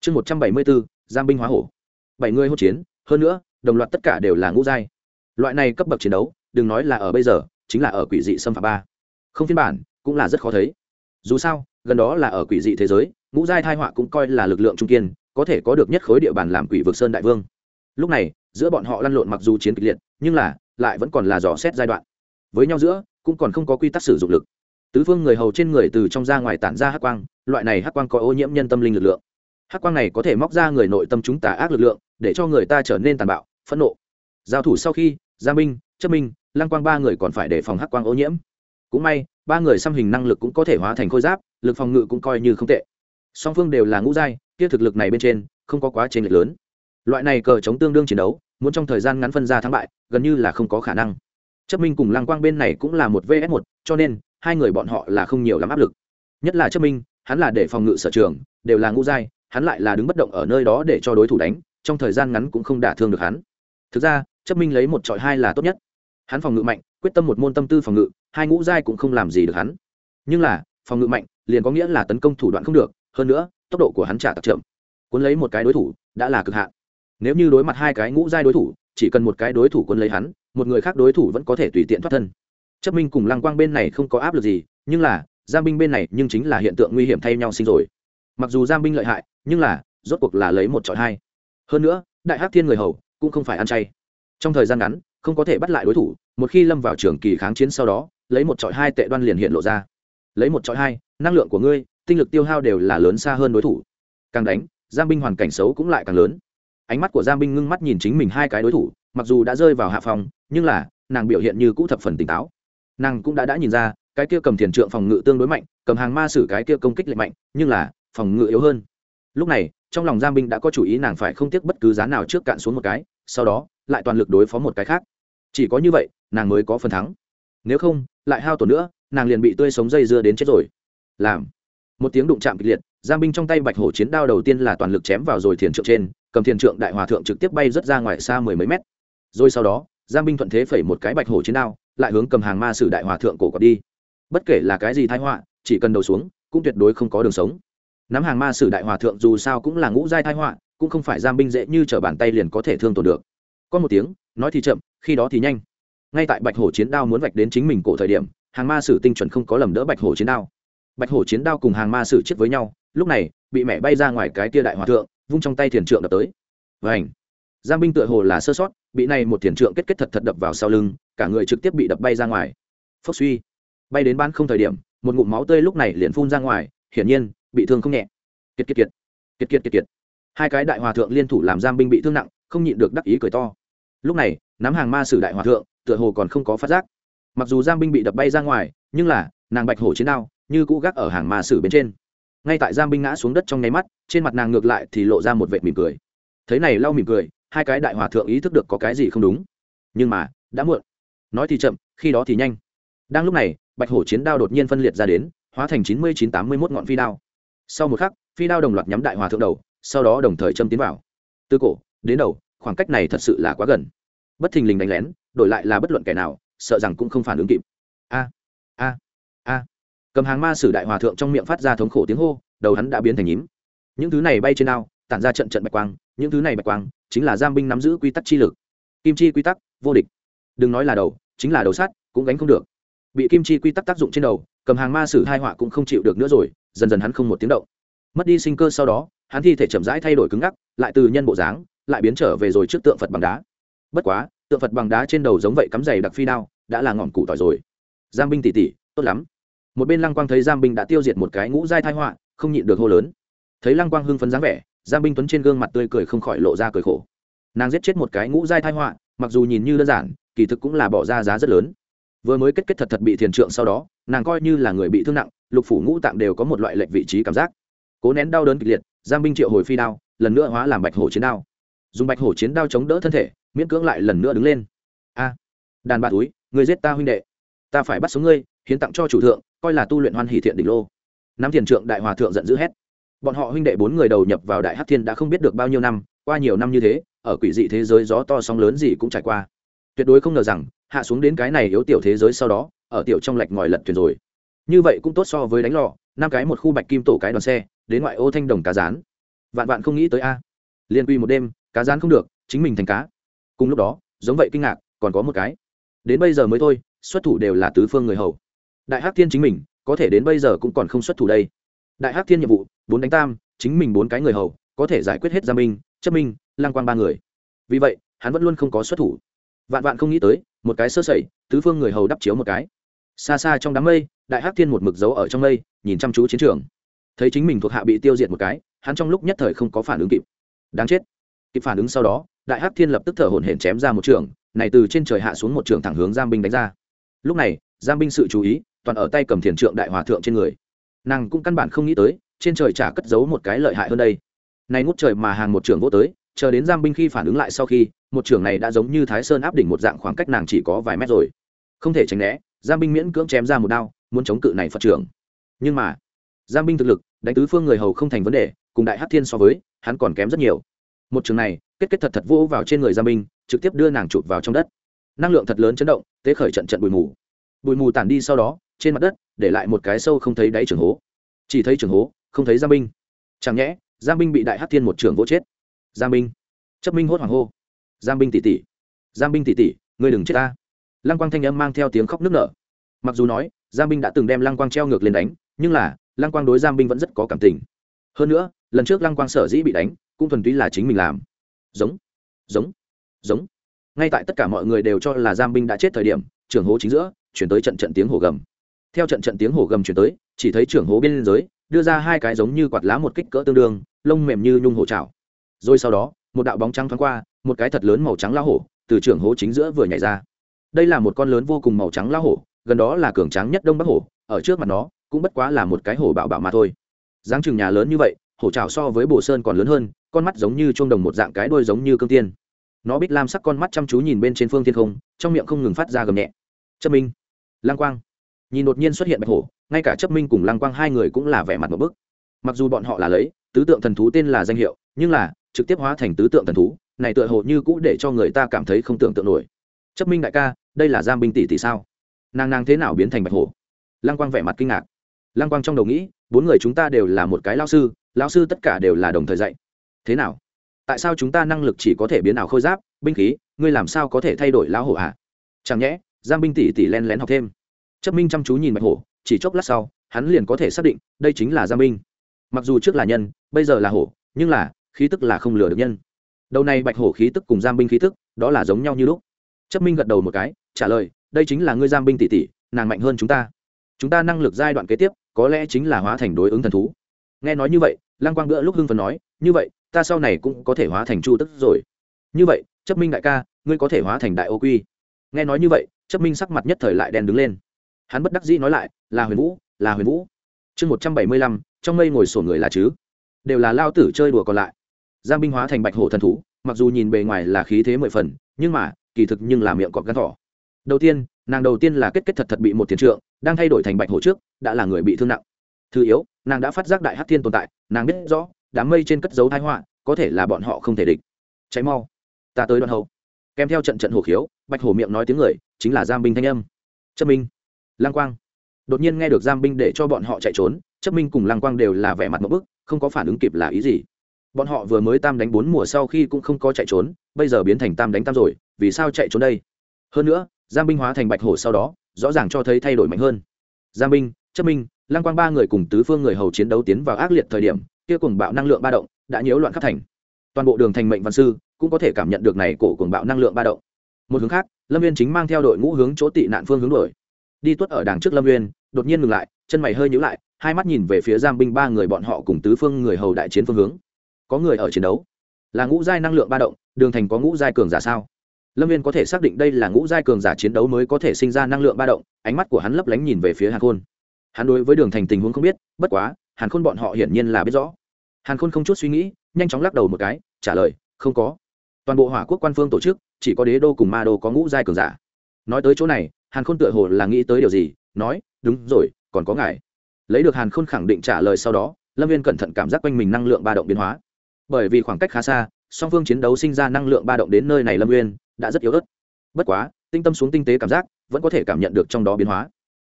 Chương một trăm bảy mươi bốn, giang binh hóa hổ. Bảy người hỗn chiến, hơn nữa, đồng loạt tất cả đều là ngũ giai. Loại này cấp bậc chiến đấu, đừng nói là ở bây giờ, chính là ở quỷ dị xâm phạm ba. Không phiên bản, cũng là rất khó thấy. Dù sao gần đó là ở quỷ dị thế giới, ngũ giai thai họa cũng coi là lực lượng trung kiên, có thể có được nhất khối địa bàn làm quỷ vực sơn đại vương. Lúc này, giữa bọn họ lăn lộn mặc dù chiến kịch liệt, nhưng là, lại vẫn còn là dò xét giai đoạn. Với nhau giữa, cũng còn không có quy tắc sử dụng lực. Tứ phương người hầu trên người từ trong ra ngoài tản ra hắc quang, loại này hắc quang có ô nhiễm nhân tâm linh lực lượng. Hắc quang này có thể móc ra người nội tâm chúng tà ác lực lượng, để cho người ta trở nên tàn bạo, phẫn nộ. Giao thủ sau khi, gia minh, chấp minh, lăng quang ba người còn phải đề phòng hắc quang ô nhiễm. Cũng may, ba người xăm hình năng lực cũng có thể hóa thành khôi giáp lực phòng ngự cũng coi như không tệ. Song phương đều là ngũ giai, kia thực lực này bên trên, không có quá trình lệch lớn. Loại này cờ chống tương đương chiến đấu, muốn trong thời gian ngắn phân ra thắng bại, gần như là không có khả năng. Chấp minh cùng lăng quang bên này cũng là một vs một, cho nên, hai người bọn họ là không nhiều lắm áp lực. Nhất là chấp minh, hắn là để phòng ngự sở trường, đều là ngũ giai, hắn lại là đứng bất động ở nơi đó để cho đối thủ đánh, trong thời gian ngắn cũng không đả thương được hắn. Thực ra, chấp minh lấy một trọi hai là tốt nhất. Hắn phòng ngự mạnh, quyết tâm một môn tâm tư phòng ngự, hai ngũ giai cũng không làm gì được hắn. Nhưng là, phòng ngự mạnh liền có nghĩa là tấn công thủ đoạn không được, hơn nữa, tốc độ của hắn trả tập chậm. Cuốn lấy một cái đối thủ, đã là cực hạn. Nếu như đối mặt hai cái ngũ giai đối thủ, chỉ cần một cái đối thủ cuốn lấy hắn, một người khác đối thủ vẫn có thể tùy tiện thoát thân. Chấp minh cùng lăng quang bên này không có áp lực gì, nhưng là giam binh bên này nhưng chính là hiện tượng nguy hiểm thay nhau sinh rồi. Mặc dù giam binh lợi hại, nhưng là, rốt cuộc là lấy một trọi hai. Hơn nữa, đại hắc thiên người hầu, cũng không phải ăn chay. Trong thời gian ngắn, không có thể bắt lại đối thủ, một khi lâm vào trường kỳ kháng chiến sau đó, lấy một trọi hai tệ đoan liền hiện lộ ra. Lấy một trọi hai năng lượng của ngươi, tinh lực tiêu hao đều là lớn xa hơn đối thủ. Càng đánh giang binh hoàn cảnh xấu cũng lại càng lớn. Ánh mắt của giang binh ngưng mắt nhìn chính mình hai cái đối thủ, mặc dù đã rơi vào hạ phòng, nhưng là, nàng biểu hiện như cũ thập phần tỉnh táo. Nàng cũng đã đã nhìn ra, cái kia cầm thiền trượng phòng ngự tương đối mạnh, cầm hàng ma sử cái kia công kích lệnh mạnh, nhưng là, phòng ngự yếu hơn. Lúc này, trong lòng giang binh đã có chủ ý nàng phải không tiếc bất cứ giá nào trước cạn xuống một cái, sau đó, lại toàn lực đối phó một cái khác. Chỉ có như vậy, nàng mới có phần thắng. Nếu không, lại hao tổn nữa, nàng liền bị tươi sống dây dưa đến chết rồi làm. Một tiếng đụng chạm kịch liệt, giang binh trong tay bạch hổ chiến đao đầu tiên là toàn lực chém vào rồi thiền trượng trên, cầm thiền trượng đại hòa thượng trực tiếp bay rất ra ngoài xa mười mấy mét. Rồi sau đó, giang binh thuận thế phẩy một cái bạch hổ chiến đao, lại hướng cầm hàng ma sử đại hòa thượng cổ cọt đi. Bất kể là cái gì thái họa, chỉ cần đầu xuống, cũng tuyệt đối không có đường sống. Nắm hàng ma sử đại hòa thượng dù sao cũng là ngũ giai thái họa, cũng không phải giam binh dễ như t r ở bàn tay liền có thể thương tổn được. Có một tiếng, nói thì chậm, khi đó thì nhanh. Ngay tại bạch hổ chiến đao muốn vạch đến chính mình cổ thời điểm, hàng ma sử tinh chuẩn không có lầm đỡ bạch hổ chiến đao bạch hổ chiến đao cùng hàng ma sử chết với nhau, lúc này, bị mẹ bay ra ngoài cái tia đại hòa thượng, vung trong tay thiền trượng đập tới. Và ảnh giang binh tựa hồ là sơ sót, bị này một thiền trượng kết kết thật thật đập vào sau lưng, cả người trực tiếp bị đập bay ra ngoài. Phốc suy! Bay đến ban không thời điểm, một ngụm máu tươi lúc này liền phun ra ngoài, hiển nhiên, bị thương không nhẹ. Kiệt kiệt kiệt! Kiệt kiệt kiệt kiệt! Hai cái đại hòa thượng liên thủ làm giam binh bị thương nặng, không nhịn được đắc ý cười to. Lúc này, nắm hàng ma sử đại hòa thượng, tựa hồ còn không có phát giác. Mặc dù giam binh bị đập bay ra ngoài, nhưng là, nàng bạch hổ chiến đao như cũ gác ở hàng ma sử bên trên. Ngay tại giam binh ngã xuống đất trong nháy mắt, trên mặt nàng ngược lại thì lộ ra một vệt mỉm cười. Thấy này lau mỉm cười, hai cái đại hòa thượng ý thức được có cái gì không đúng. Nhưng mà, đã muộn. Nói thì chậm, khi đó thì nhanh. Đang lúc này, bạch hổ chiến đao đột nhiên phân liệt ra đến, hóa thành chín mươi chín tám mươi mốt ngọn phi đao. Sau một khắc, phi đao đồng loạt nhắm đại hòa thượng đầu, sau đó đồng thời châm tiến vào. Từ cổ, đến đầu, khoảng cách này thật sự là quá gần. Bất thình lình đánh lén, đổi lại là bất luận kẻ nào, sợ rằng cũng không phản ứng kịp. A a! Cầm hàng ma sử đại hòa thượng trong miệng phát ra thống khổ tiếng hô đầu hắn đã biến thành nhím. Những thứ này bay trên ao tản ra trận trận bạch quang những thứ này bạch quang chính là giam binh nắm giữ quy tắc chi lực. Kim chi quy tắc vô địch. Đừng nói là đầu chính là đầu sát, cũng gánh không được. Bị kim chi quy tắc tác dụng trên đầu cầm hàng ma sử hai họa cũng không chịu được nữa rồi dần dần hắn không một tiếng động. Mất đi sinh cơ sau đó hắn thi thể chậm rãi thay đổi cứng ngắc lại từ nhân bộ dáng lại biến trở về rồi trước tượng phật bằng đá. Bất quá tượng phật bằng đá trên đầu giống vậy cắm dày đặc phi đao đã là ngọn củ tỏi rồi. Giang binh tỉ tỉ tốt lắm một bên lăng quang thấy giam binh đã tiêu diệt một cái ngũ giai thai họa, không nhịn được hô lớn. Thấy lăng quang hưng phấn dáng vẻ giam binh tuấn trên gương mặt tươi cười không khỏi lộ ra cười khổ. Nàng giết chết một cái ngũ giai thai họa, mặc dù nhìn như đơn giản, kỳ thực cũng là bỏ ra giá rất lớn. Vừa mới kết kết thật thật bị thiền trượng sau đó, nàng coi như là người bị thương nặng, lục phủ ngũ tạng đều có một loại lệch vị trí cảm giác. Cố nén đau đớn kịch liệt, giang binh triệu hồi phi đao, lần nữa hóa làm bạch hổ chiến đao. Dùng bạch hổ chiến đao chống đỡ thân thể, miễn cưỡng lại lần nữa đứng lên. A, đàn bà túi người giết ta huynh đệ. Ta phải bắt sống ngươi, hiến tặng cho chủ thượng coi là tu luyện hoan hỷ thiện đỉnh lô. Nam thiền trượng đại hòa thượng giận dữ hét. Bọn họ huynh đệ bốn người đầu nhập vào đại hát thiên đã không biết được bao nhiêu năm, qua nhiều năm như thế, ở quỷ dị thế giới gió to sóng lớn gì cũng trải qua. Tuyệt đối không ngờ rằng, hạ xuống đến cái này yếu tiểu thế giới sau đó, ở tiểu trong lạch ngòi lật thuyền rồi. Như vậy cũng tốt so với đánh lò, năm cái một khu bạch kim tổ cái đoàn xe, đến ngoại ô thanh đồng cá rán. Vạn vạn không nghĩ tới a. Liên quy một đêm, cá rán không được, chính mình thành cá. Cùng lúc đó, giống vậy kinh ngạc, còn có một cái. Đến bây giờ mới thôi, xuất thủ đều là tứ phương người hầu đại hắc thiên chính mình, có thể đến bây giờ cũng còn không xuất thủ đây. Đại hắc thiên nhiệm vụ, bốn đánh tam, chính mình bốn cái người hầu, có thể giải quyết hết gia minh, chấp minh lang quang ba người. Vì vậy, hắn vẫn luôn không có xuất thủ. Vạn vạn không nghĩ tới, một cái sơ sẩy, tứ phương người hầu đắp chiếu một cái. Xa xa trong đám mây, đại hắc thiên một mực dấu ở trong mây, nhìn chăm chú chiến trường. Thấy chính mình thuộc hạ bị tiêu diệt một cái, hắn trong lúc nhất thời không có phản ứng kịp. Đáng chết. Kịp phản ứng sau đó, đại hắc thiên lập tức thở hổn hển chém ra một trường, này từ trên trời hạ xuống một trường thẳng hướng giam binh đánh ra. Lúc này giam binh sự chú ý toàn ở tay cầm thiền trượng đại hòa thượng trên người. Nàng cũng căn bản không nghĩ tới, trên trời chả cất giấu một cái lợi hại hơn đây. Này ngút trời mà hàng một trưởng vô tới, chờ đến giam binh khi phản ứng lại sau khi, một trưởng này đã giống như thái sơn áp đỉnh một dạng khoảng cách nàng chỉ có vài mét rồi. Không thể tránh né, giam binh miễn cưỡng chém ra một đao, muốn chống cự này phật trưởng. Nhưng mà, giam binh thực lực, đánh tứ phương người hầu không thành vấn đề, cùng đại hát thiên so với, hắn còn kém rất nhiều. Một trường này, kết kết thật thật vô vào trên người giam binh, trực tiếp đưa nàng chụp vào trong đất. Năng lượng thật lớn chấn động, tế khởi trận trận bụi mù. Bụi mù tản đi sau đó trên mặt đất, để lại một cái sâu không thấy đáy trường hố. Chỉ thấy trường hố, không thấy giang binh. Chẳng nhẽ, giang binh bị đại hát thiên một trường vỗ chết. Giang binh. Chấp minh hốt hoàng hô. Giang binh tỷ tỷ. Giang binh tỷ tỷ, ngươi đừng chết ta. Lăng quang thanh âm mang theo tiếng khóc nức nở. Mặc dù nói, giang binh đã từng đem lăng quang treo ngược lên đánh, nhưng là, lăng quang đối giang binh vẫn rất có cảm tình. Hơn nữa, lần trước lăng quang sở dĩ bị đánh, cũng thuần túy là chính mình làm. Giống. Giống. Giống. Ngay tại tất cả mọi người đều cho là giang binh đã chết thời điểm trưởng hố chính giữa, chuyển tới trận trận tiếng hổ gầm theo trận trận tiếng hổ gầm chuyển tới, chỉ thấy trưởng hố bên dưới, đưa ra hai cái giống như quạt lá một kích cỡ tương đương, lông mềm như nhung hổ trào rồi sau đó, một đạo bóng trắng thoáng qua, một cái thật lớn màu trắng lao hổ, từ trưởng hố chính giữa vừa nhảy ra. Đây là một con lớn vô cùng màu trắng lao hổ, gần đó là cường tráng nhất đông bắc hổ, ở trước mặt nó, cũng bất quá là một cái hổ bạo bạo mà thôi. Dáng chừng nhà lớn như vậy, hổ trào so với bồ sơn còn lớn hơn, con mắt giống như chuông đồng một dạng cái đuôi giống như cương tiên. Nó bích lam sắc con mắt chăm chú nhìn bên trên phương thiên không, trong miệng không ngừng phát ra gầm nhẹ. Chấp minh, lang quang nhìn đột nhiên xuất hiện bạch hổ, ngay cả chấp minh cùng lang quang hai người cũng là vẻ mặt một bức. Mặc dù bọn họ là lấy, tứ tượng thần thú tên là danh hiệu, nhưng là, trực tiếp hóa thành tứ tượng thần thú, này tựa hồ như cũ để cho người ta cảm thấy không tưởng tượng nổi. Chấp minh đại ca, đây là giam binh tỷ tỷ sao? Nàng nàng thế nào biến thành bạch hổ? Lăng quang vẻ mặt kinh ngạc. Lăng quang trong đầu nghĩ, bốn người chúng ta đều là một cái lao sư lao sư tất cả đều là đồng thời dạy. Thế nào? Tại sao chúng ta năng lực chỉ có thể biến ảo khôi giáp, binh khí, ngươi làm sao có thể thay đổi lão hổ ạ à? chẳng nhẽ, giam binh tỷ tỷ len lén học thêm chấp minh chăm chú nhìn bạch hổ, chỉ chốc lát sau, hắn liền có thể xác định, đây chính là Giang Minh. mặc dù trước là nhân, bây giờ là hổ, nhưng là, khí tức là không lừa được nhân. Đầu này bạch hổ khí tức cùng giam binh khí tức, đó là giống nhau như lúc. Chấp minh gật đầu một cái, trả lời, đây chính là ngươi giam binh tỷ tỷ, nàng mạnh hơn chúng ta. Chúng ta năng lực giai đoạn kế tiếp, có lẽ chính là hóa thành đối ứng thần thú. Nghe nói như vậy, lăng quang bữa lúc hưng phần nói, như vậy, ta sau này cũng có thể hóa thành chu tức rồi. Như vậy, chấp minh đại ca, ngươi có thể hóa thành đại ô quy. Nghe nói như vậy, chấp minh sắc mặt nhất thời lại đen đứng lên hắn bất đắc dĩ nói lại, là huyền vũ, là huyền vũ. Chương một trăm bảy mươi lăm, trong mây ngồi sổ người là chứ? Đều là lao tử chơi đùa còn lại. Giang binh hóa thành bạch hổ thần thú, mặc dù nhìn bề ngoài là khí thế mười phần, nhưng mà, kỳ thực nhưng là miệng cọp gắn thỏ. Đầu tiên, nàng đầu tiên là kết kết thật thật bị một thiền trượng, đang thay đổi thành bạch hổ trước, đã là người bị thương nặng. Thứ yếu, nàng đã phát giác đại hát thiên tồn tại, nàng biết rõ, đám mây trên cất dấu thái họa, có thể là bọn họ không thể địch. Cháy mau, ta tới đoạn hậu. Kèm theo trận trận hổ khiếu, bạch hổ miệng nói tiếng người, chính là giam binh thanh âm. Chất minh lang quang. Đột nhiên nghe được giam binh để cho bọn họ chạy trốn, chấp minh cùng lang quang đều là vẻ mặt một bức, không có phản ứng kịp là ý gì. Bọn họ vừa mới tam đánh bốn mùa sau khi cũng không có chạy trốn, bây giờ biến thành tam đánh tam rồi, vì sao chạy trốn đây? Hơn nữa giang binh hóa thành bạch hổ sau đó, rõ ràng cho thấy thay đổi mạnh hơn. Giang binh, chấp minh, lăng quang ba người cùng tứ phương người hầu chiến đấu tiến vào ác liệt thời điểm, kia cùng bạo năng lượng ba động đã nhiễu loạn khắp thành. Toàn bộ đường thành mệnh văn sư cũng có thể cảm nhận được này cổ cùng bạo năng lượng ba động. Một hướng khác, lâm viên chính mang theo đội ngũ hướng chỗ tị nạn phương hướng đổi đi tuất ở đằng trước lâm viên đột nhiên ngừng lại, chân mày hơi nhíu lại, hai mắt nhìn về phía giam binh ba người bọn họ cùng tứ phương người hầu đại chiến phương hướng. Có người ở chiến đấu. Là ngũ giai năng lượng ba động, đường thành có ngũ giai cường giả sao? Lâm viên có thể xác định đây là ngũ giai cường giả chiến đấu mới có thể sinh ra năng lượng ba động, ánh mắt của hắn lấp lánh nhìn về phía hàn khôn. Hắn đối với đường thành tình huống không biết, bất quá, hàn khôn bọn họ hiển nhiên là biết rõ. Hàn khôn không chút suy nghĩ, nhanh chóng lắc đầu một cái, trả lời, không có. Toàn bộ hỏa quốc quan phương tổ chức, chỉ có đế đô cùng ma đô có ngũ giai cường giả. Nói tới chỗ này hàn khôn tựa hồ là nghĩ tới điều gì nói đúng rồi còn có ngài. Lấy được hàn khôn khẳng định trả lời sau đó lâm viên cẩn thận cảm giác quanh mình năng lượng ba động biến hóa. Bởi vì khoảng cách khá xa song phương chiến đấu sinh ra năng lượng ba động đến nơi này lâm viên đã rất yếu ớt. Bất quá tinh tâm xuống tinh tế cảm giác vẫn có thể cảm nhận được trong đó biến hóa.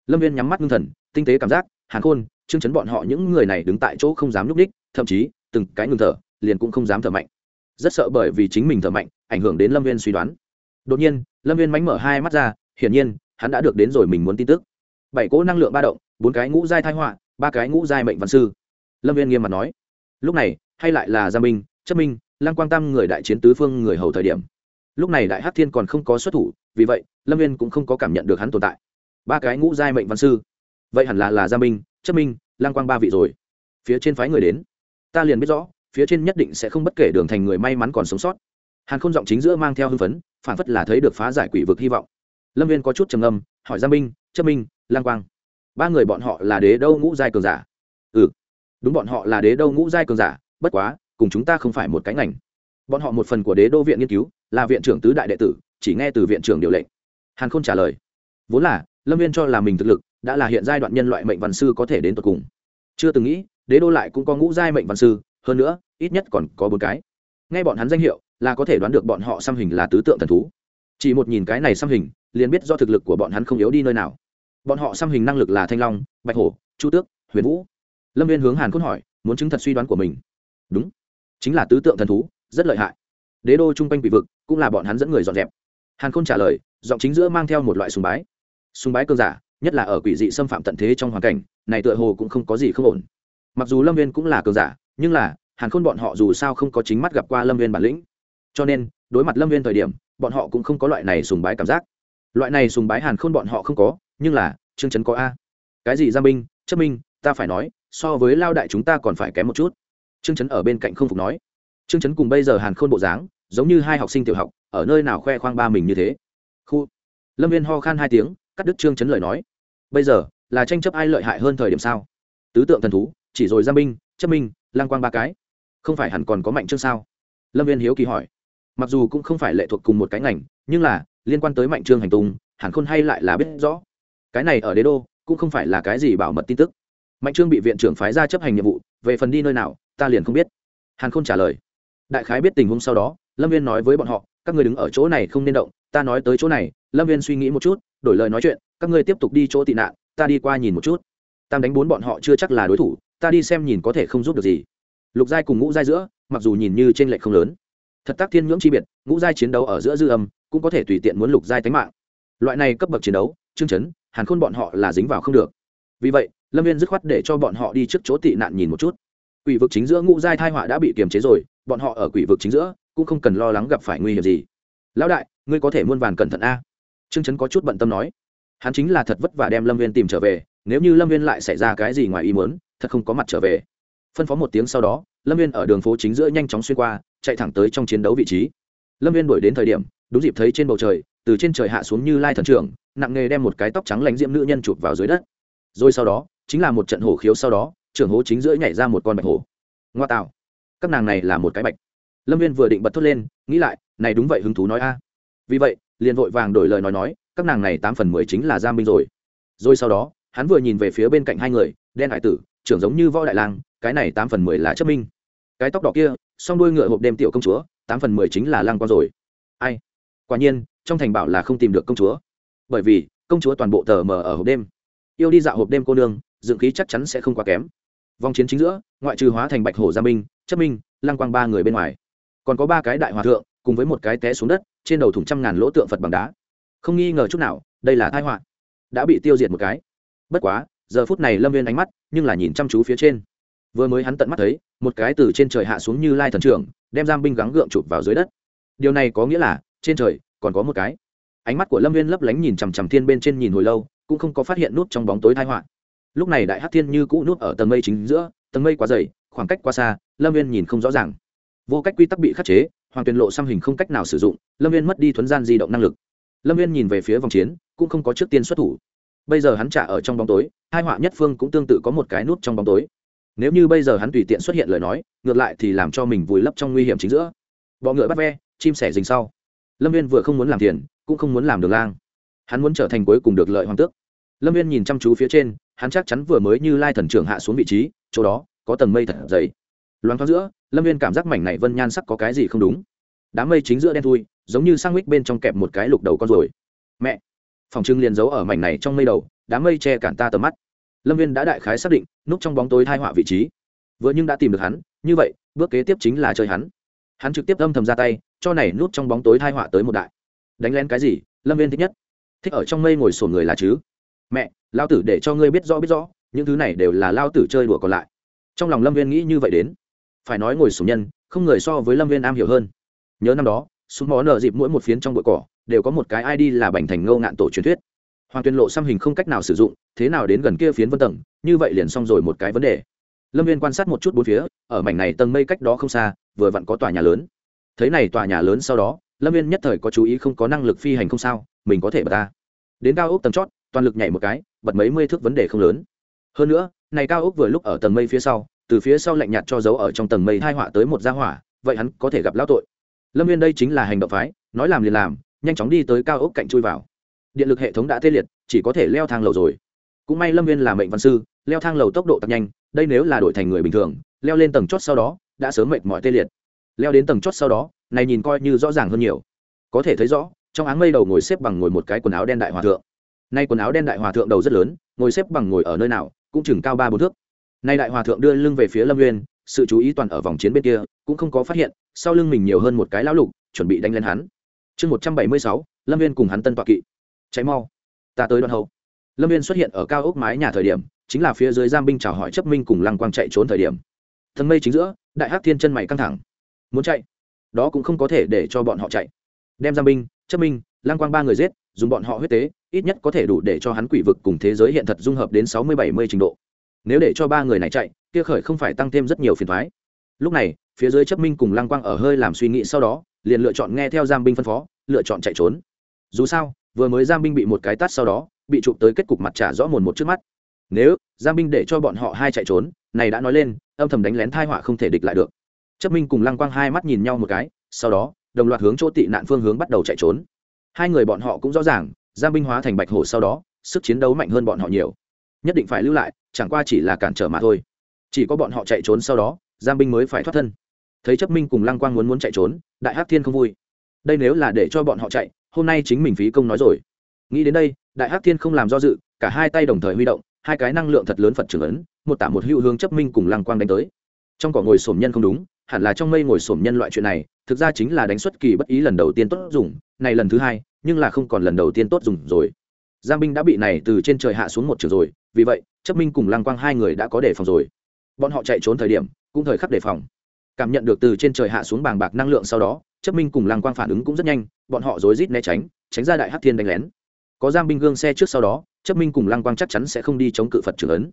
Lâm viên nhắm mắt ngưng thần tinh tế cảm giác hàn khôn chương chấn bọn họ những người này đứng tại chỗ không dám núp ních, thậm chí từng cái ngừng thở liền cũng không dám thở mạnh. Rất sợ bởi vì chính mình thở mạnh ảnh hưởng đến lâm viên suy đoán. Đột nhiên lâm viên mánh mở hai mắt ra hiển nhiên hắn đã được đến rồi mình muốn tin tức. Bảy cỗ năng lượng ba động, bốn cái ngũ giai thai họa, ba cái ngũ giai mệnh văn sư. Lâm viên nghiêm mặt nói, lúc này, hay lại là gia minh, chấp minh, lăng quang tam người đại chiến tứ phương người hầu thời điểm. Lúc này đại hát thiên còn không có xuất thủ, vì vậy, lâm viên cũng không có cảm nhận được hắn tồn tại. Ba cái ngũ giai mệnh văn sư. Vậy hẳn là là gia minh, chấp minh, lăng quang ba vị rồi. Phía trên phái người đến. Ta liền biết rõ, phía trên nhất định sẽ không bất kể đường thành người may mắn còn sống sót. Hàn không giọng chính giữa mang theo hưng phấn phản phất là thấy được phá giải quỷ vực hy vọng lâm viên có chút trầm âm hỏi gia minh chất minh, lang quang, ba người bọn họ là đế đâu ngũ giai cường giả? Ừ đúng bọn họ là đế đâu ngũ giai cường giả, bất quá, cùng chúng ta không phải một cái ngành. Bọn họ một phần của đế đô viện nghiên cứu, là viện trưởng tứ đại đệ tử, chỉ nghe từ viện trưởng điều lệnh. Hàn khôn trả lời, vốn là, lâm viên cho là mình thực lực đã là hiện giai đoạn nhân loại mệnh văn sư có thể đến tột cùng. Chưa từng nghĩ, đế đô lại cũng có ngũ giai mệnh văn sư, hơn nữa, ít nhất còn có bốn cái. Nghe bọn hắn danh hiệu, là có thể đoán được bọn họ xăm hình là tứ tượng thần thú. Chỉ một nhìn cái này xăm hình liền biết do thực lực của bọn hắn không yếu đi nơi nào. Bọn họ xăm hình năng lực là thanh long, bạch hổ, chu tước, huyền vũ. Lâm viên hướng hàn khôn hỏi, muốn chứng thật suy đoán của mình. Đúng, chính là tứ tượng thần thú, rất lợi hại. Đế đô chung quanh quỷ vực cũng là bọn hắn dẫn người dọn dẹp. Hàn khôn trả lời, giọng chính giữa mang theo một loại sùng bái. Sùng bái cơn giả, nhất là ở quỷ dị xâm phạm tận thế trong hoàn cảnh, này tựa hồ cũng không có gì không ổn. Mặc dù lâm viên cũng là cơn giả, nhưng là, hàn khôn bọn họ dù sao không có chính mắt gặp qua lâm viên bản lĩnh. Cho nên, đối mặt lâm viên thời điểm, bọn họ cũng không có loại này sùng bái cảm giác loại này sùng bái hàn khôn bọn họ không có, nhưng là, Trương chấn có a. Cái gì gia minh, chấp minh, ta phải nói, so với lao đại chúng ta còn phải kém một chút. Trương chấn ở bên cạnh không phục nói. Trương chấn cùng bây giờ hàn khôn bộ dáng, giống như hai học sinh tiểu học, ở nơi nào khoe khoang ba mình như thế. Khu. Lâm viên ho khan hai tiếng, cắt đứt trương chấn lời nói. Bây giờ, là tranh chấp ai lợi hại hơn thời điểm sao? Tứ tượng thần thú, chỉ rồi gia minh, chấp minh, lang quang ba cái. Không phải hẳn còn có mạnh trương sao? Lâm viên hiếu kỳ hỏi. Mặc dù cũng không phải lệ thuộc cùng một cái ngành, nhưng là liên quan tới mạnh trương hành tung, hàn khôn hay lại là biết rõ. Cái này ở đế đô, cũng không phải là cái gì bảo mật tin tức. Mạnh trương bị viện trưởng phái ra chấp hành nhiệm vụ, về phần đi nơi nào, ta liền không biết. Hàn khôn trả lời. Đại khái biết tình huống sau đó, lâm viên nói với bọn họ, các người đứng ở chỗ này không nên động, ta nói tới chỗ này, lâm viên suy nghĩ một chút, đổi lời nói chuyện, các ngươi tiếp tục đi chỗ tị nạn, ta đi qua nhìn một chút. Tam đánh bốn bọn họ chưa chắc là đối thủ, ta đi xem nhìn có thể không giúp được gì. Lục giai cùng ngũ giai giữa, mặc dù nhìn như t r ê n lệch không lớn. Thật tác thiên ngưỡng chi biệt, ngũ giai chiến đấu ở giữa dư âm cũng có thể tùy tiện muốn lục giai tánh mạng. Loại này cấp bậc chiến đấu chương chấn, hàn khôn bọn họ là dính vào không được. Vì vậy, lâm viên dứt khoát để cho bọn họ đi trước chỗ tị nạn nhìn một chút. Quỷ vực chính giữa ngũ giai thai họa đã bị kiềm chế rồi, bọn họ ở quỷ vực chính giữa cũng không cần lo lắng gặp phải nguy hiểm gì. Lão đại, ngươi có thể muôn vàn cẩn thận a. Trương chấn có chút bận tâm nói. Hắn chính là thật vất vả đem lâm viên tìm trở về, nếu như lâm viên lại xảy ra cái gì ngoài ý muốn, thật không có mặt trở về. Phân phó một tiếng sau đó, lâm viên ở đường phố chính giữa nhanh chóng xuyên qua, chạy thẳng tới trong chiến đấu vị trí lâm viên đuổi đến thời điểm, đúng dịp thấy trên bầu trời, từ trên trời hạ xuống như lai thần trưởng, nặng nghề đem một cái tóc trắng lánh diễm nữ nhân chụp vào dưới đất. Rồi sau đó, chính là một trận hổ khiếu sau đó, trưởng hố chính giữa nhảy ra một con bạch hổ. Ngoa tạo. Các nàng này là một cái bạch. Lâm viên vừa định bật thốt lên, nghĩ lại, này đúng vậy hứng thú nói a. Vì vậy, liền vội vàng đổi lời nói nói, các nàng này tám phần mười chính là giam binh rồi. Rồi sau đó, hắn vừa nhìn về phía bên cạnh hai người, đen hải tử, trưởng giống như võ đại lang, cái này tám phần mười là chấp minh. Cái tóc đỏ kia, song đuôi ngựa hộp đêm tiểu công chúa tám phần mười chính là lang quang rồi. Ai? Quả nhiên, trong thành bảo là không tìm được công chúa. Bởi vì, công chúa toàn bộ tờ mờ ở hộp đêm. Yêu đi dạo hộp đêm cô nương, dựng khí chắc chắn sẽ không quá kém. Vòng chiến chính giữa, ngoại trừ hóa thành bạch hổ gia minh chất minh lang quang ba người bên ngoài. Còn có ba cái đại hòa thượng, cùng với một cái té xuống đất, trên đầu thủng trăm ngàn lỗ tượng phật bằng đá. Không nghi ngờ chút nào, đây là thái họa. Đã bị tiêu diệt một cái. Bất quá, giờ phút này lâm viên ánh mắt, nhưng là nhìn chăm chú phía trên. Vừa mới hắn tận mắt thấy, một cái từ trên trời hạ xuống như lai thần trưởng đem giam binh gắng gượng chụp vào dưới đất. Điều này có nghĩa là, trên trời còn có một cái. Ánh mắt của lâm viên lấp lánh nhìn chằm chằm thiên bên trên nhìn hồi lâu, cũng không có phát hiện nút trong bóng tối thai họa. Lúc này đại hát thiên như cũ nút ở tầng mây chính giữa, tầng mây quá dày, khoảng cách quá xa, lâm viên nhìn không rõ ràng. Vô cách quy tắc bị khắc chế, hoàng tuyền lộ xăm hình không cách nào sử dụng, lâm viên mất đi thuấn gian di động năng lực. Lâm viên nhìn về phía vòng chiến, cũng không có trước tiên xuất thủ. Bây giờ hắn trả ở trong bóng tối hai họa nhất phương cũng tương tự có một cái nút trong bóng tối nếu như bây giờ hắn tùy tiện xuất hiện lời nói, ngược lại thì làm cho mình vùi lấp trong nguy hiểm chính giữa. Bọ ngựa bắt ve, chim sẻ dình sau. Lâm viên vừa không muốn làm tiền cũng không muốn làm đường lang. Hắn muốn trở thành cuối cùng được lợi hoàng tước. Lâm viên nhìn chăm chú phía trên, hắn chắc chắn vừa mới như lai thần trưởng hạ xuống vị trí, chỗ đó có tầng mây thật dày. Loáng thoáng giữa, lâm viên cảm giác mảnh này vân nhan sắc có cái gì không đúng. Đám mây chính giữa đen thui, giống như sang mít bên trong kẹp một cái lục đầu con rồi mẹ! Phòng trưng liền giấu ở mảnh này trong mây đầu, đám mây che cản ta tầm mắt lâm viên đã đại khái xác định, núp trong bóng tối thai họa vị trí. Vừa nhưng đã tìm được hắn, như vậy, bước kế tiếp chính là chơi hắn. Hắn trực tiếp âm thầm ra tay, cho này núp trong bóng tối thai họa tới một đại. Đánh lén cái gì? Lâm viên thích nhất. Thích ở trong mây ngồi sổn người là chứ? Mẹ lao tử để cho ngươi biết rõ biết rõ, những thứ này đều là lao tử chơi đùa còn lại. Trong lòng lâm viên nghĩ như vậy đến. Phải nói ngồi sổn nhân, không người so với lâm viên am hiểu hơn. Nhớ năm đó, súng mó nở dịp mỗi một phiến trong bụi cỏ, đều có một cái id là bành thành ngâu ngạn tổ truyền thuyết hoàng tuyên lộ xăm hình không cách nào sử dụng, thế nào đến gần kia phiến vân tầng, như vậy liền xong rồi một cái vấn đề. Lâm viên quan sát một chút bốn phía, ở mảnh này tầng mây cách đó không xa, vừa vặn có tòa nhà lớn. Thấy này tòa nhà lớn sau đó, lâm viên nhất thời có chú ý không có năng lực phi hành không sao, mình có thể bật ta. Đến cao ốc tầng chót, toàn lực nhảy một cái, bật mấy mươi thước vấn đề không lớn. Hơn nữa, này cao ốc vừa lúc ở tầng mây phía sau, từ phía sau lạnh nhạt cho dấu ở trong tầng mây hai họa tới một gia hỏa, vậy hắn có thể gặp lão tội. Lâm viên đây chính là hành động phái, nói làm liền làm, nhanh chóng đi tới cao ốc cạnh chui vào điện lực hệ thống đã tê liệt, chỉ có thể leo thang lầu rồi. Cũng may lâm viên là mệnh văn sư, leo thang lầu tốc độ tăng nhanh, đây nếu là đổi thành người bình thường, leo lên tầng chót sau đó, đã sớm mệt mỏi tê liệt. Leo đến tầng chót sau đó, này nhìn coi như rõ ràng hơn nhiều. Có thể thấy rõ, trong áng mây đầu ngồi xếp bằng ngồi một cái quần áo đen đại hòa thượng. Nay quần áo đen đại hòa thượng đầu rất lớn, ngồi xếp bằng ngồi ở nơi nào, cũng chừng cao ba bốn thước. Nay đại hòa thượng đưa lưng về phía lâm nguyên sự chú ý toàn ở vòng chiến bên kia, cũng không có phát hiện, sau lưng mình nhiều hơn một cái lão lục, chuẩn bị đánh lên hắn. Chương một trăm bảy mươi sáu, lâm viên cùng hắn tân toạ kỵ cháy mau. Ta tới đoạn hậu. Lâm viên xuất hiện ở cao ốc mái nhà thời điểm, chính là phía dưới giam binh chào hỏi chấp minh cùng lăng quang chạy trốn thời điểm. Thần mây chính giữa, đại hắc thiên chân mày căng thẳng. Muốn chạy? Đó cũng không có thể để cho bọn họ chạy. Đem giam binh, chấp minh, lăng quang ba người giết, dùng bọn họ huyết tế, ít nhất có thể đủ để cho hắn quỷ vực cùng thế giới hiện thật dung hợp đến sáu mươi bảy mươi trình độ. Nếu để cho ba người này chạy, kia khởi không phải tăng thêm rất nhiều phiền thoái lúc này, phía dưới chấp minh cùng lăng quang ở hơi làm suy nghĩ sau đó, liền lựa chọn nghe theo giam binh phân phó, lựa chọn chạy trốn. Dù sao vừa mới giam binh bị một cái tát sau đó, bị chụp tới kết cục mặt trả rõ mồn một trước mắt. Nếu giam binh để cho bọn họ hai chạy trốn, này đã nói lên, âm thầm đánh lén thai họa không thể địch lại được. Chấp minh cùng lăng quang hai mắt nhìn nhau một cái, sau đó, đồng loạt hướng chỗ tị nạn phương hướng bắt đầu chạy trốn. Hai người bọn họ cũng rõ ràng giam binh hóa thành bạch hổ sau đó, sức chiến đấu mạnh hơn bọn họ nhiều. Nhất định phải lưu lại, chẳng qua chỉ là cản trở mà thôi. Chỉ có bọn họ chạy trốn sau đó giam binh mới phải thoát thân. Thấy chấp minh cùng lăng quang muốn muốn chạy trốn, đại hắc thiên không vui. Đây nếu là để cho bọn họ chạy hôm nay chính mình phí công nói rồi. Nghĩ đến đây, đại hắc thiên không làm do dự, cả hai tay đồng thời huy động, hai cái năng lượng thật lớn phật trưởng ấn, một tả một hữu hướng chấp minh cùng lăng quang đánh tới. Trong cỏ ngồi sổm nhân không đúng, hẳn là trong mây ngồi sổm nhân loại chuyện này, thực ra chính là đánh xuất kỳ bất ý lần đầu tiên tốt dùng, này lần thứ hai, nhưng là không còn lần đầu tiên tốt dùng rồi. Giang binh đã bị này từ trên trời hạ xuống một trường rồi, vì vậy, chấp minh cùng lăng quang hai người đã có đề phòng rồi. Bọn họ chạy trốn thời điểm, cũng thời khắc đề phòng cảm nhận được từ trên trời hạ xuống bàng bạc năng lượng sau đó, chấp minh cùng lăng quang phản ứng cũng rất nhanh, bọn họ rối rít né tránh tránh ra đại hắc thiên đánh lén. Có giam binh gương xe trước sau đó, chấp minh cùng lăng quang chắc chắn sẽ không đi chống cự phật trưởng ấn.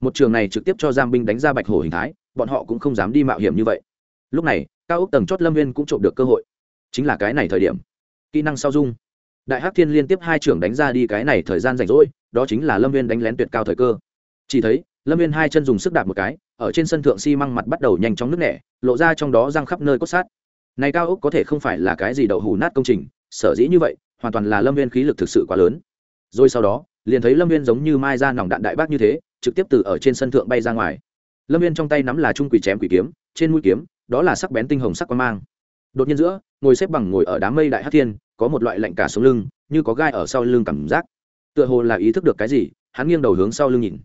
Một trường này trực tiếp cho giam binh đánh ra bạch hổ hình thái, bọn họ cũng không dám đi mạo hiểm như vậy. Lúc này, cao ốc tầng chót lâm viên cũng trộm được cơ hội. Chính là cái này thời điểm. Kỹ năng sau dung. Đại hắc thiên liên tiếp hai trưởng đánh ra đi cái này thời gian rảnh rỗi, đó chính là lâm viên đánh lén tuyệt cao thời cơ. Chỉ thấy, lâm viên hai chân dùng sức đạp một cái ở trên sân thượng xi măng mặt bắt đầu nhanh chóng nước nẻ, lộ ra trong đó răng khắp nơi cốt sát. Này cao ốc có thể không phải là cái gì đậu hủ nát công trình, sở dĩ như vậy, hoàn toàn là lâm viên khí lực thực sự quá lớn. Rồi sau đó, liền thấy lâm viên giống như mai ra nòng đạn đại bác như thế, trực tiếp từ ở trên sân thượng bay ra ngoài. Lâm viên trong tay nắm là trung quỷ chém quỷ kiếm, trên mũi kiếm, đó là sắc bén tinh hồng sắc quan mang. Đột nhiên giữa, ngồi xếp bằng ngồi ở đám mây đại hát thiên, có một loại lạnh cả sống lưng, như có gai ở sau lưng cảm giác. Tựa hồ là ý thức được cái gì, hắn nghiêng đầu hướng sau lưng nhìn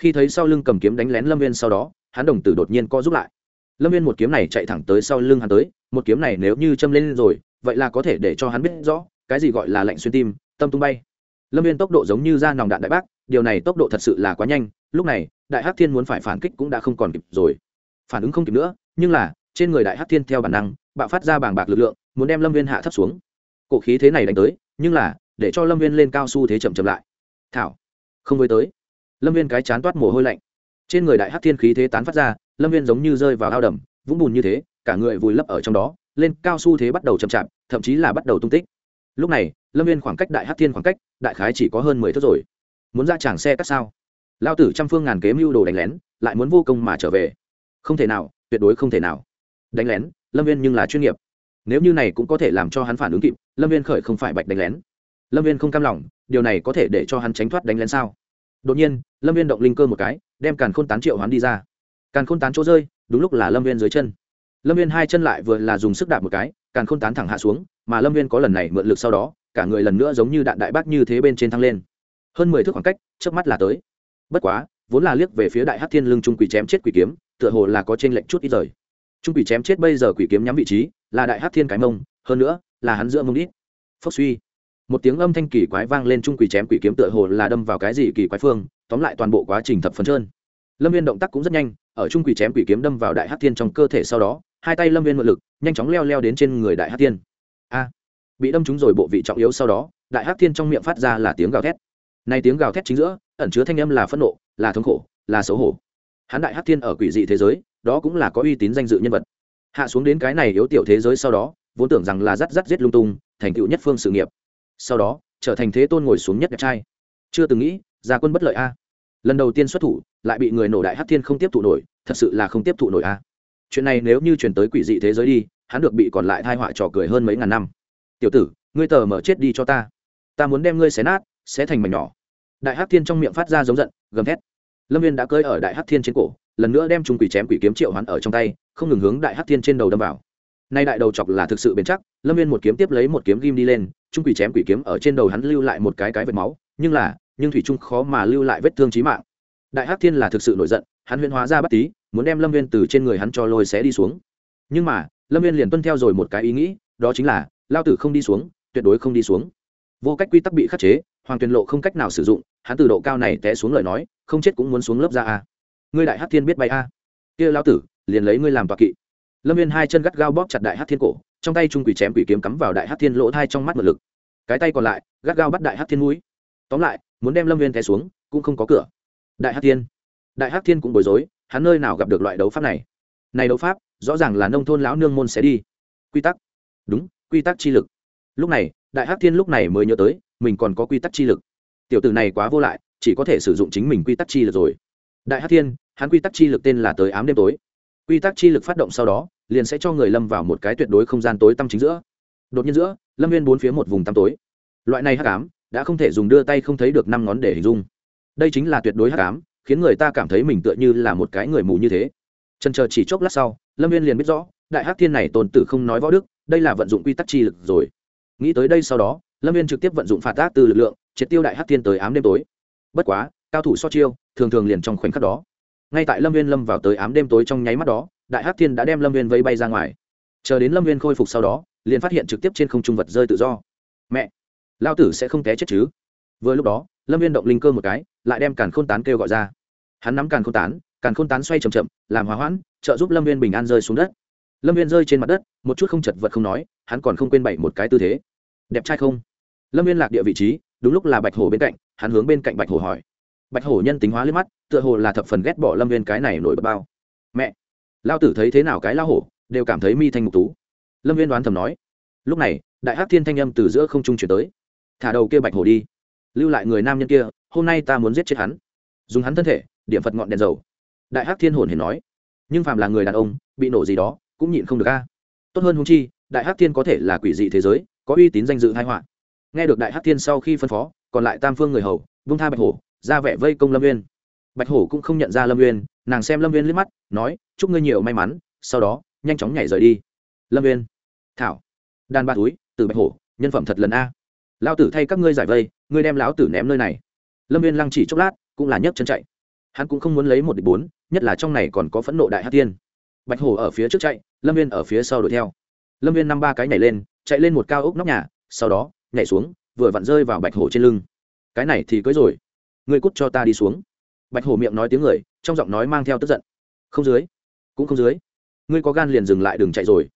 khi thấy sau lưng cầm kiếm đánh lén lâm viên sau đó, hắn đồng tử đột nhiên co giúp lại. Lâm viên một kiếm này chạy thẳng tới sau lưng hắn tới, một kiếm này nếu như châm lên rồi, vậy là có thể để cho hắn biết rõ cái gì gọi là lạnh xuyên tim, tâm tung bay. Lâm viên tốc độ giống như ra nòng đạn đại bác, điều này tốc độ thật sự là quá nhanh, lúc này, đại hắc thiên muốn phải phản kích cũng đã không còn kịp rồi. Phản ứng không kịp nữa, nhưng là, trên người đại hắc thiên theo bản năng, bạo phát ra bàng bạc lực lượng, muốn đem lâm viên hạ thấp xuống. Cổ khí thế này đánh tới, nhưng là, để cho lâm viên lên cao su thế chậm chậm lại. Thảo, không với tới lâm viên cái chán toát mồ hôi lạnh. Trên người đại hắc thiên khí thế tán phát ra, lâm viên giống như rơi vào ao đầm, vũng bùn như thế, cả người vùi lấp ở trong đó, lên cao su thế bắt đầu chậm chạp, thậm chí là bắt đầu tung tích. Lúc này, lâm viên khoảng cách đại hắc thiên khoảng cách, đại khái chỉ có hơn mười thước rồi. Muốn ra tràng xe cắt sao? Lao tử trăm phương ngàn kế mưu đồ đánh lén, lại muốn vô công mà trở về. Không thể nào, tuyệt đối không thể nào. Đánh lén, lâm viên nhưng là chuyên nghiệp. Nếu như này cũng có thể làm cho hắn phản ứng kịp, lâm viên khởi không phải bạch đánh lén. Lâm viên không cam lòng, điều này có thể để cho hắn tránh thoát đánh lén sao? Đột nhiên, lâm viên động linh cơ một cái, đem càn khôn tán triệu hoán đi ra. Càn khôn tán chỗ rơi, đúng lúc là lâm viên dưới chân. Lâm viên hai chân lại vừa là dùng sức đạp một cái, càn khôn tán thẳng hạ xuống, mà lâm viên có lần này mượn lực sau đó, cả người lần nữa giống như đạn đại bác như thế bên trên thăng lên. Hơn mười thước khoảng cách trước mắt là tới. Bất quá, vốn là liếc về phía đại hát thiên lưng trung quỷ chém chết quỷ kiếm, tựa hồ là có trên lệnh chút ít rời trung quỷ chém chết bây giờ quỷ kiếm nhắm vị trí, là đại hát thiên cái mông, hơn nữa, là hắn giữa mông ít. Phốc suy một tiếng âm thanh kỳ quái vang lên trung quỷ chém quỷ kiếm tựa hồ là đâm vào cái gì kỳ quái phương, tóm lại toàn bộ quá trình thập phần trơn. Lâm viên động tác cũng rất nhanh, ở trung quỷ chém quỷ kiếm đâm vào đại hát thiên trong cơ thể sau đó, hai tay lâm viên mượn lực, nhanh chóng leo leo đến trên người đại hát thiên. A! Bị đâm trúng rồi bộ vị trọng yếu sau đó, đại hát thiên trong miệng phát ra là tiếng gào thét. Nay tiếng gào thét chính giữa, ẩn chứa thanh âm là phẫn nộ, là thống khổ, là xấu hổ. Hắn đại hát thiên ở quỷ dị thế giới, đó cũng là có uy tín danh dự nhân vật. Hạ xuống đến cái này yếu tiểu thế giới sau đó, vốn tưởng rằng là rắt rắt giết lung tung, thành tựu nhất phương sự nghiệp sau đó, trở thành thế tôn ngồi xuống nhất đẹp trai. Chưa từng nghĩ, gia quân bất lợi a. Lần đầu tiên xuất thủ, lại bị người nổ đại hát thiên không tiếp thụ nổi, thật sự là không tiếp thụ nổi a. Chuyện này nếu như chuyển tới quỷ dị thế giới đi, hắn được bị còn lại thai họa trò cười hơn mấy ngàn năm. Tiểu tử, ngươi tờ mở chết đi cho ta. Ta muốn đem ngươi xé nát, xé thành mảnh nhỏ. Đại hắc thiên trong miệng phát ra giống giận, gầm thét. Lâm viên đã cơi ở đại hắc thiên trên cổ, lần nữa đem trung quỷ chém quỷ kiếm triệu hắn ở trong tay, không ngừng hướng đại hắc thiên trên đầu đâm vào. Nay đại đầu chọc là thực sự bền chắc, lâm viên một kiếm tiếp lấy một kiếm ghim đi lên trung quỷ chém quỷ kiếm ở trên đầu hắn lưu lại một cái cái vệt máu, nhưng là, nhưng thủy trung khó mà lưu lại vết thương chí mạng. Đại hắc thiên là thực sự nổi giận, hắn huyễn hóa ra bắt tí muốn đem lâm viên từ trên người hắn cho lôi xé đi xuống. Nhưng mà, lâm viên liền tuân theo rồi một cái ý nghĩ, đó chính là, lao tử không đi xuống, tuyệt đối không đi xuống. Vô cách quy tắc bị khắc chế, hoàng tuyền lộ không cách nào sử dụng, hắn từ độ cao này té xuống lời nói, không chết cũng muốn xuống lớp ra a. Ngươi đại hát thiên biết bay a. Kia lao tử, liền lấy ngươi làm tọa kỵ. Lâm viên hai chân gắt gao bóp chặt đại hát thiên cổ trong tay trung quỷ chém quỷ kiếm cắm vào đại hát thiên lỗ thai trong mắt mật lực. Cái tay còn lại, gắt gao bắt đại hát thiên mũi. Tóm lại, muốn đem lâm viên té xuống, cũng không có cửa. Đại hát thiên. Đại hát thiên cũng bối rối, hắn nơi nào gặp được loại đấu pháp này? Này đấu pháp, rõ ràng là nông thôn lão nương môn sẽ đi. Quy tắc. Đúng, quy tắc chi lực. Lúc này, đại hắc thiên lúc này mới nhớ tới, mình còn có quy tắc chi lực. Tiểu tử này quá vô lại, chỉ có thể sử dụng chính mình quy tắc chi lực rồi. Đại hắc thiên, hắn quy tắc chi lực tên là tới ám đêm tối. Quy tắc chi lực phát động sau đó liền sẽ cho người lâm vào một cái tuyệt đối không gian tối tăm chính giữa. Đột nhiên giữa, lâm viên bốn phía một vùng tăm tối. Loại này hắc ám đã không thể dùng đưa tay không thấy được năm ngón để hình dung. Đây chính là tuyệt đối hắc ám, khiến người ta cảm thấy mình tựa như là một cái người mù như thế. Trần chờ chỉ chốc lát sau, lâm viên liền biết rõ, đại hắc thiên này tồn tử không nói võ đức, đây là vận dụng quy tắc chi lực rồi. Nghĩ tới đây sau đó, lâm viên trực tiếp vận dụng phạt tác từ lực lượng, triệt tiêu đại hắc thiên tới ám đêm tối. Bất quá, cao thủ so chiêu, thường thường liền trong khoảnh khắc đó. Ngay tại lâm viên lâm vào tới ám đêm tối trong nháy mắt đó đại hắc thiên đã đem lâm viên vây bay ra ngoài. Chờ đến lâm viên khôi phục sau đó, liền phát hiện trực tiếp trên không trung vật rơi tự do. Mẹ lao tử sẽ không té chết chứ? Vừa lúc đó, lâm viên động linh cơ một cái, lại đem càn khôn tán kêu gọi ra. Hắn nắm càn khôn tán, càn khôn tán xoay c h ậ m chậm, làm hòa hoãn, trợ giúp lâm viên bình an rơi xuống đất. Lâm viên rơi trên mặt đất, một chút không chật vật không nói, hắn còn không quên bậy một cái tư thế. Đẹp trai không? Lâm viên lạc địa vị trí, đúng lúc là bạch hổ bên cạnh, hắn hướng bên cạnh bạch hổ hỏi. Bạch hổ nhân tính hóa liếc mắt, tựa hồ là thập phần ghét bỏ lâm viên cái này nổi bật bao. Mẹ lao tử thấy thế nào cái lao hổ, đều cảm thấy mi thanh mục tú. Lâm viên đoán thầm nói. Lúc này, đại hắc thiên thanh âm từ giữa không trung chuyển tới. Thả đầu kia bạch hổ đi. Lưu lại người nam nhân kia, hôm nay ta muốn giết chết hắn. Dùng hắn thân thể, điểm phật ngọn đèn dầu. Đại hắc thiên hồn hề nói. Nhưng phàm là người đàn ông, bị nổ gì đó, cũng nhịn không được a. Tốt hơn hung chi, đại hắc thiên có thể là quỷ dị thế giới, có uy tín danh dự hai họa. Nghe được đại hắc thiên sau khi phân phó, còn lại tam phương người hầu, vung tha bạch hổ, ra vẻ vây công lâm viên bạch hổ cũng không nhận ra lâm uyên, nàng xem lâm uyên liếc mắt, nói, chúc ngươi nhiều may mắn, sau đó, nhanh chóng nhảy rời đi. Lâm uyên, thảo, đàn ba túi, từ bạch hổ, nhân phẩm thật lần a. Lao tử thay các ngươi giải vây, ngươi đem lão tử ném nơi này. Lâm viên lăng chỉ chốc lát, cũng là nhấc chân chạy. Hắn cũng không muốn lấy một địch bốn, nhất là trong này còn có phẫn nộ đại hát tiên. Bạch hổ ở phía trước chạy, lâm viên ở phía sau đuổi theo. Lâm viên năm ba cái nhảy lên, chạy lên một cao ốc nóc nhà, sau đó, nhảy xuống, vừa vặn rơi vào bạch hổ trên lưng. Cái này thì cưới rồi, ngươi cút cho ta đi xuống bạch hổ miệng nói tiếng người, trong giọng nói mang theo tức giận. Không dưới, cũng không dưới. Ngươi có gan liền dừng lại đừng chạy rồi.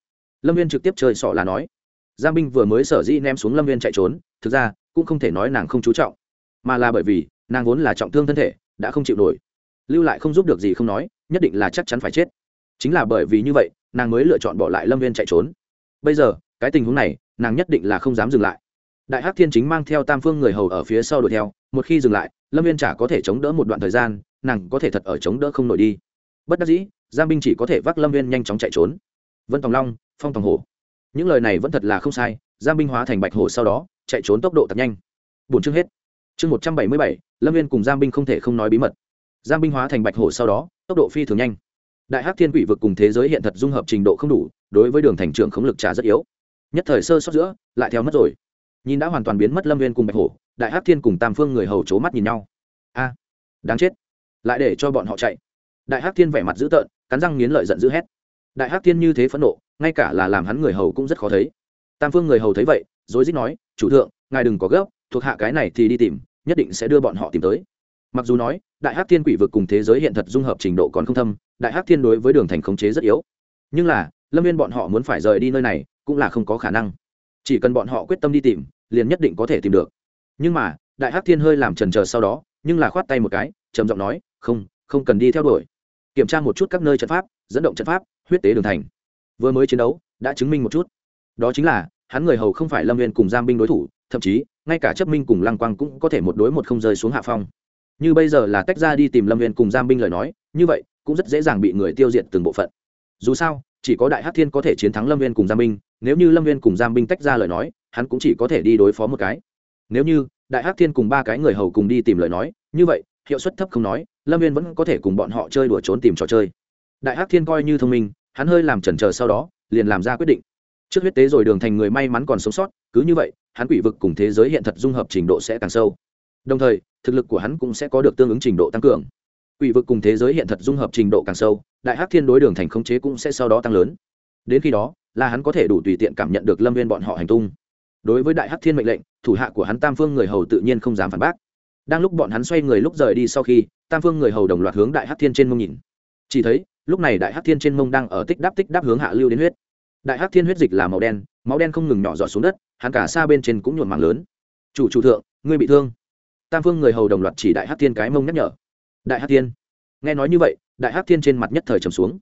Lâm viên trực tiếp chơi sọ là nói. Giang binh vừa mới sở dĩ ném xuống lâm viên chạy trốn, thực ra, cũng không thể nói nàng không chú trọng. Mà là bởi vì, nàng vốn là trọng thương thân thể, đã không chịu nổi. Lưu lại không giúp được gì không nói, nhất định là chắc chắn phải chết. Chính là bởi vì như vậy, nàng mới lựa chọn bỏ lại lâm viên chạy trốn. Bây giờ, cái tình huống này, nàng nhất định là không dám dừng lại. Đại hắc thiên chính mang theo tam phương người hầu ở phía sau đuổi theo, một khi dừng lại lâm viên chả có thể chống đỡ một đoạn thời gian, nàng có thể thật ở chống đỡ không nổi đi. Bất đắc dĩ, giang binh chỉ có thể vác lâm viên nhanh chóng chạy trốn. Vân tòng long, phong tòng hổ. Những lời này vẫn thật là không sai, giang binh hóa thành bạch hổ sau đó, chạy trốn tốc độ thật nhanh. Bốn chương hết. Chương một trăm bảy mươi bảy, lâm viên cùng giang binh không thể không nói bí mật. Giang binh hóa thành bạch hổ sau đó, tốc độ phi thường nhanh. Đại hắc thiên quỷ vực cùng thế giới hiện thật dung hợp trình độ không đủ, đối với đường thành trưởng khống lực trả rất yếu. Nhất thời sơ sót giữa, lại theo mất rồi. Nhìn đã hoàn toàn biến mất lâm viên cùng bạch hổ đại hắc thiên cùng tam phương người hầu c h ố mắt nhìn nhau. A, đáng chết. Lại để cho bọn họ chạy. Đại hắc thiên vẻ mặt dữ tợn, cắn răng nghiến lợi giận dữ hét. Đại hắc thiên như thế phẫn nộ, ngay cả là làm hắn người hầu cũng rất khó thấy. Tam phương người hầu thấy vậy dối dích nói, chủ thượng, ngài đừng có gấp, thuộc hạ cái này thì đi tìm, nhất định sẽ đưa bọn họ tìm tới. Mặc dù nói, đại hắc thiên quỷ vực cùng thế giới hiện thật dung hợp trình độ còn không thâm, đại hắc thiên đối với đường thành khống chế rất yếu. Nhưng là, lâm viên bọn họ muốn phải rời đi nơi này, cũng là không có khả năng. Chỉ cần bọn họ quyết tâm đi tìm, liền nhất định có thể tìm được nhưng mà, đại hắc thiên hơi làm trần trờ sau đó, nhưng là khoát tay một cái, trầm giọng nói, không không cần đi theo đuổi. Kiểm tra một chút các nơi trận pháp, dẫn động trận pháp, huyết tế đường thành. Vừa mới chiến đấu, đã chứng minh một chút. Đó chính là, hắn người hầu không phải lâm viên cùng giam binh đối thủ, thậm chí, ngay cả chấp minh cùng lăng quang cũng có thể một đối một không rơi xuống hạ phong. Như bây giờ là tách ra đi tìm lâm viên cùng giam binh lời nói, như vậy, cũng rất dễ dàng bị người tiêu diệt từng bộ phận. Dù sao, chỉ có đại hát thiên có thể chiến thắng lâm viên cùng giam binh, nếu như lâm viên cùng giam binh tách ra lời nói, hắn cũng chỉ có thể đi đối phó một cái nếu như đại Hắc thiên cùng ba cái người hầu cùng đi tìm lời nói, như vậy, hiệu suất thấp không nói, lâm viên vẫn có thể cùng bọn họ chơi đùa trốn tìm trò chơi. Đại Hắc thiên coi như thông minh, hắn hơi làm chần chờ sau đó, liền làm ra quyết định. Trước huyết tế rồi đường thành người may mắn còn sống sót, cứ như vậy, hắn quỷ vực cùng thế giới hiện thật dung hợp trình độ sẽ càng sâu. Đồng thời, thực lực của hắn cũng sẽ có được tương ứng trình độ tăng cường. Quỷ vực cùng thế giới hiện thật dung hợp trình độ càng sâu, đại hắc thiên đối đường thành khống chế cũng sẽ sau đó tăng lớn. Đến khi đó, là hắn có thể đủ tùy tiện cảm nhận được lâm viên bọn họ hành tung đối với đại hắc thiên mệnh lệnh, thủ hạ của hắn tam phương người hầu tự nhiên không dám phản bác. Đang lúc bọn hắn xoay người lúc rời đi sau khi, tam phương người hầu đồng loạt hướng đại hắc thiên trên mông nhìn. Chỉ thấy, lúc này đại hắc thiên trên mông đang ở tích đáp tích đáp hướng hạ lưu đến huyết. Đại hắc thiên huyết dịch là màu đen, máu đen không ngừng nhỏ giọt xuống đất, hắn cả xa bên trên cũng nhuộn mảng lớn. Chủ chủ thượng, ngươi bị thương. Tam phương người hầu đồng loạt chỉ đại hắc thiên cái mông nhắc nhở. Đại hắc thiên. Nghe nói như vậy, đại hắc thiên trên mặt nhất thời trầm xuống.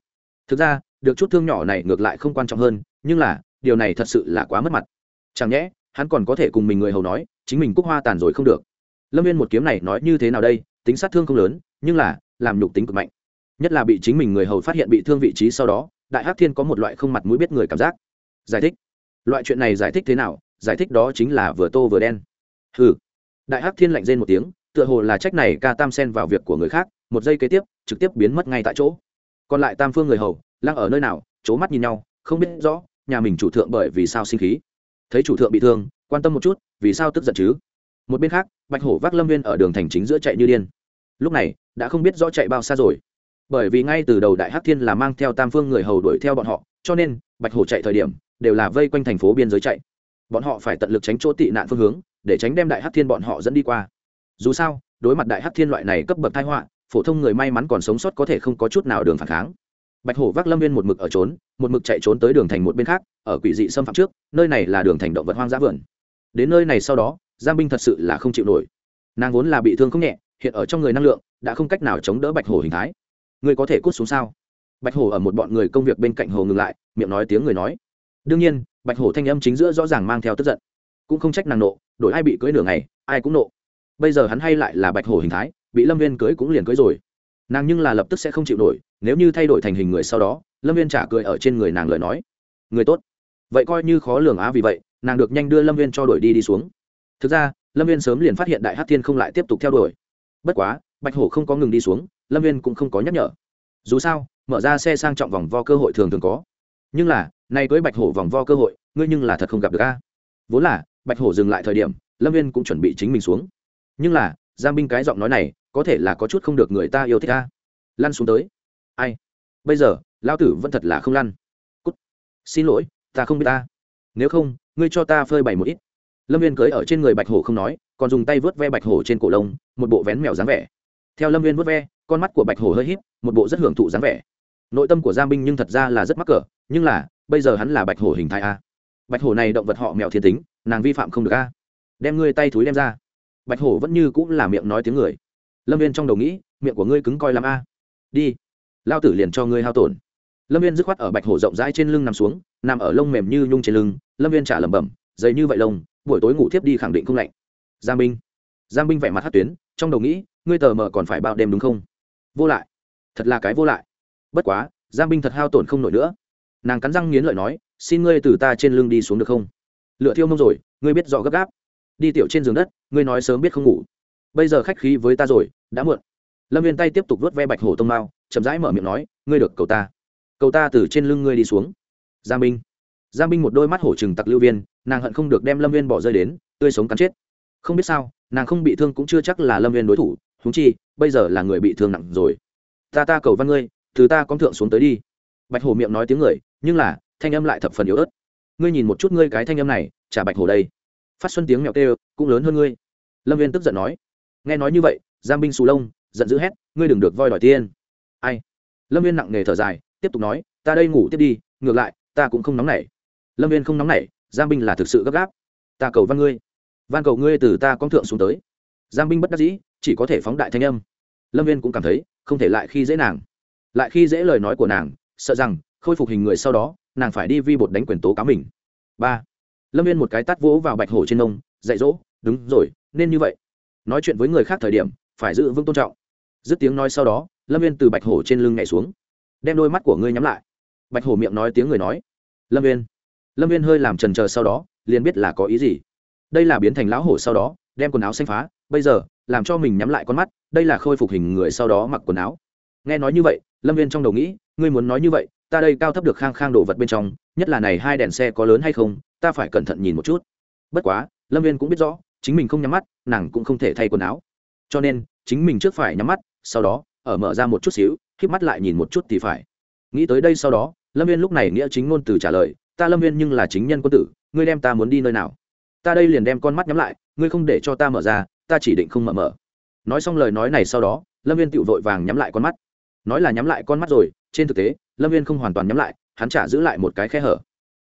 Thực ra, được chút thương nhỏ này ngược lại không quan trọng hơn, nhưng là, điều này thật sự là quá mất mặt chẳng nhẽ, hắn còn có thể cùng mình người hầu nói, chính mình cúc hoa tàn rồi không được. Lâm viên một kiếm này nói như thế nào đây, tính sát thương không lớn, nhưng là, làm nhục tính cực mạnh. Nhất là bị chính mình người hầu phát hiện bị thương vị trí sau đó, đại hắc thiên có một loại không mặt mũi biết người cảm giác. Giải thích. Loại chuyện này giải thích thế nào? Giải thích đó chính là vừa tô vừa đen. Hừ. Đại hắc thiên lạnh rên một tiếng, tựa hồ là trách này ca tam sen vào việc của người khác, một giây kế tiếp, trực tiếp biến mất ngay tại chỗ. Còn lại tam phương người hầu, lăng ở nơi nào c mắt nhìn nhau, không biết rõ, nhà mình chủ thượng bởi vì sao sinh khí thấy chủ thượng bị thương, quan tâm một chút, vì sao tức giận chứ? Một bên khác, bạch hổ vác lâm viên ở đường thành chính giữa chạy như điên. Lúc này, đã không biết rõ chạy bao xa rồi. Bởi vì ngay từ đầu đại hắc thiên là mang theo tam phương người hầu đuổi theo bọn họ, cho nên, bạch hổ chạy thời điểm, đều là vây quanh thành phố biên giới chạy. Bọn họ phải tận lực tránh chỗ tị nạn phương hướng, để tránh đem đại hắc thiên bọn họ dẫn đi qua. Dù sao, đối mặt đại hắc thiên loại này cấp bậc thái họa, phổ thông người may mắn còn sống sót có thể không có chút nào đường phản kháng bạch hổ vác lâm viên một mực ở trốn, một mực chạy trốn tới đường thành một bên khác, ở quỷ dị xâm phạm trước, nơi này là đường thành động vật hoang dã vườn. Đến nơi này sau đó, giang binh thật sự là không chịu nổi. Nàng vốn là bị thương không nhẹ, hiện ở trong người năng lượng, đã không cách nào chống đỡ bạch hổ hình thái. Ngươi có thể cút xuống sao? Bạch hổ ở một bọn người công việc bên cạnh hồ ngừng lại, miệng nói tiếng người nói. Đương nhiên, bạch hổ thanh âm chính giữa rõ ràng mang theo tức giận. Cũng không trách nàng nộ, đổi ai bị cưới nửa ngày, ai cũng nộ. Bây giờ hắn hay lại là bạch hổ hình thái, bị lâm viên cưới cũng liền cưới rồi. Nàng nhưng là lập tức sẽ không chịu nổi nếu như thay đổi thành hình người sau đó, lâm viên trả cười ở trên người nàng lời nói. Người tốt. Vậy coi như khó lường á, vì vậy, nàng được nhanh đưa lâm viên cho đuổi đi đi xuống. Thực ra, lâm viên sớm liền phát hiện đại hát thiên không lại tiếp tục theo đuổi. Bất quá, bạch hổ không có ngừng đi xuống, lâm viên cũng không có nhắc nhở. Dù sao, mở ra xe sang trọng vòng vo cơ hội thường thường có. Nhưng là, nay cưới bạch hổ vòng vo cơ hội, ngươi nhưng là thật không gặp được a. Vốn là, bạch hổ dừng lại thời điểm, lâm viên cũng chuẩn bị chính mình xuống. Nhưng là, giang binh cái giọng nói này, có thể là có chút không được người ta yêu thích a. Lăn xuống tới ai? Bây giờ, lão tử vẫn thật là không lăn. Cút. Xin lỗi, ta không biết ta. Nếu không, ngươi cho ta phơi bày một ít. Lâm viên cưới ở trên người bạch hổ không nói, còn dùng tay vớt ve bạch hổ trên cổ lông, một bộ vén mèo dáng vẻ. Theo lâm viên vớt ve, con mắt của bạch hổ hơi h í p một bộ rất hưởng thụ dáng vẻ. Nội tâm của giang binh nhưng thật ra là rất mắc cỡ, nhưng là, bây giờ hắn là bạch hổ hình thái a. Bạch hổ này động vật họ mèo thiên tính, nàng vi phạm không được a. Đem ngươi tay thúi đem ra. Bạch hổ vẫn như cũng là miệng nói tiếng người. Lâm viên trong đầu nghĩ, miệng của ngươi cứng coi làm a. Đi lao tử liền cho ngươi hao tổn. Lâm viên dứt khoát ở bạch hổ rộng rãi trên lưng nằm xuống, nằm ở lông mềm như nhung trên lưng, lâm viên trả lẩm bẩm, dày như vậy lông, buổi tối ngủ thiếp đi khẳng định không lạnh. Giang binh. Giang binh vẻ mặt hát tuyến, trong đầu nghĩ, ngươi tờ mờ còn phải bao đêm đúng không? Vô lại. Thật là cái vô lại. Bất quá, giang binh thật hao tổn không nổi nữa. Nàng cắn răng nghiến lợi nói, xin ngươi từ ta trên lưng đi xuống được không? Lựa thiêu mông rồi, ngươi biết rõ gấp gáp. Đi tiểu trên giường đất, ngươi nói sớm biết không ngủ. Bây giờ khách khí với ta rồi, đã muộn. Lâm viên tay tiếp tục vớt ve bạch hổ tông mao chậm rãi mở miệng nói, ngươi được cầu ta. Cầu ta từ trên lưng ngươi đi xuống. Giang binh. Giang binh một đôi mắt hổ trừng tặc lưu viên, nàng hận không được đem lâm viên bỏ rơi đến, tươi sống cắn chết. Không biết sao, nàng không bị thương cũng chưa chắc là lâm viên đối thủ húng chi, bây giờ là người bị thương nặng rồi. Ta ta cầu văn ngươi, từ ta con thượng xuống tới đi. Bạch hổ miệng nói tiếng người, nhưng là, thanh âm lại thập phần yếu ớt. Ngươi nhìn một chút ngươi cái thanh âm này trả bạch hổ đây. Phát xuân tiếng mèo kêu cũng lớn hơn ngươi. Lâm viên tức giận nói. Nghe nói như vậy, giang binh xù lông, giận dữ hét, ngươi đừng được voi đòi tiên ai? Lâm viên nặng nề thở dài, tiếp tục nói, ta đây ngủ tiếp đi, ngược lại, ta cũng không nóng nảy. Lâm viên không nóng nảy, giang binh là thực sự gấp gáp. Ta cầu văn ngươi, van cầu ngươi từ ta con thượng xuống tới. Giang binh bất đắc dĩ, chỉ có thể phóng đại thanh âm. Lâm viên cũng cảm thấy, không thể lại khi dễ nàng. Lại khi dễ lời nói của nàng, sợ rằng, khôi phục hình người sau đó, nàng phải đi vi bột đánh quyền tố cáo mình. Ba. Lâm viên một cái tắt vỗ vào bạch hổ trên nông, dạy dỗ, đúng rồi, nên như vậy. Nói chuyện với người khác thời điểm, phải giữ vững tôn trọng dứt tiếng nói sau đó, lâm viên từ bạch hổ trên lưng nhảy xuống. Đem đôi mắt của ngươi nhắm lại. Bạch hổ miệng nói tiếng người nói. Lâm viên lâm viên hơi làm trần trờ sau đó, liền biết là có ý gì. Đây là biến thành lão hổ sau đó, đem quần áo xanh phá. Bây giờ, làm cho mình nhắm lại con mắt, đây là khôi phục hình người sau đó mặc quần áo. Nghe nói như vậy, lâm viên trong đầu nghĩ, ngươi muốn nói như vậy, ta đây cao thấp được khang khang đồ vật bên trong, nhất là này hai đèn xe có lớn hay không, ta phải cẩn thận nhìn một chút. Bất quá, lâm viên cũng biết rõ, chính mình không nhắm mắt, nàng cũng không thể thay quần áo. Cho nên, chính mình trước phải nhắm mắt sau đó, ở mở ra một chút xíu k mắt lại nhìn một chút thì phải. Nghĩ tới đây sau đó, lâm viên lúc này nghĩa chính ngôn từ trả lời, ta lâm viên nhưng là chính nhân quân tử, ngươi đem ta muốn đi nơi nào? Ta đây liền đem con mắt nhắm lại, ngươi không để cho ta mở ra, ta chỉ định không mở mở. Nói xong lời nói này sau đó, lâm viên tự vội vàng nhắm lại con mắt. Nói là nhắm lại con mắt rồi, trên thực tế, lâm viên không hoàn toàn nhắm lại, hắn trả giữ lại một cái khe hở.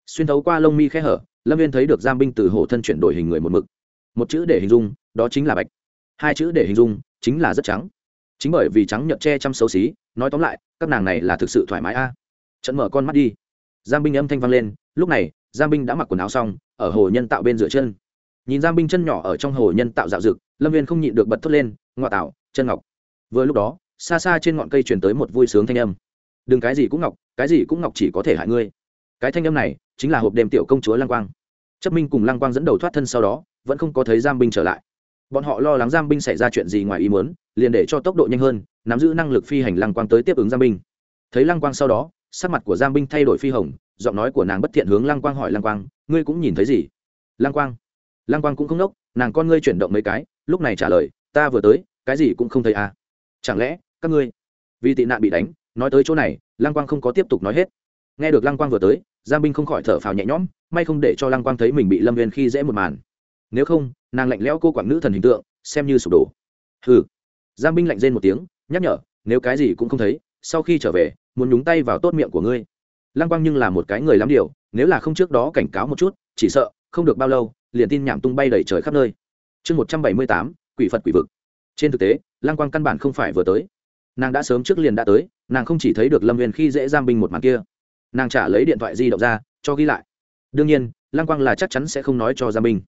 Xuyên thấu qua lông mi khe hở, lâm viên thấy được giam binh từ hổ thân chuyển đổi hình người một mực. Một chữ để hình dung, đó chính là bạch. Hai chữ để hình dung, chính là rất trắng chính bởi vì trắng nhợt che chăm xấu xí, nói tóm lại, các nàng này là thực sự thoải mái a. Trận mở con mắt đi. Giang binh âm thanh vang lên, lúc này, giang binh đã mặc quần áo xong, ở hồ nhân tạo bên dựa chân. Nhìn giang binh chân nhỏ ở trong hồ nhân tạo dạo rực lâm viên không nhịn được bật thốt lên ngoại tạo, chân ngọc. Vừa lúc đó, xa xa trên ngọn cây truyền tới một vui sướng thanh âm. Đừng cái gì cũng ngọc, cái gì cũng ngọc chỉ có thể hại ngươi. Cái thanh âm này chính là hộp đêm tiểu công chúa lăng quang. Chấp minh cùng lăng quang dẫn đầu thoát thân sau đó, vẫn không có thấy giang binh trở lại bọn họ lo lắng giang binh xảy ra chuyện gì ngoài ý muốn, liền để cho tốc độ nhanh hơn, nắm giữ năng lực phi hành lăng quang tới tiếp ứng giang binh. Thấy lăng quang sau đó, sắc mặt của giang binh thay đổi phi hồng, giọng nói của nàng bất thiện hướng lăng quang hỏi lăng quang, ngươi cũng nhìn thấy gì? Lăng quang. Lăng quang cũng không nốc, nàng con ngươi chuyển động mấy cái, lúc này trả lời, ta vừa tới, cái gì cũng không thấy à? Chẳng lẽ, các ngươi, vì tị nạn bị đánh, nói tới chỗ này, lăng quang không có tiếp tục nói hết? Nghe được lăng quang vừa tới giang binh không khỏi thở phào nhẹ nhõm, may không để cho lăng quang thấy mình bị lâm viên khi dễ một màn. Nếu không nàng lạnh lẽo cô quản nữ thần hình tượng, xem như sụp đổ. Hừ. Giang binh lạnh rên một tiếng, nhắc nhở, nếu cái gì cũng không thấy, sau khi trở về, muốn nhúng tay vào tốt miệng của ngươi. Lăng quang nhưng là một cái người lắm điều, nếu là không trước đó cảnh cáo một chút, chỉ sợ, không được bao lâu, liền tin nhảm tung bay đầy trời khắp nơi. Chương một trăm bảy mươi tám, quỷ phật quỷ vực. Trên thực tế, lăng quang căn bản không phải vừa tới. Nàng đã sớm trước liền đã tới, nàng không chỉ thấy được lâm viên khi dễ giam binh một màn kia. Nàng trả lấy điện thoại di động ra, cho ghi lại. Đương nhiên, lăng quang là chắc chắn sẽ không nói cho giam binh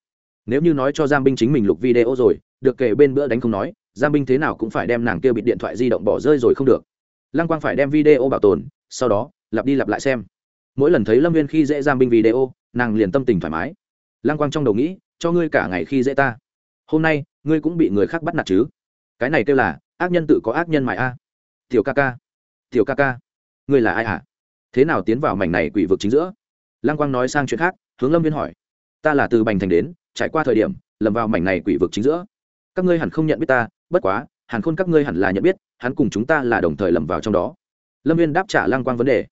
nếu như nói cho giam binh chính mình lục video rồi, được kể bên bữa đánh không nói, giam binh thế nào cũng phải đem nàng kia bịt điện thoại di động bỏ rơi rồi không được. Lăng quang phải đem video bảo tồn, sau đó, lặp đi lặp lại xem. Mỗi lần thấy lâm viên khi dễ giam binh video, nàng liền tâm tình thoải mái. Lăng quang trong đầu nghĩ, cho ngươi cả ngày khi dễ ta. Hôm nay, ngươi cũng bị người khác bắt nạt chứ? Cái này kêu là, ác nhân tự có ác nhân mại a. Tiểu ca ca. Tiểu ca ca. Ngươi là ai hả? Thế nào tiến vào mảnh này quỷ vực chính giữa? Lăng quang nói sang chuyện khác, hướng lâm viên hỏi ta là từ bành thành đến, trải qua thời điểm, lầm vào mảnh này quỷ vực chính giữa. Các ngươi hẳn không nhận biết ta, bất quá hàn khôn các ngươi hẳn là nhận biết, hắn cùng chúng ta là đồng thời lầm vào trong đó. Lâm viên đáp trả lăng quang vấn đề.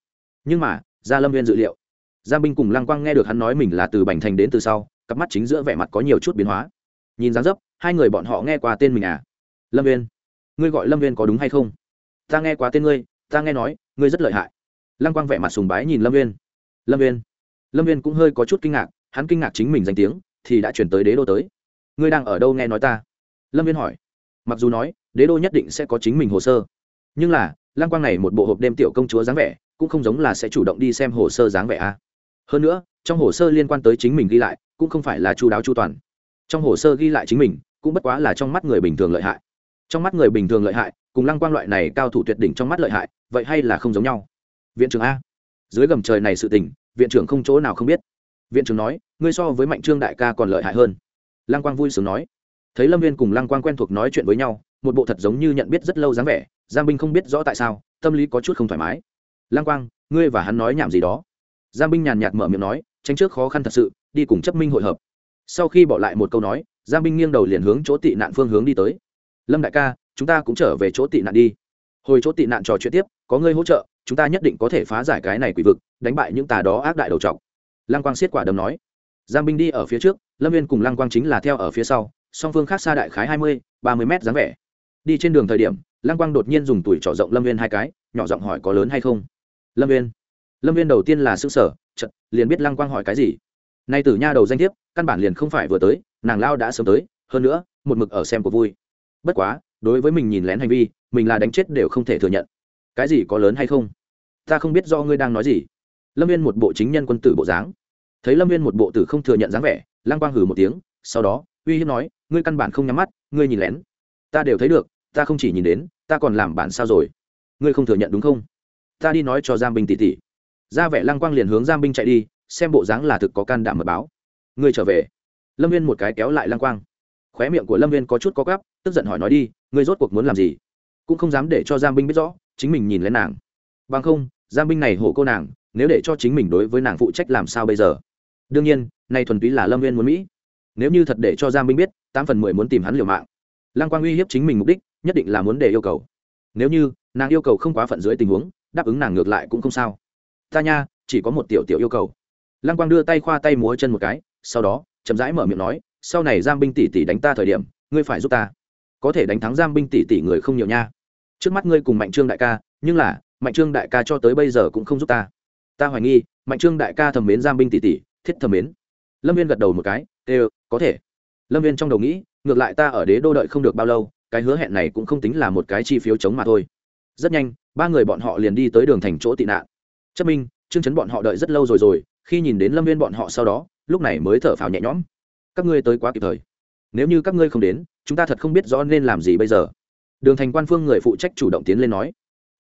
Nhưng mà, ra lâm viên dự liệu. Giang binh cùng lăng quang nghe được hắn nói mình là từ bành thành đến từ sau, cặp mắt chính giữa vẻ mặt có nhiều chút biến hóa. Nhìn dáng dấp, hai người bọn họ nghe qua tên mình à? Lâm viên, ngươi gọi lâm viên có đúng hay không? Ta nghe qua tên ngươi, ta nghe nói, ngươi rất lợi hại. Lăng quang vẻ mặt sùng bái nhìn lâm viên. Lâm viên lâm viên cũng hơi có chút kinh ngạc hắn kinh ngạc chính mình danh tiếng, thì đã chuyển tới đế đô tới. Ngươi đang ở đâu nghe nói ta? Lâm viên hỏi. Mặc dù nói, đế đô nhất định sẽ có chính mình hồ sơ. Nhưng là lăng quang này một bộ hộp đêm tiểu công chúa dáng vẻ, cũng không giống là sẽ chủ động đi xem hồ sơ dáng vẻ a. À. hơn nữa, trong hồ sơ liên quan tới chính mình ghi lại, cũng không phải là chu đáo chu toàn. Trong hồ sơ ghi lại chính mình, cũng bất quá là trong mắt người bình thường lợi hại. Trong mắt người bình thường lợi hại, cùng lăng quang loại này cao thủ tuyệt đỉnh trong mắt lợi hại, vậy hay là không giống nhau? Viện trưởng a. Dưới gầm trời này sự tình, viện trưởng không chỗ nào không biết viện trưởng nói, ngươi so với mạnh trương đại ca còn lợi hại hơn. Lăng quang vui sướng nói. Thấy lâm viên cùng lăng quang quen thuộc nói chuyện với nhau, một bộ thật giống như nhận biết rất lâu dáng vẻ, giang binh không biết rõ tại sao, tâm lý có chút không thoải mái. Lăng quang, ngươi và hắn nói nhảm gì đó. Giang binh nhàn nhạt mở miệng nói, tránh trước khó khăn thật sự, đi cùng chấp minh hội hợp. Sau khi bỏ lại một câu nói, giang binh nghiêng đầu liền hướng chỗ tị nạn phương hướng đi tới. Lâm đại ca, chúng ta cũng trở về chỗ tị nạn đi. Hồi chỗ tị nạn trò chuyện tiếp, có ngươi hỗ trợ, chúng ta nhất định có thể phá giải cái này quỷ vực, đánh bại những tà đó ác đại đầu trọc lăng quang xiết quả đấm nói, giang binh đi ở phía trước, lâm viên cùng lăng quang chính là theo ở phía sau, song phương khác xa đại khái hai mươi, ba mươi mét dáng vẻ. Đi trên đường thời điểm, lăng quang đột nhiên dùng tuổi trỏ rộng lâm viên hai cái, nhỏ giọng hỏi có lớn hay không? Lâm viên lâm viên đầu tiên là s ư sở chật liền biết lăng quang hỏi cái gì. Nay từ nha đầu danh thiếp, căn bản liền không phải vừa tới, nàng lao đã sớm tới, hơn nữa, một mực ở xem của vui. Bất quá, đối với mình nhìn lén hành vi, mình là đánh chết đều không thể thừa nhận. Cái gì có lớn hay không? Ta không biết do ngươi đang nói gì. Lâm viên một bộ chính nhân quân tử bộ dáng thấy lâm viên một bộ tử không thừa nhận dáng vẻ lang quang hử một tiếng, sau đó, uy hiếp nói, ngươi căn bản không nhắm mắt, ngươi nhìn lén. Ta đều thấy được, ta không chỉ nhìn đến, ta còn làm bản sao rồi. Ngươi không thừa nhận đúng không? Ta đi nói cho giam binh tỷ tỷ. Ra vẻ lăng quang liền hướng giam binh chạy đi, xem bộ dáng là thực có can đảm mật báo. Ngươi trở về. Lâm viên một cái kéo lại lăng quang. Khóe miệng của lâm viên có chút có gắp, tức giận hỏi nói đi, ngươi rốt cuộc muốn làm gì? Cũng không dám để cho giam binh biết rõ, chính mình nhìn lên nàng. Bằng không giam binh này hổ cô nàng nếu để cho chính mình đối với nàng phụ trách làm sao bây giờ? Đương nhiên, nay thuần túy là lâm viên muốn mỹ. Nếu như thật để cho Giang Minh biết, tám phần mười muốn tìm hắn liều mạng. Lăng quang uy hiếp chính mình mục đích, nhất định là muốn để yêu cầu. Nếu như nàng yêu cầu không quá phận dưới tình huống, đáp ứng nàng ngược lại cũng không sao. Ta nha, chỉ có một tiểu tiểu yêu cầu. Lăng quang đưa tay khoa tay múa chân một cái, sau đó, chậm rãi mở miệng nói, sau này giam binh tỷ tỷ đánh ta thời điểm, ngươi phải giúp ta. Có thể đánh thắng giam binh tỷ tỷ người không nhiều nha. Trước mắt ngươi cùng mạnh trương đại ca, nhưng là, mạnh trương đại ca cho tới bây giờ cũng không giúp ta ta hoài nghi, mạnh trương đại ca thầm mến giam binh tỷ tỷ, thiết thầm mến. Lâm viên gật đầu một cái ê có thể. Lâm viên trong đầu nghĩ, ngược lại ta ở đế đô đợi không được bao lâu, cái hứa hẹn này cũng không tính là một cái chi phiếu chống mà thôi. Rất nhanh, ba người bọn họ liền đi tới đường thành chỗ tị nạn. Chất minh chương chấn bọn họ đợi rất lâu rồi rồi, khi nhìn đến lâm viên bọn họ sau đó, lúc này mới thở phào nhẹ nhõm. Các ngươi tới quá kịp thời. Nếu như các ngươi không đến, chúng ta thật không biết rõ nên làm gì bây giờ. Đường thành quan phương người phụ trách chủ động tiến lên nói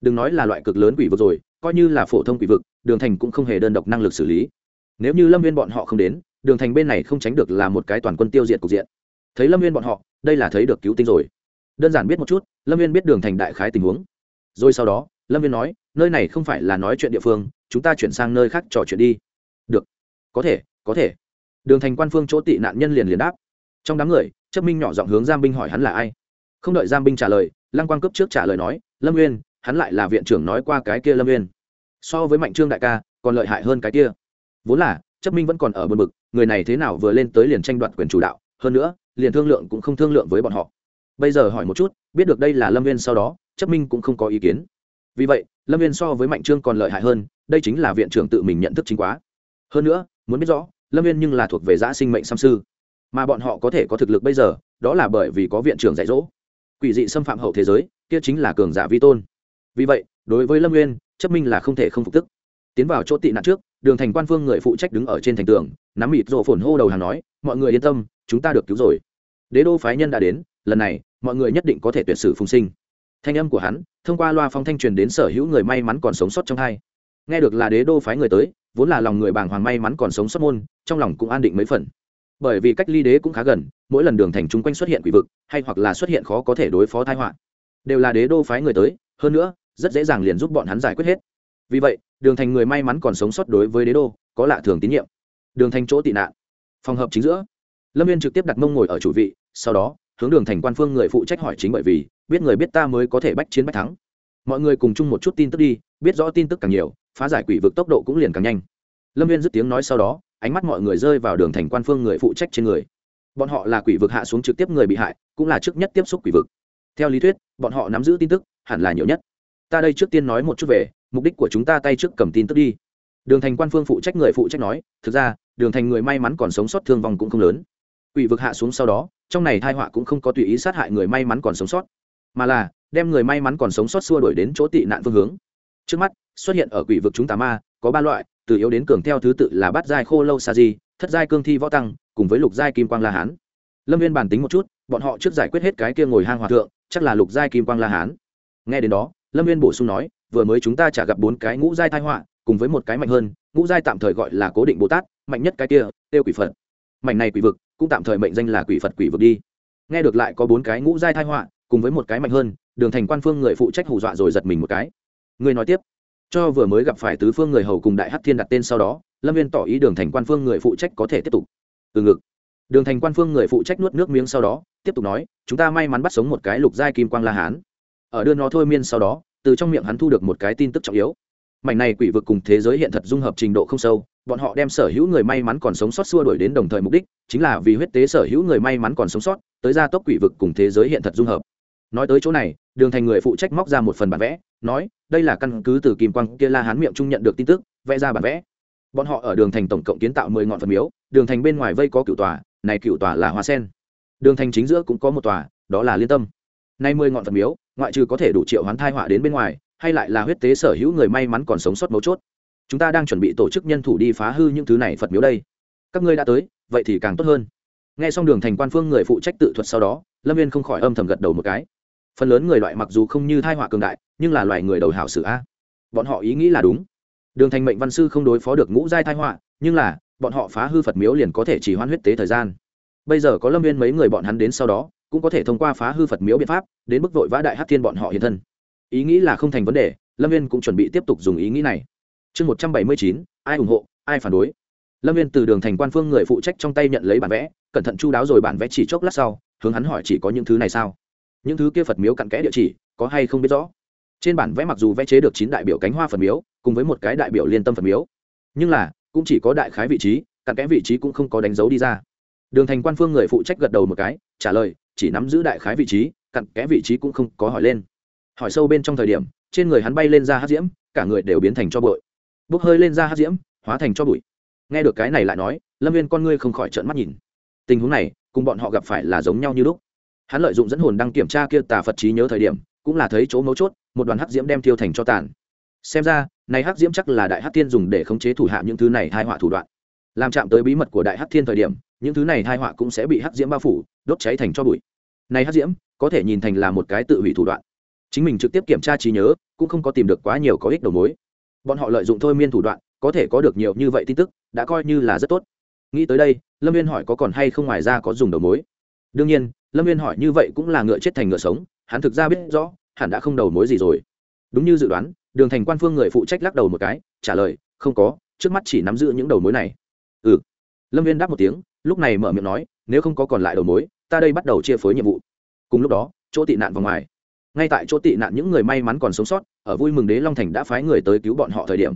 đừng nói là loại cực lớn quỷ vực rồi, coi như là phổ thông quỷ vực, đường thành cũng không hề đơn độc năng lực xử lý. Nếu như lâm viên bọn họ không đến, đường thành bên này không tránh được là một cái toàn quân tiêu diệt cục diện. Thấy lâm viên bọn họ, đây là thấy được cứu tinh rồi. Đơn giản biết một chút, lâm viên biết đường thành đại khái tình huống. Rồi sau đó, lâm viên nói, nơi này không phải là nói chuyện địa phương, chúng ta chuyển sang nơi khác trò chuyện đi. Được. Có thể có thể. Đường thành quan phương chỗ tị nạn nhân liền liền đáp. Trong đám người, chấp minh nhỏ giọng hướng giam binh hỏi hắn là ai. Không đợi giam binh trả lời, lăng quang cấp trước trả lời nói, lâm nguyên hắn lại là viện trưởng nói qua cái kia lâm Viên so với mạnh trương đại ca, còn lợi hại hơn cái kia. Vốn là, chấp minh vẫn còn ở bờ bực, người này thế nào vừa lên tới liền tranh đoạt quyền chủ đạo, hơn nữa, liền thương lượng cũng không thương lượng với bọn họ. Bây giờ hỏi một chút, biết được đây là lâm viên sau đó, chấp minh cũng không có ý kiến. Vì vậy, lâm viên so với mạnh trương còn lợi hại hơn, đây chính là viện trưởng tự mình nhận thức chính quá. Hơn nữa, muốn biết rõ, lâm viên nhưng là thuộc về giã sinh mệnh xăm sư. Mà bọn họ có thể có thực lực bây giờ, đó là bởi vì có viện trưởng dạy dỗ. Quỷ dị xâm phạm hậu thế giới, kia chính là cường giả vi tôn vì vậy, đối với lâm nguyên chấp minh là không thể không phục tức. Tiến vào chỗ tị nạn trước, đường thành quan phương người phụ trách đứng ở trên thành tường, nắm mịt rộ phồn hô đầu hàng nói, mọi người yên tâm, chúng ta được cứu rồi. Đế đô phái nhân đã đến, lần này, mọi người nhất định có thể tuyệt sử phùng sinh. Thanh âm của hắn, thông qua loa phong thanh truyền đến sở hữu người may mắn còn sống sót trong hai. Nghe được là đế đô phái người tới, vốn là lòng người bàng hoàng may mắn còn sống sót môn, trong lòng cũng an định mấy phần. Bởi vì cách ly đế cũng khá gần, mỗi lần đường thành chung quanh xuất hiện quỷ vực, hay hoặc là xuất hiện khó có thể đối phó thai họa, đều là đế đô phái người tới. Hơn nữa rất dễ dàng liền giúp bọn hắn giải quyết hết. Vì vậy, đường thành người may mắn còn sống sót đối với đế đô, có lạ thường tín nhiệm. Đường thành chỗ tị nạn. Phòng hợp chính giữa, lâm viên trực tiếp đặt mông ngồi ở chủ vị, sau đó, hướng đường thành quan phương người phụ trách hỏi chính bởi vì, biết người biết ta mới có thể bách chiến bách thắng. Mọi người cùng chung một chút tin tức đi, biết rõ tin tức càng nhiều, phá giải quỷ vực tốc độ cũng liền càng nhanh. Lâm viên dứt tiếng nói sau đó, ánh mắt mọi người rơi vào đường thành quan phương người phụ trách trên người. Bọn họ là quỷ vực hạ xuống trực tiếp người bị hại, cũng là trước nhất tiếp xúc quỷ vực. Theo lý thuyết, bọn họ nắm giữ tin tức, hẳn là nhiều nhất ta đây trước tiên nói một chút về, mục đích của chúng ta tay trước cầm tin tức đi. Đường thành quan phương phụ trách người phụ trách nói, thực ra, đường thành người may mắn còn sống sót thương vong cũng không lớn. Quỷ vực hạ xuống sau đó, trong này thai họa cũng không có tùy ý sát hại người may mắn còn sống sót, mà là, đem người may mắn còn sống sót xua đuổi đến chỗ tị nạn phương hướng. Trước mắt, xuất hiện ở quỷ vực chúng tà ma, có ba loại, từ yếu đến cường theo thứ tự là bát giai khô lâu sa di, thất giai cương thi võ tăng, cùng với lục giai kim quang la hán. Lâm viên bàn tính một chút, bọn họ trước giải quyết hết cái kia ngồi hang hòa thượng, chắc là lục giai kim quang la hán. Nghe đến đó lâm viên bổ sung nói, vừa mới chúng ta chả gặp bốn cái ngũ giai thai họa, cùng với một cái mạnh hơn, ngũ giai tạm thời gọi là cố định bồ tát, mạnh nhất cái kia, tiêu quỷ phật. Mạnh này quỷ vực, cũng tạm thời mệnh danh là quỷ phật quỷ vực đi. Nghe được lại có bốn cái ngũ giai thai họa, cùng với một cái mạnh hơn, đường thành quan phương người phụ trách hù dọa rồi giật mình một cái. Người nói tiếp, cho vừa mới gặp phải tứ phương người hầu cùng đại hắc thiên đặt tên sau đó, lâm viên tỏ ý đường thành quan phương người phụ trách có thể tiếp tục. Từ ngực, đường thành quan phương người phụ trách nuốt nước miếng sau đó, tiếp tục nói, chúng ta may mắn bắt sống một cái lục giai kim quang la hán ở đưa nó thôi miên sau đó, từ trong miệng hắn thu được một cái tin tức trọng yếu. Mảnh này quỷ vực cùng thế giới hiện thật dung hợp trình độ không sâu, bọn họ đem sở hữu người may mắn còn sống sót xua đuổi đến đồng thời mục đích chính là vì huyết tế sở hữu người may mắn còn sống sót, tới ra tốc quỷ vực cùng thế giới hiện thật dung hợp. Nói tới chỗ này, đường thành người phụ trách móc ra một phần bản vẽ, nói, đây là căn cứ từ kim quang kia la hán miệng trung nhận được tin tức, vẽ ra bản vẽ. Bọn họ ở đường thành tổng cộng kiến tạo mười ngọn phần miếu, đường thành bên ngoài vây có cựu tòa, này cựu tòa là hoa sen. Đường thành chính giữa cũng có một tòa, đó là liên tâm nay mười ngọn phật miếu, ngoại trừ có thể đủ triệu hoán thai họa đến bên ngoài, hay lại là huyết tế sở hữu người may mắn còn sống sót mấu chốt. Chúng ta đang chuẩn bị tổ chức nhân thủ đi phá hư những thứ này phật miếu đây. Các ngươi đã tới, vậy thì càng tốt hơn. Nghe xong đường thành quan phương người phụ trách tự thuật sau đó, lâm viên không khỏi âm thầm gật đầu một cái. Phần lớn người loại mặc dù không như thai họa cường đại, nhưng là loài người đầu hảo sử a. Bọn họ ý nghĩ là đúng. Đường thành mệnh văn sư không đối phó được ngũ giai thai họa, nhưng là, bọn họ phá hư phật miếu liền có thể chỉ hoãn huyết tế thời gian. Bây giờ có lâm viên mấy người bọn hắn đến sau đó cũng có thể thông qua phá hư phật miếu biện pháp, đến mức vội vã đại hát thiên bọn họ hiện thân. Ý nghĩ là không thành vấn đề, lâm viên cũng chuẩn bị tiếp tục dùng ý nghĩ này. Chương một trăm bảy mươi chín, ai ủng hộ, ai phản đối? Lâm viên từ đường thành quan phương người phụ trách trong tay nhận lấy bản vẽ, cẩn thận chu đáo rồi bản vẽ chỉ chốc lát sau, hướng hắn hỏi chỉ có những thứ này sao? Những thứ kia phật miếu cặn kẽ địa chỉ, có hay không biết rõ? Trên bản vẽ mặc dù vẽ chế được chín đại biểu cánh hoa phật miếu, cùng với một cái đại biểu liên tâm phật miếu, nhưng là, cũng chỉ có đại khái vị trí, cặn kẽ vị trí cũng không có đánh dấu đi ra. Đường thành quan phương người phụ trách gật đầu một cái, trả lời chỉ nắm giữ đại khái vị trí, cặn kẽ vị trí cũng không có hỏi lên. Hỏi sâu bên trong thời điểm, trên người hắn bay lên ra hát diễm, cả người đều biến thành cho bụi. Bốc hơi lên ra hát diễm, hóa thành cho bụi. Nghe được cái này lại nói, lâm viên con ngươi không khỏi trợn mắt nhìn. Tình huống này, cùng bọn họ gặp phải là giống nhau như lúc. Hắn lợi dụng dẫn hồn đang kiểm tra kia tà phật trí nhớ thời điểm, cũng là thấy chỗ mấu chốt, một đoàn hắc diễm đem tiêu thành cho tàn. Xem ra, này hắc diễm chắc là đại hắc thiên dùng để khống chế thủ hạ những thứ này hai họa thủ đoạn. Làm chạm tới bí mật của đại hắc thiên thời điểm những thứ này hai họa cũng sẽ bị hắc diễm bao phủ, đốt cháy thành cho bụi. Này hắc diễm, có thể nhìn thành là một cái tự hủy thủ đoạn. Chính mình trực tiếp kiểm tra trí nhớ, cũng không có tìm được quá nhiều có ích đầu mối. Bọn họ lợi dụng thôi miên thủ đoạn, có thể có được nhiều như vậy tin tức, đã coi như là rất tốt. Nghĩ tới đây, lâm viên hỏi có còn hay không ngoài ra có dùng đầu mối. Đương nhiên, lâm viên hỏi như vậy cũng là ngựa chết thành ngựa sống, hắn thực ra biết rõ, hẳn đã không đầu mối gì rồi. Đúng như dự đoán, đường thành quan phương người phụ trách lắc đầu một cái, trả lời, không có, trước mắt chỉ nắm giữ những đầu mối này. Ừ. Lâm viên đáp một tiếng lúc này mở miệng nói, nếu không có còn lại đầu mối, ta đây bắt đầu chia phối nhiệm vụ. Cùng lúc đó, chỗ tị nạn vào ngoài. Ngay tại chỗ tị nạn những người may mắn còn sống sót, ở vui mừng đế long thành đã phái người tới cứu bọn họ thời điểm.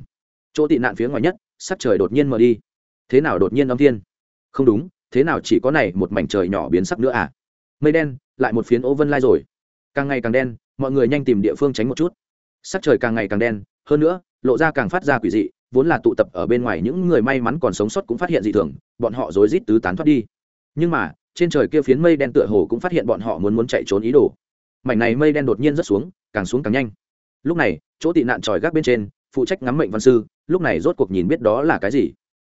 Chỗ tị nạn phía ngoài nhất, sắc trời đột nhiên mở đi. Thế nào đột nhiên âm thiên? Không đúng, thế nào chỉ có này một mảnh trời nhỏ biến sắc nữa à? Mây đen, lại một phiến ô vân lai rồi. Càng ngày càng đen, mọi người nhanh tìm địa phương tránh một chút. Sắc trời càng ngày càng đen, hơn nữa, lộ ra càng phát ra quỷ dị vốn là tụ tập ở bên ngoài những người may mắn còn sống sót cũng phát hiện dị thường, bọn họ rối rít tứ tán thoát đi. Nhưng mà, trên trời kia phiến mây đen tựa hồ cũng phát hiện bọn họ muốn muốn chạy trốn ý đồ. Mảnh này mây đen đột nhiên rất xuống, càng xuống càng nhanh. Lúc này, chỗ tị nạn tròi gác bên trên, phụ trách ngắm mệnh văn sư, lúc này rốt cuộc nhìn biết đó là cái gì.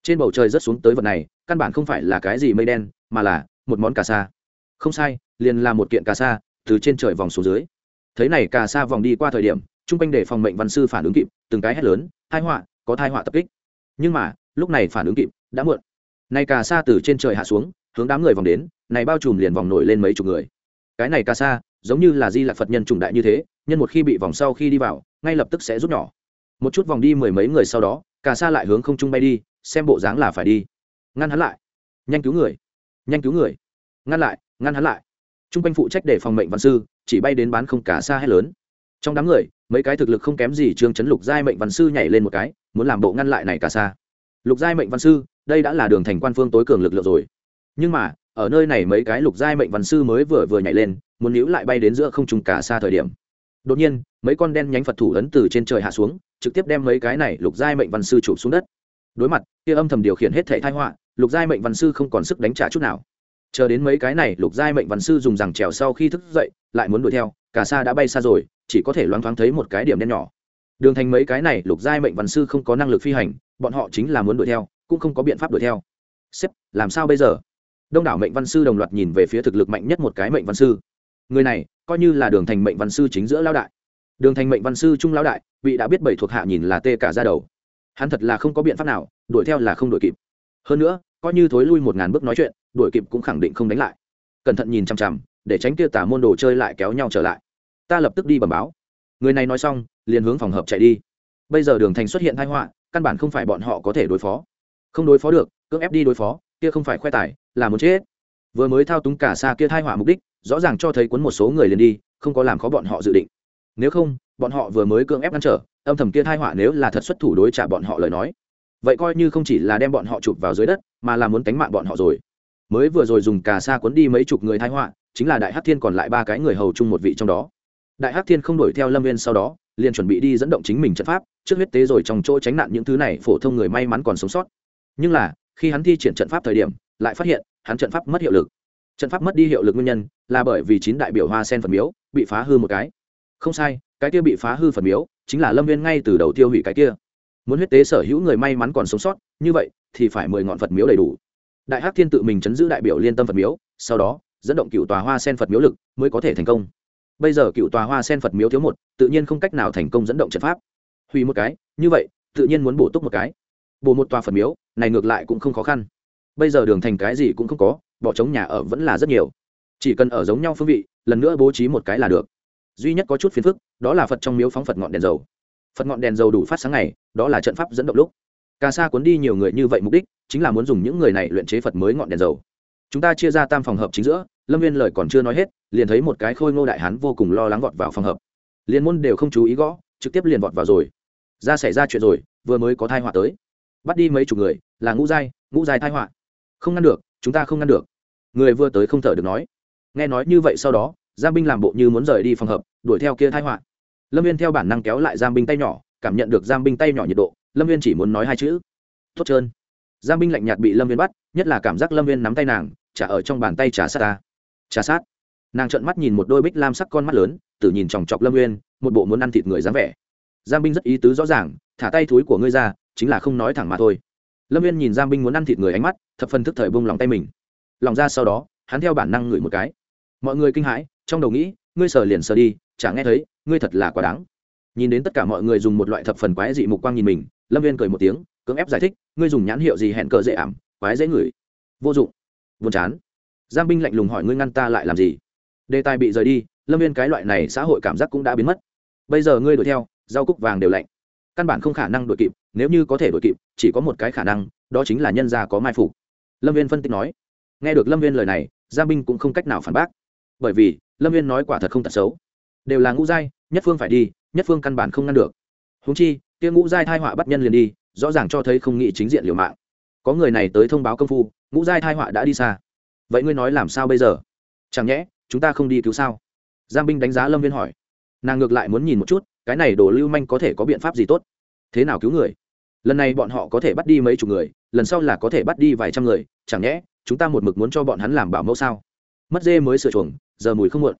Trên bầu trời rất xuống tới vật này, căn bản không phải là cái gì mây đen, mà là một món cà sa. Không sai, liền là một kiện cà sa, từ trên trời vòng xuống dưới. Thấy này cà sa vòng đi qua thời điểm trung quanh để phòng mệnh văn sư phản ứng kịp, từng cái hét lớn hai họa có thai họa tập kích. Nhưng mà, lúc này phản ứng kịp, đã muộn. Này cà sa từ trên trời hạ xuống, hướng đám người vòng đến, này bao trùm liền vòng nổi lên mấy chục người. Cái này cà sa, giống như là di lạc phật nhân trùng đại như thế, nhân một khi bị vòng sau khi đi vào, ngay lập tức sẽ rút nhỏ. Một chút vòng đi mười mấy người sau đó, cà sa lại hướng không trung bay đi, xem bộ dáng là phải đi. Ngăn hắn lại. Nhanh cứu người. Nhanh cứu người. Ngăn lại, ngăn hắn lại. T r u n g quanh phụ trách để phòng mệnh văn sư, chỉ bay đến bán không cả xa hay lớn. Trong đám người, mấy cái thực lực không kém gì trương chấn lục giai mệnh văn sư nhảy lên một cái muốn làm bộ ngăn lại này cả xa. Lục giai mệnh văn sư, đây đã là đường thành quan phương tối cường lực lượng rồi. Nhưng mà, ở nơi này mấy cái lục giai mệnh văn sư mới vừa vừa nhảy lên, muốn níu lại bay đến giữa không trung cả xa thời điểm. Đột nhiên, mấy con đen nhánh phật thủ ấn từ trên trời hạ xuống, trực tiếp đem mấy cái này lục giai mệnh văn sư chụp xuống đất. Đối mặt, kia âm thầm điều khiển hết thể thai họa, lục giai mệnh văn sư không còn sức đánh trả chút nào. Chờ đến mấy cái này lục giai mệnh văn sư dùng rằng trèo sau khi thức dậy, lại muốn đuổi theo, cả xa đã bay xa rồi, chỉ có thể loáng thoáng thấy một cái điểm đen nhỏ đường thành mấy cái này, lục giai mệnh văn sư không có năng lực phi hành, bọn họ chính là muốn đuổi theo, cũng không có biện pháp đuổi theo. Sếp, làm sao bây giờ? Đông đảo mệnh văn sư đồng loạt nhìn về phía thực lực mạnh nhất một cái mệnh văn sư. Người này, coi như là đường thành mệnh văn sư chính giữa lao đại. Đường thành mệnh văn sư trung lao đại bị đã biết bảy thuộc hạ nhìn là tê cả ra đầu. Hắn thật là không có biện pháp nào, đuổi theo là không đuổi kịp. Hơn nữa, coi như thối lui một ngàn bước nói chuyện, đuổi kịp cũng khẳng định không đánh lại. Cẩn thận nhìn chằm chằm, để tránh kia tả môn đồ chơi lại kéo nhau trở lại. Ta lập tức đi bẩm báo người này nói xong, liền hướng phòng hợp chạy đi. Bây giờ đường thành xuất hiện thái họa, căn bản không phải bọn họ có thể đối phó. Không đối phó được, cưỡng ép đi đối phó, kia không phải khoe tài, là muốn chết. Vừa mới thao túng cả xa kia thai họa mục đích, rõ ràng cho thấy cuốn một số người liền đi, không có làm khó bọn họ dự định. Nếu không, bọn họ vừa mới cưỡng ép ngăn trở, âm thầm kia thai họa nếu là thật xuất thủ đối trả bọn họ lời nói, vậy coi như không chỉ là đem bọn họ chụp vào dưới đất, mà là muốn tánh mạng bọn họ rồi. Mới vừa rồi dùng cà sa cuốn đi mấy chục người thai họa, chính là đại hắc thiên còn lại ba cái người hầu chung một vị trong đó đại hắc thiên không đuổi theo lâm viên sau đó, liền chuẩn bị đi dẫn động chính mình trận pháp, trước huyết tế rồi trong chỗ tránh nạn những thứ này, phổ thông người may mắn còn sống sót. Nhưng là, khi hắn thi triển trận pháp thời điểm, lại phát hiện, hắn trận pháp mất hiệu lực. Trận pháp mất đi hiệu lực nguyên nhân, là bởi vì chín đại biểu hoa sen phần miếu, bị phá hư một cái. Không sai, cái kia bị phá hư phần miếu, chính là lâm viên ngay từ đầu tiêu hủy cái kia. Muốn huyết tế sở hữu người may mắn còn sống sót, như vậy, thì phải mười ngọn phật miếu đầy đủ. Đại hắc thiên tự mình chấn giữ đại biểu liên tâm phật miếu, sau đó, dẫn động cựu tòa hoa sen phật miếu lực, mới có thể thành công bây giờ cựu tòa hoa sen phật miếu thiếu một, tự nhiên không cách nào thành công dẫn động trận pháp. Hủy một cái, như vậy, tự nhiên muốn bổ túc một cái. Bổ một tòa phật miếu, này ngược lại cũng không khó khăn. Bây giờ đường thành cái gì cũng không có, bỏ trống nhà ở vẫn là rất nhiều. Chỉ cần ở giống nhau phương vị, lần nữa bố trí một cái là được. Duy nhất có chút phiền phức, đó là phật trong miếu phóng phật ngọn đèn dầu. Phật ngọn đèn dầu đủ phát sáng ngày, đó là trận pháp dẫn động lúc. Cà sa cuốn đi nhiều người như vậy mục đích, chính là muốn dùng những người này luyện chế phật mới ngọn đèn dầu. Chúng ta chia ra tam phòng hợp chính giữa, lâm viên lời còn chưa nói hết liền thấy một cái khôi ngô đại hán vô cùng lo lắng vọt vào phòng hợp. Liên môn đều không chú ý gõ, trực tiếp liền vọt vào rồi. Ra xảy ra chuyện rồi, vừa mới có thai họa tới. Bắt đi mấy chục người, là ngũ giai ngũ giai thai họa. Không ngăn được, chúng ta không ngăn được. Người vừa tới không thở được nói. Nghe nói như vậy sau đó giam binh làm bộ như muốn rời đi phòng hợp, đuổi theo kia thai họa. Lâm viên theo bản năng kéo lại giam binh tay nhỏ, cảm nhận được giam binh tay nhỏ nhiệt độ, lâm viên chỉ muốn nói hai chữ. Tốt trơn. Giam binh lạnh nhạt bị lâm viên bắt, nhất là cảm giác lâm viên nắm tay nàng, trả ở trong bàn tay trả sát ta. Trả sát nàng trợn mắt nhìn một đôi bích lam sắc con mắt lớn tự nhìn chòng chọc lâm nguyên một bộ muốn ăn thịt người dáng vẻ. Giang binh rất ý tứ rõ ràng, thả tay thúi của ngươi ra, chính là không nói thẳng mà thôi. Lâm nguyên nhìn giang binh muốn ăn thịt người ánh mắt, thập phần thức thời bông lòng tay mình. Lòng ra sau đó, hắn theo bản năng ngửi một cái. Mọi người kinh hãi, trong đầu nghĩ, ngươi sờ liền sờ đi, chả nghe thấy, ngươi thật là quá đáng. Nhìn đến tất cả mọi người dùng một loại thập phần quái dị mục quang nhìn mình, lâm viên cười một tiếng, cưỡng ép giải thích, ngươi dùng nhãn hiệu gì hẹn cờ dễ ảm, quái dễ ngửi. Vô dụng. Buồn chán. Giang binh lạnh lùng hỏi ngươi ngăn ta lại làm gì? Đề tài bị rời đi, lâm viên cái loại này xã hội cảm giác cũng đã biến mất. Bây giờ ngươi đuổi theo, rau cúc vàng đều lạnh. Căn bản không khả năng đuổi kịp, nếu như có thể đuổi kịp, chỉ có một cái khả năng, đó chính là nhân gia có mai phục. Lâm viên phân tích nói. Nghe được lâm viên lời này, giang binh cũng không cách nào phản bác. Bởi vì, lâm viên nói quả thật không thật xấu. Đều là ngũ giai, nhất phương phải đi, nhất phương căn bản không ngăn được. Húng chi, kia ngũ giai thai họa bắt nhân liền đi, rõ ràng cho thấy không nghĩ chính diện liều mạng. Có người này tới thông báo công phu, ngũ giai thai họa đã đi xa. Vậy ngươi nói làm sao bây giờ? Chẳng nhẽ chúng ta không đi cứu sao? Giang binh đánh giá lâm viên hỏi. Nàng ngược lại muốn nhìn một chút, cái này đồ lưu manh có thể có biện pháp gì tốt? Thế nào cứu người? Lần này bọn họ có thể bắt đi mấy chục người, lần sau là có thể bắt đi vài trăm người, chẳng nhẽ, chúng ta một mực muốn cho bọn hắn làm bảo mẫu sao? Mất dê mới sửa chuồng, giờ mùi không muộn.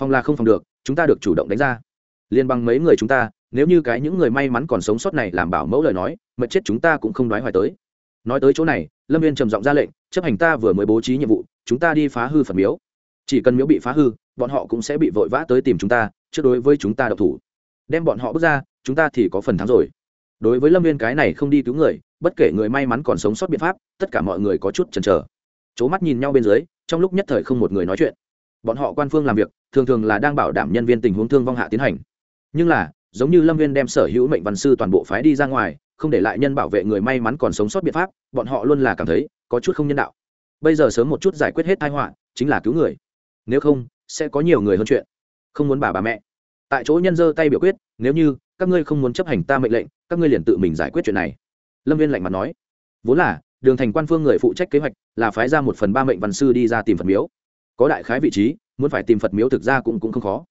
Phòng là không phòng được, chúng ta được chủ động đánh ra. Liên bằng mấy người chúng ta, nếu như cái những người may mắn còn sống sót này làm bảo mẫu lời nói mật chết chúng ta cũng không nói hoài tới. Nói tới chỗ này, lâm viên trầm giọng ra lệnh, chấp hành ta vừa mới bố trí nhiệm vụ, chúng ta đi phá hư phần miếu chỉ cần miếu bị phá hư, bọn họ cũng sẽ bị vội vã tới tìm chúng ta, trước đối với chúng ta độc thủ. Đem bọn họ bước ra, chúng ta thì có phần thắng rồi. Đối với lâm viên cái này không đi cứu người, bất kể người may mắn còn sống sót biện pháp, tất cả mọi người có chút chần chờ. C mắt nhìn nhau bên dưới, trong lúc nhất thời không một người nói chuyện. Bọn họ quan phương làm việc, thường thường là đang bảo đảm nhân viên tình huống thương vong hạ tiến hành. Nhưng là, giống như lâm viên đem sở hữu mệnh văn sư toàn bộ phái đi ra ngoài, không để lại nhân bảo vệ người may mắn còn sống sót biện pháp, bọn họ luôn là cảm thấy có chút không nhân đạo. Bây giờ sớm một chút giải quyết hết tai họa, chính là cứu người nếu không, sẽ có nhiều người hơn chuyện. Không muốn bà bà mẹ. Tại chỗ nhân dơ tay biểu quyết, nếu như, các ngươi không muốn chấp hành ta mệnh lệnh, các ngươi liền tự mình giải quyết chuyện này. Lâm viên lạnh mặt nói. Vốn là, đường thành quan phương người phụ trách kế hoạch là phái ra một phần ba mệnh văn sư đi ra tìm phật miếu. Có đại khái vị trí, muốn phải tìm phật miếu thực ra cũng cũng không khó.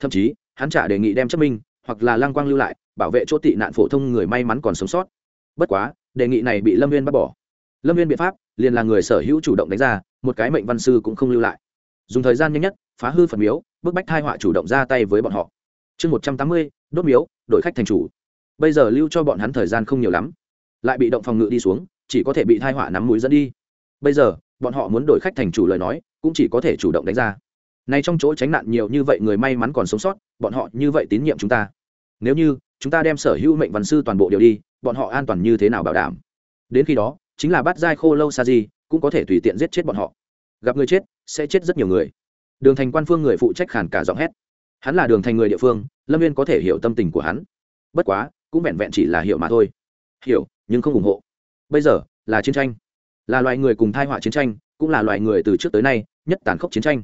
Thậm chí, hắn trả đề nghị đem chấp minh, hoặc là lăng quang lưu lại, bảo vệ chỗ tị nạn phổ thông người may mắn còn sống sót. Bất quá, đề nghị này bị lâm viên bắt bỏ. Lâm viên biện pháp, liền là người sở hữu chủ động đánh ra, một cái mệnh văn sư cũng không lưu lại dùng thời gian nhanh nhất, phá hư phật miếu, bức bách thai họa chủ động ra tay với bọn họ. Chương một trăm tám mươi, đốt miếu, đổi khách thành chủ. Bây giờ lưu cho bọn hắn thời gian không nhiều lắm. Lại bị động phòng ngự đi xuống, chỉ có thể bị thai họa nắm mũi dẫn đi. Bây giờ, bọn họ muốn đổi khách thành chủ lời nói, cũng chỉ có thể chủ động đánh ra. Nay trong chỗ tránh nạn nhiều như vậy người may mắn còn sống sót, bọn họ như vậy tín nhiệm chúng ta. Nếu như, chúng ta đem sở hữu mệnh văn sư toàn bộ điều đi, bọn họ an toàn như thế nào bảo đảm? Đến khi đó, chính là bắt giai khô lâu sa di, cũng có thể tùy tiện giết chết bọn họ gặp người chết, sẽ chết rất nhiều người. Đường thành quan phương người phụ trách khản cả giọng hét. Hắn là đường thành người địa phương, lâm viên có thể hiểu tâm tình của hắn. Bất quá, cũng vẹn vẹn chỉ là hiểu mà thôi. Hiểu, nhưng không ủng hộ. Bây giờ, là chiến tranh. Là loài người cùng thai họa chiến tranh, cũng là loài người từ trước tới nay, nhất tàn khốc chiến tranh.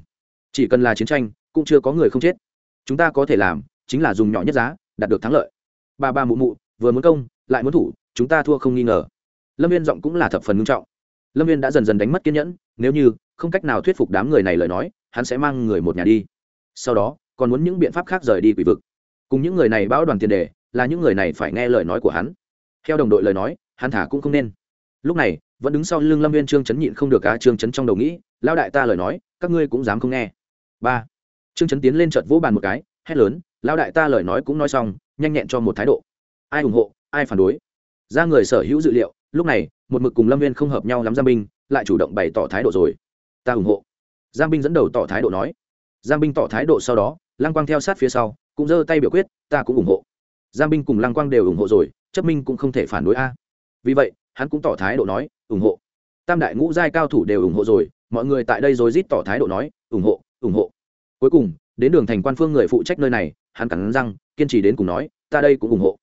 Chỉ cần là chiến tranh, cũng chưa có người không chết. Chúng ta có thể làm, chính là dùng nhỏ nhất giá, đạt được thắng lợi. Ba ba mụ mụ, vừa muốn công, lại muốn thủ, chúng ta thua không nghi ngờ. Lâm viên giọng cũng là thập phần nghiêm trọng. Lâm viên đã dần dần đánh mất kiên nhẫn, nếu như không cách nào thuyết phục đám người này lời nói, hắn sẽ mang người một nhà đi. Sau đó, còn muốn những biện pháp khác rời đi quỷ vực. Cùng những người này báo đoàn tiền đề, là những người này phải nghe lời nói của hắn. Theo đồng đội lời nói, hắn thả cũng không nên. Lúc này, vẫn đứng sau lưng lâm viên trương chấn nhịn không được cá trương chấn trong đầu nghĩ lao đại ta lời nói, các ngươi cũng dám không nghe. Ba. Trương chấn tiến lên chợt vỗ bàn một cái, hét lớn lao đại ta lời nói cũng nói xong, nhanh nhẹn cho một thái độ. Ai ủng hộ, ai phản đối? Ra người sở hữu dự liệu, lúc này, một mực cùng lâm viên không hợp nhau lắm gia binh, lại chủ động bày tỏ thái độ rồi ta ủng hộ. Giang binh dẫn đầu tỏ thái độ nói. Giang binh tỏ thái độ sau đó, lăng quang theo sát phía sau, cũng giơ tay biểu quyết, ta cũng ủng hộ. Giang binh cùng lăng quang đều ủng hộ rồi, chấp minh cũng không thể phản đối a. Vì vậy, hắn cũng tỏ thái độ nói, ủng hộ. Tam đại ngũ giai cao thủ đều ủng hộ rồi, mọi người tại đây rồi rít tỏ thái độ nói, ủng hộ ủng hộ. Cuối cùng, đến đường thành quan phương người phụ trách nơi này, hắn cắn răng, kiên trì đến cùng nói, ta đây cũng ủng hộ.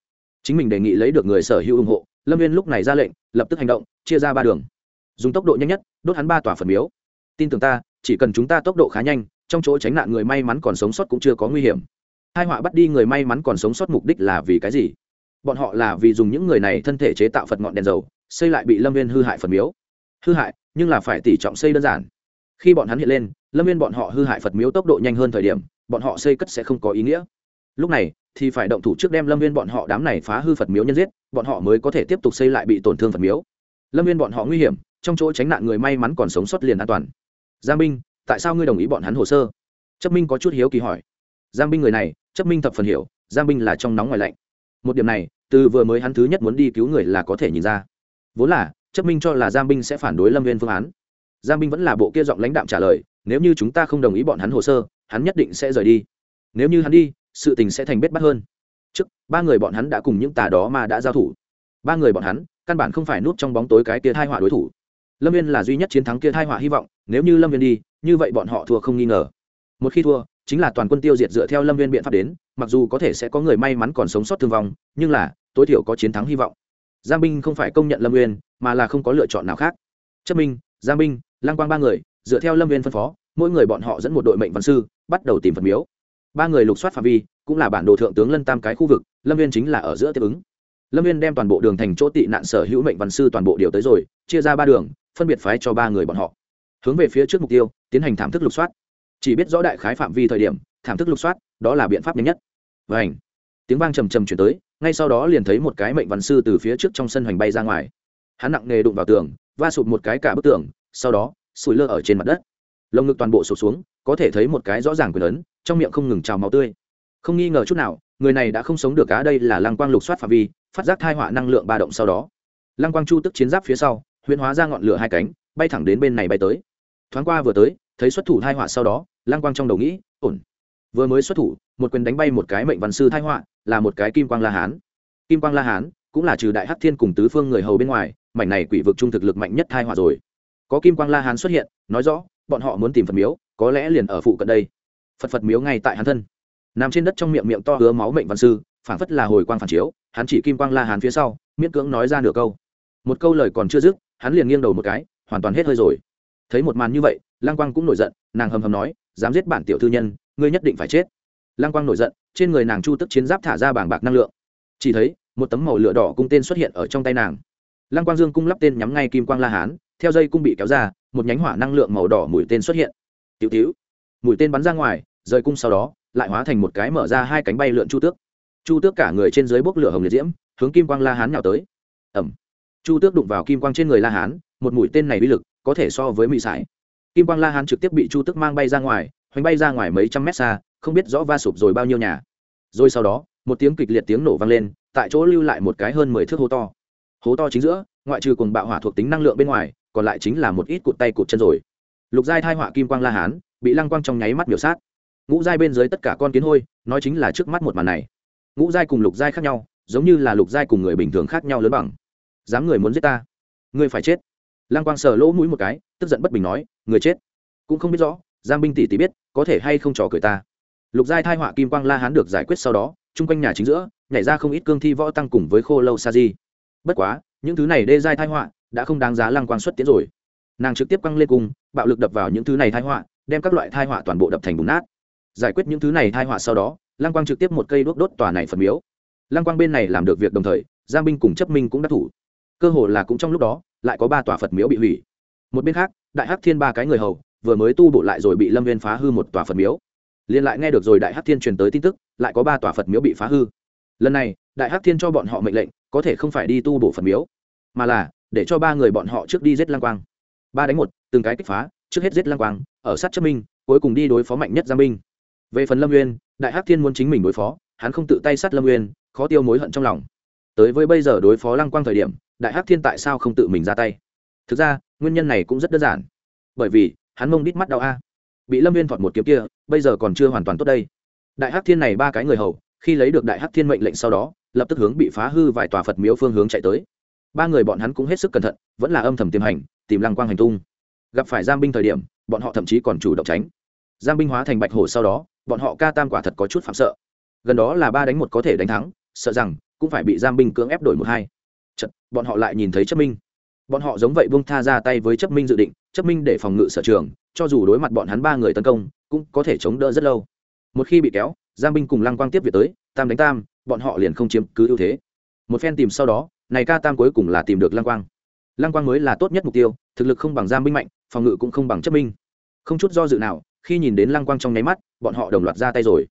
Chính mình đề nghị lấy được người sở hữu ủng hộ, lâm viên lúc này ra lệnh, lập tức hành động, chia ra ba đường. Dùng tốc độ nhanh nhất, đốt hắn ba tòa phần miếu tin tưởng ta, chỉ cần chúng ta tốc độ khá nhanh, trong chỗ tránh nạn người may mắn còn sống sót cũng chưa có nguy hiểm. Hai họa bắt đi người may mắn còn sống sót mục đích là vì cái gì? Bọn họ là vì dùng những người này thân thể chế tạo phật ngọn đèn dầu, xây lại bị lâm viên hư hại phật miếu. Hư hại, nhưng là phải tỉ trọng xây đơn giản. Khi bọn hắn hiện lên, lâm viên bọn họ hư hại phật miếu tốc độ nhanh hơn thời điểm, bọn họ xây cất sẽ không có ý nghĩa. Lúc này, thì phải động thủ trước đem lâm viên bọn họ đám này phá hư phật miếu nhân giết, bọn họ mới có thể tiếp tục xây lại bị tổn thương phật miếu. Lâm viên bọn họ nguy hiểm, trong chỗ tránh nạn người may mắn còn sống sót liền an toàn giang minh tại sao ngươi đồng ý bọn hắn hồ sơ? Chấp minh có chút hiếu kỳ hỏi. Giang binh người này, chấp minh thập phần hiểu, giang binh là trong nóng ngoài lạnh. Một điểm này, từ vừa mới hắn thứ nhất muốn đi cứu người là có thể nhìn ra. Vốn là, chấp minh cho là giang binh sẽ phản đối lâm viên phương án. Giang binh vẫn là bộ kia giọng lãnh đạm trả lời, nếu như chúng ta không đồng ý bọn hắn hồ sơ, hắn nhất định sẽ rời đi. Nếu như hắn đi, sự tình sẽ thành bết bắt hơn. Trước, ba người bọn hắn đã cùng những tà đó mà đã giao thủ. Ba người bọn hắn, căn bản không phải núp trong bóng tối cái kia thai họa đối thủ lâm viên là duy nhất chiến thắng kia thai họa hy vọng, nếu như lâm viên đi, như vậy bọn họ thua không nghi ngờ. Một khi thua, chính là toàn quân tiêu diệt dựa theo lâm viên biện pháp đến, mặc dù có thể sẽ có người may mắn còn sống sót thương vong, nhưng là, tối thiểu có chiến thắng hy vọng. Giang binh không phải công nhận lâm viên mà là không có lựa chọn nào khác. Chất minh, giang binh lang quang ba người, dựa theo lâm viên phân phó, mỗi người bọn họ dẫn một đội mệnh văn sư, bắt đầu tìm phật miếu. Ba người lục soát phạm vi, cũng là bản đồ thượng tướng lân tam cái khu vực, lâm viên chính là ở giữa tiếp ứng. Lâm viên đem toàn bộ đường thành chỗ tị nạn sở hữu mệnh văn sư toàn bộ điều tới rồi, chia ra ba đường phân biệt phái cho ba người bọn họ. Hướng về phía trước mục tiêu, tiến hành thảm thức lục soát. Chỉ biết rõ đại khái phạm vi thời điểm, thảm thức lục soát, đó là biện pháp nhanh nhất. Vảnh tiếng vang trầm trầm chuyển tới, ngay sau đó liền thấy một cái mệnh văn sư từ phía trước trong sân hoành bay ra ngoài. Hắn nặng nề đụng vào tường, va sụp một cái cả bức tường, sau đó, sủi lơ ở trên mặt đất. Lồng ngực toàn bộ sụp xuống, có thể thấy một cái rõ ràng quyền lớn trong miệng không ngừng trào máu tươi. Không nghi ngờ chút nào, người này đã không sống được cá đây là lăng quang lục soát phạm vi, phát giác thai họa năng lượng ba động sau đó. Lăng quang chu tức chiến giáp phía sau huyễn hóa ra ngọn lửa hai cánh, bay thẳng đến bên này bay tới. Thoáng qua vừa tới, thấy xuất thủ thai họa sau đó Lang quang trong đầu nghĩ, ổn. Vừa mới xuất thủ, một quyền đánh bay một cái mệnh văn sư thai họa, là một cái kim quang la hán. Kim quang la hán cũng là trừ đại hắc thiên cùng tứ phương người hầu bên ngoài, mảnh này quỷ vực trung thực lực mạnh nhất thai họa rồi. Có kim quang la hán xuất hiện, nói rõ, bọn họ muốn tìm phật miếu, có lẽ liền ở phụ cận đây. Phật phật miếu ngay tại hắn thân. Nằm trên đất trong miệng miệng to hứa máu mệnh văn sư phản phất là hồi quang phản chiếu, hắn chỉ kim quang la hán phía sau, miễn cưỡng nói ra nửa câu. Một câu lời còn chưa dứt hắn liền nghiêng đầu một cái, hoàn toàn hết hơi rồi. Thấy một màn như vậy, lăng quang cũng nổi giận, nàng hầm hầm nói, dám giết bản tiểu thư nhân, ngươi nhất định phải chết. Lăng quang nổi giận, trên người nàng chu tức chiến giáp thả ra bảng bạc năng lượng. Chỉ thấy, một tấm màu lửa đỏ cung tên xuất hiện ở trong tay nàng. Lăng quang dương cung lắp tên nhắm ngay kim quang la hán, theo dây cung bị kéo ra, một nhánh hỏa năng lượng màu đỏ mũi tên xuất hiện. Tiểu tiểu. Mũi tên bắn ra ngoài, rời cung sau đó, lại hóa thành một cái mở ra hai cánh bay lượn chu tước. Chu tước cả người trên dưới bốc lửa hồng liệt diễm, hướng kim quang la hán nhào tới. Ẩm chu tước đụng vào kim quang trên người la hán, một mũi tên này uy lực có thể so với mỹ sải. Kim quang la hán trực tiếp bị chu tước mang bay ra ngoài, hoành bay ra ngoài mấy trăm mét xa, không biết rõ va sụp rồi bao nhiêu nhà. Rồi sau đó, một tiếng kịch liệt tiếng nổ vang lên, tại chỗ lưu lại một cái hơn mười thước hố to. Hố to chính giữa, ngoại trừ cùng bạo hỏa thuộc tính năng lượng bên ngoài, còn lại chính là một ít cụt tay cụt chân rồi. Lục giai thai họa kim quang la hán, bị lăng quang trong nháy mắt miểu sát. Ngũ giai bên dưới tất cả con kiến hôi, nói chính là trước mắt một màn này. Ngũ giai cùng lục giai khác nhau, giống như là lục giai cùng người bình thường khác nhau lớn bằng dám người muốn giết ta? Ngươi phải chết. Lăng quang sờ lỗ mũi một cái, tức giận bất bình nói, người chết. Cũng không biết rõ, giang binh tỷ tỷ biết, có thể hay không trò cười ta. Lục giai thai họa kim quang la hán được giải quyết sau đó, chung quanh nhà chính giữa, nhảy ra không ít cương thi võ tăng cùng với khô lâu sa di. Bất quá, những thứ này đê giai thai họa đã không đáng giá lăng quang xuất tiến rồi. Nàng trực tiếp quăng lên cung, bạo lực đập vào những thứ này thai họa, đem các loại thai họa toàn bộ đập thành bùn nát. Giải quyết những thứ này thai họa sau đó, lăng quang trực tiếp một cây đốt đốt tòa này phần miếu. Lăng quang bên này làm được việc đồng thời, giang binh cùng chấp minh cũng đắc thủ cơ hồ là cũng trong lúc đó, lại có ba tòa phật miếu bị hủy. Một bên khác, đại hắc thiên ba cái người hầu, vừa mới tu bổ lại rồi bị lâm viên phá hư một tòa phật miếu. Liên lại nghe được rồi đại hắc thiên truyền tới tin tức, lại có ba tòa phật miếu bị phá hư. Lần này, đại hắc thiên cho bọn họ mệnh lệnh, có thể không phải đi tu bổ phật miếu, mà là để cho ba người bọn họ trước đi giết lang quang. Ba đánh một, từng cái kích phá, trước hết giết lang quang, ở sát chấp minh, cuối cùng đi đối phó mạnh nhất giang minh. Về phần lâm nguyên đại hắc thiên muốn chính mình đối phó, hắn không tự tay sát lâm nguyên khó tiêu mối hận trong lòng. Tới với bây giờ đối phó lăng quang thời điểm đại hắc thiên tại sao không tự mình ra tay? Thực ra, nguyên nhân này cũng rất đơn giản. Bởi vì, hắn mông đít mắt đau a. Bị lâm viên thọt một kiếm kia, bây giờ còn chưa hoàn toàn tốt đây. Đại hắc thiên này ba cái người hầu, khi lấy được đại hắc thiên mệnh lệnh sau đó, lập tức hướng bị phá hư vài tòa phật miếu phương hướng chạy tới. Ba người bọn hắn cũng hết sức cẩn thận, vẫn là âm thầm tiềm hành, tìm lăng quang hành tung. Gặp phải giang binh thời điểm, bọn họ thậm chí còn chủ động tránh. Giang binh hóa thành bạch hổ sau đó, bọn họ ca tam quả thật có chút phạm sợ. Gần đó là ba đánh một có thể đánh thắng, sợ rằng cũng phải bị giang binh cưỡng ép đổi một hai. Chật, bọn họ lại nhìn thấy chấp minh. Bọn họ giống vậy buông tha ra tay với chấp minh dự định chấp minh để phòng ngự sở trường cho dù đối mặt bọn hắn ba người tấn công cũng có thể chống đỡ rất lâu. Một khi bị kéo giang binh cùng lăng quang tiếp việc tới tam đánh tam bọn họ liền không chiếm cứ ưu thế. Một phen tìm sau đó này ca tam cuối cùng là tìm được lăng quang. Lăng quang mới là tốt nhất mục tiêu thực lực không bằng giang binh mạnh phòng ngự cũng không bằng chấp minh. Không chút do dự nào khi nhìn đến lăng quang trong nháy mắt bọn họ đồng loạt ra tay rồi.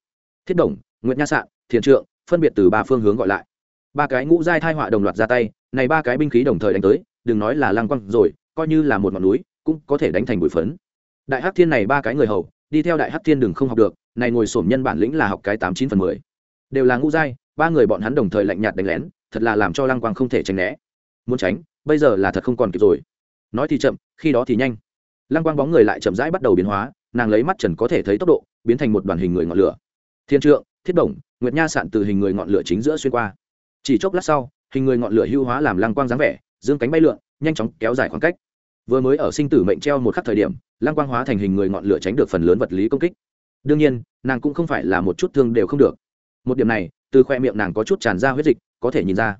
Thiết đồng nguyễn nha sạn thiền trượng phân biệt từ ba phương hướng gọi lại. Ba cái ngũ giai thai họa đồng loạt ra tay này ba cái binh khí đồng thời đánh tới, đừng nói là lăng quang rồi, coi như là một ngọn núi, cũng có thể đánh thành bụi phấn. Đại hắc thiên này ba cái người hầu, đi theo đại hắc thiên đừng không học được, này ngồi sổm nhân bản lĩnh là học cái tám chín phần mười. Đều là ngũ giai, ba người bọn hắn đồng thời lạnh nhạt đánh lén, thật là làm cho lăng quang không thể tránh né. Muốn tránh, bây giờ là thật không còn kịp rồi. Nói thì chậm, khi đó thì nhanh. Lăng quang bóng người lại chậm rãi bắt đầu biến hóa, nàng lấy mắt trần có thể thấy tốc độ, biến thành một đoàn hình người ngọn lửa. Thiên trượng, thiết đồng, nguyệt nha sạn từ hình người ngọn lửa chính giữa xuyên qua. Chỉ chốc lát sau hình người ngọn lửa hưu hóa làm lăng quang dáng vẻ, dương cánh bay lượn, nhanh chóng kéo dài khoảng cách. Vừa mới ở sinh tử mệnh treo một khắc thời điểm, lăng quang hóa thành hình người ngọn lửa tránh được phần lớn vật lý công kích. Đương nhiên, nàng cũng không phải là một chút thương đều không được. Một điểm này, từ khoe miệng nàng có chút tràn ra huyết dịch, có thể nhìn ra.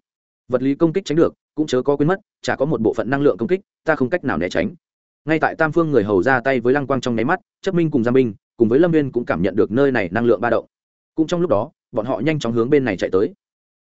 Vật lý công kích tránh được, cũng chớ có quên mất, chả có một bộ phận năng lượng công kích, ta không cách nào né tránh. Ngay tại tam phương người hầu ra tay với lăng quang trong nháy mắt, chấp minh cùng gia minh, cùng với lâm viên cũng cảm nhận được nơi này năng lượng ba động. Cũng trong lúc đó, bọn họ nhanh chóng hướng bên này chạy tới.